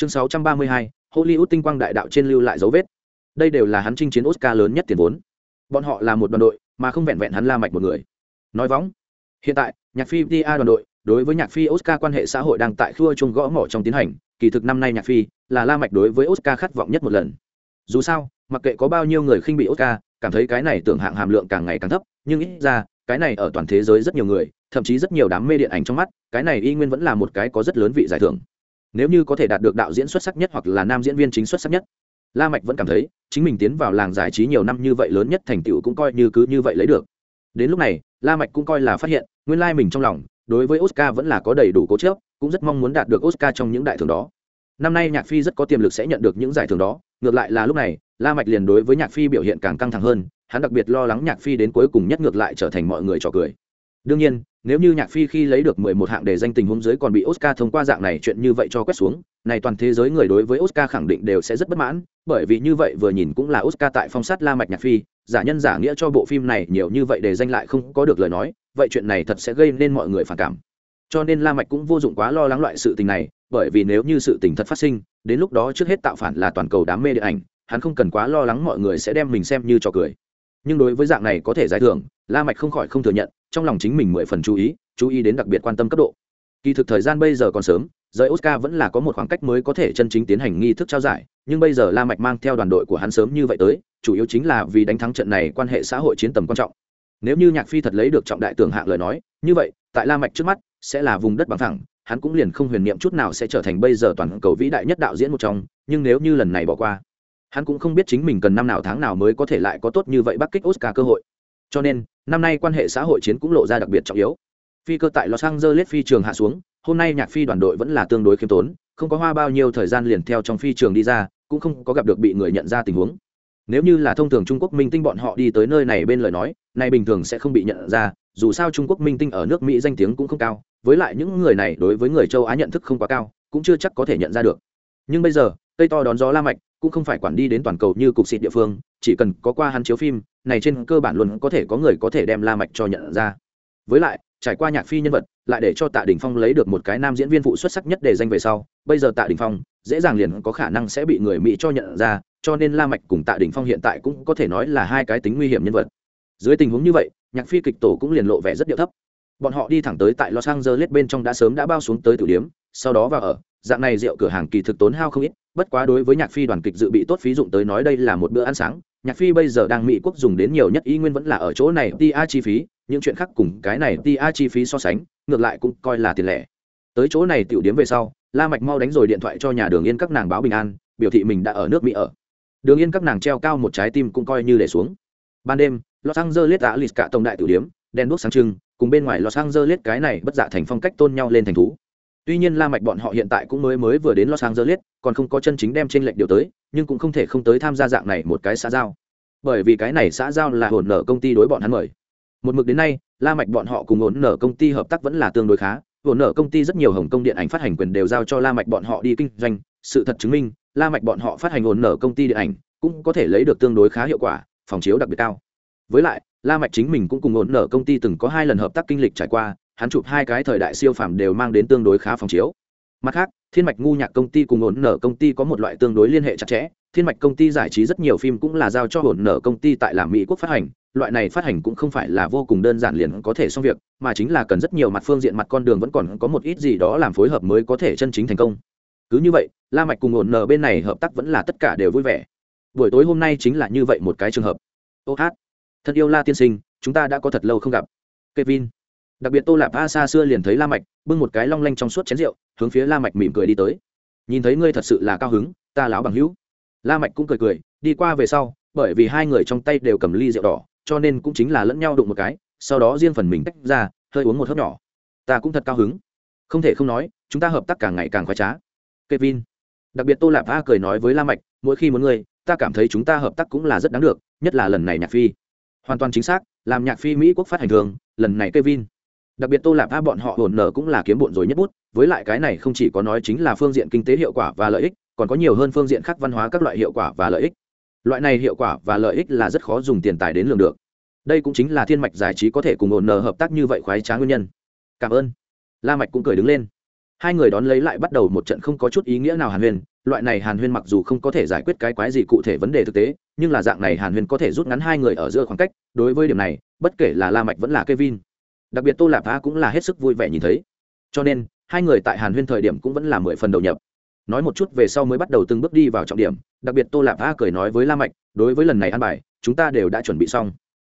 chương 632, hollywood tinh quang đại đạo trên lưu lại dấu vết. Đây đều là hắn chinh chiến oscar lớn nhất tiền vốn. Bọn họ là một đoàn đội mà không vẹn vẹn hắn la mạch một người. Nói võng hiện tại nhạc phi ta đoàn đội đối với nhạc phi oscar quan hệ xã hội đang tại khua chung gõ mỏ trong tiến hành. Kỳ thực năm nay nhạc phi là la mạch đối với oscar khát vọng nhất một lần. Dù sao mặc kệ có bao nhiêu người khinh bị oscar cảm thấy cái này tưởng hạng hàm lượng càng ngày càng thấp nhưng ít ra cái này ở toàn thế giới rất nhiều người thậm chí rất nhiều đám mê điện ảnh trong mắt cái này y nguyên vẫn là một cái có rất lớn vị giải thưởng nếu như có thể đạt được đạo diễn xuất sắc nhất hoặc là nam diễn viên chính xuất sắc nhất. La mạch vẫn cảm thấy, chính mình tiến vào làng giải trí nhiều năm như vậy lớn nhất thành tựu cũng coi như cứ như vậy lấy được. Đến lúc này, la mạch cũng coi là phát hiện, nguyên lai mình trong lòng, đối với oscar vẫn là có đầy đủ cố chấp, cũng rất mong muốn đạt được oscar trong những đại thưởng đó. Năm nay nhạc phi rất có tiềm lực sẽ nhận được những giải thưởng đó, ngược lại là lúc này, la mạch liền đối với nhạc phi biểu hiện càng căng thẳng hơn, hắn đặc biệt lo lắng nhạc phi đến cuối cùng nhất ngược lại trở thành mọi người trò cười đương nhiên, nếu như nhạc phi khi lấy được mười một hạng đề danh tình huống dưới còn bị oscar thông qua dạng này chuyện như vậy cho quét xuống, này toàn thế giới người đối với oscar khẳng định đều sẽ rất bất mãn, bởi vì như vậy vừa nhìn cũng là oscar tại phong sát la mạch nhạc phi, giả nhân giả nghĩa cho bộ phim này nhiều như vậy đề danh lại không có được lời nói, vậy chuyện này thật sẽ gây nên mọi người phản cảm. Cho nên la mạch cũng vô dụng quá lo lắng loại sự tình này, bởi vì nếu như sự tình thật phát sinh, đến lúc đó trước hết tạo phản là toàn cầu đám mê điện ảnh, hắn không cần quá lo lắng mọi người sẽ đem mình xem như trò cười nhưng đối với dạng này có thể giải thưởng, la mạch không khỏi không thừa nhận, trong lòng chính mình mười phần chú ý chú ý đến đặc biệt quan tâm cấp độ. Kỳ thực thời gian bây giờ còn sớm giới oscar vẫn là có một khoảng cách mới có thể chân chính tiến hành nghi thức trao giải, nhưng bây giờ la mạch mang theo đoàn đội của hắn sớm như vậy tới, chủ yếu chính là vì đánh thắng trận này quan hệ xã hội chiến tầm quan trọng. Nếu như nhạc phi thật lấy được trọng đại tưởng hạng lời nói, như vậy, tại la mạch trước mắt, sẽ là vùng đất bằng thẳng, hắn cũng liền không huyền niệm chút nào sẽ trở thành bây giờ toàn cầu vĩ đại nhất đạo diễn một trong, nhưng nếu như lần này bỏ qua hắn cũng không biết chính mình cần năm nào tháng nào mới có thể lại có tốt như vậy bắc kích oscar cơ hội. Cho nên, năm nay quan hệ xã hội chiến cũng lộ ra đặc biệt trọng yếu. Phi cơ tại los angeles phi trường hạ xuống, hôm nay nhạc phi đoàn đội vẫn là tương đối khiêm tốn, không có hoa bao nhiêu thời gian liền theo trong phi trường đi ra, cũng không có gặp được bị người nhận ra tình huống. Nếu như là thông thường trung quốc minh tinh bọn họ đi tới nơi này bên lời nói này bình thường sẽ không bị nhận ra, dù sao trung quốc minh tinh ở nước mỹ danh tiếng cũng không cao, với lại những người này đối với người châu á nhận thức không quá cao, cũng chưa chắc có thể nhận ra được. Nhưng bây giờ cây to đón gió la mạch, cũng không phải quản đi đến toàn cầu như cục xịt địa phương, chỉ cần có qua hắn chiếu phim, này trên cơ bản luôn có thể có người có thể đem la mạch cho nhận ra. Với lại, trải qua nhạc phi nhân vật, lại để cho tạ đình phong lấy được một cái nam diễn viên phụ xuất sắc nhất để danh về sau, bây giờ tạ đình phong, dễ dàng liền có khả năng sẽ bị người mỹ cho nhận ra, cho nên la mạch cùng tạ đình phong hiện tại cũng có thể nói là hai cái tính nguy hiểm nhân vật. Dưới tình huống như vậy, nhạc phi kịch tổ cũng liền lộ vẻ rất điệu thấp. Bọn họ đi thẳng tới tại los angeles bên trong đã sớm đã bao xuống tới tử điếm sau đó vào ở dạng này rượu cửa hàng kỳ thực tốn hao không ít, bất quá đối với nhạc phi đoàn kịch dự bị tốt phí dụng tới nói đây là một bữa ăn sáng. Nhạc phi bây giờ đang mỹ quốc dùng đến nhiều nhất y nguyên vẫn là ở chỗ này tia chi phí, những chuyện khác cùng cái này tia chi phí so sánh, ngược lại cũng coi là tiền lẻ. Tới chỗ này tiểu điếm về sau, la mạch mau đánh rồi điện thoại cho nhà đường yên các nàng báo bình an, biểu thị mình đã ở nước mỹ ở. Đường yên các nàng treo cao một trái tim cũng coi như để xuống. Ban đêm, los angeles đã lịt cả tổng đại tiểu điếm đen đuốc sáng trưng, cùng bên ngoài los angeles cái này bất dạ thành phong cách tôn nhau lên thành thú tuy nhiên la mạch bọn họ hiện tại cũng mới mới vừa đến los angeles, còn không có chân chính đem trên lệnh điều tới, nhưng cũng không thể không tới tham gia dạng này một cái xã giao. Bởi vì cái này xã giao là hồn nợ công ty đối bọn hắn mời. Một mực đến nay, la mạch bọn họ cùng hồn nợ công ty hợp tác vẫn là tương đối khá. Hồn nợ công ty rất nhiều hồng công điện ảnh phát hành quyền đều giao cho la mạch bọn họ đi kinh doanh. Sự thật chứng minh, la mạch bọn họ phát hành hồn nợ công ty điện ảnh cũng có thể lấy được tương đối khá hiệu quả, phòng chiếu đặc biệt cao. Với lại, la mạch chính mình cũng cùng hồn nợ công ty từng có hai lần hợp tác kinh lịch trải qua hắn chụp hai cái thời đại siêu phàm đều mang đến tương đối khá phòng chiếu. Mặt khác, thiên mạch ngu nhạc công ty cùng ổn nở công ty có một loại tương đối liên hệ chặt chẽ. Thiên mạch công ty giải trí rất nhiều phim cũng là giao cho ổn nở công ty tại làm mỹ quốc phát hành. Loại này phát hành cũng không phải là vô cùng đơn giản liền có thể xong việc, mà chính là cần rất nhiều mặt phương diện, mặt con đường vẫn còn có một ít gì đó làm phối hợp mới có thể chân chính thành công. Cứ như vậy, la mạch cùng ổn nở bên này hợp tác vẫn là tất cả đều vui vẻ. Buổi tối hôm nay chính là như vậy một cái trường hợp. Ô hát, thân yêu la tiên sinh, chúng ta đã có thật lâu không gặp. Kevin đặc biệt tô lạp a xa xưa liền thấy la mạch, bưng một cái long lanh trong suốt chén rượu, hướng phía la mạch mỉm cười đi tới. Nhìn thấy ngươi thật sự là cao hứng, ta láo bằng hữu. La mạch cũng cười cười, đi qua về sau, bởi vì hai người trong tay đều cầm ly rượu đỏ, cho nên cũng chính là lẫn nhau đụng một cái, sau đó riêng phần mình tách ra, hơi uống một hớp nhỏ. Ta cũng thật cao hứng. Không thể không nói, chúng ta hợp tác càng ngày càng khoái trá. Kevin. Đặc biệt tô lạp a cười nói với la mạch, mỗi khi muốn ngươi, ta cảm thấy chúng ta hợp tác cũng là rất đáng được, nhất là lần này nhạc phi. Hoàn toàn chính xác, làm nhạc phi mỹ quốc phát hành thường, lần này kevin đặc biệt tô lạp a bọn họ hồn nở cũng là kiếm bộn rồi nhất bút, với lại cái này không chỉ có nói chính là phương diện kinh tế hiệu quả và lợi ích, còn có nhiều hơn phương diện khác văn hóa các loại hiệu quả và lợi ích. Loại này hiệu quả và lợi ích là rất khó dùng tiền tài đến lường được. Đây cũng chính là thiên mạch giải trí có thể cùng ổn nở hợp tác như vậy khoái trá nguyên nhân. Cảm ơn. La mạch cũng cười đứng lên. Hai người đón lấy lại bắt đầu một trận không có chút ý nghĩa nào hàn huyên, loại này hàn huyên mặc dù không có thể giải quyết cái quái gì cụ thể vấn đề thực tế, nhưng là dạng này hàn huyên có thể rút ngắn hai người ở giữa khoảng cách. Đối với điểm này, bất kể là la mạch vẫn là kevin đặc biệt tô lạp phá cũng là hết sức vui vẻ nhìn thấy. Cho nên, hai người tại hàn huyên thời điểm cũng vẫn là mười phần đầu nhập. Nói một chút về sau mới bắt đầu từng bước đi vào trọng điểm, đặc biệt tô lạp phá cười nói với la mạch, đối với lần này ăn bài, chúng ta đều đã chuẩn bị xong.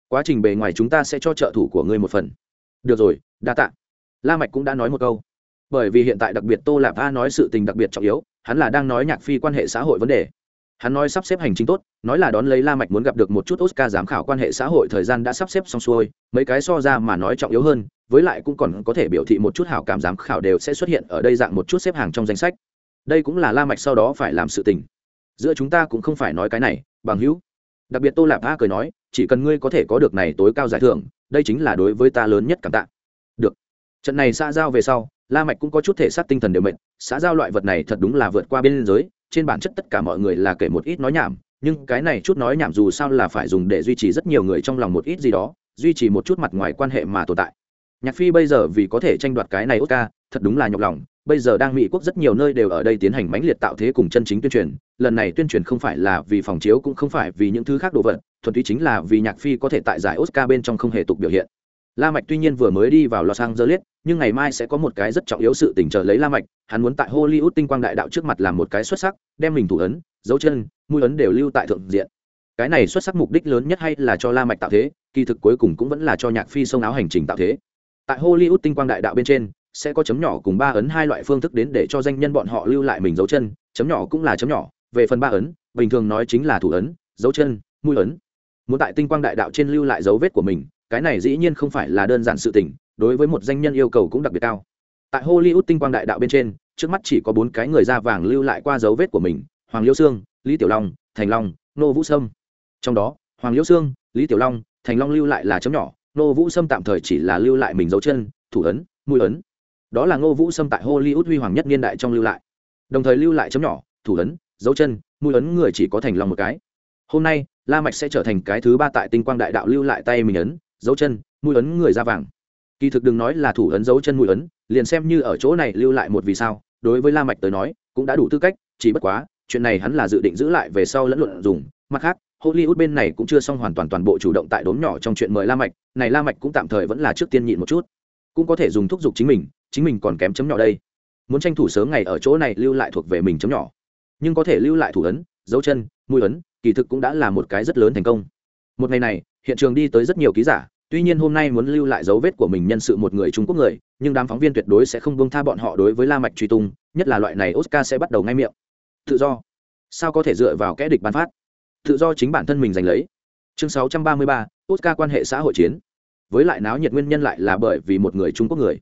Quá trình bề ngoài chúng ta sẽ cho trợ thủ của ngươi một phần. Được rồi, đa tạ. La mạch cũng đã nói một câu. Bởi vì hiện tại đặc biệt tô lạp a nói sự tình đặc biệt trọng yếu, hắn là đang nói nhạc phi quan hệ xã hội vấn đề hắn nói sắp xếp hành trình tốt, nói là đón lấy la mạch muốn gặp được một chút oscar giám khảo quan hệ xã hội thời gian đã sắp xếp xong xuôi, mấy cái so ra mà nói trọng yếu hơn, với lại cũng còn có thể biểu thị một chút hảo cảm giám khảo đều sẽ xuất hiện ở đây dạng một chút xếp hàng trong danh sách. Đây cũng là la mạch sau đó phải làm sự tình. Giữa chúng ta cũng không phải nói cái này, bằng hữu. Đặc biệt tô lạp a cười nói, chỉ cần ngươi có thể có được này tối cao giải thưởng, đây chính là đối với ta lớn nhất cảm tạ. Được. Trận này xã giao về sau, la mạch cũng có chút thể xác tinh thần đều mệt, xã giao loại vật này thật đúng là vượt qua biên giới trên bản chất tất cả mọi người là kể một ít nói nhảm, nhưng cái này chút nói nhảm dù sao là phải dùng để duy trì rất nhiều người trong lòng một ít gì đó, duy trì một chút mặt ngoài quan hệ mà tồn tại. Nhạc phi bây giờ vì có thể tranh đoạt cái này oscar, thật đúng là nhọc lòng, bây giờ đang mỹ quốc rất nhiều nơi đều ở đây tiến hành mãnh liệt tạo thế cùng chân chính tuyên truyền, lần này tuyên truyền không phải là vì phòng chiếu cũng không phải vì những thứ khác đồ vật, thuần túy chính là vì nhạc phi có thể tại giải oscar bên trong không hề tục biểu hiện. La mạch tuy nhiên vừa mới đi vào los angeles nhưng ngày mai sẽ có một cái rất trọng yếu sự tình chờ lấy la mạch, hắn muốn tại hollywood tinh quang đại đạo trước mặt làm một cái xuất sắc, đem mình thủ ấn, dấu chân, mũi ấn đều lưu tại thượng diện. Cái này xuất sắc mục đích lớn nhất hay là cho la mạch tạo thế, kỳ thực cuối cùng cũng vẫn là cho nhạc phi sông áo hành trình tạo thế. Tại hollywood tinh quang đại đạo bên trên, sẽ có chấm nhỏ cùng ba ấn hai loại phương thức đến để cho danh nhân bọn họ lưu lại mình dấu chân, chấm nhỏ cũng là chấm nhỏ, về phần ba ấn, bình thường nói chính là thủ ấn, dấu chân, mũi ấn. Muốn tại tinh quang đại đạo trên lưu lại dấu vết của mình, cái này dĩ nhiên không phải là đơn giản sự tình đối với một danh nhân yêu cầu cũng đặc biệt cao. Tại hollywood tinh quang đại đạo bên trên, trước mắt chỉ có bốn cái người da vàng lưu lại qua dấu vết của mình, hoàng liễu sương, lý tiểu long, thành long, nô vũ sâm. Trong đó, hoàng liễu sương, lý tiểu long, thành long lưu lại là chấm nhỏ, nô vũ sâm tạm thời chỉ là lưu lại mình dấu chân, thủ ấn, mũi ấn. Đó là ngô vũ sâm tại hollywood huy hoàng nhất niên đại trong lưu lại. Đồng thời lưu lại chấm nhỏ, thủ ấn, dấu chân, mũi ấn người chỉ có thành long một cái. Hôm nay, la mạch sẽ trở thành cái thứ ba tại tinh quang đại đạo lưu lại tay mình ấn, dấu chân, mũi ấn người da vàng kỳ thực đừng nói là thủ ấn dấu chân mũi ấn, liền xem như ở chỗ này lưu lại một vì sao, đối với la mạch tới nói, cũng đã đủ tư cách, chỉ bất quá, chuyện này hắn là dự định giữ lại về sau lẫn luận dùng. Mặt khác, hollywood bên này cũng chưa xong hoàn toàn toàn bộ chủ động tại đốm nhỏ trong chuyện mời la mạch, này la mạch cũng tạm thời vẫn là trước tiên nhịn một chút. Cũng có thể dùng thúc giục chính mình chính mình còn kém chấm nhỏ đây. Muốn tranh thủ sớm ngày ở chỗ này lưu lại thuộc về mình chấm nhỏ. Nhưng có thể lưu lại thủ ấn, dấu chân, mũi ấn, kỳ thực cũng đã là một cái rất lớn thành công. Một ngày này, hiện trường đi tới rất nhiều ký giả tuy nhiên hôm nay muốn lưu lại dấu vết của mình nhân sự một người trung quốc người nhưng đám phóng viên tuyệt đối sẽ không bông tha bọn họ đối với la mạch truy tung nhất là loại này oscar sẽ bắt đầu ngay miệng. Tự do. Sao có thể dựa vào kẽ địch ban phát? Tự do chính bản thân mình giành lấy. Chương 633, oscar quan hệ xã hội chiến. Với lại náo nhiệt nguyên nhân lại là bởi vì một người trung quốc người.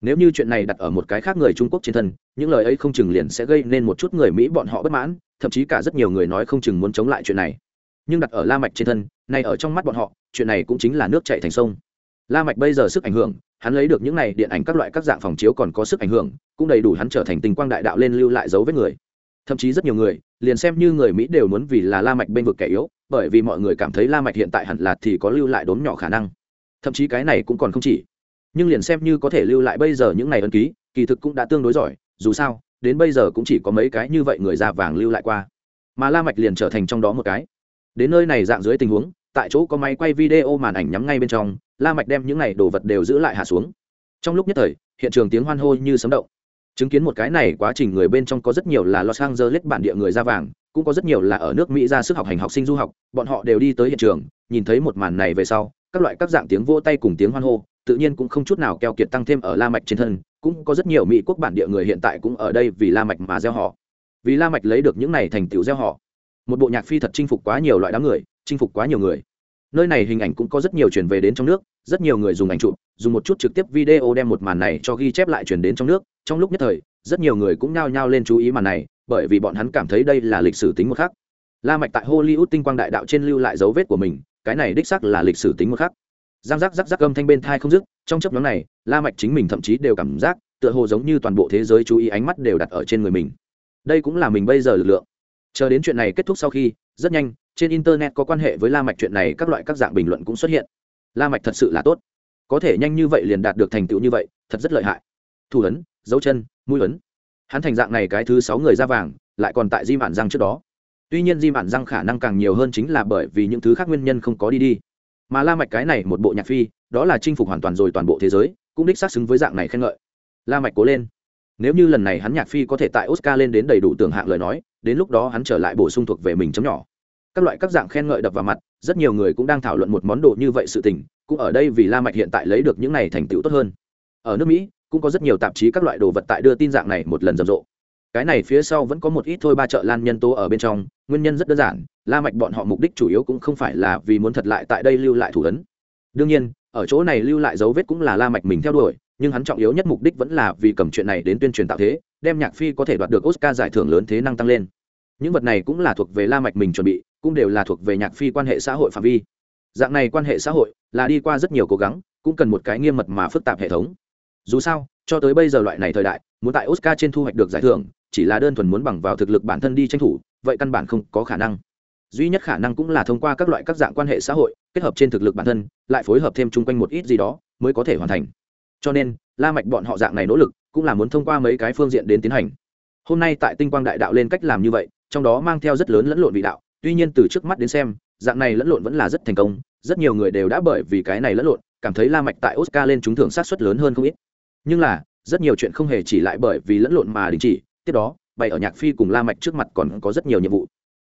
Nếu như chuyện này đặt ở một cái khác người trung quốc trên thân những lời ấy không chừng liền sẽ gây nên một chút người mỹ bọn họ bất mãn thậm chí cả rất nhiều người nói không chừng muốn chống lại chuyện này. Nhưng đặt ở la mạch trên thân này ở trong mắt bọn họ, chuyện này cũng chính là nước chảy thành sông. La mạch bây giờ sức ảnh hưởng, hắn lấy được những này điện ảnh các loại các dạng phòng chiếu còn có sức ảnh hưởng, cũng đầy đủ hắn trở thành tình quang đại đạo lên lưu lại dấu vết người. Thậm chí rất nhiều người, liền xem như người mỹ đều muốn vì là la mạch bên vực kẻ yếu, bởi vì mọi người cảm thấy la mạch hiện tại hẳn là thì có lưu lại đốm nhỏ khả năng. Thậm chí cái này cũng còn không chỉ. Nhưng liền xem như có thể lưu lại bây giờ những này ấn ký, kỳ thực cũng đã tương đối giỏi, dù sao, đến bây giờ cũng chỉ có mấy cái như vậy người già vàng lưu lại qua. Mà la mạch liền trở thành trong đó một cái đến nơi này dạng dưới tình huống, tại chỗ có máy quay video màn ảnh nhắm ngay bên trong, la mạch đem những này đồ vật đều giữ lại hạ xuống. Trong lúc nhất thời, hiện trường tiếng hoan hô như sấm động. Chứng kiến một cái này quá trình người bên trong có rất nhiều là los angeles bản địa người da vàng, cũng có rất nhiều là ở nước mỹ ra sức học hành học sinh du học, bọn họ đều đi tới hiện trường, nhìn thấy một màn này về sau, các loại các dạng tiếng vỗ tay cùng tiếng hoan hô, tự nhiên cũng không chút nào keo kiệt tăng thêm ở la mạch trên thân, cũng có rất nhiều mỹ quốc bản địa người hiện tại cũng ở đây vì la mạch mà gieo họ. Vì la mạch lấy được những này thành tựu gieo họ một bộ nhạc phi thật chinh phục quá nhiều loại đám người, chinh phục quá nhiều người. Nơi này hình ảnh cũng có rất nhiều chuyển về đến trong nước, rất nhiều người dùng ảnh chụp, dùng một chút trực tiếp video đem một màn này cho ghi chép lại chuyển đến trong nước. Trong lúc nhất thời, rất nhiều người cũng nhao nhao lên chú ý màn này, bởi vì bọn hắn cảm thấy đây là lịch sử tính một khắc. La mạch tại hollywood tinh quang đại đạo trên lưu lại dấu vết của mình, cái này đích xác là lịch sử tính một khắc. Giang giác rắc rắc âm thanh bên thai không dứt, trong chấp nhóm này, la mạch chính mình thậm chí đều cảm giác, tựa hồ giống như toàn bộ thế giới chú ý ánh mắt đều đặt ở trên người mình. Đây cũng là mình bây giờ lực lượng chờ đến chuyện này kết thúc sau khi, rất nhanh, trên internet có quan hệ với la mạch chuyện này, các loại các dạng bình luận cũng xuất hiện. La mạch thật sự là tốt. Có thể nhanh như vậy liền đạt được thành tựu như vậy, thật rất lợi hại. Thủ ấn dấu chân, mũi ấn hắn thành dạng này cái thứ sáu người ra vàng, lại còn tại di mạn răng trước đó. Tuy nhiên di mạn răng khả năng càng nhiều hơn chính là bởi vì những thứ khác nguyên nhân không có đi đi. Mà la mạch cái này một bộ nhạc phi, đó là chinh phục hoàn toàn rồi toàn bộ thế giới, cũng đích xác xứng với dạng này khen ngợi. La mạch cố lên. Nếu như lần này hắn nhạc phi có thể tại oscar lên đến đầy đủ tưởng hạng lời nói đến lúc đó hắn trở lại bổ sung thuộc về mình chấm nhỏ. Các loại các dạng khen ngợi đập vào mặt, rất nhiều người cũng đang thảo luận một món đồ như vậy sự tình, cũng ở đây vì la mạch hiện tại lấy được những này thành tựu tốt hơn. Ở nước mỹ, cũng có rất nhiều tạp chí các loại đồ vật tại đưa tin dạng này một lần rầm rộ. Cái này phía sau vẫn có một ít thôi ba chợ lan nhân tố ở bên trong, nguyên nhân rất đơn giản, la mạch bọn họ mục đích chủ yếu cũng không phải là vì muốn thật lại tại đây lưu lại thủ ấn. Đương nhiên, ở chỗ này lưu lại dấu vết cũng là la mạch mình theo đuổi, nhưng hắn trọng yếu nhất mục đích vẫn là vì cầm chuyện này đến tuyên truyền tạo thế đem nhạc phi có thể đoạt được oscar giải thưởng lớn thế năng tăng lên. Những vật này cũng là thuộc về la mạch mình chuẩn bị, cũng đều là thuộc về nhạc phi quan hệ xã hội phạm vi. Dạng này quan hệ xã hội là đi qua rất nhiều cố gắng, cũng cần một cái nghiêm mật mà phức tạp hệ thống. Dù sao, cho tới bây giờ loại này thời đại, muốn tại oscar trên thu hoạch được giải thưởng, chỉ là đơn thuần muốn bằng vào thực lực bản thân đi tranh thủ, vậy căn bản không có khả năng. Duy nhất khả năng cũng là thông qua các loại các dạng quan hệ xã hội, kết hợp trên thực lực bản thân, lại phối hợp thêm chung quanh một ít gì đó, mới có thể hoàn thành. Cho nên, la mạch bọn họ dạng này nỗ lực cũng là muốn thông qua mấy cái phương diện đến tiến hành. Hôm nay tại tinh quang đại đạo lên cách làm như vậy, trong đó mang theo rất lớn lẫn lộn vị đạo. Tuy nhiên từ trước mắt đến xem, dạng này lẫn lộn vẫn là rất thành công, rất nhiều người đều đã bởi vì cái này lẫn lộn, cảm thấy la mạch tại oscar lên trúng thưởng sát suất lớn hơn không ít. Nhưng là, rất nhiều chuyện không hề chỉ lại bởi vì lẫn lộn mà đình chỉ, tiếp đó, bày ở nhạc phi cùng la mạch trước mặt còn có rất nhiều nhiệm vụ.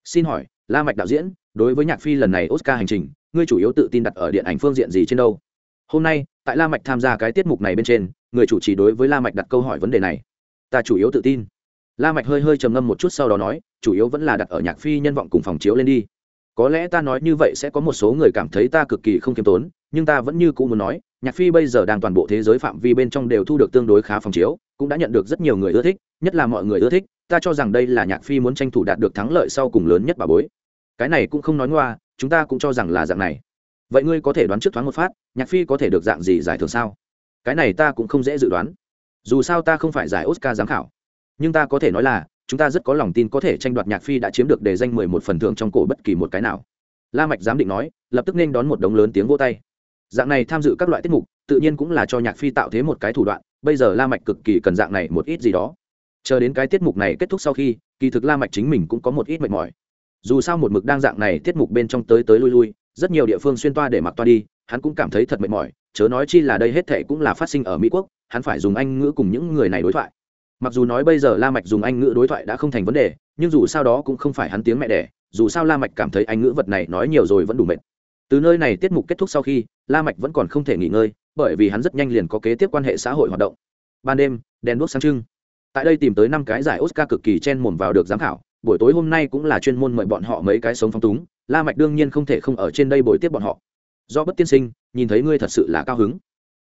Xin hỏi, la mạch đạo diễn, đối với nhạc phi lần này oscar hành trình, ngươi chủ yếu tự tin đặt ở điện ảnh phương diện gì trên đâu? Hôm nay, tại la mạch tham gia cái tiết mục này bên trên, người chủ trì đối với la mạch đặt câu hỏi vấn đề này. Ta chủ yếu tự tin. La mạch hơi hơi trầm ngâm một chút sau đó nói, chủ yếu vẫn là đặt ở nhạc phi nhân vọng cùng phòng chiếu lên đi. Có lẽ ta nói như vậy sẽ có một số người cảm thấy ta cực kỳ không kiêm tốn, nhưng ta vẫn như cũ muốn nói, nhạc phi bây giờ đang toàn bộ thế giới phạm vi bên trong đều thu được tương đối khá phòng chiếu, cũng đã nhận được rất nhiều người ưa thích, nhất là mọi người ưa thích, ta cho rằng đây là nhạc phi muốn tranh thủ đạt được thắng lợi sau cùng lớn nhất bà bối. Cái này cũng không nói ngoa, chúng ta cũng cho rằng là dạng này vậy ngươi có thể đoán trước thoáng một phát, nhạc phi có thể được dạng gì giải thưởng sao? Cái này ta cũng không dễ dự đoán. Dù sao ta không phải giải oscar giám khảo. Nhưng ta có thể nói là, chúng ta rất có lòng tin có thể tranh đoạt nhạc phi đã chiếm được đề danh mười một phần thưởng trong cổ bất kỳ một cái nào. La mạch giám định nói, lập tức nên đón một đống lớn tiếng vỗ tay. Dạng này tham dự các loại tiết mục, tự nhiên cũng là cho nhạc phi tạo thế một cái thủ đoạn, bây giờ la mạch cực kỳ cần dạng này một ít gì đó. Chờ đến cái tiết mục này kết thúc sau khi, kỳ thực la mạch chính mình cũng có một ít mệt mỏi. Dù sao một mực đang dạng này tiết mục bên trong tới tới lui lui rất nhiều địa phương xuyên toa để mặc toa đi, hắn cũng cảm thấy thật mệt mỏi, chớ nói chi là đây hết thệ cũng là phát sinh ở mỹ quốc, hắn phải dùng anh ngữ cùng những người này đối thoại. Mặc dù nói bây giờ la mạch dùng anh ngữ đối thoại đã không thành vấn đề, nhưng dù sao đó cũng không phải hắn tiếng mẹ đẻ, dù sao la mạch cảm thấy anh ngữ vật này nói nhiều rồi vẫn đủ mệt. Từ nơi này tiết mục kết thúc sau khi, la mạch vẫn còn không thể nghỉ ngơi, bởi vì hắn rất nhanh liền có kế tiếp quan hệ xã hội hoạt động. Ban đêm, đèn đuốc sáng trưng. Tại đây tìm tới năm cái giải oscar cực kỳ chen mồm vào được giám khảo, buổi tối hôm nay cũng là chuyên môn mời bọn họ mấy cái sống phong túng la mạch đương nhiên không thể không ở trên đây buổi tiếp bọn họ. Do bất tiên sinh, nhìn thấy ngươi thật sự là cao hứng.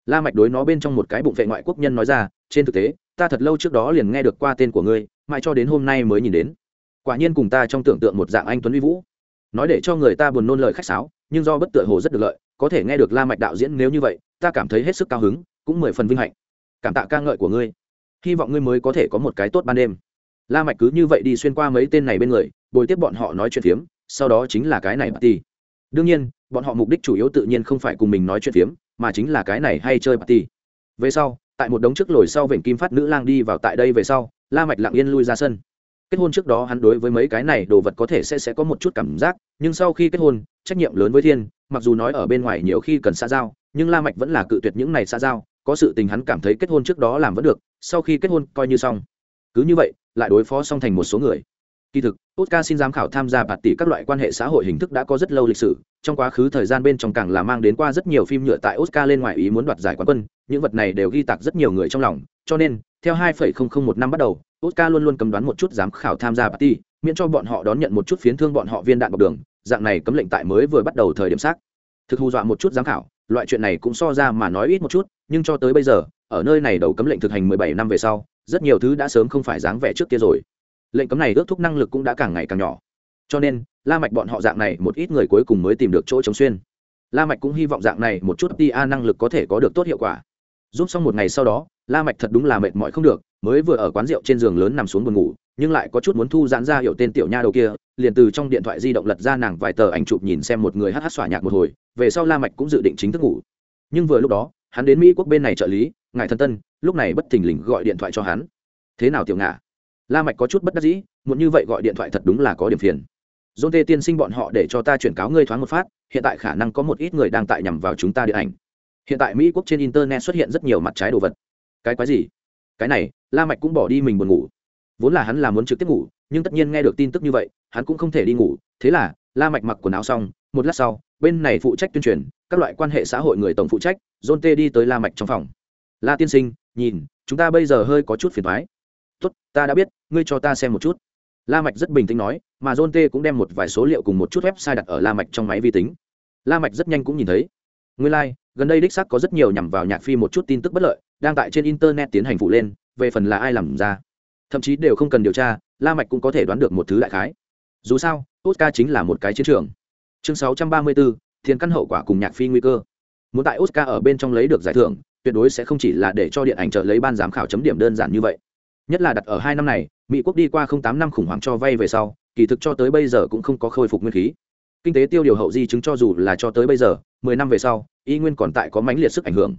La mạch đối nó bên trong một cái bụng vệ ngoại quốc nhân nói ra, trên thực tế, ta thật lâu trước đó liền nghe được qua tên của ngươi, mãi cho đến hôm nay mới nhìn đến. Quả nhiên cùng ta trong tưởng tượng một dạng anh tuấn uy vũ. Nói để cho người ta buồn nôn lời khách sáo, nhưng do bất tựa hồ rất được lợi, có thể nghe được la mạch đạo diễn nếu như vậy, ta cảm thấy hết sức cao hứng, cũng mười phần vinh hạnh. Cảm tạ ca ngợi của ngươi. Hy vọng ngươi mới có thể có một cái tốt ban đêm. La mạch cứ như vậy đi xuyên qua mấy tên này bên người, bồi tiếp bọn họ nói chuyện phiếm sau đó chính là cái này party đương nhiên, bọn họ mục đích chủ yếu tự nhiên không phải cùng mình nói chuyện phiếm, mà chính là cái này hay chơi party về sau, tại một đống trước lồi sau vểnh kim phát nữ lang đi vào tại đây về sau, la mạch lặng yên lui ra sân. Kết hôn trước đó hắn đối với mấy cái này đồ vật có thể sẽ sẽ có một chút cảm giác, nhưng sau khi kết hôn, trách nhiệm lớn với thiên, mặc dù nói ở bên ngoài nhiều khi cần xa giao, nhưng la mạch vẫn là cự tuyệt những này xa giao, có sự tình hắn cảm thấy kết hôn trước đó làm vẫn được, sau khi kết hôn coi như xong. Cứ như vậy, lại đối phó xong thành một số người kỳ thực oscar xin giám khảo tham gia bạt tỷ các loại quan hệ xã hội hình thức đã có rất lâu lịch sử. Trong quá khứ thời gian bên trong càng là mang đến qua rất nhiều phim nhựa tại oscar lên ngoài ý muốn đoạt giải quán quân. Những vật này đều ghi tạc rất nhiều người trong lòng. Cho nên theo 2,001 năm bắt đầu oscar luôn luôn cấm đoán một chút giám khảo tham gia bạt tỷ miễn cho bọn họ đón nhận một chút phiến thương bọn họ viên đạn bọc đường. Dạng này cấm lệnh tại mới vừa bắt đầu thời điểm xác. Thực hù dọa một chút giám khảo loại chuyện này cũng so ra mà nói ít một chút nhưng cho tới bây giờ ở nơi này đầu cấm lệnh thực hành 17 năm về sau rất nhiều thứ đã sớm không phải dáng vẻ trước kia rồi lệnh cấm này ước thúc năng lực cũng đã càng ngày càng nhỏ. Cho nên, la mạch bọn họ dạng này một ít người cuối cùng mới tìm được chỗ chống xuyên. La mạch cũng hy vọng dạng này một chút tia năng lực có thể có được tốt hiệu quả. Giúp xong một ngày sau đó, la mạch thật đúng là mệt mỏi không được, mới vừa ở quán rượu trên giường lớn nằm xuống buồn ngủ, nhưng lại có chút muốn thu giãn ra hiểu tên tiểu nha đầu kia, liền từ trong điện thoại di động lật ra nàng vài tờ ảnh chụp nhìn xem một người hát hát xỏa nhạc một hồi, về sau la mạch cũng dự định chính thức ngủ. Nhưng vừa lúc đó, hắn đến mỹ quốc bên này trợ lý, ngài thân tân, lúc này bất thình lình gọi điện thoại cho hắn. Thế nào tiểu ngạ? La mạch có chút bất đắc dĩ, muốn như vậy gọi điện thoại thật đúng là có điểm phiền. Dôn tê tiên sinh bọn họ để cho ta chuyển cáo ngươi thoáng một phát, hiện tại khả năng có một ít người đang tại nhằm vào chúng ta điện ảnh. Hiện tại mỹ quốc trên internet xuất hiện rất nhiều mặt trái đồ vật. Cái quái gì? Cái này, la mạch cũng bỏ đi mình buồn ngủ. Vốn là hắn là muốn trực tiếp ngủ, nhưng tất nhiên nghe được tin tức như vậy, hắn cũng không thể đi ngủ. Thế là, la mạch mặc quần áo xong, một lát sau, bên này phụ trách tuyên truyền, các loại quan hệ xã hội người tổng phụ trách john tê đi tới la mạch trong phòng. La tiên sinh, nhìn, chúng ta bây giờ hơi có chút phiền toái tốt ta đã biết ngươi cho ta xem một chút. La mạch rất bình tĩnh nói mà john T cũng đem một vài số liệu cùng một chút website đặt ở la mạch trong máy vi tính. La mạch rất nhanh cũng nhìn thấy. Nguyên lai like, gần đây đích xác có rất nhiều nhằm vào nhạc phi một chút tin tức bất lợi đang tại trên internet tiến hành phụ lên về phần là ai làm ra. Thậm chí đều không cần điều tra la mạch cũng có thể đoán được một thứ đại khái. Dù sao oscar chính là một cái chiến trường. Chương 634, thiên căn hậu quả cùng nhạc phi nguy cơ. Muốn tại oscar ở bên trong lấy được giải thưởng tuyệt đối sẽ không chỉ là để cho điện ảnh trợ lấy ban giám khảo chấm điểm đơn giản như vậy nhất là đặt ở hai năm này, mỹ quốc đi qua không tám năm khủng hoảng cho vay về sau, kỳ thực cho tới bây giờ cũng không có khôi phục nguyên khí. Kinh tế tiêu điều hậu di chứng cho dù là cho tới bây giờ, mười năm về sau, y nguyên còn tại có mãnh liệt sức ảnh hưởng.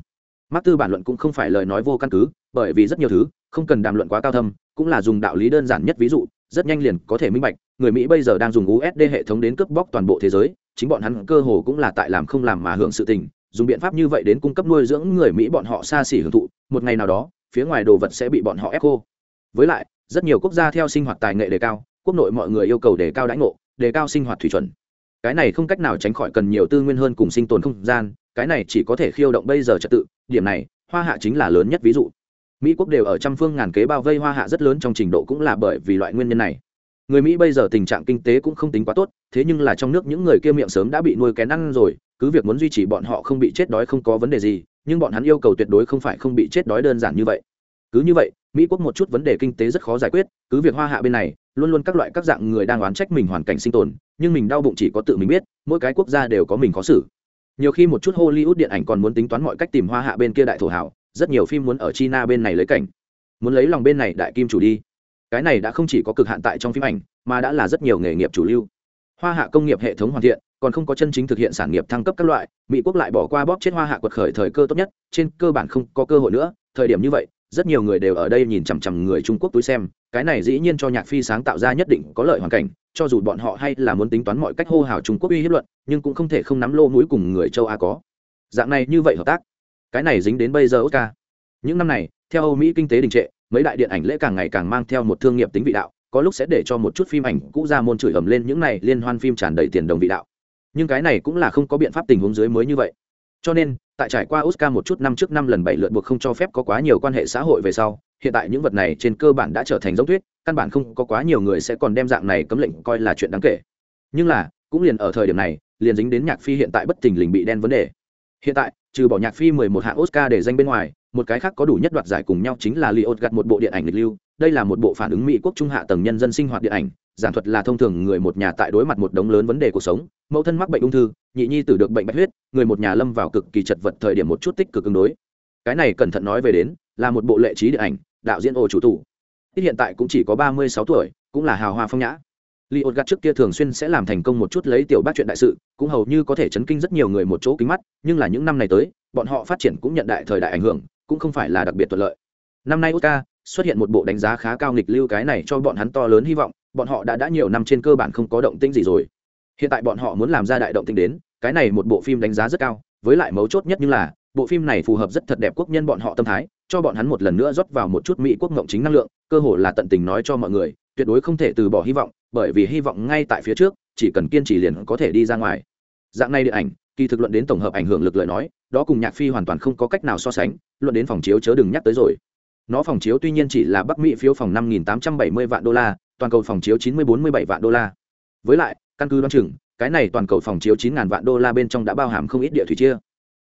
Mắc tư bản luận cũng không phải lời nói vô căn cứ, bởi vì rất nhiều thứ, không cần đàm luận quá cao thâm, cũng là dùng đạo lý đơn giản nhất ví dụ, rất nhanh liền có thể minh bạch, người mỹ bây giờ đang dùng usd hệ thống đến cướp bóc toàn bộ thế giới, chính bọn hắn cơ hồ cũng là tại làm không làm mà hưởng sự tình, dùng biện pháp như vậy đến cung cấp nuôi dưỡng người mỹ bọn họ xa xỉ hưởng thụ, một ngày nào đó, phía ngoài đồ vật sẽ bị bọn họ ép khô với lại, rất nhiều quốc gia theo sinh hoạt tài nghệ đề cao, quốc nội mọi người yêu cầu đề cao đãi ngộ, đề cao sinh hoạt thủy chuẩn. Cái này không cách nào tránh khỏi cần nhiều tư nguyên hơn cùng sinh tồn không gian, cái này chỉ có thể khiêu động bây giờ trật tự. Điểm này, hoa hạ chính là lớn nhất ví dụ. Mỹ quốc đều ở trăm phương ngàn kế bao vây hoa hạ rất lớn trong trình độ cũng là bởi vì loại nguyên nhân này. Người mỹ bây giờ tình trạng kinh tế cũng không tính quá tốt, thế nhưng là trong nước những người kia miệng sớm đã bị nuôi kén ăn rồi, cứ việc muốn duy trì bọn họ không bị chết đói không có vấn đề gì, nhưng bọn hắn yêu cầu tuyệt đối không phải không bị chết đói đơn giản như vậy. Cứ như vậy mỹ quốc một chút vấn đề kinh tế rất khó giải quyết, cứ việc hoa hạ bên này luôn luôn các loại các dạng người đang oán trách mình hoàn cảnh sinh tồn, nhưng mình đau bụng chỉ có tự mình biết, mỗi cái quốc gia đều có mình khó xử. Nhiều khi một chút hollywood điện ảnh còn muốn tính toán mọi cách tìm hoa hạ bên kia đại thổ hảo, rất nhiều phim muốn ở china bên này lấy cảnh. Muốn lấy lòng bên này đại kim chủ đi. Cái này đã không chỉ có cực hạn tại trong phim ảnh, mà đã là rất nhiều nghề nghiệp chủ lưu. Hoa hạ công nghiệp hệ thống hoàn thiện, còn không có chân chính thực hiện sản nghiệp thăng cấp các loại, mỹ quốc lại bỏ qua bóp chết hoa hạ quật khởi thời cơ tốt nhất, trên cơ bản không có cơ hội nữa, thời điểm như vậy rất nhiều người đều ở đây nhìn chằm chằm người trung quốc túi xem, cái này dĩ nhiên cho nhạc phi sáng tạo ra nhất định có lợi hoàn cảnh, cho dù bọn họ hay là muốn tính toán mọi cách hô hào trung quốc uy hiếp luận, nhưng cũng không thể không nắm lô mũi cùng người châu a có. Dạng này như vậy hợp tác, cái này dính đến bây giờ oscar. Những năm này, theo âu mỹ kinh tế đình trệ, mấy đại điện ảnh lễ càng ngày càng mang theo một thương nghiệp tính vị đạo, có lúc sẽ để cho một chút phim ảnh cũ ra môn chửi ầm lên những này liên hoan phim tràn đầy tiền đồng vị đạo. Nhưng cái này cũng là không có biện pháp tình huống dưới mới như vậy cho nên, tại trải qua oscar một chút năm trước năm lần bảy lượt buộc không cho phép có quá nhiều quan hệ xã hội về sau, hiện tại những vật này trên cơ bản đã trở thành giống thuyết, căn bản không có quá nhiều người sẽ còn đem dạng này cấm lệnh coi là chuyện đáng kể. Nhưng là, cũng liền ở thời điểm này, liền dính đến nhạc phi hiện tại bất thình lình bị đen vấn đề. Hiện tại, trừ bỏ nhạc phi mười một hạng oscar để danh bên ngoài, một cái khác có đủ nhất đoạt giải cùng nhau chính là liot gặt một bộ điện ảnh lịch lưu, đây là một bộ phản ứng mỹ quốc trung hạ tầng nhân dân sinh hoạt điện ảnh giảng thuật là thông thường người một nhà tại đối mặt một đống lớn vấn đề cuộc sống. Mẫu thân mắc bệnh ung thư, nhị nhi tử được bệnh bạch huyết, người một nhà lâm vào cực kỳ chật vật thời điểm một chút tích cực ứng đối. Cái này cẩn thận nói về đến, là một bộ lệ trí điện ảnh, đạo diễn ô chủ tủ ít hiện tại cũng chỉ có ba mươi sáu tuổi, cũng là hào hoa phong nhã. Li ột gạt trước kia thường xuyên sẽ làm thành công một chút lấy tiểu bác chuyện đại sự, cũng hầu như có thể chấn kinh rất nhiều người một chỗ kính mắt, nhưng là những năm này tới, bọn họ phát triển cũng nhận đại thời đại ảnh hưởng, cũng không phải là đặc biệt thuận lợi. Năm nay oscar xuất hiện một bộ đánh giá khá cao nghịch lưu cái này cho bọn hắn to lớn hy vọng bọn họ đã đã nhiều năm trên cơ bản không có động tĩnh gì rồi. Hiện tại bọn họ muốn làm ra đại động tĩnh đến, cái này một bộ phim đánh giá rất cao, với lại mấu chốt nhất như là, bộ phim này phù hợp rất thật đẹp quốc nhân bọn họ tâm thái, cho bọn hắn một lần nữa rót vào một chút mỹ quốc ngộng chính năng lượng, cơ hồ là tận tình nói cho mọi người, tuyệt đối không thể từ bỏ hy vọng, bởi vì hy vọng ngay tại phía trước, chỉ cần kiên trì liền có thể đi ra ngoài. Dạng này điện ảnh, kỳ thực luận đến tổng hợp ảnh hưởng lực lời nói, đó cùng nhạc phi hoàn toàn không có cách nào so sánh, luận đến phòng chiếu chớ đừng nhắc tới rồi. Nó phòng chiếu tuy nhiên chỉ là bắc mỹ phiếu phòng năm nghìn tám trăm bảy mươi vạn đô la toàn cầu phòng chiếu chín mươi bốn mươi bảy vạn đô la. Với lại, căn cứ đoán chừng, cái này toàn cầu phòng chiếu chín ngàn vạn đô la bên trong đã bao hàm không ít địa thủy chia.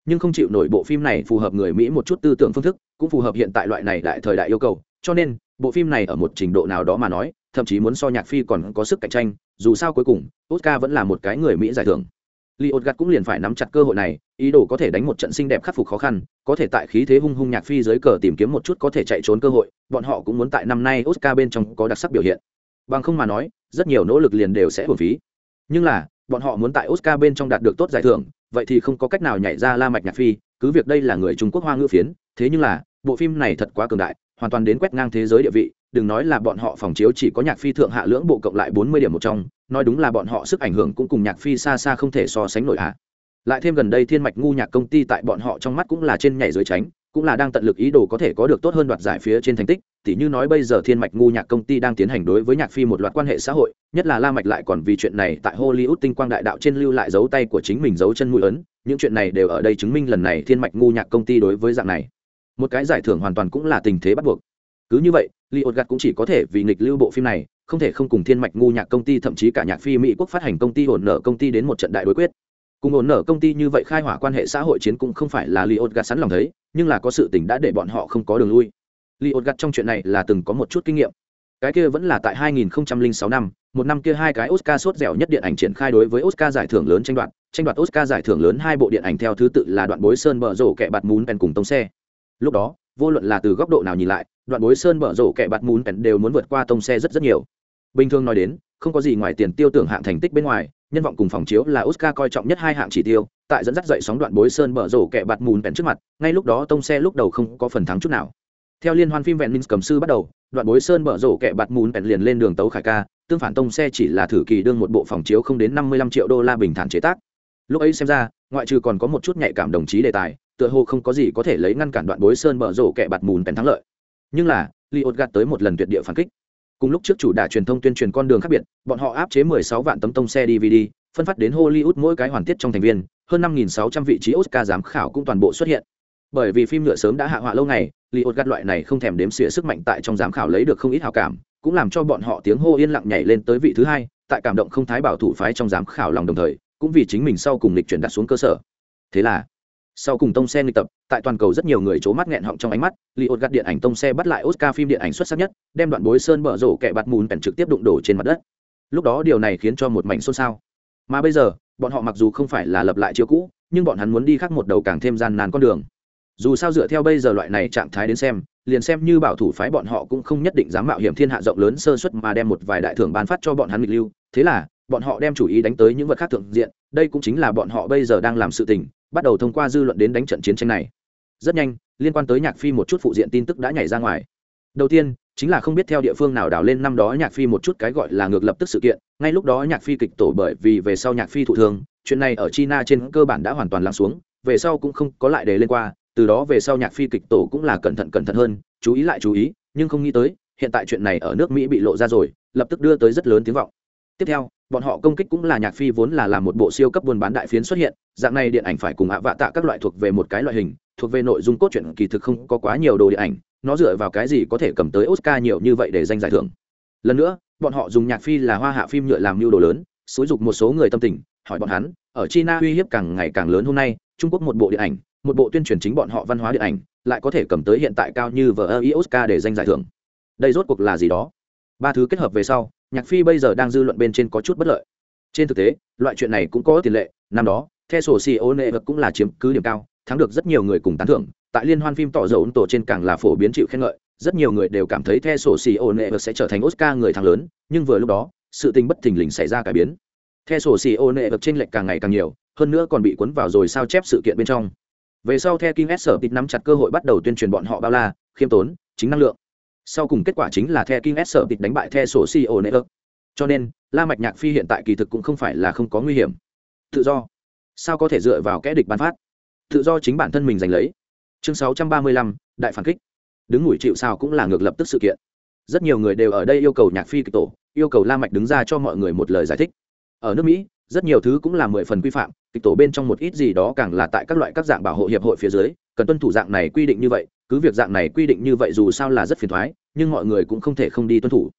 Nhưng không chịu nổi bộ phim này phù hợp người mỹ một chút tư tưởng phương thức, cũng phù hợp hiện tại loại này đại thời đại yêu cầu, cho nên, bộ phim này ở một trình độ nào đó mà nói, thậm chí muốn so nhạc phi còn có sức cạnh tranh, dù sao cuối cùng, oscar vẫn là một cái người mỹ giải thưởng. Li ột cũng liền phải nắm chặt cơ hội này, ý đồ có thể đánh một trận xinh đẹp khắc phục khó khăn, có thể tại khí thế hung hung nhạc phi dưới cờ tìm kiếm một chút có thể chạy trốn cơ hội, bọn họ cũng muốn tại năm nay oscar bên trong có đặc sắc biểu hiện bằng không mà nói, rất nhiều nỗ lực liền đều sẽ hồn phí. Nhưng là, bọn họ muốn tại oscar bên trong đạt được tốt giải thưởng, vậy thì không có cách nào nhảy ra la mạch nhạc phi, cứ việc đây là người trung quốc hoa ngữ phiến, thế nhưng là, bộ phim này thật quá cường đại, hoàn toàn đến quét ngang thế giới địa vị, đừng nói là bọn họ phòng chiếu chỉ có nhạc phi thượng hạ lưỡng bộ cộng lại bốn mươi điểm một trong, nói đúng là bọn họ sức ảnh hưởng cũng cùng nhạc phi xa xa không thể so sánh nổi hạ lại thêm gần đây thiên mạch ngu nhạc công ty tại bọn họ trong mắt cũng là trên nhảy dưới tránh, cũng là đang tận lực ý đồ có thể có được tốt hơn đoạt giải phía trên thành tích tỉ như nói bây giờ thiên mạch ngu nhạc công ty đang tiến hành đối với nhạc phi một loạt quan hệ xã hội, nhất là la mạch lại còn vì chuyện này tại hollywood tinh quang đại đạo trên lưu lại dấu tay của chính mình dấu chân mũi ấn, những chuyện này đều ở đây chứng minh lần này thiên mạch ngu nhạc công ty đối với dạng này. Một cái giải thưởng hoàn toàn cũng là tình thế bắt buộc. Cứ như vậy li ột gặt cũng chỉ có thể vì nghịch lưu bộ phim này, không thể không cùng thiên mạch ngu nhạc công ty thậm chí cả nhạc phi mỹ quốc phát hành công ty ổn nợ công ty đến một trận đại đối quyết. Cùng ổn nợ công ty như vậy khai hỏa quan hệ xã hội chiến cũng không phải là li ột gặt sẵn lòng thấy, nhưng là có sự tình đã để bọn họ không có đường lui li ột gặt trong chuyện này là từng có một chút kinh nghiệm. Cái kia vẫn là tại 2006 năm, một năm kia hai cái oscar sốt dẻo nhất điện ảnh triển khai đối với oscar giải thưởng lớn tranh đoạt. Tranh đoạt oscar giải thưởng lớn hai bộ điện ảnh theo thứ tự là đoạn bối sơn bờ rổ kẻ bạt mún pèn cùng tông xe. Lúc đó, vô luận là từ góc độ nào nhìn lại, đoạn bối sơn bở rổ kẻ bạt mún pèn đều muốn vượt qua tông xe rất rất nhiều. Bình thường nói đến, không có gì ngoài tiền tiêu tưởng hạng thành tích bên ngoài, nhân vọng cùng phòng chiếu là oscar coi trọng nhất hai hạng chỉ tiêu, tại dẫn dắt dậy sóng đoạn bối sơn bở rổ kẻ bạt mún pèn trước mặt, ngay lúc đó tông xe lúc đầu không có phần thắng chút nào theo liên hoan phim vẹn minh cầm sư bắt đầu, đoạn bối sơn bở rổ kẹ bạt mùn pen liền lên đường tấu khải ca, tương phản tông xe chỉ là thử kỳ đương một bộ phòng chiếu không đến năm mươi lăm triệu đô la bình thản chế tác. Lúc ấy xem ra, ngoại trừ còn có một chút nhạy cảm đồng chí đề tài, tựa hồ không có gì có thể lấy ngăn cản đoạn bối sơn bở rổ kẹ bạt mùn bèn thắng lợi. Nhưng là li ột gạt tới một lần tuyệt địa phản kích. Cùng lúc trước chủ đà truyền thông tuyên truyền con đường khác biệt, bọn họ áp chế 16 vạn tấm tông xe dvd phân phát đến hollywood mỗi cái hoàn tiết trong thành viên, hơn 5.600 vị trí oscar giám khảo cũng toàn bộ xuất hiện bởi vì phim nhựa sớm đã hạ họa lâu ngày li ột gạt loại này không thèm đếm xỉa sức mạnh tại trong giám khảo lấy được không ít hào cảm, cũng làm cho bọn họ tiếng hô yên lặng nhảy lên tới vị thứ hai, tại cảm động không thái bảo thủ phái trong giám khảo lòng đồng thời, cũng vì chính mình sau cùng lịch chuyển đặt xuống cơ sở. Thế là, sau cùng tông xe nghịch tập, tại toàn cầu rất nhiều người c h ố mắt nghẹn họng trong ánh mắt li ột gạt điện ảnh tông xe bắt lại oscar phim điện ảnh xuất sắc nhất, đem đoạn bối sơn bở rổ kẻ bạt mùn bèn trực tiếp đụng đổ trên mặt đất. Lúc đó điều này khiến cho một mảnh xôn xao. Mà bây giờ, bọn họ mặc dù không phải là lập lại chiếu cũ, nhưng bọn hắn muốn đi khác một đầu càng thêm gian nan con đường dù sao dựa theo bây giờ loại này trạng thái đến xem, liền xem như bảo thủ phái bọn họ cũng không nhất định dám mạo hiểm thiên hạ rộng lớn sơ xuất mà đem một vài đại thưởng ban phát cho bọn hắn nghịch lưu. Thế là, bọn họ đem chủ ý đánh tới những vật khác thượng diện, đây cũng chính là bọn họ bây giờ đang làm sự tình, bắt đầu thông qua dư luận đến đánh trận chiến tranh này. Rất nhanh, liên quan tới nhạc phi một chút phụ diện tin tức đã nhảy ra ngoài. Đầu tiên, chính là không biết theo địa phương nào đào lên năm đó nhạc phi một chút cái gọi là ngược lập tức sự kiện, ngay lúc đó nhạc phi kịch tổ bởi vì về sau nhạc phi thụ thương, chuyện này ở china trên cơ bản đã hoàn toàn lắng xuống, về sau cũng không có lại đề lên qua từ đó về sau nhạc phi kịch tổ cũng là cẩn thận cẩn thận hơn, chú ý lại chú ý, nhưng không nghĩ tới, hiện tại chuyện này ở nước mỹ bị lộ ra rồi, lập tức đưa tới rất lớn tiếng vọng. Tiếp theo, bọn họ công kích cũng là nhạc phi vốn là làm một bộ siêu cấp buôn bán đại phiến xuất hiện, dạng này điện ảnh phải cùng ạ vạ tạ các loại thuộc về một cái loại hình, thuộc về nội dung cốt truyện kỳ thực không có quá nhiều đồ điện ảnh, nó dựa vào cái gì có thể cầm tới oscar nhiều như vậy để danh giải thưởng. Lần nữa, bọn họ dùng nhạc phi là hoa hạ phim nhựa làm mưu đồ lớn, xúi dục một số người tâm tình, hỏi bọn hắn, ở china uy hiếp càng ngày càng lớn hôm nay, trung quốc một bộ điện ảnh một bộ tuyên truyền chính bọn họ văn hóa điện ảnh, lại có thể cầm tới hiện tại cao như vở ơ oscar để danh giải thưởng. Đây rốt cuộc là gì đó? Ba thứ kết hợp về sau, nhạc phi bây giờ đang dư luận bên trên có chút bất lợi. Trên thực tế, loại chuyện này cũng có tiền lệ, năm đó theo sổ xì ô nệ vật cũng là chiếm cứ điểm cao, thắng được rất nhiều người cùng tán thưởng. Tại liên hoan phim tỏ dầu ấn tổ trên càng là phổ biến chịu khen ngợi, rất nhiều người đều cảm thấy theo sổ xì ô nệ vật sẽ trở thành oscar người thắng lớn, nhưng vừa lúc đó, sự tình bất thình lình xảy ra cải biến. Theo sổ xì ô nệ vật trên lệch càng ngày càng nhiều, hơn nữa còn bị cuốn vào rồi sao chép sự kiện bên trong về sau the kim s sở tít nắm chặt cơ hội bắt đầu tuyên truyền bọn họ bao la khiêm tốn chính năng lượng. Sau cùng kết quả chính là the king s sợ tịch đánh bại the sổ si ô cho nên la mạch nhạc phi hiện tại kỳ thực cũng không phải là không có nguy hiểm. Tự do. Sao có thể dựa vào kẻ địch ban phát? Tự do chính bản thân mình giành lấy. Chương 635, đại phản kích. Đứng ngủi chịu sao cũng là ngược lập tức sự kiện. Rất nhiều người đều ở đây yêu cầu nhạc phi kịch tổ yêu cầu la mạch đứng ra cho mọi người một lời giải thích. Ở nước mỹ rất nhiều thứ cũng là mười phần quy phạm, kịch tổ bên trong một ít gì đó càng là tại các loại các dạng bảo hộ hiệp hội phía dưới, cần tuân thủ dạng này quy định như vậy, cứ việc dạng này quy định như vậy dù sao là rất phiền thoái, nhưng mọi người cũng không thể không đi tuân thủ.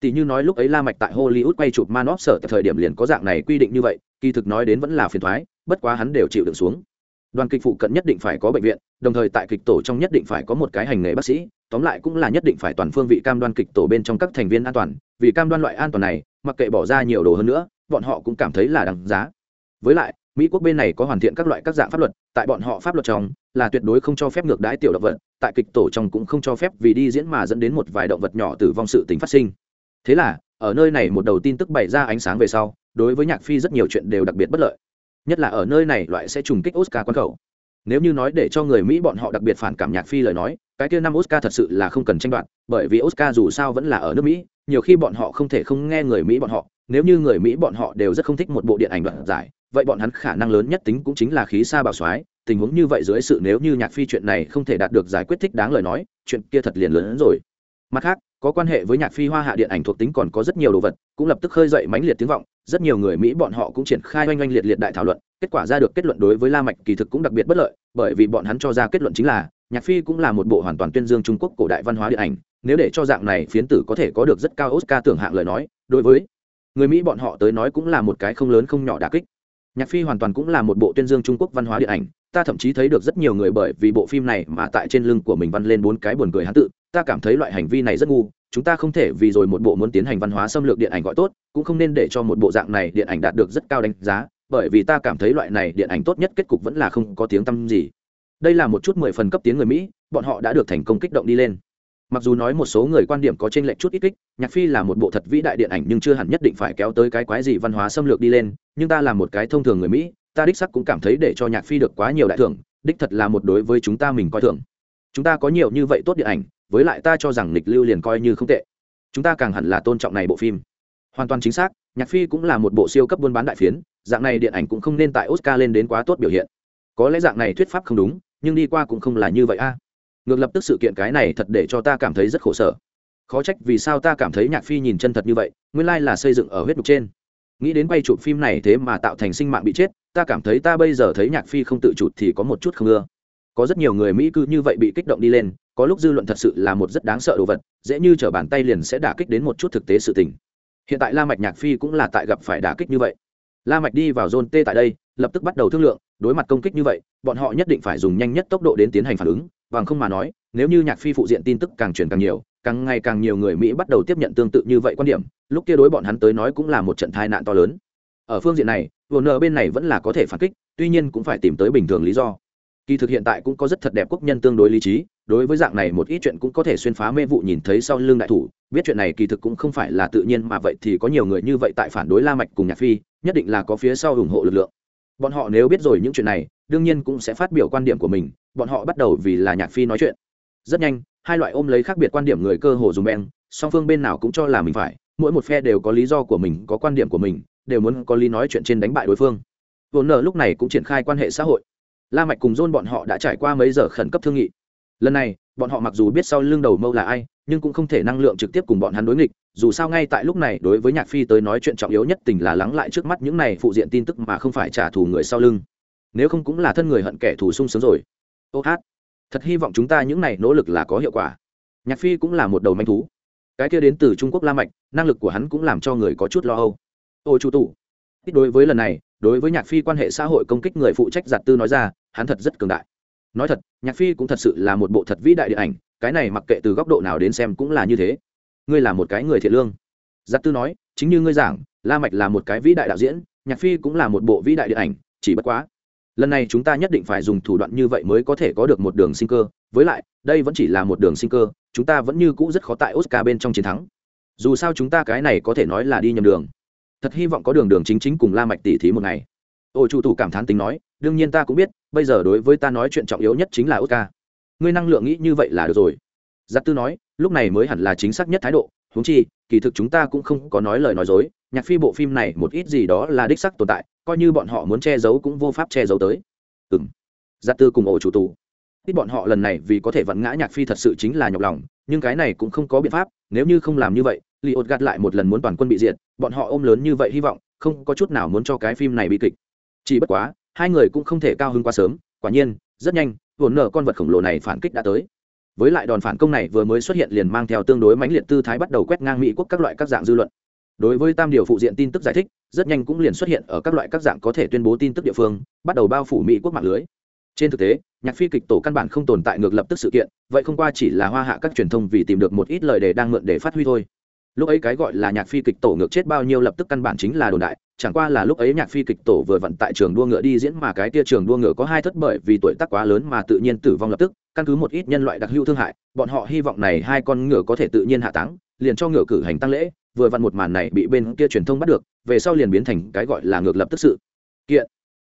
Tỷ như nói lúc ấy la mạch tại hollywood quay chụp man of sở tại thời điểm liền có dạng này quy định như vậy, kỳ thực nói đến vẫn là phiền thoái, bất quá hắn đều chịu đựng xuống. Đoàn kịch phụ cận nhất định phải có bệnh viện, đồng thời tại kịch tổ trong nhất định phải có một cái hành nghề bác sĩ, tóm lại cũng là nhất định phải toàn phương vị cam đoan kịch tổ bên trong các thành viên an toàn, vì cam đoan loại an toàn này, mặc kệ bỏ ra nhiều đồ hơn nữa bọn họ cũng cảm thấy là đáng giá. Với lại, mỹ quốc bên này có hoàn thiện các loại các dạng pháp luật, tại bọn họ pháp luật trong, là tuyệt đối không cho phép ngược đái tiểu động vật, tại kịch tổ trong cũng không cho phép vì đi diễn mà dẫn đến một vài động vật nhỏ tử vong sự tính phát sinh. Thế là, ở nơi này một đầu tin tức bày ra ánh sáng về sau, đối với nhạc phi rất nhiều chuyện đều đặc biệt bất lợi. Nhất là ở nơi này loại sẽ trùng kích oscar quan khẩu. Nếu như nói để cho người mỹ bọn họ đặc biệt phản cảm nhạc phi lời nói, cái kia năm oscar thật sự là không cần tranh đoạt, bởi vì oscar dù sao vẫn là ở nước mỹ, nhiều khi bọn họ không thể không nghe người mỹ bọn họ nếu như người mỹ bọn họ đều rất không thích một bộ điện ảnh đoạn giải, vậy bọn hắn khả năng lớn nhất tính cũng chính là khí xa bảo soái tình huống như vậy dưới sự nếu như nhạc phi chuyện này không thể đạt được giải quyết thích đáng lời nói, chuyện kia thật liền lớn hơn rồi. Mặt khác, có quan hệ với nhạc phi hoa hạ điện ảnh thuộc tính còn có rất nhiều đồ vật, cũng lập tức khơi dậy mãnh liệt tiếng vọng. Rất nhiều người mỹ bọn họ cũng triển khai oanh oanh liệt liệt đại thảo luận, kết quả ra được kết luận đối với la mạch kỳ thực cũng đặc biệt bất lợi, bởi vì bọn hắn cho ra kết luận chính là, nhạc phi cũng là một bộ hoàn toàn tuyên dương trung quốc cổ đại văn hóa điện ảnh, nếu để cho dạng này phiến tử có thể có được rất cao oscar tưởng hạng lời nói, đối với người mỹ bọn họ tới nói cũng là một cái không lớn không nhỏ đả kích. Nhạc phi hoàn toàn cũng là một bộ tuyên dương trung quốc văn hóa điện ảnh, ta thậm chí thấy được rất nhiều người bởi vì bộ phim này mà tại trên lưng của mình văn lên bốn cái buồn cười hắn tự, ta cảm thấy loại hành vi này rất ngu, chúng ta không thể vì rồi một bộ muốn tiến hành văn hóa xâm lược điện ảnh gọi tốt, cũng không nên để cho một bộ dạng này điện ảnh đạt được rất cao đánh giá, bởi vì ta cảm thấy loại này điện ảnh tốt nhất kết cục vẫn là không có tiếng tăm gì. Đây là một chút mười phần cấp tiếng người mỹ, bọn họ đã được thành công kích động đi lên mặc dù nói một số người quan điểm có trên lệch chút ít kích, nhạc phi là một bộ thật vĩ đại điện ảnh nhưng chưa hẳn nhất định phải kéo tới cái quái gì văn hóa xâm lược đi lên, nhưng ta là một cái thông thường người mỹ, ta đích sắc cũng cảm thấy để cho nhạc phi được quá nhiều đại thưởng, đích thật là một đối với chúng ta mình coi thường. Chúng ta có nhiều như vậy tốt điện ảnh, với lại ta cho rằng lịch lưu liền coi như không tệ. Chúng ta càng hẳn là tôn trọng này bộ phim. Hoàn toàn chính xác, nhạc phi cũng là một bộ siêu cấp buôn bán đại phiến, dạng này điện ảnh cũng không nên tại oscar lên đến quá tốt biểu hiện. Có lẽ dạng này thuyết pháp không đúng, nhưng đi qua cũng không là như vậy a ngược lập tức sự kiện cái này thật để cho ta cảm thấy rất khổ sở. Khó trách vì sao ta cảm thấy nhạc phi nhìn chân thật như vậy, nguyên lai là xây dựng ở huyết đục trên. Nghĩ đến bay chụp phim này thế mà tạo thành sinh mạng bị chết, ta cảm thấy ta bây giờ thấy nhạc phi không tự chụp thì có một chút không ưa. Có rất nhiều người mỹ cứ như vậy bị kích động đi lên, có lúc dư luận thật sự là một rất đáng sợ đồ vật, dễ như t r ở bàn tay liền sẽ đả kích đến một chút thực tế sự tình. Hiện tại la mạch nhạc phi cũng là tại gặp phải đả kích như vậy. La mạch đi vào zone t tại đây lập tức bắt đầu thương lượng, đối mặt công kích như vậy, bọn họ nhất định phải dùng nhanh nhất tốc độ đến tiến hành phản ứng, bằng không mà nói, nếu như nhạc phi phụ diện tin tức càng truyền càng nhiều, càng ngày càng nhiều người mỹ bắt đầu tiếp nhận tương tự như vậy quan điểm, lúc kia đối bọn hắn tới nói cũng là một trận tai nạn to lớn. Ở phương diện này vừa nợ bên này vẫn là có thể phản kích, tuy nhiên cũng phải tìm tới bình thường lý do. Kỳ thực hiện tại cũng có rất thật đẹp quốc nhân tương đối lý trí, đối với dạng này một ít chuyện cũng có thể xuyên phá mê vụ nhìn thấy sau lưng đại thủ, biết chuyện này kỳ thực cũng không phải là tự nhiên mà vậy thì có nhiều người như vậy tại phản đối la mạch cùng nhạc phi, nhất định là có phía sau ủng hộ lực lượng bọn họ nếu biết rồi những chuyện này, đương nhiên cũng sẽ phát biểu quan điểm của mình, bọn họ bắt đầu vì là nhạc phi nói chuyện. Rất nhanh, hai loại ôm lấy khác biệt quan điểm người cơ hồ dùng beng, song phương bên nào cũng cho là mình phải, mỗi một phe đều có lý do của mình, có quan điểm của mình, đều muốn có lý nói chuyện trên đánh bại đối phương. Vốn nợ lúc này cũng triển khai quan hệ xã hội. La mạch cùng john bọn họ đã trải qua mấy giờ khẩn cấp thương nghị lần này, bọn họ mặc dù biết sau lưng đầu mâu là ai, nhưng cũng không thể năng lượng trực tiếp cùng bọn hắn đối nghịch, dù sao ngay tại lúc này, đối với nhạc phi tới nói chuyện trọng yếu nhất tình là lắng lại trước mắt những này phụ diện tin tức mà không phải trả thù người sau lưng. Nếu không cũng là thân người hận kẻ thù sung sướng rồi. Ô hát, thật hy vọng chúng ta những này nỗ lực là có hiệu quả. Nhạc phi cũng là một đầu manh thú. Cái kia đến từ trung quốc la mạch, năng lực của hắn cũng làm cho người có chút lo âu. Ô chủ tụ, đối với lần này, đối với nhạc phi quan hệ xã hội công kích người phụ trách giặt tư nói ra, hắn thật rất cường đại nói thật, nhạc phi cũng thật sự là một bộ thật vĩ đại điện ảnh, cái này mặc kệ từ góc độ nào đến xem cũng là như thế. Ngươi là một cái người thiện lương. Giặc tư nói, chính như ngươi giảng, la mạch là một cái vĩ đại đạo diễn, nhạc phi cũng là một bộ vĩ đại điện ảnh, chỉ bất quá. Lần này chúng ta nhất định phải dùng thủ đoạn như vậy mới có thể có được một đường sinh cơ. Với lại, đây vẫn chỉ là một đường sinh cơ, chúng ta vẫn như cũ rất khó tại oscar bên trong chiến thắng. Dù sao chúng ta cái này có thể nói là đi nhầm đường. Thật hy vọng có đường đường chính chính cùng la mạch tỉ thí một ngày ô chủ thủ cảm thán tính nói, đương nhiên ta cũng biết, bây giờ đối với ta nói chuyện trọng yếu nhất chính là oscar. Ngươi năng lượng nghĩ như vậy là được rồi. Giặc tư nói, lúc này mới hẳn là chính xác nhất thái độ. Huống chi, kỳ thực chúng ta cũng không có nói lời nói dối, nhạc phi bộ phim này một ít gì đó là đích sắc tồn tại, coi như bọn họ muốn che giấu cũng vô pháp che giấu tới. Ừ m giặc tư cùng ổ chủ tù. Ít bọn họ lần này vì có thể vặn ngã nhạc phi thật sự chính là nhọc lòng, nhưng cái này cũng không có biện pháp, nếu như không làm như vậy li ột gạt lại một lần muốn toàn quân bị diệt, bọn họ ôm lớn như vậy hy vọng, không có chút nào muốn cho cái phim này bị kịch chỉ bất quá, hai người cũng không thể cao hơn quá sớm, quả nhiên, rất nhanh vồn nợ con vật khổng lồ này phản kích đã tới. Với lại đòn phản công này vừa mới xuất hiện liền mang theo tương đối mãnh liệt tư thái bắt đầu quét ngang mỹ quốc các loại các dạng dư luận. Đối với tam điều phụ diện tin tức giải thích, rất nhanh cũng liền xuất hiện ở các loại các dạng có thể tuyên bố tin tức địa phương, bắt đầu bao phủ mỹ quốc mạng lưới. Trên thực tế, nhạc phi kịch tổ căn bản không tồn tại ngược lập tức sự kiện, vậy không qua chỉ là hoa hạ các truyền thông vì tìm được một ít lời đề đang mượn để phát huy thôi lúc ấy cái gọi là nhạc phi kịch tổ ngược chết bao nhiêu lập tức căn bản chính là đồn đại, chẳng qua là lúc ấy nhạc phi kịch tổ vừa vận tại trường đua ngựa đi diễn mà cái tia trường đua ngựa có hai thất bởi vì tuổi tác quá lớn mà tự nhiên tử vong lập tức, căn cứ một ít nhân loại đặc hữu thương hại, bọn họ hy vọng này hai con ngựa có thể tự nhiên hạ táng, liền cho ngựa cử hành tăng lễ, vừa vặn một màn này bị bên kia truyền thông bắt được, về sau liền biến thành cái gọi là ngược lập tức sự. Kiện.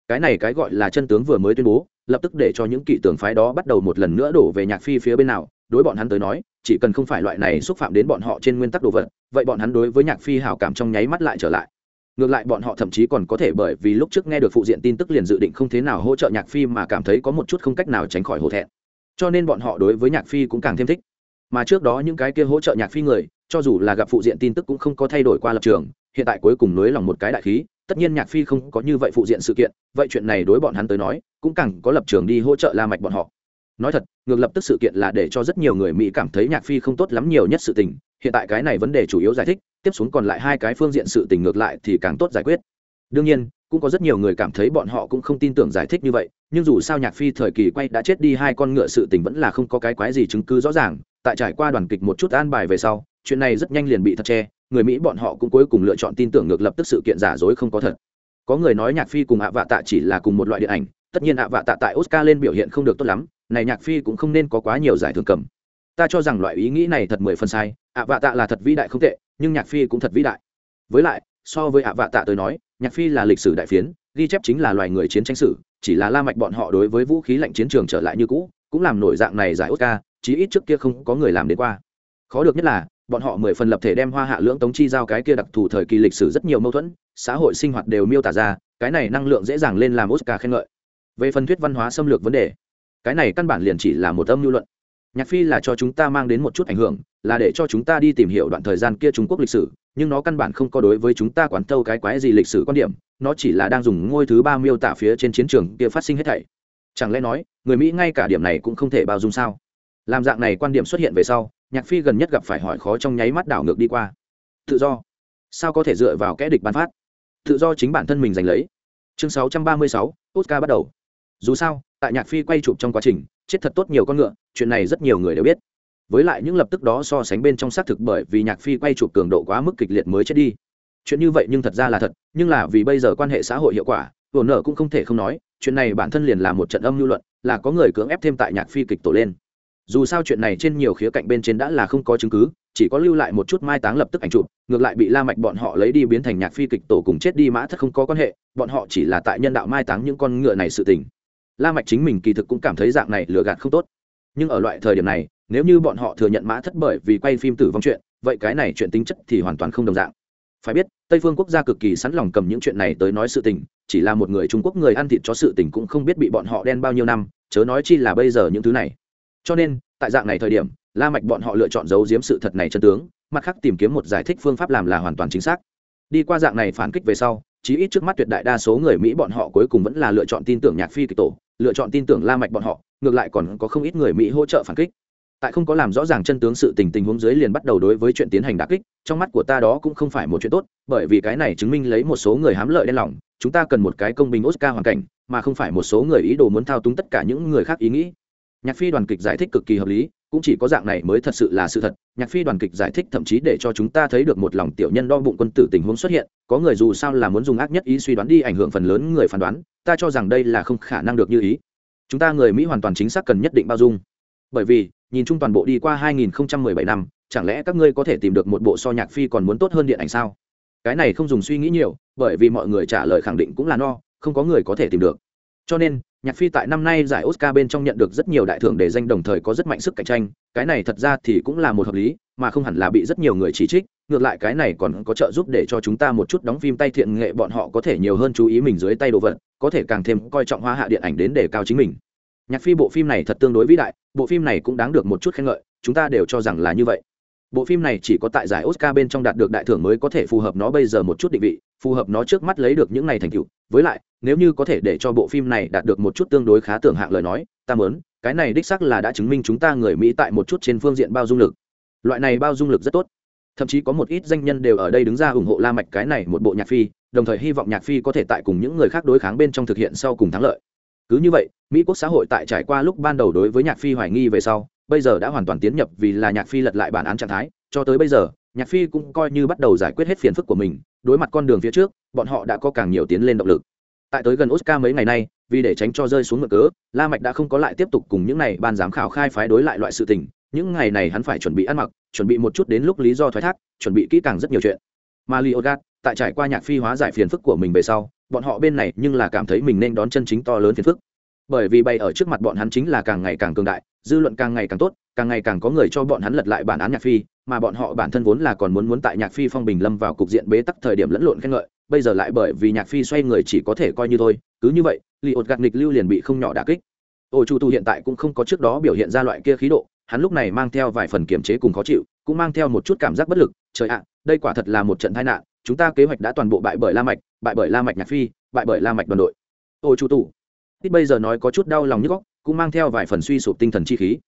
Cái này cái gọi là chân tướng vừa mới tuyên bố, lập tức để cho những kỵ tưởng phái đó bắt đầu một lần nữa đổ về nhạc phi phía bên nào đối bọn hắn tới nói, chỉ cần không phải loại này xúc phạm đến bọn họ trên nguyên tắc đồ vật, vậy bọn hắn đối với nhạc phi hảo cảm trong nháy mắt lại trở lại. Ngược lại bọn họ thậm chí còn có thể bởi vì lúc trước nghe được phụ diện tin tức liền dự định không thế nào hỗ trợ nhạc phi mà cảm thấy có một chút không cách nào tránh khỏi hổ thẹn. Cho nên bọn họ đối với nhạc phi cũng càng thêm thích. Mà trước đó những cái kia hỗ trợ nhạc phi người, cho dù là gặp phụ diện tin tức cũng không có thay đổi qua lập trường, hiện tại cuối cùng nối lòng một cái đại khí, tất nhiên nhạc phi không có như vậy phụ diện sự kiện, vậy chuyện này đối bọn hắn tới nói, cũng càng có lập trường đi hỗ trợ la mạch bọn họ nói thật, ngược lập tức sự kiện là để cho rất nhiều người mỹ cảm thấy nhạc phi không tốt lắm nhiều nhất sự tình, hiện tại cái này vấn đề chủ yếu giải thích, tiếp xuống còn lại hai cái phương diện sự tình ngược lại thì càng tốt giải quyết. Đương nhiên, cũng có rất nhiều người cảm thấy bọn họ cũng không tin tưởng giải thích như vậy, nhưng dù sao nhạc phi thời kỳ quay đã chết đi hai con ngựa sự tình vẫn là không có cái quái gì chứng cứ rõ ràng, tại trải qua đoàn kịch một chút an bài về sau, chuyện này rất nhanh liền bị thật che, người mỹ bọn họ cũng cuối cùng lựa chọn tin tưởng ngược lập tức sự kiện giả dối không có thật. Có người nói nhạc phi cùng ạ vạ tạ chỉ là cùng một loại điện ảnh, tất nhiên ạ vạ tạ tại oscar lên biểu hiện không được tốt lắm này nhạc phi cũng không nên có quá nhiều giải thưởng cầm. Ta cho rằng loại ý nghĩ này thật mười phần sai, ạ vạ tạ là thật vĩ đại không tệ, nhưng nhạc phi cũng thật vĩ đại. Với lại, so với ạ vạ tạ tới nói, nhạc phi là lịch sử đại phiến, ghi chép chính là loài người chiến tranh sử, chỉ là la mạch bọn họ đối với vũ khí lạnh chiến trường trở lại như cũ, cũng làm nổi dạng này giải oscar, chí ít trước kia không có người làm đến qua. Khó được nhất là, bọn họ mười phần lập thể đem hoa hạ lưỡng tống chi giao cái kia đặc thù thời kỳ lịch sử rất nhiều mâu thuẫn, xã hội sinh hoạt đều miêu tả ra, cái này năng lượng dễ dàng lên làm oscar khen ngợi. Về phần thuyết văn hóa xâm lược vấn đề cái này căn bản liền chỉ là một âm lưu luận. Nhạc phi là cho chúng ta mang đến một chút ảnh hưởng là để cho chúng ta đi tìm hiểu đoạn thời gian kia trung quốc lịch sử nhưng nó căn bản không có đối với chúng ta quán thâu cái quái gì lịch sử quan điểm nó chỉ là đang dùng ngôi thứ ba miêu tả phía trên chiến trường kia phát sinh hết thảy. Chẳng lẽ nói người mỹ ngay cả điểm này cũng không thể bao dung sao? Làm dạng này quan điểm xuất hiện về sau nhạc phi gần nhất gặp phải hỏi khó trong nháy mắt đảo ngược đi qua. Tự do. Sao có thể dựa vào kẽ địch ban phát? Tự do chính bản thân mình giành lấy. Chương 636, oscar bắt đầu. Dù sao tại nhạc phi quay chụp trong quá trình, chết thật tốt nhiều con ngựa, chuyện này rất nhiều người đều biết. Với lại những lập tức đó so sánh bên trong xác thực bởi vì nhạc phi quay chụp cường độ quá mức kịch liệt mới chết đi. Chuyện như vậy nhưng thật ra là thật, nhưng là vì bây giờ quan hệ xã hội hiệu quả, vừa nở cũng không thể không nói, chuyện này bản thân liền là một trận âm lưu luận, là có người cưỡng ép thêm tại nhạc phi kịch tổ lên. Dù sao chuyện này trên nhiều khía cạnh bên trên đã là không có chứng cứ, chỉ có lưu lại một chút mai táng lập tức ảnh chụp, ngược lại bị la mạch bọn họ lấy đi biến thành nhạc phi kịch tổ cùng chết đi mã thất không có quan hệ, bọn họ chỉ là tại nhân đạo mai táng những con ngựa này sự tình la mạch chính mình kỳ thực cũng cảm thấy dạng này lừa gạt không tốt. Nhưng ở loại thời điểm này, nếu như bọn họ thừa nhận mã thất bởi vì quay phim tử vong chuyện, vậy cái này chuyện tính chất thì hoàn toàn không đồng dạng. Phải biết, tây phương quốc gia cực kỳ sẵn lòng cầm những chuyện này tới nói sự tình, chỉ là một người trung quốc người ăn thịt cho sự tình cũng không biết bị bọn họ đen bao nhiêu năm, chớ nói chi là bây giờ những thứ này. Cho nên, tại dạng này thời điểm, la mạch bọn họ lựa chọn giấu giếm sự thật này chân tướng, mặt khác tìm kiếm một giải thích phương pháp làm là hoàn toàn chính xác. Đi qua dạng này phản kích về sau chí ít trước mắt tuyệt đại đa số người mỹ bọn họ cuối cùng vẫn là lựa chọn tin tưởng nhạc phi kịch tổ, lựa chọn tin tưởng la mạch bọn họ, ngược lại còn có không ít người mỹ hỗ trợ phản kích. Tại không có làm rõ ràng chân tướng sự tình tình huống dưới liền bắt đầu đối với chuyện tiến hành đả kích, trong mắt của ta đó cũng không phải một chuyện tốt, bởi vì cái này chứng minh lấy một số người hám lợi đen lòng, chúng ta cần một cái công bình oscar hoàn cảnh, mà không phải một số người ý đồ muốn thao túng tất cả những người khác ý nghĩ. Nhạc phi đoàn kịch giải thích cực kỳ hợp lý cũng chỉ có dạng này mới thật sự là sự thật. Nhạc phi đoàn kịch giải thích thậm chí để cho chúng ta thấy được một lòng tiểu nhân đo bụng quân tử tình huống xuất hiện. Có người dù sao là muốn dùng ác nhất ý suy đoán đi ảnh hưởng phần lớn người phán đoán, ta cho rằng đây là không khả năng được như ý. Chúng ta người mỹ hoàn toàn chính xác cần nhất định bao dung. Bởi vì, nhìn chung toàn bộ đi qua 2017 năm, chẳng lẽ các ngươi có thể tìm được một bộ so nhạc phi còn muốn tốt hơn điện ảnh sao? Cái này không dùng suy nghĩ nhiều, bởi vì mọi người trả lời khẳng định cũng là no, không có người có thể tìm được. Cho nên nhạc phi tại năm nay giải oscar bên trong nhận được rất nhiều đại thưởng để danh đồng thời có rất mạnh sức cạnh tranh, cái này thật ra thì cũng là một hợp lý, mà không hẳn là bị rất nhiều người chỉ trích, ngược lại cái này còn có trợ giúp để cho chúng ta một chút đóng phim tay thiện nghệ bọn họ có thể nhiều hơn chú ý mình dưới tay đồ vật, có thể càng thêm coi trọng hoa hạ điện ảnh đến để cao chính mình. Nhạc phi bộ phim này thật tương đối vĩ đại, bộ phim này cũng đáng được một chút khen ngợi, chúng ta đều cho rằng là như vậy bộ phim này chỉ có tại giải oscar bên trong đạt được đại thưởng mới có thể phù hợp nó bây giờ một chút định vị, phù hợp nó trước mắt lấy được những ngày thành tựu. Với lại, nếu như có thể để cho bộ phim này đạt được một chút tương đối khá tưởng hạng lời nói, ta mớn cái này đích sắc là đã chứng minh chúng ta người mỹ tại một chút trên phương diện bao dung lực. Loại này bao dung lực rất tốt. Thậm chí có một ít danh nhân đều ở đây đứng ra ủng hộ la mạch cái này một bộ nhạc phi, đồng thời hy vọng nhạc phi có thể tại cùng những người khác đối kháng bên trong thực hiện sau cùng thắng lợi. Cứ như vậy, mỹ quốc xã hội tại trải qua lúc ban đầu đối với nhạc phi hoài nghi về sau bây giờ đã hoàn toàn tiến nhập vì là nhạc phi lật lại bản án trạng thái, cho tới bây giờ, nhạc phi cũng coi như bắt đầu giải quyết hết phiền phức của mình, đối mặt con đường phía trước, bọn họ đã có càng nhiều tiến lên động lực. Tại tới gần oscar mấy ngày nay, vì để tránh cho rơi xuống ngựa cớ, la mạch đã không có lại tiếp tục cùng những này ban giám khảo khai phái đối lại loại sự tình, những ngày này hắn phải chuẩn bị ăn mặc, chuẩn bị một chút đến lúc lý do thoái thác, chuẩn bị kỹ càng rất nhiều chuyện. Mà li tại trải qua nhạc phi hóa giải phiền phức của mình về sau, bọn họ bên này nhưng là cảm thấy mình nên đón chân chính to lớn phiền phức bởi vì bày ở trước mặt bọn hắn chính là càng ngày càng cường đại, dư luận càng ngày càng tốt, càng ngày càng có người cho bọn hắn lật lại bản án nhạc phi, mà bọn họ bản thân vốn là còn muốn muốn tại nhạc phi phong bình lâm vào cục diện bế tắc thời điểm lẫn lộn khen ngợi, bây giờ lại bởi vì nhạc phi xoay người chỉ có thể coi như thôi, cứ như vậy li ột gạt nghịch lưu liền bị không nhỏ đà kích ô chủ tu hiện tại cũng không có trước đó biểu hiện ra loại kia khí độ, hắn lúc này mang theo vài phần kiềm chế cùng khó chịu, cũng mang theo một chút cảm giác bất lực, trời ạ, đây quả thật là một trận tai nạn, chúng ta kế hoạch đã toàn bộ bại bởi la mạch, bại bởi la mạch nhạc phi, bại bởi la mạch đoàn đội ô chủ tu ít bây giờ nói có chút đau lòng nhức góc cũng mang theo vài phần suy sụp tinh thần chi khí.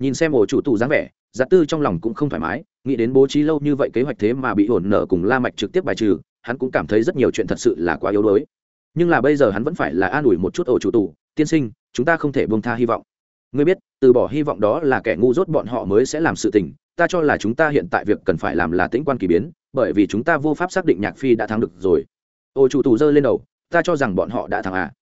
Nhìn xem ổ chủ tù dáng vẻ giặt tư trong lòng cũng không thoải mái, nghĩ đến bố trí lâu như vậy kế hoạch thế mà bị ổn nở cùng la mạch trực tiếp bài trừ, hắn cũng cảm thấy rất nhiều chuyện thật sự là quá yếu đuối. Nhưng là bây giờ hắn vẫn phải là an ủi một chút ổ chủ tù, tiên sinh, chúng ta không thể buông tha hy vọng. Ngươi biết, từ bỏ hy vọng đó là kẻ ngu dốt bọn họ mới sẽ làm sự tình, ta cho là chúng ta hiện tại việc cần phải làm là tĩnh quan kỳ biến, bởi vì chúng ta vô pháp xác định nhạc phi đã thắng được rồi. Ổ chủ tù giơ lên đầu, ta cho rằng bọn họ đã thắng à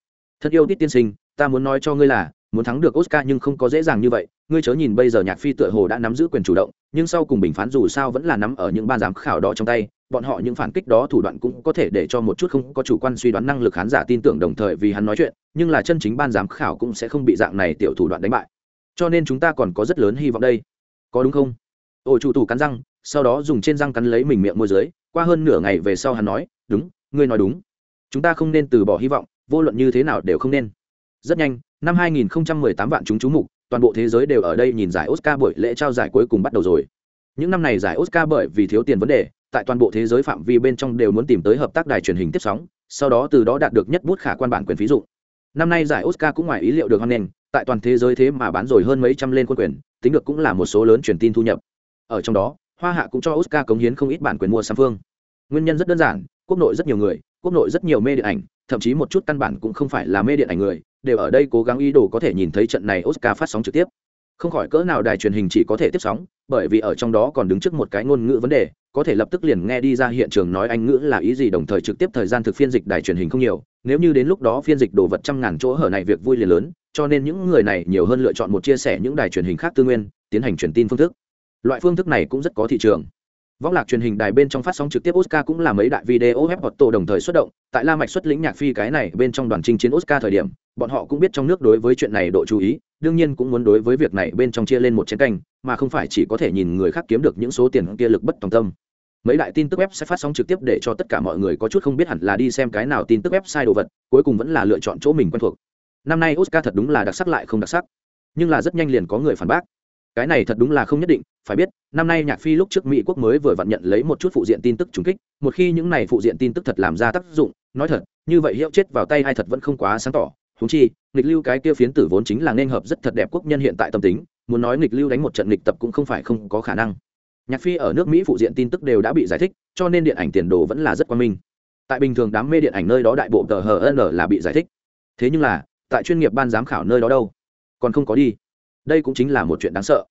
thật yêu tít tiên sinh, ta muốn nói cho ngươi là, muốn thắng được oscar nhưng không có dễ dàng như vậy. Ngươi chớ nhìn bây giờ nhạc phi tựa hồ đã nắm giữ quyền chủ động, nhưng sau cùng bình phán dù sao vẫn là nắm ở những ban giám khảo đó trong tay. Bọn họ những phản kích đó thủ đoạn cũng có thể để cho một chút không có chủ quan suy đoán năng lực khán giả tin tưởng đồng thời vì hắn nói chuyện, nhưng là chân chính ban giám khảo cũng sẽ không bị dạng này tiểu thủ đoạn đánh bại. Cho nên chúng ta còn có rất lớn hy vọng đây. Có đúng không? Ổ chủ tù cắn răng, sau đó dùng trên răng cắn lấy mình miệng môi dưới, qua hơn nửa ngày về sau hắn nói, đúng, ngươi nói đúng. Chúng ta không nên từ bỏ hy vọng vô luận như thế nào đều không nên. Rất nhanh, năm 2018 vạn chúng chú mục, toàn bộ thế giới đều ở đây nhìn giải oscar buổi lễ trao giải cuối cùng bắt đầu rồi. Những năm này giải oscar bởi vì thiếu tiền vấn đề, tại toàn bộ thế giới phạm vi bên trong đều muốn tìm tới hợp tác đài truyền hình tiếp sóng, sau đó từ đó đạt được nhất bút khả quan bản quyền phí dụ năm nay giải oscar cũng ngoài ý liệu được hoan nghênh, tại toàn thế giới thế mà bán rồi hơn mấy trăm lên quân quyền, tính được cũng là một số lớn truyền tin thu nhập. Ở trong đó, hoa hạ cũng cho oscar cống hiến không ít bản quyền mua sang phương. Nguyên nhân rất đơn giản, quốc nội rất nhiều người, quốc nội rất nhiều mê điện ảnh thậm chí một chút căn bản cũng không phải là mê điện ảnh người, đều ở đây cố gắng ý đồ có thể nhìn thấy trận này oscar phát sóng trực tiếp. Không khỏi cỡ nào đài truyền hình chỉ có thể tiếp sóng, bởi vì ở trong đó còn đứng trước một cái ngôn ngữ vấn đề, có thể lập tức liền nghe đi ra hiện trường nói anh ngữ là ý gì, đồng thời trực tiếp thời gian thực phiên dịch đài truyền hình không nhiều, nếu như đến lúc đó phiên dịch đồ vật trăm ngàn chỗ hở này việc vui liền lớn, cho nên những người này nhiều hơn lựa chọn một chia sẻ những đài truyền hình khác tư nguyên, tiến hành truyền tin phương thức. Loại phương thức này cũng rất có thị trường. Võng lạc truyền hình đài bên trong phát sóng trực tiếp Oscar cũng là mấy đại video web hoặc tổ đồng thời xuất động, tại La Mạch xuất lĩnh nhạc phi cái này bên trong đoàn trình chiến Oscar thời điểm, bọn họ cũng biết trong nước đối với chuyện này độ chú ý, đương nhiên cũng muốn đối với việc này bên trong chia lên một chén canh, mà không phải chỉ có thể nhìn người khác kiếm được những số tiền kia lực bất tòng tâm. Mấy đại tin tức web sẽ phát sóng trực tiếp để cho tất cả mọi người có chút không biết hẳn là đi xem cái nào tin tức web sai đồ vật, cuối cùng vẫn là lựa chọn chỗ mình quen thuộc. Năm nay Oscar thật đúng là đặc sắc lại không đặc sắc, nhưng là rất nhanh liền có người phản bác cái này thật đúng là không nhất định, phải biết, năm nay nhạc phi lúc trước mỹ quốc mới vừa vặn nhận lấy một chút phụ diện tin tức trùng kích, một khi những này phụ diện tin tức thật làm ra tác dụng, nói thật, như vậy hiệu chết vào tay hay thật vẫn không quá sáng tỏ. Húng chi, nghịch lưu cái kia phiến tử vốn chính là nên hợp rất thật đẹp quốc nhân hiện tại tâm tính, muốn nói nghịch lưu đánh một trận nghịch tập cũng không phải không có khả năng. Nhạc phi ở nước mỹ phụ diện tin tức đều đã bị giải thích, cho nên điện ảnh tiền đồ vẫn là rất quan minh. Tại bình thường đám mê điện ảnh nơi đó đại bộ tờ hn là bị giải thích. Thế nhưng là, tại chuyên nghiệp ban giám khảo nơi đó đâu? Còn không có đi đây cũng chính là một chuyện đáng sợ.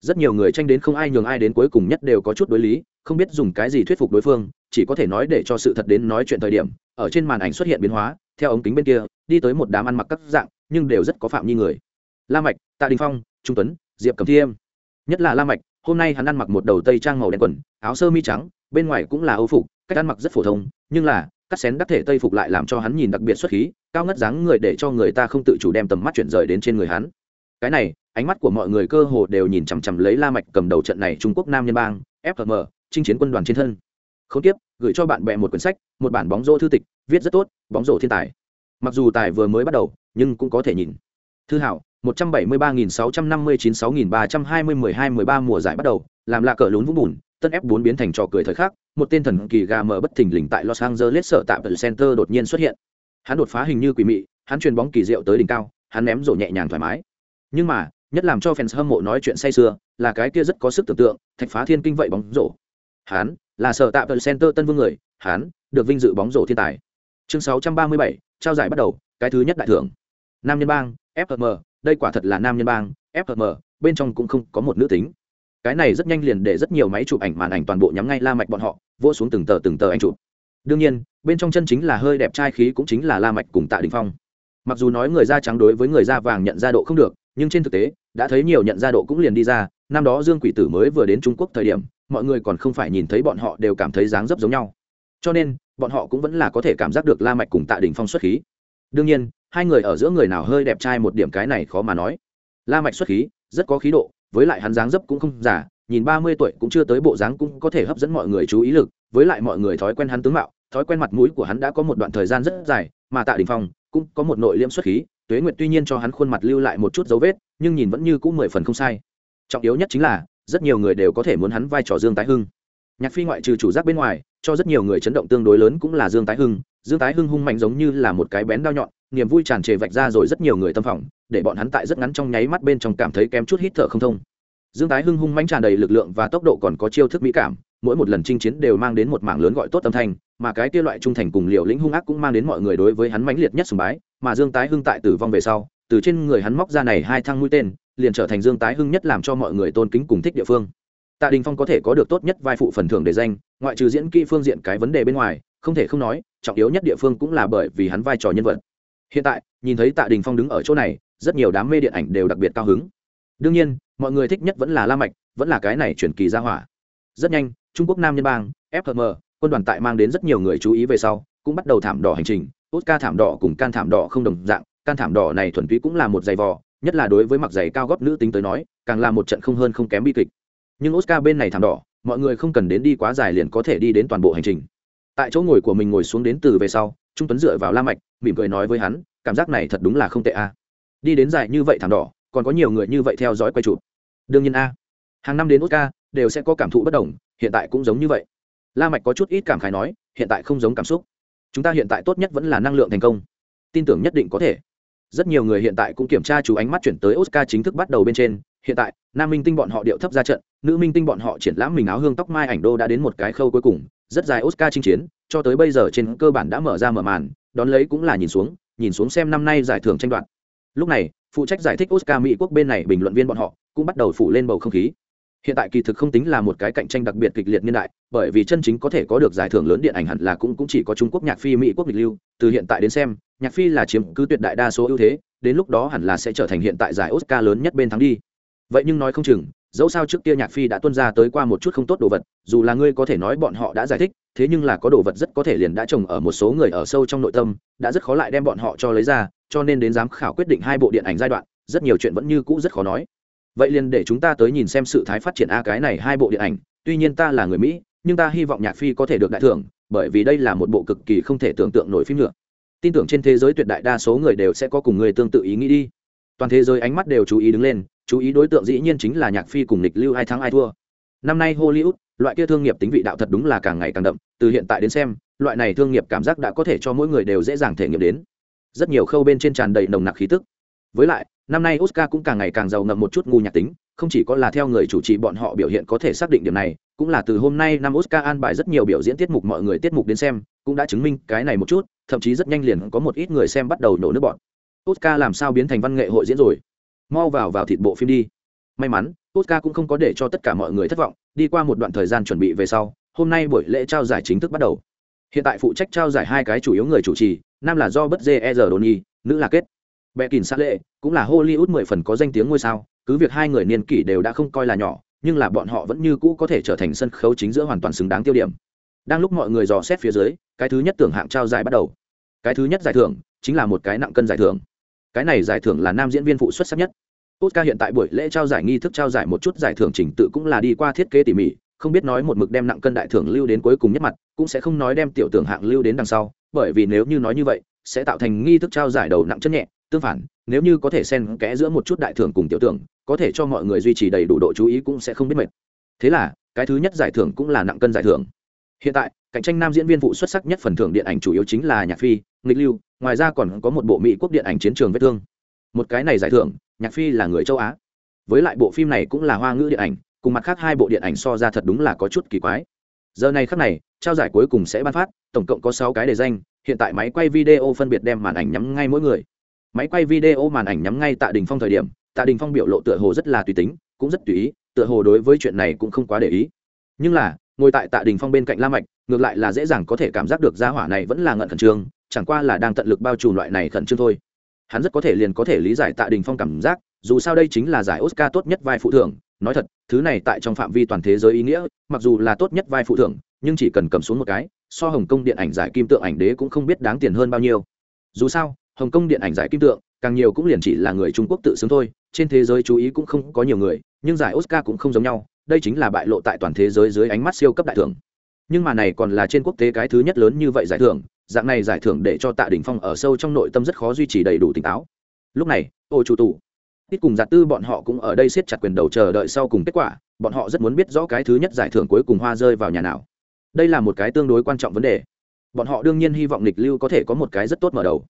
Rất nhiều người tranh đến không ai nhường ai đến cuối cùng nhất đều có chút đối lý, không biết dùng cái gì thuyết phục đối phương, chỉ có thể nói để cho sự thật đến nói chuyện thời điểm, ở trên màn ảnh xuất hiện biến hóa, theo ống kính bên kia, đi tới một đám ăn mặc các dạng, nhưng đều rất có phạm nhi người. La mạch, tạ đình phong, trung tuấn, diệp Cẩm thiêm. Nhất là la mạch, hôm nay hắn ăn mặc một đầu tây trang màu đen quần, áo sơ mi trắng, bên ngoài cũng là âu phục, cách ăn mặc rất phổ thông, nhưng là, cắt xén đắc thể tây phục lại làm cho hắn nhìn đặc biệt xuất khí, cao ngất dáng người để cho người ta không tự chủ đem tầm mắt chuyển rời đến trên người hắn. Cái này ánh mắt của mọi người cơ hồ đều nhìn chằm chằm lấy la mạch cầm đầu trận này trung quốc nam nhân bang fm chinh chiến quân đoàn trên thân. Không tiếp, gửi cho bạn bè một quyển sách, một bản bóng rổ thư tịch, viết rất tốt, bóng rổ thiên tài. Mặc dù tài vừa mới bắt đầu, nhưng cũng có thể nhìn. Thư hảo, một trăm bảy mươi ba nghìn sáu trăm năm mươi chín sáu nghìn ba trăm hai mươi mười hai mười ba mùa giải bắt đầu, làm lạ cờ lún vũng bùn, tân F4 biến thành trò cười thời khắc, một tên thần kỳ gà mở bất thình lình tại los angeles sở tạm center đột nhiên xuất hiện. Hắn đột phá hình như quỷ mị, hắn truyền bóng kỳ diệu tới đỉnh cao, hắn ném rổ nhẹ nhàng thoải mái. Nhưng mà nhất làm cho fans hâm mộ nói chuyện say sưa là cái kia rất có sức tưởng tượng thạch phá thiên kinh vậy bóng rổ. Hán là sở tạ tờ center tân vương người. Hán được vinh dự bóng rổ thiên tài. Chương 637, trao giải bắt đầu cái thứ nhất đại thưởng. Nam nhân bang fm đây quả thật là nam nhân bang fm bên trong cũng không có một nữ tính. Cái này rất nhanh liền để rất nhiều máy chụp ảnh màn ảnh toàn bộ nhắm ngay la mạch bọn họ vỗ xuống từng tờ từng tờ anh chụp. Đương nhiên bên trong chân chính là hơi đẹp trai khí cũng chính là la mạch cùng tạ đình phong. Mặc dù nói người da trắng đối với người da vàng nhận ra độ không được nhưng trên thực tế đã thấy nhiều nhận ra độ cũng liền đi ra, năm đó dương quỷ tử mới vừa đến trung quốc thời điểm, mọi người còn không phải nhìn thấy bọn họ đều cảm thấy dáng dấp giống nhau. Cho nên, bọn họ cũng vẫn là có thể cảm giác được la mạch cùng tạ đình phong xuất khí. Đương nhiên, hai người ở giữa người nào hơi đẹp trai một điểm cái này khó mà nói. La mạch xuất khí, rất có khí độ, với lại hắn dáng dấp cũng không giả nhìn ba mươi tuổi cũng chưa tới bộ dáng cũng có thể hấp dẫn mọi người chú ý lực, với lại mọi người thói quen hắn tướng mạo, thói quen mặt mũi của hắn đã có một đoạn thời gian rất dài, mà tạ đình phong cũng có một nội liễm xuất khí, tuế nguyệt tuy nhiên cho hắn khuôn mặt lưu lại một chút dấu vết nhưng nhìn vẫn như cũng mười phần không sai. Trọng yếu nhất chính là, rất nhiều người đều có thể muốn hắn vai trò dương tái hưng. Nhạc phi ngoại trừ chủ giác bên ngoài, cho rất nhiều người chấn động tương đối lớn cũng là dương tái hưng. Dương tái hưng hung mạnh giống như là một cái bén đao nhọn, niềm vui tràn trề vạch ra rồi rất nhiều người tâm phòng để bọn hắn tại rất ngắn trong nháy mắt bên trong cảm thấy kém chút hít thở không thông. Dương tái hưng hung mạnh tràn đầy lực lượng và tốc độ còn có chiêu thức mỹ cảm, mỗi một lần chinh chiến đều mang đến một mảng lớn gọi tốt âm thanh, mà cái kia loại trung thành cùng liều lĩnh hung ác cũng mang đến mọi người đối với hắn mãnh liệt nhất sùng bái, mà dương tái hưng tại tử vong về sau từ trên người hắn móc ra này hai thăng mũi tên, liền trở thành dương tái hưng nhất làm cho mọi người tôn kính cùng thích địa phương. Tạ đình phong có thể có được tốt nhất vai phụ phần thưởng để danh, ngoại trừ diễn kỹ phương diện cái vấn đề bên ngoài, không thể không nói, trọng yếu nhất địa phương cũng là bởi vì hắn vai trò nhân vật. Hiện tại, nhìn thấy tạ đình phong đứng ở chỗ này, rất nhiều đám mê điện ảnh đều đặc biệt cao hứng. Đương nhiên, mọi người thích nhất vẫn là la mạch, vẫn là cái này chuyển kỳ ra hỏa. Rất nhanh, trung quốc nam nhân bang fhm quân đoàn tại mang đến rất nhiều người chú ý về sau, cũng bắt đầu thảm đỏ hành trình, oscar thảm đỏ cùng can thảm đỏ không đồng dạng can thảm đỏ này thuần túy cũng là một giày vò, nhất là đối với mặc giày cao góp nữ tính tới nói, càng là một trận không hơn không kém bi kịch. Nhưng oscar bên này thảm đỏ, mọi người không cần đến đi quá dài liền có thể đi đến toàn bộ hành trình. Tại chỗ ngồi của mình ngồi xuống đến từ về sau, trung tuấn dựa vào la mạch, mỉm cười nói với hắn, cảm giác này thật đúng là không tệ a. Đi đến dài như vậy thảm đỏ, còn có nhiều người như vậy theo dõi quay chụp. Đương nhiên a. Hàng năm đến oscar đều sẽ có cảm thụ bất đồng, hiện tại cũng giống như vậy. La mạch có chút ít cảm khái nói, hiện tại không giống cảm xúc. Chúng ta hiện tại tốt nhất vẫn là năng lượng thành công. Tin tưởng nhất định có thể rất nhiều người hiện tại cũng kiểm tra chú ánh mắt chuyển tới oscar chính thức bắt đầu bên trên. Hiện tại, nam minh tinh bọn họ điệu thấp ra trận, nữ minh tinh bọn họ triển lãm mình áo hương tóc mai ảnh đô đã đến một cái khâu cuối cùng. Rất dài oscar chinh chiến, cho tới bây giờ trên cơ bản đã mở ra mở màn, đón lấy cũng là nhìn xuống nhìn xuống xem năm nay giải thưởng tranh đoạt. Lúc này, phụ trách giải thích oscar mỹ quốc bên này bình luận viên bọn họ cũng bắt đầu phủ lên bầu không khí hiện tại kỳ thực không tính là một cái cạnh tranh đặc biệt kịch liệt niên đại bởi vì chân chính có thể có được giải thưởng lớn điện ảnh hẳn là cũng, cũng chỉ có trung quốc nhạc phi mỹ quốc lịch lưu. Từ hiện tại đến xem nhạc phi là chiếm cứ tuyệt đại đa số ưu thế đến lúc đó hẳn là sẽ trở thành hiện tại giải oscar lớn nhất bên thắng đi. Vậy nhưng nói không chừng dẫu sao trước kia nhạc phi đã tuân ra tới qua một chút không tốt đồ vật dù là ngươi có thể nói bọn họ đã giải thích thế nhưng là có đồ vật rất có thể liền đã trồng ở một số người ở sâu trong nội tâm đã rất khó lại đem bọn họ cho lấy ra cho nên đến giám khảo quyết định hai bộ điện ảnh giai đoạn rất nhiều chuyện vẫn như cũ rất khó nói vậy liền để chúng ta tới nhìn xem sự thái phát triển a cái này hai bộ điện ảnh. Tuy nhiên ta là người mỹ, nhưng ta hy vọng nhạc phi có thể được đại thưởng, bởi vì đây là một bộ cực kỳ không thể tưởng tượng nổi phim nữa. Tin tưởng trên thế giới tuyệt đại đa số người đều sẽ có cùng người tương tự ý nghĩ đi. Toàn thế giới ánh mắt đều chú ý đứng lên, chú ý đối tượng dĩ nhiên chính là nhạc phi cùng lịch lưu ai thắng ai thua. Năm nay hollywood, loại kia thương nghiệp tính vị đạo thật đúng là càng ngày càng đậm, từ hiện tại đến xem, loại này thương nghiệp cảm giác đã có thể cho mỗi người đều dễ dàng thể nghiệm đến. Rất nhiều khâu bên trên tràn đầy nồng nặc khí tức với lại, năm nay oscar cũng càng ngày càng giàu ngậm một chút ngu nhạc tính, không chỉ có là theo người chủ trì bọn họ biểu hiện có thể xác định điểm này, cũng là từ hôm nay năm oscar an bài rất nhiều biểu diễn tiết mục mọi người tiết mục đến xem, cũng đã chứng minh cái này một chút, thậm chí rất nhanh liền có một ít người xem bắt đầu nổ nước bọn oscar làm sao biến thành văn nghệ hội diễn rồi? Mau vào vào thịt bộ phim đi. May mắn, oscar cũng không có để cho tất cả mọi người thất vọng, đi qua một đoạn thời gian chuẩn bị về sau, hôm nay buổi lễ trao giải chính thức bắt đầu. Hiện tại phụ trách trao giải hai cái chủ yếu người chủ trì, nam là do bất dê e. R đồn nhi nữ là kết bệ kín sát lệ cũng là hollywood mười phần có danh tiếng ngôi sao cứ việc hai người niên kỷ đều đã không coi là nhỏ nhưng là bọn họ vẫn như cũ có thể trở thành sân khấu chính giữa hoàn toàn xứng đáng tiêu điểm. Đang lúc mọi người dò xét phía dưới cái thứ nhất tưởng hạng trao giải bắt đầu. Cái thứ nhất giải thưởng chính là một cái nặng cân giải thưởng. Cái này giải thưởng là nam diễn viên phụ xuất sắc nhất. Oscar hiện tại buổi lễ trao giải nghi thức trao giải một chút giải thưởng trình tự cũng là đi qua thiết kế tỉ mỉ, không biết nói một mực đem nặng cân đại thưởng lưu đến cuối cùng nhất mặt, cũng sẽ không nói đem tiểu tưởng hạng lưu đến đằng sau, bởi vì nếu như nói như vậy, sẽ tạo thành nghi thức trao giải đầu nặng chân nhẹ, tương phản, nếu như có thể xen kẽ giữa một chút đại thưởng cùng tiểu tưởng, có thể cho mọi người duy trì đầy đủ độ chú ý cũng sẽ không biết mệt. Thế là, cái thứ nhất giải thưởng cũng là nặng cân giải thưởng. Hiện tại, cạnh tranh nam diễn viên vụ xuất sắc nhất phần thưởng điện ảnh chủ yếu chính là Nhạc Phi, Nghịch Lưu, ngoài ra còn có một bộ Mỹ quốc điện ảnh chiến trường vết thương. Một cái này giải thưởng, nhạc phi là người châu á với lại bộ phim này cũng là hoa ngữ điện ảnh cùng mặt khác hai bộ điện ảnh so ra thật đúng là có chút kỳ quái giờ này khắc này trao giải cuối cùng sẽ ban phát tổng cộng có sáu cái đề danh hiện tại máy quay video phân biệt đem màn ảnh nhắm ngay mỗi người máy quay video màn ảnh nhắm ngay tạ đình phong thời điểm, tạ đình phong biểu lộ tựa hồ rất là tùy tính, cũng rất tùy ý, tựa hồ đối với chuyện này cũng không quá để ý. Nhưng là, ngồi tại tạ đình phong bên cạnh la mạch, ngược lại là dễ dàng có thể cảm giác được gia hỏa này vẫn là ngận khẩn trương, chẳng qua là đang tận lực bao trùm loại này khẩn trương thôi. Hắn rất có thể liền có thể lý giải tạ đình phong cảm giác, dù sao đây chính là giải oscar tốt nhất vai phụ thưởng. Nói thật, thứ này tại trong phạm vi toàn thế giới ý nghĩa, mặc dù là tốt nhất vai phụ thưởng, nhưng chỉ cần cầm xuống một cái, so hồng kông điện ảnh giải kim tượng ảnh đế cũng không biết đáng tiền hơn bao nhiêu. Dù sao hồng kông điện ảnh giải kim tượng, càng nhiều cũng liền chỉ là người trung quốc tự xứng thôi, trên thế giới chú ý cũng không có nhiều người, nhưng giải oscar cũng không giống nhau, đây chính là bại lộ tại toàn thế giới dưới ánh mắt siêu cấp đại thưởng. Nhưng mà này còn là trên quốc tế cái thứ nhất lớn như vậy giải thưởng, dạng này giải thưởng để cho tạ đình phong ở sâu trong nội tâm rất khó duy trì đầy đủ tỉnh táo. Lúc này, ô chủ tù ít cùng giặt tư bọn họ cũng ở đây siết chặt quyền đầu chờ đợi sau cùng kết quả, bọn họ rất muốn biết rõ cái thứ nhất giải thưởng cuối cùng hoa rơi vào nhà nào. Đây là một cái tương đối quan trọng vấn đề. Bọn họ đương nhiên hy vọng lịch lưu có thể có một cái rất tốt mở đầu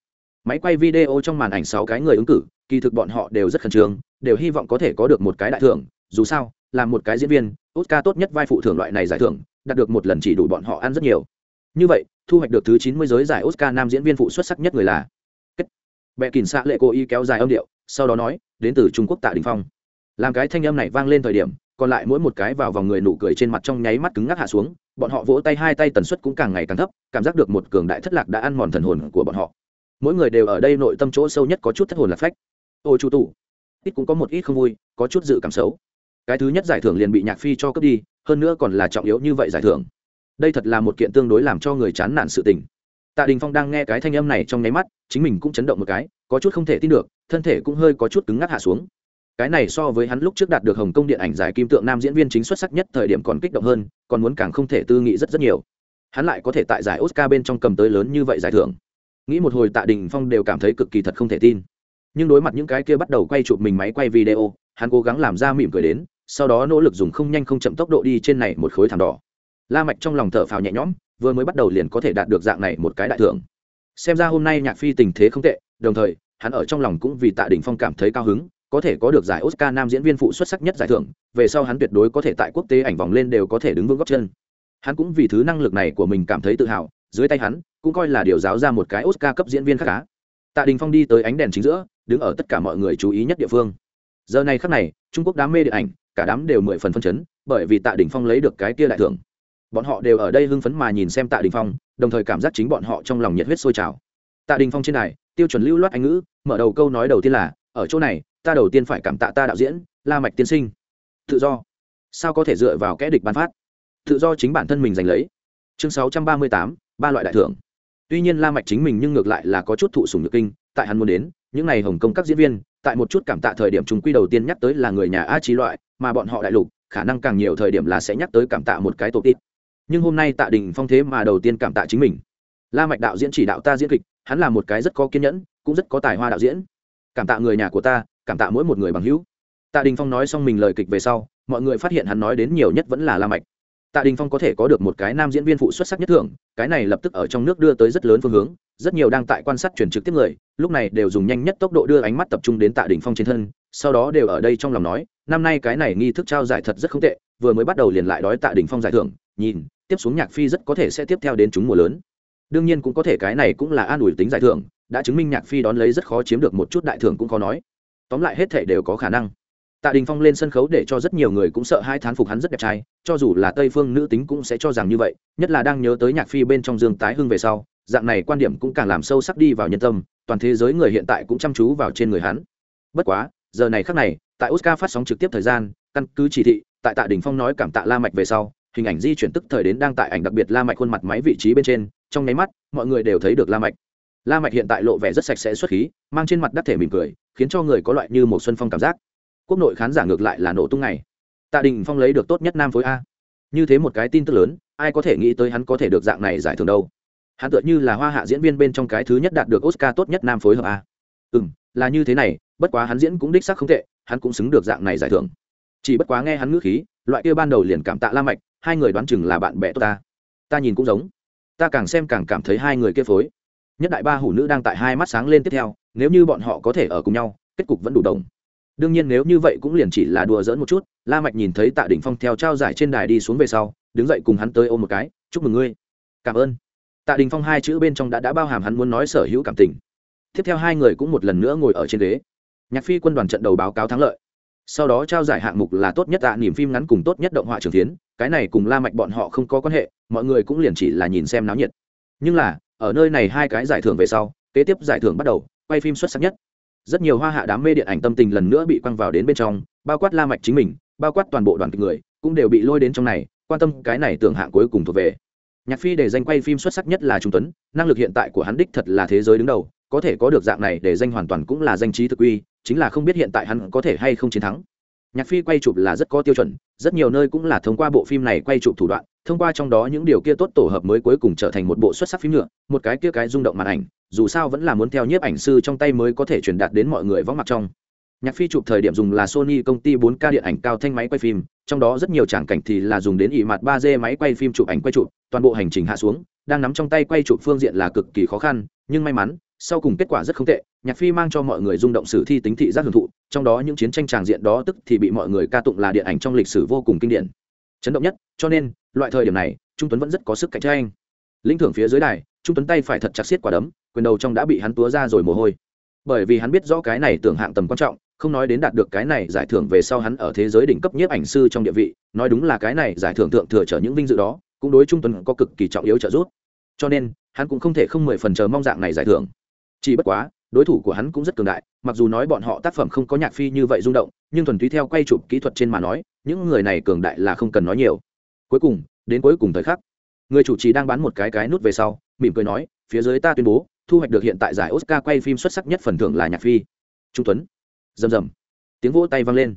máy quay video trong màn ảnh sáu cái người ứng cử, kỳ thực bọn họ đều rất khẩn trương, đều hy vọng có thể có được một cái đại thưởng. Dù sao, là một cái diễn viên, oscar tốt nhất vai phụ thưởng loại này giải thưởng, đạt được một lần chỉ đủ bọn họ ăn rất nhiều. Như vậy, thu hoạch được thứ chín mươi giới giải oscar nam diễn viên phụ xuất sắc nhất người là kết. Bệ kỳn xạ lệ cô y kéo dài âm điệu, sau đó nói, đến từ trung quốc tạ đình phong. Làm cái thanh âm này vang lên thời điểm, còn lại mỗi một cái vào vòng người nụ cười trên mặt trong nháy mắt cứng ngắc hạ xuống, bọn họ vỗ tay hai tay tần suất cũng càng ngày càng thấp, cảm giác được một cường đại thất lạc đã ăn mòn thần hồn của bọn họ mỗi người đều ở đây nội tâm chỗ sâu nhất có chút thất hồn lạc phách. Ôi chủ tụ ít cũng có một ít không vui, có chút dự cảm xấu. Cái thứ nhất giải thưởng liền bị nhạc phi cho cướp đi, hơn nữa còn là trọng yếu như vậy giải thưởng. Đây thật là một kiện tương đối làm cho người chán nản sự tình. Tạ đình phong đang nghe cái thanh âm này trong nháy mắt, chính mình cũng chấn động một cái, có chút không thể tin được, thân thể cũng hơi có chút cứng ngắc hạ xuống. Cái này so với hắn lúc trước đạt được hồng kông điện ảnh giải kim tượng nam diễn viên chính xuất sắc nhất thời điểm còn kích động hơn, còn muốn càng không thể tư nghị rất rất nhiều. Hắn lại có thể tại giải oscar bên trong cầm tới lớn như vậy giải thưởng nghĩ một hồi tạ đình phong đều cảm thấy cực kỳ thật không thể tin. Nhưng đối mặt những cái kia bắt đầu quay chụp mình máy quay video, hắn cố gắng làm ra mỉm cười đến, sau đó nỗ lực dùng không nhanh không chậm tốc độ đi trên này một khối thảm đỏ. La mạch trong lòng thở phào nhẹ nhõm, vừa mới bắt đầu liền có thể đạt được dạng này một cái đại thưởng. Xem ra hôm nay nhạc phi tình thế không tệ, đồng thời, hắn ở trong lòng cũng vì tạ đình phong cảm thấy cao hứng, có thể có được giải oscar nam diễn viên phụ xuất sắc nhất giải thưởng, về sau hắn tuyệt đối có thể tại quốc tế ảnh vòng lên đều có thể đứng vững góc chân. Hắn cũng vì thứ năng lực này của mình cảm thấy tự hào, dưới tay hắn cũng coi là điều giáo ra một cái oscar cấp diễn viên khác cá tạ đình phong đi tới ánh đèn chính giữa, đứng ở tất cả mọi người chú ý nhất địa phương. Giờ này khắc này, trung quốc đám mê điện ảnh, cả đám đều mười phần phân chấn, bởi vì tạ đình phong lấy được cái kia đại thưởng. Bọn họ đều ở đây hưng phấn mà nhìn xem tạ đình phong, đồng thời cảm giác chính bọn họ trong lòng nhiệt huyết sôi trào. Tạ đình phong trên này tiêu chuẩn lưu loát anh ngữ, mở đầu câu nói đầu tiên là, ở chỗ này, ta đầu tiên phải cảm tạ ta đạo diễn, la mạch tiên sinh. Tự do. Sao có thể dựa vào kẽ địch ban phát? Tự do chính bản thân mình giành lấy. Chương sáu trăm ba mươi tám, ba loại đại thưởng tuy nhiên la mạch chính mình nhưng ngược lại là có chút thụ sủng nhược kinh, tại hắn muốn đến, những này hồng kông các diễn viên, tại một chút cảm tạ thời điểm chúng quy đầu tiên nhắc tới là người nhà a trí loại, mà bọn họ đại lục, khả năng càng nhiều thời điểm là sẽ nhắc tới cảm tạ một cái tổ tít. Nhưng hôm nay tạ đình phong thế mà đầu tiên cảm tạ chính mình. La mạch đạo diễn chỉ đạo ta diễn kịch, hắn là một cái rất có kiên nhẫn, cũng rất có tài hoa đạo diễn. Cảm tạ người nhà của ta, cảm tạ mỗi một người bằng hữu. Tạ đình phong nói xong mình lời kịch về sau, mọi người phát hiện hắn nói đến nhiều nhất vẫn là la mạch tạ đình phong có thể có được một cái nam diễn viên phụ xuất sắc nhất thưởng, cái này lập tức ở trong nước đưa tới rất lớn phương hướng, rất nhiều đang tại quan sát chuyển trực tiếp người, lúc này đều dùng nhanh nhất tốc độ đưa ánh mắt tập trung đến tạ đình phong trên thân, sau đó đều ở đây trong lòng nói, năm nay cái này nghi thức trao giải thật rất không tệ, vừa mới bắt đầu liền lại đói tạ đình phong giải thưởng, nhìn, tiếp xuống nhạc phi rất có thể sẽ tiếp theo đến chúng mùa lớn. Đương nhiên cũng có thể cái này cũng là an ủi tính giải thưởng, đã chứng minh nhạc phi đón lấy rất khó chiếm được một chút đại thưởng cũng khó nói. Tóm lại hết thể đều có khả năng tạ đình phong lên sân khấu để cho rất nhiều người cũng sợ hai thán phục hắn rất đẹp trai, cho dù là tây phương nữ tính cũng sẽ cho rằng như vậy, nhất là đang nhớ tới nhạc phi bên trong dương tái hưng về sau, dạng này quan điểm cũng càng làm sâu sắc đi vào nhân tâm, toàn thế giới người hiện tại cũng chăm chú vào trên người hắn. Bất quá, giờ này khác này, tại oscar phát sóng trực tiếp thời gian, căn cứ chỉ thị, tại tạ đình phong nói cảm tạ la mạch về sau, hình ảnh di chuyển tức thời đến đang tại ảnh đặc biệt la mạch khuôn mặt máy vị trí bên trên, trong nháy mắt, mọi người đều thấy được la mạch. La mạch hiện tại lộ vẻ rất sạch sẽ xuất khí, mang trên mặt đắc thể mỉm cười, khiến cho người có loại như một xuân phong cảm giác quốc nội khán giả ngược lại là nổ tung này. Tạ đình phong lấy được tốt nhất nam phối a. Như thế một cái tin tức lớn, ai có thể nghĩ tới hắn có thể được dạng này giải thưởng đâu. Hắn tựa như là hoa hạ diễn viên bên trong cái thứ nhất đạt được oscar tốt nhất nam phối hợp a. Ừ là như thế này, bất quá hắn diễn cũng đích xác không tệ, hắn cũng xứng được dạng này giải thưởng. Chỉ bất quá nghe hắn ngữ khí, loại kia ban đầu liền cảm tạ la mạch, hai người đoán chừng là bạn bè tốt ta. Ta nhìn cũng giống. Ta càng xem càng cảm thấy hai người kia phối. Nhất đại ba hủ nữ đang tại hai mắt sáng lên tiếp theo, nếu như bọn họ có thể ở cùng nhau, kết cục vẫn đủ đồng đương nhiên nếu như vậy cũng liền chỉ là đùa giỡn một chút, la mạch nhìn thấy tạ đỉnh phong theo trao giải trên đài đi xuống về sau, đứng dậy cùng hắn tới ôm một cái, chúc mừng ngươi. Cảm ơn. Tạ đình phong hai chữ bên trong đã đã bao hàm hắn muốn nói sở hữu cảm tình. Tiếp theo hai người cũng một lần nữa ngồi ở trên ghế. Nhạc phi quân đoàn trận đầu báo cáo thắng lợi. Sau đó trao giải hạng mục là tốt nhất tạ niềm phim ngắn cùng tốt nhất động họa trường tiến cái này cùng la mạch bọn họ không có quan hệ, mọi người cũng liền chỉ là nhìn xem náo nhiệt. Nhưng là, ở nơi này hai cái giải thưởng về sau, kế tiếp giải thưởng bắt đầu, quay phim xuất sắc nhất rất nhiều hoa hạ đám mê điện ảnh tâm tình lần nữa bị quăng vào đến bên trong, bao quát la mạch chính mình, bao quát toàn bộ đoàn kịch người, cũng đều bị lôi đến trong này, quan tâm cái này tưởng hạng cuối cùng thuộc về. Nhạc phi để danh quay phim xuất sắc nhất là trung tuấn, năng lực hiện tại của hắn đích thật là thế giới đứng đầu, có thể có được dạng này để danh hoàn toàn cũng là danh trí thực uy, chính là không biết hiện tại hắn có thể hay không chiến thắng. Nhạc phi quay chụp là rất có tiêu chuẩn, rất nhiều nơi cũng là thông qua bộ phim này quay chụp thủ đoạn thông qua trong đó những điều kia tốt tổ hợp mới cuối cùng trở thành một bộ xuất sắc phim nhựa, một cái kia cái rung động màn ảnh, dù sao vẫn là muốn theo nhiếp ảnh sư trong tay mới có thể truyền đạt đến mọi người vắng mặt trong. Nhạc phi chụp thời điểm dùng là sony công ty 4K điện ảnh cao thanh máy quay phim, trong đó rất nhiều tràng cảnh thì là dùng đến ỉ mặt 3D máy quay phim chụp ảnh quay chụp, toàn bộ hành trình hạ xuống, đang nắm trong tay quay chụp phương diện là cực kỳ khó khăn, nhưng may mắn, sau cùng kết quả rất không tệ, nhạc phi mang cho mọi người rung động sử thi tính thị giác hưởng thụ, trong đó những chiến tranh tràng diện đó tức thì bị mọi người ca tụng là điện ảnh trong lịch sử vô cùng kinh điển chấn động nhất, cho nên, loại thời điểm này, trung tuấn vẫn rất có sức cạnh tranh. Linh thưởng phía dưới đài, trung tuấn tay phải thật chặt xiết quả đấm, quyền đầu trong đã bị hắn túa ra rồi mồ hôi. Bởi vì hắn biết rõ cái này tưởng hạng tầm quan trọng, không nói đến đạt được cái này giải thưởng về sau hắn ở thế giới đỉnh cấp nhiếp ảnh sư trong địa vị, nói đúng là cái này giải thưởng thượng thừa trở những vinh dự đó, cũng đối trung tuấn có cực kỳ trọng yếu trợ giúp. Cho nên, hắn cũng không thể không mười phần chờ mong dạng này giải thưởng. Chỉ bất quá, đối thủ của hắn cũng rất cường đại, mặc dù nói bọn họ tác phẩm không có nhạc phi như vậy rung động, nhưng thuần túy theo quay chụp kỹ thuật trên mà nói những người này cường đại là không cần nói nhiều. Cuối cùng, đến cuối cùng thời khắc, người chủ trì đang bán một cái cái nút về sau, mỉm cười nói, phía dưới ta tuyên bố, thu hoạch được hiện tại giải oscar quay phim xuất sắc nhất phần thưởng là nhạc phi. Trung tuấn. Rầm rầm. Tiếng vỗ tay vang lên.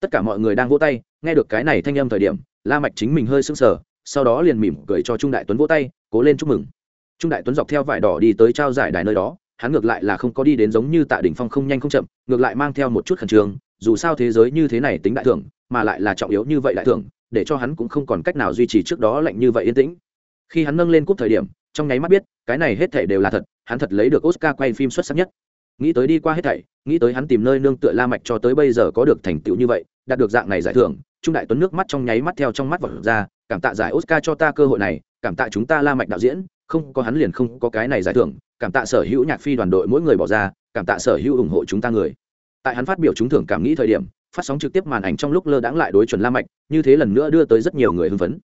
Tất cả mọi người đang vỗ tay, nghe được cái này thanh âm thời điểm, la mạch chính mình hơi sưng sờ, sau đó liền mỉm cười cho trung đại tuấn vỗ tay, cố lên chúc mừng. Trung đại tuấn dọc theo vải đỏ đi tới trao giải đài nơi đó, hắn ngược lại là không có đi đến giống như tạ đỉnh phong không nhanh không chậm, ngược lại mang theo một chút khẩn trương, dù sao thế giới như thế này tính đại thưởng mà lại là trọng yếu như vậy lại thường, để cho hắn cũng không còn cách nào duy trì trước đó lạnh như vậy yên tĩnh. Khi hắn nâng lên cúp thời điểm trong nháy mắt biết cái này hết thảy đều là thật hắn thật lấy được oscar quay phim xuất sắc nhất. Nghĩ tới đi qua hết thảy nghĩ tới hắn tìm nơi nương tựa la mạch cho tới bây giờ có được thành tựu như vậy đạt được dạng này giải thưởng trung đại tuấn nước mắt trong nháy mắt theo trong mắt vọt ra cảm tạ giải oscar cho ta cơ hội này cảm tạ chúng ta la mạch đạo diễn không có hắn liền không có cái này giải thưởng cảm tạ sở hữu nhạc phi đoàn đội mỗi người bỏ ra cảm tạ sở hữu ủng hộ chúng ta người. Tại hắn phát biểu trúng thưởng cảm nghĩ thời điểm phát sóng trực tiếp màn ảnh trong lúc lơ đãng lại đối chuẩn la mạch, như thế lần nữa đưa tới rất nhiều người hưng phấn.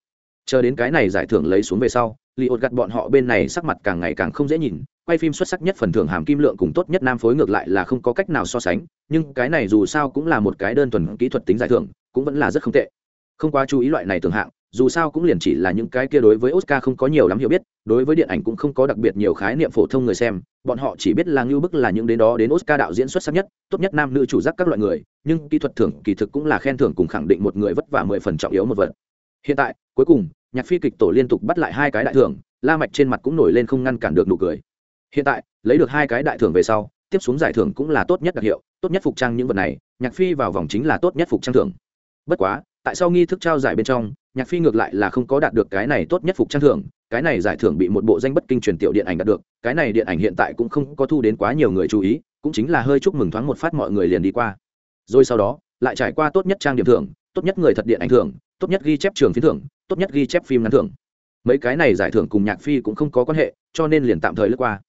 Chờ đến cái này giải thưởng lấy xuống về sau li ột gặt bọn họ bên này sắc mặt càng ngày càng không dễ nhìn, quay phim xuất sắc nhất phần thưởng hàm kim lượng cùng tốt nhất nam phối ngược lại là không có cách nào so sánh, nhưng cái này dù sao cũng là một cái đơn thuần kỹ thuật tính giải thưởng, cũng vẫn là rất không tệ. Không quá chú ý loại này thường hạng dù sao cũng liền chỉ là những cái kia đối với oscar không có nhiều lắm hiểu biết, đối với điện ảnh cũng không có đặc biệt nhiều khái niệm phổ thông người xem, bọn họ chỉ biết là ngưu bức là những đến đó đến oscar đạo diễn xuất sắc nhất, tốt nhất nam nữ chủ giác các loại người, nhưng kỹ thuật thưởng, kỳ thực cũng là khen thưởng cùng khẳng định một người vất vả mười phần trọng yếu một vật. Hiện tại, cuối cùng, nhạc phi kịch tổ liên tục bắt lại hai cái đại thưởng, la mạch trên mặt cũng nổi lên không ngăn cản được nụ cười. Hiện tại, lấy được hai cái đại thưởng về sau, tiếp xuống giải thưởng cũng là tốt nhất đặc hiệu, tốt nhất phục trang những vật này, nhạc phi vào vòng chính là tốt nhất phục trang thưởng. Bất quá tại sao nghi thức trao giải bên trong, nhạc phi ngược lại là không có đạt được cái này tốt nhất phục trang thưởng, cái này giải thưởng bị một bộ danh bất kinh truyền tiểu điện ảnh đạt được, cái này điện ảnh hiện tại cũng không có thu đến quá nhiều người chú ý, cũng chính là hơi chúc mừng thoáng một phát mọi người liền đi qua. Rồi sau đó, lại trải qua tốt nhất trang điểm thưởng, tốt nhất người thật điện ảnh thưởng, tốt nhất ghi chép trường phiến thưởng, tốt nhất ghi chép phim ngắn thưởng. Mấy cái này giải thưởng cùng nhạc phi cũng không có quan hệ, cho nên liền tạm thời lướt qua.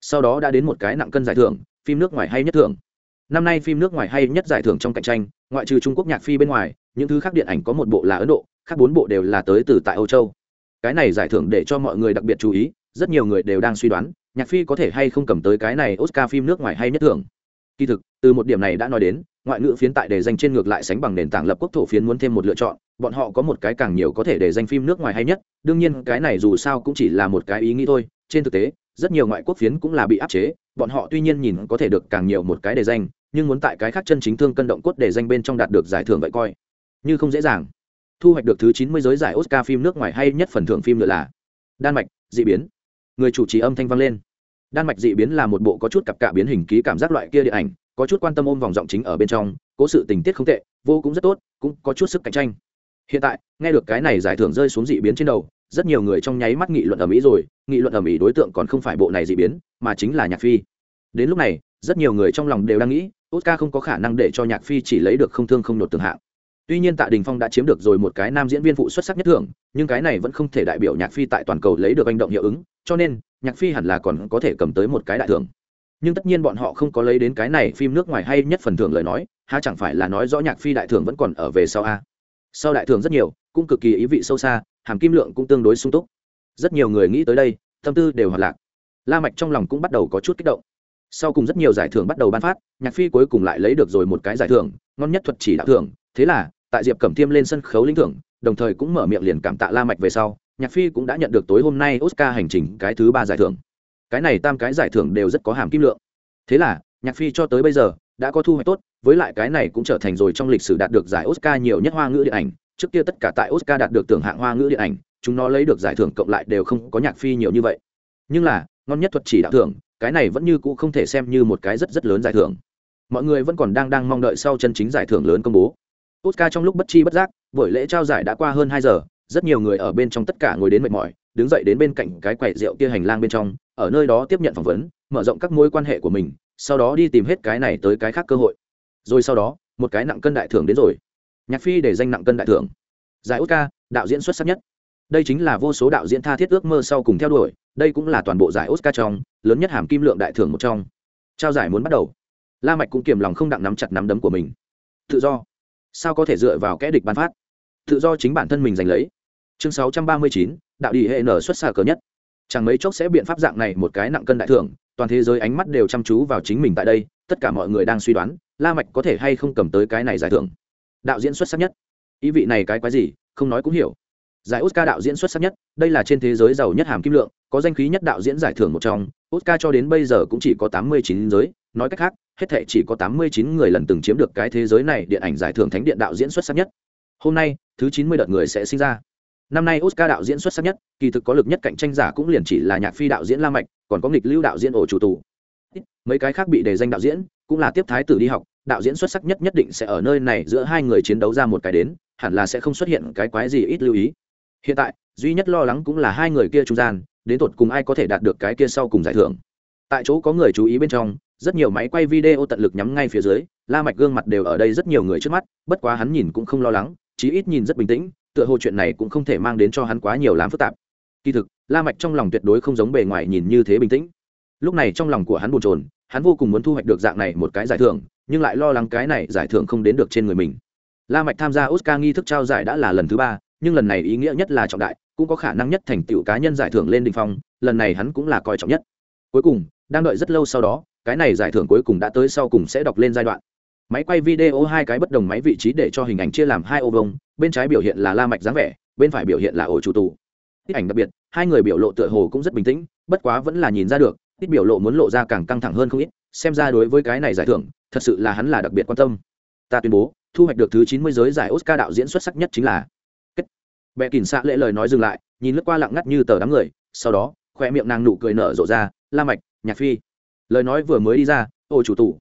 Sau đó đã đến một cái nặng cân giải thưởng, phim nước ngoài hay nhất thưởng năm nay phim nước ngoài hay nhất giải thưởng trong cạnh tranh, ngoại trừ trung quốc nhạc phi bên ngoài, những thứ khác điện ảnh có một bộ là ấn độ, khác bốn bộ đều là tới từ tại âu châu. Cái này giải thưởng để cho mọi người đặc biệt chú ý, rất nhiều người đều đang suy đoán, nhạc phi có thể hay không cầm tới cái này oscar phim nước ngoài hay nhất thưởng. Kỳ thực, từ một điểm này đã nói đến, ngoại ngữ phiến tại đề danh trên ngược lại sánh bằng nền tảng lập quốc thổ phiến muốn thêm một lựa chọn, bọn họ có một cái càng nhiều có thể để danh phim nước ngoài hay nhất, đương nhiên cái này dù sao cũng chỉ là một cái ý nghĩ thôi, trên thực tế, rất nhiều ngoại quốc phiến cũng là bị áp chế, bọn họ tuy nhiên nhìn có thể được càng nhiều một cái đề danh nhưng muốn tại cái khác chân chính thương cân động cốt để danh bên trong đạt được giải thưởng vậy coi. Như không dễ dàng. Thu hoạch được thứ chín mươi giới giải oscar phim nước ngoài hay nhất phần thưởng phim nữa là đan mạch, dị biến. Người chủ trì âm thanh vang lên. Đan mạch, dị biến là một bộ có chút cặp cạ biến hình ký cảm giác loại kia điện ảnh, có chút quan tâm ôm vòng giọng chính ở bên trong, cố sự tình tiết không tệ, vô cũng rất tốt, cũng có chút sức cạnh tranh. Hiện tại, nghe được cái này giải thưởng rơi xuống dị biến trên đầu, rất nhiều người trong nháy mắt nghị luận ở mỹ rồi, nghị luận ở mỹ đối tượng còn không phải bộ này dị biến, mà chính là nhạc phi. Đến lúc này rất nhiều người trong lòng đều đang nghĩ, oscar không có khả năng để cho nhạc phi chỉ lấy được không thương không nột tường hạng. Tuy nhiên tạ đình phong đã chiếm được rồi một cái nam diễn viên phụ xuất sắc nhất thưởng, nhưng cái này vẫn không thể đại biểu nhạc phi tại toàn cầu lấy được hành động hiệu ứng, cho nên, nhạc phi hẳn là còn có thể cầm tới một cái đại thưởng. Nhưng tất nhiên bọn họ không có lấy đến cái này phim nước ngoài hay nhất phần thưởng lời nói ha chẳng phải là nói rõ nhạc phi đại thưởng vẫn còn ở về sau a. Sau đại thưởng rất nhiều, cũng cực kỳ ý vị sâu xa, hàm kim lượng cũng tương đối sung túc. Rất nhiều người nghĩ tới đây, tâm tư đều hoạt lạc. La mạch trong lòng cũng bắt đầu có chút kích động sau cùng rất nhiều giải thưởng bắt đầu ban phát, nhạc phi cuối cùng lại lấy được rồi một cái giải thưởng, ngon nhất thuật chỉ đạo thưởng. Thế là, tại diệp cẩm thiêm lên sân khấu lĩnh thưởng, đồng thời cũng mở miệng liền cảm tạ la mạch về sau, nhạc phi cũng đã nhận được tối hôm nay oscar hành trình cái thứ ba giải thưởng. Cái này tam cái giải thưởng đều rất có hàm kim lượng. Thế là, nhạc phi cho tới bây giờ, đã có thu hoạch tốt, với lại cái này cũng trở thành rồi trong lịch sử đạt được giải oscar nhiều nhất hoa ngữ điện ảnh. Trước kia tất cả tại oscar đạt được tưởng hạng hoa ngữ điện ảnh, chúng nó lấy được giải thưởng cộng lại đều không có nhạc phi nhiều như vậy. Nhưng là, ngon nhất thuật chỉ đạo thưởng cái này vẫn như cũ không thể xem như một cái rất rất lớn giải thưởng. Mọi người vẫn còn đang đang mong đợi sau chân chính giải thưởng lớn công bố. Oscar trong lúc bất chi bất giác, buổi lễ trao giải đã qua hơn hai giờ, rất nhiều người ở bên trong tất cả ngồi đến mệt mỏi, đứng dậy đến bên cạnh cái quầy rượu kia hành lang bên trong, ở nơi đó tiếp nhận phỏng vấn, mở rộng các mối quan hệ của mình, sau đó đi tìm hết cái này tới cái khác cơ hội. Rồi sau đó, một cái nặng cân đại thưởng đến rồi. Nhạc phi để danh nặng cân đại thưởng. Giải oscar, đạo diễn xuất sắc nhất. Đây chính là vô số đạo diễn tha thiết ước mơ sau cùng theo đuổi, đây cũng là toàn bộ giải oscar trong lớn nhất hàm kim lượng đại thưởng một trong. Trao giải muốn bắt đầu. La mạch cũng kiềm lòng không đặng nắm chặt nắm đấm của mình. Tự do. Sao có thể dựa vào kẻ địch ban phát? Tự do chính bản thân mình giành lấy. Chương 639, đạo đi hệ nở xuất xa cờ nhất. Chẳng mấy chốc sẽ biện pháp dạng này một cái nặng cân đại thưởng toàn thế giới ánh mắt đều chăm chú vào chính mình tại đây tất cả mọi người đang suy đoán la mạch có thể hay không cầm tới cái này giải thưởng. Đạo diễn xuất sắc nhất. Ý vị này cái quái gì không nói cũng hiểu giải oscar đạo diễn xuất sắc nhất, đây là trên thế giới giàu nhất hàm kim lượng, có danh khí nhất đạo diễn giải thưởng một trong, oscar cho đến bây giờ cũng chỉ có tám mươi chín giới, nói cách khác, hết thệ chỉ có tám mươi chín người lần từng chiếm được cái thế giới này điện ảnh giải thưởng thánh điện đạo diễn xuất sắc nhất. Hôm nay, thứ chín mươi đợt người sẽ sinh ra. Năm nay oscar đạo diễn xuất sắc nhất, kỳ thực có lực nhất cạnh tranh giả cũng liền chỉ là nhạc phi đạo diễn la mạch, còn có nghịch lưu đạo diễn ổ chủ tù. Mấy cái khác bị đề danh đạo diễn, cũng là tiếp thái tử đi học, đạo diễn xuất sắc nhất nhất định sẽ ở nơi này giữa hai người chiến đấu ra một cái đến, hẳn là sẽ không xuất hiện cái quái gì ít lưu ý hiện tại, duy nhất lo lắng cũng là hai người kia trung gian, đến tột cùng ai có thể đạt được cái kia sau cùng giải thưởng. Tại chỗ có người chú ý bên trong, rất nhiều máy quay video tận lực nhắm ngay phía dưới, la mạch gương mặt đều ở đây rất nhiều người trước mắt, bất quá hắn nhìn cũng không lo lắng, chí ít nhìn rất bình tĩnh, tựa hồ chuyện này cũng không thể mang đến cho hắn quá nhiều làm phức tạp. Kỳ thực, la mạch trong lòng tuyệt đối không giống bề ngoài nhìn như thế bình tĩnh. Lúc này trong lòng của hắn buồn chồn, hắn vô cùng muốn thu hoạch được dạng này một cái giải thưởng, nhưng lại lo lắng cái này giải thưởng không đến được trên người mình. La mạch tham gia oscar nghi thức trao giải đã là lần thứ ba nhưng lần này ý nghĩa nhất là trọng đại, cũng có khả năng nhất thành tựu cá nhân giải thưởng lên đỉnh phong, lần này hắn cũng là coi trọng nhất. Cuối cùng, đang đợi rất lâu sau đó, cái này giải thưởng cuối cùng đã tới sau cùng sẽ đọc lên giai đoạn. Máy quay video hai cái bất đồng máy vị trí để cho hình ảnh chia làm hai ô vông bên trái biểu hiện là la mạch dáng vẻ, bên phải biểu hiện là ổ chủ tù. Ít ảnh đặc biệt, hai người biểu lộ tựa hồ cũng rất bình tĩnh, bất quá vẫn là nhìn ra được, ít biểu lộ muốn lộ ra càng căng thẳng hơn không ít, xem ra đối với cái này giải thưởng, thật sự là hắn là đặc biệt quan tâm. Ta tuyên bố, thu hoạch được thứ chín mươi giới giải oscar đạo diễn xuất sắc nhất chính là kết bệ kỳn xạ lệ lời nói dừng lại, nhìn lướt qua lặng ngắt như tờ đám người, sau đó khoe miệng nàng nụ cười nở rộ ra, la mạch, nhạc phi. Lời nói vừa mới đi ra, ô chủ tủ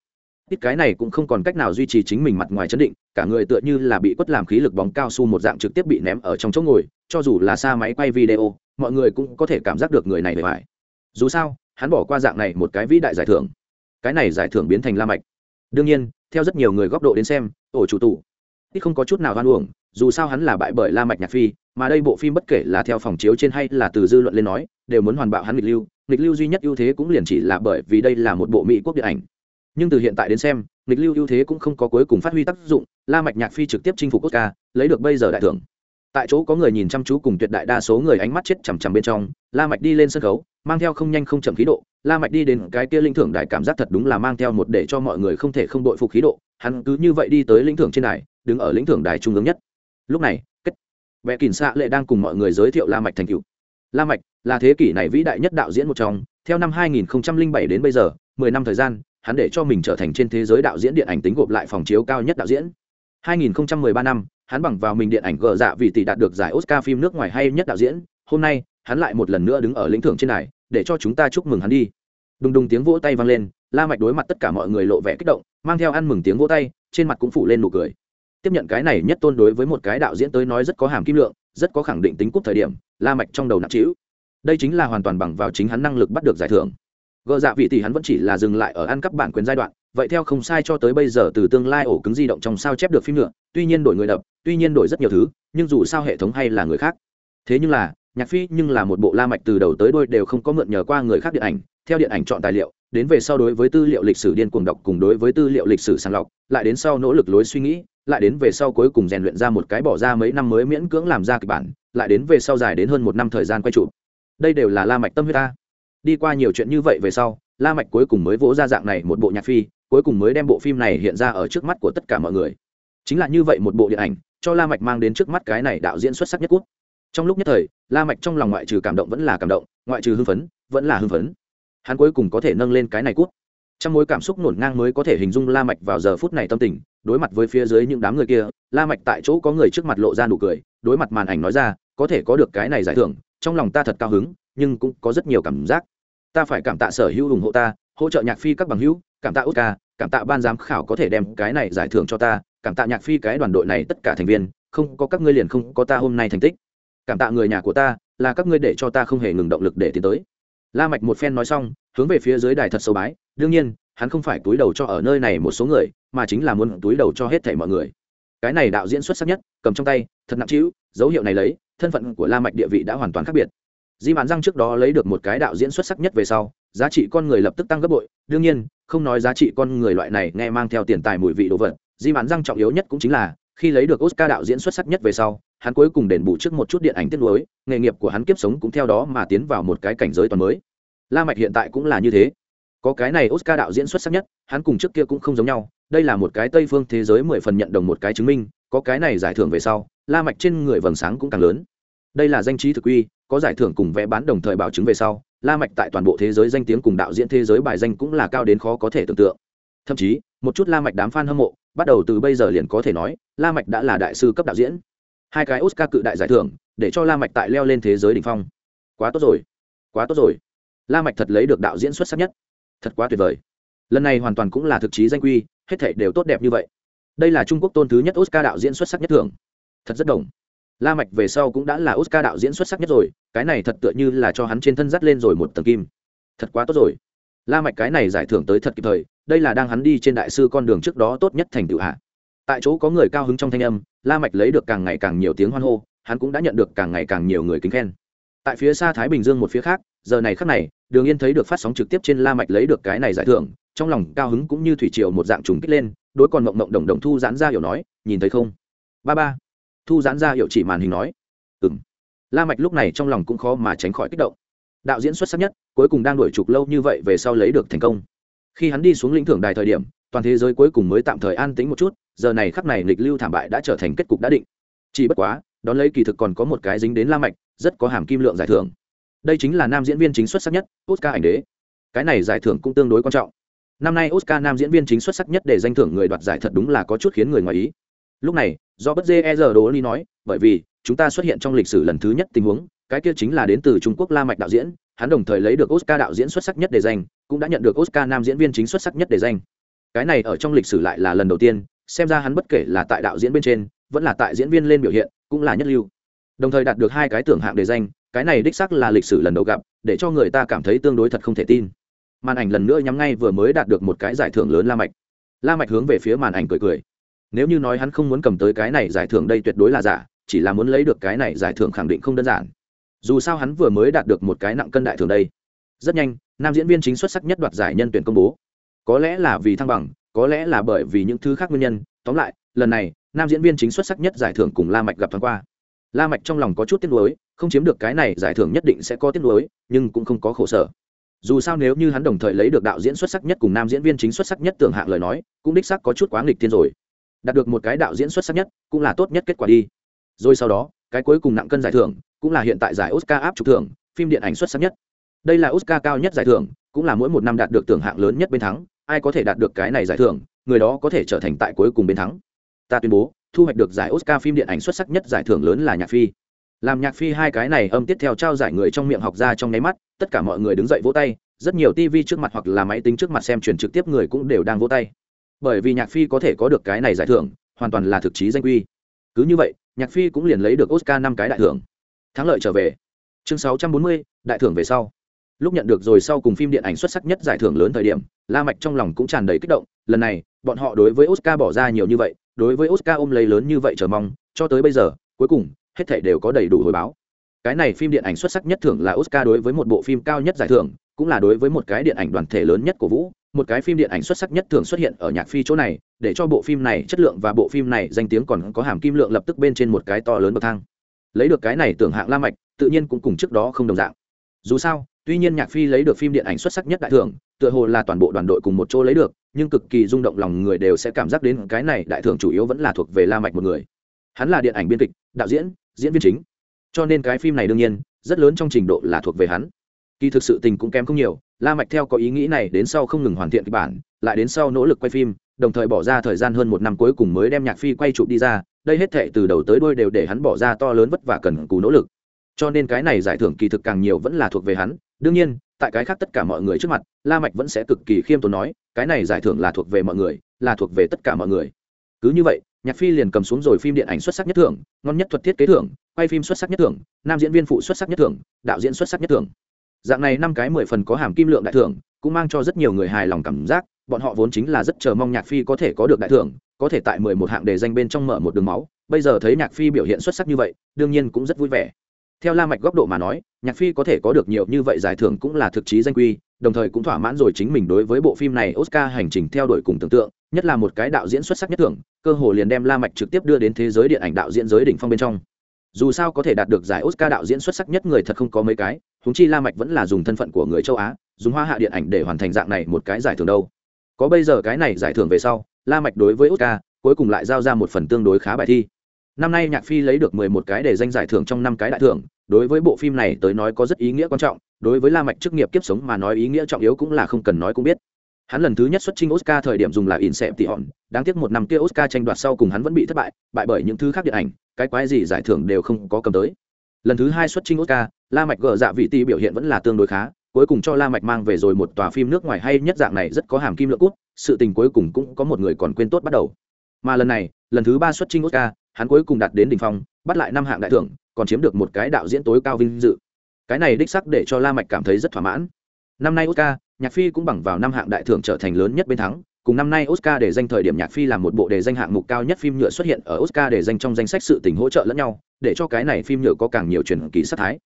ít cái này cũng không còn cách nào duy trì chính mình mặt ngoài chấn định, cả người tựa như là bị quất làm khí lực bóng cao su một dạng trực tiếp bị ném ở trong chỗ ngồi, cho dù là xa máy quay video, mọi người cũng có thể cảm giác được người này bề ngoài. Dù sao, hắn bỏ qua dạng này một cái vĩ đại giải thưởng. Cái này giải thưởng biến thành la mạch. Đương nhiên, theo rất nhiều người góc độ đến xem ổ chủ tủ ít không có chút nào hoan uổng, dù sao hắn là bại bởi la mạch nhạc phi, mà đây bộ phim bất kể là theo phòng chiếu trên hay là từ dư luận lên nói, đều muốn hoàn bạo hắn nghịch lưu. Nghịch lưu duy nhất ưu thế cũng liền chỉ là bởi vì đây là một bộ mỹ quốc điện ảnh. Nhưng từ hiện tại đến xem, nghịch lưu ưu thế cũng không có cuối cùng phát huy tác dụng, la mạch nhạc phi trực tiếp chinh phục quốc ca lấy được bây giờ đại thưởng. Tại chỗ có người nhìn chăm chú cùng tuyệt đại đa số người ánh mắt chết chằm chằm bên trong, la mạch đi lên sân khấu, mang theo không nhanh không chậm khí độ. La mạch đi đến cái kia linh thưởng đại cảm giác thật đúng là mang theo một để cho mọi người không thể không đội phục khí độ. Hắn cứ như vậy đi tới lĩnh thưởng trên đài đứng ở lĩnh thưởng đài trung ương nhất. Lúc này, kết, vẽ kỳn xạ lệ đang cùng mọi người giới thiệu la mạch thành cựu la mạch là thế kỷ này vĩ đại nhất đạo diễn một trong, theo năm 2007 đến bây giờ 10 năm thời gian, hắn để cho mình trở thành trên thế giới đạo diễn điện ảnh tính gộp lại phòng chiếu cao nhất đạo diễn. 2013 năm, hắn bằng vào mình điện ảnh gờ dạ vì tỷ đạt được giải oscar phim nước ngoài hay nhất đạo diễn, hôm nay, hắn lại một lần nữa đứng ở lĩnh thưởng trên này để cho chúng ta chúc mừng hắn đi. Đùng đùng tiếng vỗ tay vang lên, la mạch đối mặt tất cả mọi người lộ vẻ kích động, mang theo ăn mừng tiếng vỗ tay, trên mặt cũng phủ lên nụ cười tiếp nhận cái này nhất tôn đối với một cái đạo diễn tới nói rất có hàm kim lượng, rất có khẳng định tính cúp thời điểm, la mạch trong đầu nặng trĩu. Đây chính là hoàn toàn bằng vào chính hắn năng lực bắt được giải thưởng. Gỡ dạ vị thì hắn vẫn chỉ là dừng lại ở ăn cắp bản quyền giai đoạn, vậy theo không sai cho tới bây giờ từ tương lai ổ cứng di động trong sao chép được phim nữa, tuy nhiên đổi người đập, tuy nhiên đổi rất nhiều thứ, nhưng dù sao hệ thống hay là người khác. Thế nhưng là, nhạc phi nhưng là một bộ la mạch từ đầu tới đuôi đều không có mượn nhờ qua người khác điện ảnh, theo điện ảnh chọn tài liệu, đến về sau đối với tư liệu lịch sử điên cuồng đọc cùng đối với tư liệu lịch sử sàng lọc, lại đến sau nỗ lực lối suy nghĩ lại đến về sau cuối cùng rèn luyện ra một cái bỏ ra mấy năm mới miễn cưỡng làm ra kịch bản, lại đến về sau dài đến hơn một năm thời gian quay chụp. Đây đều là la mạch tâm huyết ta. Đi qua nhiều chuyện như vậy về sau, la mạch cuối cùng mới vỗ ra dạng này một bộ nhạc phi, cuối cùng mới đem bộ phim này hiện ra ở trước mắt của tất cả mọi người. Chính là như vậy một bộ điện ảnh, cho la mạch mang đến trước mắt cái này đạo diễn xuất sắc nhất quốc trong lúc nhất thời, la mạch trong lòng ngoại trừ cảm động vẫn là cảm động, ngoại trừ hưng phấn, vẫn là hưng phấn. Hắn cuối cùng có thể nâng lên cái này cút. Trong mối cảm xúc nổn ngang mới có thể hình dung la mạch vào giờ phút này tâm tình đối mặt với phía dưới những đám người kia, la mạch tại chỗ có người trước mặt lộ ra nụ cười, đối mặt màn ảnh nói ra, có thể có được cái này giải thưởng, trong lòng ta thật cao hứng, nhưng cũng có rất nhiều cảm giác. Ta phải cảm tạ sở hữu ủng hộ ta, hỗ trợ nhạc phi các bằng hữu, cảm tạ oscar, cảm tạ ban giám khảo có thể đem cái này giải thưởng cho ta, cảm tạ nhạc phi cái đoàn đội này tất cả thành viên, không có các ngươi liền không có ta hôm nay thành tích. Cảm tạ người nhà của ta, là các ngươi để cho ta không hề ngừng động lực để tiến tới. La mạch một phen nói xong, hướng về phía dưới đài thật sâu bái, đương nhiên, hắn không phải túi đầu cho ở nơi này một số người mà chính là muốn túi đầu cho hết thảy mọi người. Cái này đạo diễn xuất sắc nhất, cầm trong tay, thật nặng trĩu, dấu hiệu này lấy, thân phận của la mạch địa vị đã hoàn toàn khác biệt. Di mạn răng trước đó lấy được một cái đạo diễn xuất sắc nhất về sau, giá trị con người lập tức tăng gấp bội, đương nhiên, không nói giá trị con người loại này nghe mang theo tiền tài mùi vị đồ vật, di mạn răng trọng yếu nhất cũng chính là, khi lấy được oscar đạo diễn xuất sắc nhất về sau, hắn cuối cùng đền bù trước một chút điện ảnh tiết lối, nghề nghiệp của hắn kiếp sống cũng theo đó mà tiến vào một cái cảnh giới toàn mới. La mạch hiện tại cũng là như thế có cái này oscar đạo diễn xuất sắc nhất, hắn cùng trước kia cũng không giống nhau, đây là một cái tây phương thế giới mười phần nhận đồng một cái chứng minh, có cái này giải thưởng về sau, la mạch trên người vầng sáng cũng càng lớn. Đây là danh trí thực uy, có giải thưởng cùng vẽ bán đồng thời bảo chứng về sau, la mạch tại toàn bộ thế giới danh tiếng cùng đạo diễn thế giới bài danh cũng là cao đến khó có thể tưởng tượng. Thậm chí, một chút la mạch đám fan hâm mộ, bắt đầu từ bây giờ liền có thể nói, la mạch đã là đại sư cấp đạo diễn. Hai cái oscar cự đại giải thưởng, để cho la mạch tại leo lên thế giới đỉnh phong. Quá tốt rồi, quá tốt rồi. La mạch thật lấy được đạo diễn xuất sắc nhất thật quá tuyệt vời. Lần này hoàn toàn cũng là thực chí danh quy, hết thể đều tốt đẹp như vậy. Đây là trung quốc tôn thứ nhất oscar đạo diễn xuất sắc nhất thưởng. Thật rất đồng. La mạch về sau cũng đã là oscar đạo diễn xuất sắc nhất rồi, cái này thật tựa như là cho hắn trên thân dắt lên rồi một tầng kim. Thật quá tốt rồi. La mạch cái này giải thưởng tới thật kịp thời, đây là đang hắn đi trên đại sư con đường trước đó tốt nhất thành tựu hạ. Tại chỗ có người cao hứng trong thanh âm, la mạch lấy được càng ngày càng nhiều tiếng hoan hô, hắn cũng đã nhận được càng ngày càng nhiều người kính khen. Tại phía xa thái bình dương một phía khác giờ này khắc này, đường yên thấy được phát sóng trực tiếp trên la mạch lấy được cái này giải thưởng, trong lòng cao hứng cũng như thủy triều một dạng trùng kích lên, đối còn mộng mộng đồng đồng thu giãn ra hiểu nói, nhìn thấy không? Ba ba. Thu giãn ra hiểu chỉ màn hình nói, ừm. La mạch lúc này trong lòng cũng khó mà tránh khỏi kích động. Đạo diễn xuất sắc nhất, cuối cùng đang đuổi trục lâu như vậy về sau lấy được thành công. Khi hắn đi xuống lĩnh thưởng đài thời điểm, toàn thế giới cuối cùng mới tạm thời an tĩnh một chút, giờ này khắc này lịch lưu thảm bại đã trở thành kết cục đã định. Chỉ bất quá, đón lấy kỳ thực còn có một cái dính đến la mạch, rất có hàm kim lượng giải thưởng đây chính là nam diễn viên chính xuất sắc nhất, oscar ảnh đế. Cái này giải thưởng cũng tương đối quan trọng. Năm nay oscar nam diễn viên chính xuất sắc nhất để danh thưởng người đoạt giải thật đúng là có chút khiến người ngoài ý. Lúc này do bất dê e giờ đồ ly nói, bởi vì, chúng ta xuất hiện trong lịch sử lần thứ nhất tình huống, cái kia chính là đến từ trung quốc la mạch đạo diễn, hắn đồng thời lấy được oscar đạo diễn xuất sắc nhất để danh, cũng đã nhận được oscar nam diễn viên chính xuất sắc nhất để danh. Cái này ở trong lịch sử lại là lần đầu tiên, xem ra hắn bất kể là tại đạo diễn bên trên, vẫn là tại diễn viên lên biểu hiện, cũng là nhất lưu. Đồng thời đạt được hai cái tưởng hạng đề danh cái này đích xác là lịch sử lần đầu gặp, để cho người ta cảm thấy tương đối thật không thể tin. Màn ảnh lần nữa nhắm ngay vừa mới đạt được một cái giải thưởng lớn la mạch. La mạch hướng về phía màn ảnh cười cười. Nếu như nói hắn không muốn cầm tới cái này giải thưởng đây tuyệt đối là giả, chỉ là muốn lấy được cái này giải thưởng khẳng định không đơn giản. Dù sao hắn vừa mới đạt được một cái nặng cân đại thưởng đây. Rất nhanh, nam diễn viên chính xuất sắc nhất đoạt giải nhân tuyển công bố. Có lẽ là vì thăng bằng, có lẽ là bởi vì những thứ khác nguyên nhân. Tóm lại, lần này, nam diễn viên chính xuất sắc nhất giải thưởng cùng la mạch gặp thoáng qua. La mạch trong lòng có chút tiếc nuối không chiếm được cái này giải thưởng nhất định sẽ có tiếc nuối, nhưng cũng không có khổ sở. Dù sao nếu như hắn đồng thời lấy được đạo diễn xuất sắc nhất cùng nam diễn viên chính xuất sắc nhất tưởng hạng lời nói, cũng đích xác có chút quá nghịch thiên rồi. Đạt được một cái đạo diễn xuất sắc nhất, cũng là tốt nhất kết quả đi. Rồi sau đó, cái cuối cùng nặng cân giải thưởng, cũng là hiện tại giải oscar áp trục thưởng, phim điện ảnh xuất sắc nhất. Đây là oscar cao nhất giải thưởng, cũng là mỗi một năm đạt được tưởng hạng lớn nhất bên thắng, ai có thể đạt được cái này giải thưởng, người đó có thể trở thành tại cuối cùng bên thắng. Ta tuyên bố, thu hoạch được giải oscar phim điện ảnh xuất sắc nhất giải thưởng lớn là nhạc phi làm nhạc phi hai cái này âm tiết theo trao giải người trong miệng học ra trong nháy mắt tất cả mọi người đứng dậy vỗ tay rất nhiều tv trước mặt hoặc là máy tính trước mặt xem truyền trực tiếp người cũng đều đang vỗ tay. Bởi vì nhạc phi có thể có được cái này giải thưởng hoàn toàn là thực chí danh quy cứ như vậy nhạc phi cũng liền lấy được oscar năm cái đại thưởng. Thắng lợi trở về. Chương 640, đại thưởng về sau. Lúc nhận được rồi sau cùng phim điện ảnh xuất sắc nhất giải thưởng lớn thời điểm la mạch trong lòng cũng tràn đầy kích động. Lần này bọn họ đối với oscar bỏ ra nhiều như vậy đối với oscar ôm lấy lớn như vậy chờ mong cho tới bây giờ cuối cùng hết thảy đều có đầy đủ hồi báo. Cái này phim điện ảnh xuất sắc nhất thưởng là oscar đối với một bộ phim cao nhất giải thưởng, cũng là đối với một cái điện ảnh đoàn thể lớn nhất của vũ. Một cái phim điện ảnh xuất sắc nhất thường xuất hiện ở nhạc phi chỗ này, để cho bộ phim này chất lượng và bộ phim này danh tiếng còn có hàm kim lượng lập tức bên trên một cái to lớn bậc thang. Lấy được cái này tưởng hạng la mạch, tự nhiên cũng cùng trước đó không đồng dạng. Dù sao, tuy nhiên nhạc phi lấy được phim điện ảnh xuất sắc nhất đại thưởng, tựa hồ là toàn bộ đoàn đội cùng một chỗ lấy được, nhưng cực kỳ rung động lòng người đều sẽ cảm giác đến cái này đại thưởng chủ yếu vẫn là thuộc về la mạch một người. Hắn là điện ảnh biên kịch, đạo diễn diễn viên chính. Cho nên cái phim này đương nhiên, rất lớn trong trình độ là thuộc về hắn. Kỳ thực sự tình cũng kém không nhiều, la mạch theo có ý nghĩ này đến sau không ngừng hoàn thiện kịch bản, lại đến sau nỗ lực quay phim, đồng thời bỏ ra thời gian hơn một năm cuối cùng mới đem nhạc phi quay chụp đi ra, đây hết thệ từ đầu tới đuôi đều để hắn bỏ ra to lớn vất vả cần cù nỗ lực. Cho nên cái này giải thưởng kỳ thực càng nhiều vẫn là thuộc về hắn. Đương nhiên, tại cái khác tất cả mọi người trước mặt, la mạch vẫn sẽ cực kỳ khiêm tốn nói, cái này giải thưởng là thuộc về mọi người, là thuộc về tất cả mọi người. Cứ như vậy nhạc phi liền cầm xuống rồi phim điện ảnh xuất sắc nhất thưởng, ngon nhất thuật thiết kế thưởng, quay phim xuất sắc nhất thưởng, nam diễn viên phụ xuất sắc nhất thưởng, đạo diễn xuất sắc nhất thưởng. Dạng này năm cái mười phần có hàm kim lượng đại thưởng, cũng mang cho rất nhiều người hài lòng cảm giác, bọn họ vốn chính là rất chờ mong nhạc phi có thể có được đại thưởng, có thể tại mười một hạng đề danh bên trong mở một đường máu, bây giờ thấy nhạc phi biểu hiện xuất sắc như vậy, đương nhiên cũng rất vui vẻ. Theo la mạch góc độ mà nói, nhạc phi có thể có được nhiều như vậy giải thưởng cũng là thực chí danh quy đồng thời cũng thỏa mãn rồi chính mình đối với bộ phim này oscar hành trình theo đuổi cùng tưởng tượng, nhất là một cái đạo diễn xuất sắc nhất thưởng, cơ hồ liền đem la mạch trực tiếp đưa đến thế giới điện ảnh đạo diễn giới đỉnh phong bên trong. Dù sao có thể đạt được giải oscar đạo diễn xuất sắc nhất người thật không có mấy cái, huống chi la mạch vẫn là dùng thân phận của người châu á, dùng hoa hạ điện ảnh để hoàn thành dạng này một cái giải thưởng đâu. Có bây giờ cái này giải thưởng về sau, la mạch đối với oscar, cuối cùng lại giao ra một phần tương đối khá bài thi. Năm nay nhạc phi lấy được mười một cái để danh giải thưởng trong năm cái đại thưởng, đối với bộ phim này tới nói có rất ý nghĩa quan trọng đối với la mạch chức nghiệp kiếp sống mà nói ý nghĩa trọng yếu cũng là không cần nói cũng biết. Hắn lần thứ nhất xuất trình oscar thời điểm dùng là in xẹp tỉ hòn, đáng tiếc một năm kia oscar tranh đoạt sau cùng hắn vẫn bị thất bại bại bởi những thứ khác điện ảnh, cái quái gì giải thưởng đều không có cầm tới. Lần thứ hai xuất trình oscar, la mạch gỡ dạ vị tỷ biểu hiện vẫn là tương đối khá, cuối cùng cho la mạch mang về rồi một tòa phim nước ngoài hay nhất dạng này rất có hàm kim lượng cút, sự tình cuối cùng cũng có một người còn quên tốt bắt đầu. Mà lần này, lần thứ ba xuất trình oscar, hắn cuối cùng đạt đến đỉnh phong, bắt lại năm hạng đại thưởng, còn chiếm được một cái đạo diễn tối cao vinh dự cái này đích sắc để cho la mạch cảm thấy rất thỏa mãn. Năm nay oscar, nhạc phi cũng bằng vào năm hạng đại thưởng trở thành lớn nhất bên thắng. Cùng năm nay oscar để danh thời điểm nhạc phi làm một bộ đề danh hạng mục cao nhất phim nhựa xuất hiện ở oscar để danh trong danh sách sự tình hỗ trợ lẫn nhau, để cho cái này phim nhựa có càng nhiều truyền kỳ sát thái.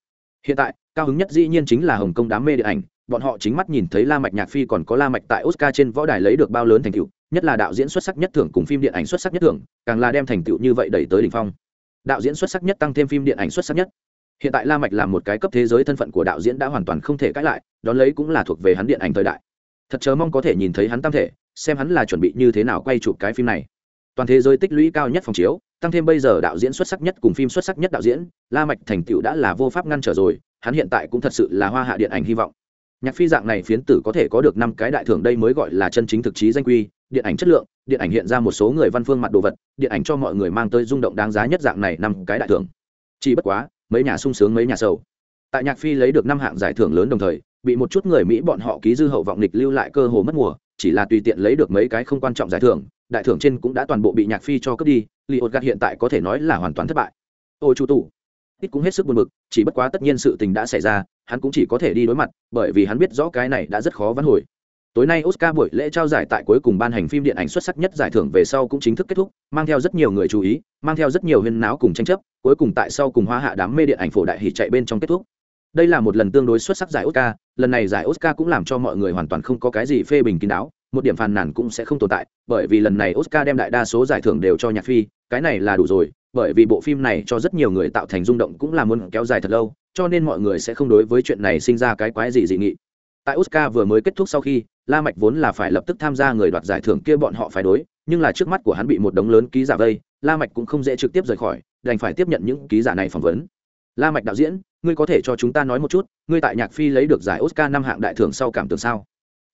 Hiện tại, cao hứng nhất dĩ nhiên chính là hồng kông đám mê điện ảnh. Bọn họ chính mắt nhìn thấy la mạch nhạc phi còn có la mạch tại oscar trên võ đài lấy được bao lớn thành tựu, nhất là đạo diễn xuất sắc nhất thưởng cùng phim điện ảnh xuất sắc nhất thưởng, càng là đem thành tựu như vậy đẩy tới đỉnh phong. Đạo diễn xuất sắc nhất tăng thêm phim điện ảnh xuất sắc nhất hiện tại la mạch làm một cái cấp thế giới thân phận của đạo diễn đã hoàn toàn không thể cãi lại, đón lấy cũng là thuộc về hắn điện ảnh thời đại. Thật chờ mong có thể nhìn thấy hắn tam thể, xem hắn là chuẩn bị như thế nào quay chụp cái phim này. Toàn thế giới tích lũy cao nhất phòng chiếu, tăng thêm bây giờ đạo diễn xuất sắc nhất cùng phim xuất sắc nhất đạo diễn, la mạch thành tựu đã là vô pháp ngăn trở rồi, hắn hiện tại cũng thật sự là hoa hạ điện ảnh hy vọng. Nhạc phi dạng này phiến tử có thể có được năm cái đại thưởng đây mới gọi là chân chính thực chí danh quy, điện ảnh chất lượng, điện ảnh hiện ra một số người văn phương mặt đồ vật, điện ảnh cho mọi người mang tới rung động đáng giá nhất dạng này năm cái đại thưởng. Chỉ bất quá mấy nhà sung sướng mấy nhà sầu. Tại nhạc phi lấy được năm hạng giải thưởng lớn đồng thời, bị một chút người mỹ bọn họ ký dư hậu vọng nghịch lưu lại cơ hồ mất mùa, chỉ là tùy tiện lấy được mấy cái không quan trọng giải thưởng, đại thưởng trên cũng đã toàn bộ bị nhạc phi cho cướp đi li ột gạt hiện tại có thể nói là hoàn toàn thất bại. Ôi chủ tụ ít cũng hết sức buồn bực, chỉ bất quá tất nhiên sự tình đã xảy ra, hắn cũng chỉ có thể đi đối mặt, bởi vì hắn biết rõ cái này đã rất khó vãn hồi tối nay oscar buổi lễ trao giải tại cuối cùng ban hành phim điện ảnh xuất sắc nhất giải thưởng về sau cũng chính thức kết thúc, mang theo rất nhiều người chú ý, mang theo rất nhiều huyên náo cùng tranh chấp, cuối cùng tại sau cùng hoa hạ đám mê điện ảnh phổ đại hỉ chạy bên trong kết thúc. Đây là một lần tương đối xuất sắc giải oscar, lần này giải oscar cũng làm cho mọi người hoàn toàn không có cái gì phê bình kín đáo, một điểm phàn nàn cũng sẽ không tồn tại, bởi vì lần này oscar đem đại đa số giải thưởng đều cho nhạc phi, cái này là đủ rồi, bởi vì bộ phim này cho rất nhiều người tạo thành rung động cũng là muốn kéo dài thật lâu, cho nên mọi người sẽ không đối với chuyện này sinh ra cái quái gì dị nghị tại oscar vừa mới kết thúc sau khi, la mạch vốn là phải lập tức tham gia người đoạt giải thưởng kia bọn họ phải đối, nhưng là trước mắt của hắn bị một đống lớn ký giả vây, la mạch cũng không dễ trực tiếp rời khỏi, đành phải tiếp nhận những ký giả này phỏng vấn. La mạch đạo diễn, ngươi có thể cho chúng ta nói một chút, ngươi tại nhạc phi lấy được giải oscar năm hạng đại thưởng sau cảm tưởng sao?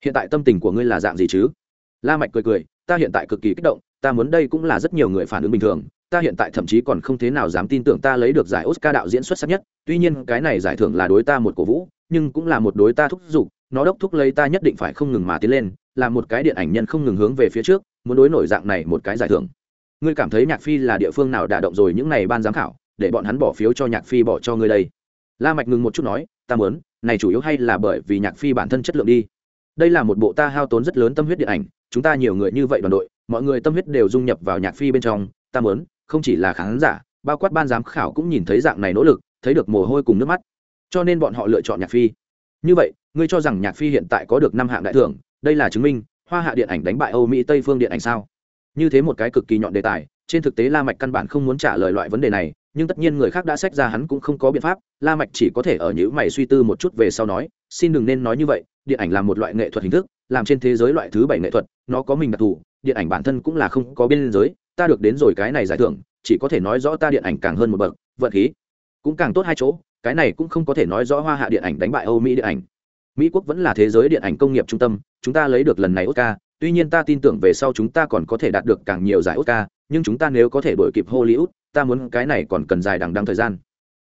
Hiện tại tâm tình của ngươi là dạng gì chứ? La mạch cười cười, ta hiện tại cực kỳ kích động, ta muốn đây cũng là rất nhiều người phản ứng bình thường, ta hiện tại thậm chí còn không thế nào dám tin tưởng ta lấy được giải oscar đạo diễn xuất sắc nhất, tuy nhiên cái này giải thưởng là đối ta một cổ vũ, nhưng cũng là một đối ta thúc giục nó đốc thúc lấy ta nhất định phải không ngừng mà tiến lên, là một cái điện ảnh nhân không ngừng hướng về phía trước, muốn đối nổi dạng này một cái giải thưởng. Ngươi cảm thấy nhạc phi là địa phương nào đả động rồi những này ban giám khảo, để bọn hắn bỏ phiếu cho nhạc phi bỏ cho ngươi đây? La mạch ngừng một chút nói, ta muốn, này chủ yếu hay là bởi vì nhạc phi bản thân chất lượng đi. Đây là một bộ ta hao tốn rất lớn tâm huyết điện ảnh, chúng ta nhiều người như vậy đoàn đội, mọi người tâm huyết đều dung nhập vào nhạc phi bên trong, ta muốn, không chỉ là khán giả, bao quát ban giám khảo cũng nhìn thấy dạng này nỗ lực, thấy được mồ hôi cùng nước mắt. Cho nên bọn họ lựa chọn nhạc phi. Như vậy ngươi cho rằng nhạc phi hiện tại có được năm hạng đại thưởng, đây là chứng minh hoa hạ điện ảnh đánh bại âu mỹ tây phương điện ảnh sao? Như thế một cái cực kỳ nhọn đề tài, trên thực tế la mạch căn bản không muốn trả lời loại vấn đề này, nhưng tất nhiên người khác đã sách ra hắn cũng không có biện pháp, la mạch chỉ có thể ở những mày suy tư một chút về sau nói, xin đừng nên nói như vậy, điện ảnh là một loại nghệ thuật hình thức, làm trên thế giới loại thứ bảy nghệ thuật, nó có mình đặc thù, điện ảnh bản thân cũng là không có biên giới, ta được đến rồi cái này giải thưởng, chỉ có thể nói rõ ta điện ảnh càng hơn một bậc, vận khí cũng càng tốt hai chỗ, cái này cũng không có thể nói rõ hoa hạ điện ảnh đánh bại âu mỹ điện ảnh mỹ quốc vẫn là thế giới điện ảnh công nghiệp trung tâm, chúng ta lấy được lần này oscar, tuy nhiên ta tin tưởng về sau chúng ta còn có thể đạt được càng nhiều giải oscar, nhưng chúng ta nếu có thể đổi kịp hollywood, ta muốn cái này còn cần dài đằng đăng thời gian.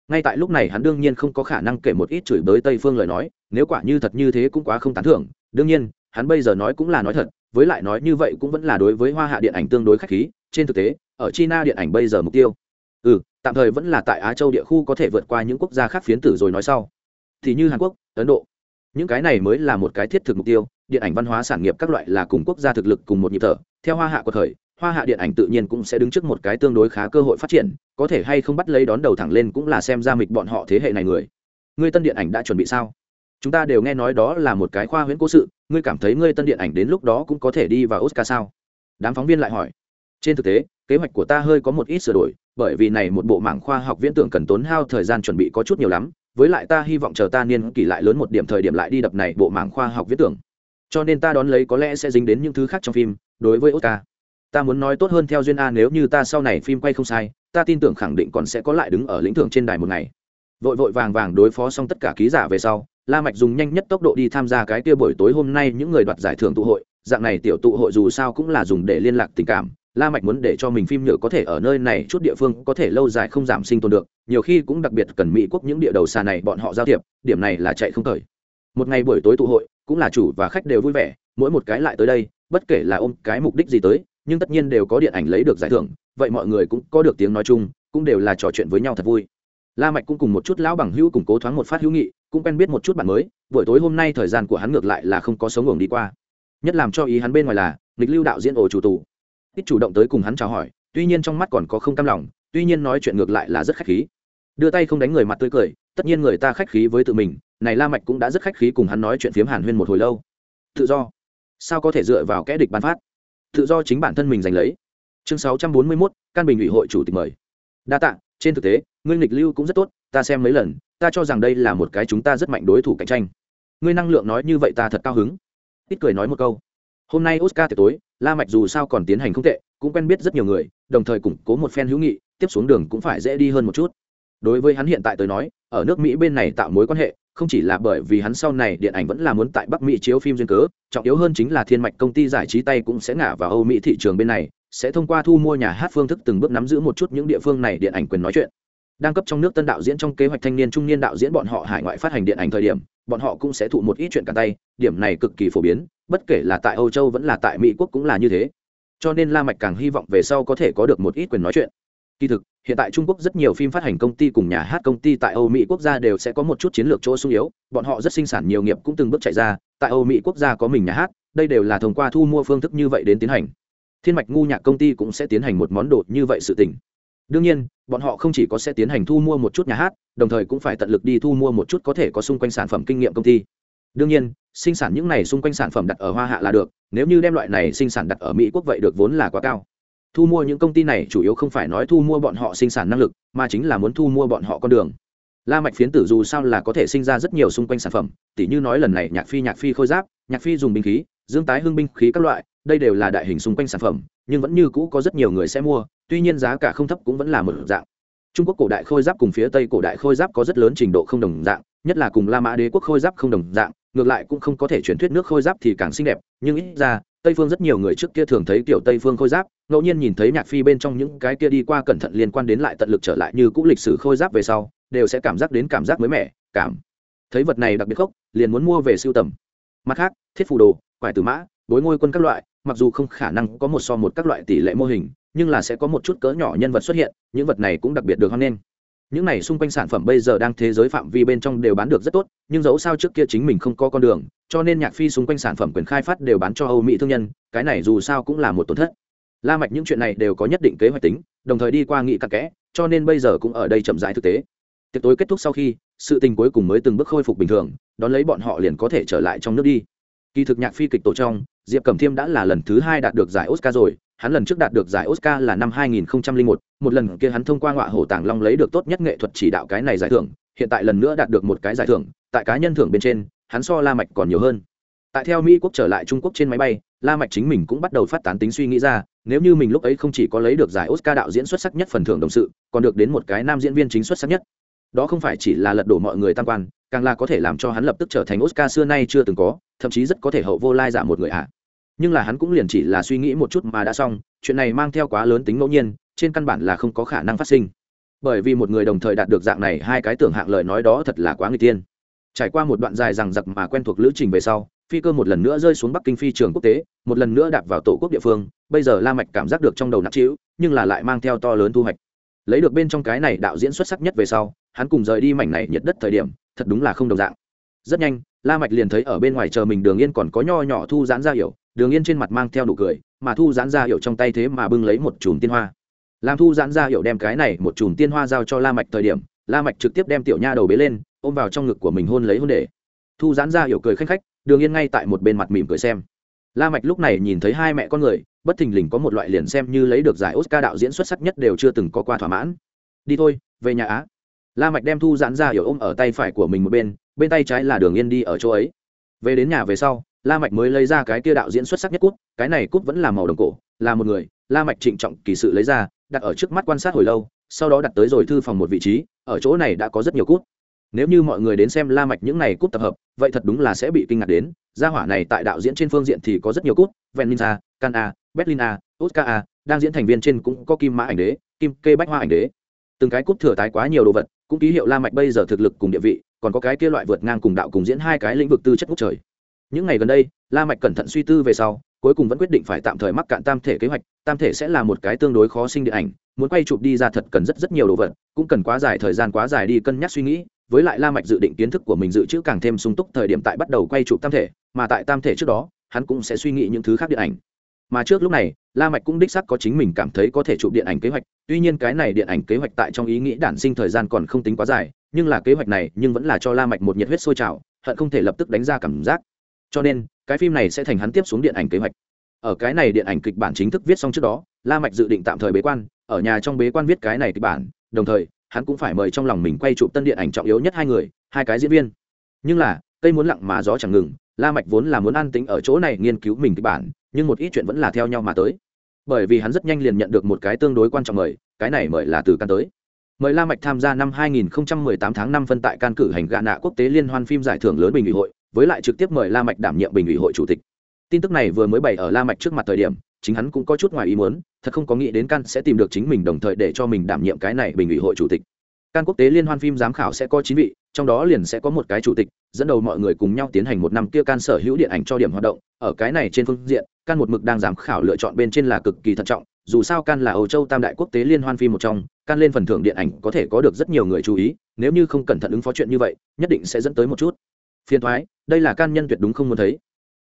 Ngay tại lúc này hắn đương nhiên không có khả năng kể một ít chửi bới tây phương lời nói, nếu quả như thật như thế cũng quá không tán thưởng. Đương nhiên, hắn bây giờ nói cũng là nói thật, với lại nói như vậy cũng vẫn là đối với hoa hạ điện ảnh tương đối khách khí, trên thực tế, ở china điện ảnh bây giờ mục tiêu. Ừ tạm thời vẫn là tại á châu địa khu có thể vượt qua những quốc gia khác phiến tử rồi nói sau. Thì như hàn quốc, ấn độ những cái này mới là một cái thiết thực mục tiêu, điện ảnh văn hóa sản nghiệp các loại là cùng quốc gia thực lực cùng một nhịp thở. Theo hoa hạ của thời, hoa hạ điện ảnh tự nhiên cũng sẽ đứng trước một cái tương đối khá cơ hội phát triển, có thể hay không bắt lấy đón đầu thẳng lên cũng là xem ra mịch bọn họ thế hệ này người. Ngươi tân điện ảnh đã chuẩn bị sao? Chúng ta đều nghe nói đó là một cái khoa huyễn cố sự, ngươi cảm thấy ngươi tân điện ảnh đến lúc đó cũng có thể đi vào oscar sao? Đám phóng viên lại hỏi. Trên thực tế, kế hoạch của ta hơi có một ít sửa đổi, bởi vì này một bộ mảng khoa học viễn tưởng cần tốn hao thời gian chuẩn bị có chút nhiều lắm với lại ta hy vọng chờ ta niên kỷ lại lớn một điểm thời điểm lại đi đập này bộ mảng khoa học viễn tưởng. Cho nên ta đón lấy có lẽ sẽ dính đến những thứ khác trong phim, đối với oscar. Ta muốn nói tốt hơn theo duyên a nếu như ta sau này phim quay không sai, ta tin tưởng khẳng định còn sẽ có lại đứng ở lĩnh thưởng trên đài một ngày. Vội vội vàng vàng đối phó xong tất cả ký giả về sau, la mạch dùng nhanh nhất tốc độ đi tham gia cái kia buổi tối hôm nay những người đoạt giải thưởng tụ hội. Dạng này tiểu tụ hội dù sao cũng là dùng để liên lạc tình cảm la mạch muốn để cho mình phim nhựa có thể ở nơi này chút địa phương có thể lâu dài không giảm sinh tồn được, nhiều khi cũng đặc biệt cần mỹ quốc những địa đầu xa này bọn họ giao thiệp, điểm này là chạy không thời một ngày buổi tối tụ hội, cũng là chủ và khách đều vui vẻ, mỗi một cái lại tới đây, bất kể là ôm cái mục đích gì tới, nhưng tất nhiên đều có điện ảnh lấy được giải thưởng, vậy mọi người cũng có được tiếng nói chung, cũng đều là trò chuyện với nhau thật vui. La mạch cũng cùng một chút lão bằng hữu củng cố thoáng một phát hữu nghị, cũng quen biết một chút bạn mới, buổi tối hôm nay thời gian của hắn ngược lại là không có sống ngủ đi qua. Nhất làm cho ý hắn bên ngoài là lịch lưu đạo diễn ổ chủ tù ít chủ động tới cùng hắn chào hỏi tuy nhiên trong mắt còn có không cam lòng tuy nhiên nói chuyện ngược lại là rất khách khí. Đưa tay không đánh người mặt tươi cười tất nhiên người ta khách khí với tự mình này la mạch cũng đã rất khách khí cùng hắn nói chuyện phiếm hàn huyên một hồi lâu. Tự do. Sao có thể dựa vào kẻ địch ban phát? Tự do chính bản thân mình giành lấy. Chương 641, căn bình ủy hội chủ tịch mời. Đa tạ trên thực tế ngươi nghịch lưu cũng rất tốt ta xem mấy lần ta cho rằng đây là một cái chúng ta rất mạnh đối thủ cạnh tranh. Ngươi năng lượng nói như vậy ta thật cao hứng. Ít cười nói một câu hôm nay oscar tiệc tối, la mạch dù sao còn tiến hành không tệ, cũng quen biết rất nhiều người, đồng thời củng cố một phen hữu nghị, tiếp xuống đường cũng phải dễ đi hơn một chút. Đối với hắn hiện tại tới nói, ở nước mỹ bên này tạo mối quan hệ, không chỉ là bởi vì hắn sau này điện ảnh vẫn là muốn tại bắc mỹ chiếu phim duyên cớ, trọng yếu hơn chính là thiên mạch công ty giải trí tay cũng sẽ ngả vào âu mỹ thị trường bên này, sẽ thông qua thu mua nhà hát phương thức từng bước nắm giữ một chút những địa phương này điện ảnh quyền nói chuyện. Đang cấp trong nước tân đạo diễn trong kế hoạch thanh niên trung niên đạo diễn bọn họ hải ngoại phát hành điện ảnh thời điểm, bọn họ cũng sẽ thụ một ít chuyện cả tay, điểm này cực kỳ phổ biến bất kể là tại âu châu vẫn là tại mỹ quốc cũng là như thế. Cho nên la mạch càng hy vọng về sau có thể có được một ít quyền nói chuyện. Kỳ thực, hiện tại trung quốc rất nhiều phim phát hành công ty cùng nhà hát công ty tại âu mỹ quốc gia đều sẽ có một chút chiến lược chỗ sung yếu, bọn họ rất sinh sản nhiều nghiệp cũng từng bước chạy ra, tại âu mỹ quốc gia có mình nhà hát, đây đều là thông qua thu mua phương thức như vậy đến tiến hành. Thiên mạch ngu nhạc công ty cũng sẽ tiến hành một món đồ như vậy sự tình. Đương nhiên, bọn họ không chỉ có sẽ tiến hành thu mua một chút nhà hát, đồng thời cũng phải tận lực đi thu mua một chút có thể có xung quanh sản phẩm kinh nghiệm công ty đương nhiên, sinh sản những này xung quanh sản phẩm đặt ở hoa hạ là được, nếu như đem loại này sinh sản đặt ở mỹ quốc vậy được vốn là quá cao. Thu mua những công ty này chủ yếu không phải nói thu mua bọn họ sinh sản năng lực, mà chính là muốn thu mua bọn họ con đường. La mạch phiến tử dù sao là có thể sinh ra rất nhiều xung quanh sản phẩm, tỉ như nói lần này nhạc phi nhạc phi khôi giáp, nhạc phi dùng binh khí, dương tái hương binh khí các loại, đây đều là đại hình xung quanh sản phẩm, nhưng vẫn như cũ có rất nhiều người sẽ mua, tuy nhiên giá cả không thấp cũng vẫn là một dạng. Trung quốc cổ đại khôi giáp cùng phía tây cổ đại khôi giáp có rất lớn trình độ không đồng dạng, nhất là cùng la mã đế quốc khôi giáp không đồng dạng ngược lại cũng không có thể truyền thuyết nước khôi giáp thì càng xinh đẹp, nhưng ít ra, tây phương rất nhiều người trước kia thường thấy kiểu tây phương khôi giáp, ngẫu nhiên nhìn thấy nhạc phi bên trong những cái kia đi qua cẩn thận liên quan đến lại tận lực trở lại như cũ lịch sử khôi giáp về sau, đều sẽ cảm giác đến cảm giác mới mẻ, cảm thấy vật này đặc biệt khốc, liền muốn mua về sưu tầm. Mặt khác, thiết phù đồ, quải tử mã, bối ngôi quân các loại, mặc dù không khả năng có một so một các loại tỷ lệ mô hình, nhưng là sẽ có một chút cỡ nhỏ nhân vật xuất hiện, những vật này cũng đặc biệt được hoan nghênh những này xung quanh sản phẩm bây giờ đang thế giới phạm vi bên trong đều bán được rất tốt, nhưng dẫu sao trước kia chính mình không có con đường, cho nên nhạc phi xung quanh sản phẩm quyền khai phát đều bán cho âu mỹ thương nhân, cái này dù sao cũng là một tổn thất. La mạch những chuyện này đều có nhất định kế hoạch tính, đồng thời đi qua nghị cặn kẽ, cho nên bây giờ cũng ở đây chậm rãi thực tế. Tiệc tối kết thúc sau khi, sự tình cuối cùng mới từng bước khôi phục bình thường, đón lấy bọn họ liền có thể trở lại trong nước đi. Kỳ thực nhạc phi kịch tổ trong, diệp cẩm thiêm đã là lần thứ hai đạt được giải oscar rồi hắn lần trước đạt được giải oscar là năm 2001, một lần kia hắn thông qua ngọa hổ tàng long lấy được tốt nhất nghệ thuật chỉ đạo cái này giải thưởng hiện tại lần nữa đạt được một cái giải thưởng tại cá nhân thưởng bên trên hắn so la mạch còn nhiều hơn. Tại theo mỹ quốc trở lại trung quốc trên máy bay la mạch chính mình cũng bắt đầu phát tán tính suy nghĩ ra nếu như mình lúc ấy không chỉ có lấy được giải oscar đạo diễn xuất sắc nhất phần thưởng đồng sự còn được đến một cái nam diễn viên chính xuất sắc nhất. Đó không phải chỉ là lật đổ mọi người tam quan càng là có thể làm cho hắn lập tức trở thành oscar xưa nay chưa từng có thậm chí rất có thể hậu vô lai giả một người ạ nhưng là hắn cũng liền chỉ là suy nghĩ một chút mà đã xong, chuyện này mang theo quá lớn tính ngẫu nhiên, trên căn bản là không có khả năng phát sinh. Bởi vì một người đồng thời đạt được dạng này hai cái tưởng hạng lời nói đó thật là quá người tiên trải qua một đoạn dài rằng giặc mà quen thuộc lữ trình về sau, phi cơ một lần nữa rơi xuống bắc kinh phi trường quốc tế, một lần nữa đạp vào tổ quốc địa phương, bây giờ la mạch cảm giác được trong đầu nặng trĩu, nhưng là lại mang theo to lớn thu hoạch. Lấy được bên trong cái này đạo diễn xuất sắc nhất về sau, hắn cùng rời đi mảnh này nhiệt đất thời điểm, thật đúng là không đồng dạng. Rất nhanh, la mạch liền thấy ở bên ngoài chờ mình đường yên còn có nho nhỏ thu giãn ra hiểu đường yên trên mặt mang theo nụ cười, mà thu giãn ra hiểu trong tay thế mà bưng lấy một chùm tiên hoa. Làm thu giãn ra hiểu đem cái này một chùm tiên hoa giao cho la mạch thời điểm, la mạch trực tiếp đem tiểu nha đầu bế lên, ôm vào trong ngực của mình hôn lấy hôn để. Thu giãn ra hiểu cười khanh khách, đường yên ngay tại một bên mặt mỉm cười xem. La mạch lúc này nhìn thấy hai mẹ con người, bất thình lình có một loại liền xem như lấy được giải oscar đạo diễn xuất sắc nhất đều chưa từng có qua thỏa mãn. Đi thôi, về nhà á. La mạch đem thu giãn ra hiểu ôm ở tay phải của mình một bên bên tay trái là đường yên đi ở chỗ ấy. Về đến nhà về sau la mạch mới lấy ra cái kia đạo diễn xuất sắc nhất cút cái này cút vẫn là màu đồng cổ, là một người, la mạch trịnh trọng kỳ sự lấy ra, đặt ở trước mắt quan sát hồi lâu, sau đó đặt tới rồi thư phòng một vị trí, ở chỗ này đã có rất nhiều cút nếu như mọi người đến xem la mạch những này cút tập hợp, vậy thật đúng là sẽ bị kinh ngạc đến, gia hỏa này tại đạo diễn trên phương diện thì có rất nhiều cút veninza can a, berlin a, oscar a, đang diễn thành viên trên cũng có kim mã ảnh đế, kim kê bách hoa ảnh đế. Từng cái cút thừa tái quá nhiều đồ vật, cũng ký hiệu la mạch bây giờ thực lực cùng địa vị, còn có cái kia loại vượt ngang cùng đạo cùng diễn hai cái lĩnh vực tư chất ngút trời những ngày gần đây, la mạch cẩn thận suy tư về sau, cuối cùng vẫn quyết định phải tạm thời mắc cạn tam thể kế hoạch, tam thể sẽ là một cái tương đối khó sinh điện ảnh, muốn quay chụp đi ra thật cần rất rất nhiều đồ vật, cũng cần quá dài thời gian quá dài đi cân nhắc suy nghĩ, với lại la mạch dự định kiến thức của mình dự trữ càng thêm sung túc thời điểm tại bắt đầu quay chụp tam thể, mà tại tam thể trước đó, hắn cũng sẽ suy nghĩ những thứ khác điện ảnh. Mà trước lúc này, la mạch cũng đích xác có chính mình cảm thấy có thể chụp điện ảnh kế hoạch, tuy nhiên cái này điện ảnh kế hoạch tại trong ý nghĩ đản sinh thời gian còn không tính quá dài, nhưng là kế hoạch này nhưng vẫn là cho la mạch một nhiệt huyết sôi trào, hận không thể lập tức đánh ra cảm giác cho nên, cái phim này sẽ thành hắn tiếp xuống điện ảnh kế hoạch. Ở cái này điện ảnh kịch bản chính thức viết xong trước đó, la mạch dự định tạm thời bế quan, ở nhà trong bế quan viết cái này kịch bản, đồng thời, hắn cũng phải mời trong lòng mình quay chụp tân điện ảnh trọng yếu nhất hai người, hai cái diễn viên. Nhưng là, cây muốn lặng mà gió chẳng ngừng, la mạch vốn là muốn an tĩnh ở chỗ này nghiên cứu mình kịch bản, nhưng một ít chuyện vẫn là theo nhau mà tới. Bởi vì hắn rất nhanh liền nhận được một cái tương đối quan trọng mời, cái này mời là từ can tới. Mời la mạch tham gia năm 2018 tháng 5 phân tại can cử hành gạ nạ quốc tế liên hoan phim giải thưởng lớn bình ủy hội với lại trực tiếp mời la mạch đảm nhiệm bình ủy hội chủ tịch. Tin tức này vừa mới bày ở la mạch trước mặt thời điểm, chính hắn cũng có chút ngoài ý muốn, thật không có nghĩ đến can sẽ tìm được chính mình đồng thời để cho mình đảm nhiệm cái này bình ủy hội chủ tịch. Can quốc tế liên hoan phim giám khảo sẽ có chín vị, trong đó liền sẽ có một cái chủ tịch, dẫn đầu mọi người cùng nhau tiến hành một năm kia can sở hữu điện ảnh cho điểm hoạt động, ở cái này trên phương diện, can một mực đang giám khảo lựa chọn bên trên là cực kỳ thận trọng, dù sao can là âu châu tam đại quốc tế liên hoan phim một trong, can lên phần thưởng điện ảnh có thể có được rất nhiều người chú ý, nếu như không cẩn thận ứng phó chuyện như vậy, nhất định sẽ dẫn tới một chút phiền thoái, đây là can nhân tuyệt đúng không muốn thấy.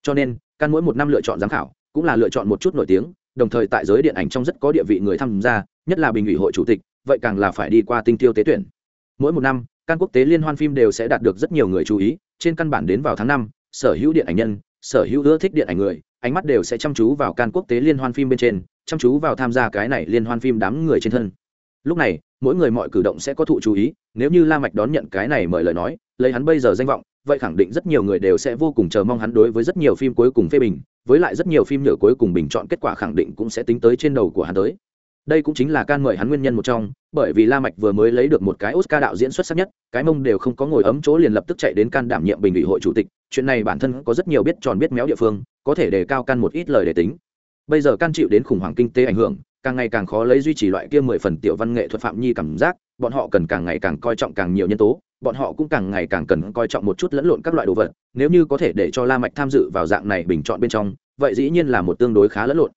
Cho nên, can mỗi một năm lựa chọn giám khảo, cũng là lựa chọn một chút nổi tiếng, đồng thời tại giới điện ảnh trong rất có địa vị người tham gia, nhất là bình ủy hội chủ tịch, vậy càng là phải đi qua tinh tiêu tế tuyển. Mỗi một năm, can quốc tế liên hoan phim đều sẽ đạt được rất nhiều người chú ý, trên căn bản đến vào tháng năm, sở hữu điện ảnh nhân, sở hữu ưa thích điện ảnh người, ánh mắt đều sẽ chăm chú vào can quốc tế liên hoan phim bên trên, chăm chú vào tham gia cái này liên hoan phim đám người trên thân. Lúc này, mỗi người mọi cử động sẽ có thụ chú ý, nếu như la mạch đón nhận cái này mời lời nói, lấy hắn bây giờ danh vọng vậy khẳng định rất nhiều người đều sẽ vô cùng chờ mong hắn đối với rất nhiều phim cuối cùng phê bình, với lại rất nhiều phim nhựa cuối cùng bình chọn kết quả khẳng định cũng sẽ tính tới trên đầu của hắn tới. Đây cũng chính là can mời hắn nguyên nhân một trong, bởi vì la mạch vừa mới lấy được một cái oscar đạo diễn xuất sắc nhất, cái mông đều không có ngồi ấm chỗ liền lập tức chạy đến can đảm nhiệm bình ủy hội chủ tịch, chuyện này bản thân có rất nhiều biết tròn biết méo địa phương, có thể đề cao can một ít lời để tính. Bây giờ can chịu đến khủng hoảng kinh tế ảnh hưởng, càng ngày càng khó lấy duy trì loại kia mười phần tiểu văn nghệ thuật phạm nhi cảm giác, bọn họ cần càng ngày càng coi trọng càng nhiều nhân tố bọn họ cũng càng ngày càng cần coi trọng một chút lẫn lộn các loại đồ vật, nếu như có thể để cho la mạch tham dự vào dạng này bình chọn bên trong, vậy dĩ nhiên là một tương đối khá lẫn lộn.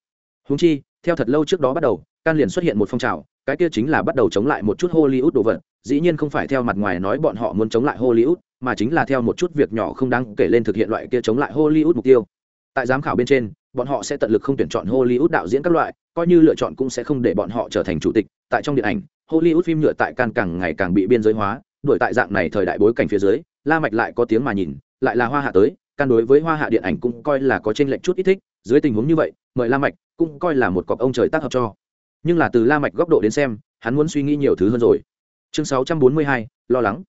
Húng chi, theo thật lâu trước đó bắt đầu, can liền xuất hiện một phong trào, cái kia chính là bắt đầu chống lại một chút hollywood đồ vật, dĩ nhiên không phải theo mặt ngoài nói bọn họ muốn chống lại hollywood, mà chính là theo một chút việc nhỏ không đáng kể lên thực hiện loại kia chống lại hollywood mục tiêu. Tại giám khảo bên trên, bọn họ sẽ tận lực không tuyển chọn hollywood đạo diễn các loại, coi như lựa chọn cũng sẽ không để bọn họ trở thành chủ tịch. Tại trong điện ảnh, hollywood phim nhựa tại can càng ngày càng bị biên giới hóa đuổi tại dạng này thời đại bối cảnh phía dưới la mạch lại có tiếng mà nhìn lại là hoa hạ tới can đối với hoa hạ điện ảnh cũng coi là có trên lệnh chút ít thích dưới tình huống như vậy mời la mạch cũng coi là một cọc ông trời tác hợp cho. Nhưng là từ la mạch góc độ đến xem hắn muốn suy nghĩ nhiều thứ hơn rồi. Chương 642, lo lắng.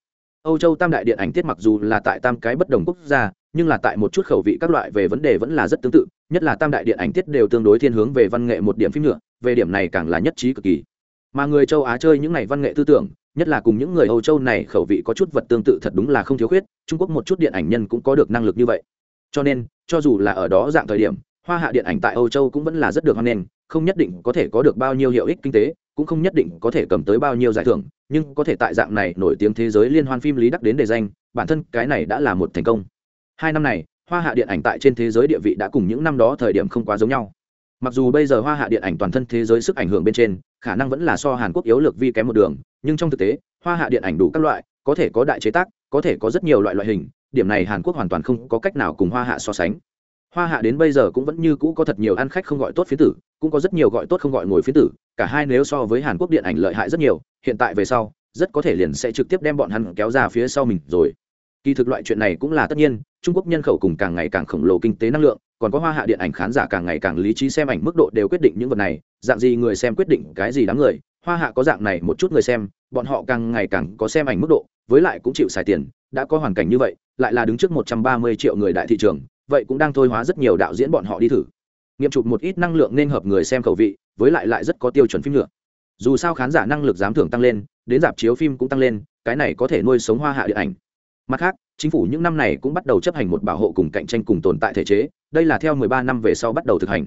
Âu châu tam đại điện ảnh tiết mặc dù là tại tam cái bất đồng quốc gia nhưng là tại một chút khẩu vị các loại về vấn đề vẫn là rất tương tự nhất là tam đại điện ảnh tiết đều tương đối thiên hướng về văn nghệ một điểm phim nữa về điểm này càng là nhất trí cực kỳ mà người châu á chơi những này văn nghệ tư tưởng, nhất là cùng những người âu châu này khẩu vị có chút vật tương tự thật đúng là không thiếu khuyết, trung quốc một chút điện ảnh nhân cũng có được năng lực như vậy. Cho nên, cho dù là ở đó dạng thời điểm, hoa hạ điện ảnh tại âu châu cũng vẫn là rất được hoan nghênh, không nhất định có thể có được bao nhiêu hiệu ích kinh tế, cũng không nhất định có thể cầm tới bao nhiêu giải thưởng, nhưng có thể tại dạng này nổi tiếng thế giới liên hoan phim lý đắc đến đề danh, bản thân cái này đã là một thành công. Hai năm này, hoa hạ điện ảnh tại trên thế giới địa vị đã cùng những năm đó thời điểm không quá giống nhau. Mặc dù bây giờ hoa hạ điện ảnh toàn thân thế giới sức ảnh hưởng bên trên khả năng vẫn là so hàn quốc yếu lược vi kém một đường, nhưng trong thực tế, hoa hạ điện ảnh đủ các loại, có thể có đại chế tác, có thể có rất nhiều loại loại hình, điểm này hàn quốc hoàn toàn không có cách nào cùng hoa hạ so sánh. Hoa hạ đến bây giờ cũng vẫn như cũ có thật nhiều ăn khách không gọi tốt phiến tử, cũng có rất nhiều gọi tốt không gọi ngồi phiến tử, cả hai nếu so với hàn quốc điện ảnh lợi hại rất nhiều, hiện tại về sau, rất có thể liền sẽ trực tiếp đem bọn hắn kéo ra phía sau mình rồi. Kỳ thực loại chuyện này cũng là tất nhiên, trung quốc nhân khẩu cùng càng ngày càng khổng lồ kinh tế năng lượng còn có hoa hạ điện ảnh khán giả càng ngày càng lý trí xem ảnh mức độ đều quyết định những vật này, dạng gì người xem quyết định cái gì đáng người, hoa hạ có dạng này một chút người xem, bọn họ càng ngày càng có xem ảnh mức độ, với lại cũng chịu xài tiền, đã có hoàn cảnh như vậy, lại là đứng trước một trăm ba mươi triệu người đại thị trường, vậy cũng đang thôi hóa rất nhiều đạo diễn bọn họ đi thử. Nghiệm chụp một ít năng lượng nên hợp người xem khẩu vị, với lại lại rất có tiêu chuẩn phim nữa. Dù sao khán giả năng lực giám thưởng tăng lên, đến dạp chiếu phim cũng tăng lên, cái này có thể nuôi sống hoa hạ điện ảnh mặt khác, chính phủ những năm này cũng bắt đầu chấp hành một bảo hộ cùng cạnh tranh cùng tồn tại thể chế, đây là theo 13 năm về sau bắt đầu thực hành.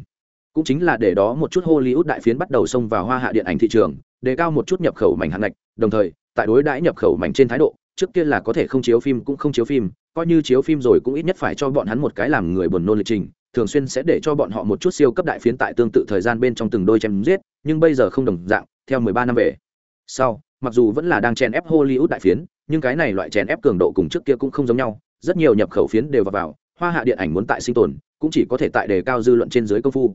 Cũng chính là để đó một chút hollywood đại phiến bắt đầu xông vào hoa hạ điện ảnh thị trường, đề cao một chút nhập khẩu mảnh hạng ngạch, đồng thời, tại đối đãi nhập khẩu mảnh trên thái độ, trước kia là có thể không chiếu phim cũng không chiếu phim, coi như chiếu phim rồi cũng ít nhất phải cho bọn hắn một cái làm người buồn nôn lịch trình, thường xuyên sẽ để cho bọn họ một chút siêu cấp đại phiến tại tương tự thời gian bên trong từng đôi chém giết, nhưng bây giờ không đồng dạng, theo 13 năm về sau, mặc dù vẫn là đang chèn ép hollywood đại phiến nhưng cái này loại chèn ép cường độ cùng trước kia cũng không giống nhau rất nhiều nhập khẩu phiến đều vào, vào hoa hạ điện ảnh muốn tại sinh tồn cũng chỉ có thể tại đề cao dư luận trên dưới công phu.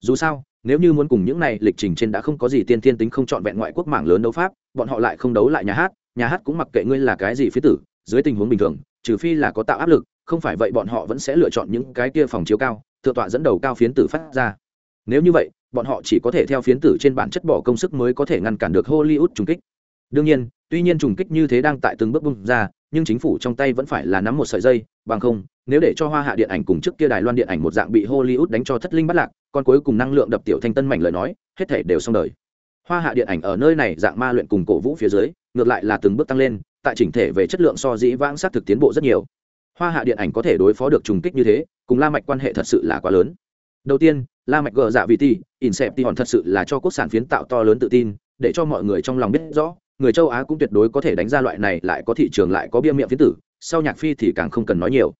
Dù sao nếu như muốn cùng những này lịch trình trên đã không có gì tiên thiên tính không trọn vẹn ngoại quốc mảng lớn đấu pháp bọn họ lại không đấu lại nhà hát nhà hát cũng mặc kệ ngươi là cái gì phía tử dưới tình huống bình thường trừ phi là có tạo áp lực không phải vậy bọn họ vẫn sẽ lựa chọn những cái kia phòng chiếu cao thượng tọa dẫn đầu cao phiến tử phát ra. Nếu như vậy bọn họ chỉ có thể theo phiến tử trên bản chất bỏ công sức mới có thể ngăn cản được hollywood trùng kích. Đương nhiên tuy nhiên trùng kích như thế đang tại từng bước bung ra, nhưng chính phủ trong tay vẫn phải là nắm một sợi dây, bằng không, nếu để cho hoa hạ điện ảnh cùng trước kia đài loan điện ảnh một dạng bị hollywood đánh cho thất linh bắt lạc còn cuối cùng năng lượng đập tiểu thanh tân mảnh lời nói, hết thể đều xong đời. Hoa hạ điện ảnh ở nơi này dạng ma luyện cùng cổ vũ phía dưới, ngược lại là từng bước tăng lên, tại chỉnh thể về chất lượng so dĩ vãng sát thực tiến bộ rất nhiều. Hoa hạ điện ảnh có thể đối phó được trùng kích như thế, cùng la mạch quan hệ thật sự là quá lớn. Đầu tiên, la mạch gờ dạ vị ti inception thật sự là cho quốc sản phiến tạo to lớn tự tin, để cho mọi người trong lòng biết rõ người châu á cũng tuyệt đối có thể đánh ra loại này lại có thị trường lại có bia miệng phiến tử, sau nhạc phi thì càng không cần nói nhiều.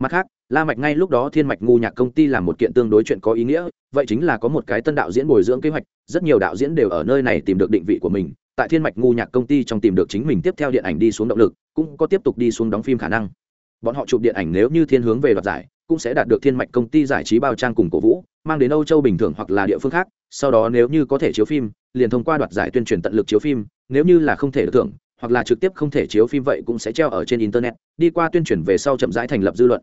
Mặt khác, la mạch ngay lúc đó thiên mạch ngu nhạc công ty làm một kiện tương đối chuyện có ý nghĩa, vậy chính là có một cái tân đạo diễn bồi dưỡng kế hoạch, rất nhiều đạo diễn đều ở nơi này tìm được định vị của mình, tại thiên mạch ngu nhạc công ty trong tìm được chính mình tiếp theo điện ảnh đi xuống động lực, cũng có tiếp tục đi xuống đóng phim khả năng. Bọn họ chụp điện ảnh nếu như thiên hướng về đoạt giải, cũng sẽ đạt được thiên mạch công ty giải trí bao trang cùng cổ vũ, mang đến âu châu bình thường hoặc là địa phương khác sau đó nếu như có thể chiếu phim, liền thông qua đoạt giải tuyên truyền tận lực chiếu phim, nếu như là không thể được thưởng, hoặc là trực tiếp không thể chiếu phim vậy cũng sẽ treo ở trên internet, đi qua tuyên truyền về sau chậm rãi thành lập dư luận.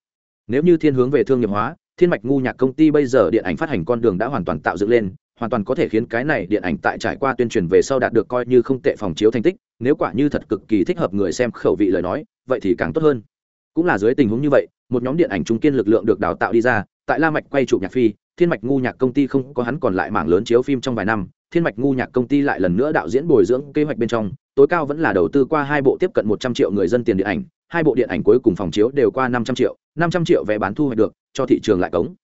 Nếu như thiên hướng về thương nghiệp hóa, thiên mạch ngu nhạc công ty bây giờ điện ảnh phát hành con đường đã hoàn toàn tạo dựng lên, hoàn toàn có thể khiến cái này điện ảnh tại trải qua tuyên truyền về sau đạt được coi như không tệ phòng chiếu thành tích, nếu quả như thật cực kỳ thích hợp người xem khẩu vị lời nói, vậy thì càng tốt hơn. Cũng là dưới tình huống như vậy, một nhóm điện ảnh trung kiên lực lượng được đào tạo đi ra, tại la mạch quay chụp nhạc phi thiên mạch ngu nhạc công ty không có hắn còn lại mảng lớn chiếu phim trong vài năm, thiên mạch ngu nhạc công ty lại lần nữa đạo diễn bồi dưỡng kế hoạch bên trong, tối cao vẫn là đầu tư qua hai bộ tiếp cận một trăm triệu người dân tiền điện ảnh, hai bộ điện ảnh cuối cùng phòng chiếu đều qua năm trăm triệu, năm trăm triệu vé bán thu hoạch được, cho thị trường lại cống.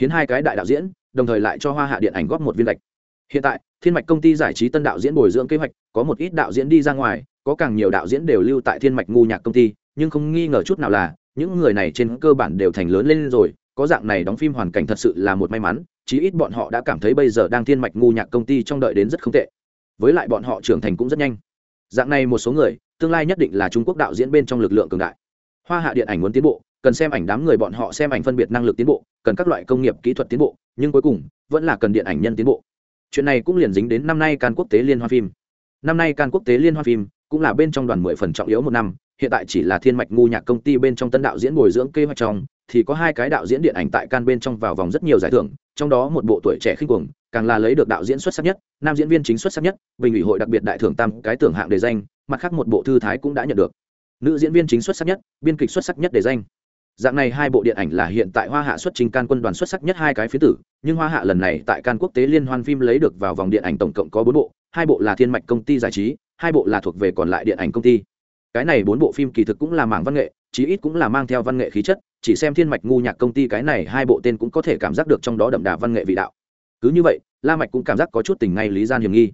Hiến hai cái đại đạo diễn, đồng thời lại cho hoa hạ điện ảnh góp một viên lệch hiện tại, thiên mạch công ty giải trí tân đạo diễn bồi dưỡng kế hoạch, có một ít đạo diễn đi ra ngoài, có càng nhiều đạo diễn đều lưu tại thiên mạch ngu nhạc công ty, nhưng không nghi ngờ chút nào là, những người này trên cơ bản đều thành lớn lên rồi có dạng này đóng phim hoàn cảnh thật sự là một may mắn, chí ít bọn họ đã cảm thấy bây giờ đang thiên mạch ngu nhạc công ty trong đợi đến rất không tệ. Với lại bọn họ trưởng thành cũng rất nhanh. Dạng này một số người, tương lai nhất định là trung quốc đạo diễn bên trong lực lượng cường đại. Hoa hạ điện ảnh muốn tiến bộ, cần xem ảnh đám người bọn họ xem ảnh phân biệt năng lực tiến bộ, cần các loại công nghiệp kỹ thuật tiến bộ, nhưng cuối cùng, vẫn là cần điện ảnh nhân tiến bộ. Chuyện này cũng liền dính đến năm nay can quốc tế liên hoa phim. Năm nay can quốc tế liên hoa phim cũng là bên trong đoàn mười phần trọng yếu một năm hiện tại chỉ là thiên mạch ngu nhạc công ty bên trong tân đạo diễn bồi dưỡng kế hoạch trong, thì có hai cái đạo diễn điện ảnh tại can bên trong vào vòng rất nhiều giải thưởng, trong đó một bộ tuổi trẻ khinh cuồng, càng là lấy được đạo diễn xuất sắc nhất, nam diễn viên chính xuất sắc nhất, bình ủy hội đặc biệt đại thưởng tam cái tưởng hạng đề danh, mặt khác một bộ thư thái cũng đã nhận được. Nữ diễn viên chính xuất sắc nhất, biên kịch xuất sắc nhất đề danh. Dạng này hai bộ điện ảnh là hiện tại hoa hạ xuất trình can quân đoàn xuất sắc nhất hai cái phía tử, nhưng hoa hạ lần này tại can quốc tế liên hoan phim lấy được vào vòng điện ảnh tổng cộng có bốn bộ, hai bộ là thiên mạch công ty giải trí, hai bộ là thuộc về còn lại điện ảnh công ty cái này bốn bộ phim kỳ thực cũng là mảng văn nghệ, chí ít cũng là mang theo văn nghệ khí chất, chỉ xem thiên mạch ngu nhạc công ty cái này hai bộ tên cũng có thể cảm giác được trong đó đậm đà văn nghệ vị đạo. Cứ như vậy, la mạch cũng cảm giác có chút tình ngay lý gian hiểm nghi.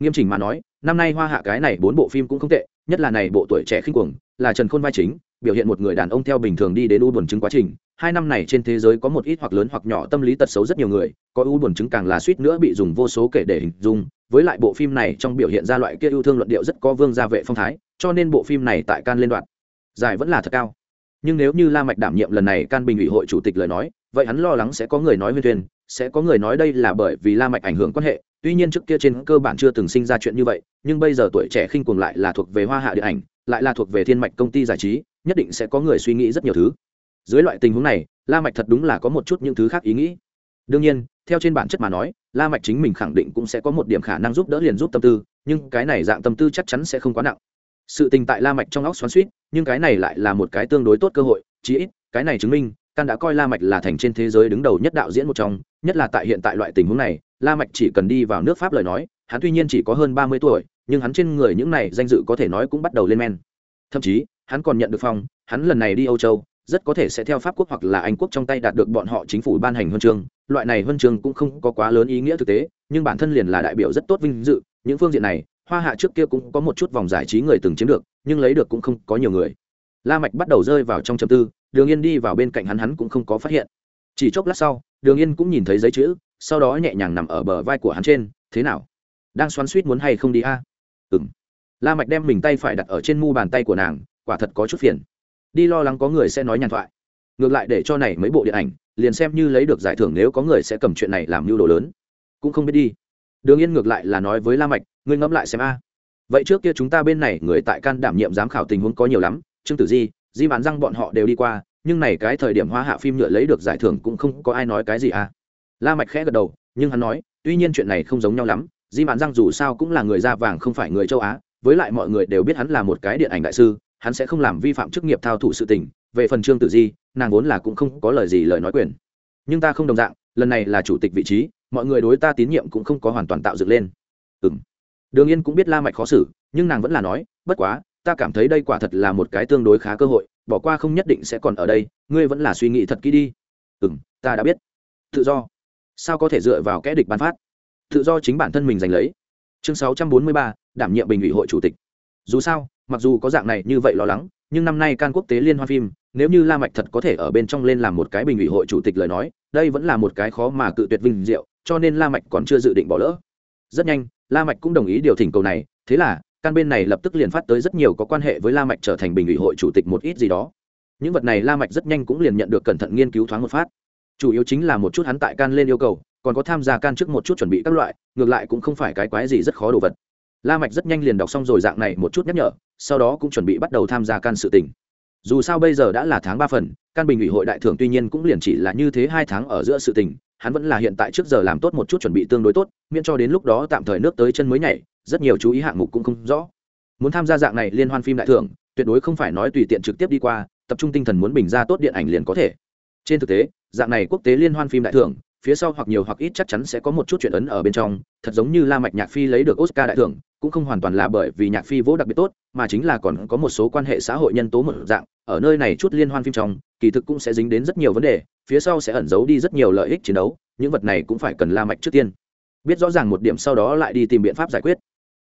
Nghiêm chỉnh mà nói, năm nay hoa hạ cái này bốn bộ phim cũng không tệ, nhất là này bộ tuổi trẻ khinh cuồng, là trần khôn vai chính, biểu hiện một người đàn ông theo bình thường đi đến u buồn chứng quá trình. Hai năm này trên thế giới có một ít hoặc lớn hoặc nhỏ tâm lý tật xấu rất nhiều người, có u buồn chứng càng là suýt nữa bị dùng vô số kể để hình dung với lại bộ phim này trong biểu hiện ra loại kia yêu thương luận điệu rất có vương gia vệ phong thái, cho nên bộ phim này tại can lên đoạn giải vẫn là thật cao. Nhưng nếu như la mạch đảm nhiệm lần này can bình ủy hội chủ tịch lời nói, vậy hắn lo lắng sẽ có người nói huyên thuyền sẽ có người nói đây là bởi vì la mạch ảnh hưởng quan hệ. Tuy nhiên trước kia trên cơ bản chưa từng sinh ra chuyện như vậy, nhưng bây giờ tuổi trẻ khinh cuồng lại là thuộc về hoa hạ điện ảnh, lại là thuộc về thiên mạch công ty giải trí, nhất định sẽ có người suy nghĩ rất nhiều thứ. Dưới loại tình huống này, la mạch thật đúng là có một chút những thứ khác ý nghĩ. Đương nhiên, theo trên bản chất mà nói la mạch chính mình khẳng định cũng sẽ có một điểm khả năng giúp đỡ liền giúp tâm tư, nhưng cái này dạng tâm tư chắc chắn sẽ không quá nặng. Sự tình tại la mạch trong óc xoắn xuýt, nhưng cái này lại là một cái tương đối tốt cơ hội, chí ít, cái này chứng minh can đã coi la mạch là thành trên thế giới đứng đầu nhất đạo diễn một trong, nhất là tại hiện tại loại tình huống này, la mạch chỉ cần đi vào nước pháp lời nói, hắn tuy nhiên chỉ có hơn ba mươi tuổi, nhưng hắn trên người những này danh dự có thể nói cũng bắt đầu lên men. Thậm chí, hắn còn nhận được phong, hắn lần này đi âu châu, rất có thể sẽ theo pháp quốc hoặc là anh quốc trong tay đạt được bọn họ chính phủ ban hành huân chương loại này huân chương cũng không có quá lớn ý nghĩa thực tế, nhưng bản thân liền là đại biểu rất tốt vinh dự, những phương diện này, hoa hạ trước kia cũng có một chút vòng giải trí người từng chiếm được, nhưng lấy được cũng không có nhiều người. La mạch bắt đầu rơi vào trong trầm tư, đường yên đi vào bên cạnh hắn hắn cũng không có phát hiện. Chỉ chốc lát sau, đường yên cũng nhìn thấy giấy chữ, sau đó nhẹ nhàng nằm ở bờ vai của hắn trên, thế nào? Đang xoắn suýt muốn hay không đi a? À? ừm. La mạch đem mình tay phải đặt ở trên mu bàn tay của nàng, quả thật có chút phiền. Đi lo lắng có người sẽ nói nhàn thoại. Ngược lại để cho này mấy bộ điện ảnh liền xem như lấy được giải thưởng nếu có người sẽ cầm chuyện này làm mưu đồ lớn. Cũng không biết đi. Đường yên ngược lại là nói với la mạch, ngươi ngẫm lại xem a. Vậy trước kia chúng ta bên này người tại can đảm nhiệm giám khảo tình huống có nhiều lắm, trương tử di di bán răng bọn họ đều đi qua, nhưng này cái thời điểm hoa hạ phim nhựa lấy được giải thưởng cũng không có ai nói cái gì à la mạch khẽ gật đầu, nhưng hắn nói, tuy nhiên chuyện này không giống nhau lắm, di Mạn răng dù sao cũng là người da vàng không phải người châu á, với lại mọi người đều biết hắn là một cái điện ảnh đại sư, hắn sẽ không làm vi phạm chức nghiệp thao thủ sự tình về phần trương tử di nàng vốn là cũng không có lời gì lời nói quyền nhưng ta không đồng dạng lần này là chủ tịch vị trí mọi người đối ta tín nhiệm cũng không có hoàn toàn tạo dựng lên ừ m đường yên cũng biết la mạch khó xử nhưng nàng vẫn là nói bất quá ta cảm thấy đây quả thật là một cái tương đối khá cơ hội bỏ qua không nhất định sẽ còn ở đây ngươi vẫn là suy nghĩ thật kỹ đi ừ m ta đã biết tự do sao có thể dựa vào kẽ địch bán phát tự do chính bản thân mình giành lấy chương sáu trăm bốn mươi ba đảm nhiệm bình ủy hội chủ tịch dù sao mặc dù có dạng này như vậy lo lắng nhưng năm nay can quốc tế liên hoan phim, nếu như la mạch thật có thể ở bên trong lên làm một cái bình ủy hội chủ tịch lời nói, đây vẫn là một cái khó mà cự tuyệt vinh diệu, cho nên la mạch còn chưa dự định bỏ lỡ. Rất nhanh, la mạch cũng đồng ý điều thỉnh cầu này, thế là, can bên này lập tức liền phát tới rất nhiều có quan hệ với la mạch trở thành bình ủy hội chủ tịch một ít gì đó. Những vật này la mạch rất nhanh cũng liền nhận được cẩn thận nghiên cứu thoáng một phát. Chủ yếu chính là một chút hắn tại can lên yêu cầu, còn có tham gia can trước một chút chuẩn bị các loại, ngược lại cũng không phải cái quái gì rất khó đồ vật la mạch rất nhanh liền đọc xong rồi dạng này một chút nhắc nhở, sau đó cũng chuẩn bị bắt đầu tham gia can sự tình. Dù sao bây giờ đã là tháng ba phần, can bình ủy hội đại thưởng tuy nhiên cũng liền chỉ là như thế hai tháng ở giữa sự tình, hắn vẫn là hiện tại trước giờ làm tốt một chút chuẩn bị tương đối tốt, miễn cho đến lúc đó tạm thời nước tới chân mới nhảy, rất nhiều chú ý hạng mục cũng không rõ. Muốn tham gia dạng này liên hoan phim đại thưởng, tuyệt đối không phải nói tùy tiện trực tiếp đi qua, tập trung tinh thần muốn bình ra tốt điện ảnh liền có thể. Trên thực tế, dạng này quốc tế liên hoan phim đại thưởng phía sau hoặc nhiều hoặc ít chắc chắn sẽ có một chút chuyện ấn ở bên trong, thật giống như la mạch nhạc phi lấy được oscar đại thưởng, cũng không hoàn toàn là bởi vì nhạc phi vỗ đặc biệt tốt, mà chính là còn có một số quan hệ xã hội nhân tố một dạng, ở nơi này chút liên hoan phim trong, kỳ thực cũng sẽ dính đến rất nhiều vấn đề, phía sau sẽ ẩn giấu đi rất nhiều lợi ích chiến đấu, những vật này cũng phải cần la mạch trước tiên. Biết rõ ràng một điểm sau đó lại đi tìm biện pháp giải quyết.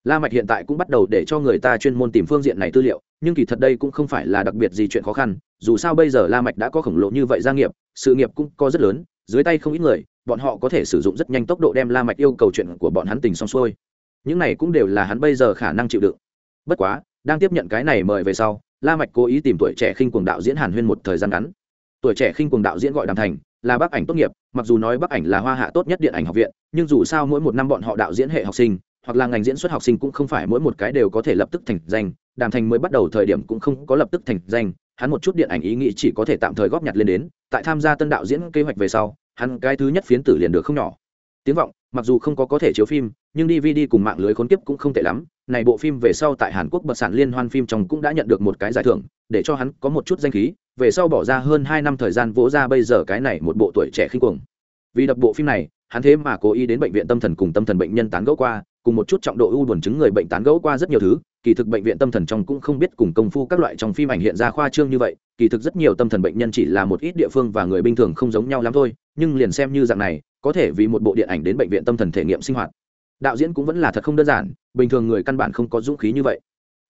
La mạch hiện tại cũng bắt đầu để cho người ta chuyên môn tìm phương diện này tư liệu, nhưng kỳ thật đây cũng không phải là đặc biệt gì chuyện khó khăn, dù sao bây giờ la mạch đã có khổng lồ như vậy gia nghiệp, sự nghiệp cũng có rất lớn dưới tay không ít người, bọn họ có thể sử dụng rất nhanh tốc độ đem la mạch yêu cầu chuyện của bọn hắn tình xong xuôi. Những này cũng đều là hắn bây giờ khả năng chịu đựng. Bất quá, đang tiếp nhận cái này mời về sau, la mạch cố ý tìm tuổi trẻ khinh cuồng đạo diễn hàn huyên một thời gian ngắn. Tuổi trẻ khinh cuồng đạo diễn gọi đàm thành, là bác ảnh tốt nghiệp, mặc dù nói bác ảnh là hoa hạ tốt nhất điện ảnh học viện, nhưng dù sao mỗi một năm bọn họ đạo diễn hệ học sinh, hoặc là ngành diễn xuất học sinh cũng không phải mỗi một cái đều có thể lập tức thành danh. Đàm thành mới bắt đầu thời điểm cũng không có lập tức thành danh hắn một chút điện ảnh ý nghĩ chỉ có thể tạm thời góp nhặt lên đến, tại tham gia tân đạo diễn kế hoạch về sau, hắn cái thứ nhất phiến tử liền được không nhỏ. Tiếng vọng, mặc dù không có có thể chiếu phim, nhưng dvd cùng mạng lưới khốn kiếp cũng không tệ lắm. Này bộ phim về sau tại hàn quốc bật sản liên hoan phim trong cũng đã nhận được một cái giải thưởng, để cho hắn có một chút danh khí, về sau bỏ ra hơn hai năm thời gian vỗ ra bây giờ cái này một bộ tuổi trẻ khinh cuồng. Vì đập bộ phim này, hắn thế mà cố ý đến bệnh viện tâm thần cùng tâm thần bệnh nhân tán gẫu qua, cùng một chút trọng độ u buồn chứng người bệnh tán gẫu qua rất nhiều thứ kỳ thực bệnh viện tâm thần trong cũng không biết cùng công phu các loại trong phim ảnh hiện ra khoa trương như vậy, kỳ thực rất nhiều tâm thần bệnh nhân chỉ là một ít địa phương và người bình thường không giống nhau lắm thôi, nhưng liền xem như dạng này, có thể vì một bộ điện ảnh đến bệnh viện tâm thần thể nghiệm sinh hoạt. Đạo diễn cũng vẫn là thật không đơn giản, bình thường người căn bản không có dũng khí như vậy.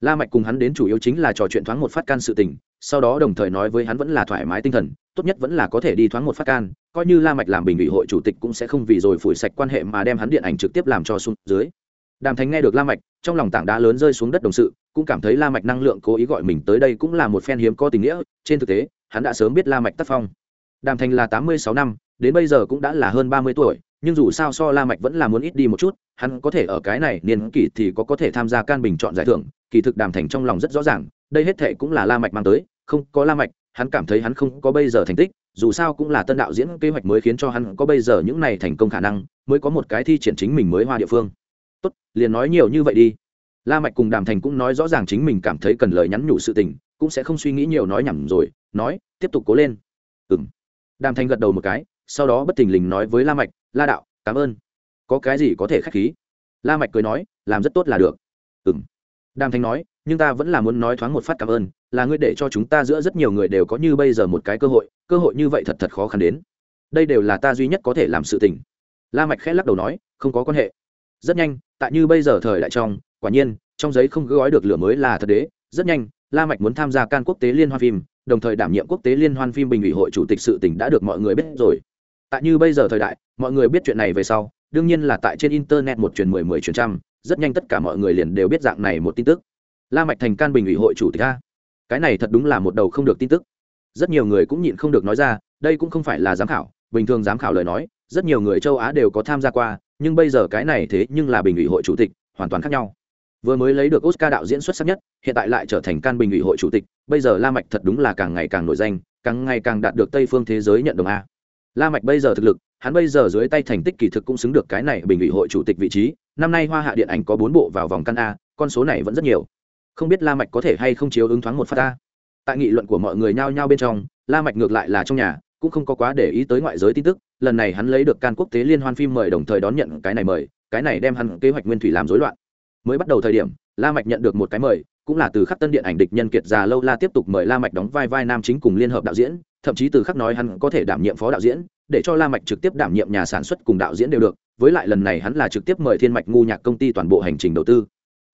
La mạch cùng hắn đến chủ yếu chính là trò chuyện thoáng một phát can sự tình, sau đó đồng thời nói với hắn vẫn là thoải mái tinh thần, tốt nhất vẫn là có thể đi thoáng một phát can, coi như la mạch làm bình ủy hội chủ tịch cũng sẽ không vì rồi phủi sạch quan hệ mà đem hắn điện ảnh trực tiếp làm cho xuống dưới đàm thánh nghe được la mạch, trong lòng tảng đá lớn rơi xuống đất đồng sự, cũng cảm thấy la mạch năng lượng cố ý gọi mình tới đây cũng là một phen hiếm có tình nghĩa, trên thực tế, hắn đã sớm biết la mạch tác phong. Đàm thành là tám mươi sáu năm, đến bây giờ cũng đã là hơn ba mươi tuổi, nhưng dù sao so la mạch vẫn là muốn ít đi một chút, hắn có thể ở cái này niên kỷ thì có có thể tham gia can bình chọn giải thưởng, kỳ thực đàm thành trong lòng rất rõ ràng, đây hết thệ cũng là la mạch mang tới, không có la mạch, hắn cảm thấy hắn không có bây giờ thành tích, dù sao cũng là tân đạo diễn kế hoạch mới khiến cho hắn có bây giờ những này thành công khả năng, mới có một cái thi triển chính mình mới hoa địa phương tốt, liền nói nhiều như vậy đi. La mạch cùng đàm thành cũng nói rõ ràng chính mình cảm thấy cần lời nhắn nhủ sự tình, cũng sẽ không suy nghĩ nhiều nói nhảm rồi, nói, tiếp tục cố lên. Ừm. Đàm thành gật đầu một cái, sau đó bất thình lình nói với la mạch, la đạo, cảm ơn. Có cái gì có thể khách khí? La mạch cười nói, làm rất tốt là được. Ừm. Đàm thành nói, nhưng ta vẫn là muốn nói thoáng một phát cảm ơn, là ngươi để cho chúng ta giữa rất nhiều người đều có như bây giờ một cái cơ hội cơ hội như vậy thật thật khó khăn đến. Đây đều là ta duy nhất có thể làm sự tình. La mạch khẽ lắc đầu nói, không có quan hệ rất nhanh, tại như bây giờ thời đại trong, quả nhiên, trong giấy không gói được lửa mới là thật đế. Rất nhanh, la mạch muốn tham gia can quốc tế liên hoan phim, đồng thời đảm nhiệm quốc tế liên hoan phim bình ủy hội chủ tịch sự tỉnh đã được mọi người biết rồi. Tại như bây giờ thời đại, mọi người biết chuyện này về sau, đương nhiên là tại trên internet một truyền mười mười truyền trăm, rất nhanh tất cả mọi người liền đều biết dạng này một tin tức. La mạch thành can bình ủy hội chủ tịch a. Cái này thật đúng là một đầu không được tin tức. Rất nhiều người cũng nhịn không được nói ra, đây cũng không phải là giám khảo, bình thường giám khảo lời nói rất nhiều người châu á đều có tham gia qua, nhưng bây giờ cái này thế nhưng là bình ủy hội chủ tịch, hoàn toàn khác nhau. Vừa mới lấy được oscar đạo diễn xuất sắc nhất, hiện tại lại trở thành can bình ủy hội chủ tịch, bây giờ la mạch thật đúng là càng ngày càng nổi danh, càng ngày càng đạt được tây phương thế giới nhận đồng a. La mạch bây giờ thực lực, hắn bây giờ dưới tay thành tích kỳ thực cũng xứng được cái này bình ủy hội chủ tịch vị trí, năm nay hoa hạ điện ảnh có bốn bộ vào vòng căn a, con số này vẫn rất nhiều. Không biết la mạch có thể hay không chiếu ứng thoáng một phát ta tại nghị luận của mọi người nhao nhao bên trong, la mạch ngược lại là trong nhà cũng không có quá để ý tới ngoại giới tin tức, lần này hắn lấy được can quốc tế liên hoan phim mời đồng thời đón nhận cái này mời, cái này đem hắn kế hoạch nguyên thủy làm rối loạn. Mới bắt đầu thời điểm, la mạch nhận được một cái mời, cũng là từ khắc tân điện ảnh địch nhân kiệt già lâu la tiếp tục mời la mạch đóng vai vai nam chính cùng liên hợp đạo diễn, thậm chí từ khắc nói hắn có thể đảm nhiệm phó đạo diễn, để cho la mạch trực tiếp đảm nhiệm nhà sản xuất cùng đạo diễn đều được, với lại lần này hắn là trực tiếp mời thiên mạch ngu nhạc công ty toàn bộ hành trình đầu tư.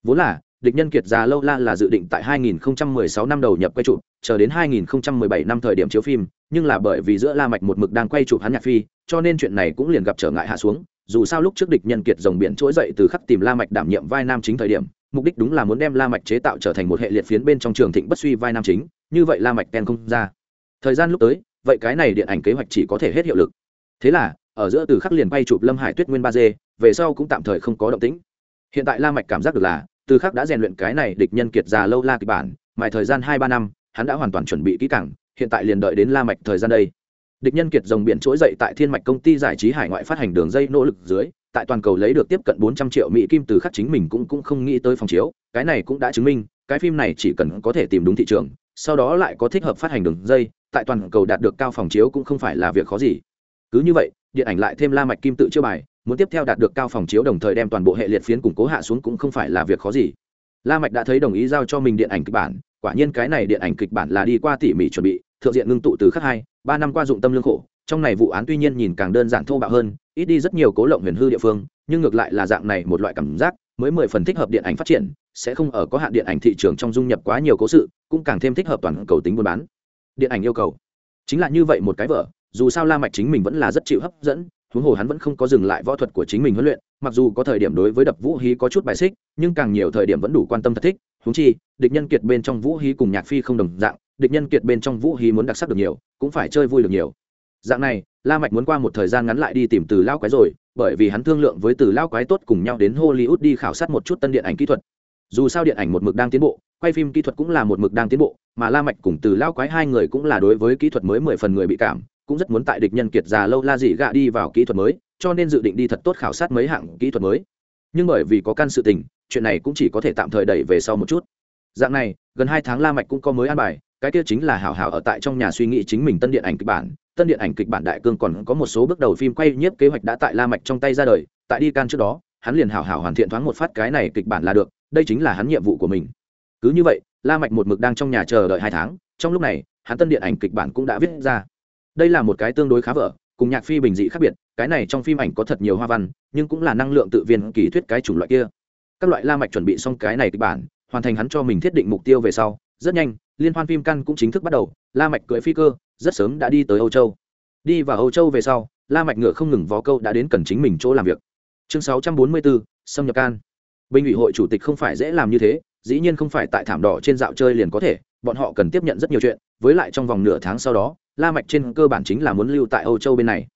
Vốn là địch nhân kiệt già lâu la là dự định tại 2016 năm đầu nhập quay chụp, chờ đến 2017 năm thời điểm chiếu phim, nhưng là bởi vì giữa la mạch một mực đang quay chụp hắn nhạc phi, cho nên chuyện này cũng liền gặp trở ngại hạ xuống. Dù sao lúc trước địch nhân kiệt rồng biển trỗi dậy từ khắc tìm la mạch đảm nhiệm vai nam chính thời điểm, mục đích đúng là muốn đem la mạch chế tạo trở thành một hệ liệt phiến bên trong trường thịnh bất suy vai nam chính, như vậy la mạch ken không ra. Thời gian lúc tới, vậy cái này điện ảnh kế hoạch chỉ có thể hết hiệu lực. Thế là, ở giữa từ khắc liền bay chụp lâm hải tuyết nguyên ba d, về sau cũng tạm thời không có động tĩnh. Hiện tại la mạch cảm giác được là từ khắc đã rèn luyện cái này địch nhân kiệt già lâu la kịch bản mài thời gian hai ba năm, hắn đã hoàn toàn chuẩn bị kỹ càng, hiện tại liền đợi đến la mạch thời gian đây. Địch nhân kiệt dòng biển trỗi dậy tại thiên mạch công ty giải trí hải ngoại phát hành đường dây nỗ lực dưới, tại toàn cầu lấy được tiếp cận 400 triệu mỹ kim từ khắc chính mình cũng cũng không nghĩ tới phòng chiếu, cái này cũng đã chứng minh, cái phim này chỉ cần có thể tìm đúng thị trường, sau đó lại có thích hợp phát hành đường dây, tại toàn cầu đạt được cao phòng chiếu cũng không phải là việc khó gì. Cứ như vậy, điện ảnh lại thêm la mạch kim tự chưa bài muốn tiếp theo đạt được cao phòng chiếu đồng thời đem toàn bộ hệ liệt phiến củng cố hạ xuống cũng không phải là việc khó gì. La mạch đã thấy đồng ý giao cho mình điện ảnh kịch bản, quả nhiên cái này điện ảnh kịch bản là đi qua tỉ mỉ chuẩn bị, thượng diện ngưng tụ từ khắc hai, ba năm qua dụng tâm lương khổ, trong này vụ án tuy nhiên nhìn càng đơn giản thô bạo hơn, ít đi rất nhiều cố lộng huyền hư địa phương, nhưng ngược lại là dạng này một loại cảm giác, mới mười phần thích hợp điện ảnh phát triển, sẽ không ở có hạn điện ảnh thị trường trong dung nhập quá nhiều cố sự, cũng càng thêm thích hợp toàn cầu tính buôn bán. Điện ảnh yêu cầu. Chính là như vậy một cái vở, dù sao la mạch chính mình vẫn là rất chịu hấp dẫn huống hồ hắn vẫn không có dừng lại võ thuật của chính mình huấn luyện, mặc dù có thời điểm đối với đập vũ hí có chút bài xích, nhưng càng nhiều thời điểm vẫn đủ quan tâm thật thích, huống chi, địch nhân kiệt bên trong vũ hí cùng nhạc phi không đồng dạng, địch nhân kiệt bên trong vũ hí muốn đặc sắc được nhiều, cũng phải chơi vui được nhiều. Dạng này, la mạch muốn qua một thời gian ngắn lại đi tìm từ lao quái rồi, bởi vì hắn thương lượng với từ lao quái tốt cùng nhau đến hollywood đi khảo sát một chút tân điện ảnh kỹ thuật. Dù sao điện ảnh một mực đang tiến bộ, quay phim kỹ thuật cũng là một mực đang tiến bộ, mà la mạch cùng từ lao quái hai người cũng là đối với kỹ thuật mới mười phần người bị cảm cũng rất muốn tại địch nhân kiệt già lâu la dị gạ đi vào kỹ thuật mới, cho nên dự định đi thật tốt khảo sát mấy hạng kỹ thuật mới. Nhưng bởi vì có căn sự tình, chuyện này cũng chỉ có thể tạm thời đẩy về sau một chút. Dạng này, gần hai tháng la mạch cũng có mới an bài, cái kia chính là hảo hảo ở tại trong nhà suy nghĩ chính mình tân điện ảnh kịch bản. Tân điện ảnh kịch bản đại cương còn có một số bước đầu phim quay nhiếp kế hoạch đã tại la mạch trong tay ra đời, tại đi can trước đó, hắn liền hảo hảo hoàn thiện thoáng một phát cái này kịch bản là được, đây chính là hắn nhiệm vụ của mình. Cứ như vậy, la mạch một mực đang trong nhà chờ đợi hai tháng, trong lúc này, hắn tân điện ảnh kịch bản cũng đã viết ra đây là một cái tương đối khá vở cùng nhạc phi bình dị khác biệt cái này trong phim ảnh có thật nhiều hoa văn nhưng cũng là năng lượng tự viên kỳ thuyết cái chủng loại kia. Các loại la mạch chuẩn bị xong cái này kịch bản hoàn thành hắn cho mình thiết định mục tiêu về sau rất nhanh liên hoan phim căn cũng chính thức bắt đầu la mạch cưỡi phi cơ rất sớm đã đi tới âu châu. Đi vào âu châu về sau la mạch ngựa không ngừng vó câu đã đến cần chính mình chỗ làm việc. Chương 644, xâm nhập can bình ủy hội chủ tịch không phải dễ làm như thế dĩ nhiên không phải tại thảm đỏ trên dạo chơi liền có thể bọn họ cần tiếp nhận rất nhiều chuyện với lại trong vòng nửa tháng sau đó la mạch trên cơ bản chính là muốn lưu tại âu châu bên này.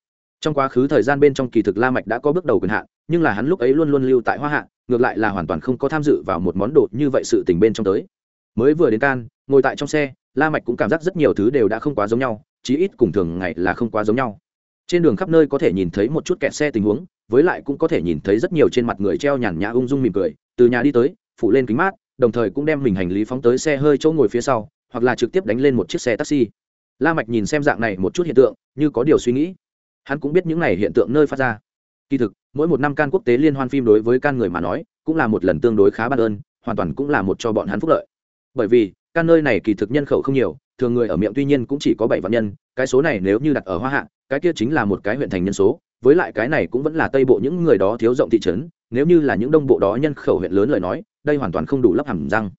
Trong quá khứ thời gian bên trong kỳ thực la mạch đã có bước đầu quyền hạn, nhưng là hắn lúc ấy luôn luôn lưu tại hoa hạ, ngược lại là hoàn toàn không có tham dự vào một món đồ như vậy sự tình bên trong tới. Mới vừa đến can, ngồi tại trong xe, la mạch cũng cảm giác rất nhiều thứ đều đã không quá giống nhau, chí ít cùng thường ngày là không quá giống nhau. Trên đường khắp nơi có thể nhìn thấy một chút kẹt xe tình huống, với lại cũng có thể nhìn thấy rất nhiều trên mặt người treo nhàn nhã ung dung mỉm cười, từ nhà đi tới, phủ lên kính mát, đồng thời cũng đem mình hành lý phóng tới xe hơi chỗ ngồi phía sau, hoặc là trực tiếp đánh lên một chiếc xe taxi la mạch nhìn xem dạng này một chút hiện tượng, như có điều suy nghĩ. Hắn cũng biết những này hiện tượng nơi phát ra. Kỳ thực, mỗi một năm can quốc tế liên hoan phim đối với can người mà nói, cũng là một lần tương đối khá ban ơn, hoàn toàn cũng là một cho bọn hắn phúc lợi. Bởi vì, can nơi này kỳ thực nhân khẩu không nhiều, thường người ở miệng tuy nhiên cũng chỉ có bảy vạn nhân, cái số này nếu như đặt ở hoa hạ, cái kia chính là một cái huyện thành nhân số, với lại cái này cũng vẫn là tây bộ những người đó thiếu rộng thị trấn, nếu như là những đông bộ đó nhân khẩu huyện lớn lời nói, đây hoàn toàn không đủ lấp hẳn răng.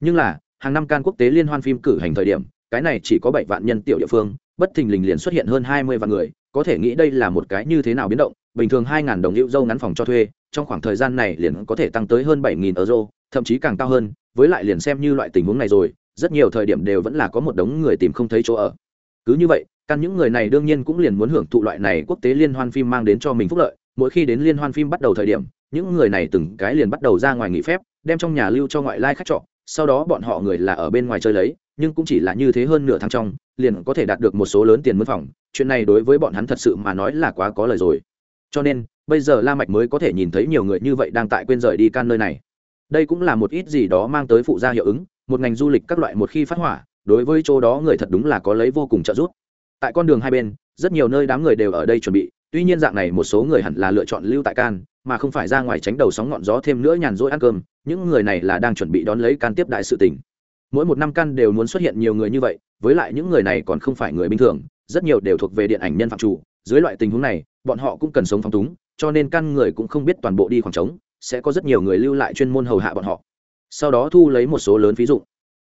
Nhưng là, hàng năm can quốc tế liên hoan phim cử hành thời điểm cái này chỉ có bảy vạn nhân tiểu địa phương, bất thình lình liền xuất hiện hơn hai mươi vạn người, có thể nghĩ đây là một cái như thế nào biến động, bình thường hai ngàn đồng hữu dâu ngắn phòng cho thuê, trong khoảng thời gian này liền có thể tăng tới hơn bảy nghìn euro, thậm chí càng cao hơn, với lại liền xem như loại tình huống này rồi, rất nhiều thời điểm đều vẫn là có một đống người tìm không thấy chỗ ở. Cứ như vậy, căn những người này đương nhiên cũng liền muốn hưởng thụ loại này quốc tế liên hoan phim mang đến cho mình phúc lợi, mỗi khi đến liên hoan phim bắt đầu thời điểm, những người này từng cái liền bắt đầu ra ngoài nghỉ phép, đem trong nhà lưu cho ngoại lai khách trọ, sau đó bọn họ người là ở bên ngoài chơi lấy nhưng cũng chỉ là như thế hơn nửa tháng trong, liền có thể đạt được một số lớn tiền mướn phòng. Chuyện này đối với bọn hắn thật sự mà nói là quá có lời rồi. Cho nên, bây giờ la mạch mới có thể nhìn thấy nhiều người như vậy đang tại quên rời đi can nơi này. Đây cũng là một ít gì đó mang tới phụ gia hiệu ứng, một ngành du lịch các loại một khi phát hỏa, đối với chỗ đó người thật đúng là có lấy vô cùng trợ giúp. Tại con đường hai bên, rất nhiều nơi đám người đều ở đây chuẩn bị, tuy nhiên dạng này một số người hẳn là lựa chọn lưu tại can, mà không phải ra ngoài tránh đầu sóng ngọn gió thêm nữa nhàn rỗi ăn cơm, những người này là đang chuẩn bị đón lấy can tiếp đại sự tình mỗi một năm căn đều muốn xuất hiện nhiều người như vậy, với lại những người này còn không phải người bình thường, rất nhiều đều thuộc về điện ảnh nhân phạm chủ. Dưới loại tình huống này, bọn họ cũng cần sống phong túng, cho nên căn người cũng không biết toàn bộ đi khoảng trống, sẽ có rất nhiều người lưu lại chuyên môn hầu hạ bọn họ. Sau đó thu lấy một số lớn ví dụ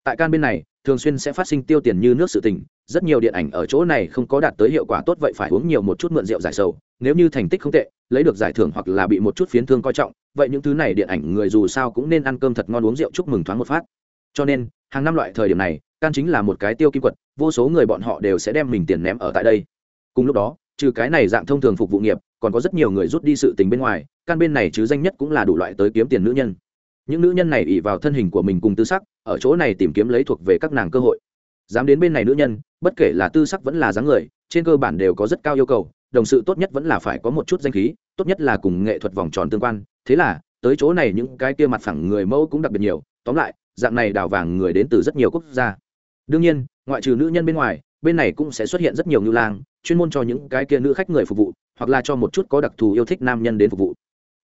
tại can bên này, thường xuyên sẽ phát sinh tiêu tiền như nước sự tình, rất nhiều điện ảnh ở chỗ này không có đạt tới hiệu quả tốt vậy phải uống nhiều một chút mượn rượu giải sầu. Nếu như thành tích không tệ, lấy được giải thưởng hoặc là bị một chút phiến thương coi trọng, vậy những thứ này điện ảnh người dù sao cũng nên ăn cơm thật ngon uống rượu chúc mừng thoáng một phát cho nên, hàng năm loại thời điểm này, can chính là một cái tiêu kim quật, vô số người bọn họ đều sẽ đem mình tiền ném ở tại đây. Cùng lúc đó, trừ cái này dạng thông thường phục vụ nghiệp, còn có rất nhiều người rút đi sự tình bên ngoài căn bên này chứ danh nhất cũng là đủ loại tới kiếm tiền nữ nhân. Những nữ nhân này ỉ vào thân hình của mình cùng tư sắc, ở chỗ này tìm kiếm lấy thuộc về các nàng cơ hội. Dám đến bên này nữ nhân, bất kể là tư sắc vẫn là dáng người, trên cơ bản đều có rất cao yêu cầu, đồng sự tốt nhất vẫn là phải có một chút danh khí, tốt nhất là cùng nghệ thuật vòng tròn tương quan. Thế là, tới chỗ này những cái kia mặt phẳng người mẫu cũng đặc biệt nhiều, tóm lại dạng này đào vàng người đến từ rất nhiều quốc gia. Đương nhiên, ngoại trừ nữ nhân bên ngoài, bên này cũng sẽ xuất hiện rất nhiều ngư lang, chuyên môn cho những cái kia nữ khách người phục vụ, hoặc là cho một chút có đặc thù yêu thích nam nhân đến phục vụ.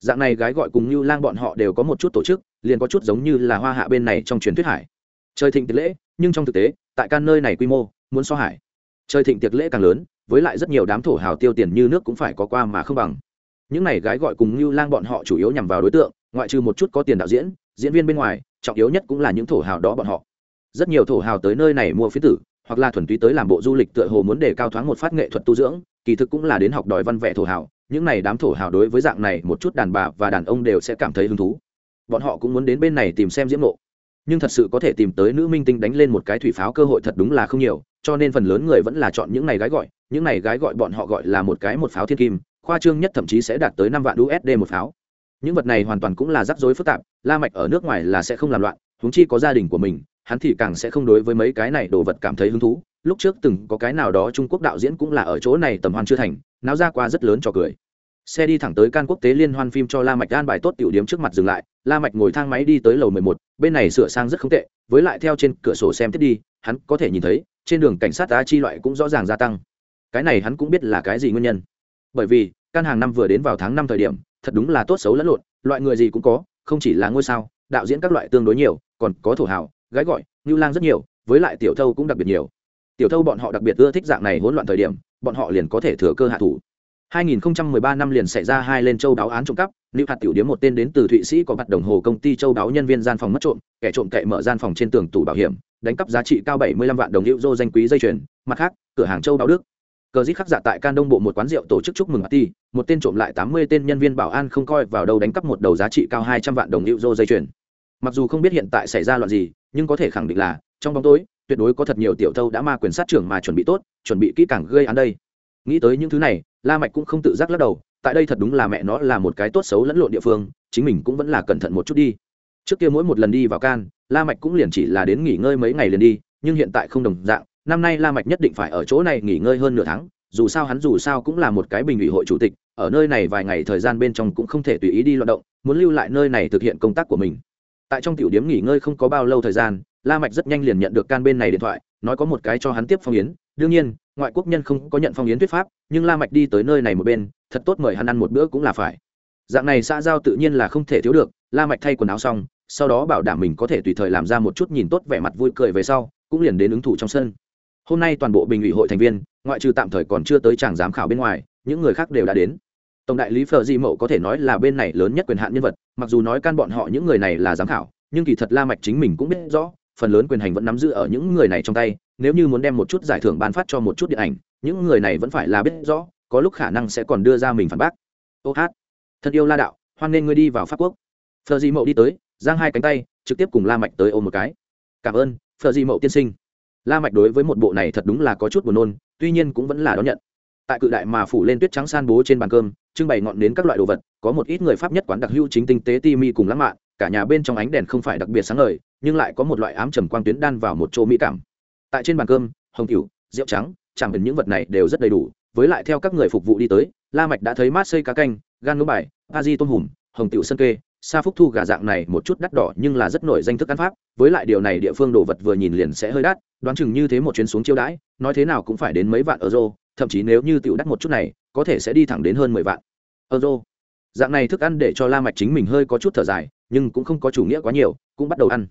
Dạng này gái gọi cùng như lang bọn họ đều có một chút tổ chức, liền có chút giống như là hoa hạ bên này trong truyền thuyết hải. Chơi thịnh tiệc lễ, nhưng trong thực tế, tại can nơi này quy mô, muốn so hải. Chơi thịnh tiệc lễ càng lớn, với lại rất nhiều đám thổ hào tiêu tiền như nước cũng phải có qua mà không bằng. Những này gái gọi cùng như lang bọn họ chủ yếu nhằm vào đối tượng, ngoại trừ một chút có tiền đạo diễn diễn viên bên ngoài trọng yếu nhất cũng là những thổ hào đó bọn họ. Rất nhiều thổ hào tới nơi này mua phiến tử, hoặc là thuần túy tới làm bộ du lịch tựa hồ muốn đề cao thoáng một phát nghệ thuật tu dưỡng, kỳ thực cũng là đến học đòi văn vẻ thổ hào, những này đám thổ hào đối với dạng này một chút đàn bà và đàn ông đều sẽ cảm thấy hứng thú. Bọn họ cũng muốn đến bên này tìm xem diễm nộ nhưng thật sự có thể tìm tới nữ minh tinh đánh lên một cái thủy pháo cơ hội thật đúng là không nhiều, cho nên phần lớn người vẫn là chọn những này gái gọi, những này gái gọi bọn họ gọi là một cái một pháo thiên kim, khoa trương nhất thậm chí sẽ đạt tới năm vạn usd một pháo những vật này hoàn toàn cũng là rắc rối phức tạp la mạch ở nước ngoài là sẽ không làm loạn huống chi có gia đình của mình hắn thì càng sẽ không đối với mấy cái này đồ vật cảm thấy hứng thú. Lúc trước từng có cái nào đó trung quốc đạo diễn cũng là ở chỗ này tầm hoan chưa thành náo ra qua rất lớn cho cười. Xe đi thẳng tới can quốc tế liên hoan phim cho la mạch an bài tốt tiểu điểm trước mặt dừng lại la mạch ngồi thang máy đi tới lầu mười một, bên này sửa sang rất không tệ với lại theo trên cửa sổ xem tiếp đi hắn có thể nhìn thấy trên đường cảnh sát tá chi loại cũng rõ ràng gia tăng. Cái này hắn cũng biết là cái gì nguyên nhân. Bởi vì căn hàng năm vừa đến vào tháng năm thời điểm thật đúng là tốt xấu lẫn lộn loại người gì cũng có không chỉ là ngôi sao đạo diễn các loại tương đối nhiều còn có thổ hào gái gọi ngưu lang rất nhiều với lại tiểu thâu cũng đặc biệt nhiều tiểu thâu bọn họ đặc biệt ưa thích dạng này hỗn loạn thời điểm bọn họ liền có thể thừa cơ hạ thủ 2013 năm liền xảy ra hai lên châu đáo án trộm cắp, Lưu hạt tiểu điếm một tên đến từ Thụy Sĩ có mặt đồng hồ công ty châu đáo nhân viên gian phòng mất trộm, kẻ trộm cậy mở gian phòng trên tường tủ bảo hiểm, đánh cắp giá trị cao 75 vạn đồng euro danh quý dây chuyền, mặt khác, cửa hàng châu đáo đức. Cờ dít khắc dạ tại Can Đông bộ một quán rượu tổ chức chúc mừng party, một tên trộm lại 80 tên nhân viên bảo an không coi vào đâu đánh cắp một đầu giá trị cao 200 vạn đồng euro dây chuyền. Mặc dù không biết hiện tại xảy ra loạn gì, nhưng có thể khẳng định là trong bóng tối, tuyệt đối có thật nhiều tiểu thâu đã ma quyền sát trưởng mà chuẩn bị tốt, chuẩn bị kỹ càng gây án đây. Nghĩ tới những thứ này, la mạch cũng không tự giác lắc đầu tại đây thật đúng là mẹ nó là một cái tốt xấu lẫn lộn địa phương chính mình cũng vẫn là cẩn thận một chút đi trước kia mỗi một lần đi vào can la mạch cũng liền chỉ là đến nghỉ ngơi mấy ngày liền đi nhưng hiện tại không đồng dạng năm nay la mạch nhất định phải ở chỗ này nghỉ ngơi hơn nửa tháng, dù sao hắn dù sao cũng là một cái bình ủy hội chủ tịch, ở nơi này vài ngày thời gian bên trong cũng không thể tùy ý đi loạn động, muốn lưu lại nơi này thực hiện công tác của mình. Tại trong tiểu điểm nghỉ ngơi không có bao lâu thời gian, la mạch rất nhanh liền nhận được can bên này điện thoại, nói có một cái cho hắn tiếp phong yến. Đương nhiên, ngoại quốc nhân không có nhận phong yến thuyết pháp, nhưng la mạch đi tới nơi này một bên, thật tốt mời hắn ăn một bữa cũng là phải. Dạng này xã giao tự nhiên là không thể thiếu được, la mạch thay quần áo xong, sau đó bảo đảm mình có thể tùy thời làm ra một chút nhìn tốt vẻ mặt vui cười về sau, cũng liền đến ứng thủ trong sân hôm nay toàn bộ bình ủy hội thành viên, ngoại trừ tạm thời còn chưa tới tràng giám khảo bên ngoài, những người khác đều đã đến. Tổng đại lý phở di mậu có thể nói là bên này lớn nhất quyền hạn nhân vật, mặc dù nói can bọn họ những người này là giám khảo, nhưng kỳ thật la mạch chính mình cũng biết rõ, phần lớn quyền hành vẫn nắm giữ ở những người này trong tay, nếu như muốn đem một chút giải thưởng ban phát cho một chút điện ảnh, những người này vẫn phải là biết rõ, có lúc khả năng sẽ còn đưa ra mình phản bác. Ô hát, thật yêu la đạo, hoan nên ngươi đi vào pháp quốc. Phờ di mậu đi tới, giang hai cánh tay, trực tiếp cùng la mạch tới ôm một cái. Cảm ơn phờ di mậu tiên sinh la mạch đối với một bộ này thật đúng là có chút buồn nôn, tuy nhiên cũng vẫn là đón nhận. Tại cự đại mà phủ lên tuyết trắng san bố trên bàn cơm, trưng bày ngọn nến các loại đồ vật, có một ít người pháp nhất quán đặc hữu chính tinh tế ti mi cùng lãng mạn, cả nhà bên trong ánh đèn không phải đặc biệt sáng ngời, nhưng lại có một loại ám trầm quang tuyến đan vào một chỗ mỹ cảm. Tại trên bàn cơm, hồng cửu rượu trắng, chẳng cần những vật này đều rất đầy đủ, với lại theo các người phục vụ đi tới, la mạch đã thấy mát xây cá canh, gan ngũ bài, a di tôm hùm, hồng tiểu sân kê sa phúc thu gà dạng này một chút đắt đỏ nhưng là rất nổi danh thức ăn pháp, với lại điều này địa phương đồ vật vừa nhìn liền sẽ hơi đắt, đoán chừng như thế một chuyến xuống chiêu đãi, nói thế nào cũng phải đến mấy vạn euro, thậm chí nếu như tiểu đắt một chút này, có thể sẽ đi thẳng đến hơn mười vạn euro. Dạng này thức ăn để cho la mạch chính mình hơi có chút thở dài, nhưng cũng không có chủ nghĩa quá nhiều, cũng bắt đầu ăn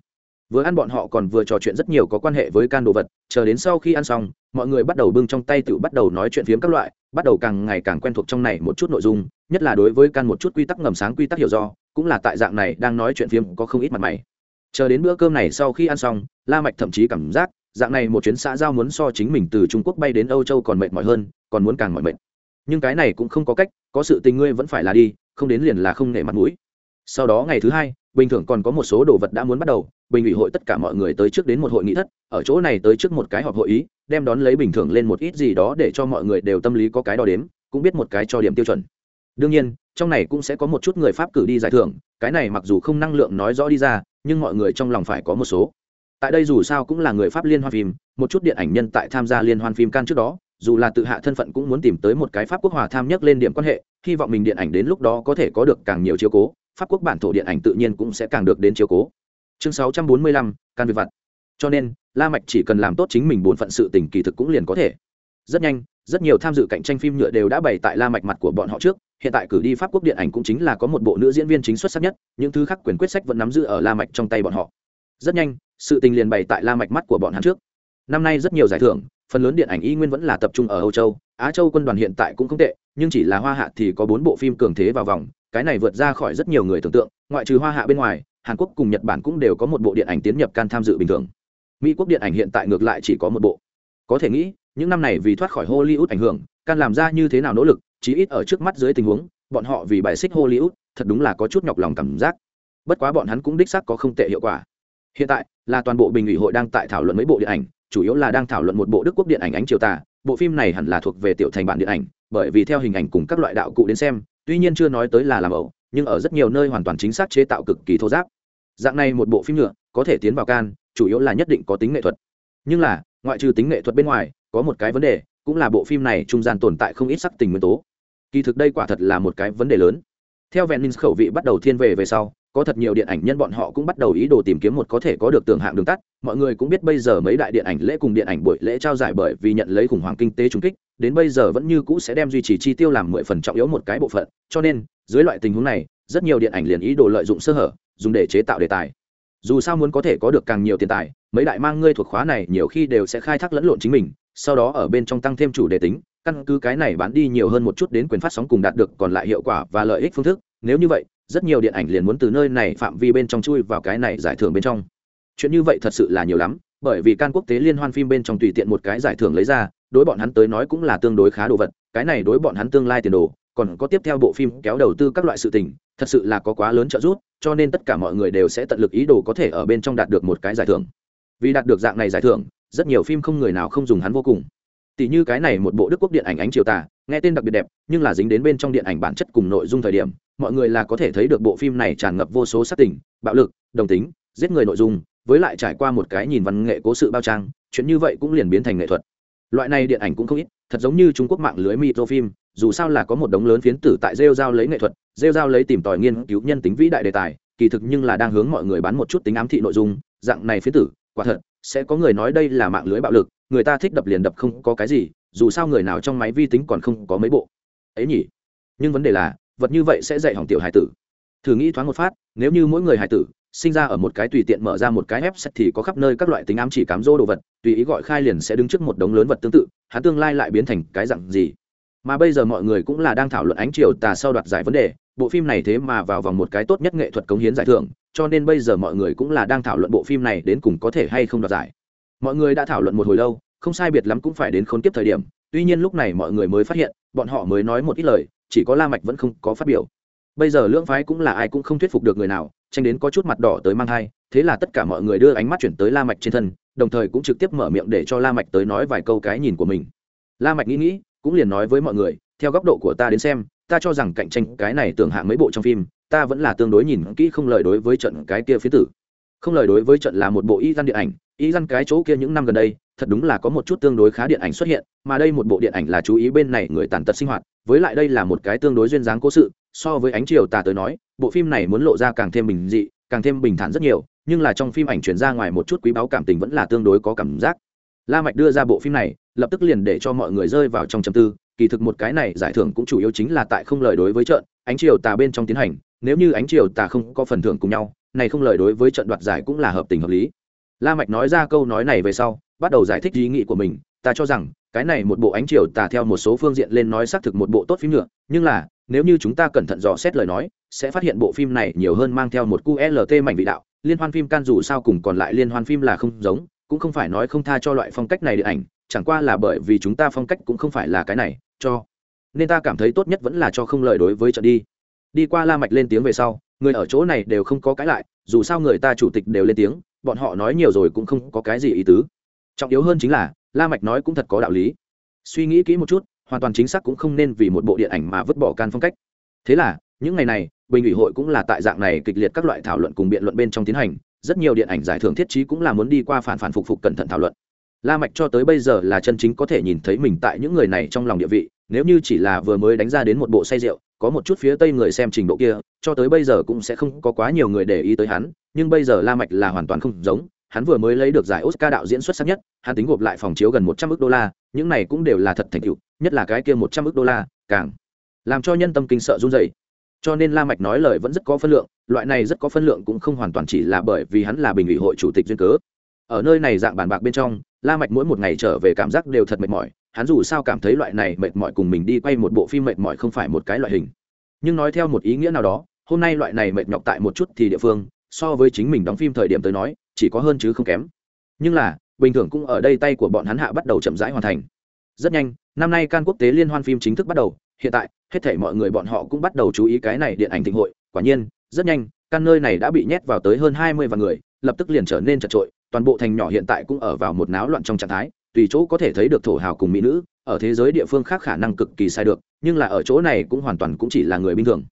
vừa ăn bọn họ còn vừa trò chuyện rất nhiều có quan hệ với can đồ vật, chờ đến sau khi ăn xong, mọi người bắt đầu bưng trong tay tự bắt đầu nói chuyện phiếm các loại, bắt đầu càng ngày càng quen thuộc trong này một chút nội dung, nhất là đối với can một chút quy tắc ngầm sáng quy tắc hiểu do, cũng là tại dạng này đang nói chuyện phiếm có không ít mặt mày. Chờ đến bữa cơm này sau khi ăn xong, la mạch thậm chí cảm giác dạng này một chuyến xã giao muốn so chính mình từ trung quốc bay đến âu châu còn mệt mỏi hơn, còn muốn càng mỏi mệt. Nhưng cái này cũng không có cách, có sự tình ngươi vẫn phải là đi, không đến liền là không nể mặt mũi. Sau đó ngày thứ hai, bình thường còn có một số đồ vật đã muốn bắt đầu bình ủy hội tất cả mọi người tới trước đến một hội nghị thất, ở chỗ này tới trước một cái họp hội ý, đem đón lấy bình thường lên một ít gì đó để cho mọi người đều tâm lý có cái đo đếm, cũng biết một cái cho điểm tiêu chuẩn. Đương nhiên, trong này cũng sẽ có một chút người pháp cử đi giải thưởng, cái này mặc dù không năng lượng nói rõ đi ra, nhưng mọi người trong lòng phải có một số. Tại đây dù sao cũng là người pháp liên hoan phim, một chút điện ảnh nhân tại tham gia liên hoan phim can trước đó, dù là tự hạ thân phận cũng muốn tìm tới một cái pháp quốc hòa tham nhất lên điểm quan hệ, hy vọng mình điện ảnh đến lúc đó có thể có được càng nhiều chiếu cố, pháp quốc bản thổ điện ảnh tự nhiên cũng sẽ càng được đến chiếu cố chương 645, can việc vặt. Cho nên la mạch chỉ cần làm tốt chính mình bốn phận sự tình kỳ thực cũng liền có thể. Rất nhanh rất nhiều tham dự cạnh tranh phim nhựa đều đã bày tại la mạch mặt của bọn họ trước. Hiện tại cử đi pháp quốc điện ảnh cũng chính là có một bộ nữ diễn viên chính xuất sắc nhất những thứ khác quyền quyết sách vẫn nắm giữ ở la mạch trong tay bọn họ. Rất nhanh sự tình liền bày tại la mạch mắt của bọn hắn trước. Năm nay rất nhiều giải thưởng phần lớn điện ảnh y nguyên vẫn là tập trung ở âu châu. Á châu quân đoàn hiện tại cũng không tệ nhưng chỉ là hoa hạ thì có bốn bộ phim cường thế vào vòng cái này vượt ra khỏi rất nhiều người tưởng tượng, ngoại trừ hoa hạ bên ngoài, hàn quốc cùng nhật bản cũng đều có một bộ điện ảnh tiến nhập can tham dự bình thường. Mỹ quốc điện ảnh hiện tại ngược lại chỉ có một bộ. Có thể nghĩ, những năm này vì thoát khỏi hollywood ảnh hưởng, can làm ra như thế nào nỗ lực, chí ít ở trước mắt dưới tình huống, bọn họ vì bài xích hollywood, thật đúng là có chút nhọc lòng cảm giác. Bất quá bọn hắn cũng đích xác có không tệ hiệu quả. Hiện tại là toàn bộ bình ủy hội đang tại thảo luận mấy bộ điện ảnh, chủ yếu là đang thảo luận một bộ đức quốc điện ảnh ánh triều tà. Bộ phim này hẳn là thuộc về tiểu thành bản điện ảnh, bởi vì theo hình ảnh cùng các loại đạo cụ đến xem tuy nhiên chưa nói tới là làm ẩu, nhưng ở rất nhiều nơi hoàn toàn chính xác chế tạo cực kỳ thô giáp. Dạng này một bộ phim nhựa, có thể tiến vào can, chủ yếu là nhất định có tính nghệ thuật. Nhưng là, ngoại trừ tính nghệ thuật bên ngoài, có một cái vấn đề, cũng là bộ phim này trung gian tồn tại không ít sắc tình nguyên tố. Kỳ thực đây quả thật là một cái vấn đề lớn. Theo vẹn khẩu vị bắt đầu thiên về về sau có thật nhiều điện ảnh nhân bọn họ cũng bắt đầu ý đồ tìm kiếm một có thể có được tưởng hạng đường tắt. Mọi người cũng biết bây giờ mấy đại điện ảnh lễ cùng điện ảnh buổi lễ trao giải bởi vì nhận lấy khủng hoảng kinh tế trùng kích, đến bây giờ vẫn như cũ sẽ đem duy trì chi tiêu làm mười phần trọng yếu một cái bộ phận. Cho nên, dưới loại tình huống này, rất nhiều điện ảnh liền ý đồ lợi dụng sơ hở, dùng để chế tạo đề tài. Dù sao muốn có thể có được càng nhiều tiền tài, mấy đại mang ngươi thuộc khóa này nhiều khi đều sẽ khai thác lẫn lộn chính mình, sau đó ở bên trong tăng thêm chủ đề tính, căn cứ cái này bán đi nhiều hơn một chút đến quyền phát sóng cùng đạt được còn lại hiệu quả và lợi ích phương thức. Nếu như vậy rất nhiều điện ảnh liền muốn từ nơi này phạm vi bên trong chui vào cái này giải thưởng bên trong. Chuyện như vậy thật sự là nhiều lắm, bởi vì can quốc tế liên hoan phim bên trong tùy tiện một cái giải thưởng lấy ra, đối bọn hắn tới nói cũng là tương đối khá đồ vật, cái này đối bọn hắn tương lai tiền đồ, còn có tiếp theo bộ phim kéo đầu tư các loại sự tình, thật sự là có quá lớn trợ giúp, cho nên tất cả mọi người đều sẽ tận lực ý đồ có thể ở bên trong đạt được một cái giải thưởng. Vì đạt được dạng này giải thưởng, rất nhiều phim không người nào không dùng hắn vô cùng. Tỷ như cái này một bộ đức quốc điện ảnh ánh triều tà, nghe tên đặc biệt đẹp, nhưng là dính đến bên trong điện ảnh bản chất cùng nội dung thời điểm mọi người là có thể thấy được bộ phim này tràn ngập vô số sắc tình, bạo lực, đồng tính, giết người nội dung, với lại trải qua một cái nhìn văn nghệ cố sự bao trang, chuyện như vậy cũng liền biến thành nghệ thuật. Loại này điện ảnh cũng không ít, thật giống như trung quốc mạng lưới micro phim dù sao là có một đống lớn phiến tử tại rêu giao lấy nghệ thuật, rêu giao lấy tìm tòi nghiên cứu nhân tính vĩ đại đề tài, kỳ thực nhưng là đang hướng mọi người bán một chút tính ám thị nội dung, dạng này phiến tử, quả thật, sẽ có người nói đây là mạng lưới bạo lực, người ta thích đập liền đập không có cái gì, dù sao người nào trong máy vi tính còn không có mấy bộ. Ấy nhỉ? Nhưng vấn đề là vật như vậy sẽ dạy hỏng tiểu hải tử. Thử nghĩ thoáng một phát, nếu như mỗi người hải tử sinh ra ở một cái tùy tiện mở ra một cái ép set thì có khắp nơi các loại tính ám chỉ cám dỗ đồ vật, tùy ý gọi khai liền sẽ đứng trước một đống lớn vật tương tự, hắn tương lai lại biến thành cái dặn gì? Mà bây giờ mọi người cũng là đang thảo luận ánh chiều tà sau đoạt giải vấn đề, bộ phim này thế mà vào vòng một cái tốt nhất nghệ thuật cống hiến giải thưởng, cho nên bây giờ mọi người cũng là đang thảo luận bộ phim này đến cùng có thể hay không đoạt giải. Mọi người đã thảo luận một hồi lâu, không sai biệt lắm cũng phải đến khốn kiếp thời điểm, tuy nhiên lúc này mọi người mới phát hiện, bọn họ mới nói một ít lời chỉ có la mạch vẫn không có phát biểu. Bây giờ lưỡng phái cũng là ai cũng không thuyết phục được người nào, tranh đến có chút mặt đỏ tới mang thai, thế là tất cả mọi người đưa ánh mắt chuyển tới la mạch trên thân, đồng thời cũng trực tiếp mở miệng để cho la mạch tới nói vài câu cái nhìn của mình. La mạch nghĩ nghĩ, cũng liền nói với mọi người, theo góc độ của ta đến xem, ta cho rằng cạnh tranh cái này tưởng hạng mấy bộ trong phim, ta vẫn là tương đối nhìn kỹ không lời đối với trận cái kia phía tử. Không lời đối với trận là một bộ y văn điện ảnh, y văn cái chỗ kia những năm gần đây thật đúng là có một chút tương đối khá điện ảnh xuất hiện, mà đây một bộ điện ảnh là chú ý bên này người tàn tật sinh hoạt, với lại đây là một cái tương đối duyên dáng cố sự, so với ánh chiều tà tới nói, bộ phim này muốn lộ ra càng thêm bình dị, càng thêm bình thản rất nhiều, nhưng là trong phim ảnh chuyển ra ngoài một chút quý báu cảm tình vẫn là tương đối có cảm giác. La mạch đưa ra bộ phim này, lập tức liền để cho mọi người rơi vào trong trầm tư, kỳ thực một cái này giải thưởng cũng chủ yếu chính là tại không lời đối với trận, ánh chiều tà bên trong tiến hành, nếu như ánh chiều tà không có phần thưởng cùng nhau, này không lời đối với trận đoạt giải cũng là hợp tình hợp lý la mạch nói ra câu nói này về sau, bắt đầu giải thích ý nghĩ của mình. Ta cho rằng, cái này một bộ ánh chiều tà theo một số phương diện lên nói xác thực một bộ tốt phim nữa. Nhưng là, nếu như chúng ta cẩn thận dò xét lời nói, sẽ phát hiện bộ phim này nhiều hơn mang theo một qlt mảnh vị đạo. Liên hoan phim can dù sao cùng còn lại liên hoan phim là không giống, cũng không phải nói không tha cho loại phong cách này điện ảnh. Chẳng qua là bởi vì chúng ta phong cách cũng không phải là cái này, cho nên ta cảm thấy tốt nhất vẫn là cho không lời đối với trận đi. Đi qua la mạch lên tiếng về sau, người ở chỗ này đều không có cái lại, dù sao người ta chủ tịch đều lên tiếng bọn họ nói nhiều rồi cũng không có cái gì ý tứ. Trọng yếu hơn chính là, la mạch nói cũng thật có đạo lý. Suy nghĩ kỹ một chút, hoàn toàn chính xác cũng không nên vì một bộ điện ảnh mà vứt bỏ can phong cách. Thế là, những ngày này, bình ủy hội cũng là tại dạng này kịch liệt các loại thảo luận cùng biện luận bên trong tiến hành, rất nhiều điện ảnh giải thưởng thiết trí cũng là muốn đi qua phản phản phục phục cẩn thận thảo luận. La mạch cho tới bây giờ là chân chính có thể nhìn thấy mình tại những người này trong lòng địa vị, nếu như chỉ là vừa mới đánh ra đến một bộ say rượu, có một chút phía tây người xem trình độ kia, cho tới bây giờ cũng sẽ không có quá nhiều người để ý tới hắn nhưng bây giờ la mạch là hoàn toàn không giống, hắn vừa mới lấy được giải oscar đạo diễn xuất sắc nhất, hắn tính gộp lại phòng chiếu gần một trăm đô la, những này cũng đều là thật thành tựu, nhất là cái kia một trăm đô la, càng làm cho nhân tâm kinh sợ run rẩy. Cho nên la mạch nói lời vẫn rất có phân lượng, loại này rất có phân lượng cũng không hoàn toàn chỉ là bởi vì hắn là bình ủy hội chủ tịch duyên cớ. Ở nơi này dạng bàn bạc bên trong, la mạch mỗi một ngày trở về cảm giác đều thật mệt mỏi, hắn dù sao cảm thấy loại này mệt mỏi cùng mình đi quay một bộ phim mệt mỏi không phải một cái loại hình. Nhưng nói theo một ý nghĩa nào đó, hôm nay loại này mệt nhọc tại một chút thì địa phương so với chính mình đóng phim thời điểm tới nói, chỉ có hơn chứ không kém. Nhưng là, bình thường cũng ở đây tay của bọn hắn hạ bắt đầu chậm rãi hoàn thành. Rất nhanh, năm nay can quốc tế liên hoan phim chính thức bắt đầu, hiện tại, hết thảy mọi người bọn họ cũng bắt đầu chú ý cái này điện ảnh thịnh hội. Quả nhiên, rất nhanh, căn nơi này đã bị nhét vào tới hơn hai mươi vạn người, lập tức liền trở nên chật trội, toàn bộ thành nhỏ hiện tại cũng ở vào một náo loạn trong trạng thái, tùy chỗ có thể thấy được thổ hào cùng mỹ nữ, ở thế giới địa phương khác khả năng cực kỳ sai được, nhưng là ở chỗ này cũng hoàn toàn cũng chỉ là người bình thường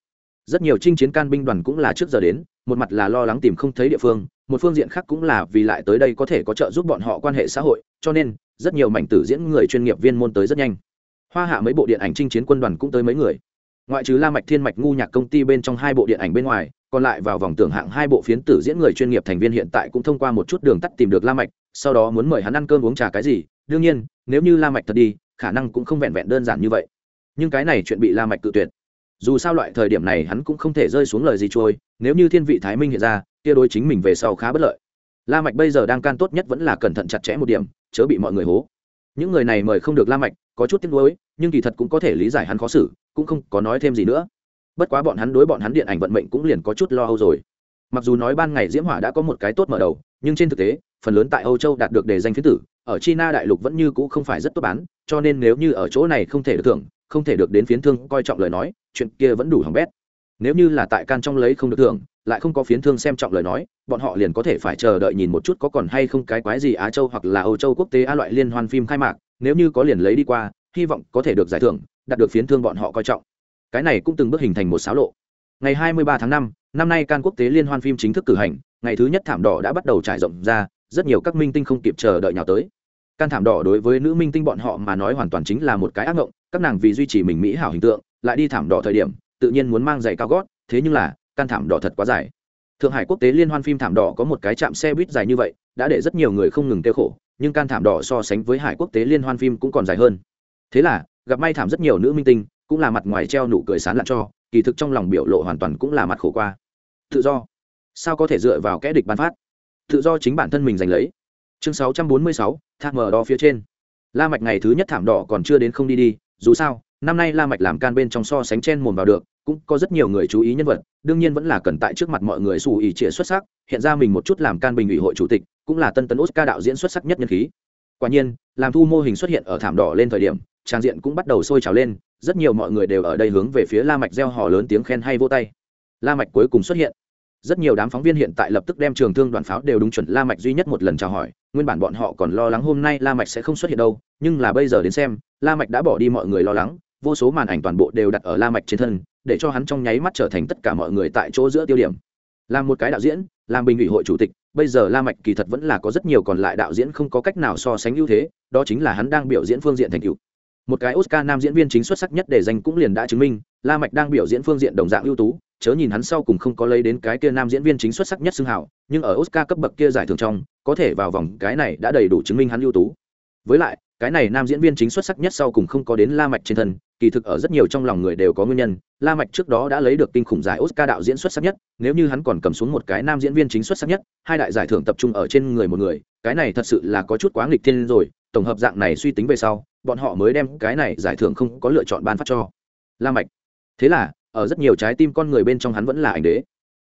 rất nhiều chinh chiến can binh đoàn cũng là trước giờ đến, một mặt là lo lắng tìm không thấy địa phương, một phương diện khác cũng là vì lại tới đây có thể có trợ giúp bọn họ quan hệ xã hội, cho nên, rất nhiều mảnh tử diễn người chuyên nghiệp viên môn tới rất nhanh. Hoa hạ mấy bộ điện ảnh chinh chiến quân đoàn cũng tới mấy người. Ngoại trừ la mạch thiên mạch ngu nhạc công ty bên trong hai bộ điện ảnh bên ngoài, còn lại vào vòng tưởng hạng hai bộ phiến tử diễn người chuyên nghiệp thành viên hiện tại cũng thông qua một chút đường tắt tìm được la mạch, sau đó muốn mời hắn ăn cơm uống trà cái gì. Đương nhiên, nếu như la mạch thật đi, khả năng cũng không vẹn vẹn đơn giản như vậy. Nhưng cái này chuyện bị la mạch tự tuyệt dù sao loại thời điểm này hắn cũng không thể rơi xuống lời gì trôi, nếu như thiên vị thái minh hiện ra, kia đối chính mình về sau khá bất lợi. La mạch bây giờ đang can tốt nhất vẫn là cẩn thận chặt chẽ một điểm, chớ bị mọi người hố. Những người này mời không được la mạch, có chút tiếc nuối, nhưng kỳ thật cũng có thể lý giải hắn khó xử, cũng không có nói thêm gì nữa. Bất quá bọn hắn đối bọn hắn điện ảnh vận mệnh cũng liền có chút lo âu rồi. Mặc dù nói ban ngày diễm hỏa đã có một cái tốt mở đầu, nhưng trên thực tế, phần lớn tại âu châu đạt được đề danh phiến tử, ở china đại lục vẫn như cũ không phải rất tốt bán, cho nên nếu như ở chỗ này không thể được thưởng không thể được đến phiến thương coi trọng lời nói chuyện kia vẫn đủ hỏng bét. Nếu như là tại can trong lấy không được thưởng lại không có phiến thương xem trọng lời nói bọn họ liền có thể phải chờ đợi nhìn một chút có còn hay không cái quái gì á châu hoặc là âu châu quốc tế a loại liên hoan phim khai mạc nếu như có liền lấy đi qua hy vọng có thể được giải thưởng đạt được phiến thương bọn họ coi trọng. Cái này cũng từng bước hình thành một xáo lộ. Ngày 23 tháng 5, năm nay can quốc tế liên hoan phim chính thức cử hành ngày thứ nhất thảm đỏ đã bắt đầu trải rộng ra rất nhiều các minh tinh không kịp chờ đợi nhào tới. Can thảm đỏ đối với nữ minh tinh bọn họ mà nói hoàn toàn chính là một cái ác ngộng các nàng vì duy trì mình mỹ hảo hình tượng lại đi thảm đỏ thời điểm tự nhiên muốn mang giày cao gót thế nhưng là can thảm đỏ thật quá dài. Thượng hải quốc tế liên hoan phim thảm đỏ có một cái chạm xe buýt dài như vậy đã để rất nhiều người không ngừng tiêu khổ nhưng can thảm đỏ so sánh với hải quốc tế liên hoan phim cũng còn dài hơn. Thế là gặp may thảm rất nhiều nữ minh tinh cũng là mặt ngoài treo nụ cười sán lạn cho kỳ thực trong lòng biểu lộ hoàn toàn cũng là mặt khổ qua. Tự do. Sao có thể dựa vào kẽ địch ban phát? Tự do chính bản thân mình giành lấy. Chương 646, thác mở đo phía trên. La mạch ngày thứ nhất thảm đỏ còn chưa đến không đi đi dù sao, năm nay la mạch làm can bên trong so sánh chen mồm vào được, cũng có rất nhiều người chú ý nhân vật, đương nhiên vẫn là cần tại trước mặt mọi người xù ỉ trịa xuất sắc, hiện ra mình một chút làm can bình ủy hội chủ tịch, cũng là tân tấn oscar đạo diễn xuất sắc nhất nhân khí. Quả nhiên, làm thu mô hình xuất hiện ở thảm đỏ lên thời điểm, trang diện cũng bắt đầu sôi trào lên, rất nhiều mọi người đều ở đây hướng về phía la mạch gieo hò lớn tiếng khen hay vỗ tay. La mạch cuối cùng xuất hiện rất nhiều đám phóng viên hiện tại lập tức đem trường thương đoàn pháo đều đúng chuẩn la mạch duy nhất một lần chào hỏi, nguyên bản bọn họ còn lo lắng hôm nay la mạch sẽ không xuất hiện đâu, nhưng là bây giờ đến xem, la mạch đã bỏ đi mọi người lo lắng, vô số màn ảnh toàn bộ đều đặt ở la mạch trên thân, để cho hắn trong nháy mắt trở thành tất cả mọi người tại chỗ giữa tiêu điểm. Làm một cái đạo diễn, làm bình ủy hội chủ tịch, bây giờ la mạch kỳ thật vẫn là có rất nhiều còn lại đạo diễn không có cách nào so sánh ưu thế, đó chính là hắn đang biểu diễn phương diện thành tựu. Một cái oscar nam diễn viên chính xuất sắc nhất để danh cũng liền đã chứng minh la mạch đang biểu diễn phương diện đồng dạng ưu tú, chớ nhìn hắn sau cùng không có lấy đến cái kia nam diễn viên chính xuất sắc nhất xưng hào, nhưng ở oscar cấp bậc kia giải thưởng trong, có thể vào vòng cái này đã đầy đủ chứng minh hắn ưu tú. Với lại, cái này nam diễn viên chính xuất sắc nhất sau cùng không có đến la mạch trên thân, kỳ thực ở rất nhiều trong lòng người đều có nguyên nhân, la mạch trước đó đã lấy được kinh khủng giải oscar đạo diễn xuất sắc nhất, nếu như hắn còn cầm xuống một cái nam diễn viên chính xuất sắc nhất, hai đại giải thưởng tập trung ở trên người một người, cái này thật sự là có chút quá nghịch thiên rồi, tổng hợp dạng này suy tính về sau, bọn họ mới đem cái này giải thưởng không có lựa chọn ban phát cho la mạch thế là, ở rất nhiều trái tim con người bên trong hắn vẫn là ảnh đế.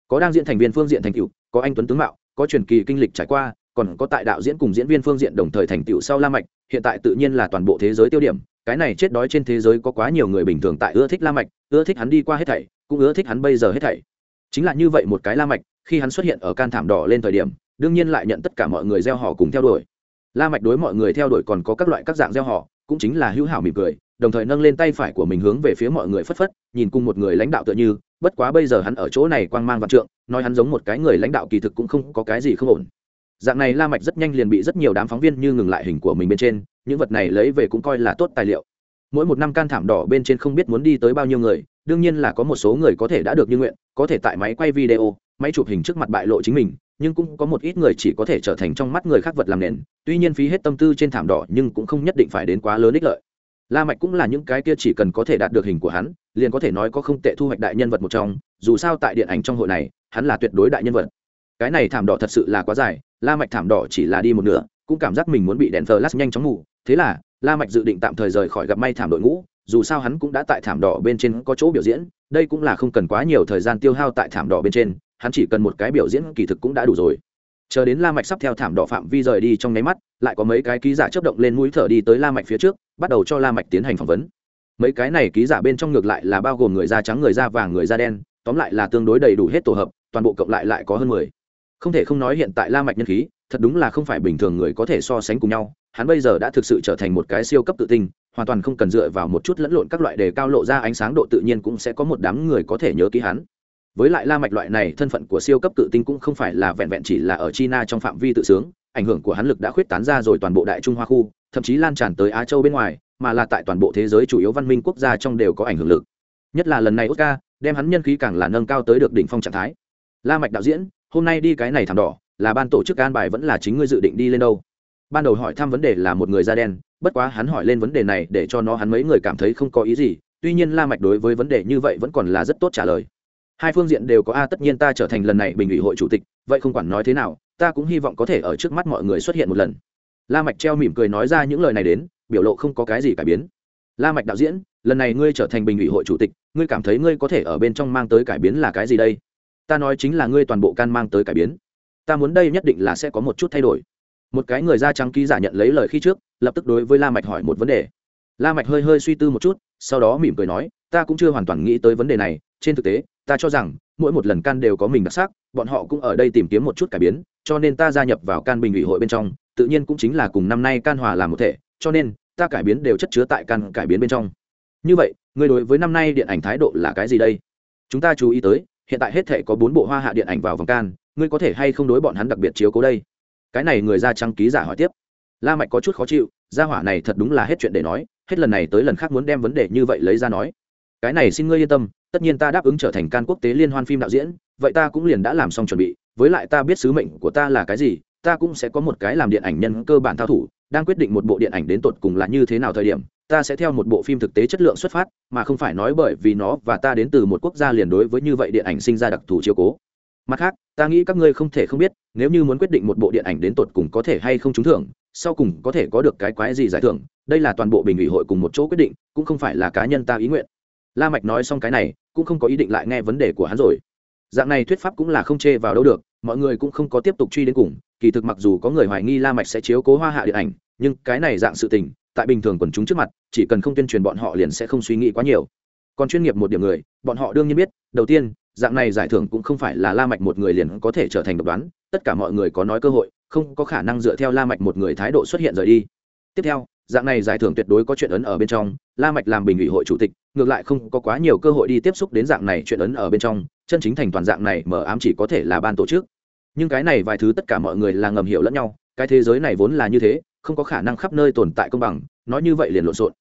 Có đang diễn thành viên phương diện thành tựu, có anh tuấn tướng mạo, có truyền kỳ kinh lịch trải qua, còn có tại đạo diễn cùng diễn viên phương diện đồng thời thành tựu sau la mạch, hiện tại tự nhiên là toàn bộ thế giới tiêu điểm. Cái này chết đói trên thế giới có quá nhiều người bình thường tại ưa thích la mạch, ưa thích hắn đi qua hết thảy, cũng ưa thích hắn bây giờ hết thảy. Chính là như vậy một cái la mạch, khi hắn xuất hiện ở can thảm đỏ lên thời điểm, đương nhiên lại nhận tất cả mọi người gieo họ cùng theo đuổi. La mạch đối mọi người theo đuổi còn có các loại các dạng gieo họ cũng chính là hữu hảo mỉm cười đồng thời nâng lên tay phải của mình hướng về phía mọi người phất phất, nhìn cùng một người lãnh đạo tựa như, bất quá bây giờ hắn ở chỗ này quang mang vạn trượng, nói hắn giống một cái người lãnh đạo kỳ thực cũng không có cái gì không ổn. Dạng này la mạch rất nhanh liền bị rất nhiều đám phóng viên như ngừng lại hình của mình bên trên, những vật này lấy về cũng coi là tốt tài liệu. Mỗi một năm can thảm đỏ bên trên không biết muốn đi tới bao nhiêu người, đương nhiên là có một số người có thể đã được như nguyện, có thể tại máy quay video, máy chụp hình trước mặt bại lộ chính mình, nhưng cũng có một ít người chỉ có thể trở thành trong mắt người khác vật làm nền, tuy nhiên phí hết tâm tư trên thảm đỏ nhưng cũng không nhất định phải đến quá lớn ích lợi la mạch cũng là những cái kia chỉ cần có thể đạt được hình của hắn, liền có thể nói có không tệ thu hoạch đại nhân vật một trong, dù sao tại điện ảnh trong hội này, hắn là tuyệt đối đại nhân vật. Cái này thảm đỏ thật sự là quá dài, la mạch thảm đỏ chỉ là đi một nửa, cũng cảm giác mình muốn bị đèn flash nhanh chóng ngủ thế là, la mạch dự định tạm thời rời khỏi gặp may thảm đội ngũ, dù sao hắn cũng đã tại thảm đỏ bên trên có chỗ biểu diễn, đây cũng là không cần quá nhiều thời gian tiêu hao tại thảm đỏ bên trên, hắn chỉ cần một cái biểu diễn kỳ thực cũng đã đủ rồi chờ đến la mạch sắp theo thảm đỏ phạm vi rời đi trong nháy mắt, lại có mấy cái ký giả chớp động lên mũi thở đi tới la mạch phía trước, bắt đầu cho la mạch tiến hành phỏng vấn. Mấy cái này ký giả bên trong ngược lại là bao gồm người da trắng, người da vàng, người da đen, tóm lại là tương đối đầy đủ hết tổ hợp, toàn bộ cộng lại lại có hơn mười. Không thể không nói hiện tại la mạch nhân khí, thật đúng là không phải bình thường người có thể so sánh cùng nhau, hắn bây giờ đã thực sự trở thành một cái siêu cấp tự tin, hoàn toàn không cần dựa vào một chút lẫn lộn các loại đề cao lộ ra ánh sáng độ tự nhiên cũng sẽ có một đám người có thể nhớ ký hắn với lại la mạch loại này thân phận của siêu cấp tự tinh cũng không phải là vẹn vẹn chỉ là ở china trong phạm vi tự sướng, ảnh hưởng của hắn lực đã khuyết tán ra rồi toàn bộ đại trung hoa khu, thậm chí lan tràn tới á châu bên ngoài, mà là tại toàn bộ thế giới chủ yếu văn minh quốc gia trong đều có ảnh hưởng lực. Nhất là lần này oscar đem hắn nhân khí càng là nâng cao tới được đỉnh phong trạng thái. La mạch đạo diễn, hôm nay đi cái này thảm đỏ, là ban tổ chức an bài vẫn là chính ngươi dự định đi lên đâu? Ban đầu hỏi thăm vấn đề là một người da đen, bất quá hắn hỏi lên vấn đề này để cho nó hắn mấy người cảm thấy không có ý gì, tuy nhiên la mạch đối với vấn đề như vậy vẫn còn là rất tốt trả lời hai phương diện đều có a, tất nhiên ta trở thành lần này bình ủy hội chủ tịch, vậy không quản nói thế nào, ta cũng hy vọng có thể ở trước mắt mọi người xuất hiện một lần. La mạch treo mỉm cười nói ra những lời này đến, biểu lộ không có cái gì cải biến. La mạch đạo diễn, lần này ngươi trở thành bình ủy hội chủ tịch, ngươi cảm thấy ngươi có thể ở bên trong mang tới cải biến là cái gì đây? Ta nói chính là ngươi toàn bộ can mang tới cải biến. Ta muốn đây nhất định là sẽ có một chút thay đổi. Một cái người da trắng ký giả nhận lấy lời khi trước, lập tức đối với la mạch hỏi một vấn đề. La mạch hơi hơi suy tư một chút sau đó mỉm cười nói, ta cũng chưa hoàn toàn nghĩ tới vấn đề này, trên thực tế, ta cho rằng, mỗi một lần can đều có mình đặc sắc, bọn họ cũng ở đây tìm kiếm một chút cải biến, cho nên ta gia nhập vào can bình ủy hội bên trong, tự nhiên cũng chính là cùng năm nay can hòa làm một thể, cho nên, ta cải biến đều chất chứa tại can cải biến bên trong. Như vậy người đối với năm nay điện ảnh thái độ là cái gì đây? Chúng ta chú ý tới, hiện tại hết thể có bốn bộ hoa hạ điện ảnh vào vòng can, ngươi có thể hay không đối bọn hắn đặc biệt chiếu cố đây? Cái này người ra trăng ký giả hỏi tiếp. La mạch có chút khó chịu, gia hỏa này thật đúng là hết chuyện để nói hết lần này tới lần khác muốn đem vấn đề như vậy lấy ra nói. Cái này xin ngươi yên tâm, tất nhiên ta đáp ứng trở thành can quốc tế liên hoan phim đạo diễn, vậy ta cũng liền đã làm xong chuẩn bị, với lại ta biết sứ mệnh của ta là cái gì, ta cũng sẽ có một cái làm điện ảnh nhân cơ bản thao thủ, đang quyết định một bộ điện ảnh đến tột cùng là như thế nào thời điểm, ta sẽ theo một bộ phim thực tế chất lượng xuất phát, mà không phải nói bởi vì nó và ta đến từ một quốc gia liền đối với như vậy điện ảnh sinh ra đặc thù chiếu cố. Mặt khác, ta nghĩ các ngươi không thể không biết, nếu như muốn quyết định một bộ điện ảnh đến tột cùng có thể hay không trúng thưởng sau cùng có thể có được cái quái gì giải thưởng, đây là toàn bộ bình ủy hội cùng một chỗ quyết định, cũng không phải là cá nhân ta ý nguyện. La mạch nói xong cái này, cũng không có ý định lại nghe vấn đề của hắn rồi. Dạng này thuyết pháp cũng là không chê vào đâu được, mọi người cũng không có tiếp tục truy đến cùng, kỳ thực mặc dù có người hoài nghi la mạch sẽ chiếu cố hoa hạ điện ảnh, nhưng cái này dạng sự tình, tại bình thường quần chúng trước mặt, chỉ cần không tuyên truyền bọn họ liền sẽ không suy nghĩ quá nhiều. Còn chuyên nghiệp một điểm người, bọn họ đương nhiên biết, đầu tiên, dạng này giải thưởng cũng không phải là la mạch một người liền có thể trở thành độc đoán, tất cả mọi người có nói cơ hội không có khả năng dựa theo la mạch một người thái độ xuất hiện rời đi. Tiếp theo, dạng này giải thưởng tuyệt đối có chuyện ấn ở bên trong, la mạch làm bình ủy hội chủ tịch, ngược lại không có quá nhiều cơ hội đi tiếp xúc đến dạng này chuyện ấn ở bên trong, chân chính thành toàn dạng này mở ám chỉ có thể là ban tổ chức. Nhưng cái này vài thứ tất cả mọi người là ngầm hiểu lẫn nhau, cái thế giới này vốn là như thế, không có khả năng khắp nơi tồn tại công bằng, nói như vậy liền lộn xộn.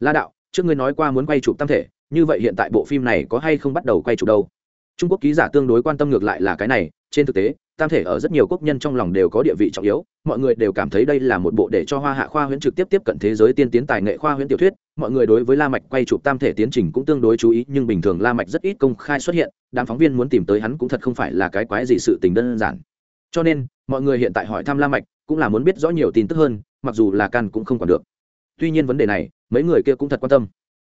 La đạo, trước ngươi nói qua muốn quay chụp tam thể, như vậy hiện tại bộ phim này có hay không bắt đầu quay chụp đâu? Trung quốc ký giả tương đối quan tâm ngược lại là cái này trên thực tế, tam thể ở rất nhiều quốc nhân trong lòng đều có địa vị trọng yếu, mọi người đều cảm thấy đây là một bộ để cho hoa hạ khoa huyễn trực tiếp tiếp cận thế giới tiên tiến tài nghệ khoa huyễn tiểu thuyết, mọi người đối với la mạch quay chụp tam thể tiến trình cũng tương đối chú ý, nhưng bình thường la mạch rất ít công khai xuất hiện, đám phóng viên muốn tìm tới hắn cũng thật không phải là cái quái gì sự tình đơn giản. Cho nên, mọi người hiện tại hỏi thăm la mạch cũng là muốn biết rõ nhiều tin tức hơn, mặc dù là can cũng không còn được. Tuy nhiên vấn đề này, mấy người kia cũng thật quan tâm.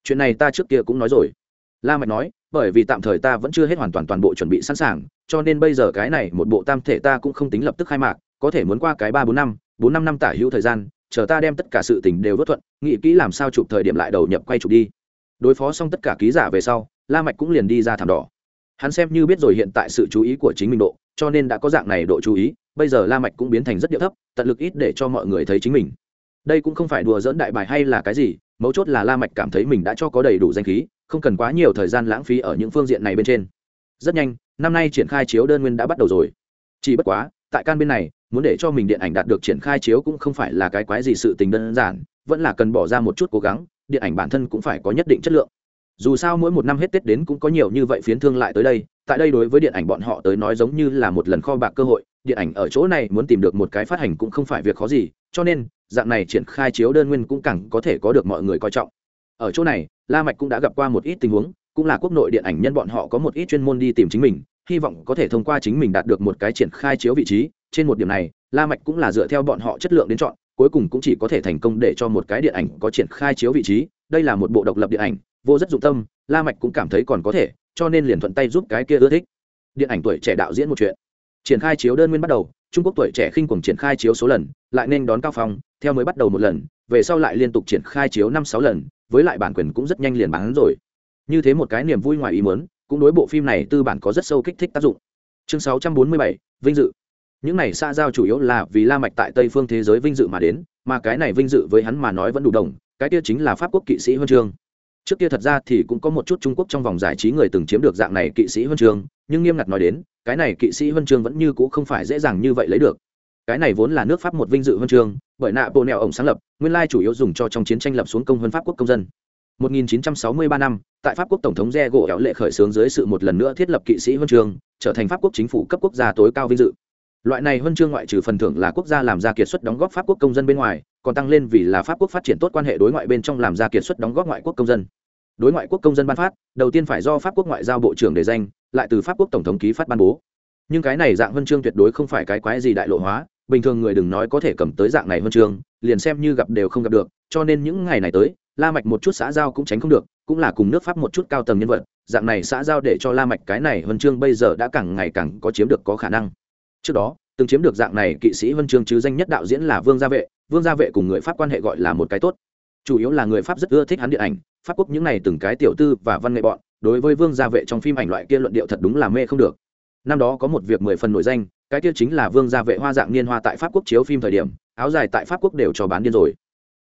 Chuyện này ta trước kia cũng nói rồi la mạch nói, bởi vì tạm thời ta vẫn chưa hết hoàn toàn toàn bộ chuẩn bị sẵn sàng, cho nên bây giờ cái này một bộ tam thể ta cũng không tính lập tức khai mạc, có thể muốn qua cái ba bốn năm bốn năm năm tả hữu thời gian, chờ ta đem tất cả sự tình đều vớt thuận, nghĩ kỹ làm sao chụp thời điểm lại đầu nhập quay chụp đi. Đối phó xong tất cả ký giả về sau, la mạch cũng liền đi ra thảm đỏ. Hắn xem như biết rồi hiện tại sự chú ý của chính mình độ, cho nên đã có dạng này độ chú ý, bây giờ la mạch cũng biến thành rất điệu thấp, tận lực ít để cho mọi người thấy chính mình đây cũng không phải đùa dỡn đại bài hay là cái gì, mấu chốt là la mạch cảm thấy mình đã cho có đầy đủ danh khí, không cần quá nhiều thời gian lãng phí ở những phương diện này bên trên. Rất nhanh, năm nay triển khai chiếu đơn nguyên đã bắt đầu rồi. Chỉ bất quá, tại can bên này, muốn để cho mình điện ảnh đạt được triển khai chiếu cũng không phải là cái quái gì sự tình đơn giản, vẫn là cần bỏ ra một chút cố gắng, điện ảnh bản thân cũng phải có nhất định chất lượng. Dù sao mỗi một năm hết tết đến cũng có nhiều như vậy phiến thương lại tới đây, tại đây đối với điện ảnh bọn họ tới nói giống như là một lần kho bạc cơ hội, điện ảnh ở chỗ này muốn tìm được một cái phát hành cũng không phải việc khó gì, cho nên dạng này triển khai chiếu đơn nguyên cũng càng có thể có được mọi người coi trọng. Ở chỗ này, la mạch cũng đã gặp qua một ít tình huống, cũng là quốc nội điện ảnh nhân bọn họ có một ít chuyên môn đi tìm chính mình, hy vọng có thể thông qua chính mình đạt được một cái triển khai chiếu vị trí. Trên một điểm này, la mạch cũng là dựa theo bọn họ chất lượng đến chọn, cuối cùng cũng chỉ có thể thành công để cho một cái điện ảnh có triển khai chiếu vị trí. Đây là một bộ độc lập điện ảnh, vô rất dụng tâm, la mạch cũng cảm thấy còn có thể, cho nên liền thuận tay giúp cái kia ưa thích. Điện ảnh tuổi trẻ đạo diễn một chuyện. Triển khai chiếu đơn nguyên bắt đầu trung quốc tuổi trẻ khinh cuồng triển khai chiếu số lần lại nên đón cao phong theo mới bắt đầu một lần về sau lại liên tục triển khai chiếu năm sáu lần với lại bản quyền cũng rất nhanh liền bán rồi. Như thế một cái niềm vui ngoài ý muốn cũng đối bộ phim này tư bản có rất sâu kích thích tác dụng. Chương 647, vinh dự. Những này xa giao chủ yếu là vì la mạch tại tây phương thế giới vinh dự mà đến mà cái này vinh dự với hắn mà nói vẫn đủ đồng cái kia chính là pháp quốc kỵ sĩ huân chương trước kia thật ra thì cũng có một chút trung quốc trong vòng giải trí người từng chiếm được dạng này kỵ sĩ huân chương nhưng nghiêm ngặt nói đến, cái này kỵ sĩ huân chương vẫn như cũ không phải dễ dàng như vậy lấy được. Cái này vốn là nước pháp một vinh dự huân chương bởi nạ bộ nẹo ổng sáng lập, nguyên lai chủ yếu dùng cho trong chiến tranh lập xuống công huân pháp quốc công dân. 1963 năm, tại pháp quốc tổng thống re gỗ éo lệ khởi xướng dưới sự một lần nữa thiết lập kỵ sĩ huân chương trở thành pháp quốc chính phủ cấp quốc gia tối cao vinh dự. Loại này huân chương ngoại trừ phần thưởng là quốc gia làm ra kiệt xuất đóng góp pháp quốc công dân bên ngoài còn tăng lên vì là pháp quốc phát triển tốt quan hệ đối ngoại bên trong làm ra kiệt xuất đóng góp ngoại quốc công dân. Đối ngoại quốc công dân ban phát, đầu tiên phải do pháp quốc ngoại giao bộ trưởng đề danh, lại từ pháp quốc tổng thống ký phát ban bố. Nhưng cái này dạng huân chương tuyệt đối không phải cái quái gì đại lộ hóa, bình thường người đừng nói có thể cầm tới dạng này huân chương, liền xem như gặp đều không gặp được, cho nên những ngày này tới, la mạch một chút xã giao cũng tránh không được, cũng là cùng nước pháp một chút cao tầng nhân vật, dạng này xã giao để cho la mạch cái này huân chương bây giờ đã càng ngày càng có chiếm được có khả năng. Trước đó, từng chiếm được dạng này kỵ sĩ huân chương chứ danh nhất đạo diễn là vương gia vệ vương gia vệ cùng người pháp quan hệ gọi là một cái tốt. Chủ yếu là người pháp rất ưa thích hắn điện ảnh, pháp quốc những này từng cái tiểu tư và văn nghệ bọn, đối với vương gia vệ trong phim ảnh loại kia luận điệu thật đúng là mê không được. Năm đó có một việc mười phần nổi danh, cái kia chính là vương gia vệ hoa dạng niên hoa tại pháp quốc chiếu phim thời điểm, áo dài tại pháp quốc đều cho bán điên rồi.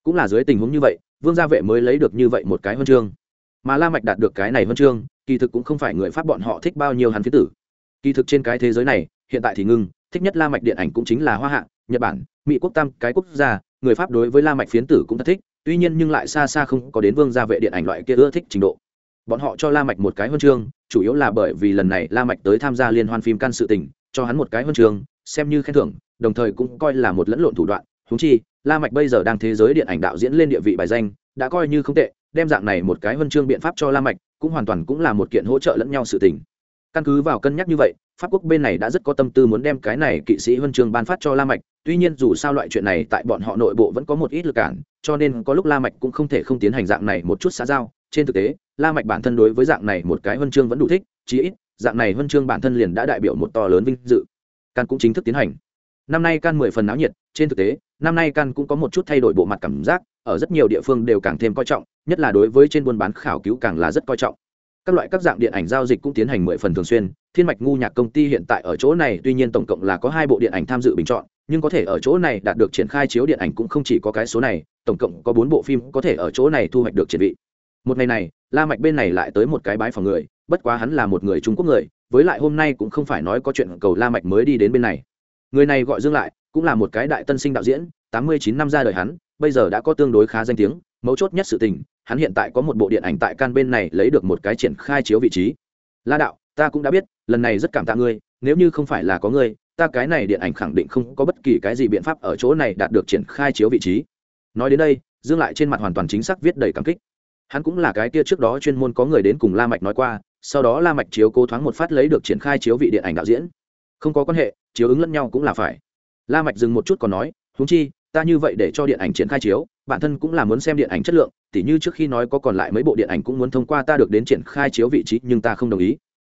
Cũng là dưới tình huống như vậy, vương gia vệ mới lấy được như vậy một cái huân chương. Mà la mạch đạt được cái này huân chương, kỳ thực cũng không phải người pháp bọn họ thích bao nhiêu hắn phía tử. Kỳ thực trên cái thế giới này, hiện tại thì ngưng thích nhất la mạch điện ảnh cũng chính là hoa hạ, nhật bản, mỹ quốc tam cái quốc gia, người pháp đối với la mạch phiến tử cũng rất thích, tuy nhiên nhưng lại xa xa không có đến vương gia vệ điện ảnh loại kia ưa thích trình độ. Bọn họ cho la mạch một cái huân chương, chủ yếu là bởi vì lần này la mạch tới tham gia liên hoan phim can sự tình, cho hắn một cái huân chương, xem như khen thưởng, đồng thời cũng coi là một lẫn lộn thủ đoạn. Huống chi, la mạch bây giờ đang thế giới điện ảnh đạo diễn lên địa vị bài danh, đã coi như không tệ, đem dạng này một cái huân chương biện pháp cho la mạch, cũng hoàn toàn cũng là một kiện hỗ trợ lẫn nhau sự tình. Căn cứ vào cân nhắc như vậy pháp quốc bên này đã rất có tâm tư muốn đem cái này kỵ sĩ huân chương ban phát cho la mạch, tuy nhiên dù sao loại chuyện này tại bọn họ nội bộ vẫn có một ít lực cản, cho nên có lúc la mạch cũng không thể không tiến hành dạng này một chút xã giao. Trên thực tế, la mạch bản thân đối với dạng này một cái huân chương vẫn đủ thích, chí ít, dạng này huân chương bản thân liền đã đại biểu một to lớn vinh dự. Can cũng chính thức tiến hành. Năm nay can mười phần náo nhiệt, trên thực tế, năm nay can cũng có một chút thay đổi bộ mặt cảm giác, ở rất nhiều địa phương đều càng thêm coi trọng, nhất là đối với trên buôn bán khảo cứu càng là rất coi trọng các loại các dạng điện ảnh giao dịch cũng tiến hành mười phần thường xuyên. Thiên mạch ngu nhạc công ty hiện tại ở chỗ này, tuy nhiên tổng cộng là có hai bộ điện ảnh tham dự bình chọn, nhưng có thể ở chỗ này đạt được triển khai chiếu điện ảnh cũng không chỉ có cái số này, tổng cộng có bốn bộ phim có thể ở chỗ này thu hoạch được triển vị. Một ngày này, la mạch bên này lại tới một cái bái phòng người, bất quá hắn là một người trung quốc người, với lại hôm nay cũng không phải nói có chuyện cầu la mạch mới đi đến bên này. Người này gọi dương lại, cũng là một cái đại tân sinh đạo diễn, tám mươi chín năm ra đời hắn, bây giờ đã có tương đối khá danh tiếng, mấu chốt nhất sự tình hắn hiện tại có một bộ điện ảnh tại can bên này lấy được một cái triển khai chiếu vị trí. La đạo, ta cũng đã biết, lần này rất cảm tạ ngươi, nếu như không phải là có ngươi, ta cái này điện ảnh khẳng định không có bất kỳ cái gì biện pháp ở chỗ này đạt được triển khai chiếu vị trí. Nói đến đây, dương lại trên mặt hoàn toàn chính xác viết đầy cảm kích. Hắn cũng là cái kia trước đó chuyên môn có người đến cùng la mạch nói qua, sau đó la mạch chiếu cố thoáng một phát lấy được triển khai chiếu vị điện ảnh đạo diễn. Không có quan hệ, chiếu ứng lẫn nhau cũng là phải. La mạch dừng một chút còn nói, huống chi ta như vậy để cho điện ảnh triển khai chiếu, bản thân cũng là muốn xem điện ảnh chất lượng, tỉ như trước khi nói có còn lại mấy bộ điện ảnh cũng muốn thông qua ta được đến triển khai chiếu vị trí, nhưng ta không đồng ý.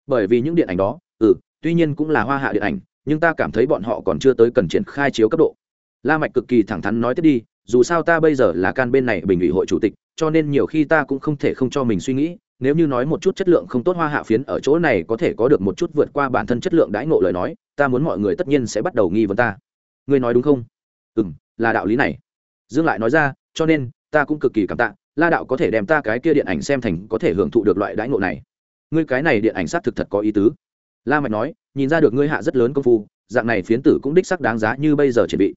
Bởi vì những điện ảnh đó ừ tuy nhiên cũng là hoa hạ điện ảnh, nhưng ta cảm thấy bọn họ còn chưa tới cần triển khai chiếu cấp độ. La mạch cực kỳ thẳng thắn nói tiếp đi, dù sao ta bây giờ là can bên này bình ủy hội chủ tịch, cho nên nhiều khi ta cũng không thể không cho mình suy nghĩ, nếu như nói một chút chất lượng không tốt hoa hạ phiến ở chỗ này có thể có được một chút vượt qua bản thân chất lượng đãi ngộ lời nói, ta muốn mọi người tất nhiên sẽ bắt đầu nghi vấn ta. Ngươi nói đúng không? Ừ là đạo lý này. Dương lại nói ra, cho nên, ta cũng cực kỳ cảm tạ, la đạo có thể đem ta cái kia điện ảnh xem thành có thể hưởng thụ được loại đãi ngộ này. Ngươi cái này điện ảnh sát thực thật có ý tứ. La mạch nói, nhìn ra được ngươi hạ rất lớn công phu, dạng này phiến tử cũng đích sắc đáng giá như bây giờ chuẩn bị.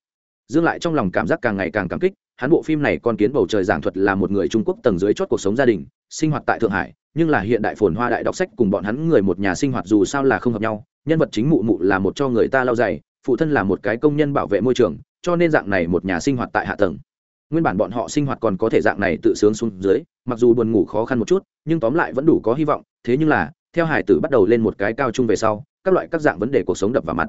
Dương lại trong lòng cảm giác càng ngày càng cảm kích, hắn bộ phim này con kiến bầu trời giảng thuật là một người trung quốc tầng dưới chót cuộc sống gia đình, sinh hoạt tại thượng hải, nhưng là hiện đại phồn hoa đại đọc sách cùng bọn hắn người một nhà sinh hoạt dù sao là không hợp nhau, nhân vật chính mụ mụ là một cho người ta lau dày phụ thân là một cái công nhân bảo vệ môi trường cho nên dạng này một nhà sinh hoạt tại hạ tầng. Nguyên bản bọn họ sinh hoạt còn có thể dạng này tự sướng xuống dưới, mặc dù buồn ngủ khó khăn một chút, nhưng tóm lại vẫn đủ có hy vọng. Thế nhưng là, theo hải tử bắt đầu lên một cái cao chung về sau, các loại các dạng vấn đề cuộc sống đập vào mặt.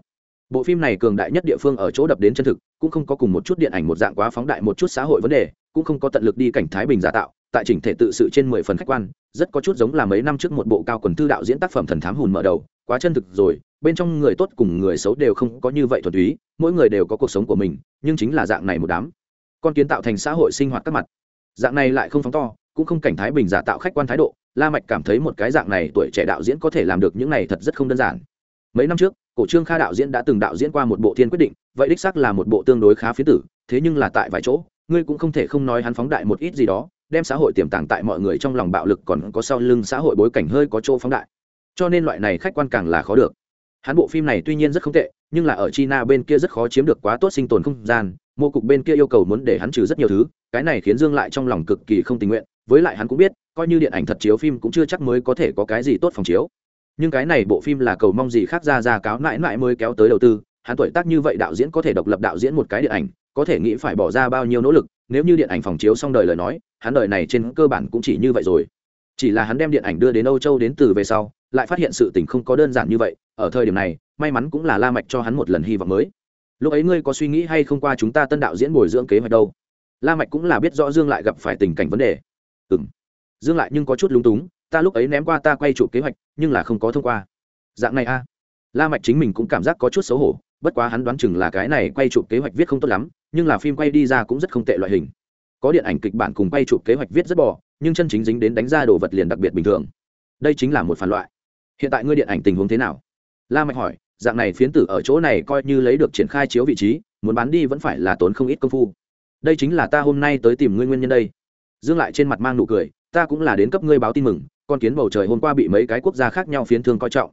Bộ phim này cường đại nhất địa phương ở chỗ đập đến chân thực, cũng không có cùng một chút điện ảnh một dạng quá phóng đại một chút xã hội vấn đề, cũng không có tận lực đi cảnh thái bình giả tạo, tại chỉnh thể tự sự trên mười phần khách quan, rất có chút giống là mấy năm trước một bộ cao quần thư đạo diễn tác phẩm thần thám hùn mở đầu, quá chân thực rồi, bên trong người tốt cùng người xấu đều không có như vậy thuần túy mỗi người đều có cuộc sống của mình, nhưng chính là dạng này một đám. Con kiến tạo thành xã hội sinh hoạt các mặt. Dạng này lại không phóng to, cũng không cảnh thái bình giả tạo khách quan thái độ, la mạch cảm thấy một cái dạng này tuổi trẻ đạo diễn có thể làm được những này thật rất không đơn giản. Mấy năm trước, cổ trương kha đạo diễn đã từng đạo diễn qua một bộ thiên quyết định, vậy đích xác là một bộ tương đối khá phía tử, thế nhưng là tại vài chỗ, ngươi cũng không thể không nói hắn phóng đại một ít gì đó, đem xã hội tiềm tàng tại mọi người trong lòng bạo lực còn có sau lưng xã hội bối cảnh hơi có chỗ phóng đại. Cho nên loại này khách quan càng là khó được hắn bộ phim này tuy nhiên rất không tệ, nhưng là ở china bên kia rất khó chiếm được quá tốt sinh tồn không gian, mô cục bên kia yêu cầu muốn để hắn trừ rất nhiều thứ, cái này khiến dương lại trong lòng cực kỳ không tình nguyện, với lại hắn cũng biết, coi như điện ảnh thật chiếu phim cũng chưa chắc mới có thể có cái gì tốt phòng chiếu. Nhưng cái này bộ phim là cầu mong gì khác ra ra cáo mãi mãi mới kéo tới đầu tư, hắn tuổi tác như vậy đạo diễn có thể độc lập đạo diễn một cái điện ảnh, có thể nghĩ phải bỏ ra bao nhiêu nỗ lực, nếu như điện ảnh phòng chiếu xong đời lời nói, hắn đời này trên cơ bản cũng chỉ như vậy rồi chỉ là hắn đem điện ảnh đưa đến âu châu đến từ về sau, lại phát hiện sự tình không có đơn giản như vậy, ở thời điểm này, may mắn cũng là la mạch cho hắn một lần hy vọng mới. Lúc ấy ngươi có suy nghĩ hay không qua chúng ta tân đạo diễn bồi dưỡng kế hoạch đâu? La mạch cũng là biết rõ dương lại gặp phải tình cảnh vấn đề. Ừm. Dương lại nhưng có chút lúng túng, ta lúc ấy ném qua ta quay chụp kế hoạch, nhưng là không có thông qua. Dạng này a. La mạch chính mình cũng cảm giác có chút xấu hổ, bất quá hắn đoán chừng là cái này quay chụp kế hoạch viết không tốt lắm, nhưng là phim quay đi ra cũng rất không tệ loại hình. Có điện ảnh kịch bản cùng quay chụp kế hoạch viết rất bỏ nhưng chân chính dính đến đánh ra đồ vật liền đặc biệt bình thường. Đây chính là một phản loại. Hiện tại ngươi điện ảnh tình huống thế nào? La mạch hỏi, dạng này phiến tử ở chỗ này coi như lấy được triển khai chiếu vị trí, muốn bán đi vẫn phải là tốn không ít công phu. Đây chính là ta hôm nay tới tìm ngươi nguyên nhân đây. Dương lại trên mặt mang nụ cười, ta cũng là đến cấp ngươi báo tin mừng, con kiến bầu trời hôm qua bị mấy cái quốc gia khác nhau phiến thương coi trọng.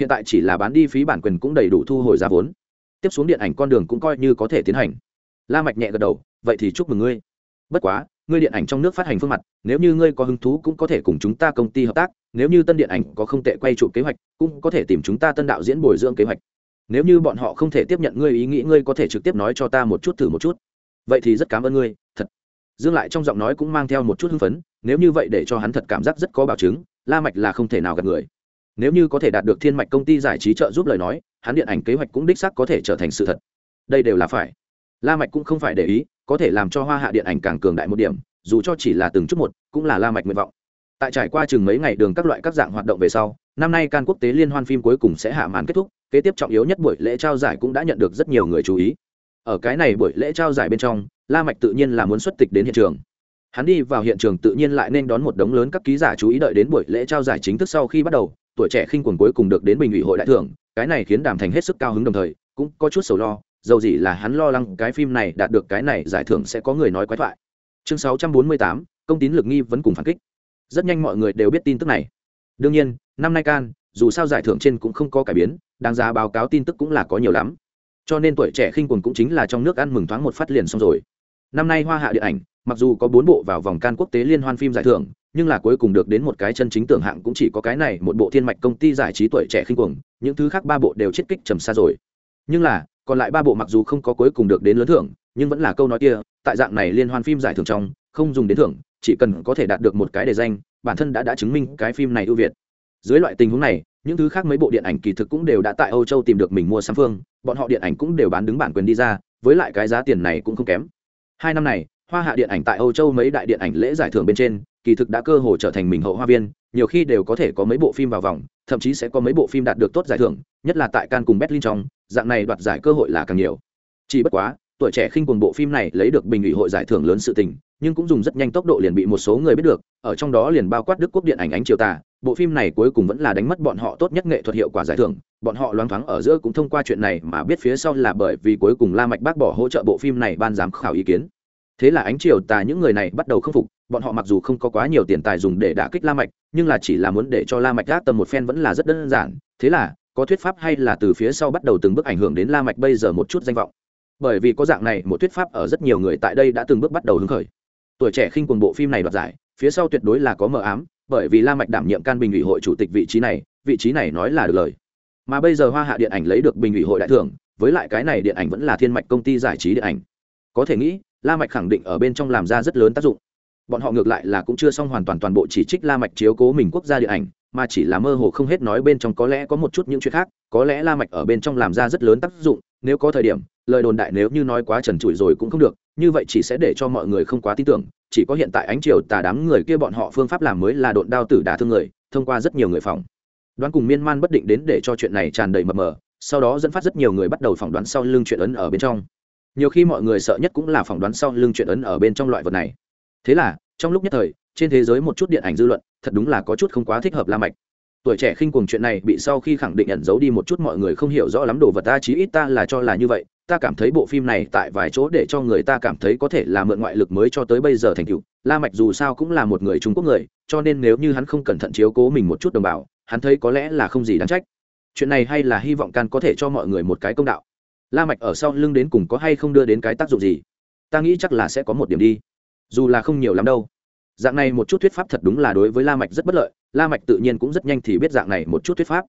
Hiện tại chỉ là bán đi phí bản quyền cũng đầy đủ thu hồi giá vốn. Tiếp xuống điện ảnh con đường cũng coi như có thể tiến hành. La mạch nhẹ gật đầu, vậy thì chúc mừng ngươi. Bất quá ngươi điện ảnh trong nước phát hành phương mặt, nếu như ngươi có hứng thú cũng có thể cùng chúng ta công ty hợp tác, nếu như tân điện ảnh có không tệ quay trụ kế hoạch, cũng có thể tìm chúng ta tân đạo diễn bồi dưỡng kế hoạch. Nếu như bọn họ không thể tiếp nhận ngươi ý nghĩ, ngươi có thể trực tiếp nói cho ta một chút thử một chút. Vậy thì rất cảm ơn ngươi, thật. Dương lại trong giọng nói cũng mang theo một chút hưng phấn, nếu như vậy để cho hắn thật cảm giác rất có bảo chứng, la mạch là không thể nào gặp người. Nếu như có thể đạt được thiên mạch công ty giải trí trợ giúp lời nói, hắn điện ảnh kế hoạch cũng đích xác có thể trở thành sự thật. Đây đều là phải. La mạch cũng không phải để ý có thể làm cho hoa hạ điện ảnh càng cường đại một điểm, dù cho chỉ là từng chút một, cũng là la mạch nguyện vọng. Tại trải qua chừng mấy ngày đường các loại các dạng hoạt động về sau, năm nay can quốc tế liên hoan phim cuối cùng sẽ hạ màn kết thúc, kế tiếp trọng yếu nhất buổi lễ trao giải cũng đã nhận được rất nhiều người chú ý. Ở cái này buổi lễ trao giải bên trong, la mạch tự nhiên là muốn xuất tịch đến hiện trường. Hắn đi vào hiện trường tự nhiên lại nên đón một đống lớn các ký giả chú ý đợi đến buổi lễ trao giải chính thức sau khi bắt đầu, tuổi trẻ khinh quần cuối cùng được đến bình ủy hội đại thưởng, cái này khiến đàm thành hết sức cao hứng đồng thời, cũng có chút sầu lo dầu gì là hắn lo lắng cái phim này đạt được cái này giải thưởng sẽ có người nói quái thoại. Chương 648, công tín lực nghi vẫn cùng phản kích. Rất nhanh mọi người đều biết tin tức này. Đương nhiên năm nay can dù sao giải thưởng trên cũng không có cải biến đáng giá báo cáo tin tức cũng là có nhiều lắm. Cho nên tuổi trẻ khinh quần cũng chính là trong nước ăn mừng thoáng một phát liền xong rồi. Năm nay hoa hạ điện ảnh mặc dù có bốn bộ vào vòng can quốc tế liên hoan phim giải thưởng nhưng là cuối cùng được đến một cái chân chính tưởng hạng cũng chỉ có cái này một bộ thiên mạch công ty giải trí tuổi trẻ khinh cuồng những thứ khác ba bộ đều chết kích trầm xa rồi. Nhưng là còn lại ba bộ mặc dù không có cuối cùng được đến lớn thưởng, nhưng vẫn là câu nói kia, tại dạng này liên hoan phim giải thưởng trong, không dùng đến thưởng, chỉ cần có thể đạt được một cái đề danh, bản thân đã đã chứng minh cái phim này ưu việt. Dưới loại tình huống này, những thứ khác mấy bộ điện ảnh kỳ thực cũng đều đã tại âu châu tìm được mình mua sắm phương, bọn họ điện ảnh cũng đều bán đứng bản quyền đi ra, với lại cái giá tiền này cũng không kém. Hai năm này, hoa hạ điện ảnh tại âu châu mấy đại điện ảnh lễ giải thưởng bên trên, kỳ thực đã cơ hồ trở thành mình hậu hoa viên, nhiều khi đều có thể có mấy bộ phim vào vòng, thậm chí sẽ có mấy bộ phim đạt được tốt giải thưởng, nhất là tại can cùng berlin trong dạng này đoạt giải cơ hội là càng nhiều. Chỉ bất quá, tuổi trẻ khinh quần bộ phim này lấy được bình ủy hội giải thưởng lớn sự tình, nhưng cũng dùng rất nhanh tốc độ liền bị một số người biết được, ở trong đó liền bao quát đức quốc điện ảnh ánh triều tà. Bộ phim này cuối cùng vẫn là đánh mất bọn họ tốt nhất nghệ thuật hiệu quả giải thưởng, bọn họ loáng thoáng ở giữa cũng thông qua chuyện này mà biết phía sau là bởi vì cuối cùng la mạch bác bỏ hỗ trợ bộ phim này ban giám khảo ý kiến. Thế là ánh triều tà những người này bắt đầu khâm phục, bọn họ mặc dù không có quá nhiều tiền tài dùng để đả kích la mạch, nhưng là chỉ là muốn để cho la mạch gác tầm một phen vẫn là rất đơn giản. Thế là có thuyết pháp hay là từ phía sau bắt đầu từng bước ảnh hưởng đến la mạch bây giờ một chút danh vọng? Bởi vì có dạng này, một thuyết pháp ở rất nhiều người tại đây đã từng bước bắt đầu hứng khởi. Tuổi trẻ khinh quần bộ phim này đoạt giải, phía sau tuyệt đối là có mờ ám, bởi vì la mạch đảm nhiệm can bình ủy hội chủ tịch vị trí này, vị trí này nói là được lời. Mà bây giờ hoa hạ điện ảnh lấy được bình ủy hội đại thưởng, với lại cái này điện ảnh vẫn là thiên mạch công ty giải trí điện ảnh. Có thể nghĩ, la mạch khẳng định ở bên trong làm ra rất lớn tác dụng. Bọn họ ngược lại là cũng chưa xong hoàn toàn toàn bộ chỉ trích la mạch chiếu cố mình quốc gia điện ảnh mà chỉ là mơ hồ không hết nói bên trong có lẽ có một chút những chuyện khác, có lẽ la mạch ở bên trong làm ra rất lớn tác dụng, nếu có thời điểm, lời đồn đại nếu như nói quá trần trụi rồi cũng không được, như vậy chỉ sẽ để cho mọi người không quá tin tưởng, chỉ có hiện tại ánh chiều tà đám người kia bọn họ phương pháp làm mới là độn đao tử đả thương người, thông qua rất nhiều người phòng đoán cùng miên man bất định đến để cho chuyện này tràn đầy mập mờ, sau đó dẫn phát rất nhiều người bắt đầu phỏng đoán sau lưng chuyện ấn ở bên trong. Nhiều khi mọi người sợ nhất cũng là phỏng đoán sau lưng chuyện ấn ở bên trong loại vật này. Thế là, trong lúc nhất thời trên thế giới một chút điện ảnh dư luận, thật đúng là có chút không quá thích hợp la mạch. Tuổi trẻ khinh cuồng chuyện này bị sau khi khẳng định ẩn giấu đi một chút mọi người không hiểu rõ lắm đồ vật ta chí ít ta là cho là như vậy, ta cảm thấy bộ phim này tại vài chỗ để cho người ta cảm thấy có thể là mượn ngoại lực mới cho tới bây giờ thành tựu. La mạch dù sao cũng là một người trung quốc người, cho nên nếu như hắn không cẩn thận chiếu cố mình một chút đồng bào, hắn thấy có lẽ là không gì đáng trách. Chuyện này hay là hy vọng can có thể cho mọi người một cái công đạo. La mạch ở sau lưng đến cùng có hay không đưa đến cái tác dụng gì? Ta nghĩ chắc là sẽ có một điểm đi. Dù là không nhiều lắm đâu dạng này một chút thuyết pháp thật đúng là đối với la mạch rất bất lợi, la mạch tự nhiên cũng rất nhanh thì biết dạng này một chút thuyết pháp.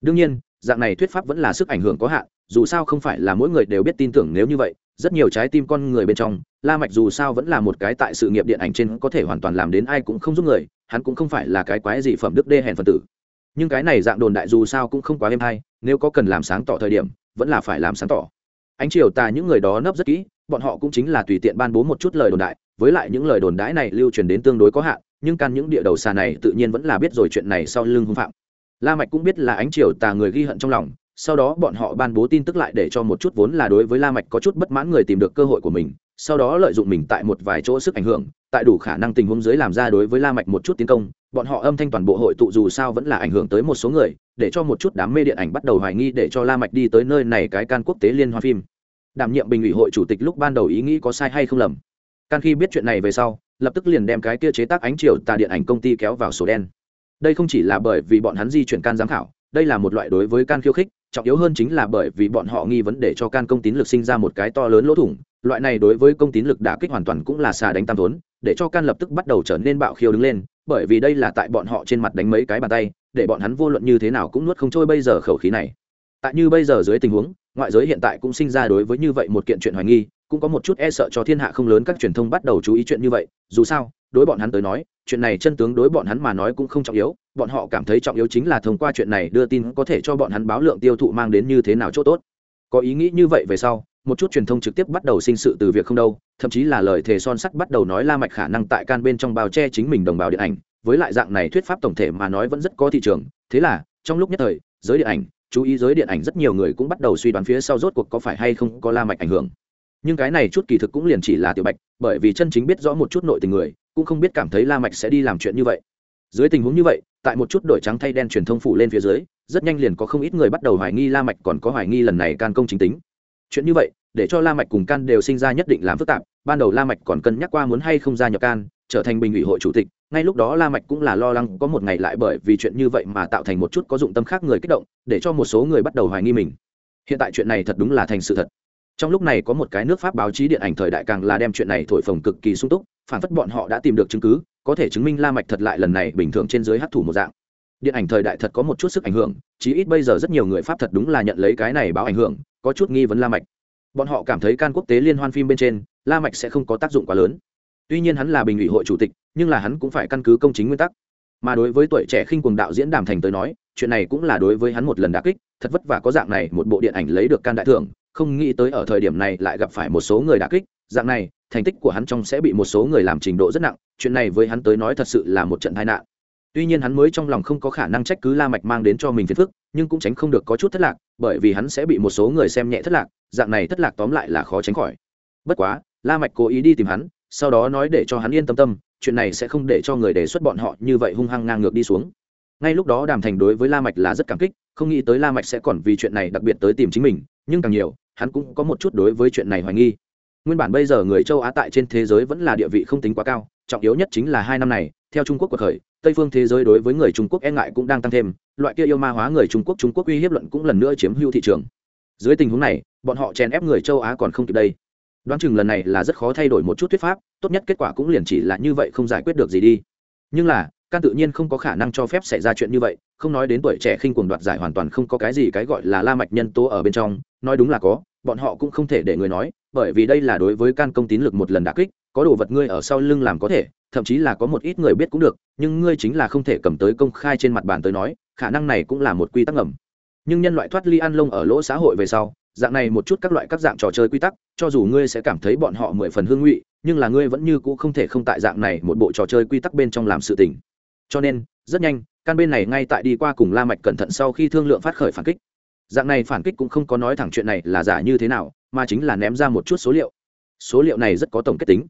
Đương nhiên, dạng này thuyết pháp vẫn là sức ảnh hưởng có hạn, dù sao không phải là mỗi người đều biết tin tưởng nếu như vậy, rất nhiều trái tim con người bên trong, la mạch dù sao vẫn là một cái tại sự nghiệp điện ảnh trên có thể hoàn toàn làm đến ai cũng không giúp người, hắn cũng không phải là cái quái gì phẩm đức đê hèn phần tử. Nhưng cái này dạng đồn đại dù sao cũng không quá êm hay, nếu có cần làm sáng tỏ thời điểm, vẫn là phải làm sáng tỏ. Ánh chiều tà những người đó nấp rất kỹ, bọn họ cũng chính là tùy tiện ban bố một chút lời đồn đại với lại những lời đồn đãi này lưu truyền đến tương đối có hạn, nhưng căn những địa đầu xà này tự nhiên vẫn là biết rồi chuyện này sau lưng hung phạm. La mạch cũng biết là ánh chiều tà người ghi hận trong lòng, sau đó bọn họ ban bố tin tức lại để cho một chút vốn là đối với la mạch có chút bất mãn người tìm được cơ hội của mình, sau đó lợi dụng mình tại một vài chỗ sức ảnh hưởng, tại đủ khả năng tình huống dưới làm ra đối với la mạch một chút tiến công, bọn họ âm thanh toàn bộ hội tụ dù sao vẫn là ảnh hưởng tới một số người, để cho một chút đám mê điện ảnh bắt đầu hoài nghi để cho la mạch đi tới nơi này cái can quốc tế liên hoan phim. Đảm nhiệm bình ủy hội chủ tịch lúc ban đầu ý nghĩ có sai hay không lầm can khi biết chuyện này về sau, lập tức liền đem cái kia chế tác ánh chiều tà điện ảnh công ty kéo vào sổ đen. Đây không chỉ là bởi vì bọn hắn di chuyển can giám khảo, đây là một loại đối với can khiêu khích, trọng yếu hơn chính là bởi vì bọn họ nghi vấn để cho can công tín lực sinh ra một cái to lớn lỗ thủng, loại này đối với công tín lực đả kích hoàn toàn cũng là xà đánh tam thốn, để cho can lập tức bắt đầu trở nên bạo khiêu đứng lên, bởi vì đây là tại bọn họ trên mặt đánh mấy cái bàn tay, để bọn hắn vô luận như thế nào cũng nuốt không trôi bây giờ khẩu khí này. Tại như bây giờ dưới tình huống, ngoại giới hiện tại cũng sinh ra đối với như vậy một kiện chuyện hoài nghi cũng có một chút e sợ cho thiên hạ không lớn các truyền thông bắt đầu chú ý chuyện như vậy, dù sao, đối bọn hắn tới nói, chuyện này chân tướng đối bọn hắn mà nói cũng không trọng yếu, bọn họ cảm thấy trọng yếu chính là thông qua chuyện này đưa tin có thể cho bọn hắn báo lượng tiêu thụ mang đến như thế nào chỗ tốt. Có ý nghĩ như vậy về sau, một chút truyền thông trực tiếp bắt đầu sinh sự từ việc không đâu, thậm chí là lời thề son sắt bắt đầu nói la mạch khả năng tại can bên trong bao che chính mình đồng bào điện ảnh, với lại dạng này thuyết pháp tổng thể mà nói vẫn rất có thị trường. Thế là, trong lúc nhất thời, giới điện ảnh, chú ý giới điện ảnh rất nhiều người cũng bắt đầu suy đoán phía sau rốt cuộc có phải hay không có la mạch ảnh hưởng nhưng cái này chút kỳ thực cũng liền chỉ là tiểu bạch, bởi vì chân chính biết rõ một chút nội tình người, cũng không biết cảm thấy la mạch sẽ đi làm chuyện như vậy. Dưới tình huống như vậy, tại một chút đổi trắng thay đen truyền thông phủ lên phía dưới, rất nhanh liền có không ít người bắt đầu hoài nghi la mạch còn có hoài nghi lần này can công chính tính. Chuyện như vậy, để cho la mạch cùng can đều sinh ra nhất định làm phức tạp, ban đầu la mạch còn cân nhắc qua muốn hay không gia nhập can, trở thành bình ủy hội chủ tịch, ngay lúc đó la mạch cũng là lo lắng có một ngày lại bởi vì chuyện như vậy mà tạo thành một chút có dụng tâm khác người kích động, để cho một số người bắt đầu hoài nghi mình. Hiện tại chuyện này thật đúng là thành sự thật trong lúc này có một cái nước pháp báo chí điện ảnh thời đại càng là đem chuyện này thổi phồng cực kỳ sung túc, phản phất bọn họ đã tìm được chứng cứ, có thể chứng minh la mạch thật lại lần này bình thường trên dưới hấp thụ một dạng. Điện ảnh thời đại thật có một chút sức ảnh hưởng, chí ít bây giờ rất nhiều người pháp thật đúng là nhận lấy cái này báo ảnh hưởng, có chút nghi vấn la mạch. Bọn họ cảm thấy can quốc tế liên hoan phim bên trên, la mạch sẽ không có tác dụng quá lớn. Tuy nhiên hắn là bình ủy hội chủ tịch, nhưng là hắn cũng phải căn cứ công chính nguyên tắc. Mà đối với tuổi trẻ khinh cuồng đạo diễn đàm thành tới nói, chuyện này cũng là đối với hắn một lần đả kích, thật vất vả có dạng này một bộ điện ảnh lấy được can đại thưởng không nghĩ tới ở thời điểm này lại gặp phải một số người đả kích, dạng này, thành tích của hắn trong sẽ bị một số người làm trình độ rất nặng, chuyện này với hắn tới nói thật sự là một trận tai nạn. Tuy nhiên hắn mới trong lòng không có khả năng trách cứ la mạch mang đến cho mình phiền phức, nhưng cũng tránh không được có chút thất lạc, bởi vì hắn sẽ bị một số người xem nhẹ thất lạc, dạng này thất lạc tóm lại là khó tránh khỏi. Bất quá, la mạch cố ý đi tìm hắn, sau đó nói để cho hắn yên tâm tâm, chuyện này sẽ không để cho người đề xuất bọn họ như vậy hung hăng ngang ngược đi xuống. Ngay lúc đó đàm thành đối với la mạch là rất cảm kích, không nghĩ tới la mạch sẽ còn vì chuyện này đặc biệt tới tìm chính mình, nhưng càng nhiều hắn cũng có một chút đối với chuyện này hoài nghi. Nguyên bản bây giờ người châu á tại trên thế giới vẫn là địa vị không tính quá cao, trọng yếu nhất chính là hai năm này, theo trung quốc cuộc khởi, tây phương thế giới đối với người trung quốc e ngại cũng đang tăng thêm, loại kia yêu ma hóa người trung quốc trung quốc uy hiếp luận cũng lần nữa chiếm hưu thị trường. Dưới tình huống này, bọn họ chèn ép người châu á còn không kịp đây. Đoán chừng lần này là rất khó thay đổi một chút thuyết pháp, tốt nhất kết quả cũng liền chỉ là như vậy không giải quyết được gì đi. Nhưng là, can tự nhiên không có khả năng cho phép xảy ra chuyện như vậy, không nói đến tuổi trẻ khinh cuồng đoạt giải hoàn toàn không có cái gì cái gọi là la mạch nhân tố ở bên trong nói đúng là có, bọn họ cũng không thể để người nói, bởi vì đây là đối với can công tín lực một lần đả kích, có đồ vật ngươi ở sau lưng làm có thể, thậm chí là có một ít người biết cũng được, nhưng ngươi chính là không thể cầm tới công khai trên mặt bàn tới nói, khả năng này cũng là một quy tắc ngầm. Nhưng nhân loại thoát ly ăn lông ở lỗ xã hội về sau, dạng này một chút các loại các dạng trò chơi quy tắc, cho dù ngươi sẽ cảm thấy bọn họ mười phần hương ngụy, nhưng là ngươi vẫn như cũ không thể không tại dạng này một bộ trò chơi quy tắc bên trong làm sự tình. Cho nên, rất nhanh, căn bên này ngay tại đi qua cùng la mạch cẩn thận sau khi thương lượng phát khởi phản kích dạng này phản kích cũng không có nói thẳng chuyện này là giả như thế nào, mà chính là ném ra một chút số liệu. Số liệu này rất có tổng kết tính.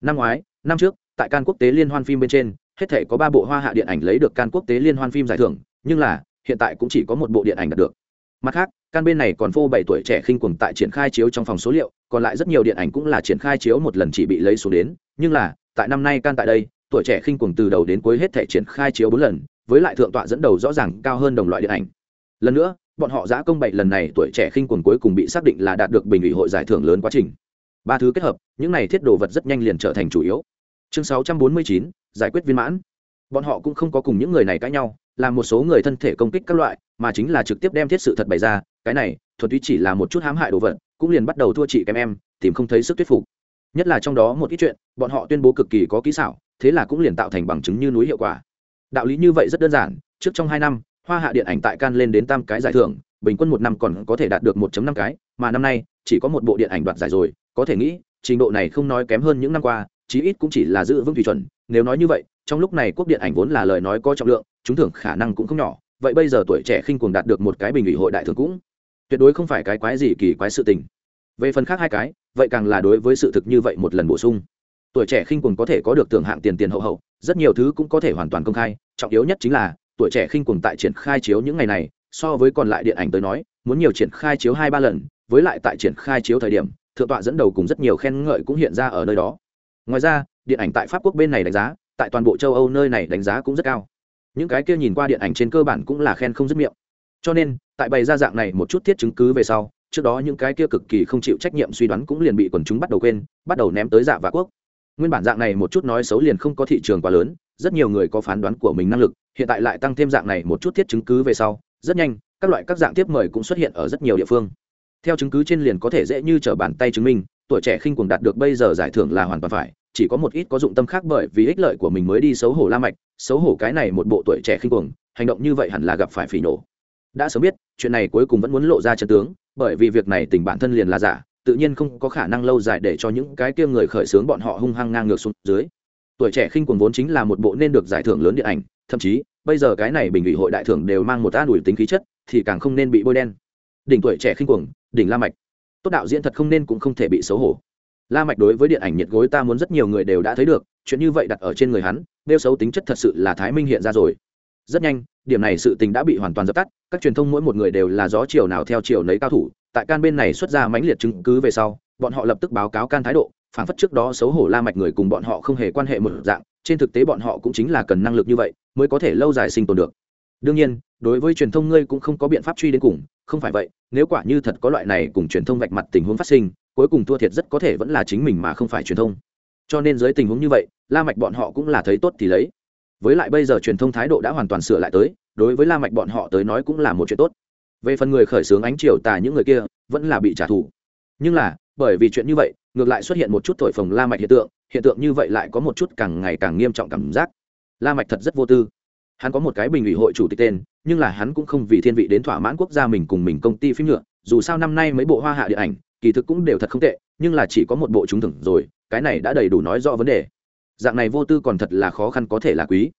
Năm ngoái, năm trước, tại can quốc tế liên hoan phim bên trên, hết thể có ba bộ hoa hạ điện ảnh lấy được can quốc tế liên hoan phim giải thưởng, nhưng là, hiện tại cũng chỉ có một bộ điện ảnh đạt được. Mặt khác can bên này còn phô bảy tuổi trẻ khinh cuồng tại triển khai chiếu trong phòng số liệu, còn lại rất nhiều điện ảnh cũng là triển khai chiếu một lần chỉ bị lấy xuống đến, nhưng là, tại năm nay can tại đây, tuổi trẻ khinh cuồng từ đầu đến cuối hết thể triển khai chiếu bốn lần, với lại thượng tọa dẫn đầu rõ ràng cao hơn đồng loại điện ảnh. Lần nữa bọn họ giã công bảy lần này tuổi trẻ khinh quần cuối cùng bị xác định là đạt được bình ủy hội giải thưởng lớn quá trình. Ba thứ kết hợp những này thiết đồ vật rất nhanh liền trở thành chủ yếu. Chương 649, giải quyết viên mãn. Bọn họ cũng không có cùng những người này cãi nhau làm một số người thân thể công kích các loại mà chính là trực tiếp đem thiết sự thật bày ra cái này thuần túy chỉ là một chút hãm hại đồ vật cũng liền bắt đầu thua chị kém em tìm không thấy sức thuyết phục. Nhất là trong đó một ít chuyện bọn họ tuyên bố cực kỳ có kỹ xảo thế là cũng liền tạo thành bằng chứng như núi hiệu quả. Đạo lý như vậy rất đơn giản trước trong hai năm hoa hạ điện ảnh tại can lên đến tam cái giải thưởng, bình quân một năm còn có thể đạt được 1 năm cái, mà năm nay, chỉ có một bộ điện ảnh đoạt giải rồi, có thể nghĩ, trình độ này không nói kém hơn những năm qua, chí ít cũng chỉ là giữ vững thủy chuẩn. Nếu nói như vậy, trong lúc này quốc điện ảnh vốn là lời nói có trọng lượng chúng thưởng khả năng cũng không nhỏ, vậy bây giờ tuổi trẻ khinh cuồng đạt được một cái bình ủy hội đại thưởng cũng tuyệt đối không phải cái quái gì kỳ quái sự tình. Về phần khác hai cái, vậy càng là đối với sự thực như vậy một lần bổ sung. Tuổi trẻ khinh cuồng có thể có được tưởng hạng tiền tiền hậu hậu, rất nhiều thứ cũng có thể hoàn toàn công khai, trọng yếu nhất chính là tuổi trẻ khinh cuồng tại triển khai chiếu những ngày này, so với còn lại điện ảnh tới nói, muốn nhiều triển khai chiếu hai ba lần, với lại tại triển khai chiếu thời điểm, thượng tọa dẫn đầu cùng rất nhiều khen ngợi cũng hiện ra ở nơi đó. Ngoài ra, điện ảnh tại pháp quốc bên này đánh giá, tại toàn bộ châu âu nơi này đánh giá cũng rất cao. Những cái kia nhìn qua điện ảnh trên cơ bản cũng là khen không dứt miệng. Cho nên, tại bày ra dạng này một chút thiết chứng cứ về sau, trước đó những cái kia cực kỳ không chịu trách nhiệm suy đoán cũng liền bị quần chúng bắt đầu quên, bắt đầu ném tới dạ và quốc. Nguyên bản dạng này một chút nói xấu liền không có thị trường quá lớn rất nhiều người có phán đoán của mình năng lực, hiện tại lại tăng thêm dạng này một chút thiết chứng cứ về sau, rất nhanh, các loại các dạng tiếp mời cũng xuất hiện ở rất nhiều địa phương. Theo chứng cứ trên liền có thể dễ như t r ở bàn tay chứng minh, tuổi trẻ khinh cuồng đạt được bây giờ giải thưởng là hoàn toàn phải, chỉ có một ít có dụng tâm khác bởi vì ích lợi của mình mới đi xấu hổ la mạch, xấu hổ cái này một bộ tuổi trẻ khinh cuồng, hành động như vậy hẳn là gặp phải phỉ nổ. Đã sớm biết, chuyện này cuối cùng vẫn muốn lộ ra chân tướng, bởi vì việc này tình bản thân liền là giả, tự nhiên không có khả năng lâu dài để cho những cái kia người khởi xướng bọn họ hung hăng ngang ngược xuống dưới tuổi trẻ khinh cuồng vốn chính là một bộ nên được giải thưởng lớn điện ảnh, thậm chí, bây giờ cái này bình ủy hội đại thưởng đều mang một an ủi tính khí chất, thì càng không nên bị bôi đen. Đỉnh tuổi trẻ khinh cuồng, đỉnh la mạch. Tốt đạo diễn thật không nên cũng không thể bị xấu hổ. La mạch đối với điện ảnh nhiệt gối ta muốn rất nhiều người đều đã thấy được, chuyện như vậy đặt ở trên người hắn đeo xấu tính chất thật sự là thái minh hiện ra rồi. Rất nhanh, điểm này sự tình đã bị hoàn toàn dập tắt, các truyền thông mỗi một người đều là gió chiều nào theo chiều nấy cao thủ, tại can bên này xuất ra mãnh liệt chứng cứ về sau, bọn họ lập tức báo cáo can thái độ phản phất trước đó xấu hổ la mạch người cùng bọn họ không hề quan hệ một dạng, trên thực tế bọn họ cũng chính là cần năng lực như vậy, mới có thể lâu dài sinh tồn được. Đương nhiên, đối với truyền thông ngươi cũng không có biện pháp truy đến cùng, không phải vậy, nếu quả như thật có loại này cùng truyền thông vạch mặt tình huống phát sinh, cuối cùng thua thiệt rất có thể vẫn là chính mình mà không phải truyền thông. Cho nên dưới tình huống như vậy, la mạch bọn họ cũng là thấy tốt thì lấy. Với lại bây giờ truyền thông thái độ đã hoàn toàn sửa lại tới, đối với la mạch bọn họ tới nói cũng là một chuyện tốt. Về phần người khởi xướng ánh chiều tà những người kia, vẫn là bị trả thù. Nhưng là bởi vì chuyện như vậy, ngược lại xuất hiện một chút thổi phồng la mạch hiện tượng hiện tượng như vậy lại có một chút càng ngày càng nghiêm trọng cảm giác. La mạch thật rất vô tư. Hắn có một cái bình ủy hội chủ tịch tên, nhưng là hắn cũng không vì thiên vị đến thỏa mãn quốc gia mình cùng mình công ty phim nhựa, dù sao năm nay mấy bộ hoa hạ điện ảnh, kỳ thực cũng đều thật không tệ, nhưng là chỉ có một bộ trúng thưởng rồi, cái này đã đầy đủ nói rõ vấn đề. Dạng này vô tư còn thật là khó khăn có thể là quý.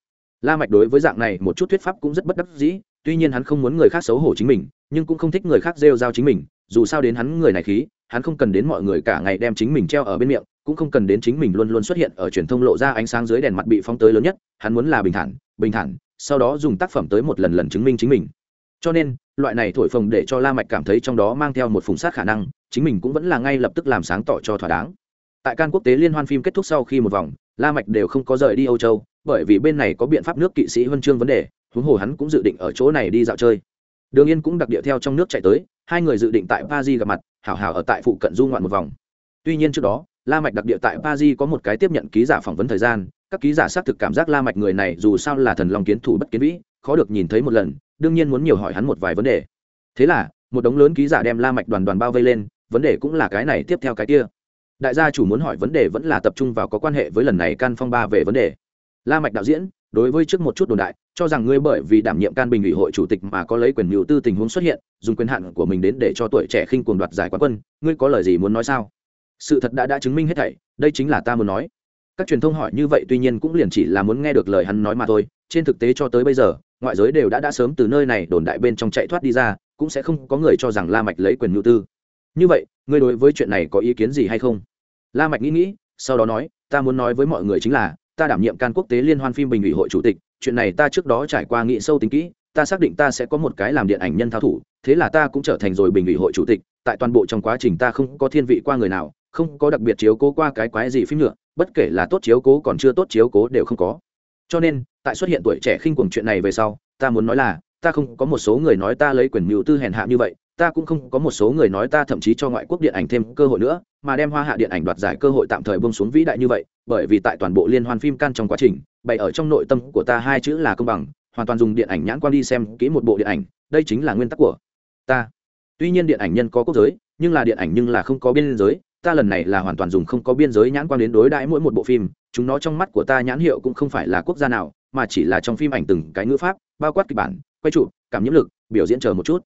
La mạch đối với dạng này một chút thuyết pháp cũng rất bất đắc dĩ, tuy nhiên hắn không muốn người khác xấu hổ chính mình, nhưng cũng không thích người khác rêu rao chính mình, dù sao đến hắn người này khí hắn không cần đến mọi người cả ngày đem chính mình treo ở bên miệng, cũng không cần đến chính mình luôn luôn xuất hiện ở truyền thông lộ ra ánh sáng dưới đèn mặt bị phóng tới lớn nhất, hắn muốn là bình thản bình thản, sau đó dùng tác phẩm tới một lần lần chứng minh chính mình. Cho nên, loại này thổi phồng để cho la mạch cảm thấy trong đó mang theo một phùng sát khả năng, chính mình cũng vẫn là ngay lập tức làm sáng tỏ cho thỏa đáng. Tại can quốc tế liên hoan phim kết thúc sau khi một vòng, la mạch đều không có rời đi âu châu, bởi vì bên này có biện pháp nước kỵ sĩ huân chương vấn đề, huống hồ hắn cũng dự định ở chỗ này đi dạo chơi đường yên cũng đặc địa theo trong nước chạy tới, hai người dự định tại paris gặp mặt, hảo hảo ở tại phụ cận du ngoạn một vòng. Tuy nhiên trước đó, la mạch đặc địa tại paris có một cái tiếp nhận ký giả phỏng vấn thời gian, các ký giả xác thực cảm giác la mạch người này dù sao là thần long kiến thủ bất kiến vĩ, khó được nhìn thấy một lần, đương nhiên muốn nhiều hỏi hắn một vài vấn đề. Thế là, một đống lớn ký giả đem la mạch đoàn đoàn bao vây lên, vấn đề cũng là cái này tiếp theo cái kia. Đại gia chủ muốn hỏi vấn đề vẫn là tập trung vào có quan hệ với lần này can phong ba về vấn đề. La mạch đạo diễn, đối với trước một chút đồn đại cho rằng ngươi bởi vì đảm nhiệm can bình ủy hội chủ tịch mà có lấy quyền mưu tư tình huống xuất hiện, dùng quyền hạn của mình đến để cho tuổi trẻ khinh cuồng đoạt giải quán quân, ngươi có lời gì muốn nói sao? Sự thật đã đã chứng minh hết thảy, đây chính là ta muốn nói. Các truyền thông hỏi như vậy tuy nhiên cũng liền chỉ là muốn nghe được lời hắn nói mà thôi, trên thực tế cho tới bây giờ, ngoại giới đều đã đã sớm từ nơi này đồn đại bên trong chạy thoát đi ra, cũng sẽ không có người cho rằng la mạch lấy quyền mưu tư. Như vậy, ngươi đối với chuyện này có ý kiến gì hay không? La mạch nghĩ nghĩ, sau đó nói, ta muốn nói với mọi người chính là, ta đảm nhiệm can quốc tế liên hoan phim bình ủy hội chủ tịch chuyện này ta trước đó trải qua nghị sâu tính kỹ, ta xác định ta sẽ có một cái làm điện ảnh nhân thao thủ, thế là ta cũng trở thành rồi bình ủy hội chủ tịch, tại toàn bộ trong quá trình ta không có thiên vị qua người nào, không có đặc biệt chiếu cố qua cái quái gì phim nữa, bất kể là tốt chiếu cố còn chưa tốt chiếu cố đều không có. Cho nên, tại xuất hiện tuổi trẻ khinh cuồng chuyện này về sau, ta muốn nói là, ta không có một số người nói ta lấy quyền mưu tư hèn hạ như vậy ta cũng không có một số người nói ta thậm chí cho ngoại quốc điện ảnh thêm cơ hội nữa, mà đem hoa hạ điện ảnh đoạt giải cơ hội tạm thời bông xuống vĩ đại như vậy, bởi vì tại toàn bộ liên hoan phim can trong quá trình, bày ở trong nội tâm của ta hai chữ là công bằng, hoàn toàn dùng điện ảnh nhãn quan đi xem kỹ một bộ điện ảnh, đây chính là nguyên tắc của ta. Tuy nhiên điện ảnh nhân có quốc giới, nhưng là điện ảnh nhưng là không có biên giới, ta lần này là hoàn toàn dùng không có biên giới nhãn quan đến đối đãi mỗi một bộ phim, chúng nó trong mắt của ta nhãn hiệu cũng không phải là quốc gia nào, mà chỉ là trong phim ảnh từng cái ngữ pháp, bao quát kịch bản, quay trụ cảm nhiễm lực, biểu diễn chờ một chút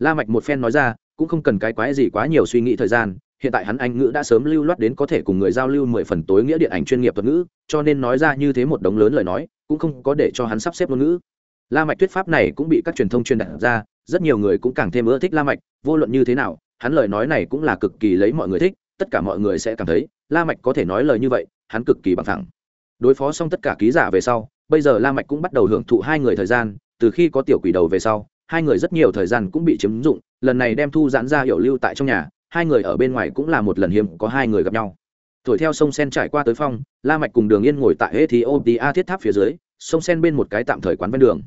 la mạch một phen nói ra, cũng không cần cái quái gì quá nhiều suy nghĩ thời gian, hiện tại hắn anh ngữ đã sớm lưu loát đến có thể cùng người giao lưu mười phần tối nghĩa điện ảnh chuyên nghiệp thuật ngữ, cho nên nói ra như thế một đống lớn lời nói, cũng không có để cho hắn sắp xếp ngôn ngữ. La mạch thuyết pháp này cũng bị các truyền thông truyền đạt ra, rất nhiều người cũng càng thêm ưa thích la mạch, vô luận như thế nào, hắn lời nói này cũng là cực kỳ lấy mọi người thích, tất cả mọi người sẽ cảm thấy, la mạch có thể nói lời như vậy, hắn cực kỳ bằng thẳng đối phó xong tất cả ký giả về sau, bây giờ la mạch cũng bắt đầu hưởng thụ hai người thời gian, từ khi có tiểu quỷ đầu về sau hai người rất nhiều thời gian cũng bị chiếm dụng, lần này đem thu giãn ra hiểu lưu tại trong nhà, hai người ở bên ngoài cũng là một lần hiếm có hai người gặp nhau. Thổi theo sông sen trải qua tới phong, la mạch cùng đường yên ngồi tại ethiopia thiết tháp phía dưới, sông sen bên một cái tạm thời quán ven đường.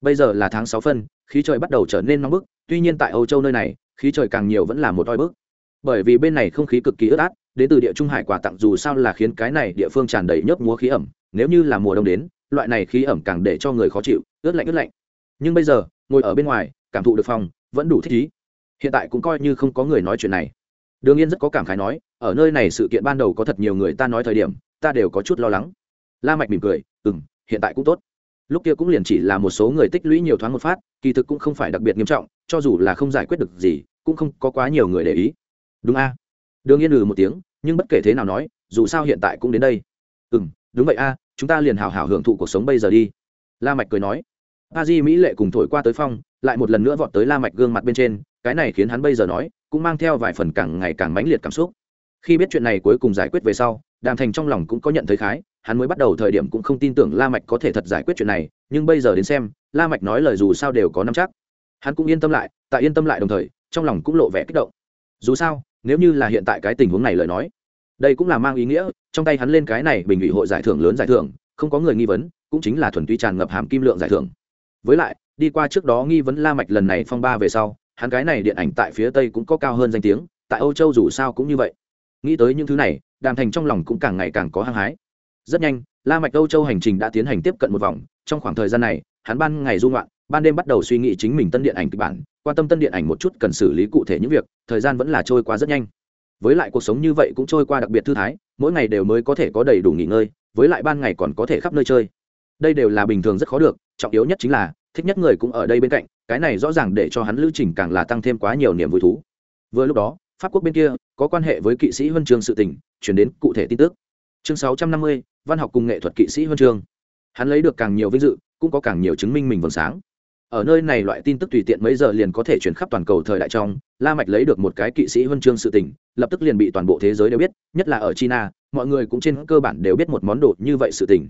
Bây giờ là tháng sáu phân, khí trời bắt đầu trở nên nóng bức, tuy nhiên tại âu châu nơi này, khí trời càng nhiều vẫn là một oi bức. Bởi vì bên này không khí cực kỳ ướt át, đến từ địa trung hải quà tặng dù sao là khiến cái này địa phương tràn đầy nhớp múa khí ẩm, nếu như là mùa đông đến, loại này khí ẩm càng để cho người khó chịu, ướt lạnh ướt lạnh. Nhưng bây giờ ngồi ở bên ngoài, cảm thụ được phòng, vẫn đủ thích ý hiện tại cũng coi như không có người nói chuyện này. Đương nhiên rất có cảm khái nói, ở nơi này sự kiện ban đầu có thật nhiều người ta nói thời điểm, ta đều có chút lo lắng. La mạch mỉm cười ừ m hiện tại cũng tốt. Lúc kia cũng liền chỉ là một số người tích lũy nhiều thoáng một phát, kỳ thực cũng không phải đặc biệt nghiêm trọng, cho dù là không giải quyết được gì, cũng không có quá nhiều người để ý. Đúng a. À? đường yên ừ một tiếng, nhưng bất kể thế nào nói, dù sao hiện tại cũng đến đây. Ừ m đúng vậy a, chúng ta liền hào hào hưởng thụ cuộc sống bây giờ đi. La mạch cười nói a di mỹ lệ cùng thổi qua tới phong, lại một lần nữa vọt tới la mạch gương mặt bên trên, cái này khiến hắn bây giờ nói, cũng mang theo vài phần càng ngày càng mãnh liệt cảm xúc. Khi biết chuyện này cuối cùng giải quyết về sau, đàm thành trong lòng cũng có nhận thấy khái, hắn mới bắt đầu thời điểm cũng không tin tưởng la mạch có thể thật giải quyết chuyện này, nhưng bây giờ đến xem, la mạch nói lời dù sao đều có nắm chắc. Hắn cũng yên tâm lại, tại yên tâm lại đồng thời, trong lòng cũng lộ vẻ kích động. Dù sao, nếu như là hiện tại cái tình huống này lời nói, đây cũng là mang ý nghĩa, trong tay hắn lên cái này bình ủy hội giải thưởng lớn giải thưởng, không có người nghi vấn, cũng chính là thuần túy tràn ngập hàm kim lượng giải thưởng với lại, đi qua trước đó nghi vấn la mạch lần này phong ba về sau, hắn cái này điện ảnh tại phía tây cũng có cao hơn danh tiếng, tại âu châu dù sao cũng như vậy. Nghĩ tới những thứ này, đàm thành trong lòng cũng càng ngày càng có hăng hái. Rất nhanh, la mạch âu châu hành trình đã tiến hành tiếp cận một vòng, trong khoảng thời gian này, hắn ban ngày du ngoạn, ban đêm bắt đầu suy nghĩ chính mình tân điện ảnh kịch bản, quan tâm tân điện ảnh một chút cần xử lý cụ thể những việc, thời gian vẫn là trôi qua rất nhanh. Với lại cuộc sống như vậy cũng trôi qua đặc biệt thư thái, mỗi ngày đều mới có thể có đầy đủ nghỉ ngơi, với lại ban ngày còn có thể khắp nơi chơi. Đây đều là bình thường rất khó được, trọng yếu nhất chính là thích nhất người cũng ở đây bên cạnh, cái này rõ ràng để cho hắn lưu trình càng là tăng thêm quá nhiều niềm vui thú. Vừa lúc đó, pháp quốc bên kia có quan hệ với kỵ sĩ huân chương sự tình, chuyển đến cụ thể tin tức. Chương sáu trăm năm mươi, văn học cùng nghệ thuật kỵ sĩ huân chương. Hắn lấy được càng nhiều vinh dự, cũng có càng nhiều chứng minh mình vầng sáng. Ở nơi này loại tin tức tùy tiện mấy giờ liền có thể chuyển khắp toàn cầu thời đại trong, la mạch lấy được một cái kỵ sĩ huân chương sự tình, lập tức liền bị toàn bộ thế giới đều biết, nhất là ở china, mọi người cũng trên cơ bản đều biết một món đồ như vậy sự tình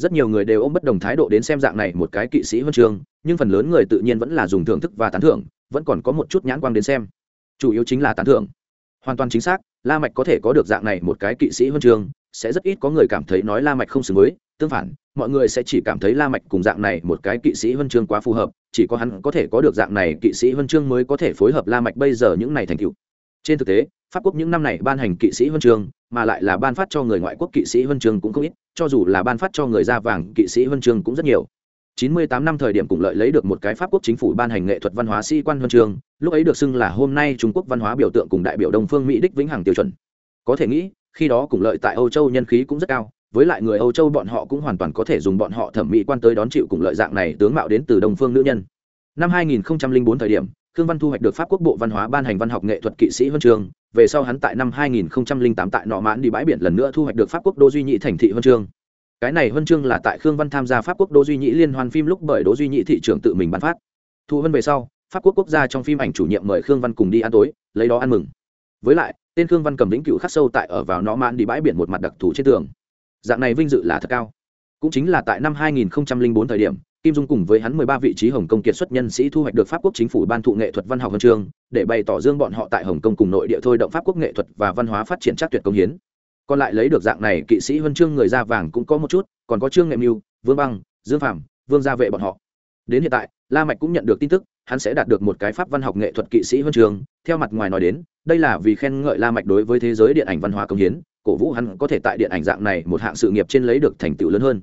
rất nhiều người đều ôm bất đồng thái độ đến xem dạng này một cái kỵ sĩ huân chương, nhưng phần lớn người tự nhiên vẫn là dùng thưởng thức và tán thưởng, vẫn còn có một chút nhãn quang đến xem. Chủ yếu chính là tán thưởng. Hoàn toàn chính xác, la mạch có thể có được dạng này một cái kỵ sĩ huân chương, sẽ rất ít có người cảm thấy nói la mạch không xứng với, tương phản, mọi người sẽ chỉ cảm thấy la mạch cùng dạng này một cái kỵ sĩ huân chương quá phù hợp, chỉ có hắn có thể có được dạng này kỵ sĩ huân chương mới có thể phối hợp la mạch bây giờ những này thành tựu trên thực tế pháp quốc những năm này ban hành kỵ sĩ huân trường, mà lại là ban phát cho người ngoại quốc kỵ sĩ huân trường cũng không ít cho dù là ban phát cho người da vàng kỵ sĩ huân trường cũng rất nhiều. 98 năm thời điểm cùng lợi lấy được một cái pháp quốc chính phủ ban hành nghệ thuật văn hóa sĩ quan huân trường, lúc ấy được xưng là hôm nay trung quốc văn hóa biểu tượng cùng đại biểu đông phương mỹ đích vĩnh hằng tiêu chuẩn. Có thể nghĩ khi đó cùng lợi tại âu châu nhân khí cũng rất cao với lại người âu châu bọn họ cũng hoàn toàn có thể dùng bọn họ thẩm mỹ quan tới đón chịu cùng lợi dạng này tướng mạo đến từ đông phương nữ nhân. Năm 2004 thời điểm khương văn thu hoạch được pháp quốc bộ văn hóa ban hành văn học nghệ thuật kỵ sĩ huân Trường. về sau hắn tại năm 2008 tại nọ mãn đi bãi biển lần nữa thu hoạch được pháp quốc đô duy nhị thành thị huân Trường. cái này huân chương là tại khương văn tham gia pháp quốc đô duy nhị liên hoan phim lúc bởi đô duy nhị thị trưởng tự mình ban phát thu huân về sau, pháp quốc quốc gia trong phim ảnh chủ nhiệm mời khương văn cùng đi ăn tối, lấy đó ăn mừng với lại, tên khương văn cầm lĩnh cựu khắc sâu tại ở vào nọ mãn đi bãi biển một mặt đặc thù trên tường dạng này vinh dự là thật cao cũng chính là tại năm 2004 thời điểm kim dung cùng với hắn 13 vị trí hồng kông kiệt xuất nhân sĩ thu hoạch được pháp quốc chính phủ ban thụ nghệ thuật văn học huân chương, để bày tỏ dương bọn họ tại hồng kông cùng nội địa thôi động pháp quốc nghệ thuật và văn hóa phát triển chắc tuyệt công hiến. Còn lại lấy được dạng này, kỵ sĩ huân chương người da vàng cũng có một chút, còn có trương nghệ mưu, vương băng, dương phạm vương gia vệ bọn họ. Đến hiện tại, la mạch cũng nhận được tin tức, hắn sẽ đạt được một cái pháp văn học nghệ thuật kỵ sĩ huân trường theo mặt ngoài nói đến, đây là vì khen ngợi la mạch đối với thế giới điện ảnh văn hóa công hiến, cổ vũ hắn có thể tại điện ảnh dạng này một hạng sự nghiệp trên lấy được thành tựu lớn hơn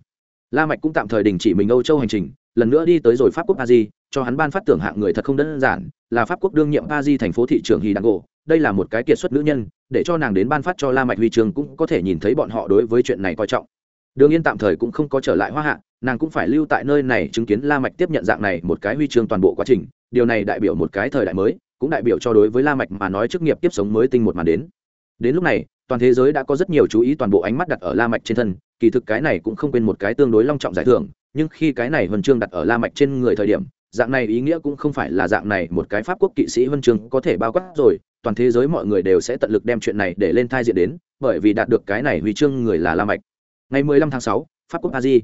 la mạch cũng tạm thời đình chỉ mình âu châu hành trình, lần nữa đi tới rồi pháp quốc paris, cho hắn ban phát tưởng hạng người thật không đơn giản, là pháp quốc đương nhiệm paris thành phố thị trưởng hì đăng gỗ đây là một cái kiệt xuất nữ nhân, để cho nàng đến ban phát cho la mạch huy chương cũng có thể nhìn thấy bọn họ đối với chuyện này coi trọng. Đường yên tạm thời cũng không có trở lại hoa hạ, nàng cũng phải lưu tại nơi này chứng kiến la mạch tiếp nhận dạng này một cái huy chương toàn bộ quá trình, điều này đại biểu một cái thời đại mới, cũng đại biểu cho đối với la mạch mà nói chức nghiệp tiếp sống mới tinh một màn đến. Đến lúc này toàn thế giới đã có rất nhiều chú ý toàn bộ ánh mắt đặt ở la mạch trên thân kỳ thực cái này cũng không quên một cái tương đối long trọng giải thưởng nhưng khi cái này huân chương đặt ở la mạch trên người thời điểm dạng này ý nghĩa cũng không phải là dạng này một cái pháp quốc kỵ sĩ huân chương có thể bao quát rồi toàn thế giới mọi người đều sẽ tận lực đem chuyện này để lên thai diện đến bởi vì đạt được cái này huy chương người là la mạch. Ngày 15 tháng 6, pháp quốc paris.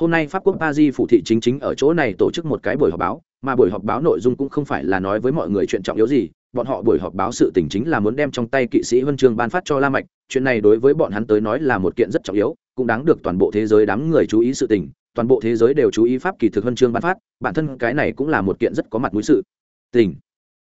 Hôm nay pháp quốc paris phủ thị chính chính ở chỗ này tổ chức một cái buổi họp báo mà buổi họp báo nội dung cũng không phải là nói với mọi người chuyện trọng yếu gì bọn họ buổi họp báo sự tình chính là muốn đem trong tay kỵ sĩ huân chương ban phát cho la mạch, chuyện này đối với bọn hắn tới nói là một kiện rất trọng yếu, cũng đáng được toàn bộ thế giới đám người chú ý sự tình, toàn bộ thế giới đều chú ý pháp kỳ thực huân chương ban phát, bản thân cái này cũng là một kiện rất có mặt mũi sự. Tình.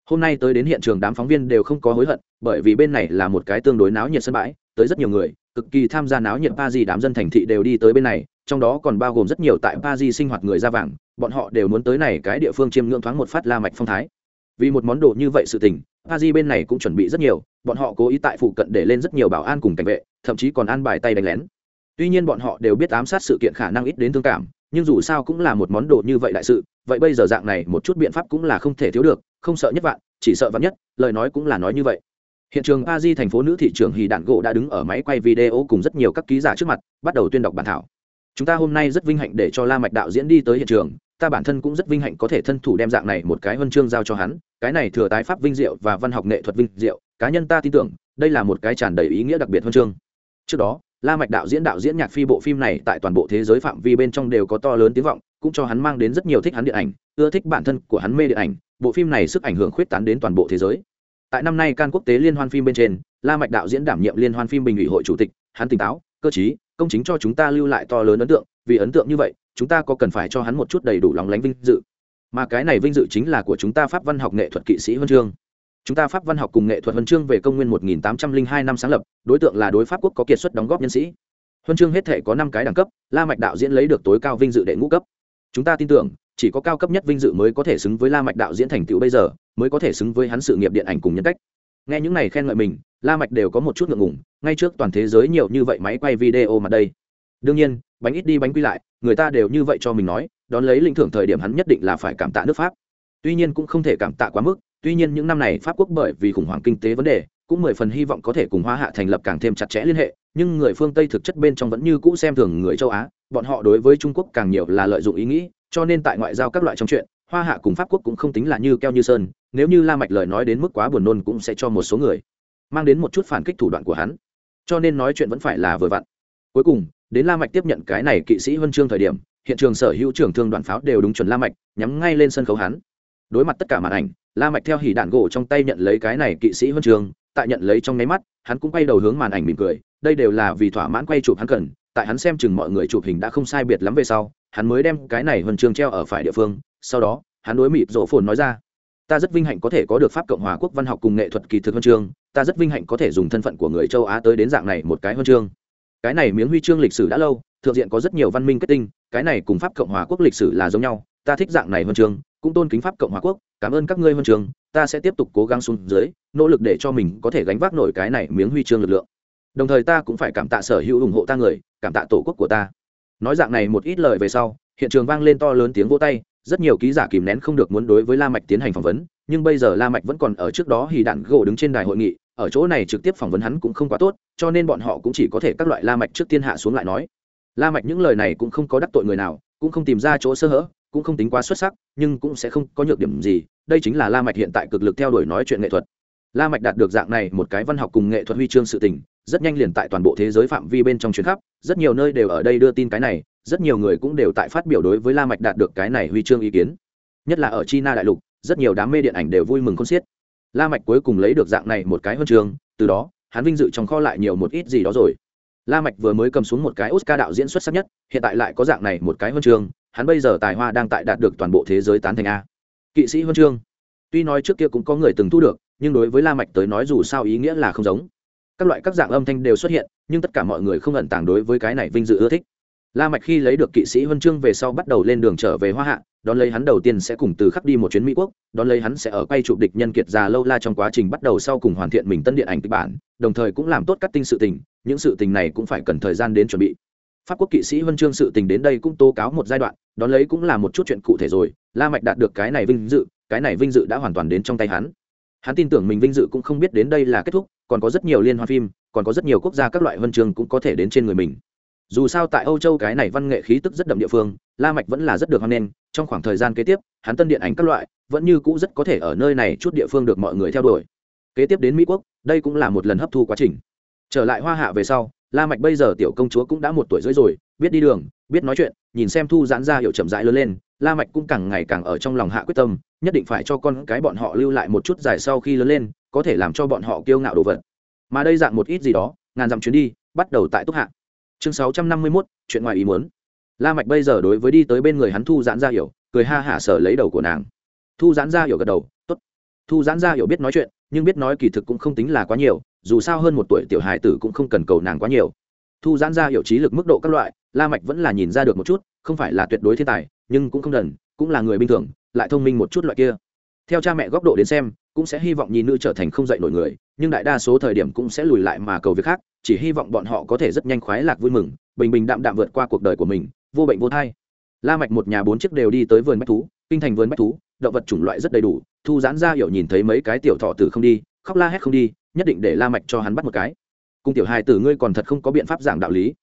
Hôm nay tới đến hiện trường đám phóng viên đều không có hối hận, bởi vì bên này là một cái tương đối náo nhiệt sân bãi, tới rất nhiều người, cực kỳ tham gia náo nhiệt Paris di đám dân thành thị đều đi tới bên này, trong đó còn bao gồm rất nhiều tại Paris di sinh hoạt người ra vàng, bọn họ đều muốn tới này cái địa phương chiêm ngưỡng thoáng một phát la mạch phong thái vì một món đồ như vậy sự tình pa di bên này cũng chuẩn bị rất nhiều, bọn họ cố ý tại phụ cận để lên rất nhiều bảo an cùng cảnh vệ, thậm chí còn an bài tay đánh lén. Tuy nhiên bọn họ đều biết ám sát sự kiện khả năng ít đến thương cảm, nhưng dù sao cũng là một món đồ như vậy đại sự, vậy bây giờ dạng này một chút biện pháp cũng là không thể thiếu được, không sợ nhất vạn, chỉ sợ vạn nhất, lời nói cũng là nói như vậy. Hiện trường a di thành phố nữ thị trưởng hì đạn gỗ đã đứng ở máy quay video cùng rất nhiều các ký giả trước mặt, bắt đầu tuyên đọc bản thảo. Chúng ta hôm nay rất vinh hạnh để cho la mạch đạo diễn đi tới hiện trường ta bản thân cũng rất vinh hạnh có thể thân thủ đem dạng này một cái huân chương giao cho hắn, cái này thừa tái pháp vinh diệu và văn học nghệ thuật vinh diệu, cá nhân ta tin tưởng, đây là một cái tràn đầy ý nghĩa đặc biệt huân chương. Trước đó, la mạch đạo diễn đạo diễn nhạc phi bộ phim này tại toàn bộ thế giới phạm vi bên trong đều có to lớn tiếng vọng, cũng cho hắn mang đến rất nhiều thích hắn điện ảnh, ưa thích bản thân của hắn mê điện ảnh, bộ phim này sức ảnh hưởng khuyết tán đến toàn bộ thế giới. Tại năm nay can quốc tế liên hoan phim bên trên, la mạch đạo diễn đảm nhiệm liên hoan phim bình ủy hội chủ tịch, hắn tỉnh táo, cơ trí công chính cho chúng ta lưu lại to lớn ấn tượng, vì ấn tượng như vậy chúng ta có cần phải cho hắn một chút đầy đủ lòng lánh vinh dự. Mà cái này vinh dự chính là của chúng ta pháp văn học nghệ thuật kỵ sĩ huân chương. Chúng ta pháp văn học cùng nghệ thuật huân chương về công nguyên 1802 năm sáng lập, đối tượng là đối pháp quốc có kiệt xuất đóng góp nhân sĩ. Huân chương hết thể có năm cái đẳng cấp, la mạch đạo diễn lấy được tối cao vinh dự đệ ngũ cấp. Chúng ta tin tưởng, chỉ có cao cấp nhất vinh dự mới có thể xứng với la mạch đạo diễn thành tựu bây giờ, mới có thể xứng với hắn sự nghiệp điện ảnh cùng nhân cách. Nghe những này khen ngợi mình, la mạch đều có một chút ngượng ngùng, ngay trước toàn thế giới nhiều như vậy máy quay video mà đây đương nhiên, bánh ít đi bánh quy lại, người ta đều như vậy cho mình nói, đón lấy lĩnh thưởng thời điểm hắn nhất định là phải cảm tạ nước pháp. Tuy nhiên cũng không thể cảm tạ quá mức, tuy nhiên những năm này pháp quốc bởi vì khủng hoảng kinh tế vấn đề, cũng mười phần hy vọng có thể cùng hoa hạ thành lập càng thêm chặt chẽ liên hệ, nhưng người phương tây thực chất bên trong vẫn như cũ xem thường người châu á, bọn họ đối với trung quốc càng nhiều là lợi dụng ý nghĩ, cho nên tại ngoại giao các loại trong chuyện, hoa hạ cùng pháp quốc cũng không tính là như keo như sơn, nếu như la mạch lời nói đến mức quá buồn nôn cũng sẽ cho một số người mang đến một chút phản kích thủ đoạn của hắn. Cho nên nói chuyện vẫn phải là vừa vặn. Cuối cùng đến la mạch tiếp nhận cái này kỵ sĩ huân chương thời điểm, hiện trường sở hữu trưởng thương đoàn pháo đều đúng chuẩn la mạch, nhắm ngay lên sân khấu hắn. Đối mặt tất cả màn ảnh, la mạch theo hỉ đạn gỗ trong tay nhận lấy cái này kỵ sĩ huân chương, tại nhận lấy trong nháy mắt, hắn cũng quay đầu hướng màn ảnh mỉm cười, đây đều là vì thỏa mãn quay chụp hắn cần, tại hắn xem chừng mọi người chụp hình đã không sai biệt lắm về sau, hắn mới đem cái này huân chương treo ở phải địa phương, sau đó, hắn đối mịp rộ phồn nói ra, ta rất vinh hạnh có thể có được pháp cộng hòa quốc văn học cùng nghệ thuật kỳ thực huân chương, ta rất vinh hạnh có thể dùng thân phận của người châu á tới đến dạng này một cái huân chương cái này miếng huy chương lịch sử đã lâu, thượng diện có rất nhiều văn minh kết tinh, cái này cùng pháp cộng hòa quốc lịch sử là giống nhau, ta thích dạng này huân chương, cũng tôn kính pháp cộng hòa quốc, cảm ơn các ngươi huân chương, ta sẽ tiếp tục cố gắng xuống dưới, nỗ lực để cho mình có thể gánh vác nổi cái này miếng huy chương lực lượng. Đồng thời ta cũng phải cảm tạ sở hữu ủng hộ ta người, cảm tạ tổ quốc của ta. Nói dạng này một ít lời về sau, hiện trường vang lên to lớn tiếng vỗ tay, rất nhiều ký giả kìm nén không được muốn đối với la mạch tiến hành phỏng vấn, nhưng bây giờ la mạch vẫn còn ở trước đó hì đạn gỗ đứng trên đài hội nghị ở chỗ này trực tiếp phỏng vấn hắn cũng không quá tốt, cho nên bọn họ cũng chỉ có thể các loại la mạch trước tiên hạ xuống lại nói. La mạch những lời này cũng không có đắc tội người nào, cũng không tìm ra chỗ sơ hở, cũng không tính quá xuất sắc, nhưng cũng sẽ không có nhược điểm gì, đây chính là la mạch hiện tại cực lực theo đuổi nói chuyện nghệ thuật. La mạch đạt được dạng này một cái văn học cùng nghệ thuật huy chương sự tình, rất nhanh liền tại toàn bộ thế giới phạm vi bên trong chuyến khắp, rất nhiều nơi đều ở đây đưa tin cái này, rất nhiều người cũng đều tại phát biểu đối với la mạch đạt được cái này huy chương ý kiến. Nhất là ở china đại lục, rất nhiều đám mê điện ảnh đều vui mừng khôn xiết la mạch cuối cùng lấy được dạng này một cái huân chương từ đó, hắn vinh dự trong kho lại nhiều một ít gì đó rồi. La mạch vừa mới cầm xuống một cái oscar đạo diễn xuất sắc nhất, hiện tại lại có dạng này một cái huân chương hắn bây giờ tài hoa đang tại đạt được toàn bộ thế giới tán thành a. Kỵ sĩ huân chương tuy nói trước kia cũng có người từng thu được, nhưng đối với la mạch tới nói dù sao ý nghĩa là không giống. Các loại các dạng âm thanh đều xuất hiện, nhưng tất cả mọi người không ẩn tàng đối với cái này vinh dự ưa thích. La mạch khi lấy được kỵ sĩ huân chương về sau bắt đầu lên đường trở về hoa hạ đón lấy hắn đầu tiên sẽ cùng từ khắc đi một chuyến mỹ quốc, đón lấy hắn sẽ ở quay chụp địch nhân kiệt già lâu la trong quá trình bắt đầu sau cùng hoàn thiện mình tân điện ảnh kịch bản, đồng thời cũng làm tốt cắt tinh sự tình, những sự tình này cũng phải cần thời gian đến chuẩn bị. Pháp quốc kỵ sĩ huân chương sự tình đến đây cũng tố cáo một giai đoạn, đón lấy cũng là một chút chuyện cụ thể rồi, la mạch đạt được cái này vinh dự, cái này vinh dự đã hoàn toàn đến trong tay hắn. Hắn tin tưởng mình vinh dự cũng không biết đến đây là kết thúc, còn có rất nhiều liên hoan phim, còn có rất nhiều quốc gia các loại huân chương cũng có thể đến trên người mình. Dù sao tại âu châu cái này văn nghệ khí tức rất đậm địa phương, la mạch vẫn là rất được hoan nghênh trong khoảng thời gian kế tiếp hắn tân điện ảnh các loại vẫn như cũ rất có thể ở nơi này chút địa phương được mọi người theo đuổi. Kế tiếp đến mỹ quốc đây cũng là một lần hấp thu quá trình. Trở lại hoa hạ về sau la mạch bây giờ tiểu công chúa cũng đã một tuổi rưỡi rồi biết đi đường biết nói chuyện nhìn xem thu giãn ra hiểu chậm rãi lớn lên la mạch cũng càng ngày càng ở trong lòng hạ quyết tâm nhất định phải cho con cái bọn họ lưu lại một chút dài sau khi lớn lên có thể làm cho bọn họ kiêu ngạo đồ vật. Mà đây dạng một ít gì đó ngàn dặm chuyến đi bắt đầu tại túc hạ. Chương 651, chuyện ngoài ý muốn la mạch bây giờ đối với đi tới bên người hắn thu giãn ra hiểu, cười ha hả sở lấy đầu của nàng. Thu giãn ra hiểu gật đầu, tốt. Thu giãn ra hiểu biết nói chuyện, nhưng biết nói kỳ thực cũng không tính là quá nhiều, dù sao hơn một tuổi tiểu hài tử cũng không cần cầu nàng quá nhiều. Thu giãn ra hiểu trí lực mức độ các loại, la mạch vẫn là nhìn ra được một chút, không phải là tuyệt đối thiên tài, nhưng cũng không đần, cũng là người bình thường, lại thông minh một chút loại kia. Theo cha mẹ góc độ đến xem, cũng sẽ hy vọng nhìn nữ trở thành không dạy nổi người, nhưng đại đa số thời điểm cũng sẽ lùi lại mà cầu việc khác, chỉ hy vọng bọn họ có thể rất nhanh khoái lạc vui mừng, bình bình đạm đạm vượt qua cuộc đời của mình vô bệnh vô thai. La mạch một nhà bốn chiếc đều đi tới vườn bách thú, kinh thành vườn bách thú, động vật chủng loại rất đầy đủ, thu giãn ra hiểu nhìn thấy mấy cái tiểu thọ tử không đi, khóc la hét không đi, nhất định để la mạch cho hắn bắt một cái. Cung tiểu hài tử ngươi còn thật không có biện pháp giảng đạo lý.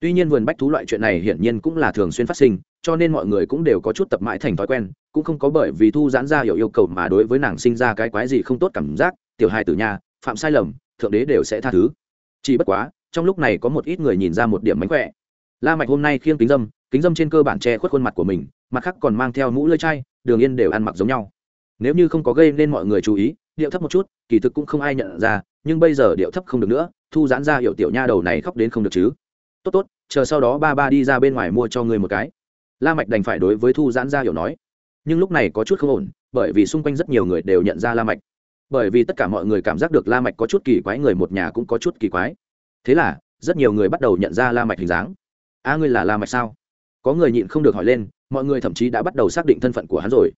Tuy nhiên vườn bách thú loại chuyện này hiển nhiên cũng là thường xuyên phát sinh, cho nên mọi người cũng đều có chút tập mãi thành thói quen, cũng không có bởi vì thu giãn ra hiểu yêu cầu mà đối với nàng sinh ra cái quái gì không tốt cảm giác, tiểu hài tử nhà, phạm sai lầm, thượng đế đều sẽ tha thứ. Chỉ bất quá, trong lúc này có một ít người nhìn ra một điểm mánh khỏe. La mạch hôm nay khiêng kính dâm kính dâm trên cơ bản che khuất khuôn mặt của mình, mặt khác còn mang theo mũ lưỡi chai, đường yên đều ăn mặc giống nhau. Nếu như không có gây nên mọi người chú ý, điệu thấp một chút, kỳ thực cũng không ai nhận ra, nhưng bây giờ điệu thấp không được nữa, thu giãn ra hiểu tiểu nha đầu này khóc đến không được chứ. Tốt tốt, chờ sau đó ba ba đi ra bên ngoài mua cho người một cái. La mạch đành phải đối với thu giãn ra hiểu nói. Nhưng lúc này có chút không ổn, bởi vì xung quanh rất nhiều người đều nhận ra la mạch. Bởi vì tất cả mọi người cảm giác được la mạch có chút kỳ quái, người một nhà cũng có chút kỳ quái. Thế là, rất nhiều người bắt đầu nhận ra la mạch hình dáng. A, ngươi là la mạch sao? Có người nhịn không được hỏi lên, mọi người thậm chí đã bắt đầu xác định thân phận của hắn rồi.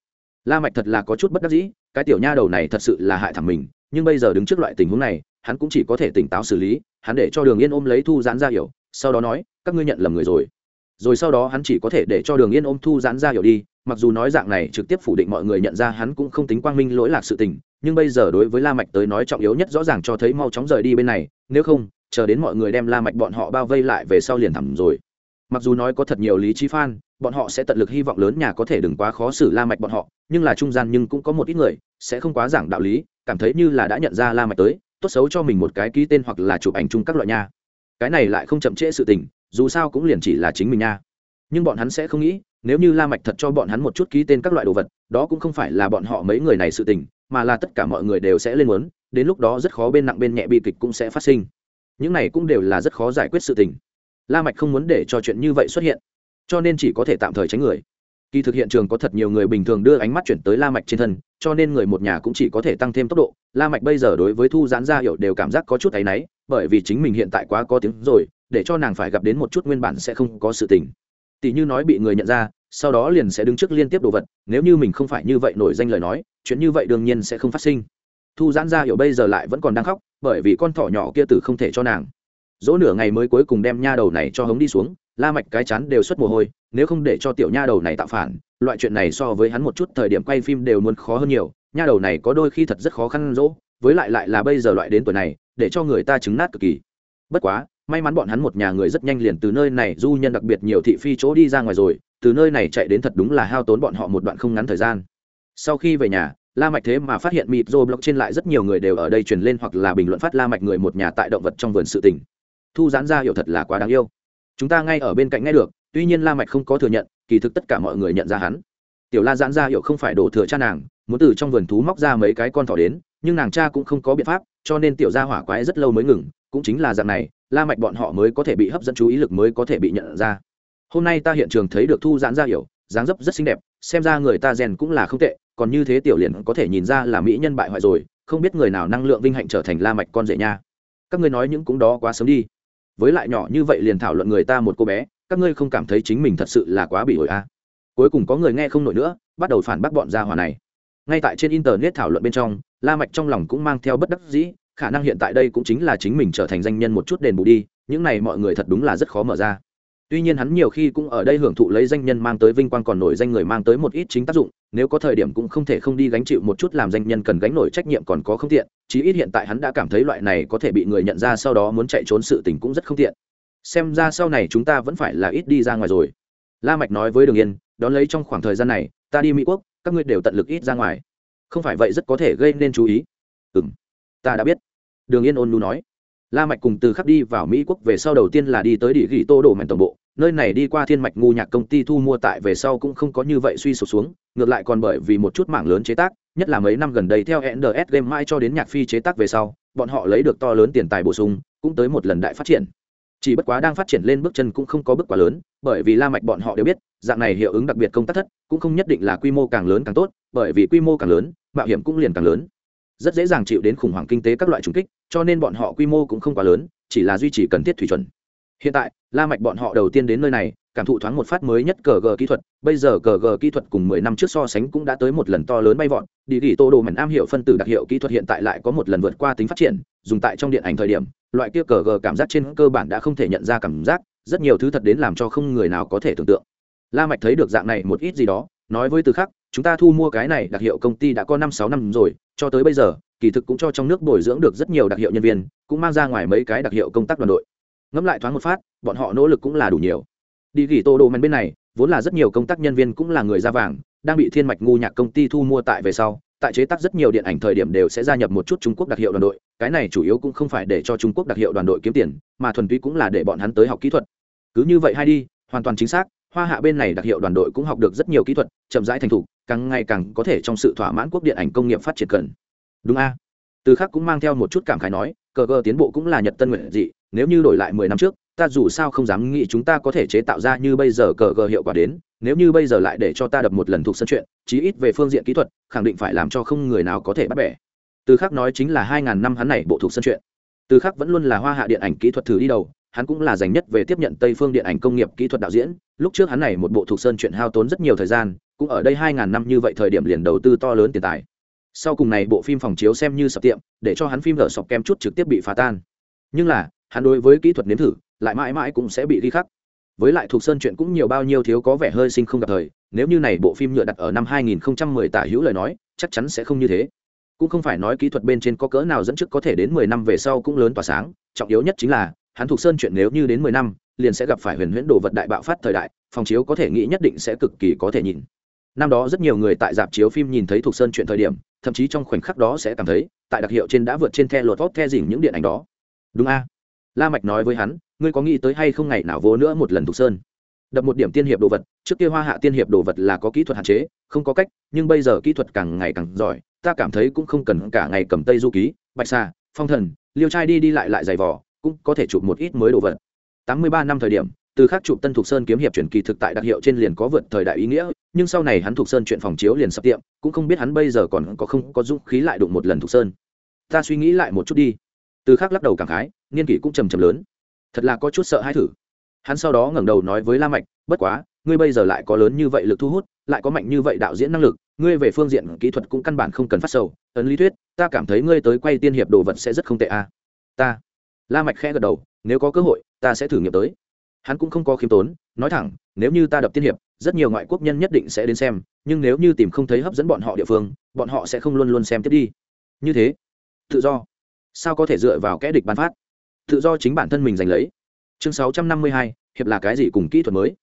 La mạch thật là có chút bất đắc dĩ, cái tiểu nha đầu này thật sự là hại thằng mình, nhưng bây giờ đứng trước loại tình huống này, hắn cũng chỉ có thể tỉnh táo xử lý, hắn để cho đường yên ôm lấy thu giãn ra hiểu, sau đó nói, các ngươi nhận lầm người rồi. Rồi sau đó hắn chỉ có thể để cho đường yên ôm thu giãn ra hiểu đi, mặc dù nói dạng này trực tiếp phủ định mọi người nhận ra hắn cũng không tính quang minh lỗi lạc sự tình, nhưng bây giờ đối với la mạch tới nói trọng yếu nhất rõ ràng cho thấy mau chóng rời đi bên này, nếu không, chờ đến mọi người đem la mạch bọn họ bao vây lại về sau liền thẳm rồi mặc dù nói có thật nhiều lý trí phan bọn họ sẽ tận lực hy vọng lớn nhà có thể đừng quá khó xử la mạch bọn họ, nhưng là trung gian nhưng cũng có một ít người sẽ không quá giảng đạo lý, cảm thấy như là đã nhận ra la mạch tới, tốt xấu cho mình một cái ký tên hoặc là chụp ảnh chung các loại nha. Cái này lại không chậm trễ sự tình, dù sao cũng liền chỉ là chính mình nha. Nhưng bọn hắn sẽ không nghĩ, nếu như la mạch thật cho bọn hắn một chút ký tên các loại đồ vật, đó cũng không phải là bọn họ mấy người này sự tình, mà là tất cả mọi người đều sẽ lên muốn, đến lúc đó rất khó bên nặng bên nhẹ bi kịch cũng sẽ phát sinh. Những này cũng đều là rất khó giải quyết sự tình la mạch không muốn để cho chuyện như vậy xuất hiện, cho nên chỉ có thể tạm thời tránh người. Kỳ thực hiện trường có thật nhiều người bình thường đưa ánh mắt chuyển tới la mạch trên thân, cho nên người một nhà cũng chỉ có thể tăng thêm tốc độ. La mạch bây giờ đối với thu giãn Gia hiểu đều cảm giác có chút thấy náy, bởi vì chính mình hiện tại quá có tiếng rồi, để cho nàng phải gặp đến một chút nguyên bản sẽ không có sự tình. Tỷ như nói bị người nhận ra, sau đó liền sẽ đứng trước liên tiếp đồ vật, nếu như mình không phải như vậy nổi danh lời nói, chuyện như vậy đương nhiên sẽ không phát sinh. Thu giãn Gia hiểu bây giờ lại vẫn còn đang khóc, bởi vì con thỏ nhỏ kia tử không thể cho nàng dỗ nửa ngày mới cuối cùng đem nha đầu này cho hống đi xuống, la mạch cái chán đều xuất mồ hôi, nếu không để cho tiểu nha đầu này tạo phản, loại chuyện này so với hắn một chút thời điểm quay phim đều muốn khó hơn nhiều, nha đầu này có đôi khi thật rất khó khăn dỗ, với lại lại là bây giờ loại đến tuổi này, để cho người ta chứng nát cực kỳ. Bất quá, may mắn bọn hắn một nhà người rất nhanh liền từ nơi này, du nhân đặc biệt nhiều thị phi chỗ đi ra ngoài rồi, từ nơi này chạy đến thật đúng là hao tốn bọn họ một đoạn không ngắn thời gian. Sau khi về nhà, la mạch thế mà phát hiện mịt rô blog trên lại rất nhiều người đều ở đây truyền lên hoặc là bình luận phát la mạch người một nhà tại động vật trong vườn sự tình thu giãn ra hiểu thật là quá đáng yêu. Chúng ta ngay ở bên cạnh nghe được, tuy nhiên la mạch không có thừa nhận, kỳ thực tất cả mọi người nhận ra hắn. Tiểu la giãn ra hiểu không phải đổ thừa cha nàng, muốn từ trong vườn thú móc ra mấy cái con thỏ đến, nhưng nàng cha cũng không có biện pháp, cho nên tiểu gia hỏa quái rất lâu mới ngừng, cũng chính là dạng này, la mạch bọn họ mới có thể bị hấp dẫn chú ý lực mới có thể bị nhận ra. Hôm nay ta hiện trường thấy được thu giãn ra hiểu, dáng dấp rất xinh đẹp, xem ra người ta rèn cũng là không tệ, còn như thế tiểu liền có thể nhìn ra là mỹ nhân bại hoại rồi, không biết người nào năng lượng vinh hạnh trở thành la mạch con rể nha. Các ngươi nói những cũng đó quá sớm đi với lại nhỏ như vậy liền thảo luận người ta một cô bé, các ngươi không cảm thấy chính mình thật sự là quá bị ổi à. cuối cùng có người nghe không nổi nữa, bắt đầu phản bác bọn gia hỏa này ngay tại trên internet thảo luận bên trong, la mạch trong lòng cũng mang theo bất đắc dĩ, khả năng hiện tại đây cũng chính là chính mình trở thành danh nhân một chút đền bù đi, những này mọi người thật đúng là rất khó mở ra tuy nhiên hắn nhiều khi cũng ở đây hưởng thụ lấy danh nhân mang tới vinh quang còn nổi danh người mang tới một ít chính tác dụng, nếu có thời điểm cũng không thể không đi gánh chịu một chút làm danh nhân cần gánh nổi trách nhiệm còn có không tiện, chí ít hiện tại hắn đã cảm thấy loại này có thể bị người nhận ra sau đó muốn chạy trốn sự tình cũng rất không tiện. Xem ra sau này chúng ta vẫn phải là ít đi ra ngoài rồi. La mạch nói với đường yên, đón lấy trong khoảng thời gian này, ta đi mỹ quốc, các ngươi đều tận lực ít ra ngoài. Không phải vậy rất có thể gây nên chú ý. Ừm, ta đã biết. Đường yên ôn nu nói la mạch cùng từ khắc đi vào mỹ quốc về sau đầu tiên là đi tới địa ghi tô đồ mảnh tổng bộ. Nơi này đi qua thiên mạch ngu nhạc công ty thu mua tại về sau cũng không có như vậy suy sụp xuống, ngược lại còn bởi vì một chút mảng lớn chế tác, nhất là mấy năm gần đây theo nds game mai cho đến nhạc phi chế tác về sau, bọn họ lấy được to lớn tiền tài bổ sung, cũng tới một lần đại phát triển. Chỉ bất quá đang phát triển lên bước chân cũng không có bước quá lớn, bởi vì la mạch bọn họ đều biết, dạng này hiệu ứng đặc biệt công tác thất, cũng không nhất định là quy mô càng lớn càng tốt, bởi vì quy mô càng lớn, mạo hiểm cũng liền càng lớn rất dễ dàng chịu đến khủng hoảng kinh tế các loại trùng kích, cho nên bọn họ quy mô cũng không quá lớn, chỉ là duy trì cần thiết thủy chuẩn. Hiện tại, la mạch bọn họ đầu tiên đến nơi này, cảm thụ thoáng một phát mới nhất cờ gờ kỹ thuật, bây giờ cờ gờ kỹ thuật cùng mười năm trước so sánh cũng đã tới một lần to lớn bay vọt, đi ghi tô đồ mảnh am hiểu phân tử đặc hiệu kỹ thuật hiện tại lại có một lần vượt qua tính phát triển, dùng tại trong điện ảnh thời điểm, loại kia cờ gờ cảm giác trên cơ bản đã không thể nhận ra cảm giác, rất nhiều thứ thật đến làm cho không người nào có thể tưởng tượng. La mạch thấy được dạng này một ít gì đó, nói với từ khắc chúng ta thu mua cái này đặc hiệu công ty đã có năm sáu năm rồi, cho tới bây giờ, kỳ thực cũng cho trong nước bồi dưỡng được rất nhiều đặc hiệu nhân viên, cũng mang ra ngoài mấy cái đặc hiệu công tác đoàn đội. Ngẫm lại thoáng một phát, bọn họ nỗ lực cũng là đủ nhiều. Đi gỉ tô đồ men bên này, vốn là rất nhiều công tác nhân viên cũng là người ra vàng, đang bị thiên mạch ngu nhạc công ty thu mua tại về sau, tại chế tác rất nhiều điện ảnh thời điểm đều sẽ gia nhập một chút trung quốc đặc hiệu đoàn đội, cái này chủ yếu cũng không phải để cho trung quốc đặc hiệu đoàn đội kiếm tiền, mà thuần túy cũng là để bọn hắn tới học kỹ thuật. Cứ như vậy hay đi, hoàn toàn chính xác hoa hạ bên này đặc hiệu đoàn đội cũng học được rất nhiều kỹ thuật, chậm rãi thành thục, càng ngày càng có thể trong sự thỏa mãn quốc điện ảnh công nghiệp phát triển cần. Đúng a? Từ khác cũng mang theo một chút cảm khái nói, cờ cờ tiến bộ cũng là nhật tân nguyện dị, nếu như đổi lại mười năm trước, ta dù sao không dám nghĩ chúng ta có thể chế tạo ra như bây giờ cờ cờ hiệu quả đến, nếu như bây giờ lại để cho ta đập một lần thuộc sân chuyện, chí ít về phương diện kỹ thuật, khẳng định phải làm cho không người nào có thể bắt bẻ. Từ khắc nói chính là hai ngàn năm hắn này bộ thuộc sân chuyện. Từ khắc vẫn luôn là hoa hạ điện ảnh kỹ thuật thử đi đầu hắn cũng là dành nhất về tiếp nhận tây phương điện ảnh công nghiệp kỹ thuật đạo diễn. Lúc trước hắn này một bộ thuộc sơn chuyện hao tốn rất nhiều thời gian, cũng ở đây hai ngàn năm như vậy thời điểm liền đầu tư to lớn tiền tài. Sau cùng này bộ phim phòng chiếu xem như sập tiệm, để cho hắn phim lở sọc kem chút trực tiếp bị phá tan. Nhưng là, hắn đối với kỹ thuật nếm thử, lại mãi mãi cũng sẽ bị ghi khắc. Với lại thuộc sơn chuyện cũng nhiều bao nhiêu thiếu có vẻ hơi sinh không gặp thời, nếu như này bộ phim nhựa đặt ở năm 2010 tả hữu lời nói, chắc chắn sẽ không như thế. Cũng không phải nói kỹ thuật bên trên có cỡ nào dẫn trước có thể đến 10 năm về sau cũng lớn tỏa sáng, trọng yếu nhất chính là hắn thuộc sơn chuyện nếu như đến 10 năm, liền sẽ gặp phải huyền huyễn đồ vật đại bạo phát thời đại, phòng chiếu có thể nghĩ nhất định sẽ cực kỳ có thể nhìn. Năm đó rất nhiều người tại dạp chiếu phim nhìn thấy thuộc sơn chuyện thời điểm, thậm chí trong khoảnh khắc đó sẽ cảm thấy, tại đặc hiệu trên đã vượt trên the lột vót the dỉnh những điện ảnh đó. Đúng a? La mạch nói với hắn, ngươi có nghĩ tới hay không ngày nào vô nữa một lần thuộc sơn? Đập một điểm tiên hiệp đồ vật, trước kia hoa hạ tiên hiệp đồ vật là có kỹ thuật hạn chế, không có cách, nhưng bây giờ kỹ thuật càng ngày càng giỏi, ta cảm thấy cũng không cần cả ngày cầm tây du ký, bạch xà, phong thần, liêu trai đi đi lại lại dày vò cũng có thể chụp một ít mới đồ vật. Tám mươi ba năm thời điểm, từ khắc chụp tân thục sơn kiếm hiệp truyền kỳ thực tại đặc hiệu trên liền có vượt thời đại ý nghĩa, nhưng sau này hắn thục sơn chuyện phòng chiếu liền sập tiệm, cũng không biết hắn bây giờ còn có không có dũng khí lại đụng một lần thục sơn. Ta suy nghĩ lại một chút đi. Từ khắc lắc đầu cảm khái, niên kỷ cũng trầm trầm lớn. Thật là có chút sợ hãi thử. Hắn sau đó ngẩng đầu nói với la mạch, bất quá, ngươi bây giờ lại có lớn như vậy lực thu hút, lại có mạnh như vậy đạo diễn năng lực, ngươi về phương diện kỹ thuật cũng căn bản không cần phát sầu. Ấn lý thuyết, ta cảm thấy ngươi tới quay tiên hiệp đồ vật sẽ rất không tệ a à. ta la mạch khẽ gật đầu, nếu có cơ hội, ta sẽ thử nghiệm tới. Hắn cũng không có khiêm tốn, nói thẳng, nếu như ta đập tiên hiệp, rất nhiều ngoại quốc nhân nhất định sẽ đến xem, nhưng nếu như tìm không thấy hấp dẫn bọn họ địa phương, bọn họ sẽ không luôn luôn xem tiếp đi. Như thế, tự do. Sao có thể dựa vào kẽ địch bán phát? Tự do chính bản thân mình giành lấy. Chương sáu trăm năm mươi hai, hiệp là cái gì cùng kỹ thuật mới?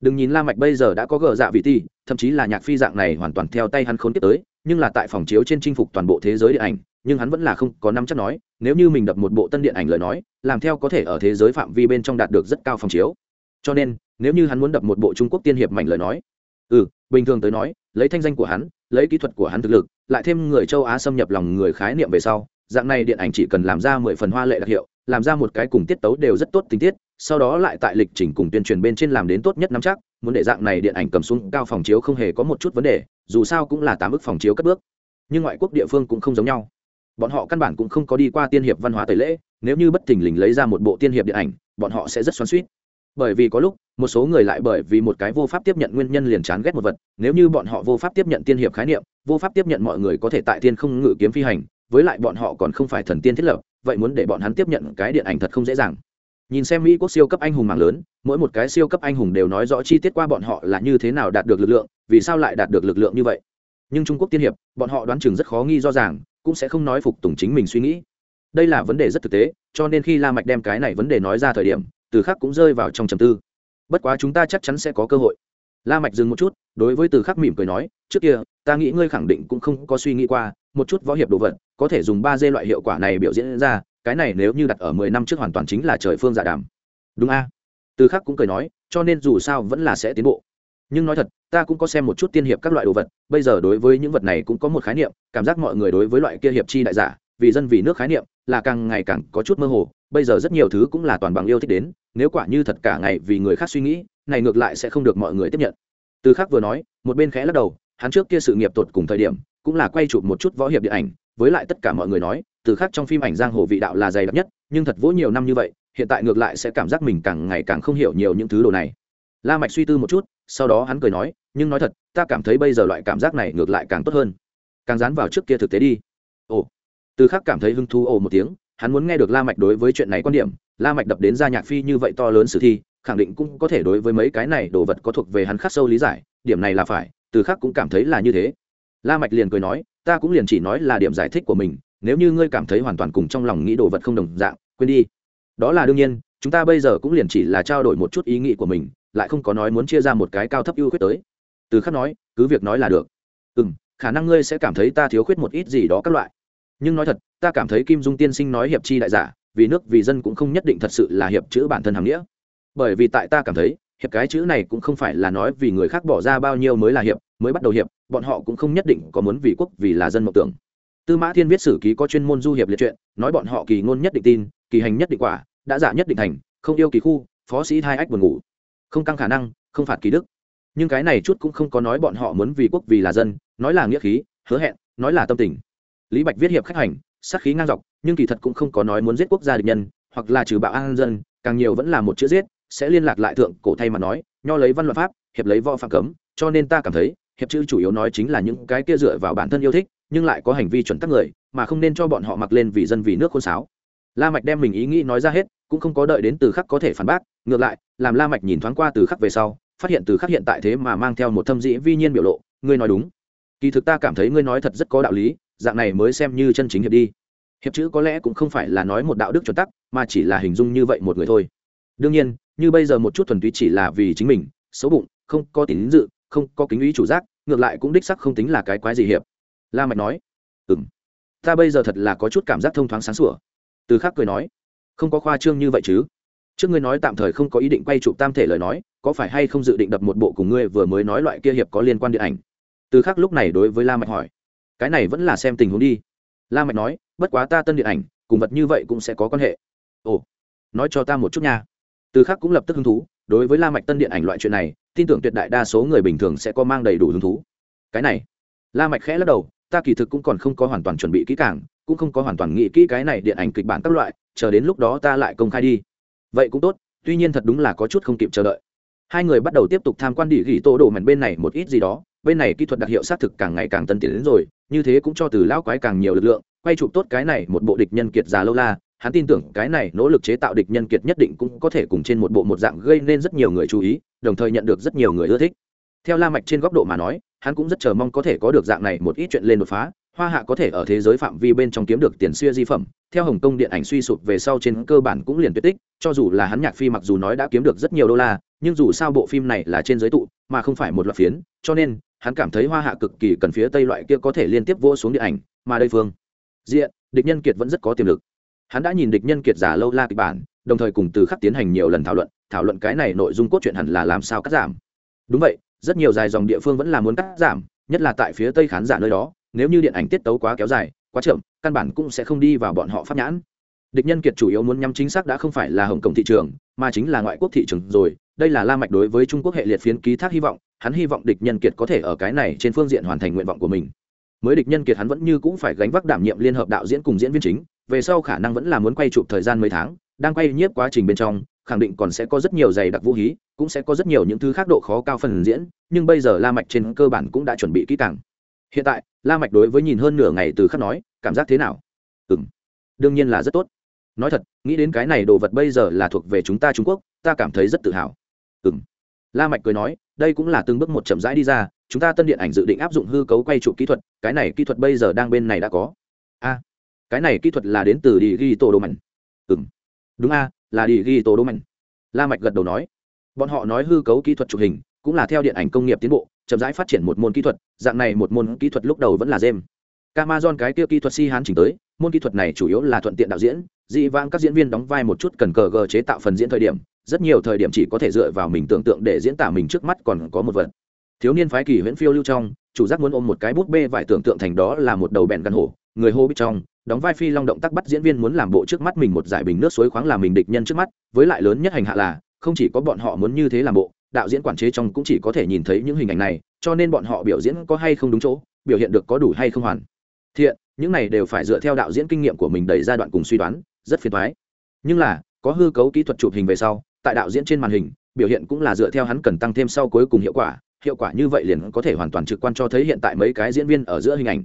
Đừng nhìn la mạch bây giờ đã có gờ dạ vị ti, thậm chí là nhạc phi dạng này hoàn toàn theo tay hắn khốn tiếp tới, nhưng là tại phòng chiếu trên chinh phục toàn bộ thế giới điện ảnh, nhưng hắn vẫn là không có năm chắc nói nếu như mình đập một bộ tân điện ảnh lời nói, làm theo có thể ở thế giới phạm vi bên trong đạt được rất cao phòng chiếu. Cho nên, nếu như hắn muốn đập một bộ trung quốc tiên hiệp mảnh lời nói ừ bình thường tới nói, lấy thanh danh của hắn, lấy kỹ thuật của hắn thực lực, lại thêm người châu á xâm nhập lòng người khái niệm về sau, dạng này điện ảnh chỉ cần làm ra mười phần hoa lệ đặc hiệu, làm ra một cái cùng tiết tấu đều rất tốt tình tiết, sau đó lại tại lịch trình cùng tuyên truyền bên trên làm đến tốt nhất nắm chắc, muốn để dạng này điện ảnh cầm xuống cao phòng chiếu không hề có một chút vấn đề, dù sao cũng là tám ức phòng chiếu cất bước. Nhưng ngoại quốc địa phương cũng không giống nhau bọn họ căn bản cũng không có đi qua tiên hiệp văn hóa tẩy lễ, nếu như bất thình lình lấy ra một bộ tiên hiệp điện ảnh, bọn họ sẽ rất xoắn suýt bởi vì có lúc, một số người lại bởi vì một cái vô pháp tiếp nhận nguyên nhân liền chán ghét một vật, nếu như bọn họ vô pháp tiếp nhận tiên hiệp khái niệm, vô pháp tiếp nhận mọi người có thể tại tiên không ngự kiếm phi hành, với lại bọn họ còn không phải thần tiên thiết lập, vậy muốn để bọn hắn tiếp nhận cái điện ảnh thật không dễ dàng. Nhìn xem mỹ quốc siêu cấp anh hùng mạng lớn, mỗi một cái siêu cấp anh hùng đều nói rõ chi tiết qua bọn họ là như thế nào đạt được lực lượng, vì sao lại đạt được lực lượng như vậy. Nhưng trung quốc tiên hiệp, bọn họ đoán chừng rất khó nghi do ràng cũng sẽ không nói phục tùng chính mình suy nghĩ. Đây là vấn đề rất thực tế, cho nên khi la mạch đem cái này vấn đề nói ra thời điểm, từ khắc cũng rơi vào trong trầm tư. Bất quá chúng ta chắc chắn sẽ có cơ hội. La mạch dừng một chút, đối với từ khắc mỉm cười nói, trước kia, ta nghĩ ngươi khẳng định cũng không có suy nghĩ qua, một chút võ hiệp đồ vật, có thể dùng ba d loại hiệu quả này biểu diễn ra, cái này nếu như đặt ở mười năm trước hoàn toàn chính là trời phương giả đàm. Đúng a. Từ khắc cũng cười nói, cho nên dù sao vẫn là sẽ tiến bộ nhưng nói thật, ta cũng có xem một chút tiên hiệp các loại đồ vật, bây giờ đối với những vật này cũng có một khái niệm, cảm giác mọi người đối với loại kia hiệp chi đại giả, vì dân vì nước khái niệm, là càng ngày càng có chút mơ hồ, bây giờ rất nhiều thứ cũng là toàn bằng yêu thích đến, nếu quả như thật cả ngày vì người khác suy nghĩ, này ngược lại sẽ không được mọi người tiếp nhận. Từ khác vừa nói, một bên khẽ lắc đầu, hắn trước kia sự nghiệp tột cùng thời điểm, cũng là quay chụp một chút võ hiệp điện ảnh, với lại tất cả mọi người nói, từ khác trong phim ảnh giang hồ vị đạo là dày đặc nhất, nhưng thật vỗ nhiều năm như vậy, hiện tại ngược lại sẽ cảm giác mình càng ngày càng không hiểu nhiều những thứ đồ này. La mạch suy tư một chút sau đó hắn cười nói, nhưng nói thật, ta cảm thấy bây giờ loại cảm giác này ngược lại càng tốt hơn. Càng dán vào trước kia thực tế đi. Ồ. Từ khác cảm thấy hưng thu ồ một tiếng, hắn muốn nghe được la mạch đối với chuyện này quan điểm. La mạch đập đến ra nhạc phi như vậy to lớn sử thi, khẳng định cũng có thể đối với mấy cái này đồ vật có thuộc về hắn khắc sâu lý giải, điểm này là phải, từ khác cũng cảm thấy là như thế. La mạch liền cười nói, ta cũng liền chỉ nói là điểm giải thích của mình, nếu như ngươi cảm thấy hoàn toàn cùng trong lòng nghĩ đồ vật không đồng dạng, quên đi. Đó là đương nhiên, chúng ta bây giờ cũng liền chỉ là trao đổi một chút ý nghĩ của mình lại không có nói muốn chia ra một cái cao thấp ưu khuyết tới. Từ khắc nói, cứ việc nói là được. Ừ khả năng ngươi sẽ cảm thấy ta thiếu khuyết một ít gì đó các loại. Nhưng nói thật, ta cảm thấy kim dung tiên sinh nói hiệp chi đại giả, vì nước vì dân cũng không nhất định thật sự là hiệp chữ bản thân hàm nghĩa. Bởi vì tại ta cảm thấy, hiệp cái chữ này cũng không phải là nói vì người khác bỏ ra bao nhiêu mới là hiệp, mới bắt đầu hiệp, bọn họ cũng không nhất định có muốn vì quốc, vì là dân mộng tưởng. Tư mã thiên viết sử ký có chuyên môn du hiệp liệt truyện nói bọn họ kỳ ngôn nhất định tin, kỳ hành nhất định quả, đã giả nhất định thành, không yêu kỳ khu, phó sĩ hai ách buồn ngủ không căng khả năng, không phạt kỳ đức. Nhưng cái này chút cũng không có nói bọn họ muốn vì quốc vì là dân, nói là nghĩa khí, hứa hẹn, nói là tâm tình. Lý bạch viết hiệp khách hành, sát khí ngang dọc, nhưng kỳ thật cũng không có nói muốn giết quốc gia địch nhân, hoặc là trừ bạo an dân, càng nhiều vẫn là một chữ giết, sẽ liên lạc lại thượng, cổ thay mà nói, nho lấy văn luật pháp, hiệp lấy võ phạm cấm, cho nên ta cảm thấy, hiệp chữ chủ yếu nói chính là những cái kia dựa vào bản thân yêu thích, nhưng lại có hành vi chuẩn tắc người, mà không nên cho bọn họ mặc lên vì dân vì nước khôn sáo la mạch đem mình ý nghĩ nói ra hết, cũng không có đợi đến từ khắc có thể phản bác, ngược lại, làm la mạch nhìn thoáng qua từ khắc về sau, phát hiện từ khắc hiện tại thế mà mang theo một thâm dĩ vi nhiên biểu lộ, ngươi nói đúng. Kỳ thực ta cảm thấy ngươi nói thật rất có đạo lý, dạng này mới xem như chân chính hiệp đi. Hiệp chữ có lẽ cũng không phải là nói một đạo đức chuẩn tắc, mà chỉ là hình dung như vậy một người thôi. Đương nhiên, như bây giờ một chút thuần túy chỉ là vì chính mình, xấu bụng, không có tín dự, không có kính ý chủ giác, ngược lại cũng đích sắc không tính là cái quái gì hiệp. La mạch nói, ừm. Ta bây giờ thật là có chút cảm giác thông thoáng sáng sủa từ khác cười nói, không có khoa trương như vậy chứ? Trước ngươi nói tạm thời không có ý định quay chụp tam thể lời nói, có phải hay không dự định đập một bộ cùng ngươi vừa mới nói loại kia hiệp có liên quan điện ảnh? Từ khác lúc này đối với la mạch hỏi, cái này vẫn là xem tình huống đi. La mạch nói, bất quá ta tân điện ảnh, cùng vật như vậy cũng sẽ có quan hệ. Ồ, nói cho ta một chút nha. Từ khác cũng lập tức hứng thú, đối với la mạch tân điện ảnh loại chuyện này, tin tưởng tuyệt đại đa số người bình thường sẽ có mang đầy đủ hứng thú. Cái này, la mạch khẽ lắc đầu ta kỳ thực cũng còn không có hoàn toàn chuẩn bị kỹ càng, cũng không có hoàn toàn nghĩ kỹ cái này điện ảnh kịch bản các loại, chờ đến lúc đó ta lại công khai đi. Vậy cũng tốt, tuy nhiên thật đúng là có chút không kịp chờ đợi. Hai người bắt đầu tiếp tục tham quan địa ghi tô đồ mảnh bên này một ít gì đó, bên này kỹ thuật đặc hiệu xác thực càng ngày càng tân tiến đến rồi, như thế cũng cho từ lão quái càng nhiều lực lượng, quay chụp tốt cái này một bộ địch nhân kiệt già lâu la, hắn tin tưởng cái này nỗ lực chế tạo địch nhân kiệt nhất định cũng có thể cùng trên một bộ một dạng gây nên rất nhiều người chú ý, đồng thời nhận được rất nhiều người ưa thích. Theo la mạch trên góc độ mà nói hắn cũng rất chờ mong có thể có được dạng này một ít chuyện lên đột phá. Hoa hạ có thể ở thế giới phạm vi bên trong kiếm được tiền xuya di phẩm, theo hồng kông điện ảnh suy sụp về sau trên cơ bản cũng liền tuyệt tích, cho dù là hắn nhạc phi mặc dù nói đã kiếm được rất nhiều đô la, nhưng dù sao bộ phim này là trên giới tụ, mà không phải một loạt phiến, cho nên, hắn cảm thấy hoa hạ cực kỳ cần phía tây loại kia có thể liên tiếp vô xuống điện ảnh, mà đây phương, diện, địch nhân kiệt vẫn rất có tiềm lực. Hắn đã nhìn địch nhân kiệt giả lâu la kịch bản, đồng thời cùng từ khắc tiến hành nhiều lần thảo luận thảo luận cái này nội dung cốt truyện hẳn là làm sao cắt giảm. Đúng vậy rất nhiều dài dòng địa phương vẫn là muốn cắt giảm, nhất là tại phía tây khán giả nơi đó, nếu như điện ảnh tiết tấu quá kéo dài, quá chậm, căn bản cũng sẽ không đi vào bọn họ pháp nhãn. Địch nhân kiệt chủ yếu muốn nhắm chính xác đã không phải là hồng kông thị trường, mà chính là ngoại quốc thị trường rồi, đây là la mạch đối với trung quốc hệ liệt phiến ký thác hy vọng, hắn hy vọng địch nhân kiệt có thể ở cái này trên phương diện hoàn thành nguyện vọng của mình. Mới địch nhân kiệt hắn vẫn như cũng phải gánh vác đảm nhiệm liên hợp đạo diễn cùng diễn viên chính, về sau khả năng vẫn là muốn quay chụp thời gian mấy tháng, đang quay nhiếp quá trình bên trong khẳng định còn sẽ có rất nhiều giày đặc vũ hí, cũng sẽ có rất nhiều những thứ khác độ khó cao phần diễn, nhưng bây giờ la mạch trên cơ bản cũng đã chuẩn bị kỹ càng. Hiện tại, la mạch đối với nhìn hơn nửa ngày từ khắc nói, cảm giác thế nào? Ừm, đương nhiên là rất tốt. Nói thật, nghĩ đến cái này đồ vật bây giờ là thuộc về chúng ta trung quốc, ta cảm thấy rất tự hào. Ừm. La mạch cười nói, đây cũng là từng bước một chậm rãi đi ra, chúng ta tân điện ảnh dự định áp dụng hư cấu quay chụp kỹ thuật, cái này kỹ thuật bây giờ đang bên này đã có. A, cái này kỹ thuật là đến từ đi ghi tổ đồ mạnh ừm. Đúng a là đi ghi tổ đô mạnh la mạch gật đầu nói, bọn họ nói hư cấu kỹ thuật chụp hình cũng là theo điện ảnh công nghiệp tiến bộ, chậm rãi phát triển một môn kỹ thuật, dạng này một môn kỹ thuật lúc đầu vẫn là dêm Camarion cái kia kỹ thuật si hán chỉnh tới, môn kỹ thuật này chủ yếu là thuận tiện đạo diễn, dị vãng các diễn viên đóng vai một chút cần cờ gờ chế tạo phần diễn thời điểm, rất nhiều thời điểm chỉ có thể dựa vào mình tưởng tượng để diễn tả mình trước mắt còn có một vật. Thiếu niên phái kỳ huyễn phiêu lưu trong, chủ giác muốn ôm một cái bút bê vải tưởng tượng thành đó là một đầu bẹn căn hổ, người hô bít trong đóng vai phi long động tác bắt diễn viên muốn làm bộ trước mắt mình một giải bình nước suối khoáng là mình địch nhân trước mắt, với lại lớn nhất hành hạ là, không chỉ có bọn họ muốn như thế làm bộ, đạo diễn quản chế trong cũng chỉ có thể nhìn thấy những hình ảnh này, cho nên bọn họ biểu diễn có hay không đúng chỗ, biểu hiện được có đủ hay không hoàn. Thiện, những này đều phải dựa theo đạo diễn kinh nghiệm của mình đẩy giai đoạn cùng suy đoán, rất phiền thoái nhưng là, có hư cấu kỹ thuật chụp hình về sau, tại đạo diễn trên màn hình, biểu hiện cũng là dựa theo hắn cần tăng thêm sau cuối cùng hiệu quả hiệu quả như vậy liền có thể hoàn toàn trực quan cho thấy hiện tại mấy cái diễn viên ở giữa hình ảnh.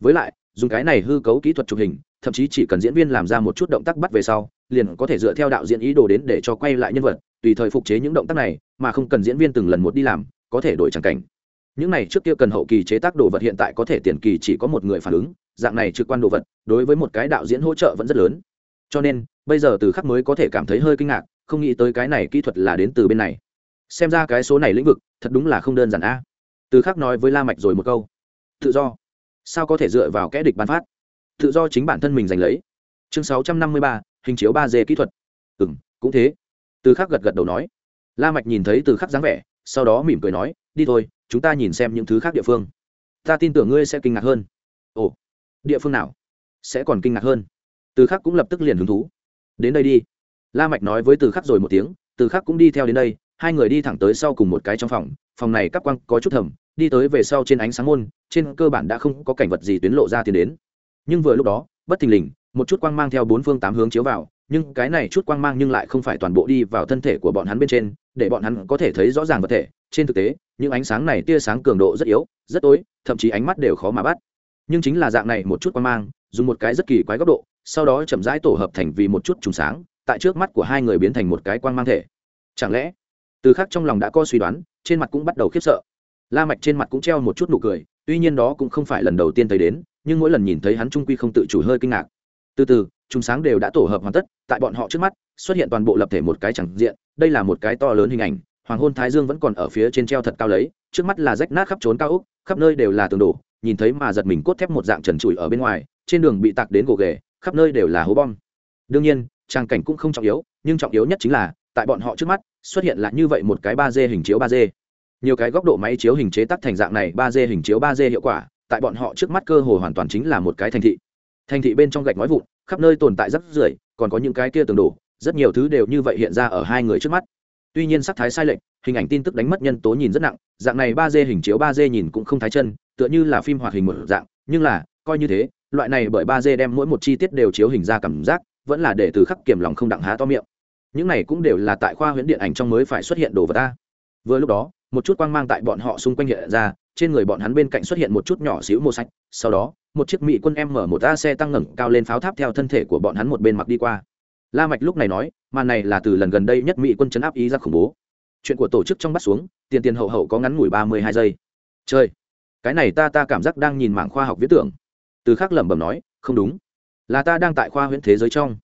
Với lại dùng cái này hư cấu kỹ thuật chụp hình, thậm chí chỉ cần diễn viên làm ra một chút động tác bắt về sau, liền có thể dựa theo đạo diễn ý đồ đến để cho quay lại nhân vật, tùy thời phục chế những động tác này, mà không cần diễn viên từng lần một đi làm, có thể đổi tràng cảnh. Những này trước kia cần hậu kỳ chế tác đồ vật hiện tại có thể tiền kỳ chỉ có một người phản ứng, dạng này trực quan đồ vật, đối với một cái đạo diễn hỗ trợ vẫn rất lớn. Cho nên, bây giờ từ khắc mới có thể cảm thấy hơi kinh ngạc, không nghĩ tới cái này kỹ thuật là đến từ bên này. Xem ra cái số này lĩnh vực, thật đúng là không đơn giản a. Từ khắc nói với la mạch rồi một câu. Tự do sao có thể dựa vào kẽ địch ban phát? Tự do chính bản thân mình giành lấy. Chương 653, hình chiếu ba d kỹ thuật. Ừ cũng thế. Từ khắc gật gật đầu nói. La mạch nhìn thấy từ khắc dáng vẻ sau đó mỉm cười nói đi thôi chúng ta nhìn xem những thứ khác địa phương. Ta tin tưởng ngươi sẽ kinh ngạc hơn. Ồ địa phương nào? Sẽ còn kinh ngạc hơn? Từ khắc cũng lập tức liền hứng thú. Đến đây đi. La mạch nói với từ khắc rồi một tiếng từ khắc cũng đi theo đến đây hai người đi thẳng tới sau cùng một cái trong phòng phòng này cắp quang có chút thầm đi tới về sau trên ánh sáng môn, trên cơ bản đã không có cảnh vật gì tuyến lộ ra tiến đến. Nhưng vừa lúc đó, bất thình lình, một chút quang mang theo bốn phương tám hướng chiếu vào, nhưng cái này chút quang mang nhưng lại không phải toàn bộ đi vào thân thể của bọn hắn bên trên, để bọn hắn có thể thấy rõ ràng vật thể. Trên thực tế, những ánh sáng này tia sáng cường độ rất yếu, rất tối, thậm chí ánh mắt đều khó mà bắt. Nhưng chính là dạng này một chút quang mang, dùng một cái rất kỳ quái góc độ, sau đó chậm rãi tổ hợp thành vì một chút trùng sáng, tại trước mắt của hai người biến thành một cái quang mang thể. Chẳng lẽ, từ khắc trong lòng đã có suy đoán, trên mặt cũng bắt đầu khiếp sợ la mạch trên mặt cũng treo một chút nụ cười, tuy nhiên đó cũng không phải lần đầu tiên thấy đến, nhưng mỗi lần nhìn thấy hắn trung quy không tự chủ hơi kinh ngạc. Từ từ chúng sáng đều đã tổ hợp hoàn tất, tại bọn họ trước mắt, xuất hiện toàn bộ lập thể một cái chẳng diện, đây là một cái to lớn hình ảnh, hoàng hôn thái dương vẫn còn ở phía trên treo thật cao lấy, trước mắt là rách nát khắp trốn cao úc khắp nơi đều là tường đổ, nhìn thấy mà giật mình cốt thép một dạng trần trụi ở bên ngoài, trên đường bị tạc đến gồ ghề, khắp nơi đều là hố bom. Đương nhiên trang cảnh cũng không trọng yếu, nhưng trọng yếu nhất chính là, tại bọn họ trước mắt, xuất hiện là như vậy một cái ba d hình chiếu ba d nhiều cái góc độ máy chiếu hình chế tác thành dạng này, ba d hình chiếu ba d hiệu quả, tại bọn họ trước mắt cơ hồ hoàn toàn chính là một cái thành thị. Thành thị bên trong gạch nói vụn, khắp nơi tồn tại rất rưởi, còn có những cái kia tường đổ, rất nhiều thứ đều như vậy hiện ra ở hai người trước mắt. Tuy nhiên sắc thái sai lệch, hình ảnh tin tức đánh mất nhân tố nhìn rất nặng, dạng này ba d hình chiếu ba d nhìn cũng không thái chân, tựa như là phim hoạt hình một dạng, nhưng là, coi như thế, loại này bởi ba d đem mỗi một chi tiết đều chiếu hình ra cảm giác, vẫn là để từ khắc kiểm lòng không đặng há to miệng. Những này cũng đều là tại khoa huyễn điện ảnh trong mới phải xuất hiện đồ vật ta. Vừa lúc đó một chút quang mang tại bọn họ xung quanh hiện ra, trên người bọn hắn bên cạnh xuất hiện một chút nhỏ xíu màu xanh, sau đó, một chiếc mỹ quân em mở một a xe tăng ngẩng cao lên pháo tháp theo thân thể của bọn hắn một bên mặc đi qua. La mạch lúc này nói màn này là từ lần gần đây nhất mỹ quân chấn áp ý ra khủng bố. Chuyện của tổ chức trong bắt xuống, tiền tiền hậu hậu có ngắn ngủi ba mươi hai giây. Chơi cái này ta ta cảm giác đang nhìn mảng khoa học viễn tưởng. Từ khắc lẩm bẩm nói, không đúng, là ta đang tại khoa huyễn thế giới trong.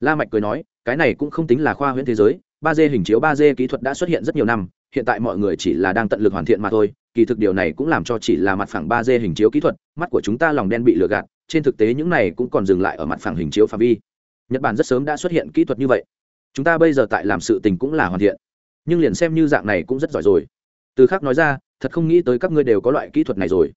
La mạch cười nói, cái này cũng không tính là khoa huyễn thế giới, ba d hình chiếu ba d kỹ thuật đã xuất hiện rất nhiều năm hiện tại mọi người chỉ là đang tận lực hoàn thiện mà thôi, kỳ thực điều này cũng làm cho chỉ là mặt phẳng ba d hình chiếu kỹ thuật, mắt của chúng ta lòng đen bị lừa gạt, trên thực tế những này cũng còn dừng lại ở mặt phẳng hình chiếu phạm vi. Nhật bản rất sớm đã xuất hiện kỹ thuật như vậy. Chúng ta bây giờ tại làm sự tình cũng là hoàn thiện. Nhưng liền xem như dạng này cũng rất giỏi rồi. Từ khác nói ra, thật không nghĩ tới các ngươi đều có loại kỹ thuật này rồi.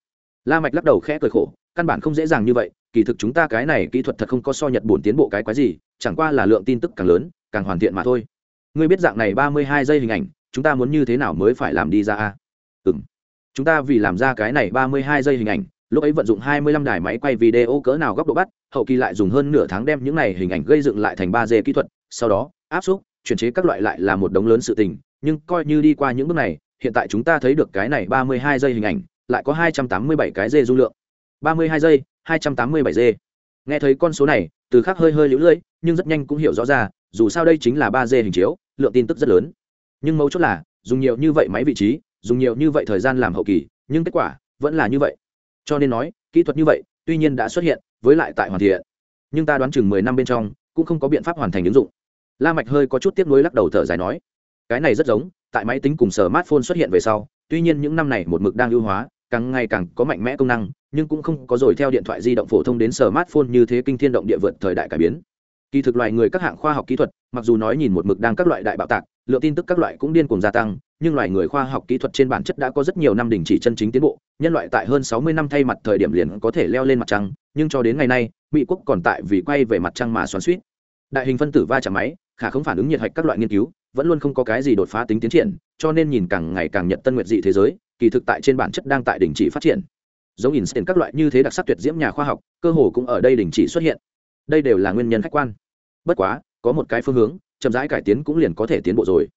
La mạch lắc đầu khẽ cười khổ, căn bản không dễ dàng như vậy, kỳ thực chúng ta cái này kỹ thuật thật không có so nhật bổn tiến bộ cái quái gì, chẳng qua là lượng tin tức càng lớn, càng hoàn thiện mà thôi. Ngươi biết dạng này ba mươi hai giây hình ảnh chúng ta muốn như thế nào mới phải làm đi ra a? Ừ m chúng ta vì làm ra cái này ba mươi hai giây hình ảnh, lúc ấy vận dụng hai mươi lăm đài máy quay video cỡ nào góc độ bắt, hậu kỳ lại dùng hơn nửa tháng đem những này hình ảnh gây dựng lại thành ba d kỹ thuật, sau đó, áp xúc chuyển chế các loại lại là một đống lớn sự tình, nhưng coi như đi qua những bước này, hiện tại chúng ta thấy được cái này ba mươi hai giây hình ảnh, lại có hai trăm tám mươi bảy cái dê dung lượng. ba mươi hai giây, hai trăm tám mươi bảy dê nghe thấy con số này, từ khác hơi hơi lũ lưỡi, nhưng rất nhanh cũng hiểu rõ ra, dù sao đây chính là ba d hình chiếu, lượng tin tức rất lớn nhưng mấu chốt là, dùng nhiều như vậy máy vị trí, dùng nhiều như vậy thời gian làm hậu kỳ, nhưng kết quả vẫn là như vậy. Cho nên nói, kỹ thuật như vậy, tuy nhiên đã xuất hiện, với lại tại hoàn thiện. Nhưng ta đoán chừng mười năm bên trong, cũng không có biện pháp hoàn thành ứng dụng. La mạch hơi có chút tiếc nuối lắc đầu thở dài nói, cái này rất giống, tại máy tính cùng smartphone xuất hiện về sau, tuy nhiên những năm này một mực đang ưu hóa, càng ngày càng có mạnh mẽ công năng, nhưng cũng không có rồi theo điện thoại di động phổ thông đến smartphone như thế kinh thiên động địa vượt thời đại cải biến. Kỳ thực loài người các hạng khoa học kỹ thuật, mặc dù nói nhìn một mực đang các loại đại bạo tạc lượng tin tức các loại cũng điên cuồng gia tăng, nhưng loài người khoa học kỹ thuật trên bản chất đã có rất nhiều năm đình chỉ chân chính tiến bộ, nhân loại tại hơn sáu mươi năm thay mặt thời điểm liền có thể leo lên mặt trăng, nhưng cho đến ngày nay, mỹ quốc còn tại vì quay về mặt trăng mà xoắn suýt đại hình phân tử va chạm máy, khả không phản ứng nhiệt hạch các loại nghiên cứu, vẫn luôn không có cái gì đột phá tính tiến triển, cho nên nhìn càng ngày càng nhận tân nguyệt dị thế giới, kỳ thực tại trên bản chất đang tại đình chỉ phát triển. Giống trên các loại như thế đặc sắc tuyệt diễm nhà khoa học, cơ hồ cũng ở đây đình chỉ xuất hiện. Đây đều là nguyên nhân khách quan. Bất quá, có một cái phương hướng chậm rãi cải tiến cũng liền có thể tiến bộ rồi.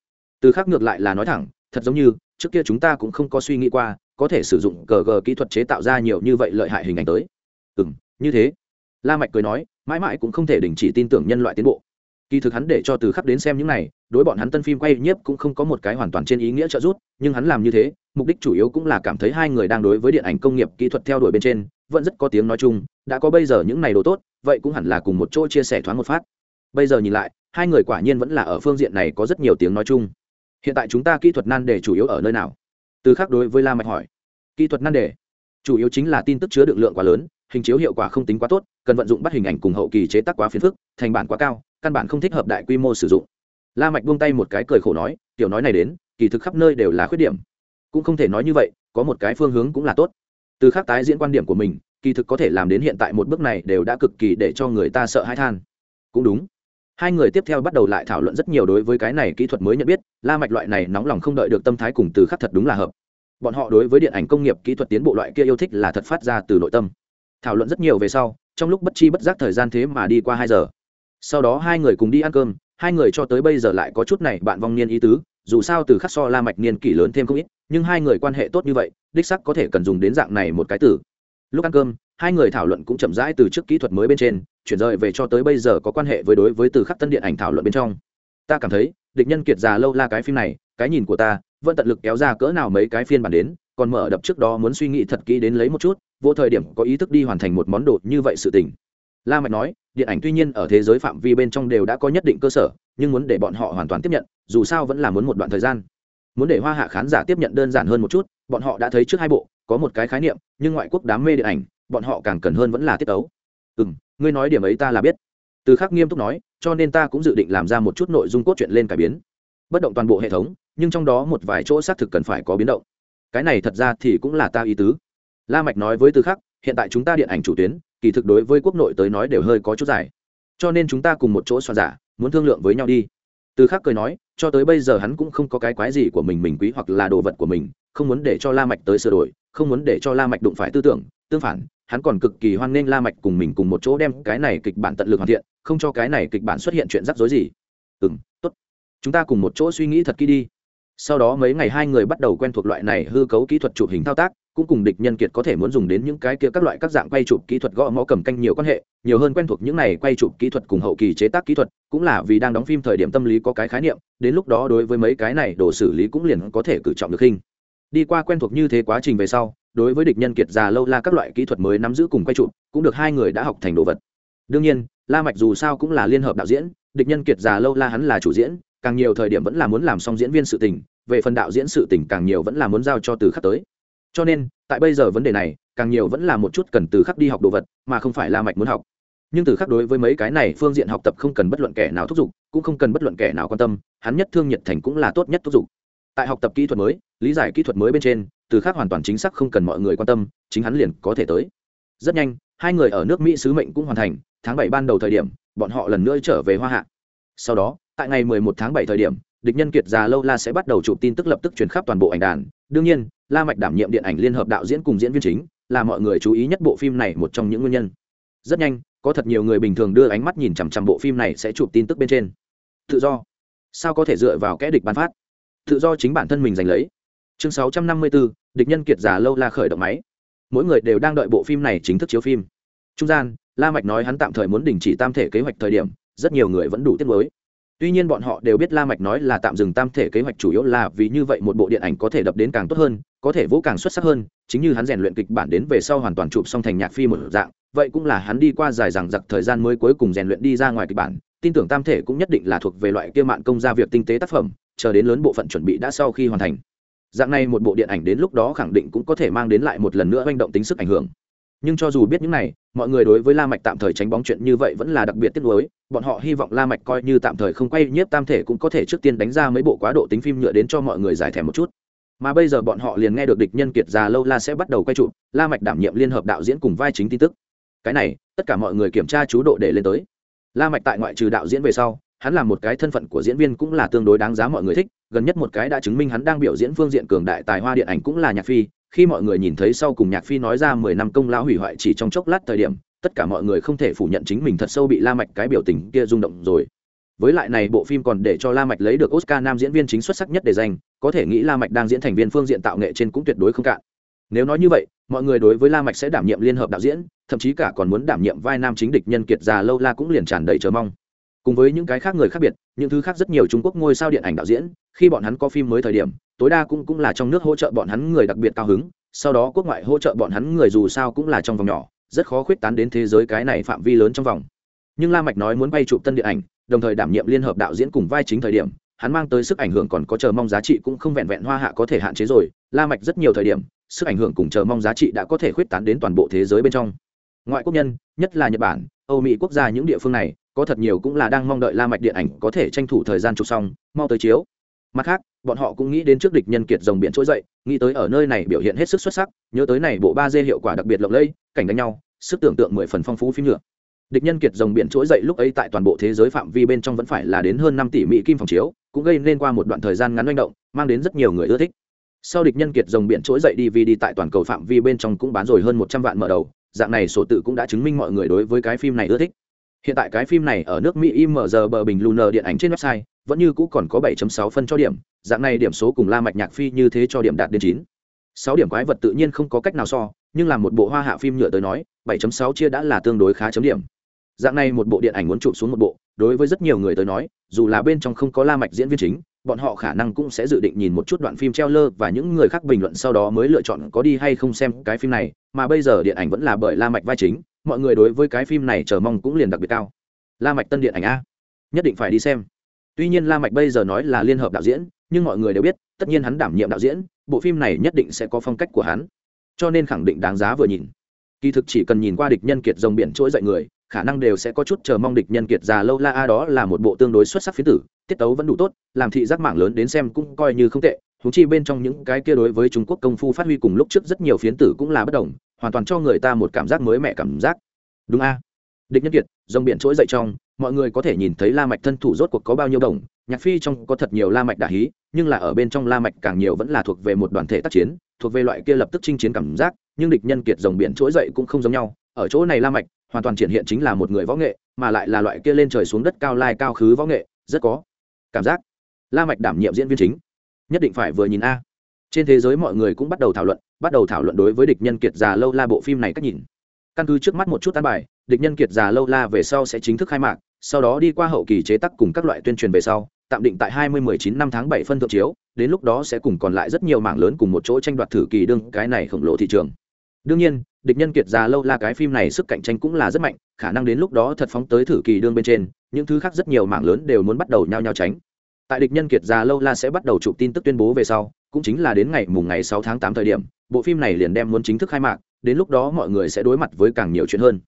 Từ khác ngược lại là nói thẳng, thật giống như, trước kia chúng ta cũng không có suy nghĩ qua, có thể sử dụng cờ gờ kỹ thuật chế tạo ra nhiều như vậy lợi hại hình ảnh tới. Ừ m như thế. La mạch cười nói, mãi mãi cũng không thể đình chỉ tin tưởng nhân loại tiến bộ. Kỳ thực hắn để cho từ khắc đến xem những này, đối bọn hắn tân phim quay nhiếp cũng không có một cái hoàn toàn trên ý nghĩa trợ giúp, nhưng hắn làm như thế, mục đích chủ yếu cũng là cảm thấy hai người đang đối với điện ảnh công nghiệp kỹ thuật theo đuổi bên trên, vẫn rất có tiếng nói chung, đã có bây giờ những này đồ tốt, vậy cũng hẳn là cùng một chỗ chia sẻ thoáng một phát. Bây giờ nhìn lại hai người quả nhiên vẫn là ở phương diện này có rất nhiều tiếng nói chung. Hiện tại chúng ta kỹ thuật nan đề chủ yếu ở nơi nào? Từ khác đối với la mạch hỏi. Kỹ thuật nan đề. Chủ yếu chính là tin tức chứa đựng lượng quá lớn, hình chiếu hiệu quả không tính quá tốt, cần vận dụng bắt hình ảnh cùng hậu kỳ chế tác quá phiền phức, thành bản quá cao, căn bản không thích hợp đại quy mô sử dụng. La mạch buông tay một cái cười khổ nói, tiểu nói này đến, kỳ thực khắp nơi đều là khuyết điểm. Cũng không thể nói như vậy, có một cái phương hướng cũng là tốt. Từ khác tái diễn quan điểm của mình, kỳ thực có thể làm đến hiện tại một bước này đều đã cực kỳ để cho người ta sợ hãi than. Cũng đúng hai người tiếp theo bắt đầu lại thảo luận rất nhiều đối với cái này kỹ thuật mới nhận biết, la mạch loại này nóng lòng không đợi được tâm thái cùng từ khắc thật đúng là hợp. Bọn họ đối với điện ảnh công nghiệp kỹ thuật tiến bộ loại kia yêu thích là thật phát ra từ nội tâm. Thảo luận rất nhiều về sau, trong lúc bất chi bất giác thời gian thế mà đi qua hai giờ. Sau đó hai người cùng đi ăn cơm, hai người cho tới bây giờ lại có chút này bạn vong niên ý tứ, dù sao từ khắc so la mạch niên kỷ lớn thêm không ít, nhưng hai người quan hệ tốt như vậy, đích sắc có thể cần dùng đến dạng này một cái từ. Lúc ăn cơm, hai người thảo luận cũng chậm rãi từ trước kỹ thuật mới bên trên chuyển rời về cho tới bây giờ có quan hệ với đối với từ khắc tân điện ảnh thảo luận bên trong. Ta cảm thấy, địch nhân kiệt già lâu la cái phim này, cái nhìn của ta, vẫn tận lực kéo ra cỡ nào mấy cái phiên bản đến, còn mở đập trước đó muốn suy nghĩ thật kỹ đến lấy một chút, vô thời điểm có ý thức đi hoàn thành một món đồ như vậy sự tình. La mạch nói, điện ảnh tuy nhiên ở thế giới phạm vi bên trong đều đã có nhất định cơ sở, nhưng muốn để bọn họ hoàn toàn tiếp nhận, dù sao vẫn là muốn một đoạn thời gian. Muốn để hoa hạ khán giả tiếp nhận đơn giản hơn một chút, bọn họ đã thấy trước hai bộ, có một cái khái niệm, nhưng ngoại quốc đám mê điện ảnh, bọn họ càng cần hơn vẫn là tiết tấu. Ừ ngươi nói điểm ấy ta là biết. Từ khắc nghiêm túc nói, cho nên ta cũng dự định làm ra một chút nội dung cốt truyện lên cải biến. Bất động toàn bộ hệ thống, nhưng trong đó một vài chỗ xác thực cần phải có biến động. Cái này thật ra thì cũng là ta ý tứ. La mạch nói với từ khắc, hiện tại chúng ta điện ảnh chủ tuyến, kỳ thực đối với quốc nội tới nói đều hơi có chút dài. Cho nên chúng ta cùng một chỗ soạn giả, muốn thương lượng với nhau đi. Từ khắc cười nói, cho tới bây giờ hắn cũng không có cái quái gì của mình mình quý hoặc là đồ vật của mình, không muốn để cho la mạch tới sửa đổi, không muốn để cho la mạch đụng phải tư tưởng tương phản, hắn còn cực kỳ hoan nghênh la mạch cùng mình cùng một chỗ đem cái này kịch bản tận lực hoàn thiện, không cho cái này kịch bản xuất hiện chuyện rắc rối gì. Ừm, tốt. Chúng ta cùng một chỗ suy nghĩ thật kỹ đi. Sau đó mấy ngày hai người bắt đầu quen thuộc loại này hư cấu kỹ thuật chụp hình thao tác, cũng cùng địch nhân kiệt có thể muốn dùng đến những cái kia các loại các dạng quay chụp kỹ thuật gõ mõ cầm canh nhiều quan hệ, nhiều hơn quen thuộc những này quay chụp kỹ thuật cùng hậu kỳ chế tác kỹ thuật, cũng là vì đang đóng phim thời điểm tâm lý có cái khái niệm, đến lúc đó đối với mấy cái này đồ xử lý cũng liền có thể cử trọng được hình. Đi qua quen thuộc như thế quá trình về sau đối với địch nhân kiệt già lâu la các loại kỹ thuật mới nắm giữ cùng quay trụ, cũng được hai người đã học thành đồ vật. Đương nhiên, la mạch dù sao cũng là liên hợp đạo diễn, địch nhân kiệt già lâu la hắn là chủ diễn, càng nhiều thời điểm vẫn là muốn làm xong diễn viên sự tình, về phần đạo diễn sự tình càng nhiều vẫn là muốn giao cho từ khắc tới. Cho nên, tại bây giờ vấn đề này, càng nhiều vẫn là một chút cần từ khắc đi học đồ vật, mà không phải la mạch muốn học. Nhưng từ khắc đối với mấy cái này phương diện học tập không cần bất luận kẻ nào thúc giục, cũng không cần bất luận kẻ nào quan tâm, hắn nhất thương nhiệt thành cũng là tốt nhất thúc giục. Tại học tập kỹ thuật mới lý giải kỹ thuật mới bên trên, từ khác hoàn toàn chính xác không cần mọi người quan tâm, chính hắn liền có thể tới. Rất nhanh, hai người ở nước mỹ sứ mệnh cũng hoàn thành, tháng bảy ban đầu thời điểm, bọn họ lần nữa trở về hoa hạ. Sau đó, tại ngày 11 tháng 7 thời điểm, địch nhân kiệt già lâu la sẽ bắt đầu chụp tin tức lập tức truyền khắp toàn bộ ảnh đàn. Đương nhiên, la mạch đảm nhiệm điện ảnh liên hợp đạo diễn cùng diễn viên chính, là mọi người chú ý nhất bộ phim này một trong những nguyên nhân. Rất nhanh, có thật nhiều người bình thường đưa ánh mắt nhìn chằm chằm bộ phim này sẽ chụp tin tức bên trên. Tự do. Sao có thể dựa vào kẻ địch ban phát? Tự do chính bản thân mình giành lấy chương 654, địch nhân kiệt giả lâu la khởi động máy. Mỗi người đều đang đợi bộ phim này chính thức chiếu phim. Trung gian la mạch nói hắn tạm thời muốn đình chỉ tam thể kế hoạch thời điểm rất nhiều người vẫn đủ tiết mới tuy nhiên bọn họ đều biết la mạch nói là tạm dừng tam thể kế hoạch chủ yếu là vì như vậy một bộ điện ảnh có thể đập đến càng tốt hơn có thể vũ càng xuất sắc hơn chính như hắn rèn luyện kịch bản đến về sau hoàn toàn chụp xong thành nhạc phim một dạng vậy cũng là hắn đi qua dài dằng dặc thời gian mới cuối cùng rèn luyện đi ra ngoài kịch bản tin tưởng tam thể cũng nhất định là thuộc về loại kia mạn công gia việc tinh tế tác phẩm chờ đến lớn bộ phận chuẩn bị đã sau khi hoàn thành dạng này một bộ điện ảnh đến lúc đó khẳng định cũng có thể mang đến lại một lần nữa manh động tính sức ảnh hưởng. Nhưng cho dù biết những này, mọi người đối với la mạch tạm thời tránh bóng chuyện như vậy vẫn là đặc biệt tiếc nuối. Bọn họ hy vọng la mạch coi như tạm thời không quay nhiếp tam thể cũng có thể trước tiên đánh ra mấy bộ quá độ tính phim nhựa đến cho mọi người giải thèm một chút. Mà bây giờ bọn họ liền nghe được địch nhân kiệt già lâu la sẽ bắt đầu quay trụ la mạch đảm nhiệm liên hợp đạo diễn cùng vai chính tin tức. Cái này, tất cả mọi người kiểm tra chú độ để lên tới. La mạch tại ngoại trừ đạo diễn về sau hắn là một cái thân phận của diễn viên cũng là tương đối đáng giá mọi người thích gần nhất một cái đã chứng minh hắn đang biểu diễn phương diện cường đại tài hoa điện ảnh cũng là nhạc phi khi mọi người nhìn thấy sau cùng nhạc phi nói ra mười năm công lao hủy hoại chỉ trong chốc lát thời điểm tất cả mọi người không thể phủ nhận chính mình thật sâu bị la mạch cái biểu tình kia rung động rồi. Với lại này bộ phim còn để cho la mạch lấy được oscar nam diễn viên chính xuất sắc nhất để giành, có thể nghĩ la mạch đang diễn thành viên phương diện tạo nghệ trên cũng tuyệt đối không cạn. Nếu nói như vậy mọi người đối với la mạch sẽ đảm nhiệm liên hợp đạo diễn thậm chí cả còn muốn đảm nhiệm vai nam chính địch nhân kiệt già lâu la cũng liền tràn đầy chờ mong cùng với những cái khác người khác biệt, những thứ khác rất nhiều trung quốc ngôi sao điện ảnh đạo diễn, khi bọn hắn có phim mới thời điểm, tối đa cũng cũng là trong nước hỗ trợ bọn hắn người đặc biệt cao hứng, sau đó quốc ngoại hỗ trợ bọn hắn người dù sao cũng là trong vòng nhỏ, rất khó khuyết tán đến thế giới cái này phạm vi lớn trong vòng. Nhưng la mạch nói muốn bay chụp tân điện ảnh, đồng thời đảm nhiệm liên hợp đạo diễn cùng vai chính thời điểm, hắn mang tới sức ảnh hưởng còn có chờ mong giá trị cũng không vẹn vẹn hoa hạ có thể hạn chế rồi, la mạch rất nhiều thời điểm, sức ảnh hưởng cùng chờ mong giá trị đã có thể khuyết tán đến toàn bộ thế giới bên trong. Ngoại quốc nhân, nhất là nhật bản, âu mỹ quốc gia những địa phương này có thật nhiều cũng là đang mong đợi la mạch điện ảnh có thể tranh thủ thời gian chụp xong, mau tới chiếu. Mặt khác, bọn họ cũng nghĩ đến trước địch nhân kiệt rồng biển trỗi dậy, nghĩ tới ở nơi này biểu hiện hết sức xuất sắc, nhớ tới này bộ ba d hiệu quả đặc biệt lộng lẫy, cảnh đánh nhau, sức tưởng tượng mười phần phong phú phim nhựa. Địch nhân kiệt rồng biển trỗi dậy lúc ấy tại toàn bộ thế giới phạm vi bên trong vẫn phải là đến hơn năm tỷ mỹ kim phòng chiếu, cũng gây nên qua một đoạn thời gian ngắn manh động, mang đến rất nhiều người ưa thích. Sau địch nhân kiệt rồng biển trỗi dậy dvd tại toàn cầu phạm vi bên trong cũng bán rồi hơn một trăm vạn mở đầu, dạng này số tự cũng đã chứng minh mọi người đối với cái phim này ưa thích hiện tại cái phim này ở nước mỹ img bờ bình lunar điện ảnh trên website, vẫn như cũ còn có 7.6 phân cho điểm, dạng này điểm số cùng la mạch nhạc phi như thế cho điểm đạt đến 9. 6 điểm quái vật tự nhiên không có cách nào so, nhưng làm một bộ hoa hạ phim nhựa tới nói 7.6 chia đã là tương đối khá chấm điểm dạng này một bộ điện ảnh muốn chụp xuống một bộ, đối với rất nhiều người tới nói, dù là bên trong không có la mạch diễn viên chính, bọn họ khả năng cũng sẽ dự định nhìn một chút đoạn phim treo lơ và những người khác bình luận sau đó mới lựa chọn có đi hay không xem cái phim này, mà bây giờ điện ảnh vẫn là bởi la mạch vai chính mọi người đối với cái phim này chờ mong cũng liền đặc biệt cao. La mạch tân điện ảnh a. Nhất định phải đi xem. Tuy nhiên la mạch bây giờ nói là liên hợp đạo diễn, nhưng mọi người đều biết, tất nhiên hắn đảm nhiệm đạo diễn, bộ phim này nhất định sẽ có phong cách của hắn. Cho nên khẳng định đáng giá vừa nhìn. Kỳ thực chỉ cần nhìn qua địch nhân kiệt rồng biển trỗi dậy người, khả năng đều sẽ có chút chờ mong địch nhân kiệt già lâu la a đó là một bộ tương đối xuất sắc phiến tử, tiết tấu vẫn đủ tốt, làm thị giác mạng lớn đến xem cũng coi như không tệ húng chi bên trong những cái kia đối với trung quốc công phu phát huy cùng lúc trước rất nhiều phiến tử cũng là bất đồng, hoàn toàn cho người ta một cảm giác mới mẻ cảm giác. Đúng a? Địch nhân kiệt, dòng biển trỗi dậy trong, mọi người có thể nhìn thấy la mạch thân thủ rốt cuộc có bao nhiêu đồng, nhạc phi trong có thật nhiều la mạch đả hí, nhưng là ở bên trong la mạch càng nhiều vẫn là thuộc về một đoàn thể tác chiến, thuộc về loại kia lập tức chinh chiến cảm giác, nhưng địch nhân kiệt dòng biển trỗi dậy cũng không giống nhau. Ở chỗ này la mạch hoàn toàn triển hiện chính là một người võ nghệ, mà lại là loại kia lên trời xuống đất cao lai cao khứ võ nghệ, rất có cảm giác. La mạch đảm nhiệm diễn viên chính nhất định phải vừa nhìn a. Trên thế giới mọi người cũng bắt đầu thảo luận, bắt đầu thảo luận đối với địch nhân kiệt già lâu la bộ phim này cách nhìn. Căn cứ trước mắt một chút tán bài, địch nhân kiệt già lâu la về sau sẽ chính thức khai mạc, sau đó đi qua hậu kỳ chế tác cùng các loại tuyên truyền về sau, tạm định tại 2019 năm tháng 7 phân thượng chiếu, đến lúc đó sẽ cùng còn lại rất nhiều mảng lớn cùng một chỗ tranh đoạt thử kỳ đương cái này khổng lồ thị trường. Đương nhiên, địch nhân kiệt già lâu la cái phim này sức cạnh tranh cũng là rất mạnh, khả năng đến lúc đó thật phóng tới thử kỳ đương bên trên, những thứ khác rất nhiều mảng lớn đều muốn bắt đầu nhao nhao tránh tại địch nhân kiệt già lâu la sẽ bắt đầu chụp tin tức tuyên bố về sau, cũng chính là đến ngày mùng ngày 6 tháng 8 thời điểm, bộ phim này liền đem muốn chính thức khai mạc, đến lúc đó mọi người sẽ đối mặt với càng nhiều chuyện hơn.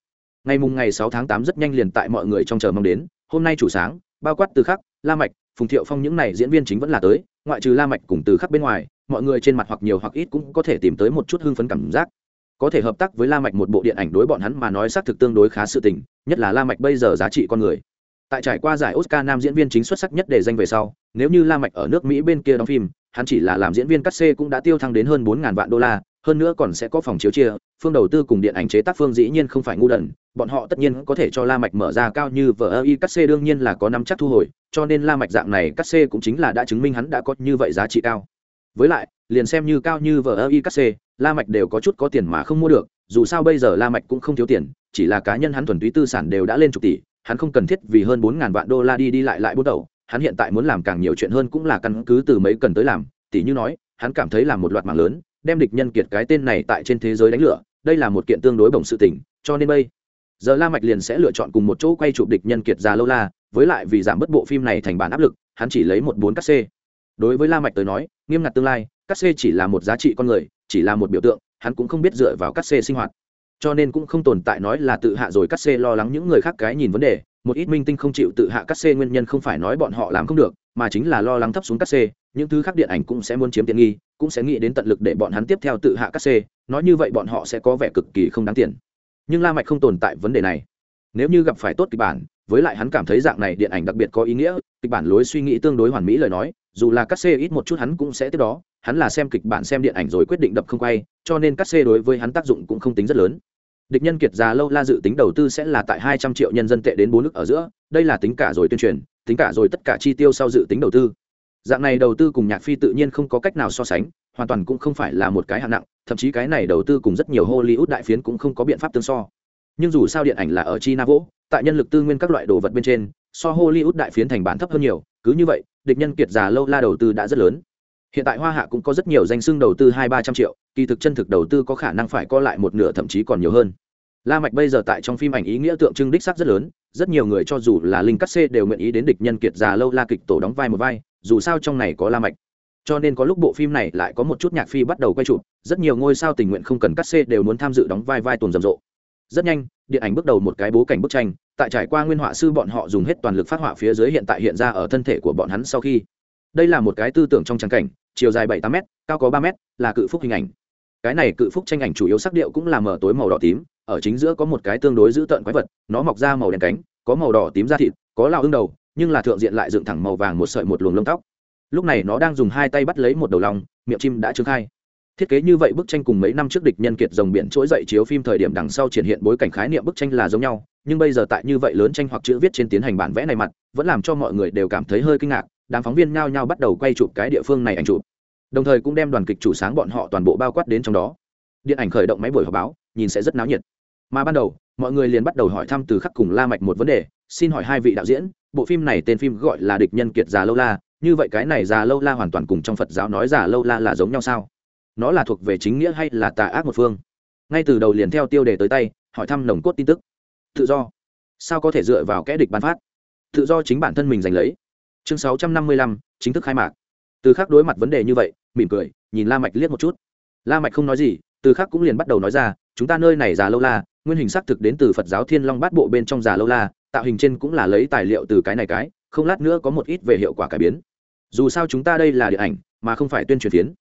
Ngày mùng ngày 6 tháng 8 rất nhanh liền tại mọi người trong chờ mong đến, hôm nay chủ sáng, bao quát từ khắc, la mạch, phùng thiệu phong những này diễn viên chính vẫn là tới, ngoại trừ la mạch cùng từ khắc bên ngoài, mọi người trên mặt hoặc nhiều hoặc ít cũng có thể tìm tới một chút hưng phấn cảm giác. Có thể hợp tác với la mạch một bộ điện ảnh đối bọn hắn mà nói xác thực tương đối khá sự tình, nhất là la mạch bây giờ giá trị con người tại trải qua giải oscar nam diễn viên chính xuất sắc nhất để danh về sau, nếu như la mạch ở nước mỹ bên kia đóng phim, hắn chỉ là làm diễn viên cắt xê cũng đã tiêu thăng đến hơn bốn ngàn vạn đô la, hơn nữa còn sẽ có phòng chiếu chia, phương đầu tư cùng điện ảnh chế tác phương dĩ nhiên không phải ngu đần, bọn họ tất nhiên có thể cho la mạch mở ra cao như vở ơ y cắt xê đương nhiên là có năm chắc thu hồi, cho nên la mạch dạng này cắt xê cũng chính là đã chứng minh hắn đã có như vậy giá trị cao. Với lại, liền xem như cao như vở ơ y cắt xê, la mạch đều có chút có tiền mà không mua được, dù sao bây giờ la mạch cũng không thiếu tiền, chỉ là cá nhân hắn thuần túy tư sản đều đã lên chục tỷ hắn không cần thiết vì hơn bốn ngàn vạn đô la đi đi lại lại bút đầu hắn hiện tại muốn làm càng nhiều chuyện hơn cũng là căn cứ từ mấy cần tới làm, Tỉ như nói, hắn cảm thấy làm một loạt mạng lớn, đem địch nhân kiệt cái tên này tại trên thế giới đánh lửa, đây là một kiện tương đối bổng sự tình, cho nên bây giờ la mạch liền sẽ lựa chọn cùng một chỗ quay chụp địch nhân kiệt già lâu la, với lại vì giảm bớt bộ phim này thành bản áp lực, hắn chỉ lấy một bốn cắt c. Đối với la mạch tới nói, nghiêm ngặt tương lai cắt c chỉ là một giá trị con người, chỉ là một biểu tượng, hắn cũng không biết dựa vào cắt c sinh hoạt cho nên cũng không tồn tại nói là tự hạ rồi cắt c lo lắng những người khác cái nhìn vấn đề. Một ít minh tinh không chịu tự hạ cắt c nguyên nhân không phải nói bọn họ làm không được, mà chính là lo lắng thấp xuống cắt c những thứ khác điện ảnh cũng sẽ muốn chiếm tiện nghi, cũng sẽ nghĩ đến tận lực để bọn hắn tiếp theo tự hạ cắt c nói như vậy bọn họ sẽ có vẻ cực kỳ không đáng tiền. Nhưng la mạch không tồn tại vấn đề này. Nếu như gặp phải tốt kịch bản, với lại hắn cảm thấy dạng này điện ảnh đặc biệt có ý nghĩa, kịch bản lối suy nghĩ tương đối hoàn mỹ lời nói, dù là cắt xê ít một chút hắn cũng sẽ tiếp đó. Hắn là xem kịch bản xem điện ảnh rồi quyết định đập không quay, cho nên cắt xê đối với hắn tác dụng cũng không tính rất lớn địch nhân kiệt già lâu la dự tính đầu tư sẽ là tại hai trăm triệu nhân dân tệ đến bốn nước ở giữa, đây là tính cả rồi tuyên truyền, tính cả rồi tất cả chi tiêu sau dự tính đầu tư. Dạng này đầu tư cùng nhạc phi tự nhiên không có cách nào so sánh, hoàn toàn cũng không phải là một cái hạng nặng, thậm chí cái này đầu tư cùng rất nhiều hollywood đại phiến cũng không có biện pháp tương so. Nhưng dù sao điện ảnh là ở china vỗ tại nhân lực tư nguyên các loại đồ vật bên trên, so hollywood đại phiến thành bản thấp hơn nhiều, cứ như vậy, địch nhân kiệt già lâu la đầu tư đã rất lớn hiện tại hoa hạ cũng có rất nhiều danh xưng đầu tư hai ba trăm triệu, kỳ thực chân thực đầu tư có khả năng phải co lại một nửa thậm chí còn nhiều hơn. La mạch bây giờ tại trong phim ảnh ý nghĩa tượng trưng đích sắc rất lớn, rất nhiều người cho dù là linh cắt xê đều nguyện ý đến địch nhân kiệt già lâu la kịch tổ đóng vai một vai, dù sao trong này có la mạch. Cho nên có lúc bộ phim này lại có một chút nhạc phi bắt đầu quay chụp, rất nhiều ngôi sao tình nguyện không cần cắt xê đều muốn tham dự đóng vai vai tuần rầm rộ. Rất nhanh, điện ảnh bước đầu một cái bố cảnh bức tranh, tại trải qua nguyên họa sư bọn họ dùng hết toàn lực phát họa phía dưới hiện tại hiện ra ở thân thể của bọn hắn sau khi. Đây là một cái tư tưởng trong trắng cảnh chiều dài bảy tám m cao có ba m là cự phúc hình ảnh. Cái này cự phúc tranh ảnh chủ yếu sắc điệu cũng là mờ tối màu đỏ tím, ở chính giữa có một cái tương đối dữ tợn quái vật, nó mọc ra màu đen cánh, có màu đỏ tím da thịt, có lao ưng đầu, nhưng là thượng diện lại dựng thẳng màu vàng một sợi một luồng lông tóc. Lúc này nó đang dùng hai tay bắt lấy một đầu lòng miệng chim đã trương khai. Thiết kế như vậy bức tranh cùng mấy năm trước địch nhân kiệt dòng biển trỗi dậy chiếu phim thời điểm đằng sau triển hiện bối cảnh khái niệm bức tranh là giống nhau, nhưng bây giờ tại như vậy lớn tranh hoặc chữ viết trên tiến hành bản vẽ này mặt, vẫn làm cho mọi người đều cảm thấy hơi kinh ngạc đám phóng viên nhao nhao bắt đầu quay chụp cái địa phương này ảnh chụp. Đồng thời cũng đem đoàn kịch chủ sáng bọn họ toàn bộ bao quát đến trong đó. Điện ảnh khởi động máy buổi họp báo, nhìn sẽ rất náo nhiệt. Mà ban đầu, mọi người liền bắt đầu hỏi thăm từ khắc cùng la mạch một vấn đề, xin hỏi hai vị đạo diễn, bộ phim này tên phim gọi là địch nhân kiệt già lâu la, như vậy cái này già lâu la hoàn toàn cùng trong phật giáo nói già lâu la là giống nhau sao? Nó là thuộc về chính nghĩa hay là tà ác một phương? Ngay từ đầu liền theo tiêu đề tới tay, hỏi thăm nồng cốt tin tức. Tự do. Sao có thể dựa vào kẽ địch ban phát? Tự do chính bản thân mình giành lấy chương sáu trăm năm mươi lăm, chính thức khai mạc. Từ khắc đối mặt vấn đề như vậy, mỉm cười, nhìn la mạch liếc một chút. La mạch không nói gì, từ khắc cũng liền bắt đầu nói ra, chúng ta nơi này già lâu la, nguyên hình xác thực đến từ phật giáo thiên long bát bộ bên trong già lâu la, tạo hình trên cũng là lấy tài liệu từ cái này cái, không lát nữa có một ít về hiệu quả cải biến. Dù sao chúng ta đây là điện ảnh, mà không phải tuyên truyền phiến.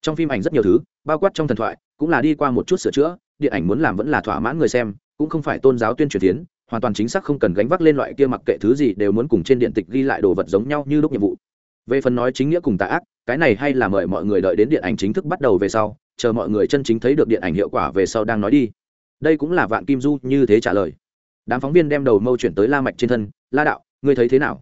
Trong phim ảnh rất nhiều thứ, bao quát trong thần thoại, cũng là đi qua một chút sửa chữa, điện ảnh muốn làm vẫn là thỏa mãn người xem, cũng không phải tôn giáo tuyên truyền phiến hoàn toàn chính xác không cần gánh vác lên loại kia mặc kệ thứ gì đều muốn cùng trên điện tịch ghi lại đồ vật giống nhau như lúc nhiệm vụ. Về phần nói chính nghĩa cùng tà ác, cái này hay là mời mọi người đợi đến điện ảnh chính thức bắt đầu về sau, chờ mọi người chân chính thấy được điện ảnh hiệu quả về sau đang nói đi. Đây cũng là vạn kim du như thế trả lời. Đám phóng viên đem đầu mâu chuyển tới la mạch trên thân, la đạo, ngươi thấy thế nào?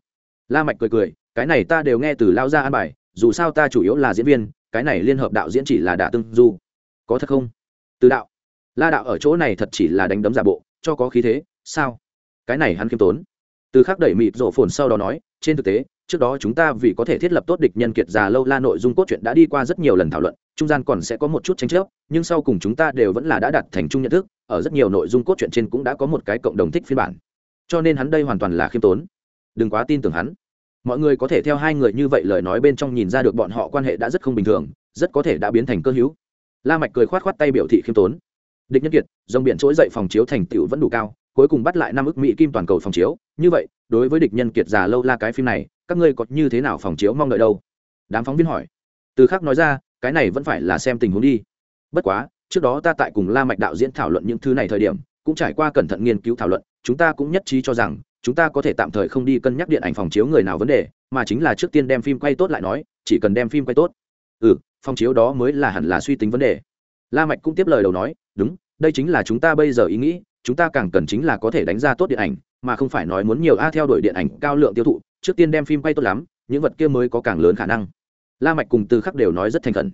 La mạch cười cười, cái này ta đều nghe từ lao ra an bài, dù sao ta chủ yếu là diễn viên, cái này liên hợp đạo diễn chỉ là đả tương du. Có thật không? Từ đạo, la đạo ở chỗ này thật chỉ là đánh đấm giả bộ, cho có khí thế sao? Cái này hắn khiêm tốn. Từ khắc đẩy mịt rổ phồn sau đó nói, trên thực tế, trước đó chúng ta vì có thể thiết lập tốt địch nhân kiệt già lâu la nội dung cốt truyện đã đi qua rất nhiều lần thảo luận, trung gian còn sẽ có một chút tranh chấp, nhưng sau cùng chúng ta đều vẫn là đã đặt thành chung nhận thức, ở rất nhiều nội dung cốt truyện trên cũng đã có một cái cộng đồng thích phiên bản. Cho nên hắn đây hoàn toàn là khiêm tốn. Đừng quá tin tưởng hắn. Mọi người có thể theo hai người như vậy lời nói bên trong nhìn ra được bọn họ quan hệ đã rất không bình thường, rất có thể đã biến thành cơ hữu. La mạch cười khoát khoát tay biểu thị khiêm tốn. Địch nhân kiệt, dòng biển trỗi dậy phòng chiếu thành tựu vẫn đủ cao cuối cùng bắt lại năm ức mỹ kim toàn cầu phòng chiếu. Như vậy, đối với địch nhân kiệt già lâu la cái phim này, các ngươi có như thế nào phòng chiếu mong đợi đâu? Đám phóng viên hỏi. Từ khác nói ra, cái này vẫn phải là xem tình huống đi. Bất quá, trước đó ta tại cùng la mạch đạo diễn thảo luận những thứ này thời điểm, cũng trải qua cẩn thận nghiên cứu thảo luận, chúng ta cũng nhất trí cho rằng, chúng ta có thể tạm thời không đi cân nhắc điện ảnh phòng chiếu người nào vấn đề, mà chính là trước tiên đem phim quay tốt lại nói, chỉ cần đem phim quay tốt. Ừ phòng chiếu đó mới là hẳn là suy tính vấn đề. La mạch cũng tiếp lời đầu nói, đúng, đây chính là chúng ta bây giờ ý nghĩ chúng ta càng cần chính là có thể đánh ra tốt điện ảnh, mà không phải nói muốn nhiều a theo đuổi điện ảnh cao lượng tiêu thụ, trước tiên đem phim quay tốt lắm, những vật kia mới có càng lớn khả năng. La mạch cùng từ khắc đều nói rất thành khẩn.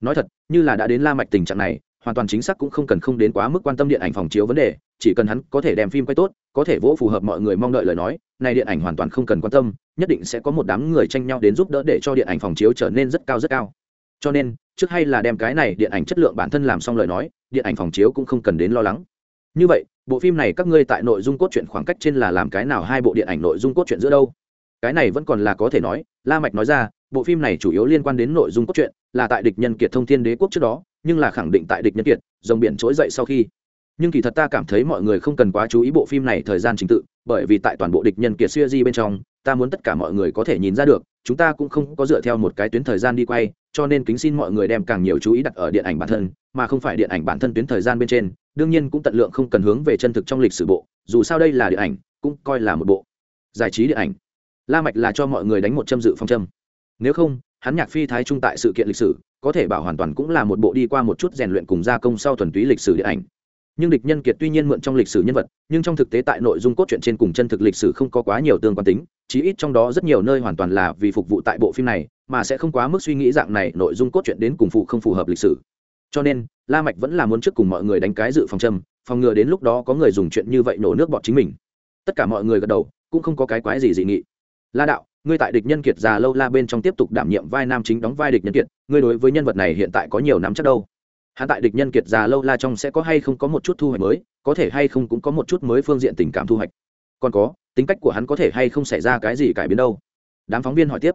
Nói thật, như là đã đến la mạch tình trạng này, hoàn toàn chính xác cũng không cần không đến quá mức quan tâm điện ảnh phòng chiếu vấn đề, chỉ cần hắn có thể đem phim quay tốt, có thể vỗ phù hợp mọi người mong đợi lời nói, này điện ảnh hoàn toàn không cần quan tâm, nhất định sẽ có một đám người tranh nhau đến giúp đỡ để cho điện ảnh phòng chiếu trở nên rất cao rất cao. Cho nên, trước hay là đem cái này điện ảnh chất lượng bản thân làm xong lời nói, điện ảnh phòng chiếu cũng không cần đến lo lắng như vậy, bộ phim này các ngươi tại nội dung cốt truyện khoảng cách trên là làm cái nào? Hai bộ điện ảnh nội dung cốt truyện giữa đâu? Cái này vẫn còn là có thể nói. La mạch nói ra, bộ phim này chủ yếu liên quan đến nội dung cốt truyện, là tại địch nhân kiệt thông thiên đế quốc trước đó, nhưng là khẳng định tại địch nhân kiệt dòng biển trỗi dậy sau khi. Nhưng kỳ thật ta cảm thấy mọi người không cần quá chú ý bộ phim này thời gian trình tự, bởi vì tại toàn bộ địch nhân kiệt xuyên di bên trong, ta muốn tất cả mọi người có thể nhìn ra được, chúng ta cũng không có dựa theo một cái tuyến thời gian đi quay cho nên kính xin mọi người đem càng nhiều chú ý đặt ở điện ảnh bản thân, mà không phải điện ảnh bản thân tuyến thời gian bên trên, đương nhiên cũng tận lượng không cần hướng về chân thực trong lịch sử bộ, dù sao đây là điện ảnh, cũng coi là một bộ giải trí điện ảnh. La mạch là cho mọi người đánh một châm dự phong châm. Nếu không, hắn nhạc phi thái trung tại sự kiện lịch sử, có thể bảo hoàn toàn cũng là một bộ đi qua một chút rèn luyện cùng gia công sau thuần túy lịch sử điện ảnh. Nhưng địch nhân kiệt tuy nhiên mượn trong lịch sử nhân vật, nhưng trong thực tế tại nội dung cốt truyện trên cùng chân thực lịch sử không có quá nhiều tương quan tính, chí ít trong đó rất nhiều nơi hoàn toàn là vì phục vụ tại bộ phim này mà sẽ không quá mức suy nghĩ dạng này nội dung cốt truyện đến cùng phụ không phù hợp lịch sử. Cho nên, la mạch vẫn là muốn trước cùng mọi người đánh cái dự phòng châm, phòng ngừa đến lúc đó có người dùng chuyện như vậy nổ nước bọt chính mình. Tất cả mọi người gật đầu, cũng không có cái quái gì dị nghị. La đạo, ngươi tại địch nhân kiệt già lâu la bên trong tiếp tục đảm nhiệm vai nam chính đóng vai địch nhân kiệt, ngươi đối với nhân vật này hiện tại có nhiều nắm chắc đâu? Hắn tại địch nhân kiệt già lâu la trong sẽ có hay không có một chút thu hoạch mới, có thể hay không cũng có một chút mới phương diện tình cảm thu hoạch. Còn có, tính cách của hắn có thể hay không xảy ra cái gì cải biến đâu? Đám phóng viên hỏi tiếp.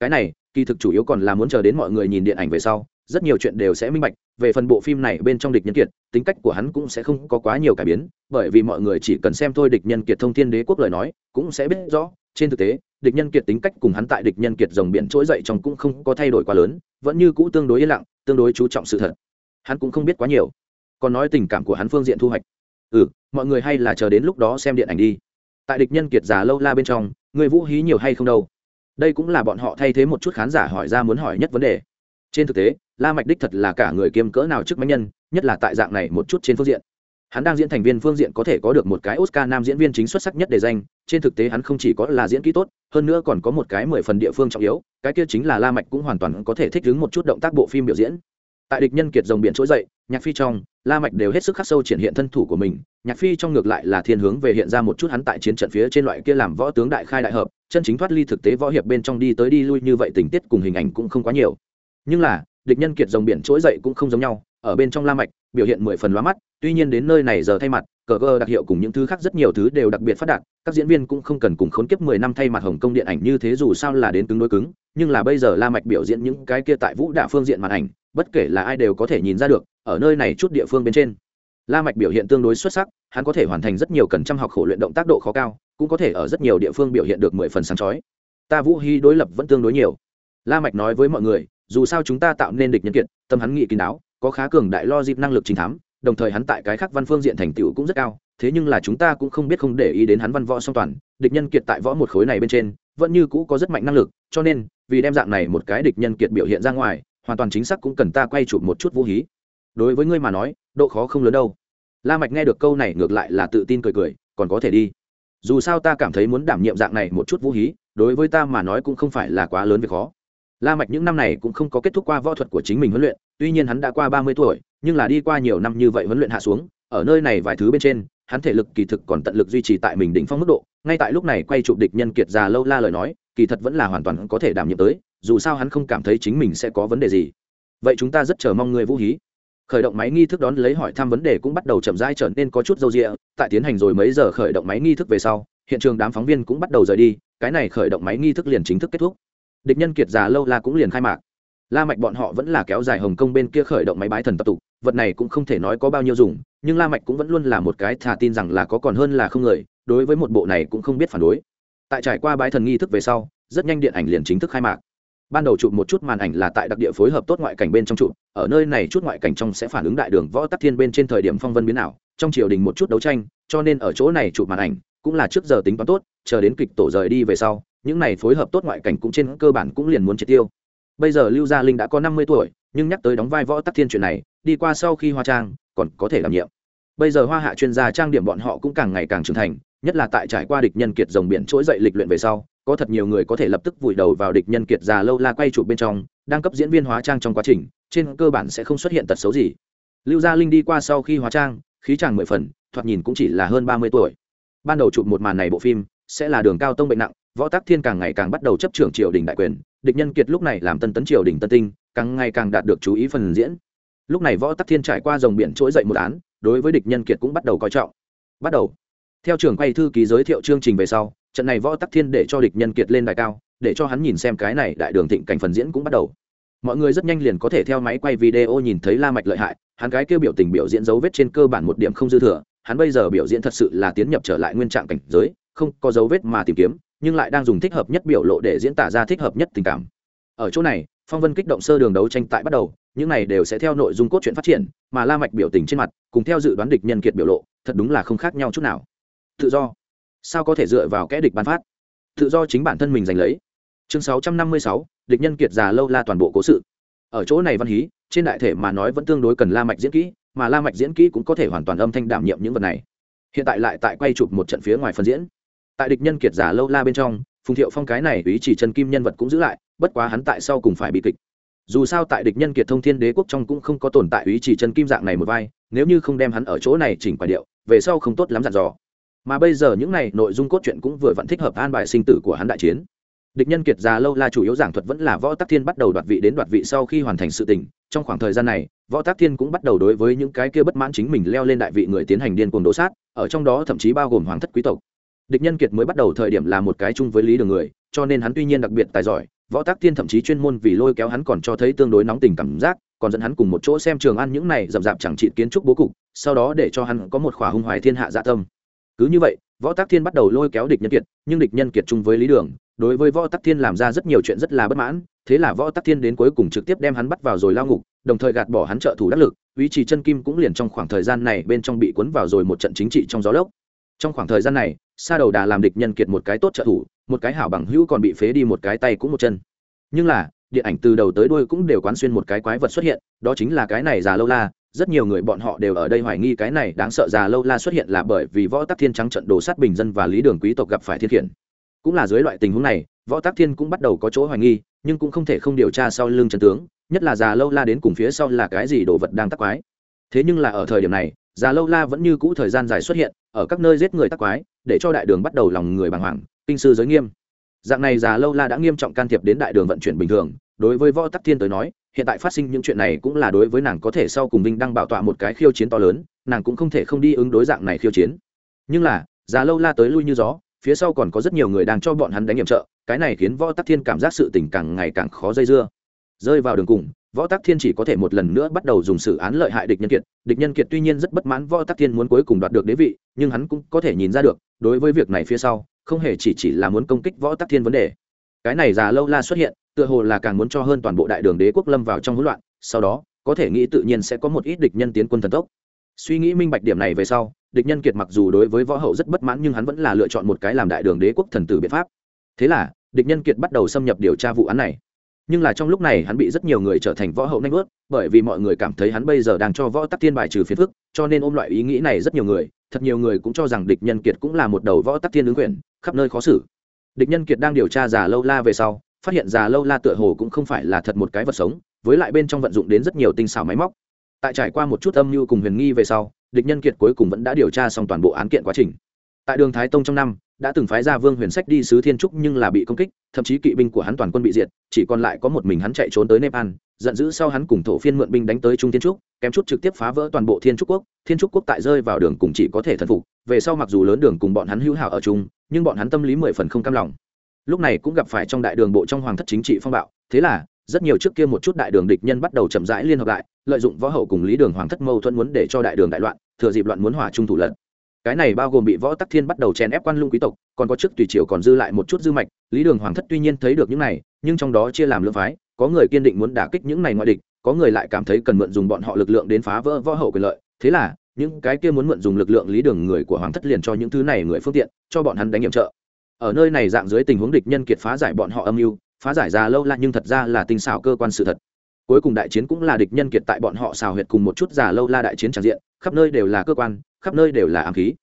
Cái này kỳ thực chủ yếu còn là muốn chờ đến mọi người nhìn điện ảnh về sau, rất nhiều chuyện đều sẽ minh bạch, về phần bộ phim này bên trong địch nhân kiệt, tính cách của hắn cũng sẽ không có quá nhiều cải biến, bởi vì mọi người chỉ cần xem thôi địch nhân kiệt thông thiên đế quốc lời nói, cũng sẽ biết rõ, trên thực tế, địch nhân kiệt tính cách cùng hắn tại địch nhân kiệt dòng biển trỗi dậy trong cũng không có thay đổi quá lớn, vẫn như cũ tương đối yên lặng, tương đối chú trọng sự thật. Hắn cũng không biết quá nhiều. Còn nói tình cảm của hắn phương diện thu hoạch. Ừ mọi người hay là chờ đến lúc đó xem điện ảnh đi. Tại địch nhân kiệt già lâu la bên trong, người vũ hí nhiều hay không đâu? Đây cũng là bọn họ thay thế một chút khán giả hỏi ra muốn hỏi nhất vấn đề. Trên thực tế, la mạch đích thật là cả người kiêm cỡ nào trước máy nhân, nhất là tại dạng này một chút trên phương diện. Hắn đang diễn thành viên phương diện có thể có được một cái oscar nam diễn viên chính xuất sắc nhất để danh, trên thực tế hắn không chỉ có là diễn kỹ tốt, hơn nữa còn có một cái mười phần địa phương trọng yếu, cái kia chính là la mạch cũng hoàn toàn có thể thích ứng một chút động tác bộ phim biểu diễn. Tại địch nhân kiệt rồng biển trỗi dậy, nhạc phi trong la mạch đều hết sức khắc sâu triển hiện thân thủ của mình, nhạc phi trong ngược lại là thiên hướng về hiện ra một chút hắn tại chiến trận phía trên loại kia làm võ tướng đại khai đại hợp, chân chính thoát ly thực tế võ hiệp bên trong đi tới đi lui như vậy tình tiết cùng hình ảnh cũng không quá nhiều. Nhưng là, địch nhân kiệt rồng biển trỗi dậy cũng không giống nhau, ở bên trong la mạch, biểu hiện mười phần lóa mắt, tuy nhiên đến nơi này giờ thay mặt, cờ gờ đặc hiệu cùng những thứ khác rất nhiều thứ đều đặc biệt phát đạt, các diễn viên cũng không cần cùng khốn kiếp mười năm thay mặt hồng công điện ảnh như thế dù sao là đến cứng đối cứng, nhưng là bây giờ la mạch biểu diễn những cái kia tại vũ đả phương diện màn ảnh bất kể là ai đều có thể nhìn ra được, ở nơi này chút địa phương bên trên. La mạch biểu hiện tương đối xuất sắc, hắn có thể hoàn thành rất nhiều cần chăm học khổ luyện động tác độ khó cao, cũng có thể ở rất nhiều địa phương biểu hiện được mười phần sáng chói. Ta vũ hy đối lập vẫn tương đối nhiều. La mạch nói với mọi người, dù sao chúng ta tạo nên địch nhân kiện tâm hắn nghị kín đáo, có khá cường đại lo dịp năng lực chính thám, đồng thời hắn tại cái khác văn phương diện thành tựu cũng rất cao, thế nhưng là chúng ta cũng không biết không để ý đến hắn văn võ song toàn, địch nhân kiệt tại võ một khối này bên trên, vẫn như cũ có rất mạnh năng lực, cho nên, vì đem dạng này một cái địch nhân kiệt biểu hiện ra ngoài hoàn toàn chính xác cũng cần ta quay chụp một chút vũ hí. Đối với ngươi mà nói, độ khó không lớn đâu. La mạch nghe được câu này ngược lại là tự tin cười cười, còn có thể đi. Dù sao ta cảm thấy muốn đảm nhiệm dạng này một chút vũ hí, đối với ta mà nói cũng không phải là quá lớn việc khó. La mạch những năm này cũng không có kết thúc qua võ thuật của chính mình huấn luyện, tuy nhiên hắn đã qua ba mươi tuổi, nhưng là đi qua nhiều năm như vậy huấn luyện hạ xuống, ở nơi này vài thứ bên trên, hắn thể lực kỳ thực còn tận lực duy trì tại mình đỉnh phong mức độ, ngay tại lúc này quay chụp địch nhân kiệt già lâu la lời nói, kỳ thật vẫn là hoàn toàn có thể đảm nhiệm tới dù sao hắn không cảm thấy chính mình sẽ có vấn đề gì. Vậy chúng ta rất chờ mong người vũ hí. Khởi động máy nghi thức đón lấy hỏi thăm vấn đề cũng bắt đầu chậm rãi trở nên có chút dâu rịa. Tại tiến hành rồi mấy giờ khởi động máy nghi thức về sau, hiện trường đám phóng viên cũng bắt đầu rời đi. Cái này khởi động máy nghi thức liền chính thức kết thúc. Địch nhân kiệt già lâu la cũng liền khai mạc. La mạch bọn họ vẫn là kéo dài hồng kông bên kia khởi động máy bái thần tập tục. Vật này cũng không thể nói có bao nhiêu dùng, nhưng la mạch cũng vẫn luôn là một cái thà tin rằng là có còn hơn là không người, đối với một bộ này cũng không biết phản đối. Tại trải qua bái thần nghi thức về sau, rất nhanh điện ảnh liền chính thức khai mạc ban đầu chụp một chút màn ảnh là tại đặc địa phối hợp tốt ngoại cảnh bên trong chụp, ở nơi này chút ngoại cảnh trong sẽ phản ứng đại đường võ tắc thiên bên trên thời điểm phong vân biến ảo, trong triều đình một chút đấu tranh, cho nên ở chỗ này chụp màn ảnh cũng là trước giờ tính toán tốt, chờ đến kịch tổ rời đi về sau, những này phối hợp tốt ngoại cảnh cũng trên cơ bản cũng liền muốn triệt tiêu. Bây giờ lưu gia linh đã có năm mươi tuổi, nhưng nhắc tới đóng vai võ tắc thiên chuyện này, đi qua sau khi hoa trang, còn có thể đảm nhiệm. Bây giờ hoa hạ chuyên gia trang điểm bọn họ cũng càng ngày càng trưởng thành nhất là tại trải qua địch nhân kiệt dòng biển trỗi dậy lịch luyện về sau, có thật nhiều người có thể lập tức vùi đầu vào địch nhân kiệt già lâu la quay chụp bên trong, đang cấp diễn viên hóa trang trong quá trình, trên cơ bản sẽ không xuất hiện tật xấu gì. Lưu gia linh đi qua sau khi hóa trang, khí tràng mười phần, thoạt nhìn cũng chỉ là hơn ba mươi tuổi. Ban đầu chụp một màn này bộ phim, sẽ là đường cao tông bệnh nặng, võ tác thiên càng ngày càng bắt đầu chấp trưởng triều đình đại quyền, địch nhân kiệt lúc này làm tân tấn triều đình tân tinh, càng ngày càng đạt được chú ý phần diễn. Lúc này võ tắc thiên trải qua dòng biển trỗi dậy một án, đối với địch nhân kiệt cũng bắt đầu coi trọng. Bắt đầu theo trường quay thư ký giới thiệu chương trình về sau, trận này võ tắc thiên để cho địch nhân kiệt lên đài cao, để cho hắn nhìn xem cái này đại đường thịnh cảnh phần diễn cũng bắt đầu. Mọi người rất nhanh liền có thể theo máy quay video nhìn thấy la mạch lợi hại, hắn cái kêu biểu tình biểu diễn dấu vết trên cơ bản một điểm không dư thừa, hắn bây giờ biểu diễn thật sự là tiến nhập trở lại nguyên trạng cảnh giới, không có dấu vết mà tìm kiếm, nhưng lại đang dùng thích hợp nhất biểu lộ để diễn tả ra thích hợp nhất tình cảm. Ở chỗ này, phong vân kích động sơ đường đấu tranh tại bắt đầu, những này đều sẽ theo nội dung cốt truyện phát triển, mà la mạch biểu tình trên mặt, cùng theo dự đoán địch nhân kiệt biểu lộ, thật đúng là không khác nhau chút nào tự do. Sao có thể dựa vào kẽ địch ban phát? Tự do chính bản thân mình giành lấy. Chương 656, địch nhân kiệt già lâu la toàn bộ cố sự. Ở chỗ này văn hí trên đại thể mà nói vẫn tương đối cần la mạch diễn kỹ mà la mạch diễn kỹ cũng có thể hoàn toàn âm thanh đảm nhiệm những vật này. Hiện tại lại tại quay chụp một trận phía ngoài phần diễn. Tại địch nhân kiệt giả lâu la bên trong phùng thiệu phong cái này ý chỉ chân kim nhân vật cũng giữ lại bất quá hắn tại sau cùng phải bị kịch. Dù sao tại địch nhân kiệt thông thiên đế quốc trong cũng không có tồn tại ý chỉ chân kim dạng này một vai nếu như không đem hắn ở chỗ này chỉnh quả điệu về sau không tốt lắm dặn dò mà bây giờ những này nội dung cốt truyện cũng vừa vẫn thích hợp an bài sinh tử của hắn đại chiến. Địch nhân kiệt già lâu la chủ yếu giảng thuật vẫn là võ tắc thiên bắt đầu đoạt vị đến đoạt vị sau khi hoàn thành sự tình. Trong khoảng thời gian này, võ tắc thiên cũng bắt đầu đối với những cái kia bất mãn chính mình leo lên đại vị người tiến hành điên cuồng đổ sát, ở trong đó thậm chí bao gồm hoàng thất quý tộc. Địch nhân kiệt mới bắt đầu thời điểm là một cái chung với lý đường người, cho nên hắn tuy nhiên đặc biệt tài giỏi, võ tắc thiên thậm chí chuyên môn vì lôi kéo hắn còn cho thấy tương đối nóng tình cảm giác, còn dẫn hắn cùng một chỗ xem trường ăn những này rậm rạp chẳng trị kiến trúc bố cục, sau đó để cho hắn có một khỏa hung hoài thiên hạ dạ tâm cứ như vậy, võ tắc thiên bắt đầu lôi kéo địch nhân kiệt, nhưng địch nhân kiệt chung với lý đường, đối với võ tắc thiên làm ra rất nhiều chuyện rất là bất mãn, thế là võ tắc thiên đến cuối cùng trực tiếp đem hắn bắt vào rồi lao ngục, đồng thời gạt bỏ hắn trợ thủ đắc lực, ý trì chân kim cũng liền trong khoảng thời gian này bên trong bị cuốn vào rồi một trận chính trị trong gió lốc. Trong khoảng thời gian này, sa đầu đà làm địch nhân kiệt một cái tốt trợ thủ, một cái hảo bằng hữu còn bị phế đi một cái tay cũng một chân. Nhưng là, điện ảnh từ đầu tới đuôi cũng đều quán xuyên một cái quái vật xuất hiện, đó chính là cái này già lâu la rất nhiều người bọn họ đều ở đây hoài nghi cái này đáng sợ già lâu la xuất hiện là bởi vì võ tắc thiên trắng trận đồ sát bình dân và lý đường quý tộc gặp phải thiên khiển. Cũng là dưới loại tình huống này, võ tắc thiên cũng bắt đầu có chỗ hoài nghi, nhưng cũng không thể không điều tra sau lưng trần tướng, nhất là già lâu la đến cùng phía sau là cái gì đồ vật đang tắc quái. Thế nhưng là ở thời điểm này, già lâu la vẫn như cũ thời gian dài xuất hiện, ở các nơi giết người tắc quái, để cho đại đường bắt đầu lòng người bàng hoàng, kinh sư giới nghiêm. Dạng này già lâu la đã nghiêm trọng can thiệp đến đại đường vận chuyển bình thường, đối với võ tắc thiên tới nói hiện tại phát sinh những chuyện này cũng là đối với nàng có thể sau cùng vinh đang bảo tọa một cái khiêu chiến to lớn, nàng cũng không thể không đi ứng đối dạng này khiêu chiến. Nhưng là, già lâu la tới lui như gió, phía sau còn có rất nhiều người đang cho bọn hắn đánh nhiệm trợ, cái này khiến võ tắc thiên cảm giác sự tình càng ngày càng khó dây dưa. Rơi vào đường cùng, võ tắc thiên chỉ có thể một lần nữa bắt đầu dùng xử án lợi hại địch nhân kiệt, địch nhân kiệt tuy nhiên rất bất mãn võ tắc thiên muốn cuối cùng đoạt được đế vị, nhưng hắn cũng có thể nhìn ra được, đối với việc này phía sau, không hề chỉ chỉ là muốn công kích võ tắc thiên vấn đề. Cái này già lâu la xuất hiện tựa hồ là càng muốn cho hơn toàn bộ đại đường đế quốc lâm vào trong hỗn loạn, sau đó, có thể nghĩ tự nhiên sẽ có một ít địch nhân tiến quân thần tốc. Suy nghĩ minh bạch điểm này về sau, địch nhân kiệt mặc dù đối với võ hậu rất bất mãn nhưng hắn vẫn là lựa chọn một cái làm đại đường đế quốc thần tử biện pháp. Thế là, địch nhân kiệt bắt đầu xâm nhập điều tra vụ án này. Nhưng là trong lúc này hắn bị rất nhiều người trở thành võ hậu nanh ướt bởi vì mọi người cảm thấy hắn bây giờ đang cho võ tắc thiên bài trừ phiền phức, cho nên ôm loại ý nghĩ này rất nhiều người, thật nhiều người cũng cho rằng địch nhân kiệt cũng là một đầu võ tắc thiên ứng quyền khắp nơi khó xử. Địch nhân kiệt đang điều tra giả lâu la về sau phát hiện già lâu la tựa hồ cũng không phải là thật một cái vật sống, với lại bên trong vận dụng đến rất nhiều tinh xảo máy móc. Tại trải qua một chút âm mưu cùng huyền nghi về sau, địch nhân kiệt cuối cùng vẫn đã điều tra xong toàn bộ án kiện quá trình. Tại đường thái tông trong năm, đã từng phái ra vương huyền sách đi sứ thiên trúc nhưng là bị công kích, thậm chí kỵ binh của hắn toàn quân bị diệt, chỉ còn lại có một mình hắn chạy trốn tới nepal, giận dữ sau hắn cùng thổ phiên mượn binh đánh tới trung thiên trúc, kém chút trực tiếp phá vỡ toàn bộ thiên trúc quốc. Thiên trúc quốc tại rơi vào đường cùng chỉ có thể thần phục, về sau mặc dù lớn đường cùng bọn hắn hữu hảo ở chung, nhưng bọn hắn tâm lý mười phần không cam lòng lúc này cũng gặp phải trong đại đường bộ trong hoàng thất chính trị phong bạo, thế là, rất nhiều trước kia một chút đại đường địch nhân bắt đầu chậm rãi liên hợp lại, lợi dụng võ hậu cùng lý đường hoàng thất mâu thuẫn muốn để cho đại đường đại loạn, thừa dịp loạn muốn hòa trung thủ lận. Cái này bao gồm bị võ tắc thiên bắt đầu chèn ép quan lung quý tộc, còn có chức tùy triều còn dư lại một chút dư mạch, lý đường hoàng thất tuy nhiên thấy được những này, nhưng trong đó chia làm lương phái, có người kiên định muốn đả kích những này ngoại địch, có người lại cảm thấy cần mượn dùng bọn họ lực lượng đến phá vỡ võ hậu quyền lợi, thế là, những cái kia muốn mượn dùng lực lượng lý đường người của hoàng thất liền cho những thứ này người phương tiện, cho bọn hắn đánh nhiệm trợ ở nơi này dạng dưới tình huống địch nhân kiệt phá giải bọn họ âm mưu, phá giải ra lâu la nhưng thật ra là tinh xảo cơ quan sự thật. Cuối cùng đại chiến cũng là địch nhân kiệt tại bọn họ xào huyệt cùng một chút già lâu la đại chiến tràn diện, khắp nơi đều là cơ quan, khắp nơi đều là ám khí.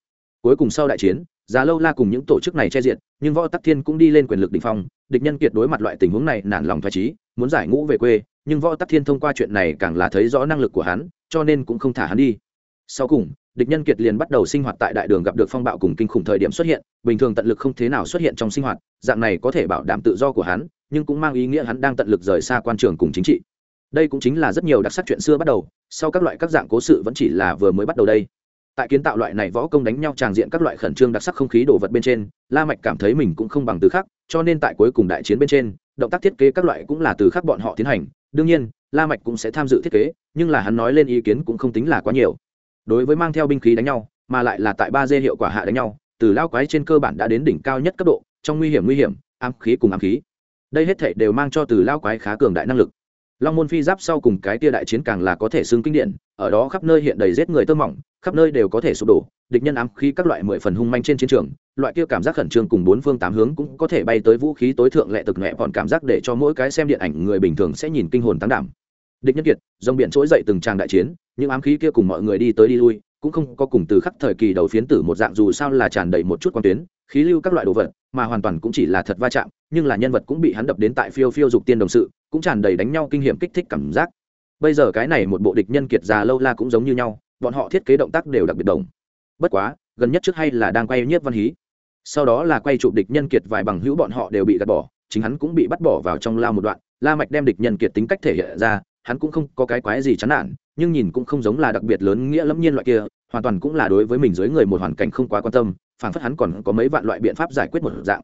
Cuối cùng sau đại chiến, già lâu la cùng những tổ chức này che diện, nhưng võ tắc thiên cũng đi lên quyền lực đ phong, địch nhân kiệt đối mặt loại tình huống này nản lòng thoải trí muốn giải ngũ về quê, nhưng võ tắc thiên thông qua chuyện này càng là thấy rõ năng lực của hắn, cho nên cũng không thả hắn đi sau cùng, địch nhân kiệt liền bắt đầu sinh hoạt tại đại đường gặp được phong bạo cùng kinh khủng thời điểm xuất hiện, bình thường tận lực không thế nào xuất hiện trong sinh hoạt, dạng này có thể bảo đảm tự do của hắn, nhưng cũng mang ý nghĩa hắn đang tận lực rời xa quan trường cùng chính trị. Đây cũng chính là rất nhiều đặc sắc chuyện xưa bắt đầu, sau các loại các dạng cố sự vẫn chỉ là vừa mới bắt đầu đây. Tại kiến tạo loại này võ công đánh nhau tràng diện các loại khẩn trương đặc sắc không khí đồ vật bên trên, la mạch cảm thấy mình cũng không bằng từ khác cho nên tại cuối cùng đại chiến bên trên, động tác thiết kế các loại cũng là từ khác bọn họ tiến hành. Đương nhiên, la mạch cũng sẽ tham dự thiết kế, nhưng là hắn nói lên ý kiến cũng không tính là quá nhiều đối với mang theo binh khí đánh nhau, mà lại là tại ba dê hiệu quả hạ đánh nhau, từ lao quái trên cơ bản đã đến đỉnh cao nhất cấp độ, trong nguy hiểm nguy hiểm, ám khí cùng ám khí. Đây hết thảy đều mang cho từ lao quái khá cường đại năng lực. Long môn phi giáp sau cùng cái tia đại chiến càng là có thể xưng kinh điển, ở đó khắp nơi hiện đầy giết người tơ mỏng, khắp nơi đều có thể sụp đổ, địch nhân ám khí các loại mười phần hung manh trên chiến trường, loại kia cảm giác khẩn trương cùng bốn phương tám hướng cũng có thể bay tới vũ khí tối thượng lệ thực nhẹ còn cảm giác để cho mỗi cái xem điện ảnh người bình thường sẽ nhìn kinh hồn tăng đảm. Địch nhân kiệt, dòng biển trỗi dậy từng tràng đại chiến những ám khí kia cùng mọi người đi tới đi lui, cũng không có cùng từ khắc thời kỳ đầu phiến tử một dạng dù sao là tràn đầy một chút quan tuyến, khí lưu các loại đồ vật, mà hoàn toàn cũng chỉ là thật va chạm, nhưng là nhân vật cũng bị hắn đập đến tại phiêu phiêu dục tiên đồng sự, cũng tràn đầy đánh nhau kinh nghiệm kích thích cảm giác. Bây giờ cái này một bộ địch nhân kiệt già lâu la cũng giống như nhau, bọn họ thiết kế động tác đều đặc biệt đồng. Bất quá, gần nhất trước hay là đang quay nhiếp văn hí. Sau đó là quay chụp địch nhân kiệt vài bằng hữu bọn họ đều bị gạt bỏ, chính hắn cũng bị bắt bỏ vào trong lao một đoạn, la mạch đem địch nhân kiệt tính cách thể hiện ra, hắn cũng không có cái quái gì chán nản nhưng nhìn cũng không giống là đặc biệt lớn nghĩa lẫm nhiên loại kia, hoàn toàn cũng là đối với mình dưới người một hoàn cảnh không quá quan tâm phản phất hắn còn có mấy vạn loại biện pháp giải quyết một dạng.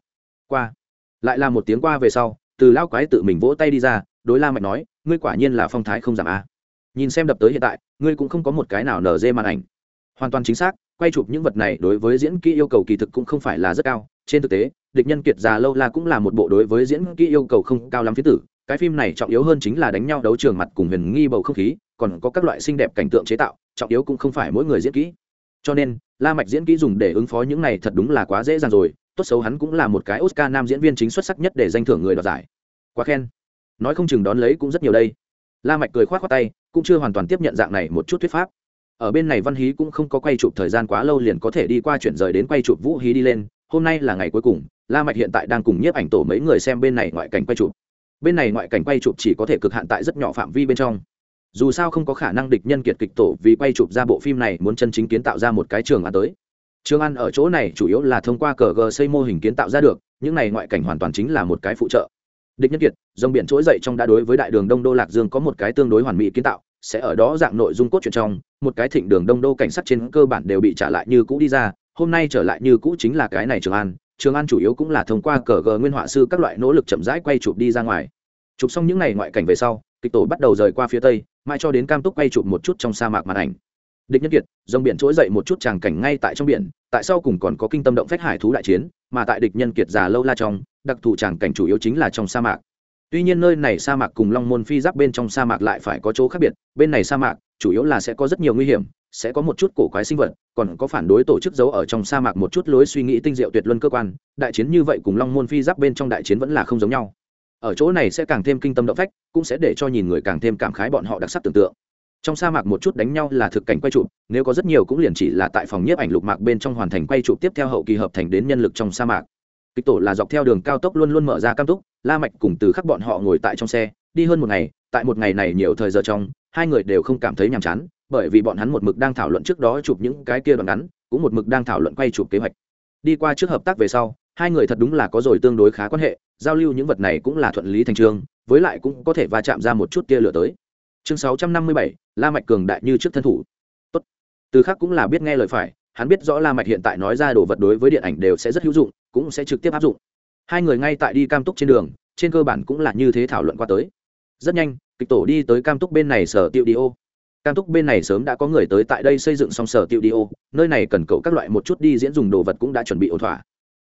Qua, lại là một tiếng qua về sau, từ lao quái tự mình vỗ tay đi ra, đối la mạch nói, ngươi quả nhiên là phong thái không giảm a. Nhìn xem đập tới hiện tại, ngươi cũng không có một cái nào nở dê màn ảnh. Hoàn toàn chính xác, quay chụp những vật này đối với diễn kỹ yêu cầu kỳ thực cũng không phải là rất cao, trên thực tế, địch nhân kiệt già lâu la cũng là một bộ đối với diễn kỹ yêu cầu không cao lắm phía tử, cái phim này trọng yếu hơn chính là đánh nhau đấu trường mặt cùng huyền nghi bầu không khí còn có các loại xinh đẹp cảnh tượng chế tạo, trọng yếu cũng không phải mỗi người diễn kỹ. Cho nên, la mạch diễn kỹ dùng để ứng phó những này thật đúng là quá dễ dàng rồi, tốt xấu hắn cũng là một cái oscar nam diễn viên chính xuất sắc nhất để danh thưởng người đoạt giải. Quá khen. Nói không chừng đón lấy cũng rất nhiều đây. La mạch cười khoát khoát tay, cũng chưa hoàn toàn tiếp nhận dạng này một chút thuyết pháp. Ở bên này văn hí cũng không có quay chụp thời gian quá lâu liền có thể đi qua chuyển rời đến quay chụp vũ hí đi lên, hôm nay là ngày cuối cùng, la mạch hiện tại đang cùng nhiếp ảnh tổ mấy người xem bên này ngoại cảnh quay chụp. Bên này ngoại cảnh quay chụp chỉ có thể cực hạn tại rất nhỏ phạm vi bên trong dù sao không có khả năng địch nhân kiệt kịch tổ vì quay chụp ra bộ phim này muốn chân chính kiến tạo ra một cái trường ăn tới. Trường ăn ở chỗ này chủ yếu là thông qua cờ g xây mô hình kiến tạo ra được, những này ngoại cảnh hoàn toàn chính là một cái phụ trợ. Địch nhân kiệt, dòng biển trỗi dậy trong đã đối với đại đường đông đô lạc dương có một cái tương đối hoàn mỹ kiến tạo, sẽ ở đó dạng nội dung cốt truyện trong, một cái thịnh đường đông đô cảnh sát trên cơ bản đều bị trả lại như cũ đi ra, hôm nay trở lại như cũ chính là cái này trường an trường an chủ yếu cũng là thông qua cờ g nguyên họa sư các loại nỗ lực chậm rãi quay chụp đi ra ngoài. Chụp xong những ngày ngoại cảnh về sau kịch tổ bắt đầu rời qua phía tây, mãi cho đến cam túc quay chụp một chút trong sa mạc màn ảnh. Địch nhân kiệt, dòng biển trỗi dậy một chút tràng cảnh ngay tại trong biển, tại sau cùng còn có kinh tâm động phách hải thú đại chiến, mà tại địch nhân kiệt già lâu la trong, đặc thù tràng cảnh chủ yếu chính là trong sa mạc. Tuy nhiên nơi này sa mạc cùng long môn phi giáp bên trong sa mạc lại phải có chỗ khác biệt, bên này sa mạc chủ yếu là sẽ có rất nhiều nguy hiểm, sẽ có một chút cổ quái sinh vật, còn có phản đối tổ chức giấu ở trong sa mạc một chút lối suy nghĩ tinh diệu tuyệt luân cơ quan, đại chiến như vậy cùng long môn phi giáp bên trong đại chiến vẫn là không giống nhau ở chỗ này sẽ càng thêm kinh tâm động phách, cũng sẽ để cho nhìn người càng thêm cảm khái bọn họ đặc sắc tưởng tượng. Trong sa mạc một chút đánh nhau là thực cảnh quay chụp, nếu có rất nhiều cũng liền chỉ là tại phòng nhiếp ảnh lục mạc bên trong hoàn thành quay chụp tiếp theo hậu kỳ hợp thành đến nhân lực trong sa mạc. Kịch tổ là dọc theo đường cao tốc luôn luôn mở ra cam túc, la mạch cùng từ khắc bọn họ ngồi tại trong xe, đi hơn một ngày, tại một ngày này nhiều thời giờ trong, hai người đều không cảm thấy nhàm chán, bởi vì bọn hắn một mực đang thảo luận trước đó chụp những cái kia đoạn ngắn, cũng một mực đang thảo luận quay chụp kế hoạch. Đi qua trước hợp tác về sau hai người thật đúng là có rồi tương đối khá quan hệ, giao lưu những vật này cũng là thuận lý thành trường, với lại cũng có thể va chạm ra một chút tia lửa tới. Chương sáu trăm năm mươi bảy, la mạch cường đại như trước thân thủ. Tốt. Từ khác cũng là biết nghe lời phải, hắn biết rõ la mạch hiện tại nói ra đồ vật đối với điện ảnh đều sẽ rất hữu dụng, cũng sẽ trực tiếp áp dụng. Hai người ngay tại đi cam túc trên đường, trên cơ bản cũng là như thế thảo luận qua tới. Rất nhanh, kịch tổ đi tới cam túc bên này sở tiệu đi ô. Cam túc bên này sớm đã có người tới tại đây xây dựng xong sở tiệu đi ô, nơi này cần cậu các loại một chút đi diễn dùng đồ vật cũng đã chuẩn bị ổn thỏa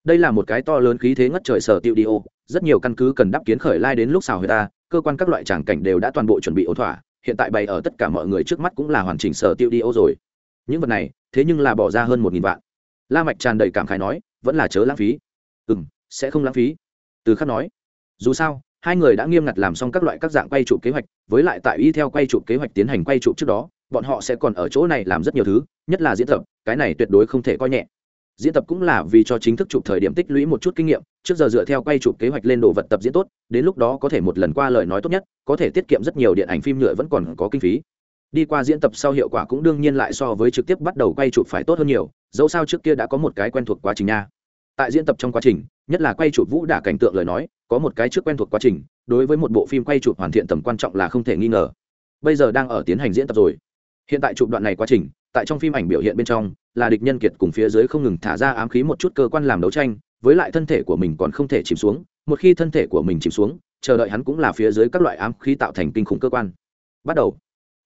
đây là một cái to lớn khí thế ngất trời sở tiêu đi ô. Rất nhiều căn cứ cần đắp kiến khởi lai đến lúc xào người ta, cơ quan các loại tràng cảnh đều đã toàn bộ chuẩn bị ổn thỏa. Hiện tại bày ở tất cả mọi người trước mắt cũng là hoàn chỉnh sở tiêu đi ô rồi. Những vật này, thế nhưng là bỏ ra hơn một nghìn vạn. La mạch tràn đầy cảm khái nói, vẫn là chớ lãng phí. Ừ sẽ không lãng phí. Từ khắc nói, dù sao, hai người đã nghiêm ngặt làm xong các loại các dạng quay trụ kế hoạch, với lại tại y theo quay trụ kế hoạch tiến hành quay trụ trước đó, bọn họ sẽ còn ở chỗ này làm rất nhiều thứ, nhất là diễn tập, cái này tuyệt đối không thể coi nhẹ diễn tập cũng là vì cho chính thức chụp thời điểm tích lũy một chút kinh nghiệm, trước giờ dựa theo quay chụp kế hoạch lên đồ vật tập diễn tốt, đến lúc đó có thể một lần qua lời nói tốt nhất, có thể tiết kiệm rất nhiều điện ảnh phim nhựa vẫn còn có kinh phí. Đi qua diễn tập sau hiệu quả cũng đương nhiên lại so với trực tiếp bắt đầu quay chụp phải tốt hơn nhiều, dẫu sao trước kia đã có một cái quen thuộc quá trình nha. Tại diễn tập trong quá trình, nhất là quay chụp vũ đả cảnh tượng lời nói, có một cái trước quen thuộc quá trình, đối với một bộ phim quay chụp hoàn thiện tầm quan trọng là không thể nghi ngờ. Bây giờ đang ở tiến hành diễn tập rồi hiện tại chụp đoạn này quá trình, tại trong phim ảnh biểu hiện bên trong, là địch nhân kiệt cùng phía dưới không ngừng thả ra ám khí một chút cơ quan làm đấu tranh, với lại thân thể của mình còn không thể chìm xuống, một khi thân thể của mình chìm xuống, chờ đợi hắn cũng là phía dưới các loại ám khí tạo thành kinh khủng cơ quan. Bắt đầu.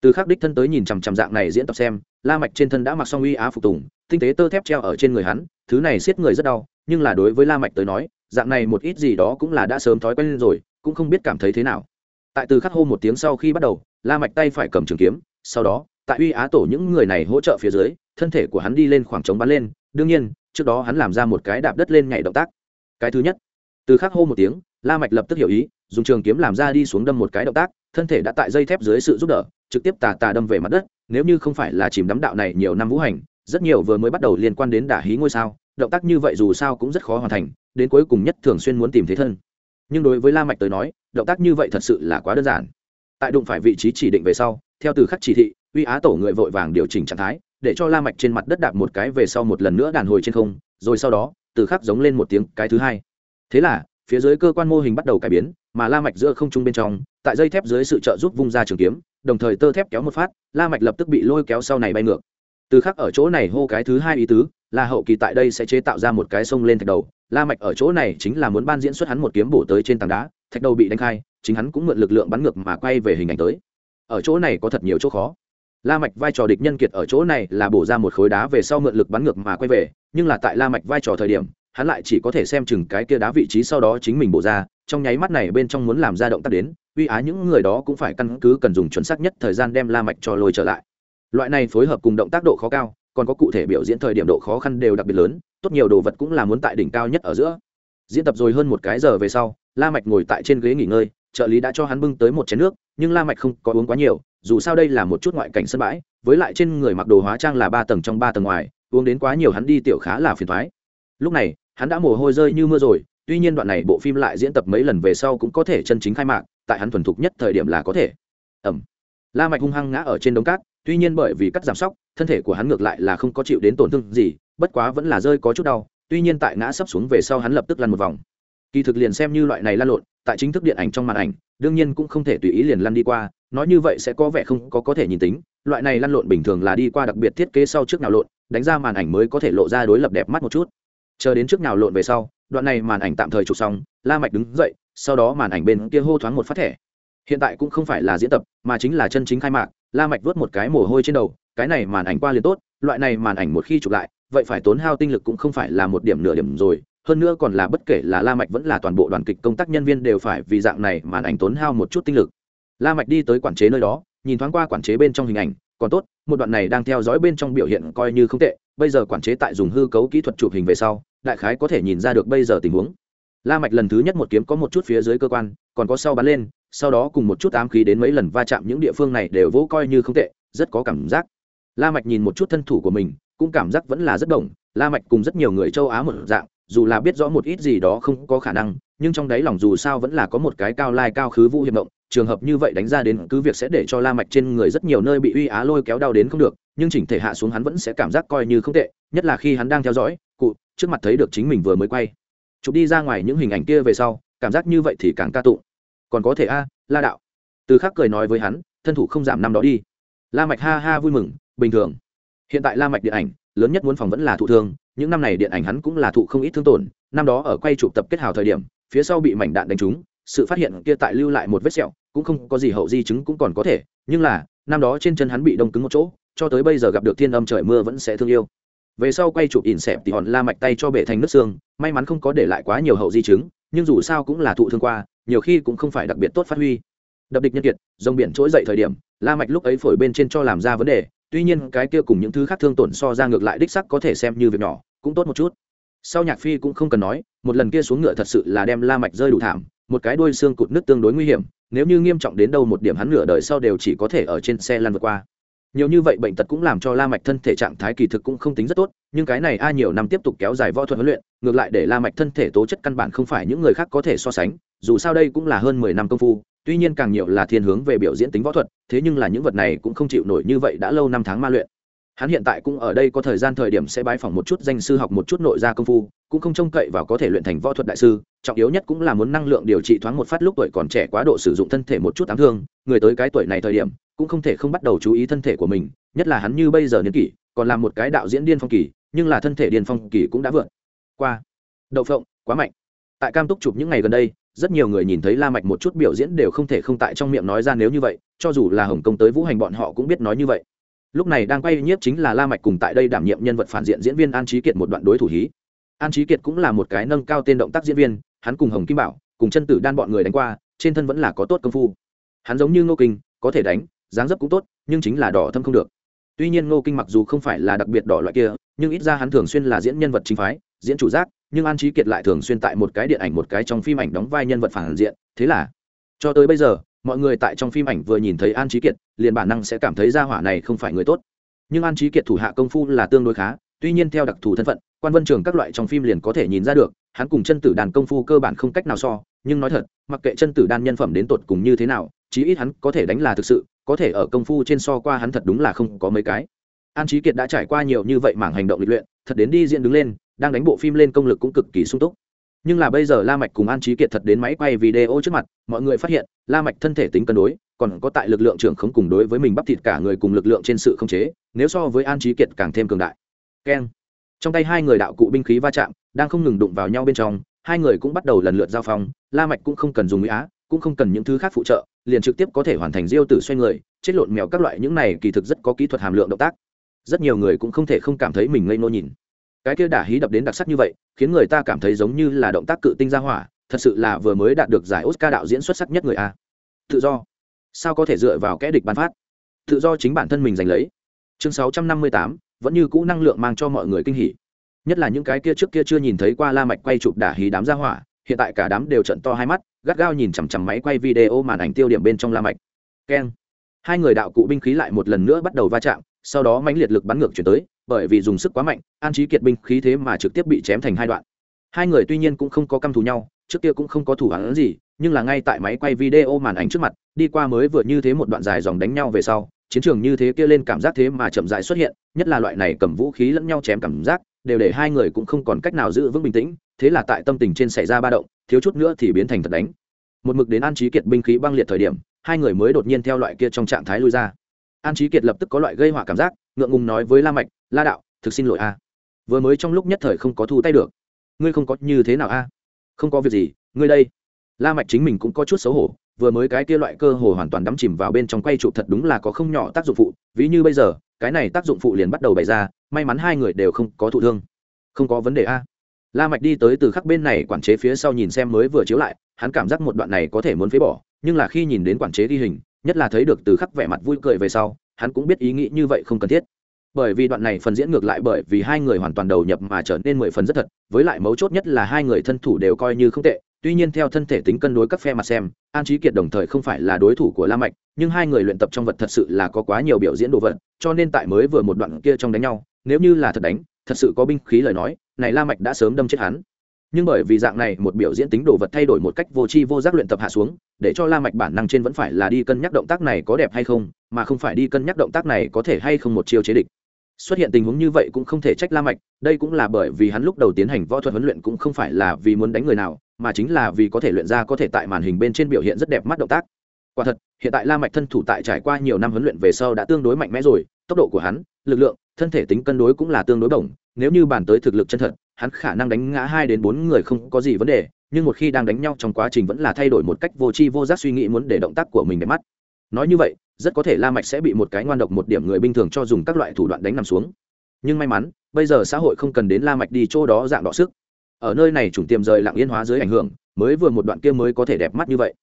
Từ khắc đích thân tới nhìn chằm chằm dạng này diễn tập xem, la mạch trên thân đã mặc xong uy á phục tùng, tinh tế tơ thép treo ở trên người hắn, thứ này siết người rất đau, nhưng là đối với la mạch tới nói, dạng này một ít gì đó cũng là đã sớm thói quen lên rồi, cũng không biết cảm thấy thế nào. Tại từ khắc hô một tiếng sau khi bắt đầu, la mạch tay phải cầm trường kiếm, sau đó tại uy á tổ những người này hỗ trợ phía dưới, thân thể của hắn đi lên khoảng trống bắn lên, đương nhiên, trước đó hắn làm ra một cái đạp đất lên nhảy động tác. Cái thứ nhất, từ khắc hô một tiếng, la mạch lập tức hiểu ý, dùng trường kiếm làm ra đi xuống đâm một cái động tác, thân thể đã tại dây thép dưới sự giúp đỡ, trực tiếp tà tà đâm về mặt đất, nếu như không phải là chìm đắm đạo này nhiều năm vũ hành, rất nhiều vừa mới bắt đầu liên quan đến đả hí ngôi sao, động tác như vậy dù sao cũng rất khó hoàn thành, đến cuối cùng nhất thường xuyên muốn tìm thế thân. Nhưng đối với la mạch tới nói, động tác như vậy thật sự là quá đơn giản. Tại đụng phải vị trí chỉ định về sau, theo từ khắc chỉ thị uy á tổ người vội vàng điều chỉnh trạng thái, để cho la mạch trên mặt đất đạp một cái về sau một lần nữa đàn hồi trên không, rồi sau đó, từ khắc giống lên một tiếng cái thứ hai. Thế là, phía dưới cơ quan mô hình bắt đầu cải biến, mà la mạch giữa không trung bên trong, tại dây thép dưới sự trợ giúp vung ra trường kiếm, đồng thời tơ thép kéo một phát, la mạch lập tức bị lôi kéo sau này bay ngược. Từ khắc ở chỗ này hô cái thứ hai ý tứ, là hậu kỳ tại đây sẽ chế tạo ra một cái sông lên thạch đầu. La mạch ở chỗ này chính là muốn ban diễn xuất hắn một kiếm bổ tới trên tảng đá, thạch đầu bị đánh khai, chính hắn cũng mượn lực lượng bắn ngược mà quay về hình ảnh tới. Ở chỗ này có thật nhiều chỗ khó la mạch vai trò địch nhân kiệt ở chỗ này là bổ ra một khối đá về sau mượn lực bắn ngược mà quay về, nhưng là tại la mạch vai trò thời điểm, hắn lại chỉ có thể xem chừng cái kia đá vị trí sau đó chính mình bổ ra, trong nháy mắt này bên trong muốn làm ra động tác đến, uy á những người đó cũng phải căn cứ cần dùng chuẩn xác nhất thời gian đem la mạch cho lôi trở lại. Loại này phối hợp cùng động tác độ khó cao, còn có cụ thể biểu diễn thời điểm độ khó khăn đều đặc biệt lớn, tốt nhiều đồ vật cũng là muốn tại đỉnh cao nhất ở giữa. Diễn tập rồi hơn một cái giờ về sau, la mạch ngồi tại trên ghế nghỉ ngơi, trợ lý đã cho hắn bưng tới một chén nước, nhưng la mạch không có uống quá nhiều dù sao đây là một chút ngoại cảnh sân bãi, với lại trên người mặc đồ hóa trang là ba tầng trong ba tầng ngoài, uống đến quá nhiều hắn đi tiểu khá là phiền toái lúc này, hắn đã mồ hôi rơi như mưa rồi, tuy nhiên đoạn này bộ phim lại diễn tập mấy lần về sau cũng có thể chân chính khai mạc, tại hắn thuần thục nhất thời điểm là có thể. Ẩm la mạch hung hăng ngã ở trên đống cát, tuy nhiên bởi vì cắt giảm sóc, thân thể của hắn ngược lại là không có chịu đến tổn thương gì, bất quá vẫn là rơi có chút đau, tuy nhiên tại ngã sấp xuống về sau hắn lập tức lăn một vòng. Kỳ thực liền xem như loại này lăn lộn, tại chính thức điện ảnh trong màn ảnh, đương nhiên cũng không thể tùy ý liền lăn đi qua nói như vậy sẽ có vẻ không có có thể nhìn tính, loại này lăn lộn bình thường là đi qua đặc biệt thiết kế sau trước nào lộn, đánh ra màn ảnh mới có thể lộ ra đối lập đẹp mắt một chút. Chờ đến trước nào lộn về sau, đoạn này màn ảnh tạm thời chụp xong, la mạch đứng dậy, sau đó màn ảnh bên kia hô thoáng một phát thẻ. Hiện tại cũng không phải là diễn tập, mà chính là chân chính khai mạc, la mạch vớt một cái mồ hôi trên đầu, cái này màn ảnh qua liền tốt, loại này màn ảnh một khi chụp lại, vậy phải tốn hao tinh lực cũng không phải là một điểm nửa điểm rồi, hơn nữa còn là bất kể là la mạch vẫn là toàn bộ đoàn kịch công tác nhân viên đều phải vì dạng này màn ảnh tốn hao một chút tinh lực la mạch đi tới quản chế nơi đó, nhìn thoáng qua quản chế bên trong hình ảnh, còn tốt, một đoạn này đang theo dõi bên trong biểu hiện coi như không tệ, bây giờ quản chế tại dùng hư cấu kỹ thuật chụp hình về sau, đại khái có thể nhìn ra được bây giờ tình huống. La mạch lần thứ nhất một kiếm có một chút phía dưới cơ quan, còn có sau bắn lên, sau đó cùng một chút ám khí đến mấy lần va chạm những địa phương này đều vỗ coi như không tệ, rất có cảm giác. La mạch nhìn một chút thân thủ của mình, cũng cảm giác vẫn là rất đồng la mạch cùng rất nhiều người châu á một dạng, dù là biết rõ một ít gì đó không có khả năng, nhưng trong đáy lòng dù sao vẫn là có một cái cao lai cao khứ vũ hiệp động trường hợp như vậy đánh ra đến cứ việc sẽ để cho la mạch trên người rất nhiều nơi bị uy á lôi kéo đau đến không được, nhưng chỉnh thể hạ xuống hắn vẫn sẽ cảm giác coi như không tệ, nhất là khi hắn đang theo dõi, cụ, trước mặt thấy được chính mình vừa mới quay. Chụp đi ra ngoài những hình ảnh kia về sau, cảm giác như vậy thì càng ca tụng. Còn có thể a, la đạo. Từ khắc cười nói với hắn, thân thủ không giảm năm đó đi. La mạch ha ha vui mừng, bình thường. Hiện tại la mạch điện ảnh, lớn nhất muốn phòng vẫn là thụ thương, những năm này điện ảnh hắn cũng là thụ không ít thương tổn, năm đó ở quay chụp tập kết hào thời điểm, phía sau bị mảnh đạn đánh trúng sự phát hiện kia tại lưu lại một vết sẹo, cũng không có gì hậu di chứng cũng còn có thể, nhưng là, năm đó trên chân hắn bị đông cứng một chỗ, cho tới bây giờ gặp được thiên âm trời mưa vẫn sẽ thương yêu. Về sau quay chụp ỉn xẹp thì hòn la mạch tay cho bể thành nước xương, may mắn không có để lại quá nhiều hậu di chứng, nhưng dù sao cũng là thụ thương qua, nhiều khi cũng không phải đặc biệt tốt phát huy. Đập địch nhân kiệt dòng biển trỗi dậy thời điểm, la mạch lúc ấy phổi bên trên cho làm ra vấn đề, tuy nhiên cái kia cùng những thứ khác thương tổn so ra ngược lại đích sắc có thể xem như việc nhỏ, cũng tốt một chút. Sau nhạc phi cũng không cần nói, một lần kia xuống ngựa thật sự là đem la mạch rơi đủ thảm một cái đuôi xương cụt nứt tương đối nguy hiểm, nếu như nghiêm trọng đến đâu một điểm hắn nửa đời sau đều chỉ có thể ở trên xe lăn vượt qua. Nhiều như vậy bệnh tật cũng làm cho la mạch thân thể trạng thái kỳ thực cũng không tính rất tốt, nhưng cái này a nhiều năm tiếp tục kéo dài võ thuật huấn luyện, ngược lại để la mạch thân thể tố chất căn bản không phải những người khác có thể so sánh, dù sao đây cũng là hơn mười năm công phu, tuy nhiên càng nhiều là thiên hướng về biểu diễn tính võ thuật, thế nhưng là những vật này cũng không chịu nổi như vậy đã lâu năm tháng ma luyện hắn hiện tại cũng ở đây có thời gian thời điểm sẽ bái phỏng một chút danh sư học một chút nội gia công phu, cũng không trông cậy vào có thể luyện thành võ thuật đại sư, trọng yếu nhất cũng là muốn năng lượng điều trị thoáng một phát lúc tuổi còn trẻ quá độ sử dụng thân thể một chút ám thương, người tới cái tuổi này thời điểm, cũng không thể không bắt đầu chú ý thân thể của mình, nhất là hắn như bây giờ niên kỷ, còn là một cái đạo diễn điên phong kỳ, nhưng là thân thể điên phong kỳ cũng đã vượt qua. Đậu phộng, quá mạnh. Tại cam túc chụp những ngày gần đây, rất nhiều người nhìn thấy la mạch một chút biểu diễn đều không thể không tại trong miệng nói ra nếu như vậy, cho dù là hồng Công tới vũ hành bọn họ cũng biết nói như vậy lúc này đang quay nhiếp chính là la mạch cùng tại đây đảm nhiệm nhân vật phản diện diễn viên an trí kiệt một đoạn đối thủ hí. An trí kiệt cũng là một cái nâng cao tên động tác diễn viên, hắn cùng hồng kim bảo, cùng chân tử đan bọn người đánh qua, trên thân vẫn là có tốt công phu. Hắn giống như ngô kinh, có thể đánh, dáng dấp cũng tốt, nhưng chính là đỏ thâm không được. Tuy nhiên ngô kinh mặc dù không phải là đặc biệt đỏ loại kia, nhưng ít ra hắn thường xuyên là diễn nhân vật chính phái, diễn chủ giác, nhưng an trí kiệt lại thường xuyên tại một cái điện ảnh một cái trong phim ảnh đóng vai nhân vật phản diện, thế là, cho tới bây giờ mọi người tại trong phim ảnh vừa nhìn thấy an trí kiệt, liền bản năng sẽ cảm thấy gia hỏa này không phải người tốt. Nhưng an trí kiệt thủ hạ công phu là tương đối khá, tuy nhiên theo đặc thù thân phận, quan vân trường các loại trong phim liền có thể nhìn ra được, hắn cùng chân tử đàn công phu cơ bản không cách nào so, nhưng nói thật, mặc kệ chân tử đan nhân phẩm đến tột cùng như thế nào, chí ít hắn có thể đánh là thực sự, có thể ở công phu trên so qua hắn thật đúng là không có mấy cái. An trí kiệt đã trải qua nhiều như vậy mảng hành động lịch luyện, thật đến đi diễn đứng lên, đang đánh bộ phim lên công lực cũng cực kỳ sung túc nhưng là bây giờ la mạch cùng an trí kiệt thật đến máy quay video trước mặt, mọi người phát hiện, la mạch thân thể tính cân đối, còn có tại lực lượng trưởng không cùng đối với mình bắp thịt cả người cùng lực lượng trên sự không chế, nếu so với an trí kiệt càng thêm cường đại. Keng. Trong tay hai người đạo cụ binh khí va chạm, đang không ngừng đụng vào nhau bên trong, hai người cũng bắt đầu lần lượt giao phong, la mạch cũng không cần dùng mỹ á, cũng không cần những thứ khác phụ trợ, liền trực tiếp có thể hoàn thành diêu tử xoay người, chết lộn mèo các loại những này kỳ thực rất có kỹ thuật hàm lượng động tác. Rất nhiều người cũng không thể không cảm thấy mình ngây nô nhìn cái kia đả hí đập đến đặc sắc như vậy khiến người ta cảm thấy giống như là động tác cự tinh ra hỏa thật sự là vừa mới đạt được giải oscar đạo diễn xuất sắc nhất người a. Tự do. Sao có thể dựa vào kẽ địch bán phát? Tự do chính bản thân mình giành lấy. Chương 658, vẫn như cũ năng lượng mang cho mọi người kinh hỉ. Nhất là những cái kia trước kia chưa nhìn thấy qua la mạch quay chụp đả hí đám ra hỏa hiện tại cả đám đều trận to hai mắt gắt gao nhìn chằm chằm máy quay video màn ảnh tiêu điểm bên trong la mạch. Keng. Hai người đạo cụ binh khí lại một lần nữa bắt đầu va chạm sau đó mãnh liệt lực bắn ngược chuyển tới, bởi vì dùng sức quá mạnh, an trí kiệt binh khí thế mà trực tiếp bị chém thành hai đoạn. Hai người tuy nhiên cũng không có căm thù nhau, trước kia cũng không có thủ hắn gì, nhưng là ngay tại máy quay video màn ảnh trước mặt, đi qua mới vừa như thế một đoạn dài dòng đánh nhau về sau, chiến trường như thế kia lên cảm giác thế mà chậm rãi xuất hiện, nhất là loại này cầm vũ khí lẫn nhau chém cảm giác, đều để hai người cũng không còn cách nào giữ vững bình tĩnh, thế là tại tâm tình trên xảy ra ba động, thiếu chút nữa thì biến thành thật đánh. Một mực đến an trí kiệt binh khí băng liệt thời điểm, hai người mới đột nhiên theo loại kia trong trạng thái lui ra an trí kiệt lập tức có loại gây họa cảm giác, ngượng ngùng nói với la mạch, la đạo, thực xin lỗi a. Vừa mới trong lúc nhất thời không có thu tay được. Ngươi không có như thế nào a? Không có việc gì, ngươi đây. La mạch chính mình cũng có chút xấu hổ, vừa mới cái kia loại cơ hồ hoàn toàn đắm chìm vào bên trong quay trụ thật đúng là có không nhỏ tác dụng phụ, ví như bây giờ, cái này tác dụng phụ liền bắt đầu bày ra, may mắn hai người đều không có thụ thương. Không có vấn đề a. La mạch đi tới từ khắc bên này quản chế phía sau nhìn xem mới vừa chiếu lại, hắn cảm giác một đoạn này có thể muốn phế bỏ, nhưng là khi nhìn đến quản chế ghi hình nhất là thấy được từ khắc vẻ mặt vui cười về sau, hắn cũng biết ý nghĩ như vậy không cần thiết. Bởi vì đoạn này phần diễn ngược lại bởi vì hai người hoàn toàn đầu nhập mà trở nên mười phần rất thật, với lại mấu chốt nhất là hai người thân thủ đều coi như không tệ. Tuy nhiên theo thân thể tính cân đối các phe mặt xem, an trí kiệt đồng thời không phải là đối thủ của la mạch, nhưng hai người luyện tập trong vật thật sự là có quá nhiều biểu diễn đồ vật, cho nên tại mới vừa một đoạn kia trong đánh nhau, nếu như là thật đánh, thật sự có binh khí lời nói, này la mạch đã sớm đâm chết hắn nhưng bởi vì dạng này, một biểu diễn tính đồ vật thay đổi một cách vô tri vô giác luyện tập hạ xuống, để cho la mạch bản năng trên vẫn phải là đi cân nhắc động tác này có đẹp hay không, mà không phải đi cân nhắc động tác này có thể hay không một chiêu chế địch. Xuất hiện tình huống như vậy cũng không thể trách la mạch, đây cũng là bởi vì hắn lúc đầu tiến hành võ thuật huấn luyện cũng không phải là vì muốn đánh người nào, mà chính là vì có thể luyện ra có thể tại màn hình bên trên biểu hiện rất đẹp mắt động tác. Quả thật, hiện tại la mạch thân thủ tại trải qua nhiều năm huấn luyện về sau đã tương đối mạnh mẽ rồi, tốc độ của hắn, lực lượng, thân thể tính cân đối cũng là tương đối đồng nếu như bàn tới thực lực chân thật hắn khả năng đánh ngã hai đến bốn người không có gì vấn đề, nhưng một khi đang đánh nhau trong quá trình vẫn là thay đổi một cách vô tri vô giác suy nghĩ muốn để động tác của mình đẹp mắt. Nói như vậy, rất có thể la mạch sẽ bị một cái ngoan độc một điểm người bình thường cho dùng các loại thủ đoạn đánh nằm xuống. Nhưng may mắn, bây giờ xã hội không cần đến la mạch đi chỗ đó dạng đọ sức. Ở nơi này chủng tiềm rời lặng yên hóa dưới ảnh hưởng, mới vừa một đoạn kia mới có thể đẹp mắt như vậy.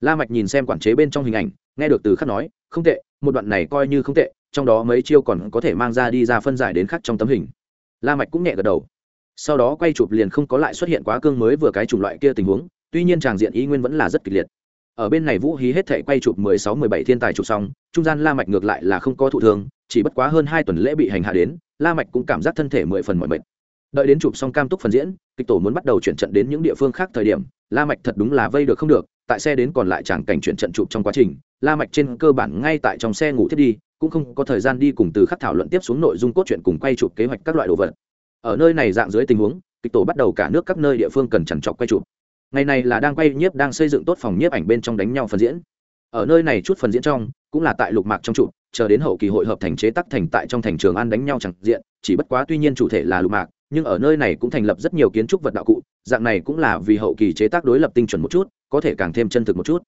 La mạch nhìn xem quản chế bên trong hình ảnh, nghe được từ khắc nói, không tệ, một đoạn này coi như không tệ, trong đó mấy chiêu còn có thể mang ra đi ra phân giải đến khắc trong tấm hình. La mạch cũng nhẹ gật đầu sau đó quay chụp liền không có lại xuất hiện quá cương mới vừa cái chủng loại kia tình huống, tuy nhiên tràng diện ý nguyên vẫn là rất kịch liệt. Ở bên này vũ hí hết thể quay chụp 16 17 thiên tài chụp xong, trung gian la mạch ngược lại là không có thụ thương, chỉ bất quá hơn hai tuần lễ bị hành hạ đến, la mạch cũng cảm giác thân thể mười phần mỏi mệt. Đợi đến chụp xong cam túc phần diễn, kịch tổ muốn bắt đầu chuyển trận đến những địa phương khác thời điểm, la mạch thật đúng là vây được không được, tại xe đến còn lại chẳng cảnh chuyển trận chụp trong quá trình, la mạch trên cơ bản ngay tại trong xe ngủ thiết đi, cũng không có thời gian đi cùng từ khắc thảo luận tiếp xuống nội dung cốt truyện cùng quay chụp kế hoạch các loại đồ vật ở nơi này dạng dưới tình huống, kịch tổ bắt đầu cả nước các nơi địa phương cần chằn trọc quay chụp. Ngày này là đang quay nhiếp, đang xây dựng tốt phòng nhiếp ảnh bên trong đánh nhau phần diễn. Ở nơi này chút phần diễn trong, cũng là tại lục mạc trong trụ chờ đến hậu kỳ hội hợp thành chế tắc thành tại trong thành trường an đánh nhau chẳng diện, chỉ bất quá tuy nhiên chủ thể là lục mạc, nhưng ở nơi này cũng thành lập rất nhiều kiến trúc vật đạo cụ, dạng này cũng là vì hậu kỳ chế tác đối lập tinh chuẩn một chút, có thể càng thêm chân thực một chút.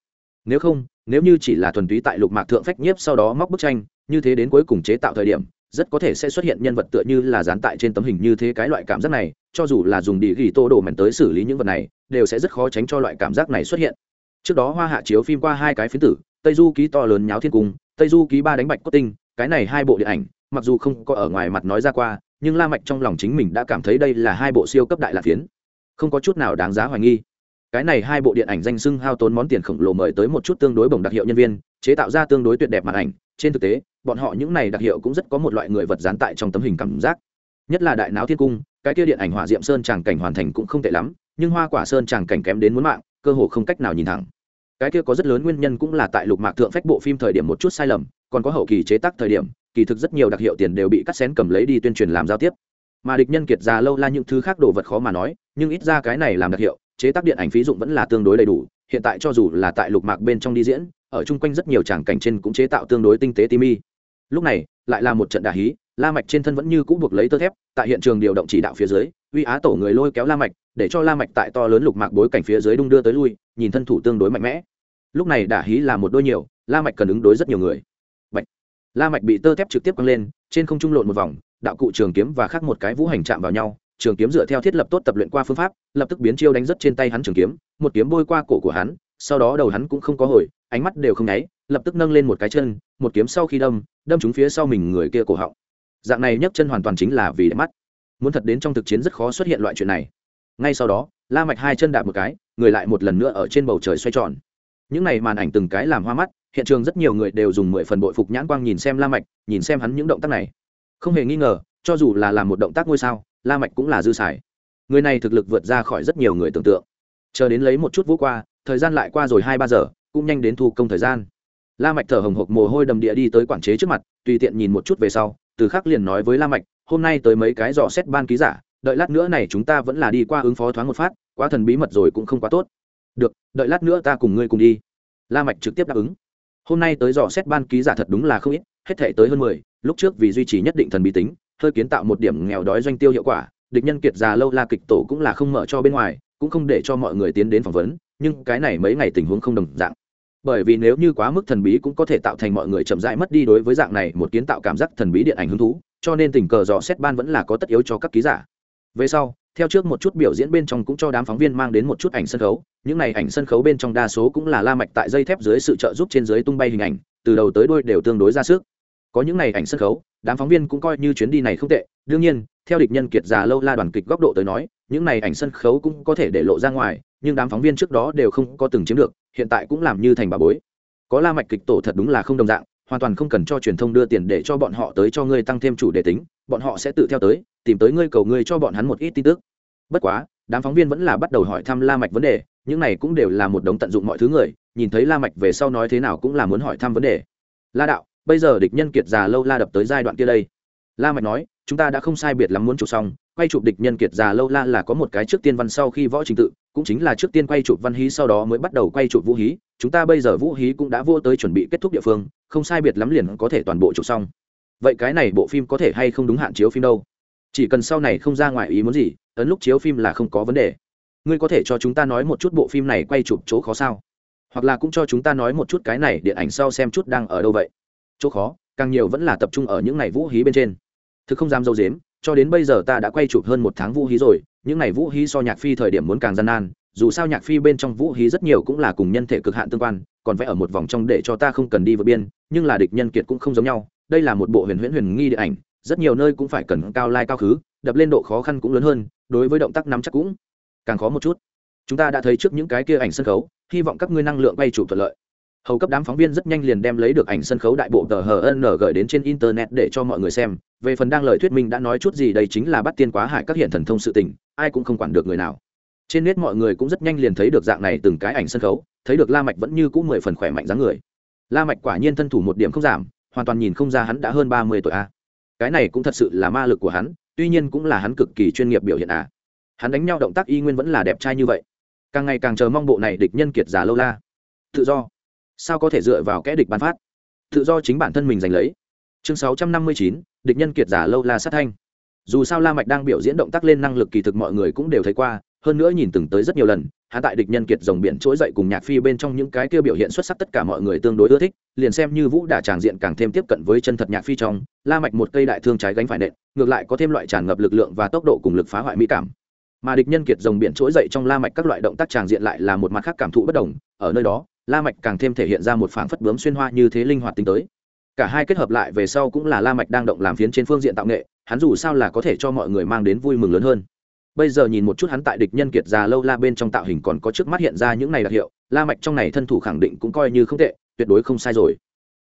Nếu không, nếu như chỉ là thuần túy tại lục mạc thượng phách nhiếp sau đó móc bức tranh, như thế đến cuối cùng chế tạo thời điểm rất có thể sẽ xuất hiện nhân vật tựa như là dán tại trên tấm hình như thế cái loại cảm giác này, cho dù là dùng đi ghi tô đồ mảnh tới xử lý những vật này, đều sẽ rất khó tránh cho loại cảm giác này xuất hiện. Trước đó hoa hạ chiếu phim qua hai cái phiến tử, tây du ký to lớn nháo thiên cung, tây du ký ba đánh bạch cốt tinh, cái này hai bộ điện ảnh, mặc dù không có ở ngoài mặt nói ra qua, nhưng la mạch trong lòng chính mình đã cảm thấy đây là hai bộ siêu cấp đại lạc phiến. Không có chút nào đáng giá hoài nghi. Cái này hai bộ điện ảnh danh sưng hao tốn món tiền khổng lồ mời tới một chút tương đối bổng đặc hiệu nhân viên, chế tạo ra tương đối tuyệt đẹp màn ảnh, trên thực tế bọn họ những này đặc hiệu cũng rất có một loại người vật dán tại trong tấm hình cảm giác. Nhất là đại náo thiên cung, cái kia điện ảnh hỏa diệm sơn tràng cảnh hoàn thành cũng không tệ lắm, nhưng hoa quả sơn tràng cảnh kém đến muốn mạng, cơ hồ không cách nào nhìn thẳng. Cái kia có rất lớn nguyên nhân cũng là tại lục mạc thượng phách bộ phim thời điểm một chút sai lầm, còn có hậu kỳ chế tác thời điểm, kỳ thực rất nhiều đặc hiệu tiền đều bị cắt xén cầm lấy đi tuyên truyền làm giao tiếp. Mà địch nhân kiệt già lâu la những thứ khác đồ vật khó mà nói, nhưng ít ra cái này làm đặc hiệu, chế tác điện ảnh phí dụng vẫn là tương đối đầy đủ, hiện tại cho dù là tại lục mạc bên trong đi diễn, ở chung quanh rất nhiều tràng cảnh trên cũng chế tạo tương đối tinh tế timi lúc này, lại là một trận đà hí, la mạch trên thân vẫn như cũ buộc lấy tơ thép, tại hiện trường điều động chỉ đạo phía dưới, uy á tổ người lôi kéo la mạch, để cho la mạch tại to lớn lục mạc bối cảnh phía dưới đung đưa tới lui, nhìn thân thủ tương đối mạnh mẽ lúc này đả hí là một đôi nhiều, la mạch cần ứng đối rất nhiều người Bạch. la mạch bị tơ thép trực tiếp quăng lên, trên không trung lộn một vòng, đạo cụ trường kiếm và khác một cái vũ hành chạm vào nhau, trường kiếm dựa theo thiết lập tốt tập luyện qua phương pháp, lập tức biến chiêu đánh rất trên tay hắn trường kiếm, một kiếm bôi qua cổ của hắn, sau đó đầu hắn cũng không có hồi ánh mắt đều không nháy, lập tức nâng lên một cái chân, một kiếm sau khi đâm đâm trúng phía sau mình người kia cổ họng. Dạng này nhấc chân hoàn toàn chính là vì đẹp mắt. Muốn thật đến trong thực chiến rất khó xuất hiện loại chuyện này. Ngay sau đó, la mạch hai chân đạp một cái, người lại một lần nữa ở trên bầu trời xoay tròn. Những này màn ảnh từng cái làm hoa mắt, hiện trường rất nhiều người đều dùng mười phần bội phục nhãn quang nhìn xem la mạch, nhìn xem hắn những động tác này. Không hề nghi ngờ, cho dù là làm một động tác ngôi sao, la mạch cũng là dư xài. Người này thực lực vượt ra khỏi rất nhiều người tưởng tượng. Chờ đến lấy một chút vũ qua, thời gian lại qua rồi hai ba giờ cũng nhanh đến thu công thời gian. La mạch thở hồng hộc mồ hôi đầm địa đi tới quản chế trước mặt, tùy tiện nhìn một chút về sau, từ khắc liền nói với la mạch, hôm nay tới mấy cái dò xét ban ký giả, đợi lát nữa này chúng ta vẫn là đi qua ứng phó thoáng một phát, quá thần bí mật rồi cũng không quá tốt. Được, đợi lát nữa ta cùng ngươi cùng đi. La mạch trực tiếp đáp ứng. Hôm nay tới dò xét ban ký giả thật đúng là không ít, hết thể tới hơn mười, lúc trước vì duy trì nhất định thần bí tính, hơi kiến tạo một điểm nghèo đói doanh tiêu hiệu quả, địch nhân kiệt già lâu la kịch tổ cũng là không mở cho bên ngoài, cũng không để cho mọi người tiến đến phỏng vấn, nhưng cái này mấy ngày tình huống không đồng dạng bởi vì nếu như quá mức thần bí cũng có thể tạo thành mọi người chậm rãi mất đi đối với dạng này một kiến tạo cảm giác thần bí điện ảnh hứng thú, cho nên tình cờ dò xét ban vẫn là có tất yếu cho các ký giả. Về sau, theo trước một chút biểu diễn bên trong cũng cho đám phóng viên mang đến một chút ảnh sân khấu, những này ảnh sân khấu bên trong đa số cũng là la mạch tại dây thép dưới sự trợ giúp trên dưới tung bay hình ảnh, từ đầu tới đuôi đều tương đối ra sức. Có những này ảnh sân khấu, đám phóng viên cũng coi như chuyến đi này không tệ, đương nhiên, theo địch nhân kiệt già lâu la đoàn kịch góc độ tới nói, những này ảnh sân khấu cũng có thể để lộ ra ngoài nhưng đám phóng viên trước đó đều không có từng chiếm được, hiện tại cũng làm như thành bà bối. Có la mạch kịch tổ thật đúng là không đồng dạng, hoàn toàn không cần cho truyền thông đưa tiền để cho bọn họ tới cho ngươi tăng thêm chủ đề tính, bọn họ sẽ tự theo tới, tìm tới ngươi cầu ngươi cho bọn hắn một ít tin tức. Bất quá, đám phóng viên vẫn là bắt đầu hỏi thăm la mạch vấn đề, những này cũng đều là một đống tận dụng mọi thứ người, nhìn thấy la mạch về sau nói thế nào cũng là muốn hỏi thăm vấn đề. La đạo, bây giờ địch nhân kiệt già lâu la đập tới giai đoạn kia đây. La mạch nói, chúng ta đã không sai biệt lắm muốn chụp xong, quay chụp địch nhân kiệt già lâu la là có một cái trước tiên văn sau khi võ trình tự cũng chính là trước tiên quay chụp văn hí sau đó mới bắt đầu quay chụp vũ hí, chúng ta bây giờ vũ hí cũng đã vô tới chuẩn bị kết thúc địa phương, không sai biệt lắm liền có thể toàn bộ chụp xong. Vậy cái này bộ phim có thể hay không đúng hạn chiếu phim đâu? Chỉ cần sau này không ra ngoài ý muốn gì, ấn lúc chiếu phim là không có vấn đề. Ngươi có thể cho chúng ta nói một chút bộ phim này quay chụp chỗ khó sao? Hoặc là cũng cho chúng ta nói một chút cái này điện ảnh sau xem chút đang ở đâu vậy? Chỗ khó, càng nhiều vẫn là tập trung ở những ngày vũ hí bên trên. Thực không dám dâu dếm, cho đến bây giờ ta đã quay chụp hơn một tháng vũ hí rồi những ngày vũ hí so nhạc phi thời điểm muốn càng gian nan, dù sao nhạc phi bên trong vũ hí rất nhiều cũng là cùng nhân thể cực hạn tương quan, còn vẽ ở một vòng trong để cho ta không cần đi vượt biên, nhưng là địch nhân kiệt cũng không giống nhau. Đây là một bộ huyền huyễn huyền nghi điện ảnh, rất nhiều nơi cũng phải cần cao lai cao khứ, đập lên độ khó khăn cũng lớn hơn, đối với động tác nắm chắc cũng càng khó một chút. Chúng ta đã thấy trước những cái kia ảnh sân khấu, hy vọng các ngươi năng lượng bay chủ thuận lợi. Hầu cấp đám phóng viên rất nhanh liền đem lấy được ảnh sân khấu đại bộ tờ hn gửi đến trên internet để cho mọi người xem. Về phần đang lời thuyết minh đã nói chút gì, đây chính là bắt tiên quá hại các hiện thần thông sự tình ai cũng không quản được người nào. Trên nét mọi người cũng rất nhanh liền thấy được dạng này từng cái ảnh sân khấu, thấy được la mạch vẫn như cũ mười phần khỏe mạnh dáng người. La mạch quả nhiên thân thủ một điểm không giảm, hoàn toàn nhìn không ra hắn đã hơn ba mươi tuổi a. Cái này cũng thật sự là ma lực của hắn, tuy nhiên cũng là hắn cực kỳ chuyên nghiệp biểu hiện à hắn đánh nhau động tác y nguyên vẫn là đẹp trai như vậy. Càng ngày càng chờ mong bộ này địch nhân kiệt giả lâu la. Tự do. Sao có thể dựa vào kẽ địch bán phát? Tự do chính bản thân mình giành lấy. Chương sáu trăm năm mươi chín, địch nhân kiệt giả lâu la sát thanh dù sao la mạch đang biểu diễn động tác lên năng lực kỳ thực mọi người cũng đều thấy qua, hơn nữa nhìn từng tới rất nhiều lần hắn tại địch nhân kiệt rồng biển trỗi dậy cùng nhạc phi bên trong những cái kia biểu hiện xuất sắc tất cả mọi người tương đối ưa thích, liền xem như vũ đả tràng diện càng thêm tiếp cận với chân thật nhạc phi trong, la mạch một cây đại thương trái gánh phải nện, ngược lại có thêm loại tràn ngập lực lượng và tốc độ cùng lực phá hoại mỹ cảm. Mà địch nhân kiệt rồng biển trỗi dậy trong la mạch các loại động tác tràng diện lại là một mặt khác cảm thụ bất đồng, ở nơi đó, la mạch càng thêm thể hiện ra một phảng phất bướm xuyên hoa như thế linh hoạt tính tới. Cả hai kết hợp lại về sau cũng là la mạch đang động làm phiến trên phương diện tạo nghệ hắn dù sao là có thể cho mọi người mang đến vui mừng lớn hơn. Bây giờ nhìn một chút hắn tại địch nhân kiệt già lâu la bên trong tạo hình còn có trước mắt hiện ra những này đặc hiệu, la mạch trong này thân thủ khẳng định cũng coi như không tệ, tuyệt đối không sai rồi.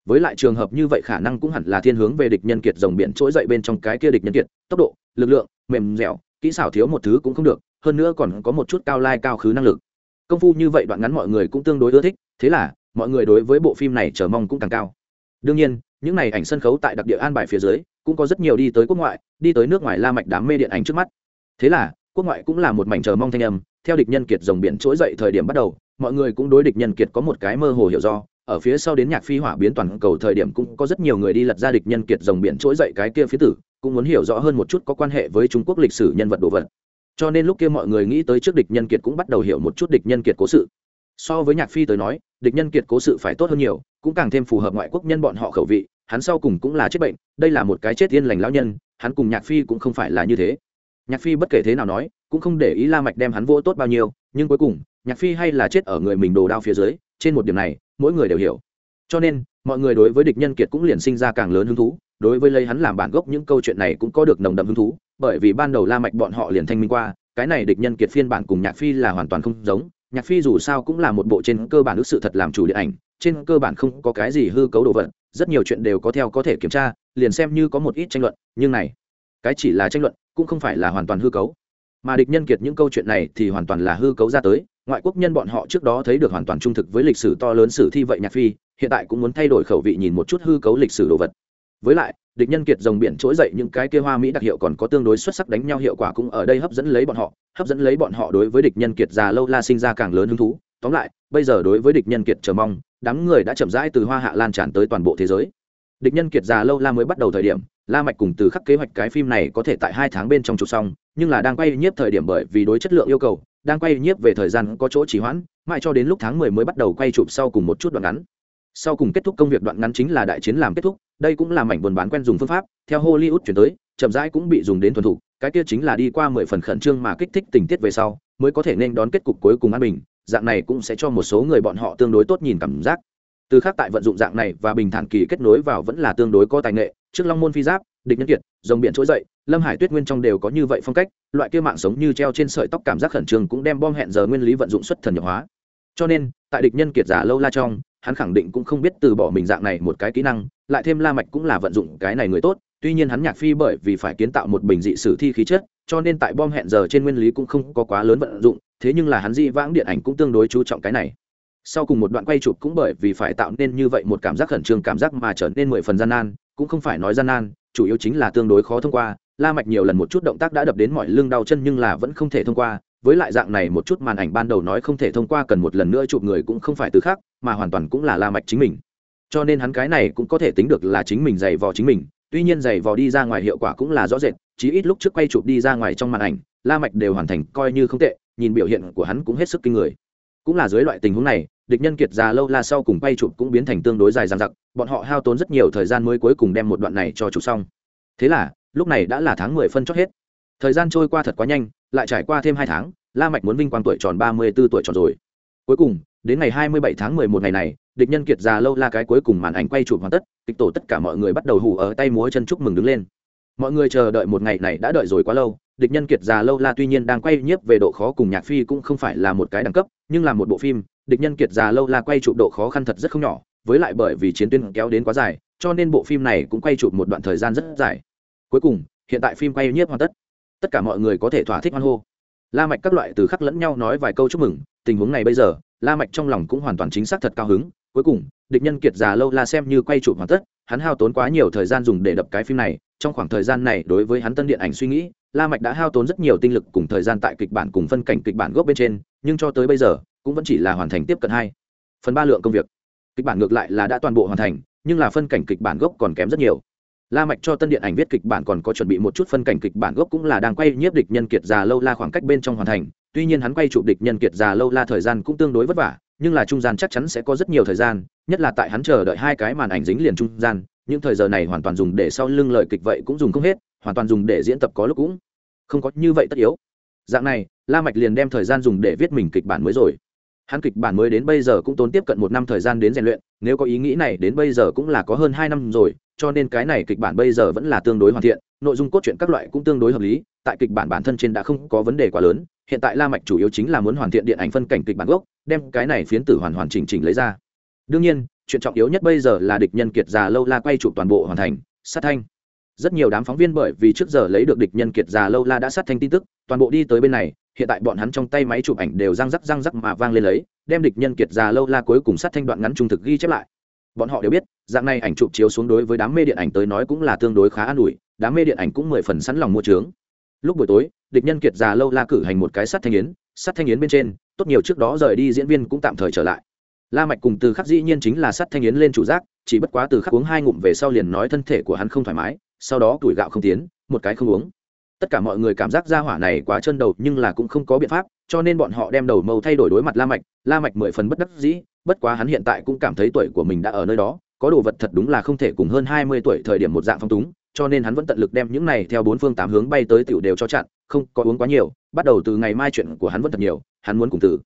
Với lại trường hợp như vậy khả năng cũng hẳn là thiên hướng về địch nhân kiệt rồng biển trỗi dậy bên trong cái kia địch nhân kiệt, tốc độ, lực lượng, mềm dẻo, kỹ xảo thiếu một thứ cũng không được, hơn nữa còn có một chút cao lai cao khứ năng lực. Công phu như vậy đoạn ngắn mọi người cũng tương đối ưa thích, thế là mọi người đối với bộ phim này chờ mong cũng càng cao. Đương nhiên, những này ảnh sân khấu tại đặc địa an bài phía dưới cũng có rất nhiều đi tới quốc ngoại, đi tới nước ngoài la mạch đám mê điện ảnh trước mắt. Thế là, quốc ngoại cũng là một mảnh chờ mong thanh âm, theo địch nhân kiệt rồng biển trỗi dậy thời điểm bắt đầu, mọi người cũng đối địch nhân kiệt có một cái mơ hồ hiểu do. Ở phía sau đến nhạc phi hỏa biến toàn cầu thời điểm cũng có rất nhiều người đi lật ra địch nhân kiệt rồng biển trỗi dậy cái kia phía tử, cũng muốn hiểu rõ hơn một chút có quan hệ với trung quốc lịch sử nhân vật đồ vật. Cho nên lúc kia mọi người nghĩ tới trước địch nhân kiệt cũng bắt đầu hiểu một chút địch nhân kiệt cố sự. So với nhạc phi tới nói, địch nhân kiệt cố sự phải tốt hơn nhiều, cũng càng thêm phù hợp ngoại quốc nhân bọn họ khẩu vị hắn sau cùng cũng là chết bệnh, đây là một cái chết yên lành lão nhân, hắn cùng nhạc phi cũng không phải là như thế. Nhạc phi bất kể thế nào nói, cũng không để ý la mạch đem hắn vỗ tốt bao nhiêu, nhưng cuối cùng, nhạc phi hay là chết ở người mình đồ đao phía dưới, trên một điểm này, mỗi người đều hiểu. Cho nên, mọi người đối với địch nhân kiệt cũng liền sinh ra càng lớn hứng thú, đối với lấy hắn làm bản gốc những câu chuyện này cũng có được nồng đậm hứng thú, bởi vì ban đầu la mạch bọn họ liền thanh minh qua, cái này địch nhân kiệt phiên bản cùng nhạc phi là hoàn toàn không giống, nhạc phi dù sao cũng là một bộ trên cơ bản ước sự thật làm chủ điện ảnh, trên cơ bản không có cái gì hư cấu đồ vật rất nhiều chuyện đều có theo có thể kiểm tra, liền xem như có một ít tranh luận, nhưng này, cái chỉ là tranh luận, cũng không phải là hoàn toàn hư cấu. Mà địch nhân kiệt những câu chuyện này thì hoàn toàn là hư cấu ra tới, ngoại quốc nhân bọn họ trước đó thấy được hoàn toàn trung thực với lịch sử to lớn sử thi vậy nhạc phi, hiện tại cũng muốn thay đổi khẩu vị nhìn một chút hư cấu lịch sử đồ vật. Với lại, địch nhân kiệt dòng biển trỗi dậy những cái kia hoa mỹ đặc hiệu còn có tương đối xuất sắc đánh nhau hiệu quả cũng ở đây hấp dẫn lấy bọn họ, hấp dẫn lấy bọn họ đối với địch nhân kiệt già lâu la sinh ra càng lớn hứng thú tóm lại, bây giờ đối với địch nhân kiệt chờ mong, đám người đã chậm rãi từ hoa hạ lan tràn tới toàn bộ thế giới. Địch nhân kiệt già lâu la mới bắt đầu thời điểm, la mạch cùng từ khắc kế hoạch cái phim này có thể tại hai tháng bên trong chụp xong, nhưng là đang quay nhiếp thời điểm bởi vì đối chất lượng yêu cầu, đang quay nhiếp về thời gian có chỗ trì hoãn, mãi cho đến lúc tháng mười mới bắt đầu quay chụp sau cùng một chút đoạn ngắn. Sau cùng kết thúc công việc đoạn ngắn chính là đại chiến làm kết thúc, đây cũng là mảnh buồn bán quen dùng phương pháp, theo hollywood chuyển tới, chậm rãi cũng bị dùng đến thuần thủ cái kia chính là đi qua mười phần khẩn trương mà kích thích tình tiết về sau, mới có thể nên đón kết cục cuối cùng an bình dạng này cũng sẽ cho một số người bọn họ tương đối tốt nhìn cảm giác. Từ khác tại vận dụng dạng này và bình thản kỳ kết nối vào vẫn là tương đối có tài nghệ, trước long môn phi giáp, địch nhân kiệt dòng biển trỗi dậy, lâm hải tuyết nguyên trong đều có như vậy phong cách, loại kia mạng sống như treo trên sợi tóc cảm giác khẩn trương cũng đem bom hẹn giờ nguyên lý vận dụng xuất thần nhập hóa. Cho nên, tại địch nhân kiệt giả lâu la trong, hắn khẳng định cũng không biết từ bỏ mình dạng này một cái kỹ năng, lại thêm la mạch cũng là vận dụng cái này người tốt, tuy nhiên hắn nhạc phi bởi vì phải kiến tạo một bình dị sử thi khí chất cho nên tại bom hẹn giờ trên nguyên lý cũng không có quá lớn vận dụng, thế nhưng là hắn di vãng điện ảnh cũng tương đối chú trọng cái này. Sau cùng một đoạn quay chụp cũng bởi vì phải tạo nên như vậy một cảm giác khẩn trương, cảm giác mà trở nên mười phần gian nan, cũng không phải nói gian nan, chủ yếu chính là tương đối khó thông qua. La mạch nhiều lần một chút động tác đã đập đến mọi lưng đau chân nhưng là vẫn không thể thông qua, với lại dạng này một chút màn ảnh ban đầu nói không thể thông qua cần một lần nữa chụp người cũng không phải từ khác, mà hoàn toàn cũng là la mạch chính mình. Cho nên hắn cái này cũng có thể tính được là chính mình giày vò chính mình, tuy nhiên giày vò đi ra ngoài hiệu quả cũng là rõ rệt chí ít lúc trước quay chụp đi ra ngoài trong màn ảnh, la mạch đều hoàn thành coi như không tệ, nhìn biểu hiện của hắn cũng hết sức kinh người. Cũng là dưới loại tình huống này, địch nhân kiệt già lâu la sau cùng quay chụp cũng biến thành tương đối dài dằng dặc, bọn họ hao tốn rất nhiều thời gian mới cuối cùng đem một đoạn này cho chụp xong. Thế là, lúc này đã là tháng mười phân chót hết. Thời gian trôi qua thật quá nhanh, lại trải qua thêm hai tháng, la mạch muốn vinh quang tuổi tròn ba mươi 34 tuổi tròn rồi. Cuối cùng, đến ngày hai mươi bảy tháng mười một ngày này, địch nhân kiệt già lâu la cái cuối cùng màn ảnh quay chụp hoàn tất, kịch tổ tất cả mọi người bắt đầu hù ở tay múa chân chúc mừng đứng lên mọi người chờ đợi một ngày này đã đợi rồi quá lâu, địch nhân kiệt già lâu la tuy nhiên đang quay nhiếp về độ khó cùng nhạc phi cũng không phải là một cái đẳng cấp, nhưng là một bộ phim, địch nhân kiệt già lâu la quay chụp độ khó khăn thật rất không nhỏ, với lại bởi vì chiến tuyến kéo đến quá dài, cho nên bộ phim này cũng quay chụp một đoạn thời gian rất dài. Cuối cùng, hiện tại phim quay nhiếp hoàn tất. Tất cả mọi người có thể thỏa thích hoan hô. La mạch các loại từ khắc lẫn nhau nói vài câu chúc mừng, tình huống này bây giờ, la mạch trong lòng cũng hoàn toàn chính xác thật cao hứng. Cuối cùng, địch nhân kiệt già lâu la xem như quay chụp hoàn tất, hắn hao tốn quá nhiều thời gian dùng để đập cái phim này trong khoảng thời gian này đối với hắn tân điện ảnh suy nghĩ, la mạch đã hao tốn rất nhiều tinh lực cùng thời gian tại kịch bản cùng phân cảnh kịch bản gốc bên trên, nhưng cho tới bây giờ, cũng vẫn chỉ là hoàn thành tiếp cận hai. Phần ba lượng công việc. Kịch bản ngược lại là đã toàn bộ hoàn thành, nhưng là phân cảnh kịch bản gốc còn kém rất nhiều. La mạch cho tân điện ảnh viết kịch bản còn có chuẩn bị một chút phân cảnh kịch bản gốc cũng là đang quay nhiếp địch nhân kiệt già lâu la khoảng cách bên trong hoàn thành, tuy nhiên hắn quay chụp địch nhân kiệt già lâu la thời gian cũng tương đối vất vả, nhưng là trung gian chắc chắn sẽ có rất nhiều thời gian, nhất là tại hắn chờ đợi hai cái màn ảnh dính liền trung gian những thời giờ này hoàn toàn dùng để sau lưng lời kịch vậy cũng dùng không hết, hoàn toàn dùng để diễn tập có lúc cũng không có như vậy tất yếu. Dạng này, la mạch liền đem thời gian dùng để viết mình kịch bản mới rồi. Hắn kịch bản mới đến bây giờ cũng tốn tiếp cận một năm thời gian đến rèn luyện, nếu có ý nghĩ này đến bây giờ cũng là có hơn hai năm rồi, cho nên cái này kịch bản bây giờ vẫn là tương đối hoàn thiện, nội dung cốt truyện các loại cũng tương đối hợp lý, tại kịch bản bản thân trên đã không có vấn đề quá lớn, hiện tại la mạch chủ yếu chính là muốn hoàn thiện điện ảnh phân cảnh kịch bản gốc, đem cái này phiến tử hoàn hoàn chỉnh chỉnh lấy ra. Đương nhiên chuyện trọng yếu nhất bây giờ là địch nhân kiệt già lâu la quay chụp toàn bộ hoàn thành, sát thanh. Rất nhiều đám phóng viên bởi vì trước giờ lấy được địch nhân kiệt già lâu la đã sát thanh tin tức, toàn bộ đi tới bên này, hiện tại bọn hắn trong tay máy chụp ảnh đều răng rắc răng rắc mà vang lên lấy, đem địch nhân kiệt già lâu la cuối cùng sát thanh đoạn ngắn trung thực ghi chép lại. Bọn họ đều biết, dạng này ảnh chụp chiếu xuống đối với đám mê điện ảnh tới nói cũng là tương đối khá an ủi, đám mê điện ảnh cũng mười phần sẵn lòng mua trướng lúc buổi tối, địch nhân kiệt già lâu la cử hành một cái sát thanh yến, sát thanh yến bên trên, tốt nhiều trước đó rời đi diễn viên cũng tạm thời trở lại la mạch cùng từ khắc dĩ nhiên chính là sắt thanh yến lên chủ giác, chỉ bất quá từ khắc uống hai ngụm về sau liền nói thân thể của hắn không thoải mái, sau đó tuổi gạo không tiến, một cái không uống. Tất cả mọi người cảm giác ra hỏa này quá chân đầu nhưng là cũng không có biện pháp, cho nên bọn họ đem đầu mâu thay đổi đối mặt la mạch la mạch mười phần bất đắc dĩ, bất quá hắn hiện tại cũng cảm thấy tuổi của mình đã ở nơi đó, có đồ vật thật đúng là không thể cùng hơn hai mươi tuổi thời điểm một dạng phong túng, cho nên hắn vẫn tận lực đem những này theo bốn phương tám hướng bay tới tiểu đều cho chặn, không có uống quá nhiều, bắt đầu từ ngày mai chuyện của hắn vẫn thật nhiều, hắn muốn cùng tử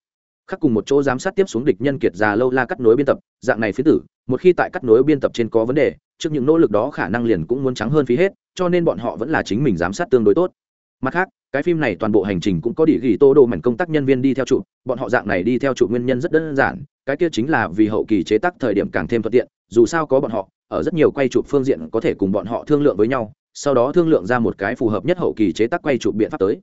khắc cùng một chỗ giám sát tiếp xuống địch nhân kiệt già lâu la cắt nối biên tập, dạng này phía tử, một khi tại cắt nối biên tập trên có vấn đề, trước những nỗ lực đó khả năng liền cũng muốn trắng hơn phí hết, cho nên bọn họ vẫn là chính mình giám sát tương đối tốt. Mặt khác, cái phim này toàn bộ hành trình cũng có địa ghi tô đồ mảnh công tác nhân viên đi theo trụ bọn họ dạng này đi theo trụ nguyên nhân rất đơn giản, cái kia chính là vì hậu kỳ chế tác thời điểm càng thêm thuận tiện, dù sao có bọn họ, ở rất nhiều quay chụp phương diện có thể cùng bọn họ thương lượng với nhau, sau đó thương lượng ra một cái phù hợp nhất hậu kỳ chế tác quay chụp biện pháp tới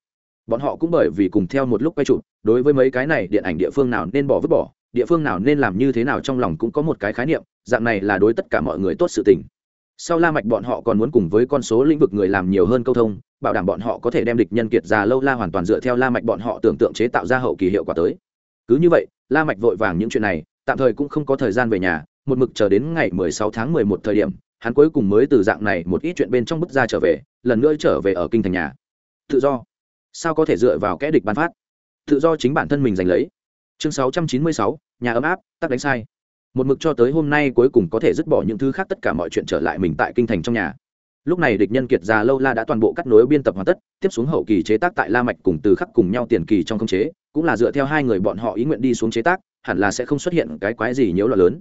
bọn họ cũng bởi vì cùng theo một lúc quay chụp, đối với mấy cái này điện ảnh địa phương nào nên bỏ vứt bỏ, địa phương nào nên làm như thế nào trong lòng cũng có một cái khái niệm, dạng này là đối tất cả mọi người tốt sự tình. Sau la mạch bọn họ còn muốn cùng với con số lĩnh vực người làm nhiều hơn câu thông, bảo đảm bọn họ có thể đem địch nhân kiệt già lâu la hoàn toàn dựa theo la mạch bọn họ tưởng tượng chế tạo ra hậu kỳ hiệu quả tới. Cứ như vậy, la mạch vội vàng những chuyện này, tạm thời cũng không có thời gian về nhà, một mực chờ đến ngày 16 tháng 11 thời điểm, hắn cuối cùng mới từ dạng này một ít chuyện bên trong bức ra trở về, lần nữa trở về ở kinh thành nhà. Tự do sao có thể dựa vào kẻ địch ban phát? Tự do chính bản thân mình giành lấy. Chương 696, nhà ấm áp tắc đánh sai. Một mực cho tới hôm nay cuối cùng có thể dứt bỏ những thứ khác tất cả mọi chuyện trở lại mình tại kinh thành trong nhà. Lúc này địch nhân kiệt già lâu la đã toàn bộ cắt nối biên tập hoàn tất tiếp xuống hậu kỳ chế tác tại la mạch cùng từ khắc cùng nhau tiền kỳ trong công chế cũng là dựa theo hai người bọn họ ý nguyện đi xuống chế tác hẳn là sẽ không xuất hiện cái quái gì nhiễu loạn lớn.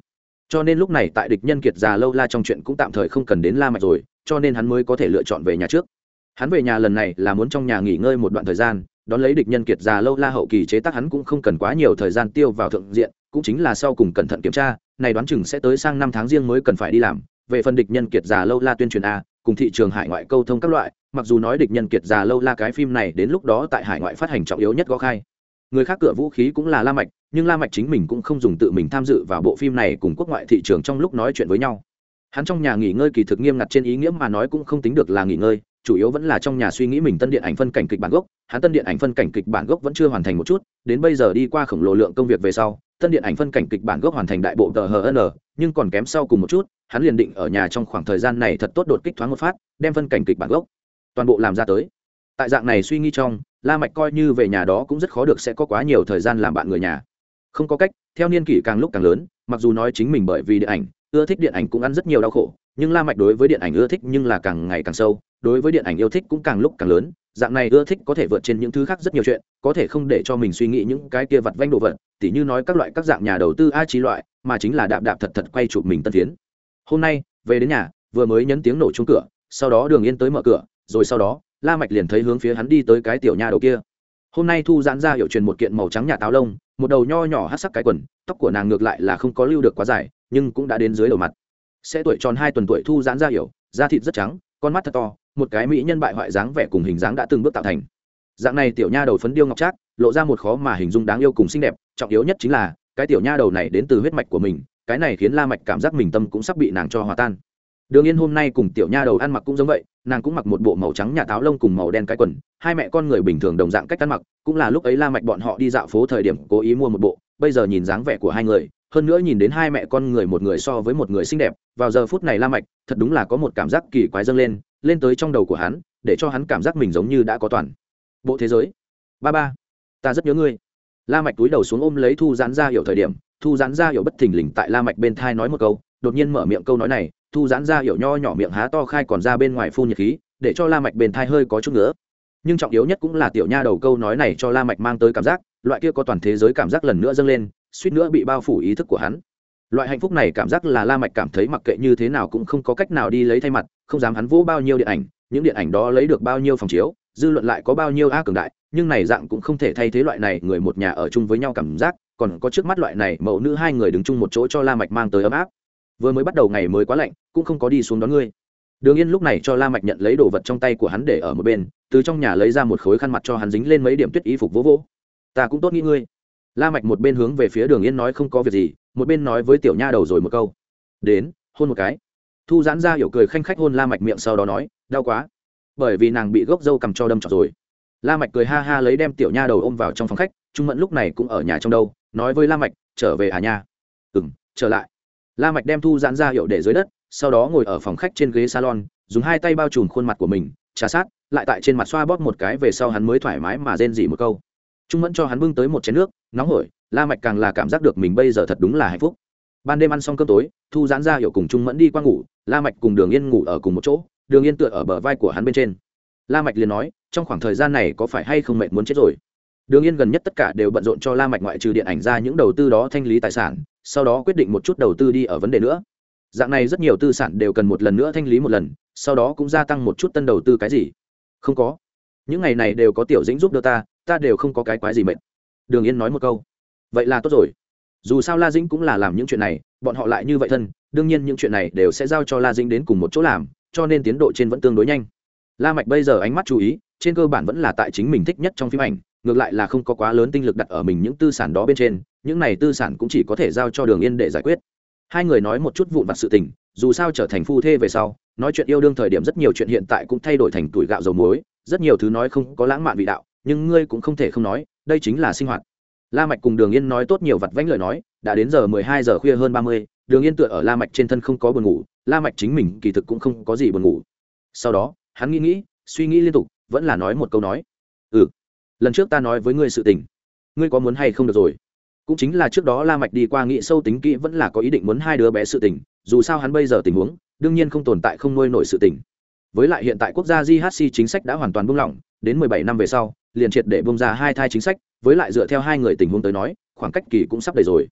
Cho nên lúc này tại địch nhân kiệt già lâu la trong chuyện cũng tạm thời không cần đến la mạch rồi cho nên hắn mới có thể lựa chọn về nhà trước hắn về nhà lần này là muốn trong nhà nghỉ ngơi một đoạn thời gian, đón lấy địch nhân kiệt già lâu la hậu kỳ chế tác hắn cũng không cần quá nhiều thời gian tiêu vào thượng diện, cũng chính là sau cùng cẩn thận kiểm tra, này đoán chừng sẽ tới sang năm tháng riêng mới cần phải đi làm. Về phần địch nhân kiệt già lâu la tuyên truyền a, cùng thị trường hải ngoại câu thông các loại, mặc dù nói địch nhân kiệt già lâu la cái phim này đến lúc đó tại hải ngoại phát hành trọng yếu nhất gõ khai. Người khác cửa vũ khí cũng là la mạch, nhưng la mạch chính mình cũng không dùng tự mình tham dự vào bộ phim này cùng quốc ngoại thị trường trong lúc nói chuyện với nhau. Hắn trong nhà nghỉ ngơi kỳ thực nghiêm ngặt trên ý nghĩa mà nói cũng không tính được là nghỉ ngơi chủ yếu vẫn là trong nhà suy nghĩ mình tân điện ảnh phân cảnh kịch bản gốc, hắn tân điện ảnh phân cảnh kịch bản gốc vẫn chưa hoàn thành một chút, đến bây giờ đi qua khổng lồ lượng công việc về sau, tân điện ảnh phân cảnh kịch bản gốc hoàn thành đại bộ tờ hn nhưng còn kém sau cùng một chút, hắn liền định ở nhà trong khoảng thời gian này thật tốt đột kích thoáng một phát, đem phân cảnh kịch bản gốc toàn bộ làm ra tới. Tại dạng này suy nghĩ trong, la mạch coi như về nhà đó cũng rất khó được sẽ có quá nhiều thời gian làm bạn người nhà. Không có cách, theo niên kỷ càng lúc càng lớn, mặc dù nói chính mình bởi vì điện ảnh, ưa thích điện ảnh cũng ăn rất nhiều đau khổ nhưng la mạch đối với điện ảnh ưa thích nhưng là càng ngày càng sâu, đối với điện ảnh yêu thích cũng càng lúc càng lớn, dạng này ưa thích có thể vượt trên những thứ khác rất nhiều chuyện, có thể không để cho mình suy nghĩ những cái kia vặt vanh đồ vật, tỉ như nói các loại các dạng nhà đầu tư a trí loại, mà chính là đạp đạp thật thật quay chụp mình tân tiến. Hôm nay, về đến nhà, vừa mới nhấn tiếng nổ chung cửa, sau đó đường yên tới mở cửa, rồi sau đó, la mạch liền thấy hướng phía hắn đi tới cái tiểu nha đầu kia. Hôm nay thu giãn ra hiệu truyền một kiện màu trắng nhà táo lông, một đầu nho nhỏ hát sắc cái quần, tóc của nàng ngược lại là không có lưu được quá dài, nhưng cũng đã đến dưới đầu mặt sẽ tuổi tròn hai tuần tuổi thu giãn ra hiểu, da thịt rất trắng, con mắt thật to, một cái mỹ nhân bại hoại dáng vẻ cùng hình dáng đã từng bước tạo thành. Dạng này tiểu nha đầu phấn điêu ngọc trác, lộ ra một khó mà hình dung đáng yêu cùng xinh đẹp, trọng yếu nhất chính là, cái tiểu nha đầu này đến từ huyết mạch của mình, cái này khiến la mạch cảm giác mình tâm cũng sắp bị nàng cho hòa tan. Đường yên hôm nay cùng tiểu nha đầu ăn mặc cũng giống vậy, nàng cũng mặc một bộ màu trắng nhà táo lông cùng màu đen cái quần, hai mẹ con người bình thường đồng dạng cách ăn mặc, cũng là lúc ấy la mạch bọn họ đi dạo phố thời điểm cố ý mua một bộ, bây giờ nhìn dáng vẻ của hai người hơn nữa nhìn đến hai mẹ con người một người so với một người xinh đẹp, vào giờ phút này la mạch thật đúng là có một cảm giác kỳ quái dâng lên lên tới trong đầu của hắn, để cho hắn cảm giác mình giống như đã có toàn. Bộ thế giới. Ba ba, ta rất nhớ ngươi. La mạch túi đầu xuống ôm lấy thu giãn ra hiểu thời điểm, thu giãn ra hiểu bất thình lình tại la mạch bên thai nói một câu, đột nhiên mở miệng câu nói này, thu giãn ra hiểu nho nhỏ miệng há to khai còn ra bên ngoài phun nhiệt khí, để cho la mạch bên thai hơi có chút nữa nhưng trọng yếu nhất cũng là tiểu nha đầu câu nói này cho la mạch mang tới cảm giác, loại kia có toàn thế giới cảm giác lần nữa dâng lên suýt nữa bị bao phủ ý thức của hắn. Loại hạnh phúc này cảm giác là la mạch cảm thấy mặc kệ như thế nào cũng không có cách nào đi lấy thay mặt, không dám hắn vỗ bao nhiêu điện ảnh, những điện ảnh đó lấy được bao nhiêu phòng chiếu, dư luận lại có bao nhiêu a cường đại, nhưng này dạng cũng không thể thay thế loại này người một nhà ở chung với nhau cảm giác, còn có trước mắt loại này mẫu nữ hai người đứng chung một chỗ cho la mạch mang tới ấm áp. Vừa mới bắt đầu ngày mới quá lạnh, cũng không có đi xuống đón ngươi. Đường yên lúc này cho la mạch nhận lấy đồ vật trong tay của hắn để ở một bên, từ trong nhà lấy ra một khối khăn mặt cho hắn dính lên mấy điểm tuyết y phục vỗ vỗ. Ta cũng tốt nghĩ ngươi la mạch một bên hướng về phía đường yên nói không có việc gì, một bên nói với tiểu nha đầu rồi một câu. Đến, hôn một cái. Thu giãn ra hiểu cười khanh khách hôn la mạch miệng sau đó nói, đau quá. Bởi vì nàng bị gốc dâu cầm cho đâm trọt rồi. La mạch cười ha ha lấy đem tiểu nha đầu ôm vào trong phòng khách, trung mẫn lúc này cũng ở nhà trong đâu, nói với la mạch, trở về à nha. Ừm, trở lại. La mạch đem thu giãn ra hiểu để dưới đất, sau đó ngồi ở phòng khách trên ghế salon, dùng hai tay bao trùm khuôn mặt của mình, trà sát, lại tại trên mặt xoa bóp một cái về sau hắn mới thoải mái mà rên rỉ một câu trung mẫn cho hắn bưng tới một chén nước, nóng hổi, la mạch càng là cảm giác được mình bây giờ thật đúng là hạnh phúc. Ban đêm ăn xong cơm tối, thu giãn ra hiểu cùng trung mẫn đi qua ngủ, la mạch cùng đường yên ngủ ở cùng một chỗ, đường yên tựa ở bờ vai của hắn bên trên. La mạch liền nói, trong khoảng thời gian này có phải hay không mệt muốn chết rồi? Đường yên gần nhất tất cả đều bận rộn cho la mạch ngoại trừ điện ảnh ra những đầu tư đó thanh lý tài sản, sau đó quyết định một chút đầu tư đi ở vấn đề nữa. Dạng này rất nhiều tư sản đều cần một lần nữa thanh lý một lần, sau đó cũng gia tăng một chút tân đầu tư cái gì. Không có. Những ngày này đều có tiểu dĩnh giúp đỡ ta ta đều không có cái quái gì mệt. Đường yên nói một câu. Vậy là tốt rồi. Dù sao la dĩnh cũng là làm những chuyện này, bọn họ lại như vậy thân, đương nhiên những chuyện này đều sẽ giao cho la dĩnh đến cùng một chỗ làm, cho nên tiến độ trên vẫn tương đối nhanh. La mạch bây giờ ánh mắt chú ý, trên cơ bản vẫn là tại chính mình thích nhất trong phim ảnh, ngược lại là không có quá lớn tinh lực đặt ở mình những tư sản đó bên trên, những này tư sản cũng chỉ có thể giao cho đường yên để giải quyết. Hai người nói một chút vụn vặt sự tình, dù sao trở thành phu thê về sau, nói chuyện yêu đương thời điểm rất nhiều chuyện hiện tại cũng thay đổi thành tuổi gạo dầu muối, rất nhiều thứ nói không có lãng mạn vị đạo nhưng ngươi cũng không thể không nói, đây chính là sinh hoạt. La mạch cùng đường yên nói tốt nhiều vặt vãnh lời nói, đã đến giờ mười hai giờ khuya hơn ba mươi, đường yên tựa ở la mạch trên thân không có buồn ngủ, la mạch chính mình kỳ thực cũng không có gì buồn ngủ. Sau đó, hắn nghĩ nghĩ, suy nghĩ liên tục, vẫn là nói một câu nói. Ừ lần trước ta nói với ngươi sự tình. Ngươi có muốn hay không được rồi? Cũng chính là trước đó la mạch đi qua nghĩ sâu tính kỹ vẫn là có ý định muốn hai đứa bé sự tình, dù sao hắn bây giờ tình huống, đương nhiên không tồn tại không nuôi nổi sự tình với lại hiện tại quốc gia JHC chính sách đã hoàn toàn buông lỏng, đến 17 năm về sau, liền triệt để buông ra hai thai chính sách, với lại dựa theo hai người tình huống tới nói, khoảng cách kỳ cũng sắp đầy rồi.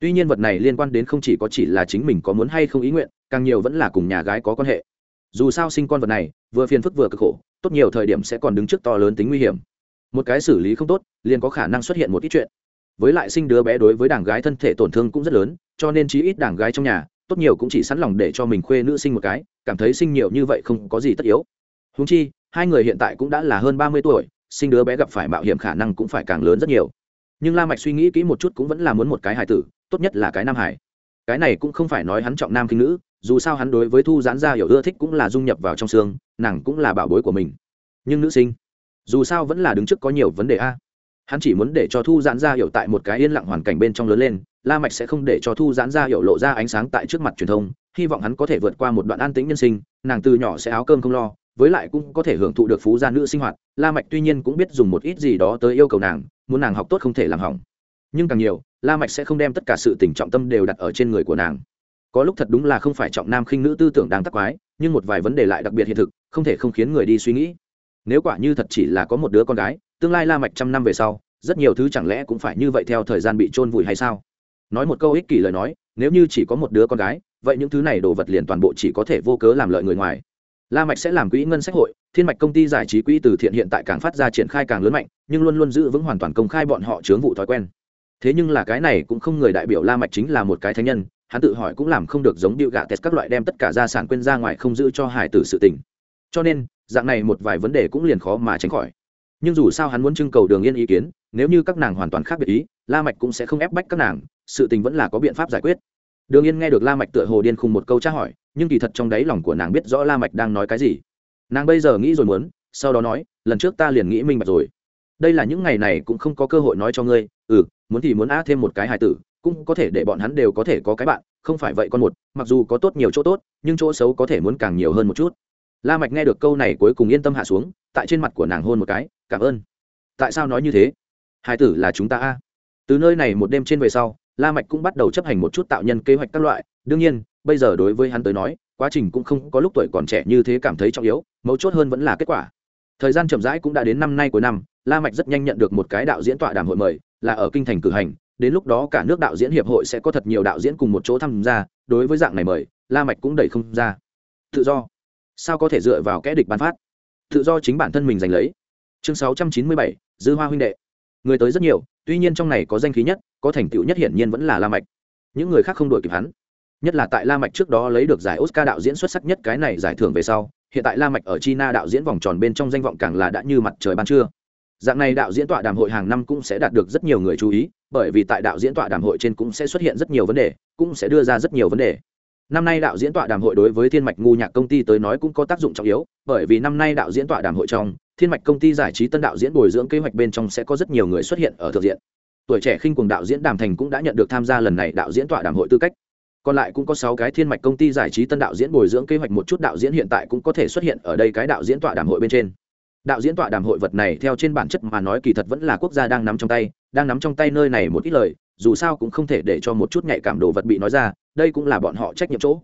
Tuy nhiên vật này liên quan đến không chỉ có chỉ là chính mình có muốn hay không ý nguyện, càng nhiều vẫn là cùng nhà gái có quan hệ. Dù sao sinh con vật này, vừa phiền phức vừa cực khổ, tốt nhiều thời điểm sẽ còn đứng trước to lớn tính nguy hiểm. Một cái xử lý không tốt, liền có khả năng xuất hiện một ít chuyện. Với lại sinh đứa bé đối với đảng gái thân thể tổn thương cũng rất lớn, cho nên chí ít đảng gái trong nhà tốt nhiều cũng chỉ sẵn lòng để cho mình khuê nữ sinh một cái, cảm thấy sinh nhiều như vậy không có gì tất yếu. Húng chi, hai người hiện tại cũng đã là hơn ba mươi tuổi, sinh đứa bé gặp phải mạo hiểm khả năng cũng phải càng lớn rất nhiều. Nhưng la mạch suy nghĩ kỹ một chút cũng vẫn là muốn một cái hài tử, tốt nhất là cái nam hải cái này cũng không phải nói hắn trọng nam khinh nữ, dù sao hắn đối với thu giãn gia hiểu ưa thích cũng là dung nhập vào trong xương, nàng cũng là bảo bối của mình. Nhưng nữ sinh, dù sao vẫn là đứng trước có nhiều vấn đề a. Hắn chỉ muốn để cho thu giãn gia hiểu tại một cái yên lặng hoàn cảnh bên trong lớn lên la mạch sẽ không để cho thu giãn ra hiểu lộ ra ánh sáng tại trước mặt truyền thông, hy vọng hắn có thể vượt qua một đoạn an tĩnh nhân sinh, nàng từ nhỏ sẽ áo cơm không lo, với lại cũng có thể hưởng thụ được phú gia nữ sinh hoạt. La mạch tuy nhiên cũng biết dùng một ít gì đó tới yêu cầu nàng, muốn nàng học tốt không thể làm hỏng. Nhưng càng nhiều, la mạch sẽ không đem tất cả sự tình trọng tâm đều đặt ở trên người của nàng. Có lúc thật đúng là không phải trọng nam khinh nữ tư tưởng đang tắc quái, nhưng một vài vấn đề lại đặc biệt hiện thực, không thể không khiến người đi suy nghĩ. Nếu quả như thật chỉ là có một đứa con gái, tương lai la mạch trăm năm về sau, rất nhiều thứ chẳng lẽ cũng phải như vậy theo thời gian bị trôn vùi hay sao? Nói một câu ích kỷ lời nói, nếu như chỉ có một đứa con gái, vậy những thứ này đồ vật liền toàn bộ chỉ có thể vô cớ làm lợi người ngoài. La mạch sẽ làm quỹ ngân sách hội, thiên mạch công ty giải trí quỹ từ thiện hiện tại càng phát ra triển khai càng lớn mạnh, nhưng luôn luôn giữ vững hoàn toàn công khai bọn họ chướng vụ thói quen. Thế nhưng là cái này cũng không người đại biểu la mạch chính là một cái thánh nhân, hắn tự hỏi cũng làm không được giống điệu gạ test các loại đem tất cả gia sản quên ra ngoài không giữ cho hải tử sự tình. Cho nên, dạng này một vài vấn đề cũng liền khó mà tránh khỏi. Nhưng dù sao hắn muốn trưng cầu đường yên ý kiến, nếu như các nàng hoàn toàn khác biệt ý, la mạch cũng sẽ không ép bách các nàng sự tình vẫn là có biện pháp giải quyết. Đường yên nghe được la mạch tựa hồ điên khùng một câu tra hỏi, nhưng kỳ thật trong đáy lòng của nàng biết rõ la mạch đang nói cái gì. Nàng bây giờ nghĩ rồi muốn, sau đó nói, lần trước ta liền nghĩ minh bạch rồi. Đây là những ngày này cũng không có cơ hội nói cho ngươi. Ừ muốn thì muốn á thêm một cái hài tử, cũng có thể để bọn hắn đều có thể có cái bạn, không phải vậy con một, mặc dù có tốt nhiều chỗ tốt, nhưng chỗ xấu có thể muốn càng nhiều hơn một chút. La mạch nghe được câu này cuối cùng yên tâm hạ xuống, tại trên mặt của nàng hôn một cái, cảm ơn. Tại sao nói như thế? Hài tử là chúng ta a. Từ nơi này một đêm trên về sau la mạch cũng bắt đầu chấp hành một chút tạo nhân kế hoạch các loại. Đương nhiên bây giờ đối với hắn tới nói quá trình cũng không có lúc tuổi còn trẻ như thế cảm thấy trọng yếu mấu chốt hơn vẫn là kết quả. Thời gian chậm rãi cũng đã đến năm nay cuối năm la mạch rất nhanh nhận được một cái đạo diễn tọa đàm hội mời là ở kinh thành cử hành. Đến lúc đó cả nước đạo diễn hiệp hội sẽ có thật nhiều đạo diễn cùng một chỗ tham gia. Đối với dạng này mời la mạch cũng đẩy không ra. Tự do. Sao có thể dựa vào kẽ địch ban phát? Tự do chính bản thân mình giành lấy. Chương 697, dư hoa huynh đệ. Người tới rất nhiều tuy nhiên trong này có danh khí nhất có thành tựu nhất hiển nhiên vẫn là la mạch. Những người khác không đổi kịp hắn. Nhất là tại la mạch trước đó lấy được giải oscar đạo diễn xuất sắc nhất cái này giải thưởng về sau, hiện tại la mạch ở china đạo diễn vòng tròn bên trong danh vọng càng là đã như mặt trời ban trưa. Dạng này đạo diễn tọa đàm hội hàng năm cũng sẽ đạt được rất nhiều người chú ý, bởi vì tại đạo diễn tọa đàm hội trên cũng sẽ xuất hiện rất nhiều vấn đề, cũng sẽ đưa ra rất nhiều vấn đề. Năm nay đạo diễn tọa đàm hội đối với thiên mạch ngu nhạc công ty tới nói cũng có tác dụng trọng yếu, bởi vì năm nay đạo diễn tọa đàm hội trong, thiên mạch công ty giải trí tân đạo diễn bồi dưỡng kế hoạch bên trong sẽ có rất nhiều người xuất hiện ở thượng diện tuổi trẻ khinh cuồng đạo diễn đàm thành cũng đã nhận được tham gia lần này đạo diễn tọa đàm hội tư cách. Còn lại cũng có sáu cái thiên mạch công ty giải trí tân đạo diễn bồi dưỡng kế hoạch một chút đạo diễn hiện tại cũng có thể xuất hiện ở đây cái đạo diễn tọa đàm hội bên trên. Đạo diễn tọa đàm hội vật này theo trên bản chất mà nói kỳ thật vẫn là quốc gia đang nắm trong tay, đang nắm trong tay nơi này một ít lời, dù sao cũng không thể để cho một chút nhạy cảm đồ vật bị nói ra, đây cũng là bọn họ trách nhiệm chỗ.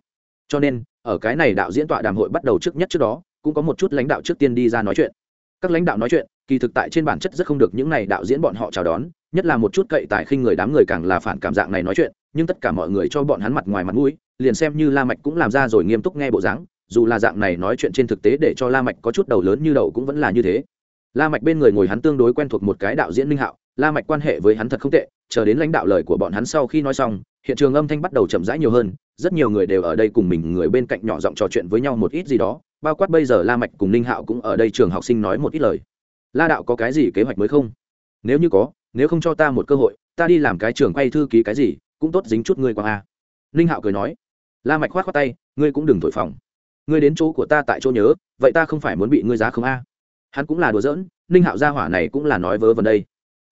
Cho nên, ở cái này đạo diễn tọa đàm hội bắt đầu trước nhất trước đó, cũng có một chút lãnh đạo trước tiên đi ra nói chuyện các lãnh đạo nói chuyện, kỳ thực tại trên bản chất rất không được những này đạo diễn bọn họ chào đón, nhất là một chút cậy tài khinh người đám người càng là phản cảm dạng này nói chuyện, nhưng tất cả mọi người cho bọn hắn mặt ngoài mặt mũi, liền xem như la mạch cũng làm ra rồi nghiêm túc nghe bộ dáng, dù là dạng này nói chuyện trên thực tế để cho la mạch có chút đầu lớn như đầu cũng vẫn là như thế. La mạch bên người ngồi hắn tương đối quen thuộc một cái đạo diễn minh hạo, la mạch quan hệ với hắn thật không tệ, chờ đến lãnh đạo lời của bọn hắn sau khi nói xong, hiện trường âm thanh bắt đầu chậm rãi nhiều hơn rất nhiều người đều ở đây cùng mình người bên cạnh nhỏ giọng trò chuyện với nhau một ít gì đó, bao quát bây giờ la mạch cùng ninh hạo cũng ở đây trường học sinh nói một ít lời. La đạo có cái gì kế hoạch mới không? Nếu như có, nếu không cho ta một cơ hội, ta đi làm cái trường quay thư ký cái gì, cũng tốt dính chút ngươi quang a. Ninh hạo cười nói. La mạch khoát khoát tay, ngươi cũng đừng thổi phòng ngươi đến chỗ của ta tại chỗ nhớ, vậy ta không phải muốn bị ngươi giá không a. Hắn cũng là đùa giỡn, ninh hạo gia hỏa này cũng là nói vớ vẩn đây.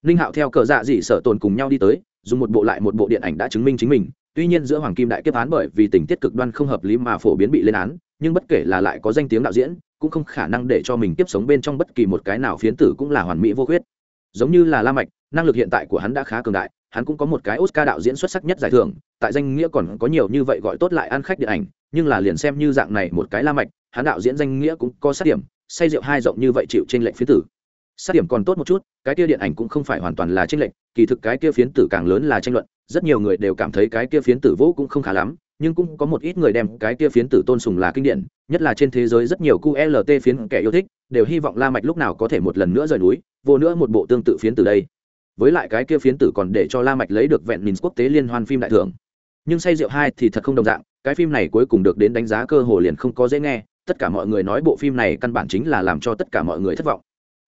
Ninh hạo theo cờ dạ dị sở tồn cùng nhau đi tới, dùng một bộ lại một bộ điện ảnh đã chứng minh chính mình tuy nhiên giữa hoàng kim đại kiếp án bởi vì tình tiết cực đoan không hợp lý mà phổ biến bị lên án, nhưng bất kể là lại có danh tiếng đạo diễn, cũng không khả năng để cho mình tiếp sống bên trong bất kỳ một cái nào phiến tử cũng là hoàn mỹ vô khuyết. Giống như là la mạch, năng lực hiện tại của hắn đã khá cường đại, hắn cũng có một cái oscar đạo diễn xuất sắc nhất giải thưởng, tại danh nghĩa còn có nhiều như vậy gọi tốt lại ăn khách điện ảnh, nhưng là liền xem như dạng này một cái la mạch, hắn đạo diễn danh nghĩa cũng có sát điểm, say rượu hai rộng như vậy chịu trên lệnh phiến tử. Sát điểm còn tốt một chút, cái kia điện ảnh cũng không phải hoàn toàn là tranh lệnh kỳ thực cái kia phiến tử càng lớn là tranh luận rất nhiều người đều cảm thấy cái kia phiến tử vũ cũng không khá lắm, nhưng cũng có một ít người đem cái kia phiến tử tôn sùng là kinh điển, nhất là trên thế giới rất nhiều qlt phiến kẻ yêu thích, đều hy vọng la mạch lúc nào có thể một lần nữa rời núi, vô nữa một bộ tương tự phiến tử đây. Với lại cái kia phiến tử còn để cho la mạch lấy được vẹn mình quốc tế liên hoan phim đại thưởng. Nhưng say rượu hai thì thật không đồng dạng, cái phim này cuối cùng được đến đánh giá cơ hồ liền không có dễ nghe, tất cả mọi người nói bộ phim này căn bản chính là làm cho tất cả mọi người thất vọng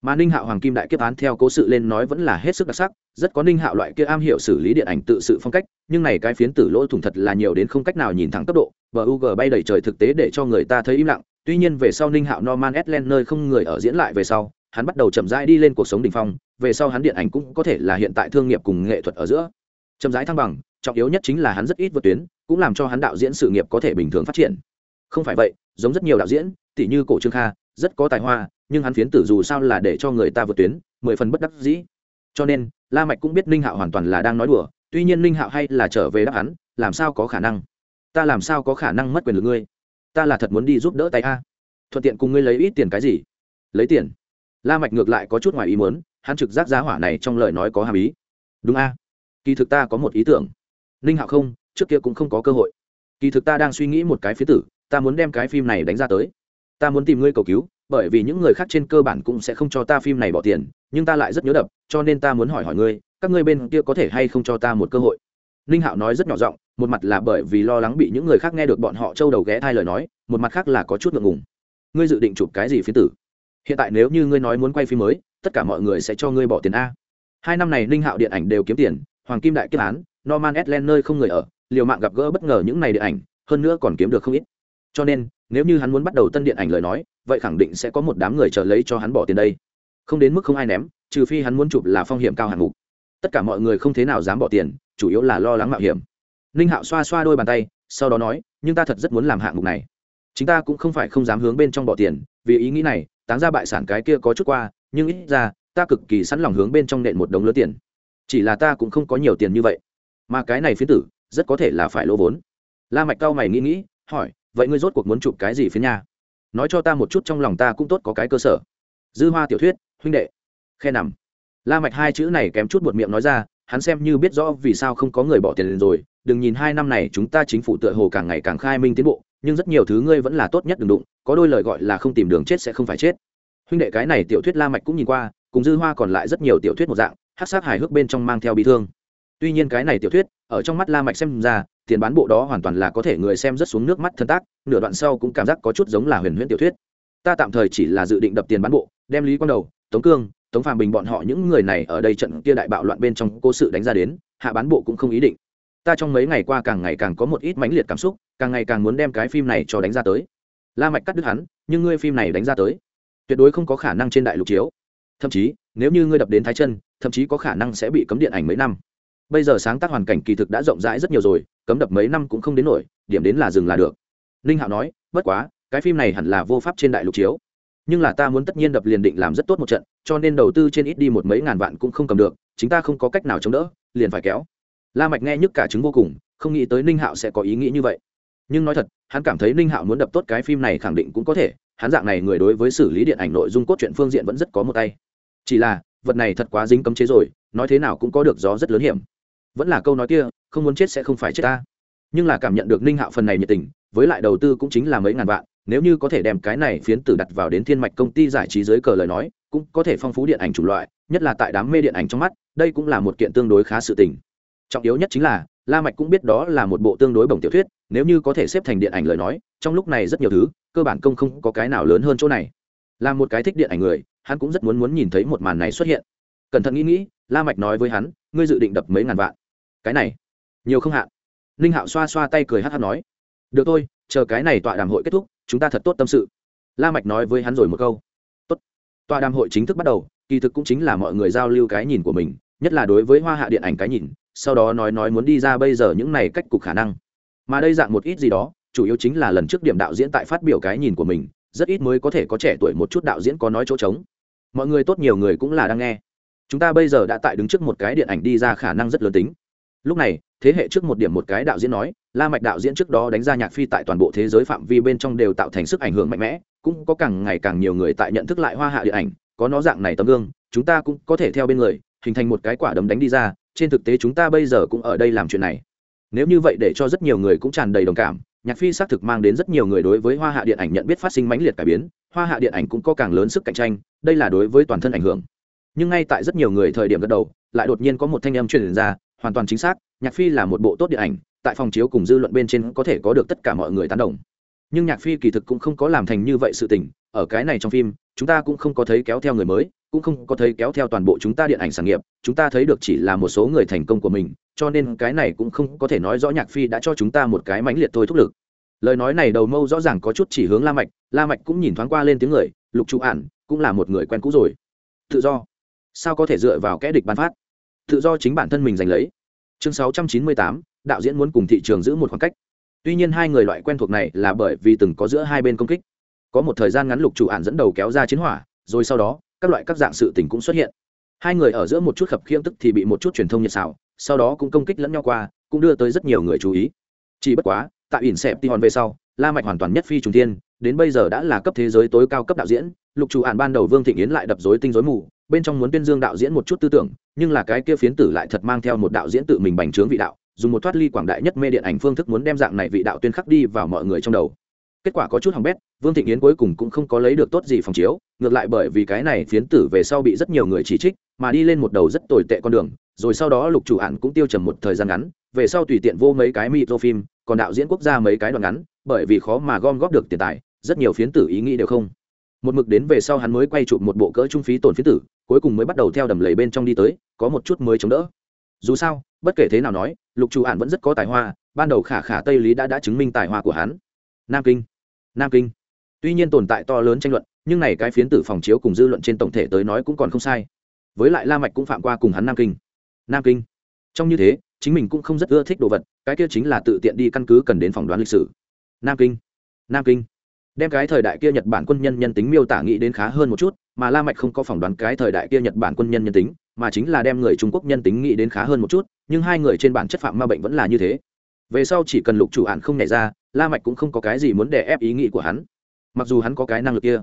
mà ninh hạo hoàng kim đại kiếp án theo cố sự lên nói vẫn là hết sức đặc sắc, rất có ninh hạo loại kia am hiểu xử lý điện ảnh tự sự phong cách, nhưng này cái phiến tử lỗ thủng thật là nhiều đến không cách nào nhìn thẳng tốc độ, và u g bay đầy trời thực tế để cho người ta thấy im lặng, tuy nhiên về sau ninh hạo norman edland nơi không người ở diễn lại về sau, hắn bắt đầu chậm rãi đi lên cuộc sống đỉnh phong, về sau hắn điện ảnh cũng có thể là hiện tại thương nghiệp cùng nghệ thuật ở giữa. Chậm rãi thăng bằng, trọng yếu nhất chính là hắn rất ít vượt tuyến, cũng làm cho hắn đạo diễn sự nghiệp có thể bình thường phát triển. Không phải vậy, giống rất nhiều đạo diễn tỷ như cổ trương kha rất có tài hoa, nhưng hắn phiến tử dù sao là để cho người ta vượt tuyến, mười phần bất đắc dĩ. Cho nên, la mạch cũng biết ninh hạo hoàn toàn là đang nói đùa, tuy nhiên ninh hạo hay là trở về đáp hắn làm sao có khả năng? Ta làm sao có khả năng mất quyền lực ngươi? Ta là thật muốn đi giúp đỡ tay a. Thuận tiện cùng ngươi lấy ít tiền cái gì? Lấy tiền? La mạch ngược lại có chút ngoài ý muốn, hắn trực giác giá hỏa này trong lời nói có hàm ý. Đúng a. Kỳ thực ta có một ý tưởng. Ninh hạo không, trước kia cũng không có cơ hội. Kỳ thực ta đang suy nghĩ một cái phía tử, ta muốn đem cái phim này đánh ra tới ta muốn tìm ngươi cầu cứu, bởi vì những người khác trên cơ bản cũng sẽ không cho ta phim này bỏ tiền, nhưng ta lại rất nhớ đập, cho nên ta muốn hỏi hỏi ngươi, các ngươi bên kia có thể hay không cho ta một cơ hội? Ninh hạo nói rất nhỏ giọng, một mặt là bởi vì lo lắng bị những người khác nghe được bọn họ trâu đầu ghé thai lời nói, một mặt khác là có chút ngượng ngùng. Ngươi dự định chụp cái gì phiến tử? Hiện tại nếu như ngươi nói muốn quay phim mới, tất cả mọi người sẽ cho ngươi bỏ tiền a. Hai năm này ninh hạo điện ảnh đều kiếm tiền, hoàng kim đại kết án, norman edlen nơi không người ở, liều mạng gặp gỡ bất ngờ những này điện ảnh, hơn nữa còn kiếm được không ít cho nên, nếu như hắn muốn bắt đầu tân điện ảnh lời nói, vậy khẳng định sẽ có một đám người chờ lấy cho hắn bỏ tiền đây. Không đến mức không ai ném, trừ phi hắn muốn chụp là phong hiểm cao hạng mục. Tất cả mọi người không thế nào dám bỏ tiền, chủ yếu là lo lắng mạo hiểm. Ninh hạo xoa xoa đôi bàn tay, sau đó nói, nhưng ta thật rất muốn làm hạng mục này. Chúng ta cũng không phải không dám hướng bên trong bỏ tiền, vì ý nghĩ này, táng ra bại sản cái kia có chút qua, nhưng ít ra, ta cực kỳ sẵn lòng hướng bên trong nện một đống lớn tiền. Chỉ là ta cũng không có nhiều tiền như vậy. Mà cái này phiến tử, rất có thể là phải lỗ vốn. La mạch cao mày nghĩ nghĩ, hỏi vậy ngươi rốt cuộc muốn chụp cái gì phiến nha nói cho ta một chút trong lòng ta cũng tốt có cái cơ sở. Dư hoa tiểu thuyết, huynh đệ. Khe nằm. La mạch hai chữ này kém chút buột miệng nói ra, hắn xem như biết rõ vì sao không có người bỏ tiền lên rồi. Đừng nhìn hai năm này chúng ta chính phủ tựa hồ càng ngày càng khai minh tiến bộ, nhưng rất nhiều thứ ngươi vẫn là tốt nhất đừng đụng, có đôi lời gọi là không tìm đường chết sẽ không phải chết. Huynh đệ cái này tiểu thuyết la mạch cũng nhìn qua, cùng dư hoa còn lại rất nhiều tiểu thuyết một dạng hắc sát hài hước bên trong mang theo bị thương. Tuy nhiên cái này tiểu thuyết, ở trong mắt la mạch xem ra tiền bán bộ đó hoàn toàn là có thể người xem rất xuống nước mắt thân tác, nửa đoạn sau cũng cảm giác có chút giống là huyền huyễn tiểu thuyết. Ta tạm thời chỉ là dự định đập tiền bán bộ, đem lý quang đầu, tống cương, tống phàm bình bọn họ những người này ở đây trận kia đại bạo loạn bên trong cố sự đánh ra đến, hạ bán bộ cũng không ý định. Ta trong mấy ngày qua càng ngày càng có một ít mãnh liệt cảm xúc, càng ngày càng muốn đem cái phim này cho đánh ra tới. La mạch cắt đứt hắn, nhưng ngươi phim này đánh ra tới, tuyệt đối không có khả năng trên đại lục chiếu. Thậm chí, nếu như ngươi đập đến thái chân, thậm chí có khả năng sẽ bị cấm điện ảnh mấy năm bây giờ sáng tác hoàn cảnh kỳ thực đã rộng rãi rất nhiều rồi, cấm đập mấy năm cũng không đến nổi, điểm đến là dừng là được. Ninh hạo nói, bất quá, cái phim này hẳn là vô pháp trên đại lục chiếu. Nhưng là ta muốn tất nhiên đập liền định làm rất tốt một trận, cho nên đầu tư trên ít đi một mấy ngàn vạn cũng không cầm được, chính ta không có cách nào chống đỡ, liền phải kéo. La mạch nghe nhức cả chứng vô cùng, không nghĩ tới ninh hạo sẽ có ý nghĩ như vậy. Nhưng nói thật, hắn cảm thấy ninh hạo muốn đập tốt cái phim này khẳng định cũng có thể, hắn dạng này người đối với xử lý điện ảnh nội dung cốt truyện phương diện vẫn rất có một tay. Chỉ là, vật này thật quá dính cấm chế rồi, nói thế nào cũng có được gió rất lớn hiểm vẫn là câu nói kia, không muốn chết sẽ không phải chết ta. Nhưng là cảm nhận được ninh hạo phần này nhiệt tình, với lại đầu tư cũng chính là mấy ngàn vạn, nếu như có thể đem cái này phiến tử đặt vào đến thiên mạch công ty giải trí dưới cờ lời nói, cũng có thể phong phú điện ảnh chủng loại, nhất là tại đám mê điện ảnh trong mắt, đây cũng là một kiện tương đối khá sự tình. Trọng yếu nhất chính là, la mạch cũng biết đó là một bộ tương đối bổng tiểu thuyết, nếu như có thể xếp thành điện ảnh lời nói, trong lúc này rất nhiều thứ, cơ bản công không có cái nào lớn hơn chỗ này. Là một cái thích điện ảnh người, hắn cũng rất muốn muốn nhìn thấy một màn này xuất hiện. Cẩn thận nghĩ nghĩ, la mạch nói với hắn, ngươi dự định đập mấy ngàn vạn? Cái này, nhiều không hạn. Ninh hạo xoa xoa tay cười hát hát nói, được thôi, chờ cái này tọa đàm hội kết thúc, chúng ta thật tốt tâm sự. La mạch nói với hắn rồi một câu, tốt. Tọa đàm hội chính thức bắt đầu, kỳ thực cũng chính là mọi người giao lưu cái nhìn của mình, nhất là đối với hoa hạ điện ảnh cái nhìn, sau đó nói nói muốn đi ra bây giờ những này cách cục khả năng. Mà đây dạng một ít gì đó, chủ yếu chính là lần trước điểm đạo diễn tại phát biểu cái nhìn của mình, rất ít mới có thể có trẻ tuổi một chút đạo diễn có nói chỗ trống. Mọi người tốt nhiều người cũng là đang nghe. Chúng ta bây giờ đã tại đứng trước một cái điện ảnh đi ra khả năng rất lớn tính lúc này, thế hệ trước một điểm một cái đạo diễn nói, la mạch đạo diễn trước đó đánh ra nhạc phi tại toàn bộ thế giới phạm vi bên trong đều tạo thành sức ảnh hưởng mạnh mẽ, cũng có càng ngày càng nhiều người tại nhận thức lại hoa hạ điện ảnh, có nó dạng này tấm gương, chúng ta cũng có thể theo bên người, hình thành một cái quả đấm đánh đi ra, trên thực tế chúng ta bây giờ cũng ở đây làm chuyện này. Nếu như vậy để cho rất nhiều người cũng tràn đầy đồng cảm, nhạc phi xác thực mang đến rất nhiều người đối với hoa hạ điện ảnh nhận biết phát sinh mãnh liệt cải biến, hoa hạ điện ảnh cũng có càng lớn sức cạnh tranh, đây là đối với toàn thân ảnh hưởng. Nhưng ngay tại rất nhiều người thời điểm gật đầu, lại đột nhiên có một thanh âm truyền ra hoàn toàn chính xác, nhạc phi là một bộ tốt điện ảnh, tại phòng chiếu cùng dư luận bên trên có thể có được tất cả mọi người tán đồng. Nhưng nhạc phi kỳ thực cũng không có làm thành như vậy sự tình, ở cái này trong phim, chúng ta cũng không có thấy kéo theo người mới, cũng không có thấy kéo theo toàn bộ chúng ta điện ảnh sản nghiệp, chúng ta thấy được chỉ là một số người thành công của mình, cho nên cái này cũng không có thể nói rõ nhạc phi đã cho chúng ta một cái mãnh liệt thôi thúc lực. Lời nói này đầu mâu rõ ràng có chút chỉ hướng la mạch la mạch cũng nhìn thoáng qua lên tiếng người, lục trụ ản cũng là một người quen cũ rồi. Tự do? Sao có thể dựa vào kẽ địch ban phát? Tự do chính bản thân mình giành lấy. Chương 698, đạo diễn muốn cùng thị trường giữ một khoảng cách. Tuy nhiên hai người loại quen thuộc này là bởi vì từng có giữa hai bên công kích. Có một thời gian ngắn lục chủ ản dẫn đầu kéo ra chiến hỏa rồi sau đó các loại các dạng sự tình cũng xuất hiện. Hai người ở giữa một chút khập khiễng tức thì bị một chút truyền thông nhiệt xảo sau đó cũng công kích lẫn nhau qua cũng đưa tới rất nhiều người chú ý. Chỉ bất quá tại ỉn xẹp tion về sau la mạch hoàn toàn nhất phi trùng thiên đến bây giờ đã là cấp thế giới tối cao cấp đạo diễn lục chủ ản ban đầu vương thịnh yến lại đập rối tinh rối mù bên trong muốn tuyên dương đạo diễn một chút tư tưởng, nhưng là cái kia phiến tử lại thật mang theo một đạo diễn tự mình bành trướng vị đạo, dùng một thoát ly quảng đại nhất mê điện ảnh phương thức muốn đem dạng này vị đạo tuyên khắc đi vào mọi người trong đầu. Kết quả có chút hỏng bét, vương thị yến cuối cùng cũng không có lấy được tốt gì phòng chiếu, ngược lại bởi vì cái này phiến tử về sau bị rất nhiều người chỉ trích, mà đi lên một đầu rất tồi tệ con đường, rồi sau đó lục chủ hạn cũng tiêu trầm một thời gian ngắn, về sau tùy tiện vô mấy cái micro phim, còn đạo diễn quốc gia mấy cái đoạn ngắn, bởi vì khó mà gom góp được tiền tài, rất nhiều phiến tử ý nghĩ đều không một mực đến về sau hắn mới quay chụp một bộ cỡ trung phí tổn phiến tử, cuối cùng mới bắt đầu theo đầm lầy bên trong đi tới, có một chút mới chống đỡ. Dù sao, bất kể thế nào nói, lục chủ ạn vẫn rất có tài hoa, ban đầu khả khả tây lý đã đã chứng minh tài hoa của hắn. Nam kinh nam kinh. Tuy nhiên tồn tại to lớn tranh luận, nhưng này cái phiến tử phòng chiếu cùng dư luận trên tổng thể tới nói cũng còn không sai. Với lại la mạch cũng phạm qua cùng hắn nam kinh. Nam kinh. Trong như thế, chính mình cũng không rất ưa thích đồ vật, cái kia chính là tự tiện đi căn cứ cần đến phỏng đoán lịch sử. Nam kinh nam kinh đem cái thời đại kia nhật bản quân nhân nhân tính miêu tả nghĩ đến khá hơn một chút, mà la mạch không có phỏng đoán cái thời đại kia nhật bản quân nhân nhân tính, mà chính là đem người trung quốc nhân tính nghĩ đến khá hơn một chút, nhưng hai người trên bản chất phạm ma bệnh vẫn là như thế. Về sau chỉ cần lục chủ ản không nhảy ra, la mạch cũng không có cái gì muốn đè ép ý nghĩ của hắn. Mặc dù hắn có cái năng lực kia,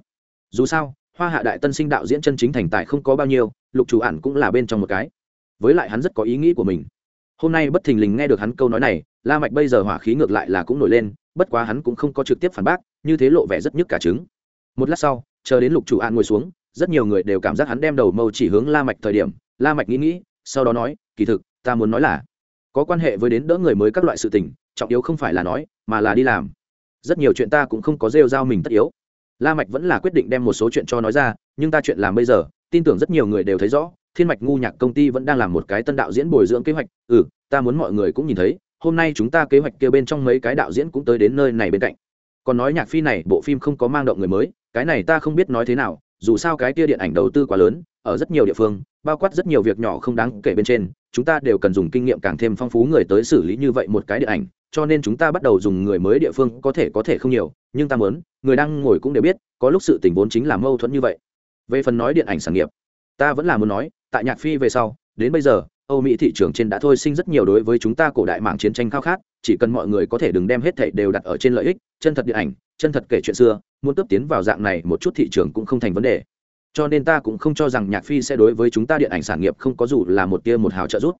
dù sao, hoa hạ đại tân sinh đạo diễn chân chính thành tài không có bao nhiêu, lục chủ ản cũng là bên trong một cái. Với lại hắn rất có ý nghĩ của mình. Hôm nay bất thình lình nghe được hắn câu nói này, la mạch bây giờ hỏa khí ngược lại là cũng nổi lên bất quá hắn cũng không có trực tiếp phản bác, như thế lộ vẻ rất nhức cả trứng. Một lát sau, chờ đến lục chủ an ngồi xuống, rất nhiều người đều cảm giác hắn đem đầu mâu chỉ hướng la mạch thời điểm, la mạch nghĩ nghĩ, sau đó nói, kỳ thực, ta muốn nói là, có quan hệ với đến đỡ người mới các loại sự tình, trọng yếu không phải là nói, mà là đi làm. Rất nhiều chuyện ta cũng không có rêu rao mình tất yếu. La mạch vẫn là quyết định đem một số chuyện cho nói ra, nhưng ta chuyện làm bây giờ, tin tưởng rất nhiều người đều thấy rõ, thiên mạch ngu nhạc công ty vẫn đang làm một cái tân đạo diễn bồi dưỡng kế hoạch. Ừ ta muốn mọi người cũng nhìn thấy hôm nay chúng ta kế hoạch kia bên trong mấy cái đạo diễn cũng tới đến nơi này bên cạnh. Còn nói nhạc phi này, bộ phim không có mang động người mới, cái này ta không biết nói thế nào, dù sao cái kia điện ảnh đầu tư quá lớn, ở rất nhiều địa phương, bao quát rất nhiều việc nhỏ không đáng kể bên trên, chúng ta đều cần dùng kinh nghiệm càng thêm phong phú người tới xử lý như vậy một cái điện ảnh, cho nên chúng ta bắt đầu dùng người mới địa phương có thể có thể không nhiều, nhưng ta muốn, người đang ngồi cũng đều biết, có lúc sự tình vốn chính là mâu thuẫn như vậy. Về phần nói điện ảnh sản nghiệp, ta vẫn là muốn nói, tại nhạc phi về sau, đến bây giờ âu mỹ thị trường trên đã thôi sinh rất nhiều đối với chúng ta cổ đại mạng chiến tranh khao khát, chỉ cần mọi người có thể đừng đem hết thảy đều đặt ở trên lợi ích, chân thật điện ảnh, chân thật kể chuyện xưa, muốn cấp tiến vào dạng này một chút thị trường cũng không thành vấn đề. Cho nên ta cũng không cho rằng nhạc phi sẽ đối với chúng ta điện ảnh sản nghiệp không có dù là một tia một hào trợ giúp.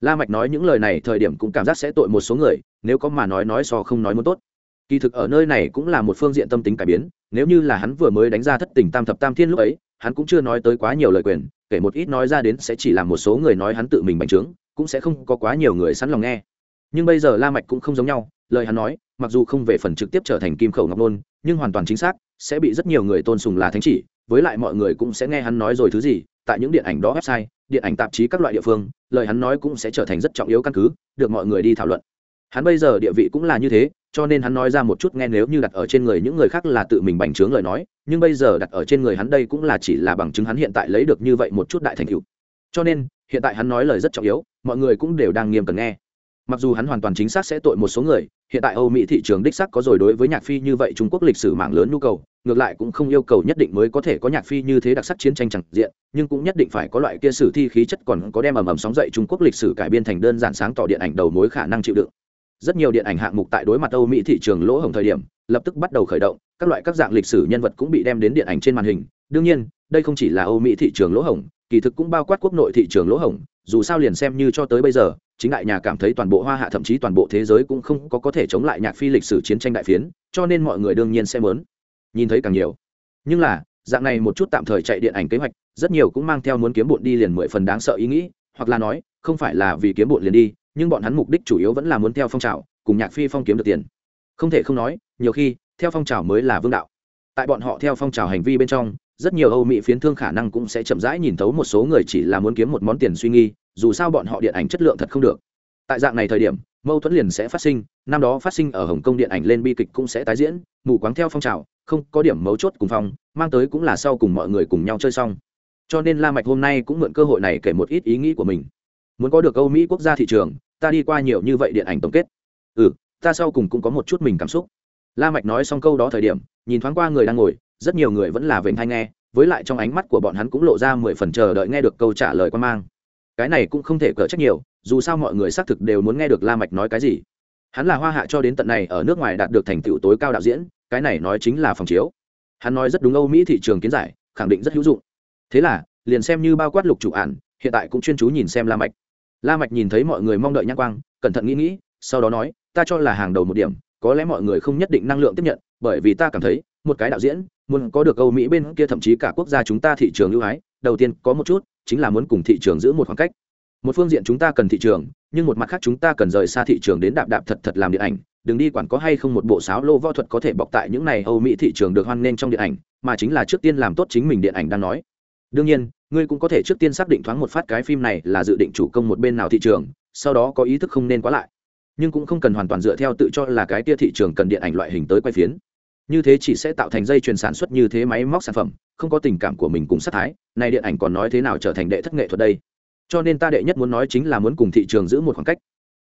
La mạch nói những lời này thời điểm cũng cảm giác sẽ tội một số người, nếu có mà nói nói so không nói muốn tốt. Kỳ thực ở nơi này cũng là một phương diện tâm tính cải biến, nếu như là hắn vừa mới đánh ra thất tình tam thập tam thiên lúc ấy hắn cũng chưa nói tới quá nhiều lời quyền, kể một ít nói ra đến sẽ chỉ làm một số người nói hắn tự mình bành trướng, cũng sẽ không có quá nhiều người sẵn lòng nghe. Nhưng bây giờ la mạch cũng không giống nhau, lời hắn nói, mặc dù không về phần trực tiếp trở thành kim khẩu ngọc nôn, nhưng hoàn toàn chính xác, sẽ bị rất nhiều người tôn sùng là thánh chỉ, với lại mọi người cũng sẽ nghe hắn nói rồi thứ gì, tại những điện ảnh đó website, điện ảnh tạp chí các loại địa phương, lời hắn nói cũng sẽ trở thành rất trọng yếu căn cứ, được mọi người đi thảo luận. Hắn bây giờ địa vị cũng là như thế cho nên hắn nói ra một chút nghe nếu như đặt ở trên người những người khác là tự mình bành trướng lời nói, nhưng bây giờ đặt ở trên người hắn đây cũng là chỉ là bằng chứng hắn hiện tại lấy được như vậy một chút đại thành tựu. Cho nên, hiện tại hắn nói lời rất trọng yếu, mọi người cũng đều đang nghiêm cần nghe. Mặc dù hắn hoàn toàn chính xác sẽ tội một số người, hiện tại âu mỹ thị trường đích sắc có rồi đối với nhạc phi như vậy trung quốc lịch sử mạng lớn nhu cầu, ngược lại cũng không yêu cầu nhất định mới có thể có nhạc phi như thế đặc sắc chiến tranh chẳng diện, nhưng cũng nhất định phải có loại kia sử thi khí chất còn có đem ầm ầm sóng dậy trung quốc lịch sử cải biên thành đơn giản sáng tỏ điện ảnh đầu mối khả năng chịu đựng rất nhiều điện ảnh hạng mục tại đối mặt âu mỹ thị trường lỗ hổng thời điểm, lập tức bắt đầu khởi động, các loại các dạng lịch sử nhân vật cũng bị đem đến điện ảnh trên màn hình. Đương nhiên, đây không chỉ là âu mỹ thị trường lỗ hổng, kỳ thực cũng bao quát quốc nội thị trường lỗ hổng, dù sao liền xem như cho tới bây giờ, chính đại nhà cảm thấy toàn bộ hoa hạ thậm chí toàn bộ thế giới cũng không có có thể chống lại nhạc phi lịch sử chiến tranh đại phiến, cho nên mọi người đương nhiên sẽ mớn nhìn thấy càng nhiều. Nhưng là, dạng này một chút tạm thời chạy điện ảnh kế hoạch, rất nhiều cũng mang theo muốn kiếm bộn đi liền mười phần đáng sợ ý nghĩ, hoặc là nói, không phải là vì kiếm bộn liền đi nhưng bọn hắn mục đích chủ yếu vẫn là muốn theo phong trào, cùng nhạc phi phong kiếm được tiền. Không thể không nói, nhiều khi, theo phong trào mới là vương đạo. Tại bọn họ theo phong trào hành vi bên trong, rất nhiều âu mỹ phiến thương khả năng cũng sẽ chậm rãi nhìn thấu một số người chỉ là muốn kiếm một món tiền suy nghi dù sao bọn họ điện ảnh chất lượng thật không được. Tại dạng này thời điểm, mâu thuẫn liền sẽ phát sinh, năm đó phát sinh ở hồng kông điện ảnh lên bi kịch cũng sẽ tái diễn, mù quáng theo phong trào, không có điểm mấu chốt cùng phong, mang tới cũng là sau cùng mọi người cùng nhau chơi xong. Cho nên la mạch hôm nay cũng mượn cơ hội này kể một ít ý nghĩ của mình. Muốn có được âu mỹ quốc gia thị trường ta đi qua nhiều như vậy điện ảnh tổng kết. Ừ ta sau cùng cũng có một chút mình cảm xúc. La mạch nói xong câu đó thời điểm, nhìn thoáng qua người đang ngồi, rất nhiều người vẫn là vểnh hay nghe, với lại trong ánh mắt của bọn hắn cũng lộ ra mười phần chờ đợi nghe được câu trả lời quan mang. Cái này cũng không thể cỡ trách nhiều, dù sao mọi người xác thực đều muốn nghe được la mạch nói cái gì. Hắn là hoa hạ cho đến tận này ở nước ngoài đạt được thành tựu tối cao đạo diễn, cái này nói chính là phòng chiếu. Hắn nói rất đúng âu mỹ thị trường kiến giải, khẳng định rất hữu dụng. Thế là, liền xem như bao quát lục chủ ản hiện tại cũng chuyên chú nhìn xem la mạch la mạch nhìn thấy mọi người mong đợi nhãn quang, cẩn thận nghĩ nghĩ, sau đó nói, ta cho là hàng đầu một điểm, có lẽ mọi người không nhất định năng lượng tiếp nhận, bởi vì ta cảm thấy, một cái đạo diễn, muốn có được âu mỹ bên kia thậm chí cả quốc gia chúng ta thị trường ưu ái, đầu tiên có một chút, chính là muốn cùng thị trường giữ một khoảng cách. Một phương diện chúng ta cần thị trường, nhưng một mặt khác chúng ta cần rời xa thị trường đến đạp đạp thật thật làm điện ảnh. Đừng đi quản có hay không một bộ sáo lô võ thuật có thể bọc tại những này âu mỹ thị trường được hoan nghênh trong điện ảnh, mà chính là trước tiên làm tốt chính mình điện ảnh đang nói. Đương nhiên ngươi cũng có thể trước tiên xác định thoáng một phát cái phim này là dự định chủ công một bên nào thị trường, sau đó có ý thức không nên quá lại. Nhưng cũng không cần hoàn toàn dựa theo tự cho là cái tia thị trường cần điện ảnh loại hình tới quay phiến. Như thế chỉ sẽ tạo thành dây chuyền sản xuất như thế máy móc sản phẩm, không có tình cảm của mình cùng sát thái, này điện ảnh còn nói thế nào trở thành đệ thất nghệ thuật đây? Cho nên ta đệ nhất muốn nói chính là muốn cùng thị trường giữ một khoảng cách.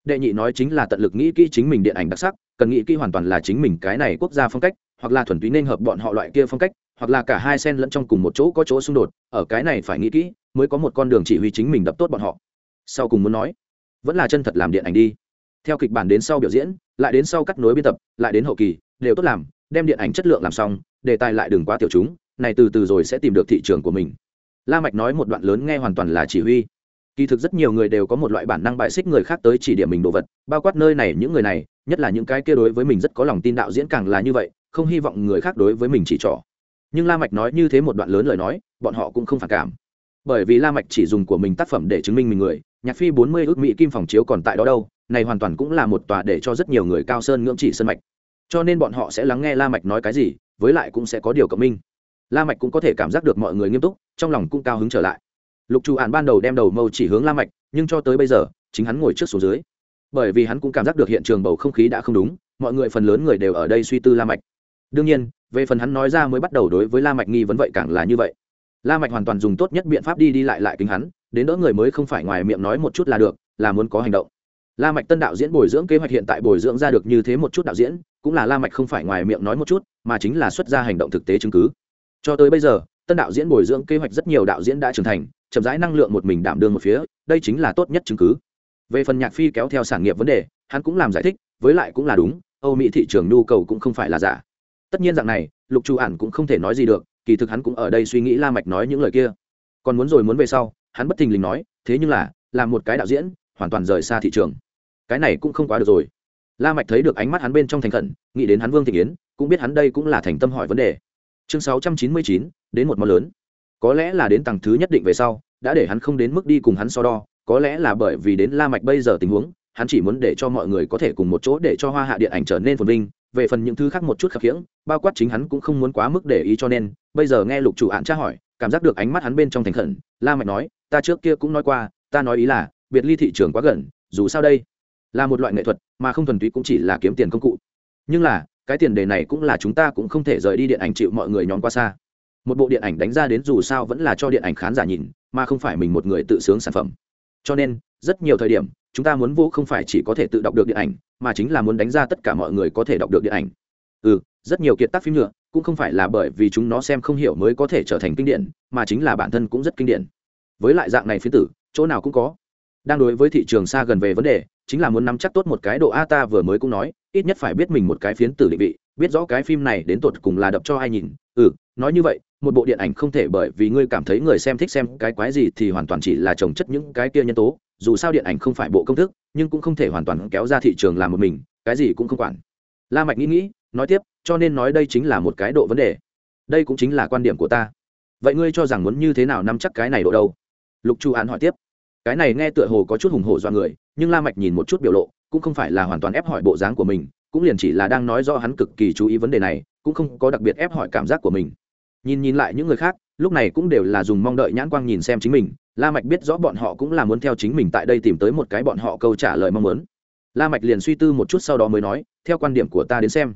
Đệ nhị nói chính là tận lực nghĩ kỹ chính mình điện ảnh đặc sắc, cần nghĩ kỹ hoàn toàn là chính mình cái này quốc gia phong cách, hoặc là thuần túy nên hợp bọn họ loại kia phong cách hoặc là cả hai sen lẫn trong cùng một chỗ có chỗ xung đột, ở cái này phải nghĩ kỹ mới có một con đường chỉ huy chính mình đập tốt bọn họ. Sau cùng muốn nói, vẫn là chân thật làm điện ảnh đi. Theo kịch bản đến sau biểu diễn, lại đến sau cắt nối biên tập, lại đến hậu kỳ, đều tốt làm, đem điện ảnh chất lượng làm xong, đề tài lại đừng quá tiểu chúng, này từ từ rồi sẽ tìm được thị trường của mình. La mạch nói một đoạn lớn nghe hoàn toàn là chỉ huy. Kỳ thực rất nhiều người đều có một loại bản năng bại xích người khác tới chỉ điểm mình đồ vật, bao quát nơi này những người này, nhất là những cái kia đối với mình rất có lòng tin đạo diễn càng là như vậy, không hy vọng người khác đối với mình chỉ trỏ nhưng la mạch nói như thế một đoạn lớn lời nói, bọn họ cũng không phản cảm. Bởi vì la mạch chỉ dùng của mình tác phẩm để chứng minh mình người, nhạc phi 40 ước mỹ kim phòng chiếu còn tại đó đâu, này hoàn toàn cũng là một tòa để cho rất nhiều người cao sơn ngưỡng chỉ sân mạch. Cho nên bọn họ sẽ lắng nghe la mạch nói cái gì, với lại cũng sẽ có điều cộng minh. La mạch cũng có thể cảm giác được mọi người nghiêm túc, trong lòng cũng cao hứng trở lại. Lục chu ản ban đầu đem đầu mâu chỉ hướng la mạch, nhưng cho tới bây giờ, chính hắn ngồi trước xuống dưới. Bởi vì hắn cũng cảm giác được hiện trường bầu không khí đã không đúng, mọi người phần lớn người đều ở đây suy tư la mạch đương nhiên, về phần hắn nói ra mới bắt đầu đối với la mạch nghi vấn vậy càng là như vậy. La mạch hoàn toàn dùng tốt nhất biện pháp đi đi lại lại kính hắn, đến đỡ người mới không phải ngoài miệng nói một chút là được, là muốn có hành động. La mạch tân đạo diễn bồi dưỡng kế hoạch hiện tại bồi dưỡng ra được như thế một chút đạo diễn, cũng là la mạch không phải ngoài miệng nói một chút, mà chính là xuất ra hành động thực tế chứng cứ. Cho tới bây giờ, tân đạo diễn bồi dưỡng kế hoạch rất nhiều đạo diễn đã trưởng thành, chậm rãi năng lượng một mình đảm đương một phía, đây chính là tốt nhất chứng cứ. Về phần nhạc phi kéo theo sản nghiệp vấn đề, hắn cũng làm giải thích, với lại cũng là đúng, âu mỹ thị trường nhu cầu cũng không phải là giả tất nhiên dạng này lục chu ản cũng không thể nói gì được kỳ thực hắn cũng ở đây suy nghĩ la mạch nói những lời kia. Còn muốn rồi muốn về sau hắn bất thình lình nói thế nhưng là làm một cái đạo diễn hoàn toàn rời xa thị trường. Cái này cũng không quá được rồi. La mạch thấy được ánh mắt hắn bên trong thành khẩn nghĩ đến hắn vương thị yến cũng biết hắn đây cũng là thành tâm hỏi vấn đề. Chương 699, đến một món lớn. Có lẽ là đến tầng thứ nhất định về sau đã để hắn không đến mức đi cùng hắn so đo có lẽ là bởi vì đến la mạch bây giờ tình huống hắn chỉ muốn để cho mọi người có thể cùng một chỗ để cho hoa hạ điện ảnh trở nên phồn vinh về phần những thứ khác một chút khập khiễng, bao quát chính hắn cũng không muốn quá mức để ý cho nên, bây giờ nghe lục chủ án tra hỏi, cảm giác được ánh mắt hắn bên trong thành khẩn, la mạch nói, ta trước kia cũng nói qua, ta nói ý là, biệt ly thị trường quá gần, dù sao đây là một loại nghệ thuật, mà không thuần túy cũng chỉ là kiếm tiền công cụ. Nhưng là, cái tiền đề này cũng là chúng ta cũng không thể rời đi điện ảnh chịu mọi người nhóm qua xa. Một bộ điện ảnh đánh ra đến dù sao vẫn là cho điện ảnh khán giả nhìn, mà không phải mình một người tự sướng sản phẩm. Cho nên, rất nhiều thời điểm, chúng ta muốn vô không phải chỉ có thể tự đọc được điện ảnh mà chính là muốn đánh ra tất cả mọi người có thể đọc được điện ảnh. Ừ rất nhiều kiệt tác phim nhựa cũng không phải là bởi vì chúng nó xem không hiểu mới có thể trở thành kinh điển, mà chính là bản thân cũng rất kinh điển. Với lại dạng này phiến tử, chỗ nào cũng có. Đang đối với thị trường xa gần về vấn đề, chính là muốn nắm chắc tốt một cái độ a ta vừa mới cũng nói, ít nhất phải biết mình một cái phiến tử định vị, biết rõ cái phim này đến tột cùng là đập cho ai nhìn. Ừ nói như vậy, một bộ điện ảnh không thể bởi vì ngươi cảm thấy người xem thích xem cái quái gì thì hoàn toàn chỉ là trồng chất những cái kia nhân tố dù sao điện ảnh không phải bộ công thức, nhưng cũng không thể hoàn toàn kéo ra thị trường làm một mình, cái gì cũng không quản. La mạch nghĩ nghĩ, nói tiếp, cho nên nói đây chính là một cái độ vấn đề. Đây cũng chính là quan điểm của ta. Vậy ngươi cho rằng muốn như thế nào nắm chắc cái này độ đâu? Lục chu án hỏi tiếp. Cái này nghe tựa hồ có chút hùng hổ do người, nhưng la mạch nhìn một chút biểu lộ, cũng không phải là hoàn toàn ép hỏi bộ dáng của mình, cũng liền chỉ là đang nói rõ hắn cực kỳ chú ý vấn đề này, cũng không có đặc biệt ép hỏi cảm giác của mình. Nhìn nhìn lại những người khác, lúc này cũng đều là dùng mong đợi nhãn quang nhìn xem chính mình la mạch biết rõ bọn họ cũng là muốn theo chính mình tại đây tìm tới một cái bọn họ câu trả lời mong muốn. La mạch liền suy tư một chút sau đó mới nói, theo quan điểm của ta đến xem.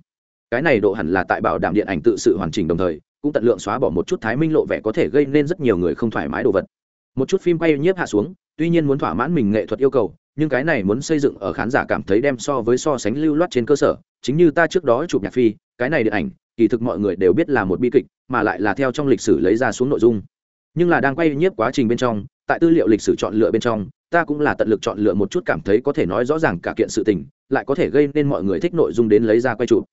Cái này độ hẳn là tại bảo đảm điện ảnh tự sự hoàn chỉnh đồng thời, cũng tận lượng xóa bỏ một chút thái minh lộ vẻ có thể gây nên rất nhiều người không thoải mái đồ vật. Một chút phim quay nhiếp hạ xuống, tuy nhiên muốn thỏa mãn mình nghệ thuật yêu cầu, nhưng cái này muốn xây dựng ở khán giả cảm thấy đem so với so sánh lưu loát trên cơ sở. Chính như ta trước đó chụp nhạc phi, cái này điện ảnh, kỳ thực mọi người đều biết là một bi kịch, mà lại là theo trong lịch sử lấy ra xuống nội dung nhưng là đang quay nhiếp quá trình bên trong, tại tư liệu lịch sử chọn lựa bên trong, ta cũng là tận lực chọn lựa một chút cảm thấy có thể nói rõ ràng cả kiện sự tình, lại có thể gây nên mọi người thích nội dung đến lấy ra quay chụp.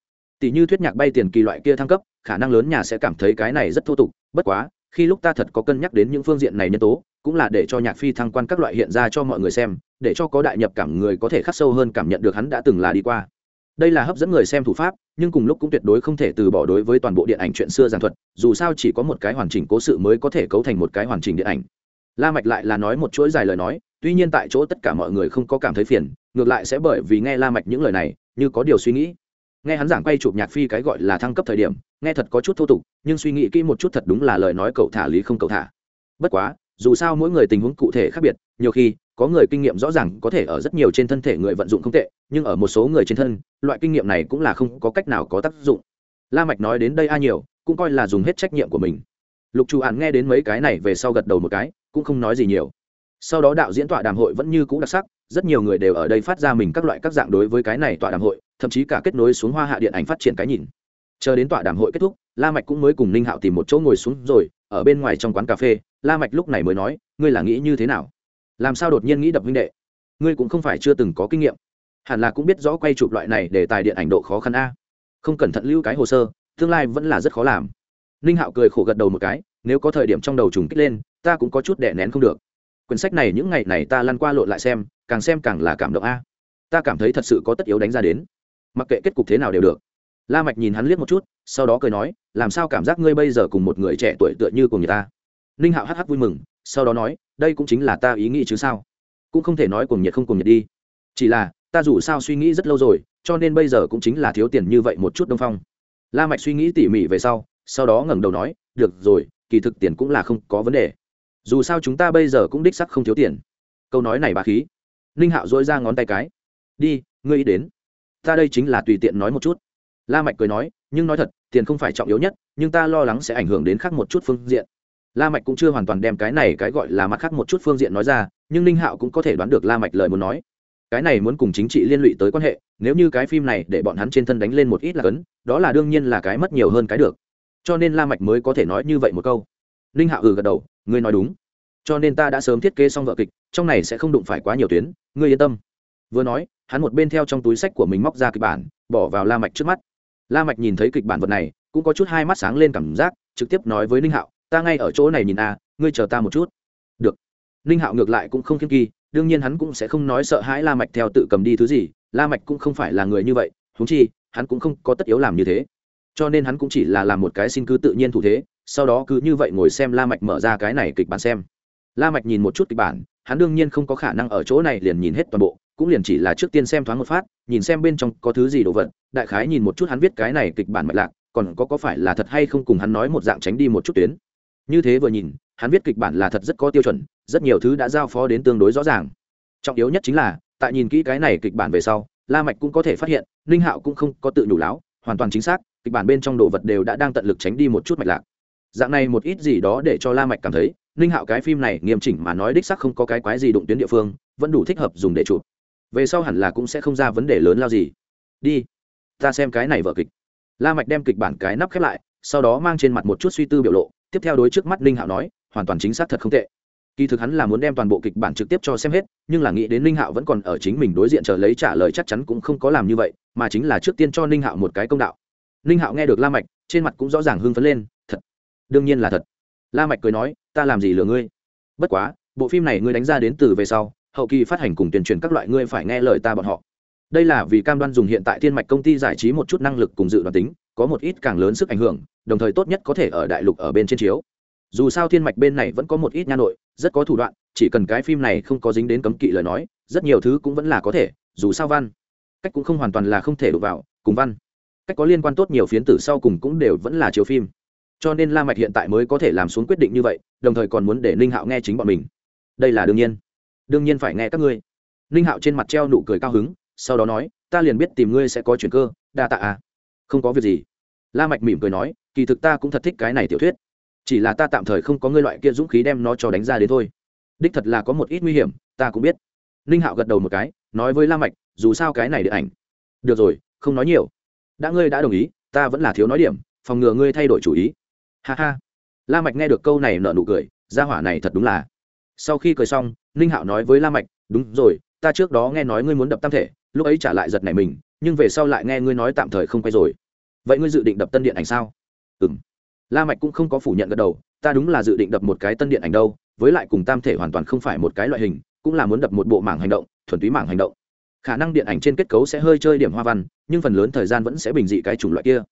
Tỷ như thuyết nhạc bay tiền kỳ loại kia thăng cấp, khả năng lớn nhà sẽ cảm thấy cái này rất thô tục, bất quá, khi lúc ta thật có cân nhắc đến những phương diện này nhân tố, cũng là để cho nhạc phi thăng quan các loại hiện ra cho mọi người xem, để cho có đại nhập cảm người có thể khắc sâu hơn cảm nhận được hắn đã từng là đi qua. Đây là hấp dẫn người xem thủ pháp nhưng cùng lúc cũng tuyệt đối không thể từ bỏ đối với toàn bộ điện ảnh chuyện xưa giảng thuật, dù sao chỉ có một cái hoàn chỉnh cố sự mới có thể cấu thành một cái hoàn chỉnh điện ảnh. La mạch lại là nói một chuỗi dài lời nói, tuy nhiên tại chỗ tất cả mọi người không có cảm thấy phiền, ngược lại sẽ bởi vì nghe la mạch những lời này, như có điều suy nghĩ. Nghe hắn giảng quay chụp nhạc phi cái gọi là thăng cấp thời điểm, nghe thật có chút thô tục, nhưng suy nghĩ kỹ một chút thật đúng là lời nói cậu thả lý không cậu thả. Bất quá, dù sao mỗi người tình huống cụ thể khác biệt, nhiều khi có người kinh nghiệm rõ ràng có thể ở rất nhiều trên thân thể người vận dụng không tệ, nhưng ở một số người trên thân, loại kinh nghiệm này cũng là không có cách nào có tác dụng. La mạch nói đến đây a nhiều, cũng coi là dùng hết trách nhiệm của mình. Lục chủ án nghe đến mấy cái này về sau gật đầu một cái, cũng không nói gì nhiều. Sau đó đạo diễn tọa đàm hội vẫn như cũ đặc sắc, rất nhiều người đều ở đây phát ra mình các loại các dạng đối với cái này tọa đàm hội, thậm chí cả kết nối xuống hoa hạ điện ảnh phát triển cái nhìn. Chờ đến tọa đàm hội kết thúc, la mạch cũng mới cùng ninh hạo tìm một chỗ ngồi xuống rồi, ở bên ngoài trong quán cà phê, la mạch lúc này mới nói, ngươi là nghĩ như thế nào? Làm sao đột nhiên nghĩ đập huynh đệ? Ngươi cũng không phải chưa từng có kinh nghiệm. Hẳn là cũng biết rõ quay chụp loại này để tài điện ảnh độ khó khăn a. Không cẩn thận lưu cái hồ sơ, tương lai vẫn là rất khó làm. Ninh hạo cười khổ gật đầu một cái, nếu có thời điểm trong đầu trùng kích lên, ta cũng có chút đẻ nén không được. Quyển sách này những ngày này ta lăn qua lộn lại xem, càng xem càng là cảm động a. Ta cảm thấy thật sự có tất yếu đánh ra đến. Mặc kệ kết cục thế nào đều được. La mạch nhìn hắn liếc một chút, sau đó cười nói, làm sao cảm giác ngươi bây giờ cùng một người trẻ tuổi tựa như cùng người ta? Ninh hạo hắc hắc vui mừng, sau đó nói, đây cũng chính là ta ý nghĩ chứ sao? Cũng không thể nói cùng nhiệt không cùng nhiệt đi. Chỉ là, ta dù sao suy nghĩ rất lâu rồi, cho nên bây giờ cũng chính là thiếu tiền như vậy một chút đông phong. La mạch suy nghĩ tỉ mỉ về sau sau đó ngẩng đầu nói, được rồi, kỳ thực tiền cũng là không có vấn đề. Dù sao chúng ta bây giờ cũng đích sắc không thiếu tiền. Câu nói này bà khí. Ninh hạo dỗi ra ngón tay cái. Đi, ngươi ý đến. Ta đây chính là tùy tiện nói một chút. La mạch cười nói, nhưng nói thật, tiền không phải trọng yếu nhất, nhưng ta lo lắng sẽ ảnh hưởng đến khác một chút phương diện la mạch cũng chưa hoàn toàn đem cái này cái gọi là mặt khác một chút phương diện nói ra, nhưng ninh hạo cũng có thể đoán được la mạch lời muốn nói. Cái này muốn cùng chính trị liên lụy tới quan hệ, nếu như cái phim này để bọn hắn trên thân đánh lên một ít là cấn, đó là đương nhiên là cái mất nhiều hơn cái được. Cho nên la mạch mới có thể nói như vậy một câu. Ninh hạo ừ gật đầu, ngươi nói đúng. Cho nên ta đã sớm thiết kế xong vở kịch, trong này sẽ không đụng phải quá nhiều tuyến, ngươi yên tâm. Vừa nói, hắn một bên theo trong túi sách của mình móc ra kịch bản, bỏ vào la mạch trước mắt. La mạch nhìn thấy kịch bản vật này, cũng có chút hai mắt sáng lên cảm giác, trực tiếp nói với ninh hạo ta ngay ở chỗ này nhìn a ngươi chờ ta một chút. Được. Ninh hạo ngược lại cũng không kiên kỳ, đương nhiên hắn cũng sẽ không nói sợ hãi la mạch theo tự cầm đi thứ gì, la mạch cũng không phải là người như vậy, huống chi, hắn cũng không có tất yếu làm như thế. Cho nên hắn cũng chỉ là làm một cái xin cứ tự nhiên thủ thế, sau đó cứ như vậy ngồi xem la mạch mở ra cái này kịch bản xem. La mạch nhìn một chút kịch bản, hắn đương nhiên không có khả năng ở chỗ này liền nhìn hết toàn bộ, cũng liền chỉ là trước tiên xem thoáng một phát, nhìn xem bên trong có thứ gì đồ vật, đại khái nhìn một chút hắn viết cái này kịch bản mạch lạc, còn có có phải là thật hay không cùng hắn nói một dạng tránh đi một chút tuyến như thế vừa nhìn, hắn viết kịch bản là thật rất có tiêu chuẩn, rất nhiều thứ đã giao phó đến tương đối rõ ràng. Trọng yếu nhất chính là, tại nhìn kỹ cái này kịch bản về sau, la mạch cũng có thể phát hiện, ninh hạo cũng không có tự nhủ láo, hoàn toàn chính xác, kịch bản bên trong đồ vật đều đã đang tận lực tránh đi một chút mạch lạc. Dạng này một ít gì đó để cho la mạch cảm thấy, ninh hạo cái phim này nghiêm chỉnh mà nói đích xác không có cái quái gì đụng tuyến địa phương, vẫn đủ thích hợp dùng để chụp. Về sau hẳn là cũng sẽ không ra vấn đề lớn lao gì. Đi, ta xem cái này vở kịch. La mạch đem kịch bản cái nắp khép lại, sau đó mang trên mặt một chút suy tư biểu lộ tiếp theo đối trước mắt ninh hạo nói, hoàn toàn chính xác thật không tệ. Kỳ thực hắn là muốn đem toàn bộ kịch bản trực tiếp cho xem hết, nhưng là nghĩ đến ninh hạo vẫn còn ở chính mình đối diện chờ lấy trả lời chắc chắn cũng không có làm như vậy, mà chính là trước tiên cho ninh hạo một cái công đạo. Ninh hạo nghe được la mạch, trên mặt cũng rõ ràng hưng phấn lên, thật, đương nhiên là thật. La mạch cười nói, ta làm gì lừa ngươi? Bất quá, bộ phim này ngươi đánh ra đến từ về sau, hậu kỳ phát hành cùng tuyên truyền các loại ngươi phải nghe lời ta bọn họ. Đây là vì cam đoan dùng hiện tại thiên mạch công ty giải trí một chút năng lực cùng dự đoán tính có một ít càng lớn sức ảnh hưởng, đồng thời tốt nhất có thể ở đại lục ở bên trên chiếu. Dù sao thiên mạch bên này vẫn có một ít nha nội, rất có thủ đoạn, chỉ cần cái phim này không có dính đến cấm kỵ lời nói, rất nhiều thứ cũng vẫn là có thể, dù sao văn, cách cũng không hoàn toàn là không thể đụng vào, cùng văn, cách có liên quan tốt nhiều phiến tử sau cùng cũng đều vẫn là chiếu phim. Cho nên la mạch hiện tại mới có thể làm xuống quyết định như vậy, đồng thời còn muốn để ninh hạo nghe chính bọn mình. Đây là đương nhiên. Đương nhiên phải nghe các ngươi. Ninh hạo trên mặt treo nụ cười cao hứng, sau đó nói, ta liền biết tìm ngươi sẽ có chuyện cơ, đa tạ à không có việc gì. La mạch mỉm cười nói, kỳ thực ta cũng thật thích cái này tiểu thuyết. Chỉ là ta tạm thời không có ngươi loại kia dũng khí đem nó cho đánh ra đến thôi. Đích thật là có một ít nguy hiểm, ta cũng biết. Ninh hạo gật đầu một cái, nói với la mạch, dù sao cái này điện ảnh. Được rồi, không nói nhiều. Đã ngươi đã đồng ý, ta vẫn là thiếu nói điểm, phòng ngừa ngươi thay đổi chủ ý. Ha ha. La mạch nghe được câu này nở nụ cười, gia hỏa này thật đúng là. Sau khi cười xong, ninh hạo nói với la mạch, đúng rồi, ta trước đó nghe nói ngươi muốn đập tam thể, lúc ấy trả lại giật này mình nhưng về sau lại nghe ngươi nói tạm thời không quay rồi. Vậy ngươi dự định đập tân điện ảnh sao? Ừ m la mạch cũng không có phủ nhận gật đầu, ta đúng là dự định đập một cái tân điện ảnh đâu, với lại cùng tam thể hoàn toàn không phải một cái loại hình, cũng là muốn đập một bộ mảng hành động, thuần túy mảng hành động. Khả năng điện ảnh trên kết cấu sẽ hơi chơi điểm hoa văn, nhưng phần lớn thời gian vẫn sẽ bình dị cái chủng loại kia.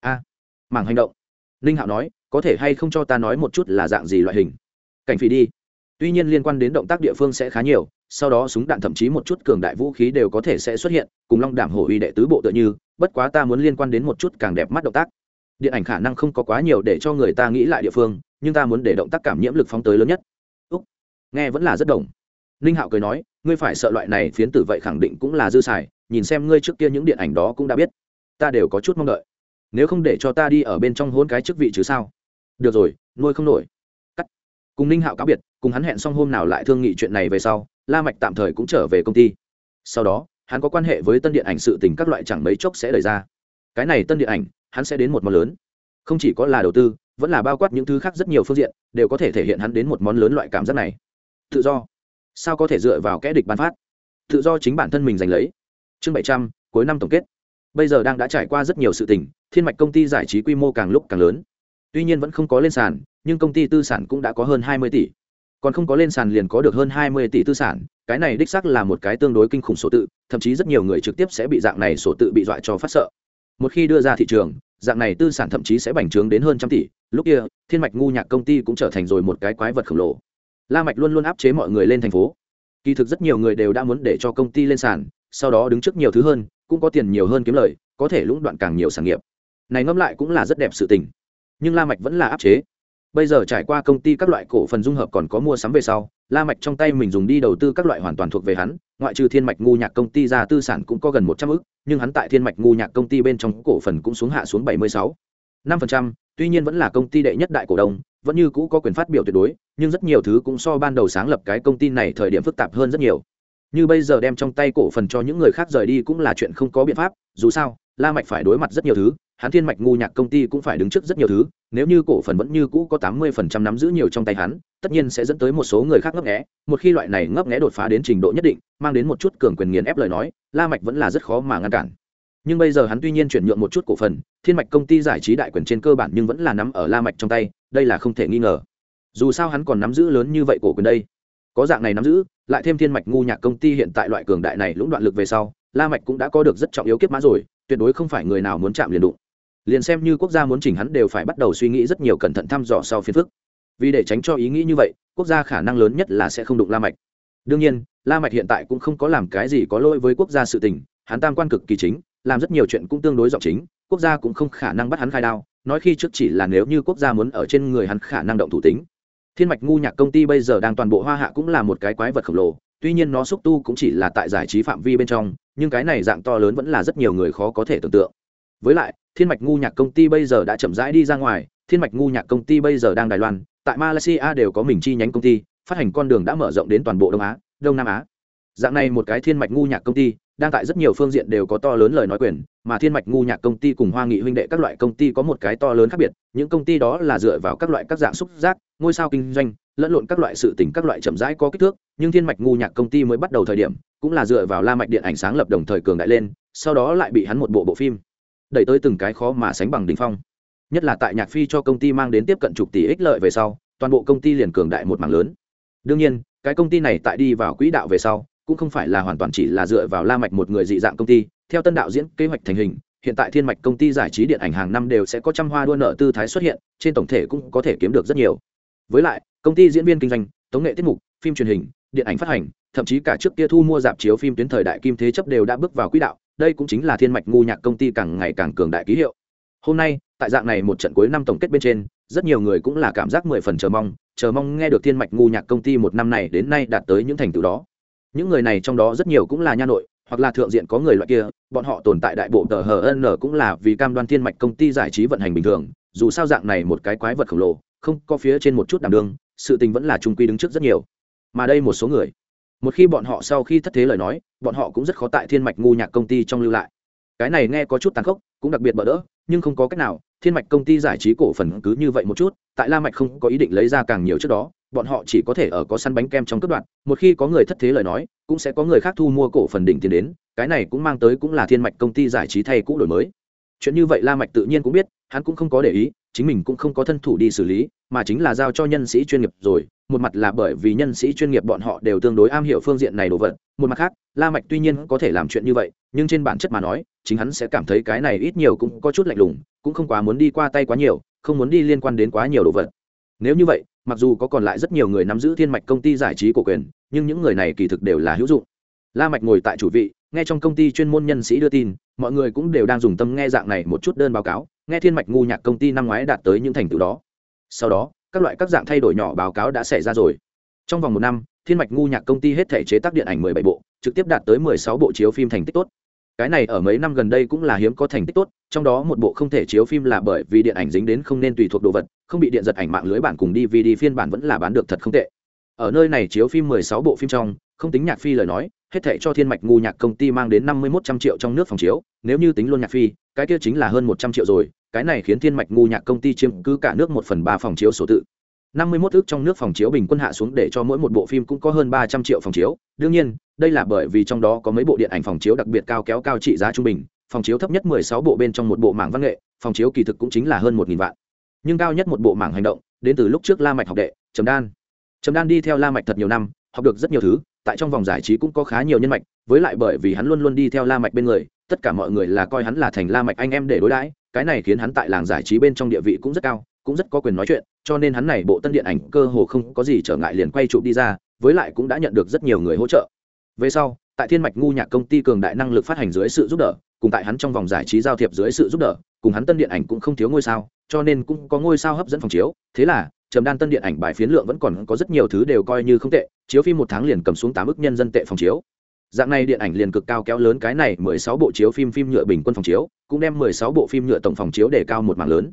A. Mảng hành động. Ninh hạo nói, có thể hay không cho ta nói một chút là dạng gì loại hình? Cảnh phỉ đi tuy nhiên liên quan đến động tác địa phương sẽ khá nhiều, sau đó súng đạn thậm chí một chút cường đại vũ khí đều có thể sẽ xuất hiện, cùng long đảm hổ uy đệ tứ bộ tựa như, bất quá ta muốn liên quan đến một chút càng đẹp mắt động tác. Điện ảnh khả năng không có quá nhiều để cho người ta nghĩ lại địa phương, nhưng ta muốn để động tác cảm nhiễm lực phóng tới lớn nhất. Úc, nghe vẫn là rất đồng. Ninh hạo cười nói, ngươi phải sợ loại này phiến tử vậy khẳng định cũng là dư xài, nhìn xem ngươi trước kia những điện ảnh đó cũng đã biết. Ta đều có chút mong đợi. Nếu không để cho ta đi ở bên trong hôn cái chức vị chứ sao? Được rồi, nuôi không nổi cùng ninh hạo cáo biệt, cùng hắn hẹn xong hôm nào lại thương nghị chuyện này về sau, la mạch tạm thời cũng trở về công ty. Sau đó, hắn có quan hệ với tân điện ảnh sự tình các loại chẳng mấy chốc sẽ đẩy ra. Cái này tân điện ảnh, hắn sẽ đến một món lớn. Không chỉ có là đầu tư, vẫn là bao quát những thứ khác rất nhiều phương diện, đều có thể thể hiện hắn đến một món lớn loại cảm giác này. Tự do. Sao có thể dựa vào kẽ địch ban phát? Tự do chính bản thân mình giành lấy. Chương bảy trăm, cuối năm tổng kết. Bây giờ đang đã trải qua rất nhiều sự tình, thiên mạch công ty giải trí quy mô càng lúc càng lớn. Tuy nhiên vẫn không có lên sàn nhưng công ty tư sản cũng đã có hơn hai mươi tỷ. Còn không có lên sàn liền có được hơn hai mươi tỷ tư sản, cái này đích xác là một cái tương đối kinh khủng số tự, thậm chí rất nhiều người trực tiếp sẽ bị dạng này sổ tự bị dọa cho phát sợ. Một khi đưa ra thị trường, dạng này tư sản thậm chí sẽ bành trướng đến hơn trăm tỷ. Lúc kia, thiên mạch ngu nhạc công ty cũng trở thành rồi một cái quái vật khổng lồ. La mạch luôn luôn áp chế mọi người lên thành phố. Kỳ thực rất nhiều người đều đã muốn để cho công ty lên sàn, sau đó đứng trước nhiều thứ hơn, cũng có tiền nhiều hơn kiếm lời, có thể lũng đoạn càng nhiều sản nghiệp. Này ngâm lại cũng là rất đẹp sự tình. Nhưng la mạch vẫn là áp chế bây giờ trải qua công ty các loại cổ phần dung hợp còn có mua sắm về sau, la mạch trong tay mình dùng đi đầu tư các loại hoàn toàn thuộc về hắn, ngoại trừ thiên mạch ngu nhạc công ty ra tư sản cũng có gần một trăm ức, nhưng hắn tại thiên mạch ngu nhạc công ty bên trong cổ phần cũng xuống hạ xuống bảy mươi sáu. năm phần trăm, tuy nhiên vẫn là công ty đệ nhất đại cổ đông, vẫn như cũ có quyền phát biểu tuyệt đối, nhưng rất nhiều thứ cũng so ban đầu sáng lập cái công ty này thời điểm phức tạp hơn rất nhiều. Như bây giờ đem trong tay cổ phần cho những người khác rời đi cũng là chuyện không có biện pháp, dù sao, la mạch phải đối mặt rất nhiều thứ hắn thiên mạch ngu nhạc công ty cũng phải đứng trước rất nhiều thứ, nếu như cổ phần vẫn như cũ có tám mươi phần trăm nắm giữ nhiều trong tay hắn, tất nhiên sẽ dẫn tới một số người khác ngấp nghé, một khi loại này ngấp nghé đột phá đến trình độ nhất định, mang đến một chút cường quyền nghiền ép lời nói, la mạch vẫn là rất khó mà ngăn cản. Nhưng bây giờ hắn tuy nhiên chuyển nhượng một chút cổ phần, thiên mạch công ty giải trí đại quyền trên cơ bản nhưng vẫn là nắm ở la mạch trong tay, đây là không thể nghi ngờ. Dù sao hắn còn nắm giữ lớn như vậy cổ quyền đây. Có dạng này nắm giữ, lại thêm thiên mạch ngu nhạc công ty hiện tại loại cường đại này lũng đoạn lực về sau, la mạch cũng đã có được rất trọng yếu kiếp mã rồi, tuyệt đối không phải người nào muốn chạm liền đụng liền xem như quốc gia muốn chỉnh hắn đều phải bắt đầu suy nghĩ rất nhiều cẩn thận thăm dò sau phiên phức. Vì để tránh cho ý nghĩ như vậy, quốc gia khả năng lớn nhất là sẽ không đụng la mạch. Đương nhiên, la mạch hiện tại cũng không có làm cái gì có lỗi với quốc gia sự tình, hắn tam quan cực kỳ chính, làm rất nhiều chuyện cũng tương đối giọng chính, quốc gia cũng không khả năng bắt hắn khai đao, nói khi trước chỉ là nếu như quốc gia muốn ở trên người hắn khả năng động thủ tính. Thiên mạch ngu nhạc công ty bây giờ đang toàn bộ hoa hạ cũng là một cái quái vật khổng lồ, tuy nhiên nó xúc tu cũng chỉ là tại giải trí phạm vi bên trong, nhưng cái này dạng to lớn vẫn là rất nhiều người khó có thể tưởng tượng. Với lại thiên mạch ngu nhạc công ty bây giờ đã chậm rãi đi ra ngoài, thiên mạch ngu nhạc công ty bây giờ đang đài loan, tại malaysia đều có mình chi nhánh công ty, phát hành con đường đã mở rộng đến toàn bộ đông á, đông nam á. Dạng này một cái thiên mạch ngu nhạc công ty, đang tại rất nhiều phương diện đều có to lớn lời nói quyền, mà thiên mạch ngu nhạc công ty cùng hoa nghị huynh đệ các loại công ty có một cái to lớn khác biệt, những công ty đó là dựa vào các loại các dạng xúc giác, ngôi sao kinh doanh, lẫn lộn các loại sự tình các loại chậm rãi có kích thước, nhưng thiên mạch ngu nhạc công ty mới bắt đầu thời điểm, cũng là dựa vào la mạch điện ảnh sáng lập đồng thời cường đại lên, sau đó lại bị hắn một bộ bộ phim đẩy tới từng cái khó mà sánh bằng đỉnh phong. Nhất là tại nhạc phi cho công ty mang đến tiếp cận chục tỷ ích lợi về sau, toàn bộ công ty liền cường đại một mảng lớn. Đương nhiên, cái công ty này tại đi vào quỹ đạo về sau, cũng không phải là hoàn toàn chỉ là dựa vào la mạch một người dị dạng công ty. Theo tân đạo diễn kế hoạch thành hình, hiện tại thiên mạch công ty giải trí điện ảnh hàng năm đều sẽ có trăm hoa đua nợ tư thái xuất hiện, trên tổng thể cũng có thể kiếm được rất nhiều. Với lại, công ty diễn viên kinh doanh, tống nghệ tiết mục, phim truyền hình, điện ảnh phát hành, thậm chí cả trước kia thu mua dạp chiếu phim tuyến thời đại kim thế chấp đều đã bước vào quỹ đạo đây cũng chính là thiên mạch ngu nhạc công ty càng ngày càng cường đại ký hiệu. Hôm nay, tại dạng này một trận cuối năm tổng kết bên trên, rất nhiều người cũng là cảm giác mười phần chờ mong chờ mong nghe được thiên mạch ngu nhạc công ty một năm này đến nay đạt tới những thành tựu đó. Những người này trong đó rất nhiều cũng là nha nội, hoặc là thượng diện có người loại kia, bọn họ tồn tại đại bộ tờ hn cũng là vì cam đoan thiên mạch công ty giải trí vận hành bình thường, dù sao dạng này một cái quái vật khổng lồ, không có phía trên một chút đảm đương, sự tình vẫn là trung quy đứng trước rất nhiều. Mà đây một số người một khi bọn họ sau khi thất thế lời nói, bọn họ cũng rất khó tại thiên mạch ngu nhạc công ty trong lưu lại. Cái này nghe có chút tàn khốc, cũng đặc biệt bỡ đỡ, nhưng không có cách nào, thiên mạch công ty giải trí cổ phần cứ như vậy một chút, tại la mạch không có ý định lấy ra càng nhiều trước đó, bọn họ chỉ có thể ở có săn bánh kem trong cấp đoạn một khi có người thất thế lời nói, cũng sẽ có người khác thu mua cổ phần đỉnh tiền đến, cái này cũng mang tới cũng là thiên mạch công ty giải trí thay cũ đổi mới. Chuyện như vậy la mạch tự nhiên cũng biết, hắn cũng không có để ý chính mình cũng không có thân thủ đi xử lý, mà chính là giao cho nhân sĩ chuyên nghiệp rồi, một mặt là bởi vì nhân sĩ chuyên nghiệp bọn họ đều tương đối am hiểu phương diện này đồ vật, một mặt khác, la mạch tuy nhiên có thể làm chuyện như vậy, nhưng trên bản chất mà nói, chính hắn sẽ cảm thấy cái này ít nhiều cũng có chút lạnh lùng, cũng không quá muốn đi qua tay quá nhiều, không muốn đi liên quan đến quá nhiều đồ vật. Nếu như vậy, mặc dù có còn lại rất nhiều người nắm giữ thiên mạch công ty giải trí cổ quyền, nhưng những người này kỳ thực đều là hữu dụng. La mạch ngồi tại chủ vị, nghe trong công ty chuyên môn nhân sĩ đưa tin, mọi người cũng đều đang dùng tâm nghe dạng này một chút đơn báo cáo nghe thiên mạch ngu nhạc công ty năm ngoái đạt tới những thành tựu đó. Sau đó, các loại các dạng thay đổi nhỏ báo cáo đã xảy ra rồi. Trong vòng một năm, thiên mạch ngu nhạc công ty hết thể chế tác điện ảnh mười bảy bộ, trực tiếp đạt tới mười sáu bộ chiếu phim thành tích tốt. Cái này ở mấy năm gần đây cũng là hiếm có thành tích tốt, trong đó một bộ không thể chiếu phim là bởi vì điện ảnh dính đến không nên tùy thuộc đồ vật, không bị điện giật ảnh mạng lưới bản cùng dvd phiên bản vẫn là bán được thật không tệ. Ở nơi này chiếu phim mười sáu bộ phim trong, không tính nhạc phi lời nói hết thệ cho thiên mạch ngu nhạc công ty mang đến năm mươi một trăm triệu trong nước phòng chiếu, nếu như tính luôn nhạc phi, cái kia chính là hơn một trăm triệu rồi, cái này khiến thiên mạch ngu nhạc công ty chiếm cứ cả nước một phần ba phòng chiếu số tự. năm mươi 51 ước trong nước phòng chiếu bình quân hạ xuống để cho mỗi một bộ phim cũng có hơn ba trăm triệu phòng chiếu, đương nhiên, đây là bởi vì trong đó có mấy bộ điện ảnh phòng chiếu đặc biệt cao kéo cao trị giá trung bình, phòng chiếu thấp nhất mười sáu bộ bên trong một bộ mảng văn nghệ, phòng chiếu kỳ thực cũng chính là hơn một nghìn vạn. Nhưng cao nhất một bộ mảng hành động, đến từ lúc trước la mạch học đệ, trầm đan. Trầm đan đi theo la mạch thật nhiều năm, học được rất nhiều thứ tại trong vòng giải trí cũng có khá nhiều nhân mạch, với lại bởi vì hắn luôn luôn đi theo la mạch bên người, tất cả mọi người là coi hắn là thành la mạch anh em để đối đãi, cái này khiến hắn tại làng giải trí bên trong địa vị cũng rất cao, cũng rất có quyền nói chuyện, cho nên hắn này bộ tân điện ảnh cơ hồ không có gì trở ngại liền quay chụp đi ra, với lại cũng đã nhận được rất nhiều người hỗ trợ. Về sau, tại thiên mạch ngu nhạc công ty cường đại năng lực phát hành dưới sự giúp đỡ, cùng tại hắn trong vòng giải trí giao thiệp dưới sự giúp đỡ, cùng hắn tân điện ảnh cũng không thiếu ngôi sao, cho nên cũng có ngôi sao hấp dẫn phòng chiếu. Thế là, trầm đan tân điện ảnh bài phiến lượng vẫn còn có rất nhiều thứ đều coi như không tệ chiếu phim một tháng liền cầm xuống tám ức nhân dân tệ phòng chiếu. Dạng này điện ảnh liền cực cao kéo lớn cái này mười sáu bộ chiếu phim phim nhựa bình quân phòng chiếu, cũng đem mười sáu bộ phim nhựa tổng phòng chiếu để cao một mảng lớn.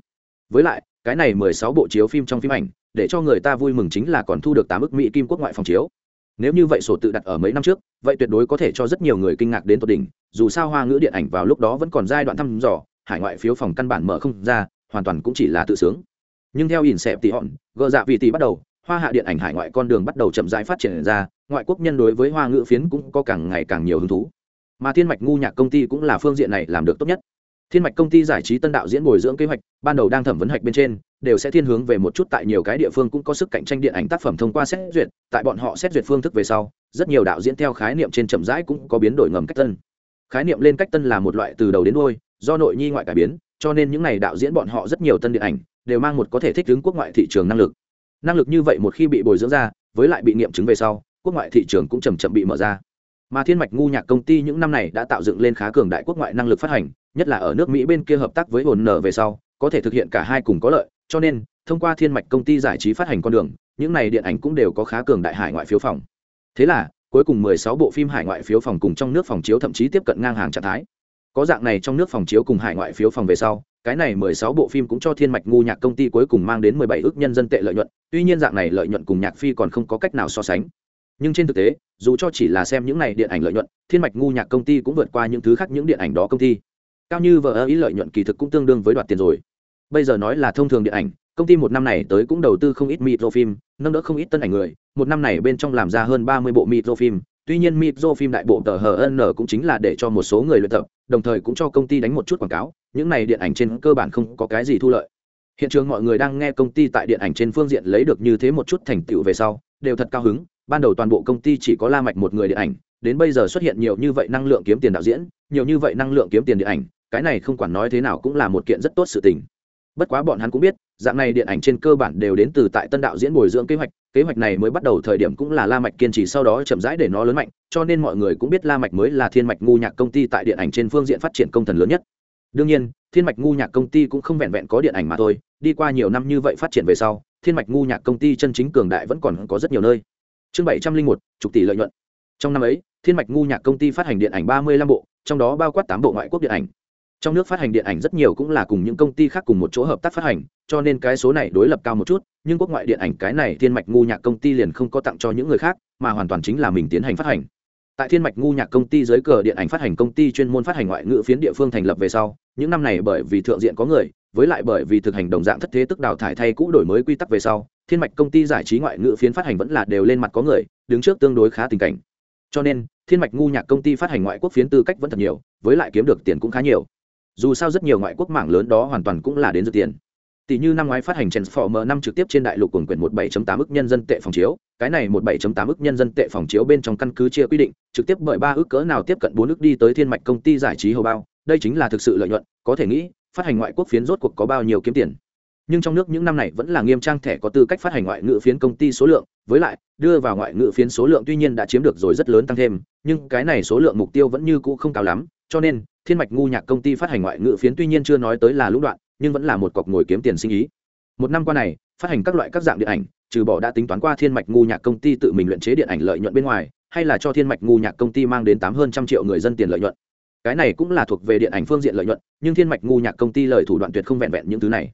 Với lại, cái này mười sáu bộ chiếu phim trong phim ảnh, để cho người ta vui mừng chính là còn thu được tám ức mỹ kim quốc ngoại phòng chiếu. Nếu như vậy sổ tự đặt ở mấy năm trước, vậy tuyệt đối có thể cho rất nhiều người kinh ngạc đến tột đỉnh, dù sao hoa ngữ điện ảnh vào lúc đó vẫn còn giai đoạn thăm dò, hải ngoại phiếu phòng căn bản mở không ra, hoàn toàn cũng chỉ là tự sướng. Nhưng theo ỉn xẹp tỷ hòn gợ dạ vị tỷ bắt đầu hoa hạ điện ảnh hải ngoại con đường bắt đầu chậm rãi phát triển ra, ngoại quốc nhân đối với hoa ngữ phiến cũng có càng ngày càng nhiều hứng thú. Mà thiên mạch ngu nhạc công ty cũng là phương diện này làm được tốt nhất. Thiên mạch công ty giải trí tân đạo diễn bồi dưỡng kế hoạch, ban đầu đang thẩm vấn hoạch bên trên, đều sẽ thiên hướng về một chút tại nhiều cái địa phương cũng có sức cạnh tranh điện ảnh tác phẩm thông qua xét duyệt, tại bọn họ xét duyệt phương thức về sau, rất nhiều đạo diễn theo khái niệm trên chậm rãi cũng có biến đổi ngầm cách tân. Khái niệm lên cách tân là một loại từ đầu đến đôi do nội nhi ngoại cải biến, cho nên những n à y đạo diễn bọn họ rất nhiều tân điện ảnh, đều mang một có thể thích ứng quốc ngoại thị trường năng lực năng lực như vậy một khi bị bồi dưỡng ra, với lại bị nghiệm chứng về sau, quốc ngoại thị trường cũng chầm chậm bị mở ra. Mà thiên mạch ngu nhạc công ty những năm này đã tạo dựng lên khá cường đại quốc ngoại năng lực phát hành, nhất là ở nước mỹ bên kia hợp tác với hồn nở về sau, có thể thực hiện cả hai cùng có lợi. Cho nên, thông qua thiên mạch công ty giải trí phát hành con đường, những này điện ảnh cũng đều có khá cường đại hải ngoại phiếu phòng. Thế là, cuối cùng 16 bộ phim hải ngoại phiếu phòng cùng trong nước phòng chiếu thậm chí tiếp cận ngang hàng trạng thái có dạng này trong nước phòng chiếu cùng hải ngoại phiếu phòng về sau, cái này 16 bộ phim cũng cho thiên mạch ngu nhạc công ty cuối cùng mang đến 17 ước nhân dân tệ lợi nhuận, tuy nhiên dạng này lợi nhuận cùng nhạc phi còn không có cách nào so sánh. Nhưng trên thực tế, dù cho chỉ là xem những này điện ảnh lợi nhuận, thiên mạch ngu nhạc công ty cũng vượt qua những thứ khác những điện ảnh đó công ty. Cao như vợ ơ ý lợi nhuận kỳ thực cũng tương đương với đoạt tiền rồi. Bây giờ nói là thông thường điện ảnh, công ty một năm này tới cũng đầu tư không ít micro phim nâng đỡ không ít tân ảnh người, một năm này bên trong làm ra hơn ba mươi bộ micro phim tuy nhiên micro phim đại bộ tờ hn cũng chính là để cho một số người luyện tập đồng thời cũng cho công ty đánh một chút quảng cáo, những này điện ảnh trên cơ bản không có cái gì thu lợi. Hiện trường mọi người đang nghe công ty tại điện ảnh trên phương diện lấy được như thế một chút thành tựu về sau, đều thật cao hứng, ban đầu toàn bộ công ty chỉ có la mạch một người điện ảnh, đến bây giờ xuất hiện nhiều như vậy năng lượng kiếm tiền đạo diễn, nhiều như vậy năng lượng kiếm tiền điện ảnh, cái này không quản nói thế nào cũng là một kiện rất tốt sự tình. Bất quá bọn hắn cũng biết dạng này điện ảnh trên cơ bản đều đến từ tại tân đạo diễn bồi dưỡng kế hoạch kế hoạch này mới bắt đầu thời điểm cũng là la mạch kiên trì, sau đó chậm rãi để nó lớn mạnh, cho nên mọi người cũng biết la mạch mới là thiên mạch ngu nhạc công ty tại điện ảnh trên phương diện phát triển công thần lớn nhất. Đương nhiên, thiên mạch ngu nhạc công ty cũng không vẹn vẹn có điện ảnh mà thôi, đi qua nhiều năm như vậy phát triển về sau, thiên mạch ngu nhạc công ty chân chính cường đại vẫn còn có rất nhiều nơi. Chương bảy trăm linh một chục tỷ lợi nhuận. Trong năm ấy, thiên mạch ngu nhạc công ty phát hành điện ảnh ba mươi lăm bộ, trong đó bao quát tám bộ ngoại quốc điện ảnh trong nước phát hành điện ảnh rất nhiều cũng là cùng những công ty khác cùng một chỗ hợp tác phát hành, cho nên cái số này đối lập cao một chút, nhưng quốc ngoại điện ảnh cái này thiên mạch ngu nhạc công ty liền không có tặng cho những người khác, mà hoàn toàn chính là mình tiến hành phát hành. Tại thiên mạch ngu nhạc công ty dưới cờ điện ảnh phát hành công ty chuyên môn phát hành ngoại ngữ phiến địa phương thành lập về sau, những năm này bởi vì thượng diện có người, với lại bởi vì thực hành đồng dạng thất thế tức đào thải thay cũ đổi mới quy tắc về sau, thiên mạch công ty giải trí ngoại ngữ phiến phát hành vẫn là đều lên mặt có người, đứng trước tương đối khá tình cảnh. Cho nên, thiên mạch ngu nhạc công ty phát hành ngoại quốc phiến tư cách vẫn thật nhiều, với lại kiếm được tiền cũng khá nhiều dù sao rất nhiều ngoại quốc mảng lớn đó hoàn toàn cũng là đến dự tiền tỷ như năm ngoái phát hành Transformer năm trực tiếp trên đại lục cuồng quyển 17.8 ức nhân dân tệ phòng chiếu, cái này 17.8 ức nhân dân tệ phòng chiếu bên trong căn cứ chia quy định, trực tiếp bởi ba ức cỡ nào tiếp cận bốn ức đi tới thiên mạch công ty giải trí hầu bao, đây chính là thực sự lợi nhuận, có thể nghĩ, phát hành ngoại quốc phiến rốt cuộc có bao nhiêu kiếm tiền. Nhưng trong nước những năm này vẫn là nghiêm trang thẻ có tư cách phát hành ngoại ngữ phiến công ty số lượng, với lại, đưa vào ngoại ngữ phiến số lượng tuy nhiên đã chiếm được rồi rất lớn tăng thêm, nhưng cái này số lượng mục tiêu vẫn như cũ không cao lắm, cho nên, thiên mạch ngu nhạc công ty phát hành ngoại ngữ phiến tuy nhiên chưa nói tới là lũng đoạn, nhưng vẫn là một cọc ngồi kiếm tiền sinh ý. Một năm qua này phát hành các loại các dạng điện ảnh trừ bỏ đã tính toán qua thiên mạch ngu nhạc công ty tự mình luyện chế điện ảnh lợi nhuận bên ngoài hay là cho thiên mạch ngu nhạc công ty mang đến tám hơn trăm triệu người dân tiền lợi nhuận. Cái này cũng là thuộc về điện ảnh phương diện lợi nhuận nhưng thiên mạch ngu nhạc công ty lời thủ đoạn tuyệt không vẹn vẹn những thứ này.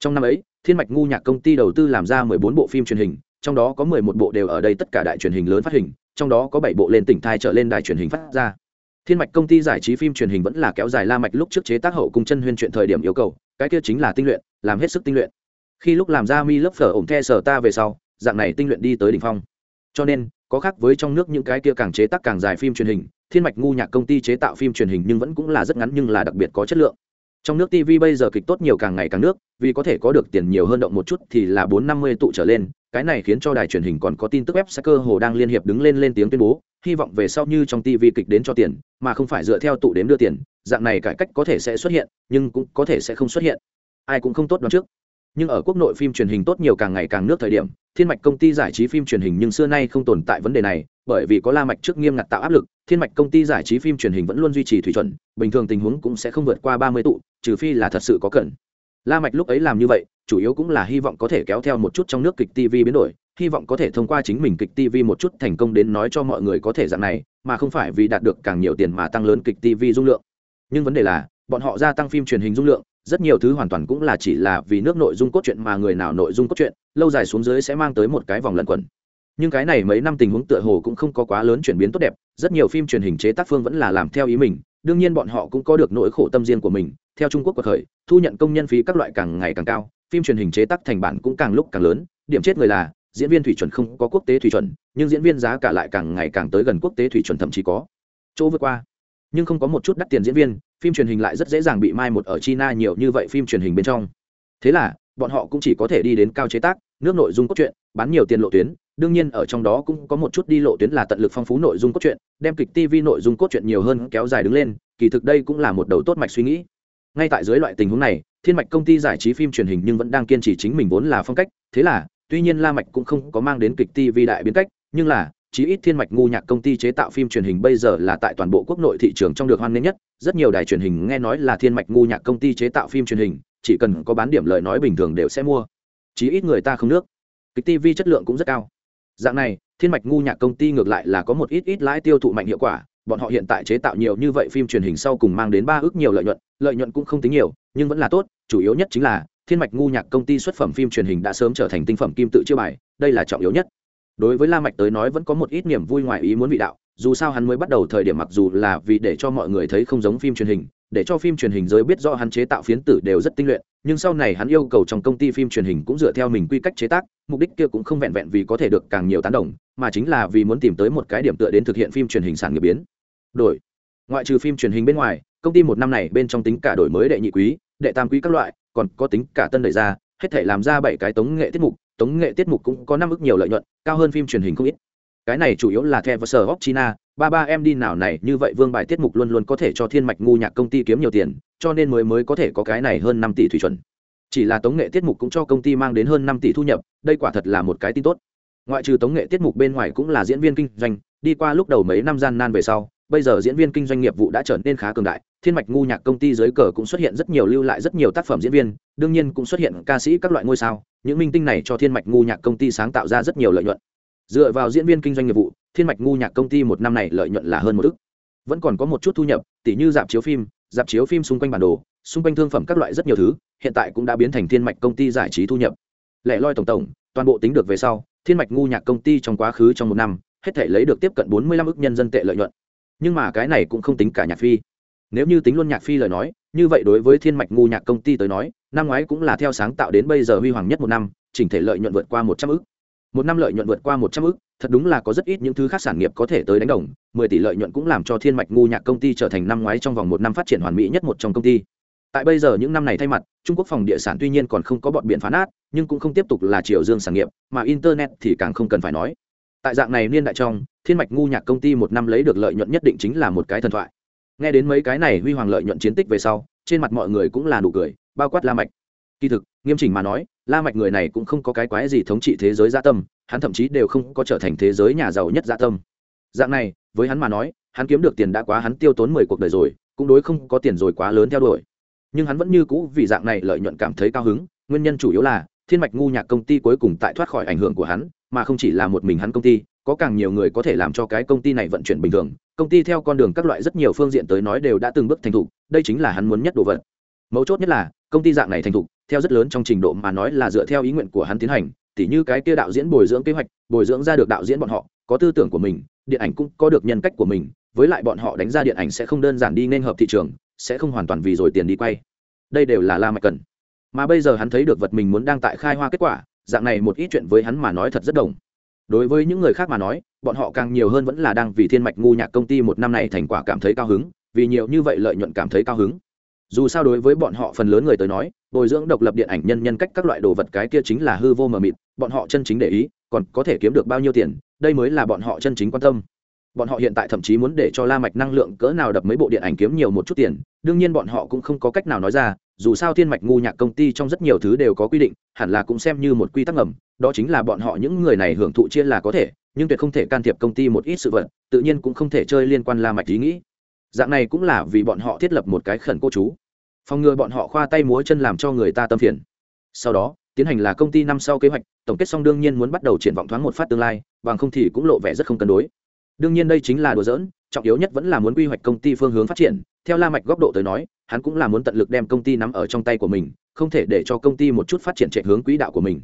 Trong năm ấy thiên mạch ngu nhạc công ty đầu tư làm ra mười bốn bộ phim truyền hình trong đó có mười một bộ đều ở đây tất cả đại truyền hình lớn phát hình trong đó có bảy bộ lên tỉnh thai trở lên đài truyền hình phát ra thiên mạch công ty giải trí phim truyền hình vẫn là kéo dài la mạch lúc trước chế tác hậu cung chân huyên chuyện thời điểm yêu cầu, cái kia chính là tinh luyện, làm hết sức tinh luyện. Khi lúc làm ra mi lớp phở ổng the sở ta về sau, dạng này tinh luyện đi tới đỉnh phong. Cho nên, có khác với trong nước những cái kia càng chế tác càng dài phim truyền hình, thiên mạch ngu nhạc công ty chế tạo phim truyền hình nhưng vẫn cũng là rất ngắn nhưng là đặc biệt có chất lượng. Trong nước tv bây giờ kịch tốt nhiều càng ngày càng nước, vì có thể có được tiền nhiều hơn động một chút thì là bốn năm mươi tụ trở lên cái này khiến cho đài truyền hình còn có tin tức web sẽ cơ hồ đang liên hiệp đứng lên lên tiếng tuyên bố, hy vọng về sau như trong tv kịch đến cho tiền, mà không phải dựa theo tụ đếm đưa tiền, dạng này cải cách có thể sẽ xuất hiện, nhưng cũng có thể sẽ không xuất hiện. Ai cũng không tốt đoán trước. Nhưng ở quốc nội phim truyền hình tốt nhiều càng ngày càng nước thời điểm, thiên mạch công ty giải trí phim truyền hình nhưng xưa nay không tồn tại vấn đề này, bởi vì có la mạch trước nghiêm ngặt tạo áp lực, thiên mạch công ty giải trí phim truyền hình vẫn luôn duy trì thủy chuẩn, bình thường tình huống cũng sẽ không vượt qua ba mươi tụ, trừ phi là thật sự có cần la mạch lúc ấy làm như vậy, chủ yếu cũng là hy vọng có thể kéo theo một chút trong nước kịch tv biến đổi, hy vọng có thể thông qua chính mình kịch tv một chút thành công đến nói cho mọi người có thể dạng này, mà không phải vì đạt được càng nhiều tiền mà tăng lớn kịch tv dung lượng. Nhưng vấn đề là, bọn họ gia tăng phim truyền hình dung lượng, rất nhiều thứ hoàn toàn cũng là chỉ là vì nước nội dung cốt truyện mà người nào nội dung cốt truyện, lâu dài xuống dưới sẽ mang tới một cái vòng lẩn quẩn. Nhưng cái này mấy năm tình huống tựa hồ cũng không có quá lớn chuyển biến tốt đẹp, rất nhiều phim truyền hình chế tác phương vẫn là làm theo ý mình, đương nhiên bọn họ cũng có được nỗi khổ tâm riêng của mình theo trung quốc cuộc khởi, thu nhận công nhân phí các loại càng ngày càng cao, phim truyền hình chế tác thành bản cũng càng lúc càng lớn. Điểm chết người là, diễn viên thủy chuẩn không có quốc tế thủy chuẩn, nhưng diễn viên giá cả lại càng ngày càng tới gần quốc tế thủy chuẩn thậm chí có. Chỗ vượt qua, nhưng không có một chút đắt tiền diễn viên, phim truyền hình lại rất dễ dàng bị mai một ở china nhiều như vậy phim truyền hình bên trong. Thế là, bọn họ cũng chỉ có thể đi đến cao chế tác, nước nội dung cốt truyện, bán nhiều tiền lộ tuyến. Đương nhiên ở trong đó cũng có một chút đi lộ tuyến là tận lực phong phú nội dung cốt truyện, đem kịch tv nội dung cốt truyện nhiều hơn kéo dài đứng lên, kỳ thực đây cũng là một đầu tốt mạch suy nghĩ ngay tại dưới loại tình huống này, thiên mạch công ty giải trí phim truyền hình nhưng vẫn đang kiên trì chính mình vốn là phong cách. Thế là, tuy nhiên la mạch cũng không có mang đến kịch tv đại biến cách, nhưng là, chí ít thiên mạch ngu nhạc công ty chế tạo phim truyền hình bây giờ là tại toàn bộ quốc nội thị trường trong được hoan nghênh nhất. Rất nhiều đài truyền hình nghe nói là thiên mạch ngu nhạc công ty chế tạo phim truyền hình, chỉ cần có bán điểm lời nói bình thường đều sẽ mua. Chí ít người ta không nước. Kịch tv chất lượng cũng rất cao. Dạng này, thiên mạch ngu nhạc công ty ngược lại là có một ít ít lãi tiêu thụ mạnh hiệu quả bọn họ hiện tại chế tạo nhiều như vậy phim truyền hình sau cùng mang đến ba ước nhiều lợi nhuận lợi nhuận cũng không tính nhiều, nhưng vẫn là tốt, chủ yếu nhất chính là, thiên mạch ngu nhạc công ty xuất phẩm phim truyền hình đã sớm trở thành tinh phẩm kim tự chiêu bài, đây là trọng yếu nhất. Đối với la mạch tới nói vẫn có một ít niềm vui ngoài ý muốn vị đạo, dù sao hắn mới bắt đầu thời điểm mặc dù là vì để cho mọi người thấy không giống phim truyền hình, để cho phim truyền hình giới biết rõ hắn chế tạo phiến tử đều rất tinh luyện, nhưng sau này hắn yêu cầu trong công ty phim truyền hình cũng dựa theo mình quy cách chế tác, mục đích kia cũng không vẹn vẹn vì có thể được càng nhiều tán đồng, mà chính là vì muốn tìm tới một cái điểm tựa đến thực hiện phim truyền hình sản nghiệp biến đổi. Ngoại trừ phim truyền hình bên ngoài, công ty một năm này bên trong tính cả đổi mới đệ nhị quý, đệ tam quý các loại, còn có tính cả tân đẩy ra, hết thể làm ra bảy cái tống nghệ tiết mục, tống nghệ tiết mục cũng có năm ức nhiều lợi nhuận, cao hơn phim truyền hình không ít. Cái này chủ yếu là the và sở hóc china, ba ba em đi nào này, như vậy vương bài tiết mục luôn luôn có thể cho thiên mạch ngu nhạc công ty kiếm nhiều tiền, cho nên mới mới có thể có cái này hơn năm tỷ thủy chuẩn. Chỉ là tống nghệ tiết mục cũng cho công ty mang đến hơn năm tỷ thu nhập, đây quả thật là một cái tin tốt. Ngoại trừ tống nghệ tiết mục bên ngoài cũng là diễn viên kinh doanh, đi qua lúc đầu mấy năm gian nan về sau bây giờ diễn viên kinh doanh nghiệp vụ đã trở nên khá cường đại, thiên mạch ngu nhạc công ty dưới cờ cũng xuất hiện rất nhiều lưu lại rất nhiều tác phẩm diễn viên, đương nhiên cũng xuất hiện ca sĩ các loại ngôi sao, những minh tinh này cho thiên mạch ngu nhạc công ty sáng tạo ra rất nhiều lợi nhuận. Dựa vào diễn viên kinh doanh nghiệp vụ, thiên mạch ngu nhạc công ty một năm này lợi nhuận là hơn một ước vẫn còn có một chút thu nhập, tỉ như dạp chiếu phim, dạp chiếu phim xung quanh bản đồ, xung quanh thương phẩm các loại rất nhiều thứ, hiện tại cũng đã biến thành thiên mạch công ty giải trí thu nhập. Lẻ loi tổng tổng, toàn bộ tính được về sau, thiên mạch ngu nhạc công ty trong quá khứ trong một năm, hết thể lấy được tiếp cận bốn mươi lăm ức nhân dân tệ lợi nhuận nhưng mà cái này cũng không tính cả nhạc phi. Nếu như tính luôn nhạc phi lời nói, như vậy đối với thiên mạch ngu nhạc công ty tới nói, năm ngoái cũng là theo sáng tạo đến bây giờ huy hoàng nhất một năm, chỉnh thể lợi nhuận vượt qua một trăm ước một năm lợi nhuận vượt qua một trăm ước thật đúng là có rất ít những thứ khác sản nghiệp có thể tới đánh đồng, mười tỷ lợi nhuận cũng làm cho thiên mạch ngu nhạc công ty trở thành năm ngoái trong vòng một năm phát triển hoàn mỹ nhất một trong công ty. Tại bây giờ những năm này thay mặt, trung quốc phòng địa sản tuy nhiên còn không có bọn biện phá nát, nhưng cũng không tiếp tục là triều dương sản nghiệp, mà internet thì càng không cần phải nói tại dạng này niên đại trong, thiên mạch ngu nhạc công ty một năm lấy được lợi nhuận nhất định chính là một cái thần thoại. Nghe đến mấy cái này huy hoàng lợi nhuận chiến tích về sau, trên mặt mọi người cũng là nụ cười, bao quát la mạch. Kỳ thực, nghiêm chỉnh mà nói, la mạch người này cũng không có cái quái gì thống trị thế giới gia tâm, hắn thậm chí đều không có trở thành thế giới nhà giàu nhất gia tâm. Dạng này, với hắn mà nói, hắn kiếm được tiền đã quá hắn tiêu tốn mười cuộc đời rồi, cũng đối không có tiền rồi quá lớn theo đuổi. Nhưng hắn vẫn như cũ vì dạng này lợi nhuận cảm thấy cao hứng, nguyên nhân chủ yếu là thiên mạch ngu nhạc công ty cuối cùng tại thoát khỏi ảnh hưởng của hắn mà không chỉ là một mình hắn công ty, có càng nhiều người có thể làm cho cái công ty này vận chuyển bình thường. Công ty theo con đường các loại rất nhiều phương diện tới nói đều đã từng bước thành thục, đây chính là hắn muốn nhất đồ vật. Mấu chốt nhất là, công ty dạng này thành thục, theo rất lớn trong trình độ mà nói là dựa theo ý nguyện của hắn tiến hành, tỉ như cái kia đạo diễn bồi dưỡng kế hoạch, bồi dưỡng ra được đạo diễn bọn họ, có tư tưởng của mình, điện ảnh cũng có được nhân cách của mình, với lại bọn họ đánh ra điện ảnh sẽ không đơn giản đi nên hợp thị trường, sẽ không hoàn toàn vì rồi tiền đi quay. Đây đều là la mạch cần. Mà bây giờ hắn thấy được vật mình muốn đang tại khai hoa kết quả dạng này một ít chuyện với hắn mà nói thật rất đồng. Đối với những người khác mà nói, bọn họ càng nhiều hơn vẫn là đang vì thiên mạch ngu nhạc công ty một năm này thành quả cảm thấy cao hứng, vì nhiều như vậy lợi nhuận cảm thấy cao hứng. Dù sao đối với bọn họ phần lớn người tới nói, bồi dưỡng độc lập điện ảnh nhân nhân cách các loại đồ vật cái kia chính là hư vô mờ mịt, bọn họ chân chính để ý, còn có thể kiếm được bao nhiêu tiền, đây mới là bọn họ chân chính quan tâm bọn họ hiện tại thậm chí muốn để cho la mạch năng lượng cỡ nào đập mấy bộ điện ảnh kiếm nhiều một chút tiền, đương nhiên bọn họ cũng không có cách nào nói ra, dù sao thiên mạch ngu nhạc công ty trong rất nhiều thứ đều có quy định, hẳn là cũng xem như một quy tắc ngầm, đó chính là bọn họ những người này hưởng thụ chia là có thể, nhưng tuyệt không thể can thiệp công ty một ít sự vật, tự nhiên cũng không thể chơi liên quan la mạch ý nghĩ. Dạng này cũng là vì bọn họ thiết lập một cái khẩn cô chú. Phòng ngừa bọn họ khoa tay múa chân làm cho người ta tâm phiền. Sau đó, tiến hành là công ty năm sau kế hoạch, tổng kết xong đương nhiên muốn bắt đầu triển vọng thoáng một phát tương lai, bằng không thì cũng lộ vẻ rất không cân đối đương nhiên đây chính là đùa giỡn, trọng yếu nhất vẫn là muốn quy hoạch công ty phương hướng phát triển. Theo la mạch góc độ tới nói, hắn cũng là muốn tận lực đem công ty nắm ở trong tay của mình, không thể để cho công ty một chút phát triển chạy hướng quỹ đạo của mình.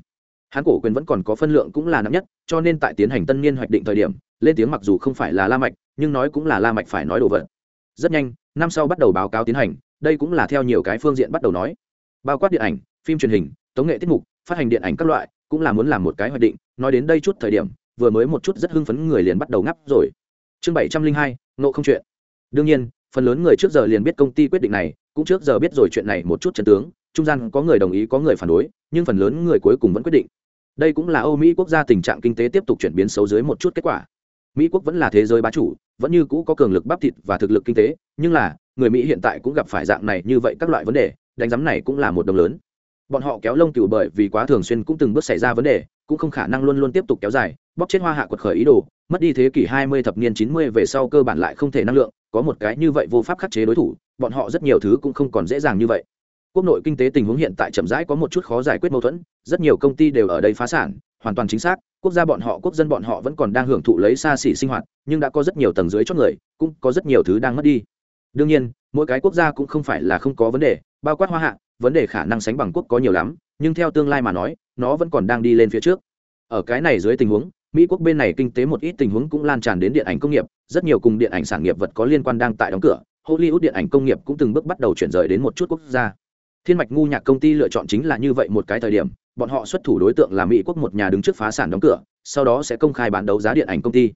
Hắn cổ quyền vẫn còn có phân lượng cũng là nắm nhất, cho nên tại tiến hành tân niên hoạch định thời điểm, lên tiếng mặc dù không phải là la mạch, nhưng nói cũng là la mạch phải nói đồ vật. Rất nhanh, năm sau bắt đầu báo cáo tiến hành, đây cũng là theo nhiều cái phương diện bắt đầu nói. Bao quát điện ảnh, phim truyền hình, tống nghệ tiết mục, phát hành điện ảnh các loại, cũng là muốn làm một cái hoạch định. Nói đến đây chút thời điểm vừa mới một chút rất hưng phấn người liền bắt đầu ngắp rồi. Chương bảy trăm linh hai, nộ không chuyện. Đương nhiên, phần lớn người trước giờ liền biết công ty quyết định này, cũng trước giờ biết rồi chuyện này một chút chân tướng, trung gian có người đồng ý, có người phản đối, nhưng phần lớn người cuối cùng vẫn quyết định. Đây cũng là âu mỹ quốc gia tình trạng kinh tế tiếp tục chuyển biến xấu dưới một chút kết quả. Mỹ quốc vẫn là thế giới bá chủ, vẫn như cũ có cường lực bắp thịt và thực lực kinh tế, nhưng là, người mỹ hiện tại cũng gặp phải dạng này như vậy các loại vấn đề, đánh giám này cũng là một đồng lớn. Bọn họ kéo lông cừu bởi vì quá thường xuyên cũng từng bước xảy ra vấn đề, cũng không khả năng luôn luôn tiếp tục kéo dài bóp chết hoa hạ quật khởi ý đồ, mất đi thế kỷ 20 thập niên 90 về sau cơ bản lại không thể năng lượng, có một cái như vậy vô pháp khắc chế đối thủ, bọn họ rất nhiều thứ cũng không còn dễ dàng như vậy. Quốc nội kinh tế tình huống hiện tại chậm rãi có một chút khó giải quyết mâu thuẫn, rất nhiều công ty đều ở đây phá sản, hoàn toàn chính xác, quốc gia bọn họ, quốc dân bọn họ vẫn còn đang hưởng thụ lấy xa xỉ sinh hoạt, nhưng đã có rất nhiều tầng dưới chót người, cũng có rất nhiều thứ đang mất đi. Đương nhiên, mỗi cái quốc gia cũng không phải là không có vấn đề, bao quát hoa hạ, vấn đề khả năng sánh bằng quốc có nhiều lắm, nhưng theo tương lai mà nói, nó vẫn còn đang đi lên phía trước. Ở cái này dưới tình huống mỹ quốc bên này kinh tế một ít tình huống cũng lan tràn đến điện ảnh công nghiệp, rất nhiều cùng điện ảnh sản nghiệp vật có liên quan đang tại đóng cửa. Hollywood điện ảnh công nghiệp cũng từng bước bắt đầu chuyển rời đến một chút quốc gia. Thiên mạch ngu nhạc công ty lựa chọn chính là như vậy một cái thời điểm, bọn họ xuất thủ đối tượng là mỹ quốc một nhà đứng trước phá sản đóng cửa, sau đó sẽ công khai bán đấu giá điện ảnh công ty.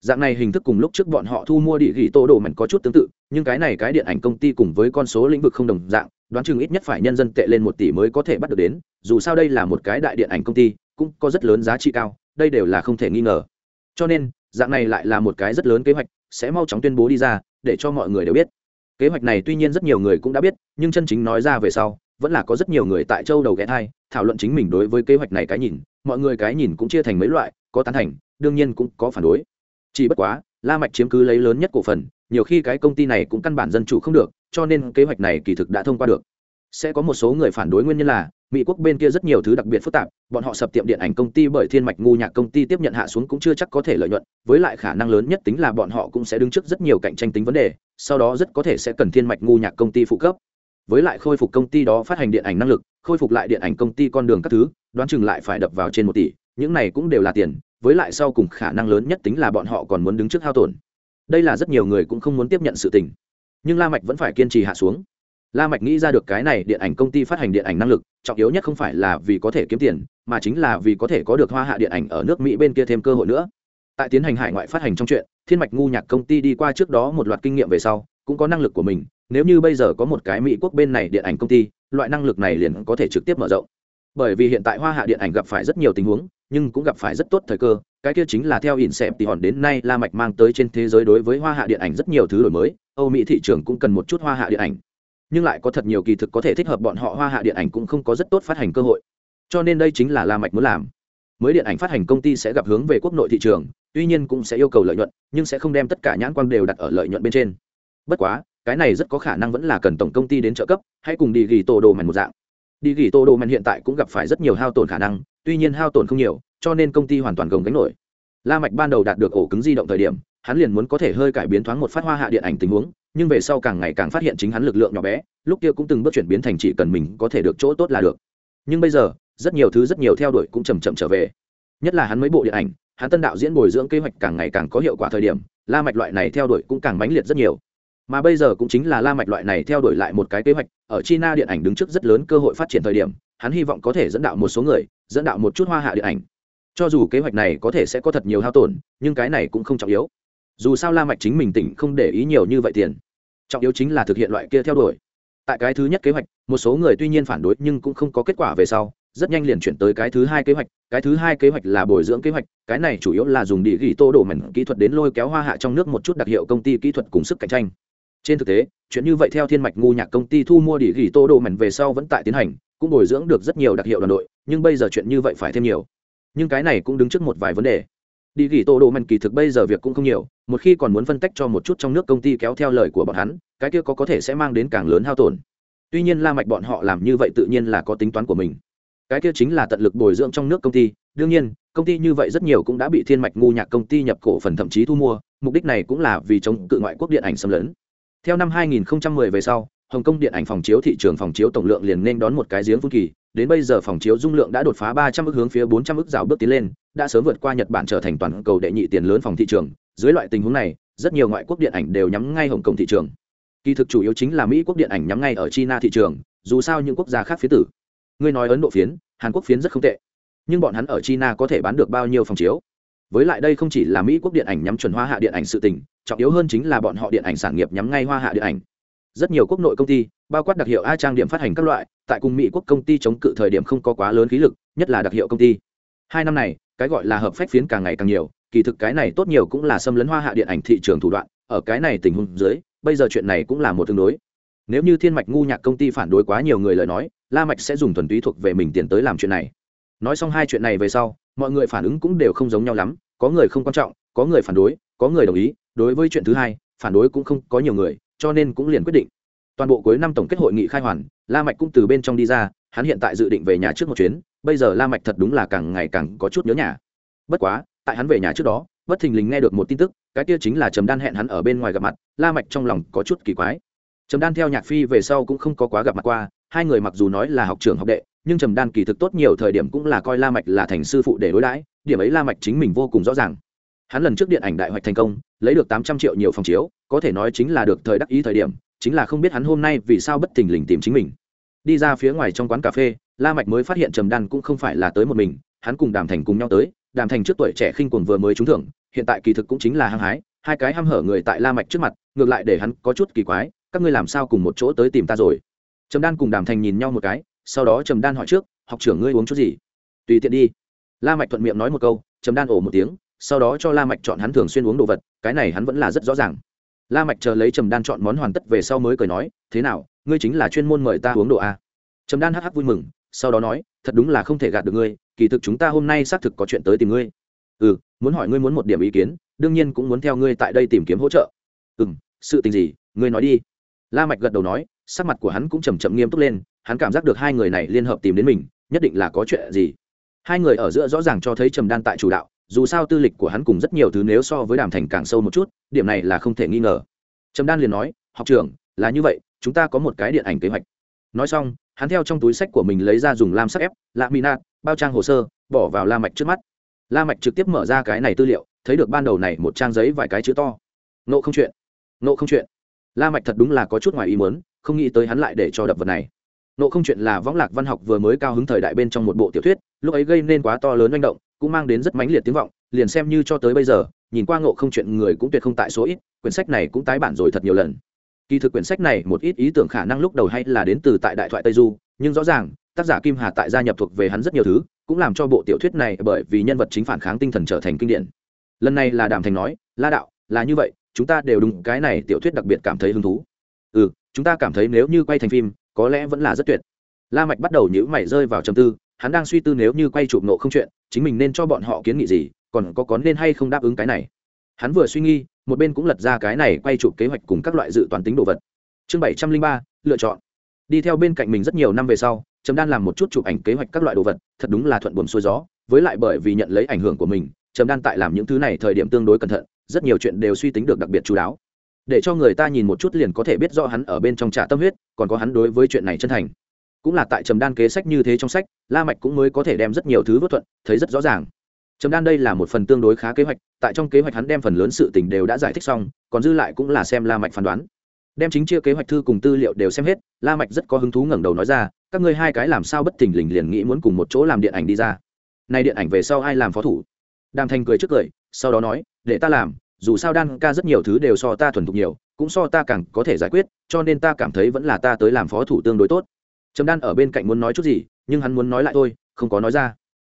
Dạng này hình thức cùng lúc trước bọn họ thu mua địa ghi tô đồ mảnh có chút tương tự, nhưng cái này cái điện ảnh công ty cùng với con số lĩnh vực không đồng dạng, đoán chừng ít nhất phải nhân dân tệ lên một tỷ mới có thể bắt được đến, dù sao đây là một cái đại điện ảnh công ty, cũng có rất lớn giá trị cao đây đều là không thể nghi ngờ. Cho nên, dạng này lại là một cái rất lớn kế hoạch, sẽ mau chóng tuyên bố đi ra, để cho mọi người đều biết. Kế hoạch này tuy nhiên rất nhiều người cũng đã biết, nhưng chân chính nói ra về sau, vẫn là có rất nhiều người tại châu đầu ghé thai, thảo luận chính mình đối với kế hoạch này cái nhìn. Mọi người cái nhìn cũng chia thành mấy loại, có tán thành, đương nhiên cũng có phản đối. Chỉ bất quá, la mạch chiếm cứ lấy lớn nhất cổ phần, nhiều khi cái công ty này cũng căn bản dân chủ không được, cho nên kế hoạch này kỳ thực đã thông qua được sẽ có một số người phản đối nguyên nhân là, mỹ quốc bên kia rất nhiều thứ đặc biệt phức tạp, bọn họ sập tiệm điện ảnh công ty bởi thiên mạch ngu nhạc công ty tiếp nhận hạ xuống cũng chưa chắc có thể lợi nhuận, với lại khả năng lớn nhất tính là bọn họ cũng sẽ đứng trước rất nhiều cạnh tranh tính vấn đề, sau đó rất có thể sẽ cần thiên mạch ngu nhạc công ty phụ cấp. Với lại khôi phục công ty đó phát hành điện ảnh năng lực, khôi phục lại điện ảnh công ty con đường các thứ, đoán chừng lại phải đập vào trên một tỷ, những này cũng đều là tiền, với lại sau cùng khả năng lớn nhất tính là bọn họ còn muốn đứng trước hao tổn. Đây là rất nhiều người cũng không muốn tiếp nhận sự tình. Nhưng la mạch vẫn phải kiên trì hạ xuống la mạch nghĩ ra được cái này điện ảnh công ty phát hành điện ảnh năng lực, trọng yếu nhất không phải là vì có thể kiếm tiền, mà chính là vì có thể có được hoa hạ điện ảnh ở nước mỹ bên kia thêm cơ hội nữa. Tại tiến hành hải ngoại phát hành trong chuyện, thiên mạch ngu nhạc công ty đi qua trước đó một loạt kinh nghiệm về sau, cũng có năng lực của mình. Nếu như bây giờ có một cái mỹ quốc bên này điện ảnh công ty, loại năng lực này liền có thể trực tiếp mở rộng. Bởi vì hiện tại hoa hạ điện ảnh gặp phải rất nhiều tình huống, nhưng cũng gặp phải rất tốt thời cơ, cái kia chính là theo ỉn xẹp thì hòn đến nay la mạch mang tới trên thế giới đối với hoa hạ điện ảnh rất nhiều thứ đổi mới, âu mỹ thị trường cũng cần một chút hoa hạ điện ảnh nhưng lại có thật nhiều kỳ thực có thể thích hợp bọn họ hoa hạ điện ảnh cũng không có rất tốt phát hành cơ hội. Cho nên đây chính là la mạch muốn làm. Mới điện ảnh phát hành công ty sẽ gặp hướng về quốc nội thị trường, tuy nhiên cũng sẽ yêu cầu lợi nhuận, nhưng sẽ không đem tất cả nhãn quang đều đặt ở lợi nhuận bên trên. Bất quá, cái này rất có khả năng vẫn là cần tổng công ty đến trợ cấp, hay cùng đi ghi tổ đồ mèn một dạng. Đi ghi tổ đồ mèn hiện tại cũng gặp phải rất nhiều hao tổn khả năng, tuy nhiên hao tổn không nhiều, cho nên công ty hoàn toàn gồng gánh nổi. La mạch ban đầu đạt được ổ cứng di động thời điểm, hắn liền muốn có thể hơi cải biến thoáng một phát hoa hạ điện ảnh tình huống nhưng về sau càng ngày càng phát hiện chính hắn lực lượng nhỏ bé, lúc kia cũng từng bước chuyển biến thành chỉ cần mình có thể được chỗ tốt là được. Nhưng bây giờ, rất nhiều thứ rất nhiều theo đuổi cũng chầm chậm trở về. Nhất là hắn mấy bộ điện ảnh, hắn tân đạo diễn bồi dưỡng kế hoạch càng ngày càng có hiệu quả thời điểm, la mạch loại này theo đuổi cũng càng mãnh liệt rất nhiều. Mà bây giờ cũng chính là la mạch loại này theo đuổi lại một cái kế hoạch, ở china điện ảnh đứng trước rất lớn cơ hội phát triển thời điểm, hắn hy vọng có thể dẫn đạo một số người, dẫn đạo một chút hoa hạ điện ảnh. Cho dù kế hoạch này có thể sẽ có thật nhiều hao tổn, nhưng cái này cũng không trọng yếu dù sao la mạch chính mình tỉnh không để ý nhiều như vậy tiền. Trọng yếu chính là thực hiện loại kia theo đuổi. Tại cái thứ nhất kế hoạch, một số người tuy nhiên phản đối nhưng cũng không có kết quả về sau, rất nhanh liền chuyển tới cái thứ hai kế hoạch. Cái thứ hai kế hoạch là bồi dưỡng kế hoạch, cái này chủ yếu là dùng địa ghi tô đổ mảnh kỹ thuật đến lôi kéo hoa hạ trong nước một chút đặc hiệu công ty kỹ thuật cùng sức cạnh tranh. Trên thực tế, chuyện như vậy theo thiên mạch ngu nhạc công ty thu mua địa ghi tô đổ mảnh về sau vẫn tại tiến hành, cũng bồi dưỡng được rất nhiều đặc hiệu đoàn đội, nhưng bây giờ chuyện như vậy phải thêm nhiều. Nhưng cái này cũng đứng trước một vài vấn đề đi ghi tô đồ mần kỳ thực bây giờ việc cũng không nhiều, một khi còn muốn phân tách cho một chút trong nước công ty kéo theo lời của bọn hắn, cái kia có có thể sẽ mang đến càng lớn hao tổn. Tuy nhiên la mạch bọn họ làm như vậy tự nhiên là có tính toán của mình. Cái kia chính là tận lực bồi dưỡng trong nước công ty, đương nhiên, công ty như vậy rất nhiều cũng đã bị thiên mạch ngu nhạc công ty nhập cổ phần thậm chí thu mua, mục đích này cũng là vì chống cự ngoại quốc điện ảnh xâm lấn. Theo năm 2010 về sau hồng kông điện ảnh phòng chiếu thị trường phòng chiếu tổng lượng liền nên đón một cái giếng phun kỳ. Đến bây giờ phòng chiếu dung lượng đã đột phá 300 ức hướng phía 400 ức rào bước tiến lên, đã sớm vượt qua nhật bản trở thành toàn cầu đệ nhị tiền lớn phòng thị trường. Dưới loại tình huống này, rất nhiều ngoại quốc điện ảnh đều nhắm ngay hồng kông thị trường. Kỳ thực chủ yếu chính là mỹ quốc điện ảnh nhắm ngay ở china thị trường, dù sao những quốc gia khác phía tử. Ngươi nói ấn độ phiến, hàn quốc phiến rất không tệ. Nhưng bọn hắn ở china có thể bán được bao nhiêu phòng chiếu? Với lại đây không chỉ là mỹ quốc điện ảnh nhắm chuẩn hoa hạ điện ảnh sự tình, trọng yếu hơn chính là bọn họ điện ảnh sản nghiệp nhắm ngay hoa hạ điện ảnh rất nhiều quốc nội công ty, bao quát đặc hiệu a trang điểm phát hành các loại, tại cùng mỹ quốc công ty chống cự thời điểm không có quá lớn khí lực, nhất là đặc hiệu công ty. Hai năm này, cái gọi là hợp phách phiến càng ngày càng nhiều, kỳ thực cái này tốt nhiều cũng là xâm lấn hoa hạ điện ảnh thị trường thủ đoạn, ở cái này tình huống dưới, bây giờ chuyện này cũng là một tương đối. Nếu như thiên mạch ngu nhạc công ty phản đối quá nhiều người lời nói, la mạch sẽ dùng thuần túy thuộc về mình tiền tới làm chuyện này. Nói xong hai chuyện này về sau, mọi người phản ứng cũng đều không giống nhau lắm, có người không quan trọng, có người phản đối, có người đồng ý, đối với chuyện thứ hai, phản đối cũng không có nhiều người cho nên cũng liền quyết định. Toàn bộ cuối năm tổng kết hội nghị khai hoàn, la mạch cũng từ bên trong đi ra, hắn hiện tại dự định về nhà trước một chuyến, bây giờ la mạch thật đúng là càng ngày càng có chút nhớ nhà. Bất quá, tại hắn về nhà trước đó, bất thình lình nghe được một tin tức, cái kia chính là trầm đan hẹn hắn ở bên ngoài gặp mặt, la mạch trong lòng có chút kỳ quái. Trầm đan theo nhạc phi về sau cũng không có quá gặp mặt qua, hai người mặc dù nói là học trưởng học đệ, nhưng trầm đan kỳ thực tốt nhiều thời điểm cũng là coi la mạch là thành sư phụ để đối đãi, điểm ấy la mạch chính mình vô cùng rõ ràng. Hắn lần trước điện ảnh đại hoạch thành công lấy được tám trăm triệu nhiều phòng chiếu, có thể nói chính là được thời đắc ý thời điểm, chính là không biết hắn hôm nay vì sao bất thình lình tìm chính mình. Đi ra phía ngoài trong quán cà phê, la mạch mới phát hiện trầm đan cũng không phải là tới một mình, hắn cùng đàm thành cùng nhau tới, đàm thành trước tuổi trẻ khinh cuồng vừa mới trúng thưởng, hiện tại kỳ thực cũng chính là hăng hái, hai cái hăm hở người tại la mạch trước mặt, ngược lại để hắn có chút kỳ quái, các ngươi làm sao cùng một chỗ tới tìm ta rồi? Trầm đan cùng đàm thành nhìn nhau một cái, sau đó trầm đan hỏi trước, học trưởng ngươi uống chút gì? Tùy tiện đi. La mạch thuận miệng nói một câu, trầm đan ổ một tiếng sau đó cho la mạch chọn hắn thường xuyên uống đồ vật, cái này hắn vẫn là rất rõ ràng. La mạch chờ lấy trầm đan chọn món hoàn tất về sau mới cười nói, thế nào, ngươi chính là chuyên môn mời ta uống đồ a à? trầm đan hắc hắc vui mừng, sau đó nói, thật đúng là không thể gạt được ngươi, kỳ thực chúng ta hôm nay xác thực có chuyện tới tìm ngươi. Ừ muốn hỏi ngươi muốn một điểm ý kiến, đương nhiên cũng muốn theo ngươi tại đây tìm kiếm hỗ trợ. Ừ sự tình gì, ngươi nói đi. La mạch gật đầu nói, sắc mặt của hắn cũng chậm chậm nghiêm túc lên, hắn cảm giác được hai người này liên hợp tìm đến mình, nhất định là có chuyện gì. Hai người ở giữa rõ ràng cho thấy trầm đan tại chủ đạo dù sao tư lịch của hắn cùng rất nhiều thứ nếu so với đàm thành càng sâu một chút, điểm này là không thể nghi ngờ. Trầm đan liền nói, học trưởng, là như vậy, chúng ta có một cái điện ảnh kế hoạch. Nói xong, hắn theo trong túi sách của mình lấy ra dùng lam sắc ép, lạ mỹ nạt, bao trang hồ sơ, bỏ vào la mạch trước mắt. La mạch trực tiếp mở ra cái này tư liệu, thấy được ban đầu này một trang giấy vài cái chữ to. Nộ không chuyện nộ không chuyện. La mạch thật đúng là có chút ngoài ý muốn, không nghĩ tới hắn lại để cho đập vật này. Nộ không chuyện là võng lạc văn học vừa mới cao hứng thời đại bên trong một bộ tiểu thuyết, lúc ấy gây nên quá to lớn manh động cũng mang đến rất mãnh liệt tiếng vọng, liền xem như cho tới bây giờ, nhìn qua ngộ không chuyện người cũng tuyệt không tại số ít, quyển sách này cũng tái bản rồi thật nhiều lần. Kỳ thực quyển sách này một ít ý tưởng khả năng lúc đầu hay là đến từ tại đại thoại tây du, nhưng rõ ràng, tác giả kim hà tại gia nhập thuộc về hắn rất nhiều thứ, cũng làm cho bộ tiểu thuyết này bởi vì nhân vật chính phản kháng tinh thần trở thành kinh điển. Lần này là đàm thành nói, la đạo, là như vậy, chúng ta đều đúng, cái này tiểu thuyết đặc biệt cảm thấy hứng thú. Ừ chúng ta cảm thấy nếu như quay thành phim, có lẽ vẫn là rất tuyệt. La mạch bắt đầu nhữ mày rơi vào trầm tư hắn đang suy tư nếu như quay chụp nộ không chuyện, chính mình nên cho bọn họ kiến nghị gì, còn có có nên hay không đáp ứng cái này. Hắn vừa suy nghĩ, một bên cũng lật ra cái này quay chụp kế hoạch cùng các loại dự toán tính đồ vật. Chương bảy trăm linh ba, lựa chọn. Đi theo bên cạnh mình rất nhiều năm về sau, trầm đan làm một chút chụp ảnh kế hoạch các loại đồ vật, thật đúng là thuận buồm xuôi gió, với lại bởi vì nhận lấy ảnh hưởng của mình, trầm đan tại làm những thứ này thời điểm tương đối cẩn thận, rất nhiều chuyện đều suy tính được đặc biệt chú đáo. Để cho người ta nhìn một chút liền có thể biết rõ hắn ở bên trong trả tâm huyết, còn có hắn đối với chuyện này chân thành cũng là tại trầm đan kế sách như thế trong sách, la mạch cũng mới có thể đem rất nhiều thứ vớt thuận, thấy rất rõ ràng. Trầm đan đây là một phần tương đối khá kế hoạch, tại trong kế hoạch hắn đem phần lớn sự tình đều đã giải thích xong, còn dư lại cũng là xem la mạch phán đoán. Đem chính chia kế hoạch thư cùng tư liệu đều xem hết, la mạch rất có hứng thú ngẩng đầu nói ra, các ngươi hai cái làm sao bất thình lình liền nghĩ muốn cùng một chỗ làm điện ảnh đi ra? Này điện ảnh về sau ai làm phó thủ? Đàm thành cười trước cười, sau đó nói, để ta làm, dù sao đan ca rất nhiều thứ đều so ta thuần thục nhiều, cũng so ta càng có thể giải quyết, cho nên ta cảm thấy vẫn là ta tới làm phó thủ tương đối tốt trầm đan ở bên cạnh muốn nói chút gì, nhưng hắn muốn nói lại thôi, không có nói ra.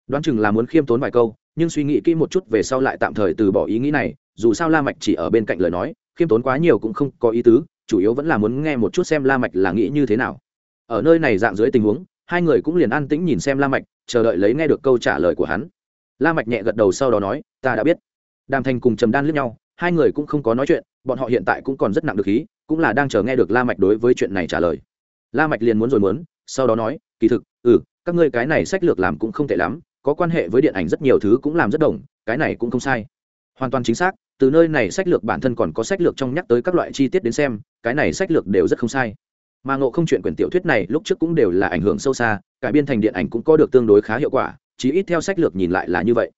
Đoán chừng là muốn khiêm tốn vài câu, nhưng suy nghĩ kỹ một chút về sau lại tạm thời từ bỏ ý nghĩ này, dù sao la mạch chỉ ở bên cạnh lời nói, khiêm tốn quá nhiều cũng không có ý tứ, chủ yếu vẫn là muốn nghe một chút xem la mạch là nghĩ như thế nào. Ở nơi này dạng dưới tình huống, hai người cũng liền an tĩnh nhìn xem la mạch, chờ đợi lấy nghe được câu trả lời của hắn. La mạch nhẹ gật đầu sau đó nói, ta đã biết. Đàm thành cùng trầm đan liếc nhau, hai người cũng không có nói chuyện, bọn họ hiện tại cũng còn rất nặng được khí, cũng là đang chờ nghe được la mạch đối với chuyện này trả lời la mạch liền muốn rồi muốn, sau đó nói, kỳ thực ừ các ngươi cái này sách lược làm cũng không tệ lắm, có quan hệ với điện ảnh rất nhiều thứ cũng làm rất đồng, cái này cũng không sai. Hoàn toàn chính xác, từ nơi này sách lược bản thân còn có sách lược trong nhắc tới các loại chi tiết đến xem, cái này sách lược đều rất không sai. Mà ngộ không chuyện quyển tiểu thuyết này lúc trước cũng đều là ảnh hưởng sâu xa, cải biên thành điện ảnh cũng có được tương đối khá hiệu quả, chí ít theo sách lược nhìn lại là như vậy.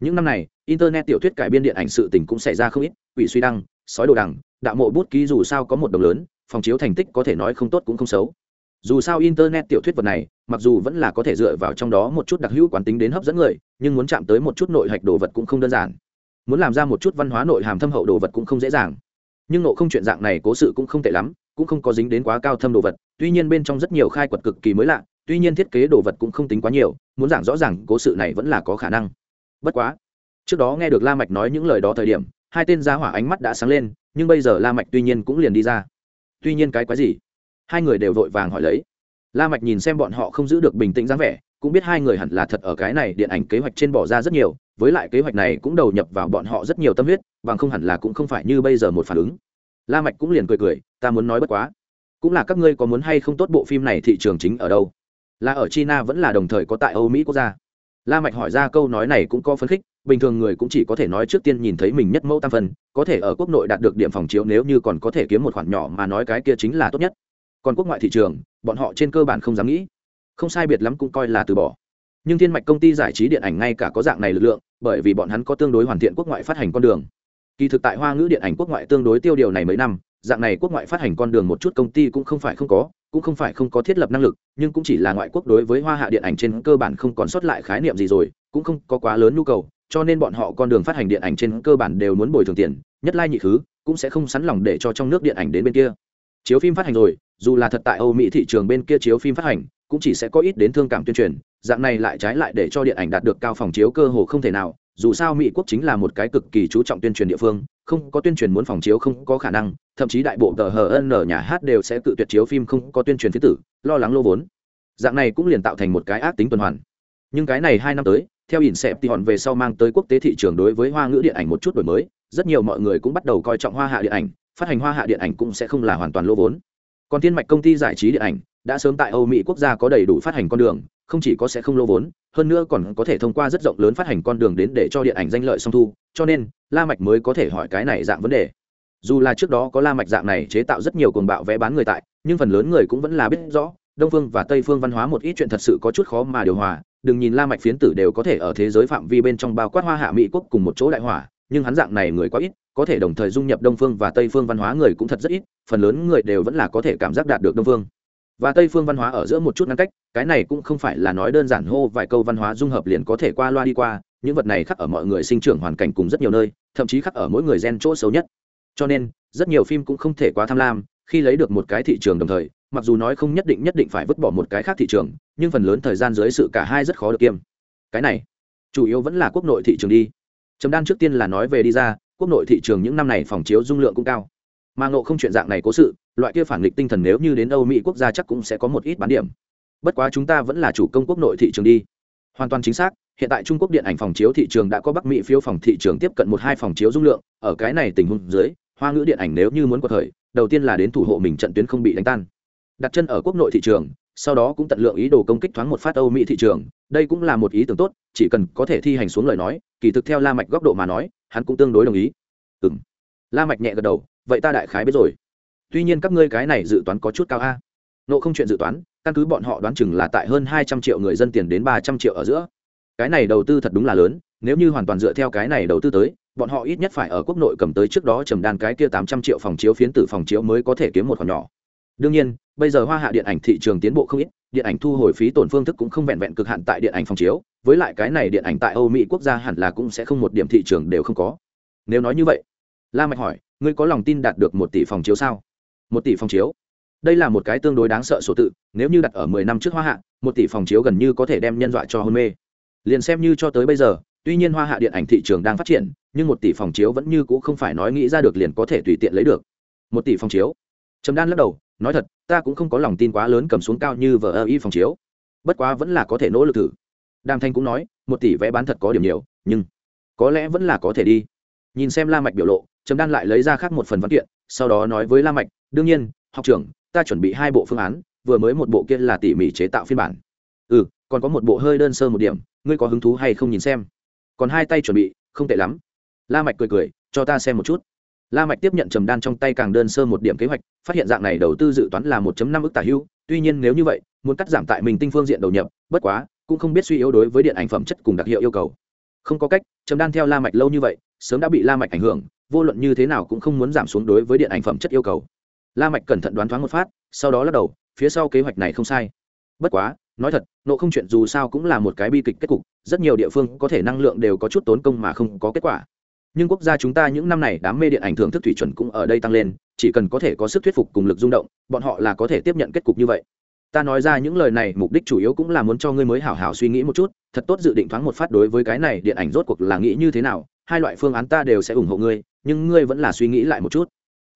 Những năm này, internet tiểu thuyết cải biên điện ảnh sự tình cũng xảy ra không ít, quỷ suy đăng, sói đồ đằng, đạo mộ bút ký dù sao có một đồng lớn phòng chiếu thành tích có thể nói không tốt cũng không xấu. Dù sao internet tiểu thuyết vật này, mặc dù vẫn là có thể dựa vào trong đó một chút đặc hữu quán tính đến hấp dẫn người, nhưng muốn chạm tới một chút nội hạch đồ vật cũng không đơn giản. Muốn làm ra một chút văn hóa nội hàm thâm hậu đồ vật cũng không dễ dàng. Nhưng nộ không chuyện dạng này cố sự cũng không tệ lắm, cũng không có dính đến quá cao thâm đồ vật, tuy nhiên bên trong rất nhiều khai quật cực kỳ mới lạ, tuy nhiên thiết kế đồ vật cũng không tính quá nhiều, muốn giảng rõ ràng cố sự này vẫn là có khả năng. Bất quá, trước đó nghe được la mạch nói những lời đó thời điểm, hai tên gia hỏa ánh mắt đã sáng lên, nhưng bây giờ la mạch tuy nhiên cũng liền đi ra tuy nhiên cái quái gì? Hai người đều vội vàng hỏi lấy. La mạch nhìn xem bọn họ không giữ được bình tĩnh dáng vẻ, cũng biết hai người hẳn là thật ở cái này điện ảnh kế hoạch trên bỏ ra rất nhiều, với lại kế hoạch này cũng đầu nhập vào bọn họ rất nhiều tâm huyết, bằng không hẳn là cũng không phải như bây giờ một phản ứng. La mạch cũng liền cười cười, ta muốn nói bất quá. Cũng là các ngươi có muốn hay không tốt bộ phim này thị trường chính ở đâu? Là ở china vẫn là đồng thời có tại âu mỹ quốc gia? La mạch hỏi ra câu nói này cũng có phấn khích bình thường người cũng chỉ có thể nói trước tiên nhìn thấy mình nhất mẫu tam phần có thể ở quốc nội đạt được điểm phòng chiếu nếu như còn có thể kiếm một khoản nhỏ mà nói cái kia chính là tốt nhất. Còn quốc ngoại thị trường, bọn họ trên cơ bản không dám nghĩ. Không sai biệt lắm cũng coi là từ bỏ. Nhưng thiên mạch công ty giải trí điện ảnh ngay cả có dạng này lực lượng, bởi vì bọn hắn có tương đối hoàn thiện quốc ngoại phát hành con đường. Kỳ thực tại hoa ngữ điện ảnh quốc ngoại tương đối tiêu điều này mấy năm, dạng này quốc ngoại phát hành con đường một chút công ty cũng không phải không có, cũng không phải không có thiết lập năng lực, nhưng cũng chỉ là ngoại quốc đối với hoa hạ điện ảnh trên cơ bản không còn sót lại khái niệm gì rồi, cũng không có quá lớn nhu cầu cho nên bọn họ con đường phát hành điện ảnh trên cơ bản đều muốn bồi thường tiền, nhất lai nhị thứ cũng sẽ không sẵn lòng để cho trong nước điện ảnh đến bên kia. Chiếu phim phát hành rồi, dù là thật tại âu mỹ thị trường bên kia chiếu phim phát hành, cũng chỉ sẽ có ít đến thương cảm tuyên truyền, dạng này lại trái lại để cho điện ảnh đạt được cao phòng chiếu cơ hồ không thể nào, dù sao mỹ quốc chính là một cái cực kỳ chú trọng tuyên truyền địa phương, không có tuyên truyền muốn phòng chiếu không có khả năng, thậm chí đại bộ tờ hờ ở nhà hát đều sẽ tự tuyệt chiếu phim không có tuyên truyền phía tử lo lắng lô vốn. Dạng này cũng liền tạo thành một cái ác tính tuần hoàn. Nhưng cái này hai năm tới theo ỉn xẹp thì hòn về sau mang tới quốc tế thị trường đối với hoa ngữ điện ảnh một chút đổi mới, rất nhiều mọi người cũng bắt đầu coi trọng hoa hạ điện ảnh, phát hành hoa hạ điện ảnh cũng sẽ không là hoàn toàn lô vốn. Còn thiên mạch công ty giải trí điện ảnh, đã sớm tại âu mỹ quốc gia có đầy đủ phát hành con đường, không chỉ có sẽ không lô vốn, hơn nữa còn có thể thông qua rất rộng lớn phát hành con đường đến để cho điện ảnh danh lợi song thu, cho nên, la mạch mới có thể hỏi cái này dạng vấn đề. Dù là trước đó có la mạch dạng này chế tạo rất nhiều cuồng bạo vẽ bán người tại, nhưng phần lớn người cũng vẫn là biết rõ, đông phương và tây phương văn hóa một ít chuyện thật sự có chút khó mà điều hòa đừng nhìn la mạch phiến tử đều có thể ở thế giới phạm vi bên trong bao quát hoa hạ mỹ quốc cùng một chỗ đại hỏa, nhưng hắn dạng này người quá ít, có thể đồng thời dung nhập đông phương và tây phương văn hóa người cũng thật rất ít, phần lớn người đều vẫn là có thể cảm giác đạt được đông phương. Và tây phương văn hóa ở giữa một chút ngăn cách, cái này cũng không phải là nói đơn giản hô vài câu văn hóa dung hợp liền có thể qua loa đi qua, những vật này khắc ở mọi người sinh trưởng hoàn cảnh cùng rất nhiều nơi, thậm chí khắc ở mỗi người gen chỗ xấu nhất. Cho nên, rất nhiều phim cũng không thể quá tham lam, khi lấy được một cái thị trường đồng thời mặc dù nói không nhất định nhất định phải vứt bỏ một cái khác thị trường, nhưng phần lớn thời gian dưới sự cả hai rất khó được kiêm. Cái này, chủ yếu vẫn là quốc nội thị trường đi. Trầm đan trước tiên là nói về đi ra, quốc nội thị trường những năm này phòng chiếu dung lượng cũng cao. Mà ngộ không chuyện dạng này cố sự, loại kia phản nghịch tinh thần nếu như đến âu mỹ quốc gia chắc cũng sẽ có một ít bán điểm. Bất quá chúng ta vẫn là chủ công quốc nội thị trường đi. Hoàn toàn chính xác, hiện tại trung quốc điện ảnh phòng chiếu thị trường đã có bắc mỹ phiếu phòng thị trường tiếp cận một hai phòng chiếu dung lượng, ở cái này tình huống dưới, hoa ngữ điện ảnh nếu như muốn có thời đầu tiên là đến thủ hộ mình trận tuyến không bị đánh tan đặt chân ở quốc nội thị trường, sau đó cũng tận lượng ý đồ công kích thoáng một phát âu mỹ thị trường. Đây cũng là một ý tưởng tốt, chỉ cần có thể thi hành xuống lời nói, kỳ thực theo la mạch góc độ mà nói, hắn cũng tương đối đồng ý. Ừ m la mạch nhẹ gật đầu, vậy ta đại khái biết rồi. Tuy nhiên các ngươi cái này dự toán có chút cao a. Nộ không chuyện dự toán, căn cứ bọn họ đoán chừng là tại hơn hai trăm triệu người dân tiền đến ba trăm triệu ở giữa. Cái này đầu tư thật đúng là lớn, nếu như hoàn toàn dựa theo cái này đầu tư tới, bọn họ ít nhất phải ở quốc nội cầm tới trước đó trầm đan cái kia tám trăm triệu phòng chiếu phiến tử phòng chiếu mới có thể kiếm một khoản nhỏ đương nhiên, bây giờ hoa hạ điện ảnh thị trường tiến bộ không ít, điện ảnh thu hồi phí tổn phương thức cũng không vẹn vẹn cực hạn tại điện ảnh phòng chiếu, với lại cái này điện ảnh tại âu mỹ quốc gia hẳn là cũng sẽ không một điểm thị trường đều không có. Nếu nói như vậy, la mạch hỏi, ngươi có lòng tin đạt được một tỷ phòng chiếu sao? Một tỷ phòng chiếu? Đây là một cái tương đối đáng sợ số tự, nếu như đặt ở mười năm trước hoa hạ, một tỷ phòng chiếu gần như có thể đem nhân dọa cho hôn mê. Liền xem như cho tới bây giờ, tuy nhiên hoa hạ điện ảnh thị trường đang phát triển, nhưng một tỷ phòng chiếu vẫn như cũ không phải nói nghĩ ra được liền có thể tùy tiện lấy được. Một tỷ phòng chiếu? Trầm đan lắc đầu nói thật, ta cũng không có lòng tin quá lớn cầm xuống cao như vờ ơ y phòng chiếu. Bất quá vẫn là có thể nỗ lực thử. Đàm thanh cũng nói, một tỷ vé bán thật có điểm nhiều, nhưng có lẽ vẫn là có thể đi. Nhìn xem la mạch biểu lộ, trầm đan lại lấy ra khác một phần văn kiện, sau đó nói với la mạch, đương nhiên, học trưởng, ta chuẩn bị hai bộ phương án, vừa mới một bộ kia là tỉ mỉ chế tạo phiên bản. Ừ còn có một bộ hơi đơn sơ một điểm, ngươi có hứng thú hay không nhìn xem? Còn hai tay chuẩn bị, không tệ lắm. La mạch cười cười, cho ta xem một chút la mạch tiếp nhận trầm đan trong tay càng đơn sơ một điểm kế hoạch, phát hiện dạng này đầu tư dự toán là 1.5 ức tả hữu tuy nhiên nếu như vậy, muốn cắt giảm tại mình tinh phương diện đầu nhập, bất quá, cũng không biết suy yếu đối với điện ảnh phẩm chất cùng đặc hiệu yêu cầu. Không có cách, trầm đan theo la mạch lâu như vậy, sớm đã bị la mạch ảnh hưởng, vô luận như thế nào cũng không muốn giảm xuống đối với điện ảnh phẩm chất yêu cầu. La mạch cẩn thận đoán thoáng một phát, sau đó lắc đầu, phía sau kế hoạch này không sai. Bất quá, nói thật, nộ không chuyện dù sao cũng là một cái bi kịch kết cục, rất nhiều địa phương có thể năng lượng đều có chút tốn công mà không có kết quả nhưng quốc gia chúng ta những năm này đám mê điện ảnh thưởng thức thủy chuẩn cũng ở đây tăng lên, chỉ cần có thể có sức thuyết phục cùng lực rung động, bọn họ là có thể tiếp nhận kết cục như vậy. Ta nói ra những lời này, mục đích chủ yếu cũng là muốn cho ngươi mới hảo hảo suy nghĩ một chút, thật tốt dự định thoáng một phát đối với cái này điện ảnh rốt cuộc là nghĩ như thế nào, hai loại phương án ta đều sẽ ủng hộ ngươi, nhưng ngươi vẫn là suy nghĩ lại một chút.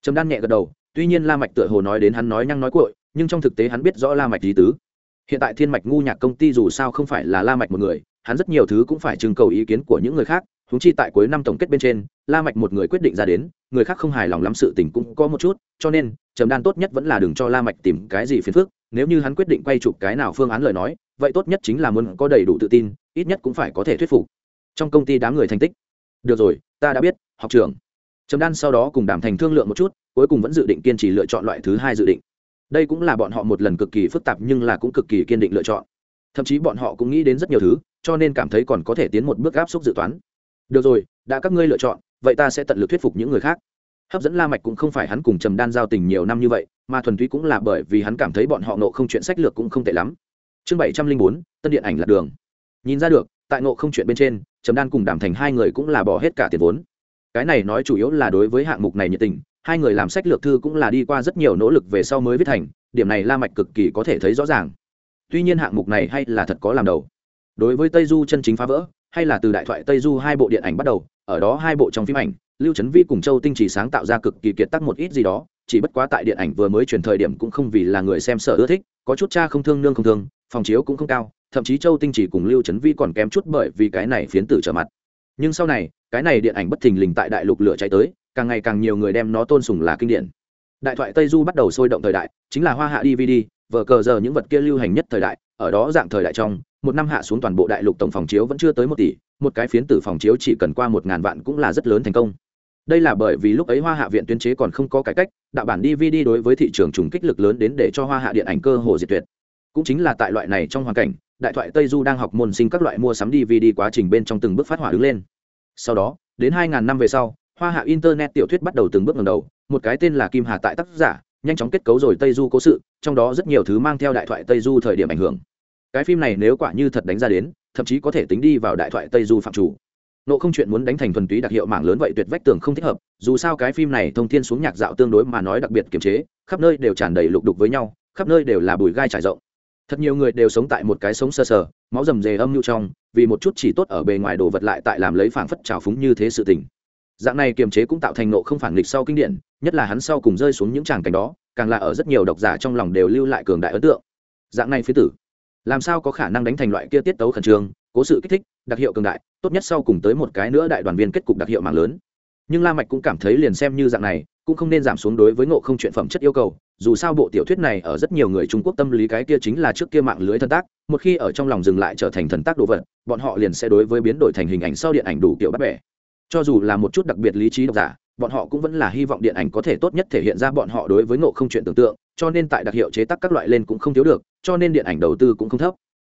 Trầm đan nhẹ gật đầu, tuy nhiên la mạch tựa hồ nói đến hắn nói nhăng nói cuội, nhưng trong thực tế hắn biết rõ la mạch lý tứ. Hiện tại thiên mạch ngu nhạc công ty dù sao không phải là la mạch một người, hắn rất nhiều thứ cũng phải trưng cầu ý kiến của những người khác húng chi tại cuối năm tổng kết bên trên, la mạch một người quyết định ra đến, người khác không hài lòng lắm sự tình cũng có một chút, cho nên, trầm đan tốt nhất vẫn là đừng cho la mạch tìm cái gì phiền phức, nếu như hắn quyết định quay chụp cái nào phương án lời nói, vậy tốt nhất chính là muốn có đầy đủ tự tin, ít nhất cũng phải có thể thuyết phục. Trong công ty đám người thành tích. Được rồi, ta đã biết, học trưởng. Trầm đan sau đó cùng đàm thành thương lượng một chút, cuối cùng vẫn dự định kiên trì lựa chọn loại thứ hai dự định. Đây cũng là bọn họ một lần cực kỳ phức tạp nhưng là cũng cực kỳ kiên định lựa chọn. Thậm chí bọn họ cũng nghĩ đến rất nhiều thứ, cho nên cảm thấy còn có thể tiến một bước áp suất dự toán được rồi, đã các ngươi lựa chọn, vậy ta sẽ tận lực thuyết phục những người khác. Hấp dẫn la mạch cũng không phải hắn cùng trầm đan giao tình nhiều năm như vậy, mà thuần túy cũng là bởi vì hắn cảm thấy bọn họ nộ không chuyện sách lược cũng không tệ lắm. Chương bảy trăm linh bốn, tân điện ảnh lạc đường. Nhìn ra được, tại nộ không chuyện bên trên, trầm đan cùng đàm thành hai người cũng là bỏ hết cả tiền vốn. Cái này nói chủ yếu là đối với hạng mục này nhiệt tình, hai người làm sách lược thư cũng là đi qua rất nhiều nỗ lực về sau mới viết thành, điểm này la mạch cực kỳ có thể thấy rõ ràng. Tuy nhiên hạng mục này hay là thật có làm đầu. Đối với tây du chân chính phá vỡ hay là từ đại thoại tây du hai bộ điện ảnh bắt đầu, ở đó hai bộ trong phim ảnh, lưu trấn vi cùng châu tinh chỉ sáng tạo ra cực kỳ kiệt tác một ít gì đó, chỉ bất quá tại điện ảnh vừa mới truyền thời điểm cũng không vì là người xem sợ ưa thích, có chút cha không thương nương không thương, phòng chiếu cũng không cao, thậm chí châu tinh chỉ cùng lưu trấn vi còn kém chút bởi vì cái này phiến tử trở mặt. Nhưng sau này, cái này điện ảnh bất thình lình tại đại lục lửa cháy tới, càng ngày càng nhiều người đem nó tôn sùng là kinh điển. Đại thoại tây du bắt đầu sôi động thời đại, chính là hoa hạ dvd, vờ cờ giờ những vật kia lưu hành nhất thời đại, ở đó dạng thời đại trong một năm hạ xuống toàn bộ đại lục tổng phòng chiếu vẫn chưa tới một tỷ, một cái phiến tử phòng chiếu chỉ cần qua một ngàn vạn cũng là rất lớn thành công. Đây là bởi vì lúc ấy hoa hạ viện tuyên chế còn không có cải cách, đạo bản dvd đối với thị trường trùng kích lực lớn đến để cho hoa hạ điện ảnh cơ hồ diệt tuyệt. Cũng chính là tại loại này trong hoàn cảnh, đại thoại tây du đang học môn sinh các loại mua sắm dvd quá trình bên trong từng bước phát hỏa đứng lên. Sau đó, đến hai ngàn năm về sau, hoa hạ internet tiểu thuyết bắt đầu từng bước ngầm đầu, một cái tên là kim hà tại tác giả, nhanh chóng kết cấu rồi tây du cố sự, trong đó rất nhiều thứ mang theo đại thoại tây du thời điểm ảnh hưởng cái phim này nếu quả như thật đánh ra đến thậm chí có thể tính đi vào đại thoại tây du phạm chủ. Nộ không chuyện muốn đánh thành thuần túy đặc hiệu mạng lớn vậy tuyệt vách tường không thích hợp dù sao cái phim này thông thiên xuống nhạc dạo tương đối mà nói đặc biệt kiềm chế khắp nơi đều tràn đầy lục đục với nhau khắp nơi đều là bùi gai trải rộng. Thật nhiều người đều sống tại một cái sống sơ sờ, máu rầm rề âm nhu trong vì một chút chỉ tốt ở bề ngoài đồ vật lại tại làm lấy phảng phất trào phúng như thế sự tình. Dạng này kiềm chế cũng tạo thành nộ không phản nghịch sau kinh điển nhất là hắn sau cùng rơi xuống những tràng cảnh đó càng là ở rất nhiều độc giả trong lòng đều lưu lại cường đại ấn tượng. Dạng này phía tử làm sao có khả năng đánh thành loại kia tiết tấu khẩn trương, cố sự kích thích, đặc hiệu cường đại, tốt nhất sau cùng tới một cái nữa đại đoàn viên kết cục đặc hiệu mạng lớn. Nhưng la mạch cũng cảm thấy liền xem như dạng này, cũng không nên giảm xuống đối với ngộ không chuyện phẩm chất yêu cầu, dù sao bộ tiểu thuyết này ở rất nhiều người trung quốc tâm lý cái kia chính là trước kia mạng lưới thần tác, một khi ở trong lòng dừng lại trở thành thần tác đồ vật, bọn họ liền sẽ đối với biến đổi thành hình ảnh sau điện ảnh đủ kiểu bắt bẻ. Cho dù là một chút đặc biệt lý trí độc giả, bọn họ cũng vẫn là hy vọng điện ảnh có thể tốt nhất thể hiện ra bọn họ đối với ngộ không chuyện tưởng tượng cho nên tại đặc hiệu chế tác các loại lên cũng không thiếu được, cho nên điện ảnh đầu tư cũng không thấp.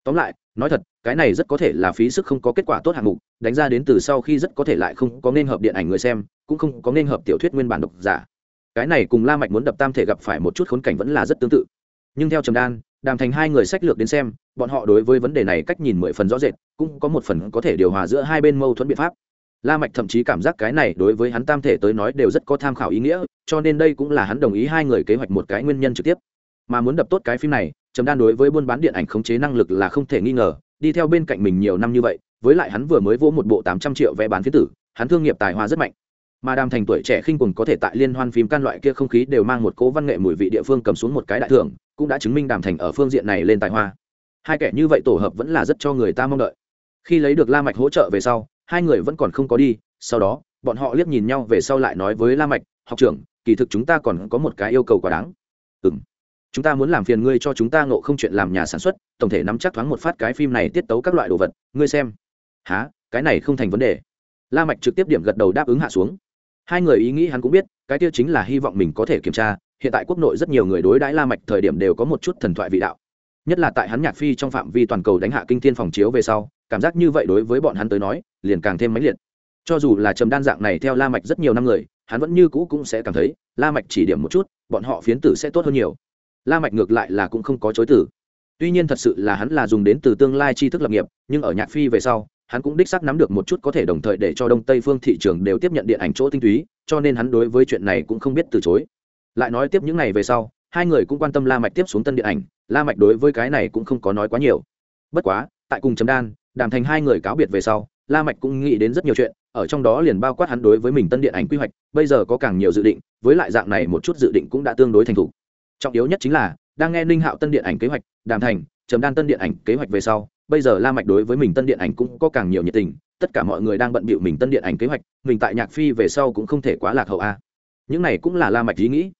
Tóm lại, nói thật, cái này rất có thể là phí sức không có kết quả tốt hạng mục, đánh ra đến từ sau khi rất có thể lại không có nên hợp điện ảnh người xem, cũng không có nên hợp tiểu thuyết nguyên bản độc giả. Cái này cùng la mạch muốn đập tam thể gặp phải một chút khốn cảnh vẫn là rất tương tự. Nhưng theo trầm đan, đàm thành hai người sách lược đến xem, bọn họ đối với vấn đề này cách nhìn mười phần rõ rệt, cũng có một phần có thể điều hòa giữa hai bên mâu thuẫn biện pháp la mạch thậm chí cảm giác cái này đối với hắn tam thể tới nói đều rất có tham khảo ý nghĩa, cho nên đây cũng là hắn đồng ý hai người kế hoạch một cái nguyên nhân trực tiếp. Mà muốn đập tốt cái phim này, trầm đan đối với buôn bán điện ảnh khống chế năng lực là không thể nghi ngờ, đi theo bên cạnh mình nhiều năm như vậy, với lại hắn vừa mới vỗ một bộ tám trăm triệu vé bán phiến tử, hắn thương nghiệp tài hoa rất mạnh. Mà đàm thành tuổi trẻ khinh quần có thể tại liên hoan phim can loại kia không khí đều mang một cố văn nghệ mùi vị địa phương cầm xuống một cái đại thưởng, cũng đã chứng minh đàm thành ở phương diện này lên tài hoa. Hai kẻ như vậy tổ hợp vẫn là rất cho người ta mong đợi. Khi lấy được la mạch hỗ trợ về sau hai người vẫn còn không có đi, sau đó, bọn họ liếc nhìn nhau về sau lại nói với la mạch, học trưởng, kỳ thực chúng ta còn có một cái yêu cầu quá đáng. Ừm, chúng ta muốn làm phiền ngươi cho chúng ta ngộ không chuyện làm nhà sản xuất, tổng thể nắm chắc thoáng một phát cái phim này tiết tấu các loại đồ vật, ngươi xem. Há cái này không thành vấn đề. La mạch trực tiếp điểm gật đầu đáp ứng hạ xuống. Hai người ý nghĩ hắn cũng biết, cái tiêu chính là hy vọng mình có thể kiểm tra, hiện tại quốc nội rất nhiều người đối đãi la mạch thời điểm đều có một chút thần thoại vị đạo nhất là tại hắn nhạc phi trong phạm vi toàn cầu đánh hạ kinh thiên phòng chiếu về sau, cảm giác như vậy đối với bọn hắn tới nói, liền càng thêm mãnh liệt. Cho dù là trầm đan dạng này theo la mạch rất nhiều năm người, hắn vẫn như cũ cũng sẽ cảm thấy, la mạch chỉ điểm một chút, bọn họ phiến tử sẽ tốt hơn nhiều. La mạch ngược lại là cũng không có chối từ tuy nhiên thật sự là hắn là dùng đến từ tương lai tri thức lập nghiệp, nhưng ở nhạc phi về sau, hắn cũng đích xác nắm được một chút có thể đồng thời để cho đông tây phương thị trường đều tiếp nhận điện ảnh chỗ tinh túy, cho nên hắn đối với chuyện này cũng không biết từ chối. Lại nói tiếp những ngày về sau hai người cũng quan tâm la mạch tiếp xuống tân điện ảnh, la mạch đối với cái này cũng không có nói quá nhiều. Bất quá, tại cùng chấm đan, đàm thành hai người cáo biệt về sau, la mạch cũng nghĩ đến rất nhiều chuyện, ở trong đó liền bao quát hắn đối với mình tân điện ảnh quy hoạch, bây giờ có càng nhiều dự định, với lại dạng này một chút dự định cũng đã tương đối thành thục. Trọng yếu nhất chính là, đang nghe ninh hạo tân điện ảnh kế hoạch, đàm thành chấm đan tân điện ảnh kế hoạch về sau, bây giờ la mạch đối với mình tân điện ảnh cũng có càng nhiều nhiệt tình, tất cả mọi người đang bận bịu mình tân điện ảnh kế hoạch, mình tại nhạc phi về sau cũng không thể quá lạc hậu a. Những này cũng là la mạch ý nghĩ.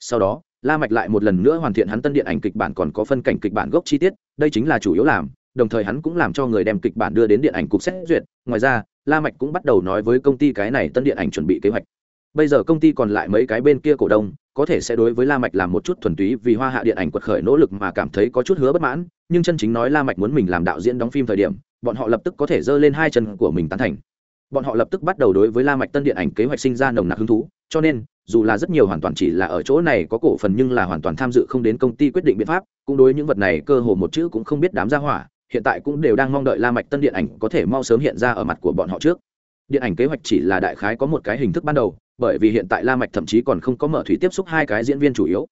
Sau đó la mạch lại một lần nữa hoàn thiện hắn tân điện ảnh kịch bản còn có phân cảnh kịch bản gốc chi tiết, đây chính là chủ yếu làm, đồng thời hắn cũng làm cho người đem kịch bản đưa đến điện ảnh cục xét duyệt. Ngoài ra, la mạch cũng bắt đầu nói với công ty cái này tân điện ảnh chuẩn bị kế hoạch. Bây giờ công ty còn lại mấy cái bên kia cổ đông, có thể sẽ đối với la mạch làm một chút thuần túy vì hoa hạ điện ảnh quật khởi nỗ lực mà cảm thấy có chút hứa bất mãn, nhưng chân chính nói la mạch muốn mình làm đạo diễn đóng phim thời điểm, bọn họ lập tức có thể giơ lên hai chân của mình tán thành. Bọn họ lập tức bắt đầu đối với la mạch tân điện ảnh kế hoạch sinh ra nồng nặc hứng thú, cho nên dù là rất nhiều hoàn toàn chỉ là ở chỗ này có cổ phần nhưng là hoàn toàn tham dự không đến công ty quyết định biện pháp, cũng đối những vật này cơ hồ một chữ cũng không biết đám ra hỏa, hiện tại cũng đều đang mong đợi la mạch tân điện ảnh có thể mau sớm hiện ra ở mặt của bọn họ trước. Điện ảnh kế hoạch chỉ là đại khái có một cái hình thức ban đầu, bởi vì hiện tại la mạch thậm chí còn không có mở thủy tiếp xúc hai cái diễn viên chủ yếu,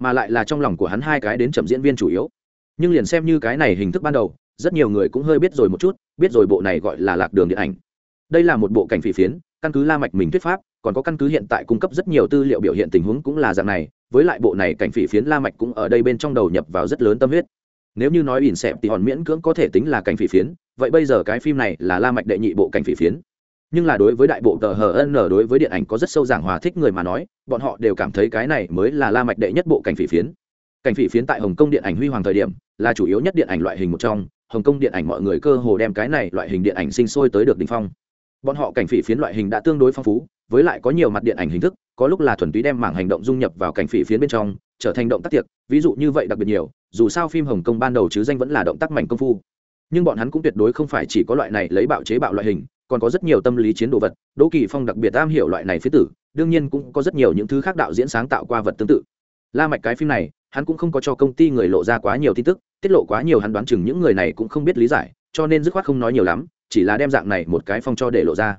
mà lại là trong lòng của hắn hai cái đến chậm diễn viên chủ yếu. Nhưng liền xem như cái này hình thức ban đầu, rất nhiều người cũng hơi biết rồi một chút, biết rồi bộ này gọi là lạc đường điện ảnh. Đây là một bộ cảnh phỉ phiến, căn cứ la mạch mình thuyết pháp còn có căn cứ hiện tại cung cấp rất nhiều tư liệu biểu hiện tình huống cũng là dạng này, với lại bộ này cảnh phỉ phiến la mạch cũng ở đây bên trong đầu nhập vào rất lớn tâm huyết. Nếu như nói ỉn xẹp thì hòn miễn cưỡng có thể tính là cảnh phỉ phiến, vậy bây giờ cái phim này là la mạch đệ nhị bộ cảnh phỉ phiến. Nhưng là đối với đại bộ tờ hn đối với điện ảnh có rất sâu giảng hòa thích người mà nói, bọn họ đều cảm thấy cái này mới là la mạch đệ nhất bộ cảnh phỉ phiến. Cảnh phỉ phiến tại hồng kông điện ảnh huy hoàng thời điểm, là chủ yếu nhất điện ảnh loại hình một trong. Hồng kông điện ảnh mọi người cơ hồ đem cái này loại hình điện ảnh sinh sôi tới được đỉnh phong bọn họ cảnh phỉ phiến loại hình đã tương đối phong phú, với lại có nhiều mặt điện ảnh hình thức, có lúc là thuần túy đem mảng hành động dung nhập vào cảnh phỉ phiến bên trong, trở thành động tác tiệc, ví dụ như vậy đặc biệt nhiều, dù sao phim hồng kông ban đầu chứ danh vẫn là động tác mảnh công phu. Nhưng bọn hắn cũng tuyệt đối không phải chỉ có loại này lấy bạo chế bạo loại hình, còn có rất nhiều tâm lý chiến đồ vật, đỗ kỳ phong đặc biệt am hiểu loại này phía tử, đương nhiên cũng có rất nhiều những thứ khác đạo diễn sáng tạo qua vật tương tự. La mạch cái phim này, hắn cũng không có cho công ty người lộ ra quá nhiều tin tức, tiết lộ quá nhiều hắn đoán chừng những người này cũng không biết lý giải, cho nên dứt khoát không nói nhiều lắm chỉ là đem dạng này một cái phong cho để lộ ra.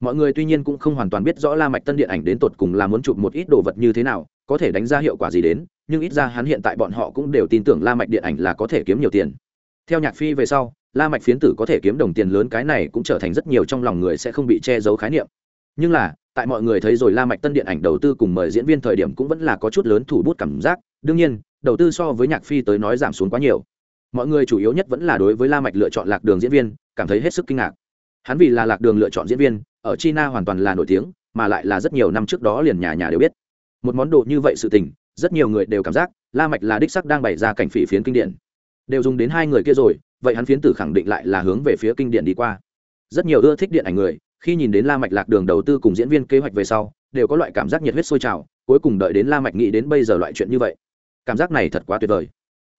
Mọi người tuy nhiên cũng không hoàn toàn biết rõ la mạch tân điện ảnh đến tột cùng là muốn chụp một ít đồ vật như thế nào, có thể đánh ra hiệu quả gì đến, nhưng ít ra hắn hiện tại bọn họ cũng đều tin tưởng la mạch điện ảnh là có thể kiếm nhiều tiền. Theo nhạc phi về sau, la mạch phiến tử có thể kiếm đồng tiền lớn cái này cũng trở thành rất nhiều trong lòng người sẽ không bị che giấu khái niệm. Nhưng là, tại mọi người thấy rồi la mạch tân điện ảnh đầu tư cùng mời diễn viên thời điểm cũng vẫn là có chút lớn thủ bút cảm giác, đương nhiên, đầu tư so với nhạc phi tới nói giảm xuống quá nhiều. Mọi người chủ yếu nhất vẫn là đối với la mạch lựa chọn lạc đường diễn viên cảm thấy hết sức kinh ngạc. Hắn vì là lạc đường lựa chọn diễn viên, ở china hoàn toàn là nổi tiếng, mà lại là rất nhiều năm trước đó liền nhà nhà đều biết. Một món đồ như vậy sự tình, rất nhiều người đều cảm giác, la mạch là đích sắc đang bày ra cảnh phỉ phiến kinh điển. Đều dùng đến hai người kia rồi, vậy hắn phiến tử khẳng định lại là hướng về phía kinh điển đi qua. Rất nhiều ưa thích điện ảnh người, khi nhìn đến la mạch lạc đường đầu tư cùng diễn viên kế hoạch về sau, đều có loại cảm giác nhiệt huyết sôi trào, cuối cùng đợi đến la mạch nghĩ đến bây giờ loại chuyện như vậy. Cảm giác này thật quá tuyệt vời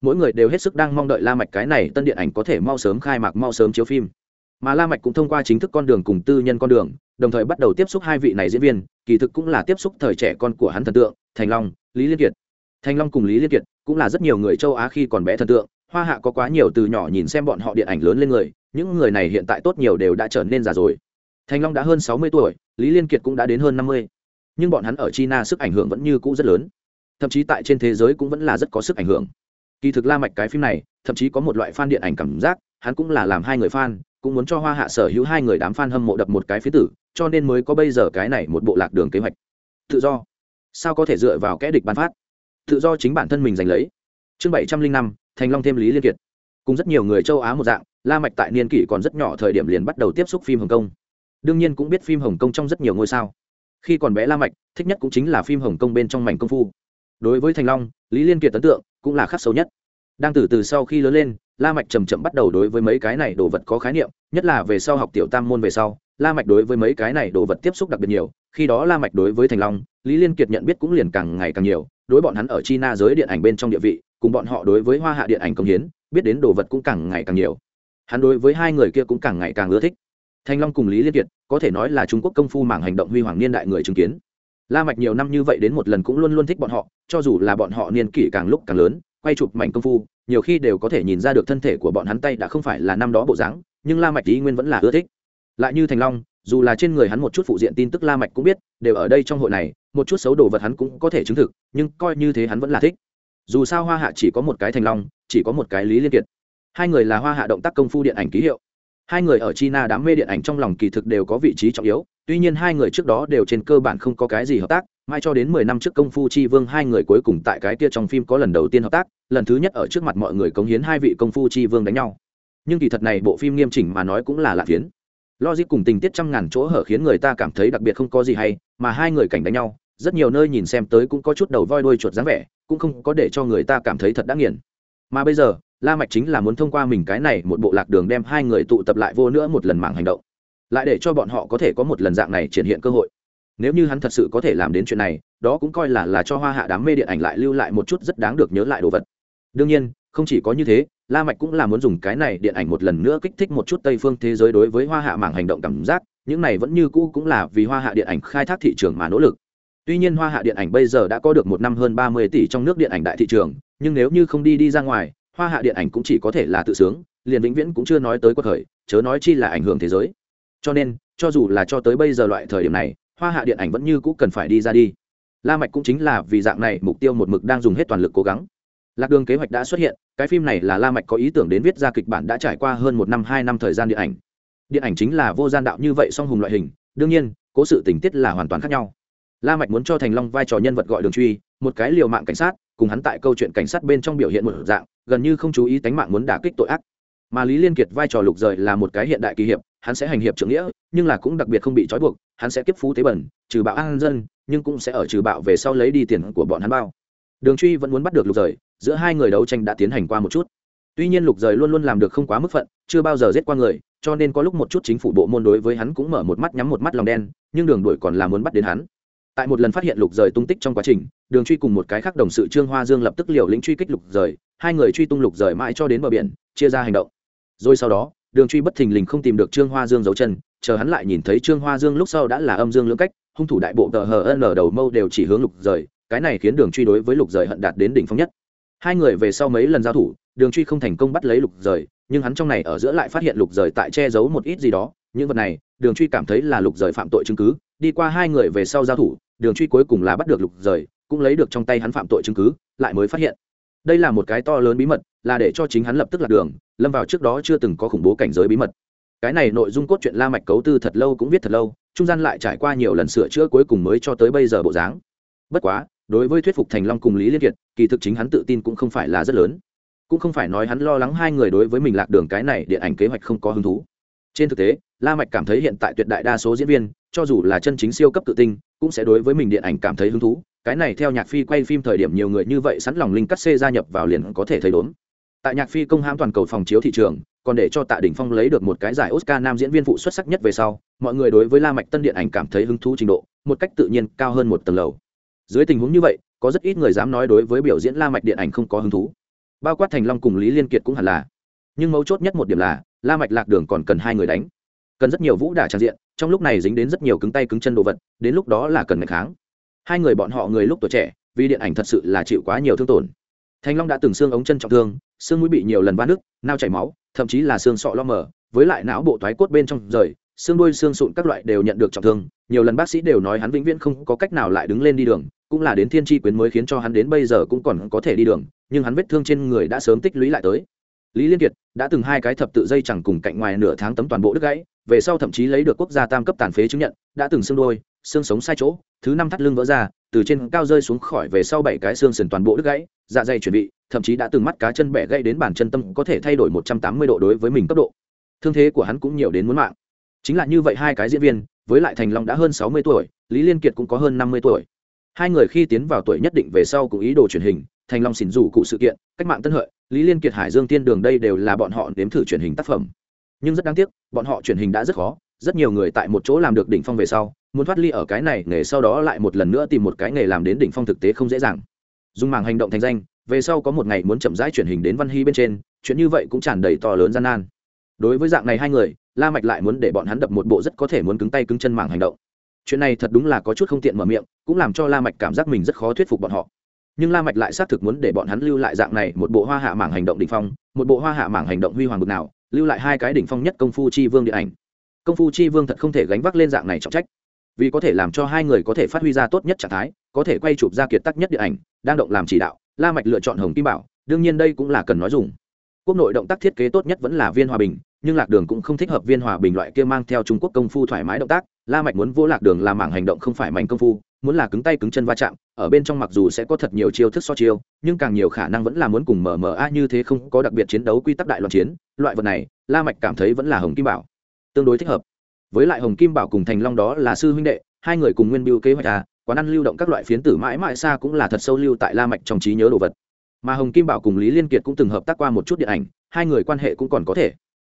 mỗi người đều hết sức đang mong đợi la mạch cái này tân điện ảnh có thể mau sớm khai mạc, mau sớm chiếu phim. Mà la mạch cũng thông qua chính thức con đường cùng tư nhân con đường, đồng thời bắt đầu tiếp xúc hai vị này diễn viên, kỳ thực cũng là tiếp xúc thời trẻ con của hắn thần tượng, thành long, lý liên kiệt. Thành long cùng lý liên kiệt cũng là rất nhiều người châu á khi còn bé thần tượng, hoa hạ có quá nhiều từ nhỏ nhìn xem bọn họ điện ảnh lớn lên người, những người này hiện tại tốt nhiều đều đã trở nên già rồi. Thành long đã hơn sáu mươi tuổi, lý liên kiệt cũng đã đến hơn năm mươi. Nhưng bọn hắn ở china sức ảnh hưởng vẫn như cũ rất lớn. Thậm chí tại trên thế giới cũng vẫn là rất có sức ảnh hưởng kỳ thực la mạch cái phim này, thậm chí có một loại fan điện ảnh cảm giác, hắn cũng là làm hai người fan, cũng muốn cho hoa hạ sở hữu hai người đám fan hâm mộ đập một cái phía tử, cho nên mới có bây giờ cái này một bộ lạc đường kế hoạch. Tự do. Sao có thể dựa vào kẽ địch ban phát? Tự do chính bản thân mình giành lấy. Chương bảy trăm linh năm, thành long thêm lý liên kiệt. Cùng rất nhiều người châu á một dạng, la mạch tại niên kỷ còn rất nhỏ thời điểm liền bắt đầu tiếp xúc phim hồng kông. Đương nhiên cũng biết phim hồng kông trong rất nhiều ngôi sao. Khi còn bé la mạch, thích nhất cũng chính là phim hồng kông bên trong mảnh công phu. Đối với thành long, lý liên kiệt ấn tượng cũng là khắc sâu nhất. Đang từ từ sau khi lớn lên, la mạch chậm chậm bắt đầu đối với mấy cái này đồ vật có khái niệm, nhất là về sau học tiểu tam môn về sau, la mạch đối với mấy cái này đồ vật tiếp xúc đặc biệt nhiều, khi đó la mạch đối với thành long, lý liên kiệt nhận biết cũng liền càng ngày càng nhiều, đối bọn hắn ở china giới điện ảnh bên trong địa vị, cùng bọn họ đối với hoa hạ điện ảnh công hiến, biết đến đồ vật cũng càng ngày càng nhiều. Hắn đối với hai người kia cũng càng ngày càng ưa thích. Thanh long cùng lý liên kiệt, có thể nói là trung quốc công phu mảng hành động huy hoàng niên đại người chứng kiến la mạch nhiều năm như vậy đến một lần cũng luôn luôn thích bọn họ, cho dù là bọn họ niên kỷ càng lúc càng lớn, quay chụp mảnh công phu, nhiều khi đều có thể nhìn ra được thân thể của bọn hắn tay đã không phải là năm đó bộ dáng, nhưng la mạch ý nguyên vẫn là ưa thích. Lại như thành long, dù là trên người hắn một chút phụ diện tin tức la mạch cũng biết, đều ở đây trong hội này, một chút xấu đồ vật hắn cũng có thể chứng thực, nhưng coi như thế hắn vẫn là thích. Dù sao hoa hạ chỉ có một cái thành long, chỉ có một cái lý liên kiệt. Hai người là hoa hạ động tác công phu điện ảnh ký hiệu hai người ở china đám mê điện ảnh trong lòng kỳ thực đều có vị trí trọng yếu, tuy nhiên hai người trước đó đều trên cơ bản không có cái gì hợp tác mai cho đến mười năm trước công phu chi vương hai người cuối cùng tại cái kia trong phim có lần đầu tiên hợp tác, lần thứ nhất ở trước mặt mọi người cống hiến hai vị công phu chi vương đánh nhau. Nhưng kỳ thật này bộ phim nghiêm chỉnh mà nói cũng là lạ phiến. Logic cùng tình tiết trăm ngàn chỗ hở khiến người ta cảm thấy đặc biệt không có gì hay, mà hai người cảnh đánh nhau, rất nhiều nơi nhìn xem tới cũng có chút đầu voi đuôi chuột dáng vẻ, cũng không có để cho người ta cảm thấy thật đã nghiền. Mà bây giờ la mạch chính là muốn thông qua mình cái này một bộ lạc đường đem hai người tụ tập lại vô nữa một lần mạng hành động. Lại để cho bọn họ có thể có một lần dạng này triển hiện cơ hội. Nếu như hắn thật sự có thể làm đến chuyện này, đó cũng coi là là cho hoa hạ đám mê điện ảnh lại lưu lại một chút rất đáng được nhớ lại đồ vật. Đương nhiên, không chỉ có như thế, la mạch cũng là muốn dùng cái này điện ảnh một lần nữa kích thích một chút tây phương thế giới đối với hoa hạ mảng hành động cảm giác, những này vẫn như cũ cũng là vì hoa hạ điện ảnh khai thác thị trường mà nỗ lực. Tuy nhiên hoa hạ điện ảnh bây giờ đã có được một năm hơn ba mươi tỷ trong nước điện ảnh đại thị trường, nhưng nếu như không đi đi ra ngoài hoa hạ điện ảnh cũng chỉ có thể là tự sướng, liền vĩnh viễn cũng chưa nói tới quật khởi, chớ nói chi là ảnh hưởng thế giới. Cho nên, cho dù là cho tới bây giờ loại thời điểm này, hoa hạ điện ảnh vẫn như cũ cần phải đi ra đi. La mạch cũng chính là vì dạng này mục tiêu một mực đang dùng hết toàn lực cố gắng. Lạc đường kế hoạch đã xuất hiện, cái phim này là la mạch có ý tưởng đến viết ra kịch bản đã trải qua hơn một năm, hai năm thời gian điện ảnh. Điện ảnh chính là vô gian đạo như vậy song hùng loại hình, đương nhiên, cố sự tình tiết là hoàn toàn khác nhau. La mạch muốn cho thành long vai trò nhân vật gọi đường truy, một cái liều mạng cảnh sát, cùng hắn tại câu chuyện cảnh sát bên trong biểu hiện một dạng gần như không chú ý tánh mạng muốn đả kích tội ác. Mà lý liên kiệt vai trò lục rời là một cái hiện đại kỳ hiệp, hắn sẽ hành hiệp trưởng nghĩa, nhưng là cũng đặc biệt không bị trói buộc, hắn sẽ kiếp phú tế bẩn, trừ bạo an dân, nhưng cũng sẽ ở trừ bạo về sau lấy đi tiền của bọn hắn bao. Đường truy vẫn muốn bắt được lục rời, giữa hai người đấu tranh đã tiến hành qua một chút. Tuy nhiên lục rời luôn luôn làm được không quá mức phận, chưa bao giờ giết qua người, cho nên có lúc một chút chính phủ bộ môn đối với hắn cũng mở một mắt nhắm một mắt lòng đen, nhưng đường đuổi còn là muốn bắt đến hắn tại một lần phát hiện lục rời tung tích trong quá trình, đường truy cùng một cái khác đồng sự trương hoa dương lập tức liều lĩnh truy kích lục rời, hai người truy tung lục rời mãi cho đến bờ biển, chia ra hành động. Rồi sau đó, đường truy bất thình lình không tìm được trương hoa dương dấu chân, chờ hắn lại nhìn thấy trương hoa dương lúc sau đã là âm dương lưỡng cách, hung thủ đại bộ tờ hờ n đầu mâu đều chỉ hướng lục rời, cái này khiến đường truy đối với lục rời hận đạt đến đỉnh phong nhất. Hai người về sau mấy lần giao thủ, đường truy không thành công bắt lấy lục rời, nhưng hắn trong này ở giữa lại phát hiện lục rời tại che giấu một ít gì đó, những vật này, đường truy cảm thấy là lục rời phạm tội chứng cứ đi qua hai người về sau giao thủ, đường truy cuối cùng là bắt được lục rời, cũng lấy được trong tay hắn phạm tội chứng cứ, lại mới phát hiện. Đây là một cái to lớn bí mật, là để cho chính hắn lập tức lạc đường, lâm vào trước đó chưa từng có khủng bố cảnh giới bí mật. Cái này nội dung cốt truyện la mạch cấu tư thật lâu cũng viết thật lâu, trung gian lại trải qua nhiều lần sửa chữa cuối cùng mới cho tới bây giờ bộ dáng. Bất quá, đối với thuyết phục thành long cùng lý liên kiệt, kỳ thực chính hắn tự tin cũng không phải là rất lớn. Cũng không phải nói hắn lo lắng hai người đối với mình lạc đường cái này điện ảnh kế hoạch không có hứng thú. Trên thực tế la mạch cảm thấy hiện tại tuyệt đại đa số diễn viên, cho dù là chân chính siêu cấp tự tinh, cũng sẽ đối với mình điện ảnh cảm thấy hứng thú. Cái này theo nhạc phi quay phim thời điểm nhiều người như vậy sẵn lòng linh cắt xê gia nhập vào liền có thể thấy đốn. Tại nhạc phi công hãm toàn cầu phòng chiếu thị trường, còn để cho tạ đình phong lấy được một cái giải oscar nam diễn viên phụ xuất sắc nhất về sau, mọi người đối với la mạch tân điện ảnh cảm thấy hứng thú trình độ, một cách tự nhiên cao hơn một tầng lầu. Dưới tình huống như vậy, có rất ít người dám nói đối với biểu diễn la mạch điện ảnh không có hứng thú. Bao quát thành long cùng lý liên kiệt cũng hẳn là. Nhưng mấu chốt nhất một điểm là, la mạch lạc đường còn cần hai người đánh cần rất nhiều vũ đả trang diện, trong lúc này dính đến rất nhiều cứng tay cứng chân đồ vật, đến lúc đó là cần ngày kháng. Hai người bọn họ người lúc tuổi trẻ, vì điện ảnh thật sự là chịu quá nhiều thương tổn. Thanh long đã từng xương ống chân trọng thương, xương mũi bị nhiều lần va nứt, nao chảy máu, thậm chí là xương sọ lo mờ, với lại não bộ thoái cốt bên trong rời, xương đuôi, xương sụn các loại đều nhận được trọng thương. Nhiều lần bác sĩ đều nói hắn vĩnh viễn không có cách nào lại đứng lên đi đường, cũng là đến thiên tri quyến mới khiến cho hắn đến bây giờ cũng còn có thể đi đường, nhưng hắn vết thương trên người đã sớm tích lũy lại tới lý liên kiệt đã từng hai cái thập tự dây chẳng cùng cạnh ngoài nửa tháng tấm toàn bộ đứt gãy, về sau thậm chí lấy được quốc gia tam cấp tàn phế chứng nhận, đã từng xương đôi, xương sống sai chỗ, thứ năm thắt lưng vỡ ra, từ trên cao rơi xuống khỏi về sau bảy cái xương sườn toàn bộ đứt gãy dạ dày chuẩn bị, thậm chí đã từng mắt cá chân bẻ gãy đến bàn chân tâm có thể thay đổi một trăm tám mươi độ đối với mình cấp độ. Thương thế của hắn cũng nhiều đến muốn mạng. Chính là như vậy hai cái diễn viên, với lại thành long đã hơn sáu mươi tuổi, lý liên kiệt cũng có hơn năm mươi tuổi. Hai người khi tiến vào tuổi nhất định về sau cũng ý đồ truyền hình, thành long xỉn rủ cụ sự kiện, cách mạng tân hợi lý liên kiệt, hải dương tiên đường đây đều là bọn họ nếm thử truyền hình tác phẩm. Nhưng rất đáng tiếc, bọn họ truyền hình đã rất khó, rất nhiều người tại một chỗ làm được đỉnh phong về sau, muốn thoát ly ở cái này nghề sau đó lại một lần nữa tìm một cái nghề làm đến đỉnh phong thực tế không dễ dàng. Dùng màng hành động thành danh, về sau có một ngày muốn chậm rãi truyền hình đến văn hy bên trên, chuyện như vậy cũng tràn đầy to lớn gian nan. Đối với dạng này hai người, la mạch lại muốn để bọn hắn đập một bộ rất có thể muốn cứng tay cứng chân màng hành động. Chuyện này thật đúng là có chút không tiện mở miệng, cũng làm cho la mạch cảm giác mình rất khó thuyết phục bọn họ nhưng la mạch lại xác thực muốn để bọn hắn lưu lại dạng này một bộ hoa hạ mảng hành động đỉnh phong, một bộ hoa hạ mảng hành động huy hoàng bực nào, lưu lại hai cái đỉnh phong nhất công phu chi vương điện ảnh. Công phu chi vương thật không thể gánh vác lên dạng này trọng trách. Vì có thể làm cho hai người có thể phát huy ra tốt nhất trạng thái, có thể quay chụp ra kiệt tác nhất điện ảnh, đang động làm chỉ đạo, la mạch lựa chọn hồng kim bảo, đương nhiên đây cũng là cần nói dùng. Quốc nội động tác thiết kế tốt nhất vẫn là viên hòa bình, nhưng lạc đường cũng không thích hợp viên hòa bình loại kia mang theo trung quốc công phu thoải mái động tác la mạch muốn vô lạc đường là mảng hành động không phải mảnh công phu, muốn là cứng tay cứng chân va chạm, ở bên trong mặc dù sẽ có thật nhiều chiêu thức so chiêu, nhưng càng nhiều khả năng vẫn là muốn cùng mở mở a như thế không có đặc biệt chiến đấu quy tắc đại loạn chiến, loại vật này, la mạch cảm thấy vẫn là hồng kim bảo, tương đối thích hợp. Với lại hồng kim bảo cùng thành long đó là sư huynh đệ, hai người cùng nguyên biêu kế hoạch à quán ăn lưu động các loại phiến tử mãi mãi xa cũng là thật sâu lưu tại la mạch trong trí nhớ đồ vật. Mà hồng kim bảo cùng lý liên kiệt cũng từng hợp tác qua một chút điện ảnh, hai người quan hệ cũng còn có thể.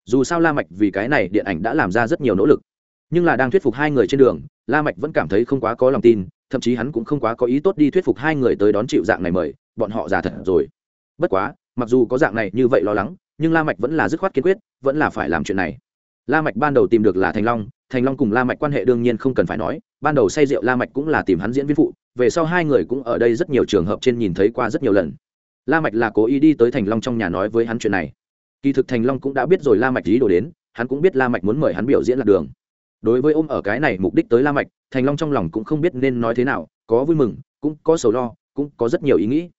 Dù sao la mạch vì cái này điện ảnh đã làm ra rất nhiều nỗ lực nhưng là đang thuyết phục hai người trên đường, la mạch vẫn cảm thấy không quá có lòng tin, thậm chí hắn cũng không quá có ý tốt đi thuyết phục hai người tới đón chịu dạng này mời, bọn họ già thật rồi. Bất quá, mặc dù có dạng này như vậy lo lắng, nhưng la mạch vẫn là dứt khoát kiên quyết, vẫn là phải làm chuyện này. La mạch ban đầu tìm được là thành long thành long cùng la mạch quan hệ đương nhiên không cần phải nói, ban đầu say rượu la mạch cũng là tìm hắn diễn viên phụ, về sau hai người cũng ở đây rất nhiều trường hợp trên nhìn thấy qua rất nhiều lần. La mạch là cố ý đi tới thành long trong nhà nói với hắn chuyện này. Kỳ thực thành long cũng đã biết rồi la mạch ý đồ đến, hắn cũng biết la mạch muốn mời hắn biểu diễn lạc đường đối với ôm ở cái này mục đích tới la mạch, thành long trong lòng cũng không biết nên nói thế nào, có vui mừng, cũng có sầu lo, cũng có rất nhiều ý nghĩ.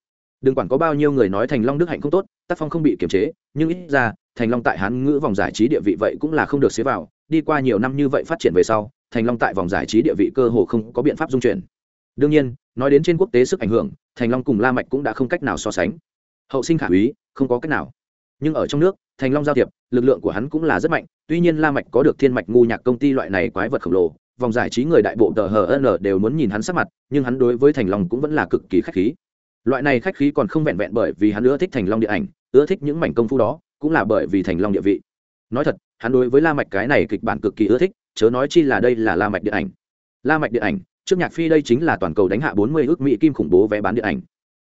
Đừng quản có bao nhiêu người nói thành long đức hạnh không tốt, tác phong không bị kiềm chế, nhưng ít ra, thành long tại hán ngữ vòng giải trí địa vị vậy cũng là không được xế vào, đi qua nhiều năm như vậy phát triển về sau, thành long tại vòng giải trí địa vị cơ hồ không có biện pháp dung chuyển. Đương nhiên, nói đến trên quốc tế sức ảnh hưởng, thành long cùng la mạch cũng đã không cách nào so sánh. Hậu sinh khả úy, không có cách nào nhưng ở trong nước, thành long giao thiệp, lực lượng của hắn cũng là rất mạnh, tuy nhiên la mạch có được thiên mạch ngu nhạc công ty loại này quái vật khổng lồ, vòng giải trí người đại bộ tờ hn đều muốn nhìn hắn sắc mặt, nhưng hắn đối với thành long cũng vẫn là cực kỳ khách khí. Loại này khách khí còn không vẹn vẹn bởi vì hắn ưa thích thành long điện ảnh, ưa thích những mảnh công phu đó, cũng là bởi vì thành long địa vị. Nói thật, hắn đối với la mạch cái này kịch bản cực kỳ ưa thích, chớ nói chi là đây là la mạch điện ảnh. La mạch điện ảnh, trước nhạc phi đây chính là toàn cầu đánh hạ 40 ước mỹ kim khủng bố vé bán điện ảnh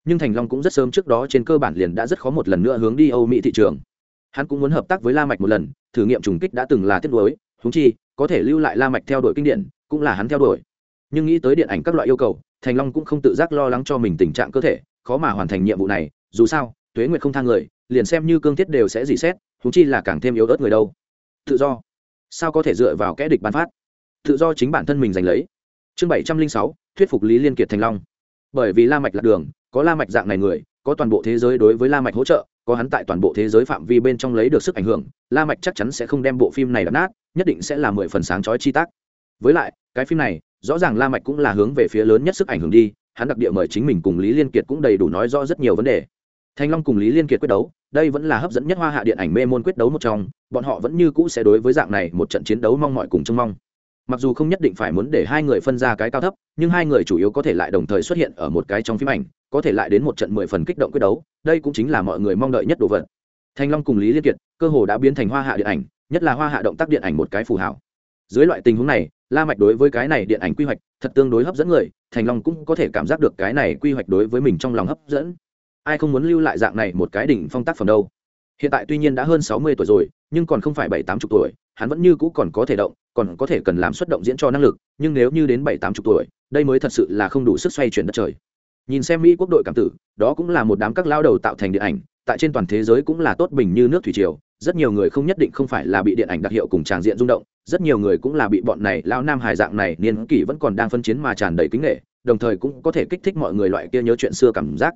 nhưng thành long cũng rất sớm trước đó trên cơ bản liền đã rất khó một lần nữa hướng đi âu mỹ thị trường. Hắn cũng muốn hợp tác với la mạch một lần, thử nghiệm trùng kích đã từng là tiếc đối húng chi, có thể lưu lại la mạch theo đuổi kinh điển, cũng là hắn theo đuổi. Nhưng nghĩ tới điện ảnh các loại yêu cầu, thành long cũng không tự giác lo lắng cho mình tình trạng cơ thể, khó mà hoàn thành nhiệm vụ này, dù sao, tuế nguyệt không thang người, liền xem như cương thiết đều sẽ dỉ xét húng chi là càng thêm yếu ớt người đâu. Tự do. Sao có thể dựa vào kẽ địch bán phát? Tự do chính bản thân mình giành lấy. Chương bảy trăm linh sáu, thuyết phục lý liên kiệt thành long. Bởi vì la mạch lạc đường có la mạch dạng này người, có toàn bộ thế giới đối với la mạch hỗ trợ, có hắn tại toàn bộ thế giới phạm vi bên trong lấy được sức ảnh hưởng, la mạch chắc chắn sẽ không đem bộ phim này đập nát, nhất định sẽ là mười phần sáng chói chi tác. Với lại, cái phim này, rõ ràng la mạch cũng là hướng về phía lớn nhất sức ảnh hưởng đi, hắn đặc địa mời chính mình cùng lý liên kiệt cũng đầy đủ nói rõ rất nhiều vấn đề. Thanh long cùng lý liên kiệt quyết đấu, đây vẫn là hấp dẫn nhất hoa hạ điện ảnh mê môn quyết đấu một trong, bọn họ vẫn như cũ sẽ đối với dạng này một trận chiến đấu mong mọi cùng trông mong mặc dù không nhất định phải muốn để hai người phân ra cái cao thấp, nhưng hai người chủ yếu có thể lại đồng thời xuất hiện ở một cái trong phim ảnh, có thể lại đến một trận mười phần kích động quyết đấu, đây cũng chính là mọi người mong đợi nhất đồ vật. Thanh long cùng lý liên kiệt, cơ hồ đã biến thành hoa hạ điện ảnh, nhất là hoa hạ động tác điện ảnh một cái phù hảo. Dưới loại tình huống này, la mạch đối với cái này điện ảnh quy hoạch thật tương đối hấp dẫn người, thành long cũng có thể cảm giác được cái này quy hoạch đối với mình trong lòng hấp dẫn. Ai không muốn lưu lại dạng này một cái đỉnh phong tác phẩm đâu. Hiện tại tuy nhiên đã hơn sáu mươi tuổi rồi, nhưng còn không phải bảy tám chục tuổi hắn vẫn như cũ còn có thể động, còn có thể cần làm xuất động diễn cho năng lực, nhưng nếu như đến bảy tám chục tuổi, đây mới thật sự là không đủ sức xoay chuyển đất trời. Nhìn xem mỹ quốc đội cảm tử, đó cũng là một đám các lao đầu tạo thành điện ảnh, tại trên toàn thế giới cũng là tốt bình như nước thủy triều, rất nhiều người không nhất định không phải là bị điện ảnh đặc hiệu cùng tràng diện rung động, rất nhiều người cũng là bị bọn này lao nam hài dạng này niên kỷ vẫn còn đang phân chiến mà tràn đầy kính nghệ, đồng thời cũng có thể kích thích mọi người loại kia nhớ chuyện xưa cảm giác.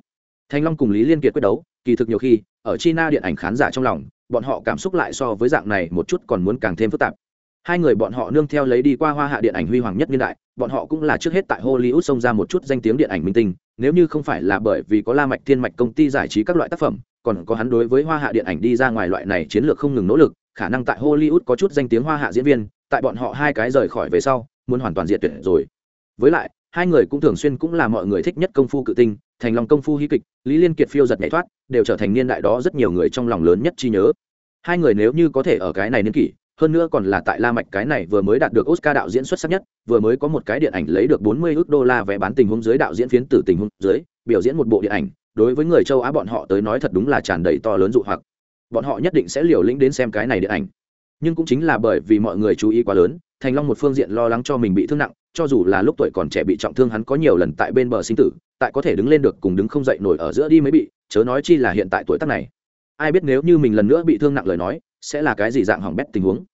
Thanh long cùng lý liên kiệt quyết đấu, kỳ thực nhiều khi, ở china điện ảnh khán giả trong lòng bọn họ cảm xúc lại so với dạng này một chút còn muốn càng thêm phức tạp. Hai người bọn họ nương theo lấy đi qua hoa hạ điện ảnh huy hoàng nhất niên đại, bọn họ cũng là trước hết tại hollywood xông ra một chút danh tiếng điện ảnh minh tinh, nếu như không phải là bởi vì có la mạch thiên mạch công ty giải trí các loại tác phẩm, còn có hắn đối với hoa hạ điện ảnh đi ra ngoài loại này chiến lược không ngừng nỗ lực, khả năng tại hollywood có chút danh tiếng hoa hạ diễn viên, tại bọn họ hai cái rời khỏi về sau, muốn hoàn toàn diệt tuyệt rồi. Với lại, hai người cũng thường xuyên cũng là mọi người thích nhất công phu cự tinh thành lòng công phu hí kịch lý liên kiệt phiêu giật nhảy thoát đều trở thành niên đại đó rất nhiều người trong lòng lớn nhất chi nhớ hai người nếu như có thể ở cái này niên kỷ hơn nữa còn là tại La Mạch cái này vừa mới đạt được Oscar đạo diễn xuất sắc nhất, vừa mới có một cái điện ảnh lấy được 40 ức đô la vé bán tình huống dưới đạo diễn phiến tử tình huống dưới, biểu diễn một bộ điện ảnh, đối với người châu Á bọn họ tới nói thật đúng là tràn đầy to lớn dụ hoặc. Bọn họ nhất định sẽ liều lĩnh đến xem cái này điện ảnh. Nhưng cũng chính là bởi vì mọi người chú ý quá lớn, Thành Long một phương diện lo lắng cho mình bị thương nặng, cho dù là lúc tuổi còn trẻ bị trọng thương hắn có nhiều lần tại bên bờ sinh tử, tại có thể đứng lên được cùng đứng không dậy nổi ở giữa đi mới bị, chớ nói chi là hiện tại tuổi tác này. Ai biết nếu như mình lần nữa bị thương nặng lời nói, sẽ là cái gì dạng hỏng bét tình huống.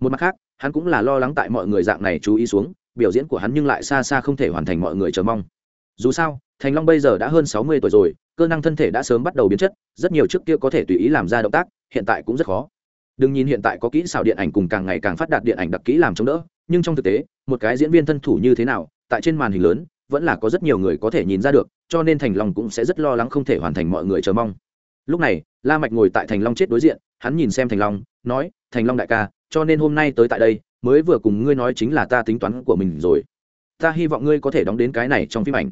Một mặt khác hắn cũng là lo lắng tại mọi người dạng này chú ý xuống biểu diễn của hắn nhưng lại xa xa không thể hoàn thành mọi người chờ mong. Dù sao thành long bây giờ đã hơn sáu mươi tuổi rồi cơ năng thân thể đã sớm bắt đầu biến chất rất nhiều trước kia có thể tùy ý làm ra động tác hiện tại cũng rất khó. Đừng nhìn hiện tại có kỹ xảo điện ảnh cùng càng ngày càng phát đạt điện ảnh đặc kỹ làm chống đỡ nhưng trong thực tế một cái diễn viên thân thủ như thế nào tại trên màn hình lớn vẫn là có rất nhiều người có thể nhìn ra được, cho nên thành long cũng sẽ rất lo lắng không thể hoàn thành mọi người chờ mong. Lúc này, la mạch ngồi tại thành long chết đối diện, hắn nhìn xem thành long, nói, thành long đại ca, cho nên hôm nay tới tại đây, mới vừa cùng ngươi nói chính là ta tính toán của mình rồi. Ta hy vọng ngươi có thể đóng đến cái này trong phim ảnh.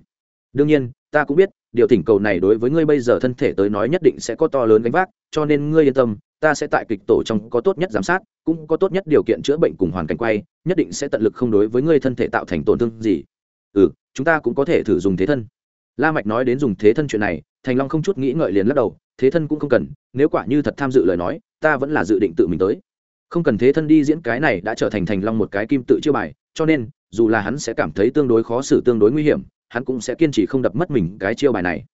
Đương nhiên, ta cũng biết, điều thỉnh cầu này đối với ngươi bây giờ thân thể tới nói nhất định sẽ có to lớn gánh vác, cho nên ngươi yên tâm, ta sẽ tại kịch tổ trong có tốt nhất giám sát, cũng có tốt nhất điều kiện chữa bệnh cùng hoàn cảnh quay, nhất định sẽ tận lực không đối với ngươi thân thể tạo thành tổn thương gì. Ừ chúng ta cũng có thể thử dùng thế thân. La mạch nói đến dùng thế thân chuyện này, thành long không chút nghĩ ngợi liền lắc đầu, thế thân cũng không cần, nếu quả như thật tham dự lời nói, ta vẫn là dự định tự mình tới. Không cần thế thân đi diễn cái này đã trở thành thành long một cái kim tự chiêu bài, cho nên, dù là hắn sẽ cảm thấy tương đối khó xử tương đối nguy hiểm, hắn cũng sẽ kiên trì không đập mất mình cái chiêu bài này.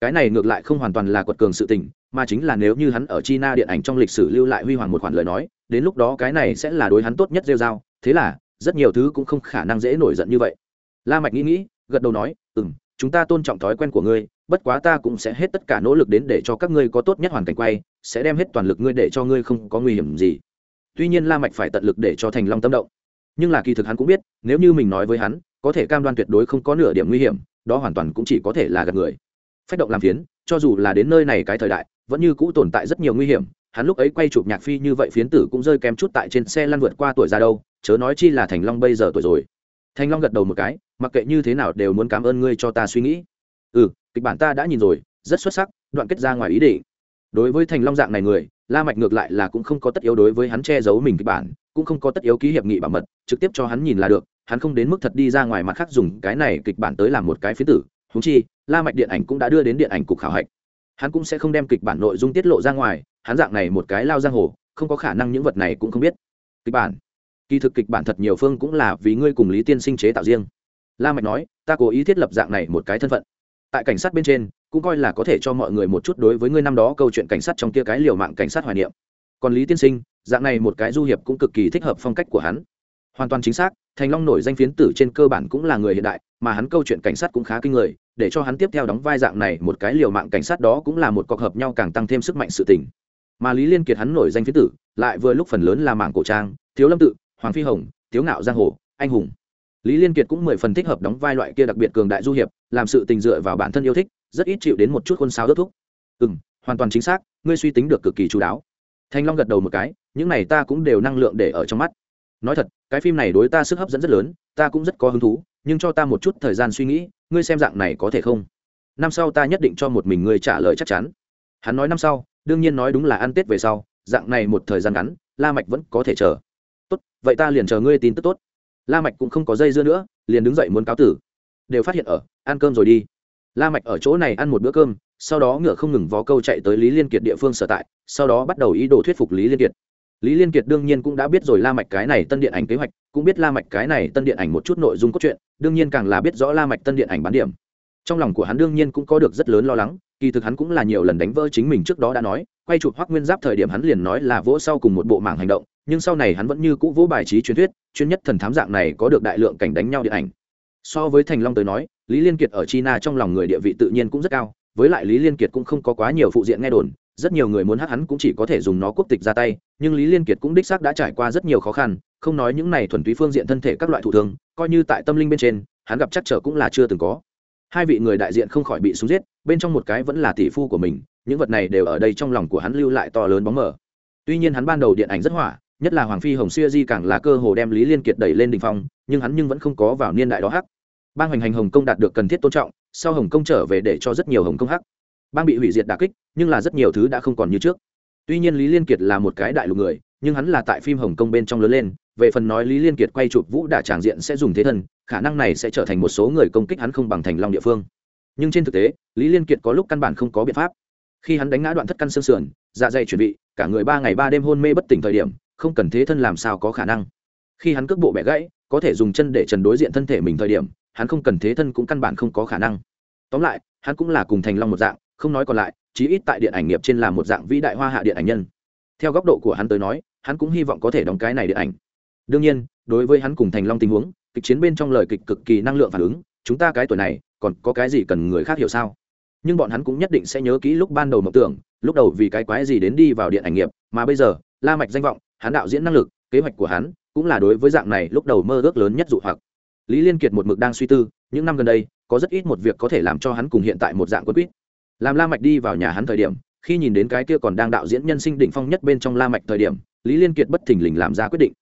Cái này ngược lại không hoàn toàn là quật cường sự tình, mà chính là nếu như hắn ở china điện ảnh trong lịch sử lưu lại huy hoàng một khoản lời nói, đến lúc đó cái này sẽ là đối hắn tốt nhất rêu dao thế là, rất nhiều thứ cũng không khả năng dễ nổi giận như vậy la mạch nghĩ nghĩ, gật đầu nói ừ m chúng ta tôn trọng thói quen của ngươi, bất quá ta cũng sẽ hết tất cả nỗ lực đến để cho các ngươi có tốt nhất hoàn cảnh quay, sẽ đem hết toàn lực ngươi để cho ngươi không có nguy hiểm gì. Tuy nhiên la mạch phải tận lực để cho thành long tâm động. Nhưng là kỳ thực hắn cũng biết, nếu như mình nói với hắn, có thể cam đoan tuyệt đối không có nửa điểm nguy hiểm, đó hoàn toàn cũng chỉ có thể là gạt người. Phách động làm phiến, cho dù là đến nơi này cái thời đại, vẫn như cũ tồn tại rất nhiều nguy hiểm, hắn lúc ấy quay chụp nhạc phi như vậy phiến tử cũng rơi kém chút tại trên xe lăn vượt qua tuổi ra đâu, chớ nói chi là thành long bây giờ tuổi rồi. Thành long gật đầu một cái mặc kệ như thế nào đều muốn cảm ơn ngươi cho ta suy nghĩ. Ừ kịch bản ta đã nhìn rồi, rất xuất sắc, đoạn kết ra ngoài ý định. Đối với thành long dạng này người, la mạch ngược lại là cũng không có tất yếu đối với hắn che giấu mình kịch bản, cũng không có tất yếu ký hiệp nghị bảo mật, trực tiếp cho hắn nhìn là được, hắn không đến mức thật đi ra ngoài mặt khác dùng cái này kịch bản tới làm một cái phiến tử. Húng chi, la mạch điện ảnh cũng đã đưa đến điện ảnh cục khảo hạch. Hắn cũng sẽ không đem kịch bản nội dung tiết lộ ra ngoài, hắn dạng này một cái lao giang hồ, không có khả năng những vật này cũng không biết. Kịch bản. Kỳ thực kịch bản thật nhiều phương cũng là vì ngươi cùng lý tiên sinh chế tạo riêng la mạch nói, ta cố ý thiết lập dạng này một cái thân phận. Tại cảnh sát bên trên, cũng coi là có thể cho mọi người một chút đối với ngươi năm đó câu chuyện cảnh sát trong kia cái liều mạng cảnh sát hoài niệm. Còn lý tiên sinh, dạng này một cái du hiệp cũng cực kỳ thích hợp phong cách của hắn. Hoàn toàn chính xác, thành long nổi danh phiến tử trên cơ bản cũng là người hiện đại, mà hắn câu chuyện cảnh sát cũng khá kinh người, để cho hắn tiếp theo đóng vai dạng này một cái liều mạng cảnh sát đó cũng là một cọc hợp nhau càng tăng thêm sức mạnh sự tình. Mà lý liên kiệt hắn nổi danh phiến tử, lại vừa lúc phần lớn là mạng cổ trang, thiếu lâm tự, hoàng phi hồng, thiếu ngạo giang hồ, anh hùng lý liên kiệt cũng mười phần thích hợp đóng vai loại kia đặc biệt cường đại du hiệp, làm sự tình dựa vào bản thân yêu thích, rất ít chịu đến một chút khuôn sáo đốt thúc ừ m hoàn toàn chính xác, ngươi suy tính được cực kỳ chú đáo. Thanh long gật đầu một cái, những này ta cũng đều năng lượng để ở trong mắt. Nói thật, cái phim này đối ta sức hấp dẫn rất lớn, ta cũng rất có hứng thú, nhưng cho ta một chút thời gian suy nghĩ, ngươi xem dạng này có thể không? Năm sau ta nhất định cho một mình ngươi trả lời chắc chắn. Hắn nói năm sau, đương nhiên nói đúng là ăn tết về sau, dạng này một thời gian ngắn, la mạch vẫn có thể chờ. Tốt, vậy ta liền chờ ngươi tin tức tốt la mạch cũng không có dây dưa nữa, liền đứng dậy muốn cáo tử. Đều phát hiện ở, ăn cơm rồi đi. La mạch ở chỗ này ăn một bữa cơm, sau đó ngựa không ngừng vó câu chạy tới lý liên kiệt địa phương sở tại, sau đó bắt đầu ý đồ thuyết phục lý liên kiệt. Lý liên kiệt đương nhiên cũng đã biết rồi la mạch cái này tân điện ảnh kế hoạch, cũng biết la mạch cái này tân điện ảnh một chút nội dung cốt truyện, đương nhiên càng là biết rõ la mạch tân điện ảnh bán điểm. Trong lòng của hắn đương nhiên cũng có được rất lớn lo lắng, kỳ thực hắn cũng là nhiều lần đánh vỡ chính mình trước đó đã nói, quay chụp hoắc nguyên giáp thời điểm hắn liền nói là vỗ sau cùng một bộ mảng hành động nhưng sau này hắn vẫn như cũ vỗ bài trí truyền thuyết, chuyên nhất thần thám dạng này có được đại lượng cảnh đánh nhau điện ảnh. So với thành long tới nói, lý liên kiệt ở china trong lòng người địa vị tự nhiên cũng rất cao, với lại lý liên kiệt cũng không có quá nhiều phụ diện nghe đồn, rất nhiều người muốn hát hắn cũng chỉ có thể dùng nó quốc tịch ra tay, nhưng lý liên kiệt cũng đích xác đã trải qua rất nhiều khó khăn, không nói những này thuần túy phương diện thân thể các loại thủ thương, coi như tại tâm linh bên trên, hắn gặp chắc trở cũng là chưa từng có. Hai vị người đại diện không khỏi bị súng giết, bên trong một cái vẫn là tỷ phu của mình, những vật này đều ở đây trong lòng của hắn lưu lại to lớn bóng mờ. Tuy nhiên hắn ban đầu điện ảnh rất hỏa nhất là hoàng phi hồng xưa di càng là cơ hồ đem lý liên kiệt đẩy lên đỉnh phong, nhưng hắn nhưng vẫn không có vào niên đại đó hắc. Ban hoành hành hồng kông đạt được cần thiết tôn trọng, sau hồng kông trở về để cho rất nhiều hồng kông hắc. Bang bị hủy diệt đà kích, nhưng là rất nhiều thứ đã không còn như trước. Tuy nhiên lý liên kiệt là một cái đại lục người, nhưng hắn là tại phim hồng kông bên trong lớn lên, về phần nói lý liên kiệt quay chụp vũ đả tràng diện sẽ dùng thế thân, khả năng này sẽ trở thành một số người công kích hắn không bằng thành long địa phương. Nhưng trên thực tế, lý liên kiệt có lúc căn bản không có biện pháp. Khi hắn đánh ngã đoạn thất căn xương sườn dạ dày chuẩn bị, cả người ba ngày ba đêm hôn mê bất tỉnh thời điểm không cần thế thân làm sao có khả năng. Khi hắn cước bộ bẻ gãy, có thể dùng chân để trần đối diện thân thể mình thời điểm, hắn không cần thế thân cũng căn bản không có khả năng. Tóm lại, hắn cũng là cùng thành long một dạng, không nói còn lại, chí ít tại điện ảnh nghiệp trên là một dạng vĩ đại hoa hạ điện ảnh nhân. Theo góc độ của hắn tới nói, hắn cũng hy vọng có thể đóng cái này điện ảnh. Đương nhiên, đối với hắn cùng thành long tình huống, kịch chiến bên trong lời kịch cực kỳ năng lượng phản ứng, chúng ta cái tuổi này, còn có cái gì cần người khác hiểu sao? Nhưng bọn hắn cũng nhất định sẽ nhớ kỹ lúc ban đầu mộng tưởng, lúc đầu vì cái quái gì đến đi vào điện ảnh nghiệp, mà bây giờ, la mạch danh vọng hắn đạo diễn năng lực, kế hoạch của hắn cũng là đối với dạng này lúc đầu mơ ước lớn nhất dụ hoặc. Lý liên kiệt một mực đang suy tư, những năm gần đây, có rất ít một việc có thể làm cho hắn cùng hiện tại một dạng quân quýt. Làm la mạch đi vào nhà hắn thời điểm, khi nhìn đến cái kia còn đang đạo diễn nhân sinh đỉnh phong nhất bên trong la mạch thời điểm, lý liên kiệt bất thình lình làm ra quyết định.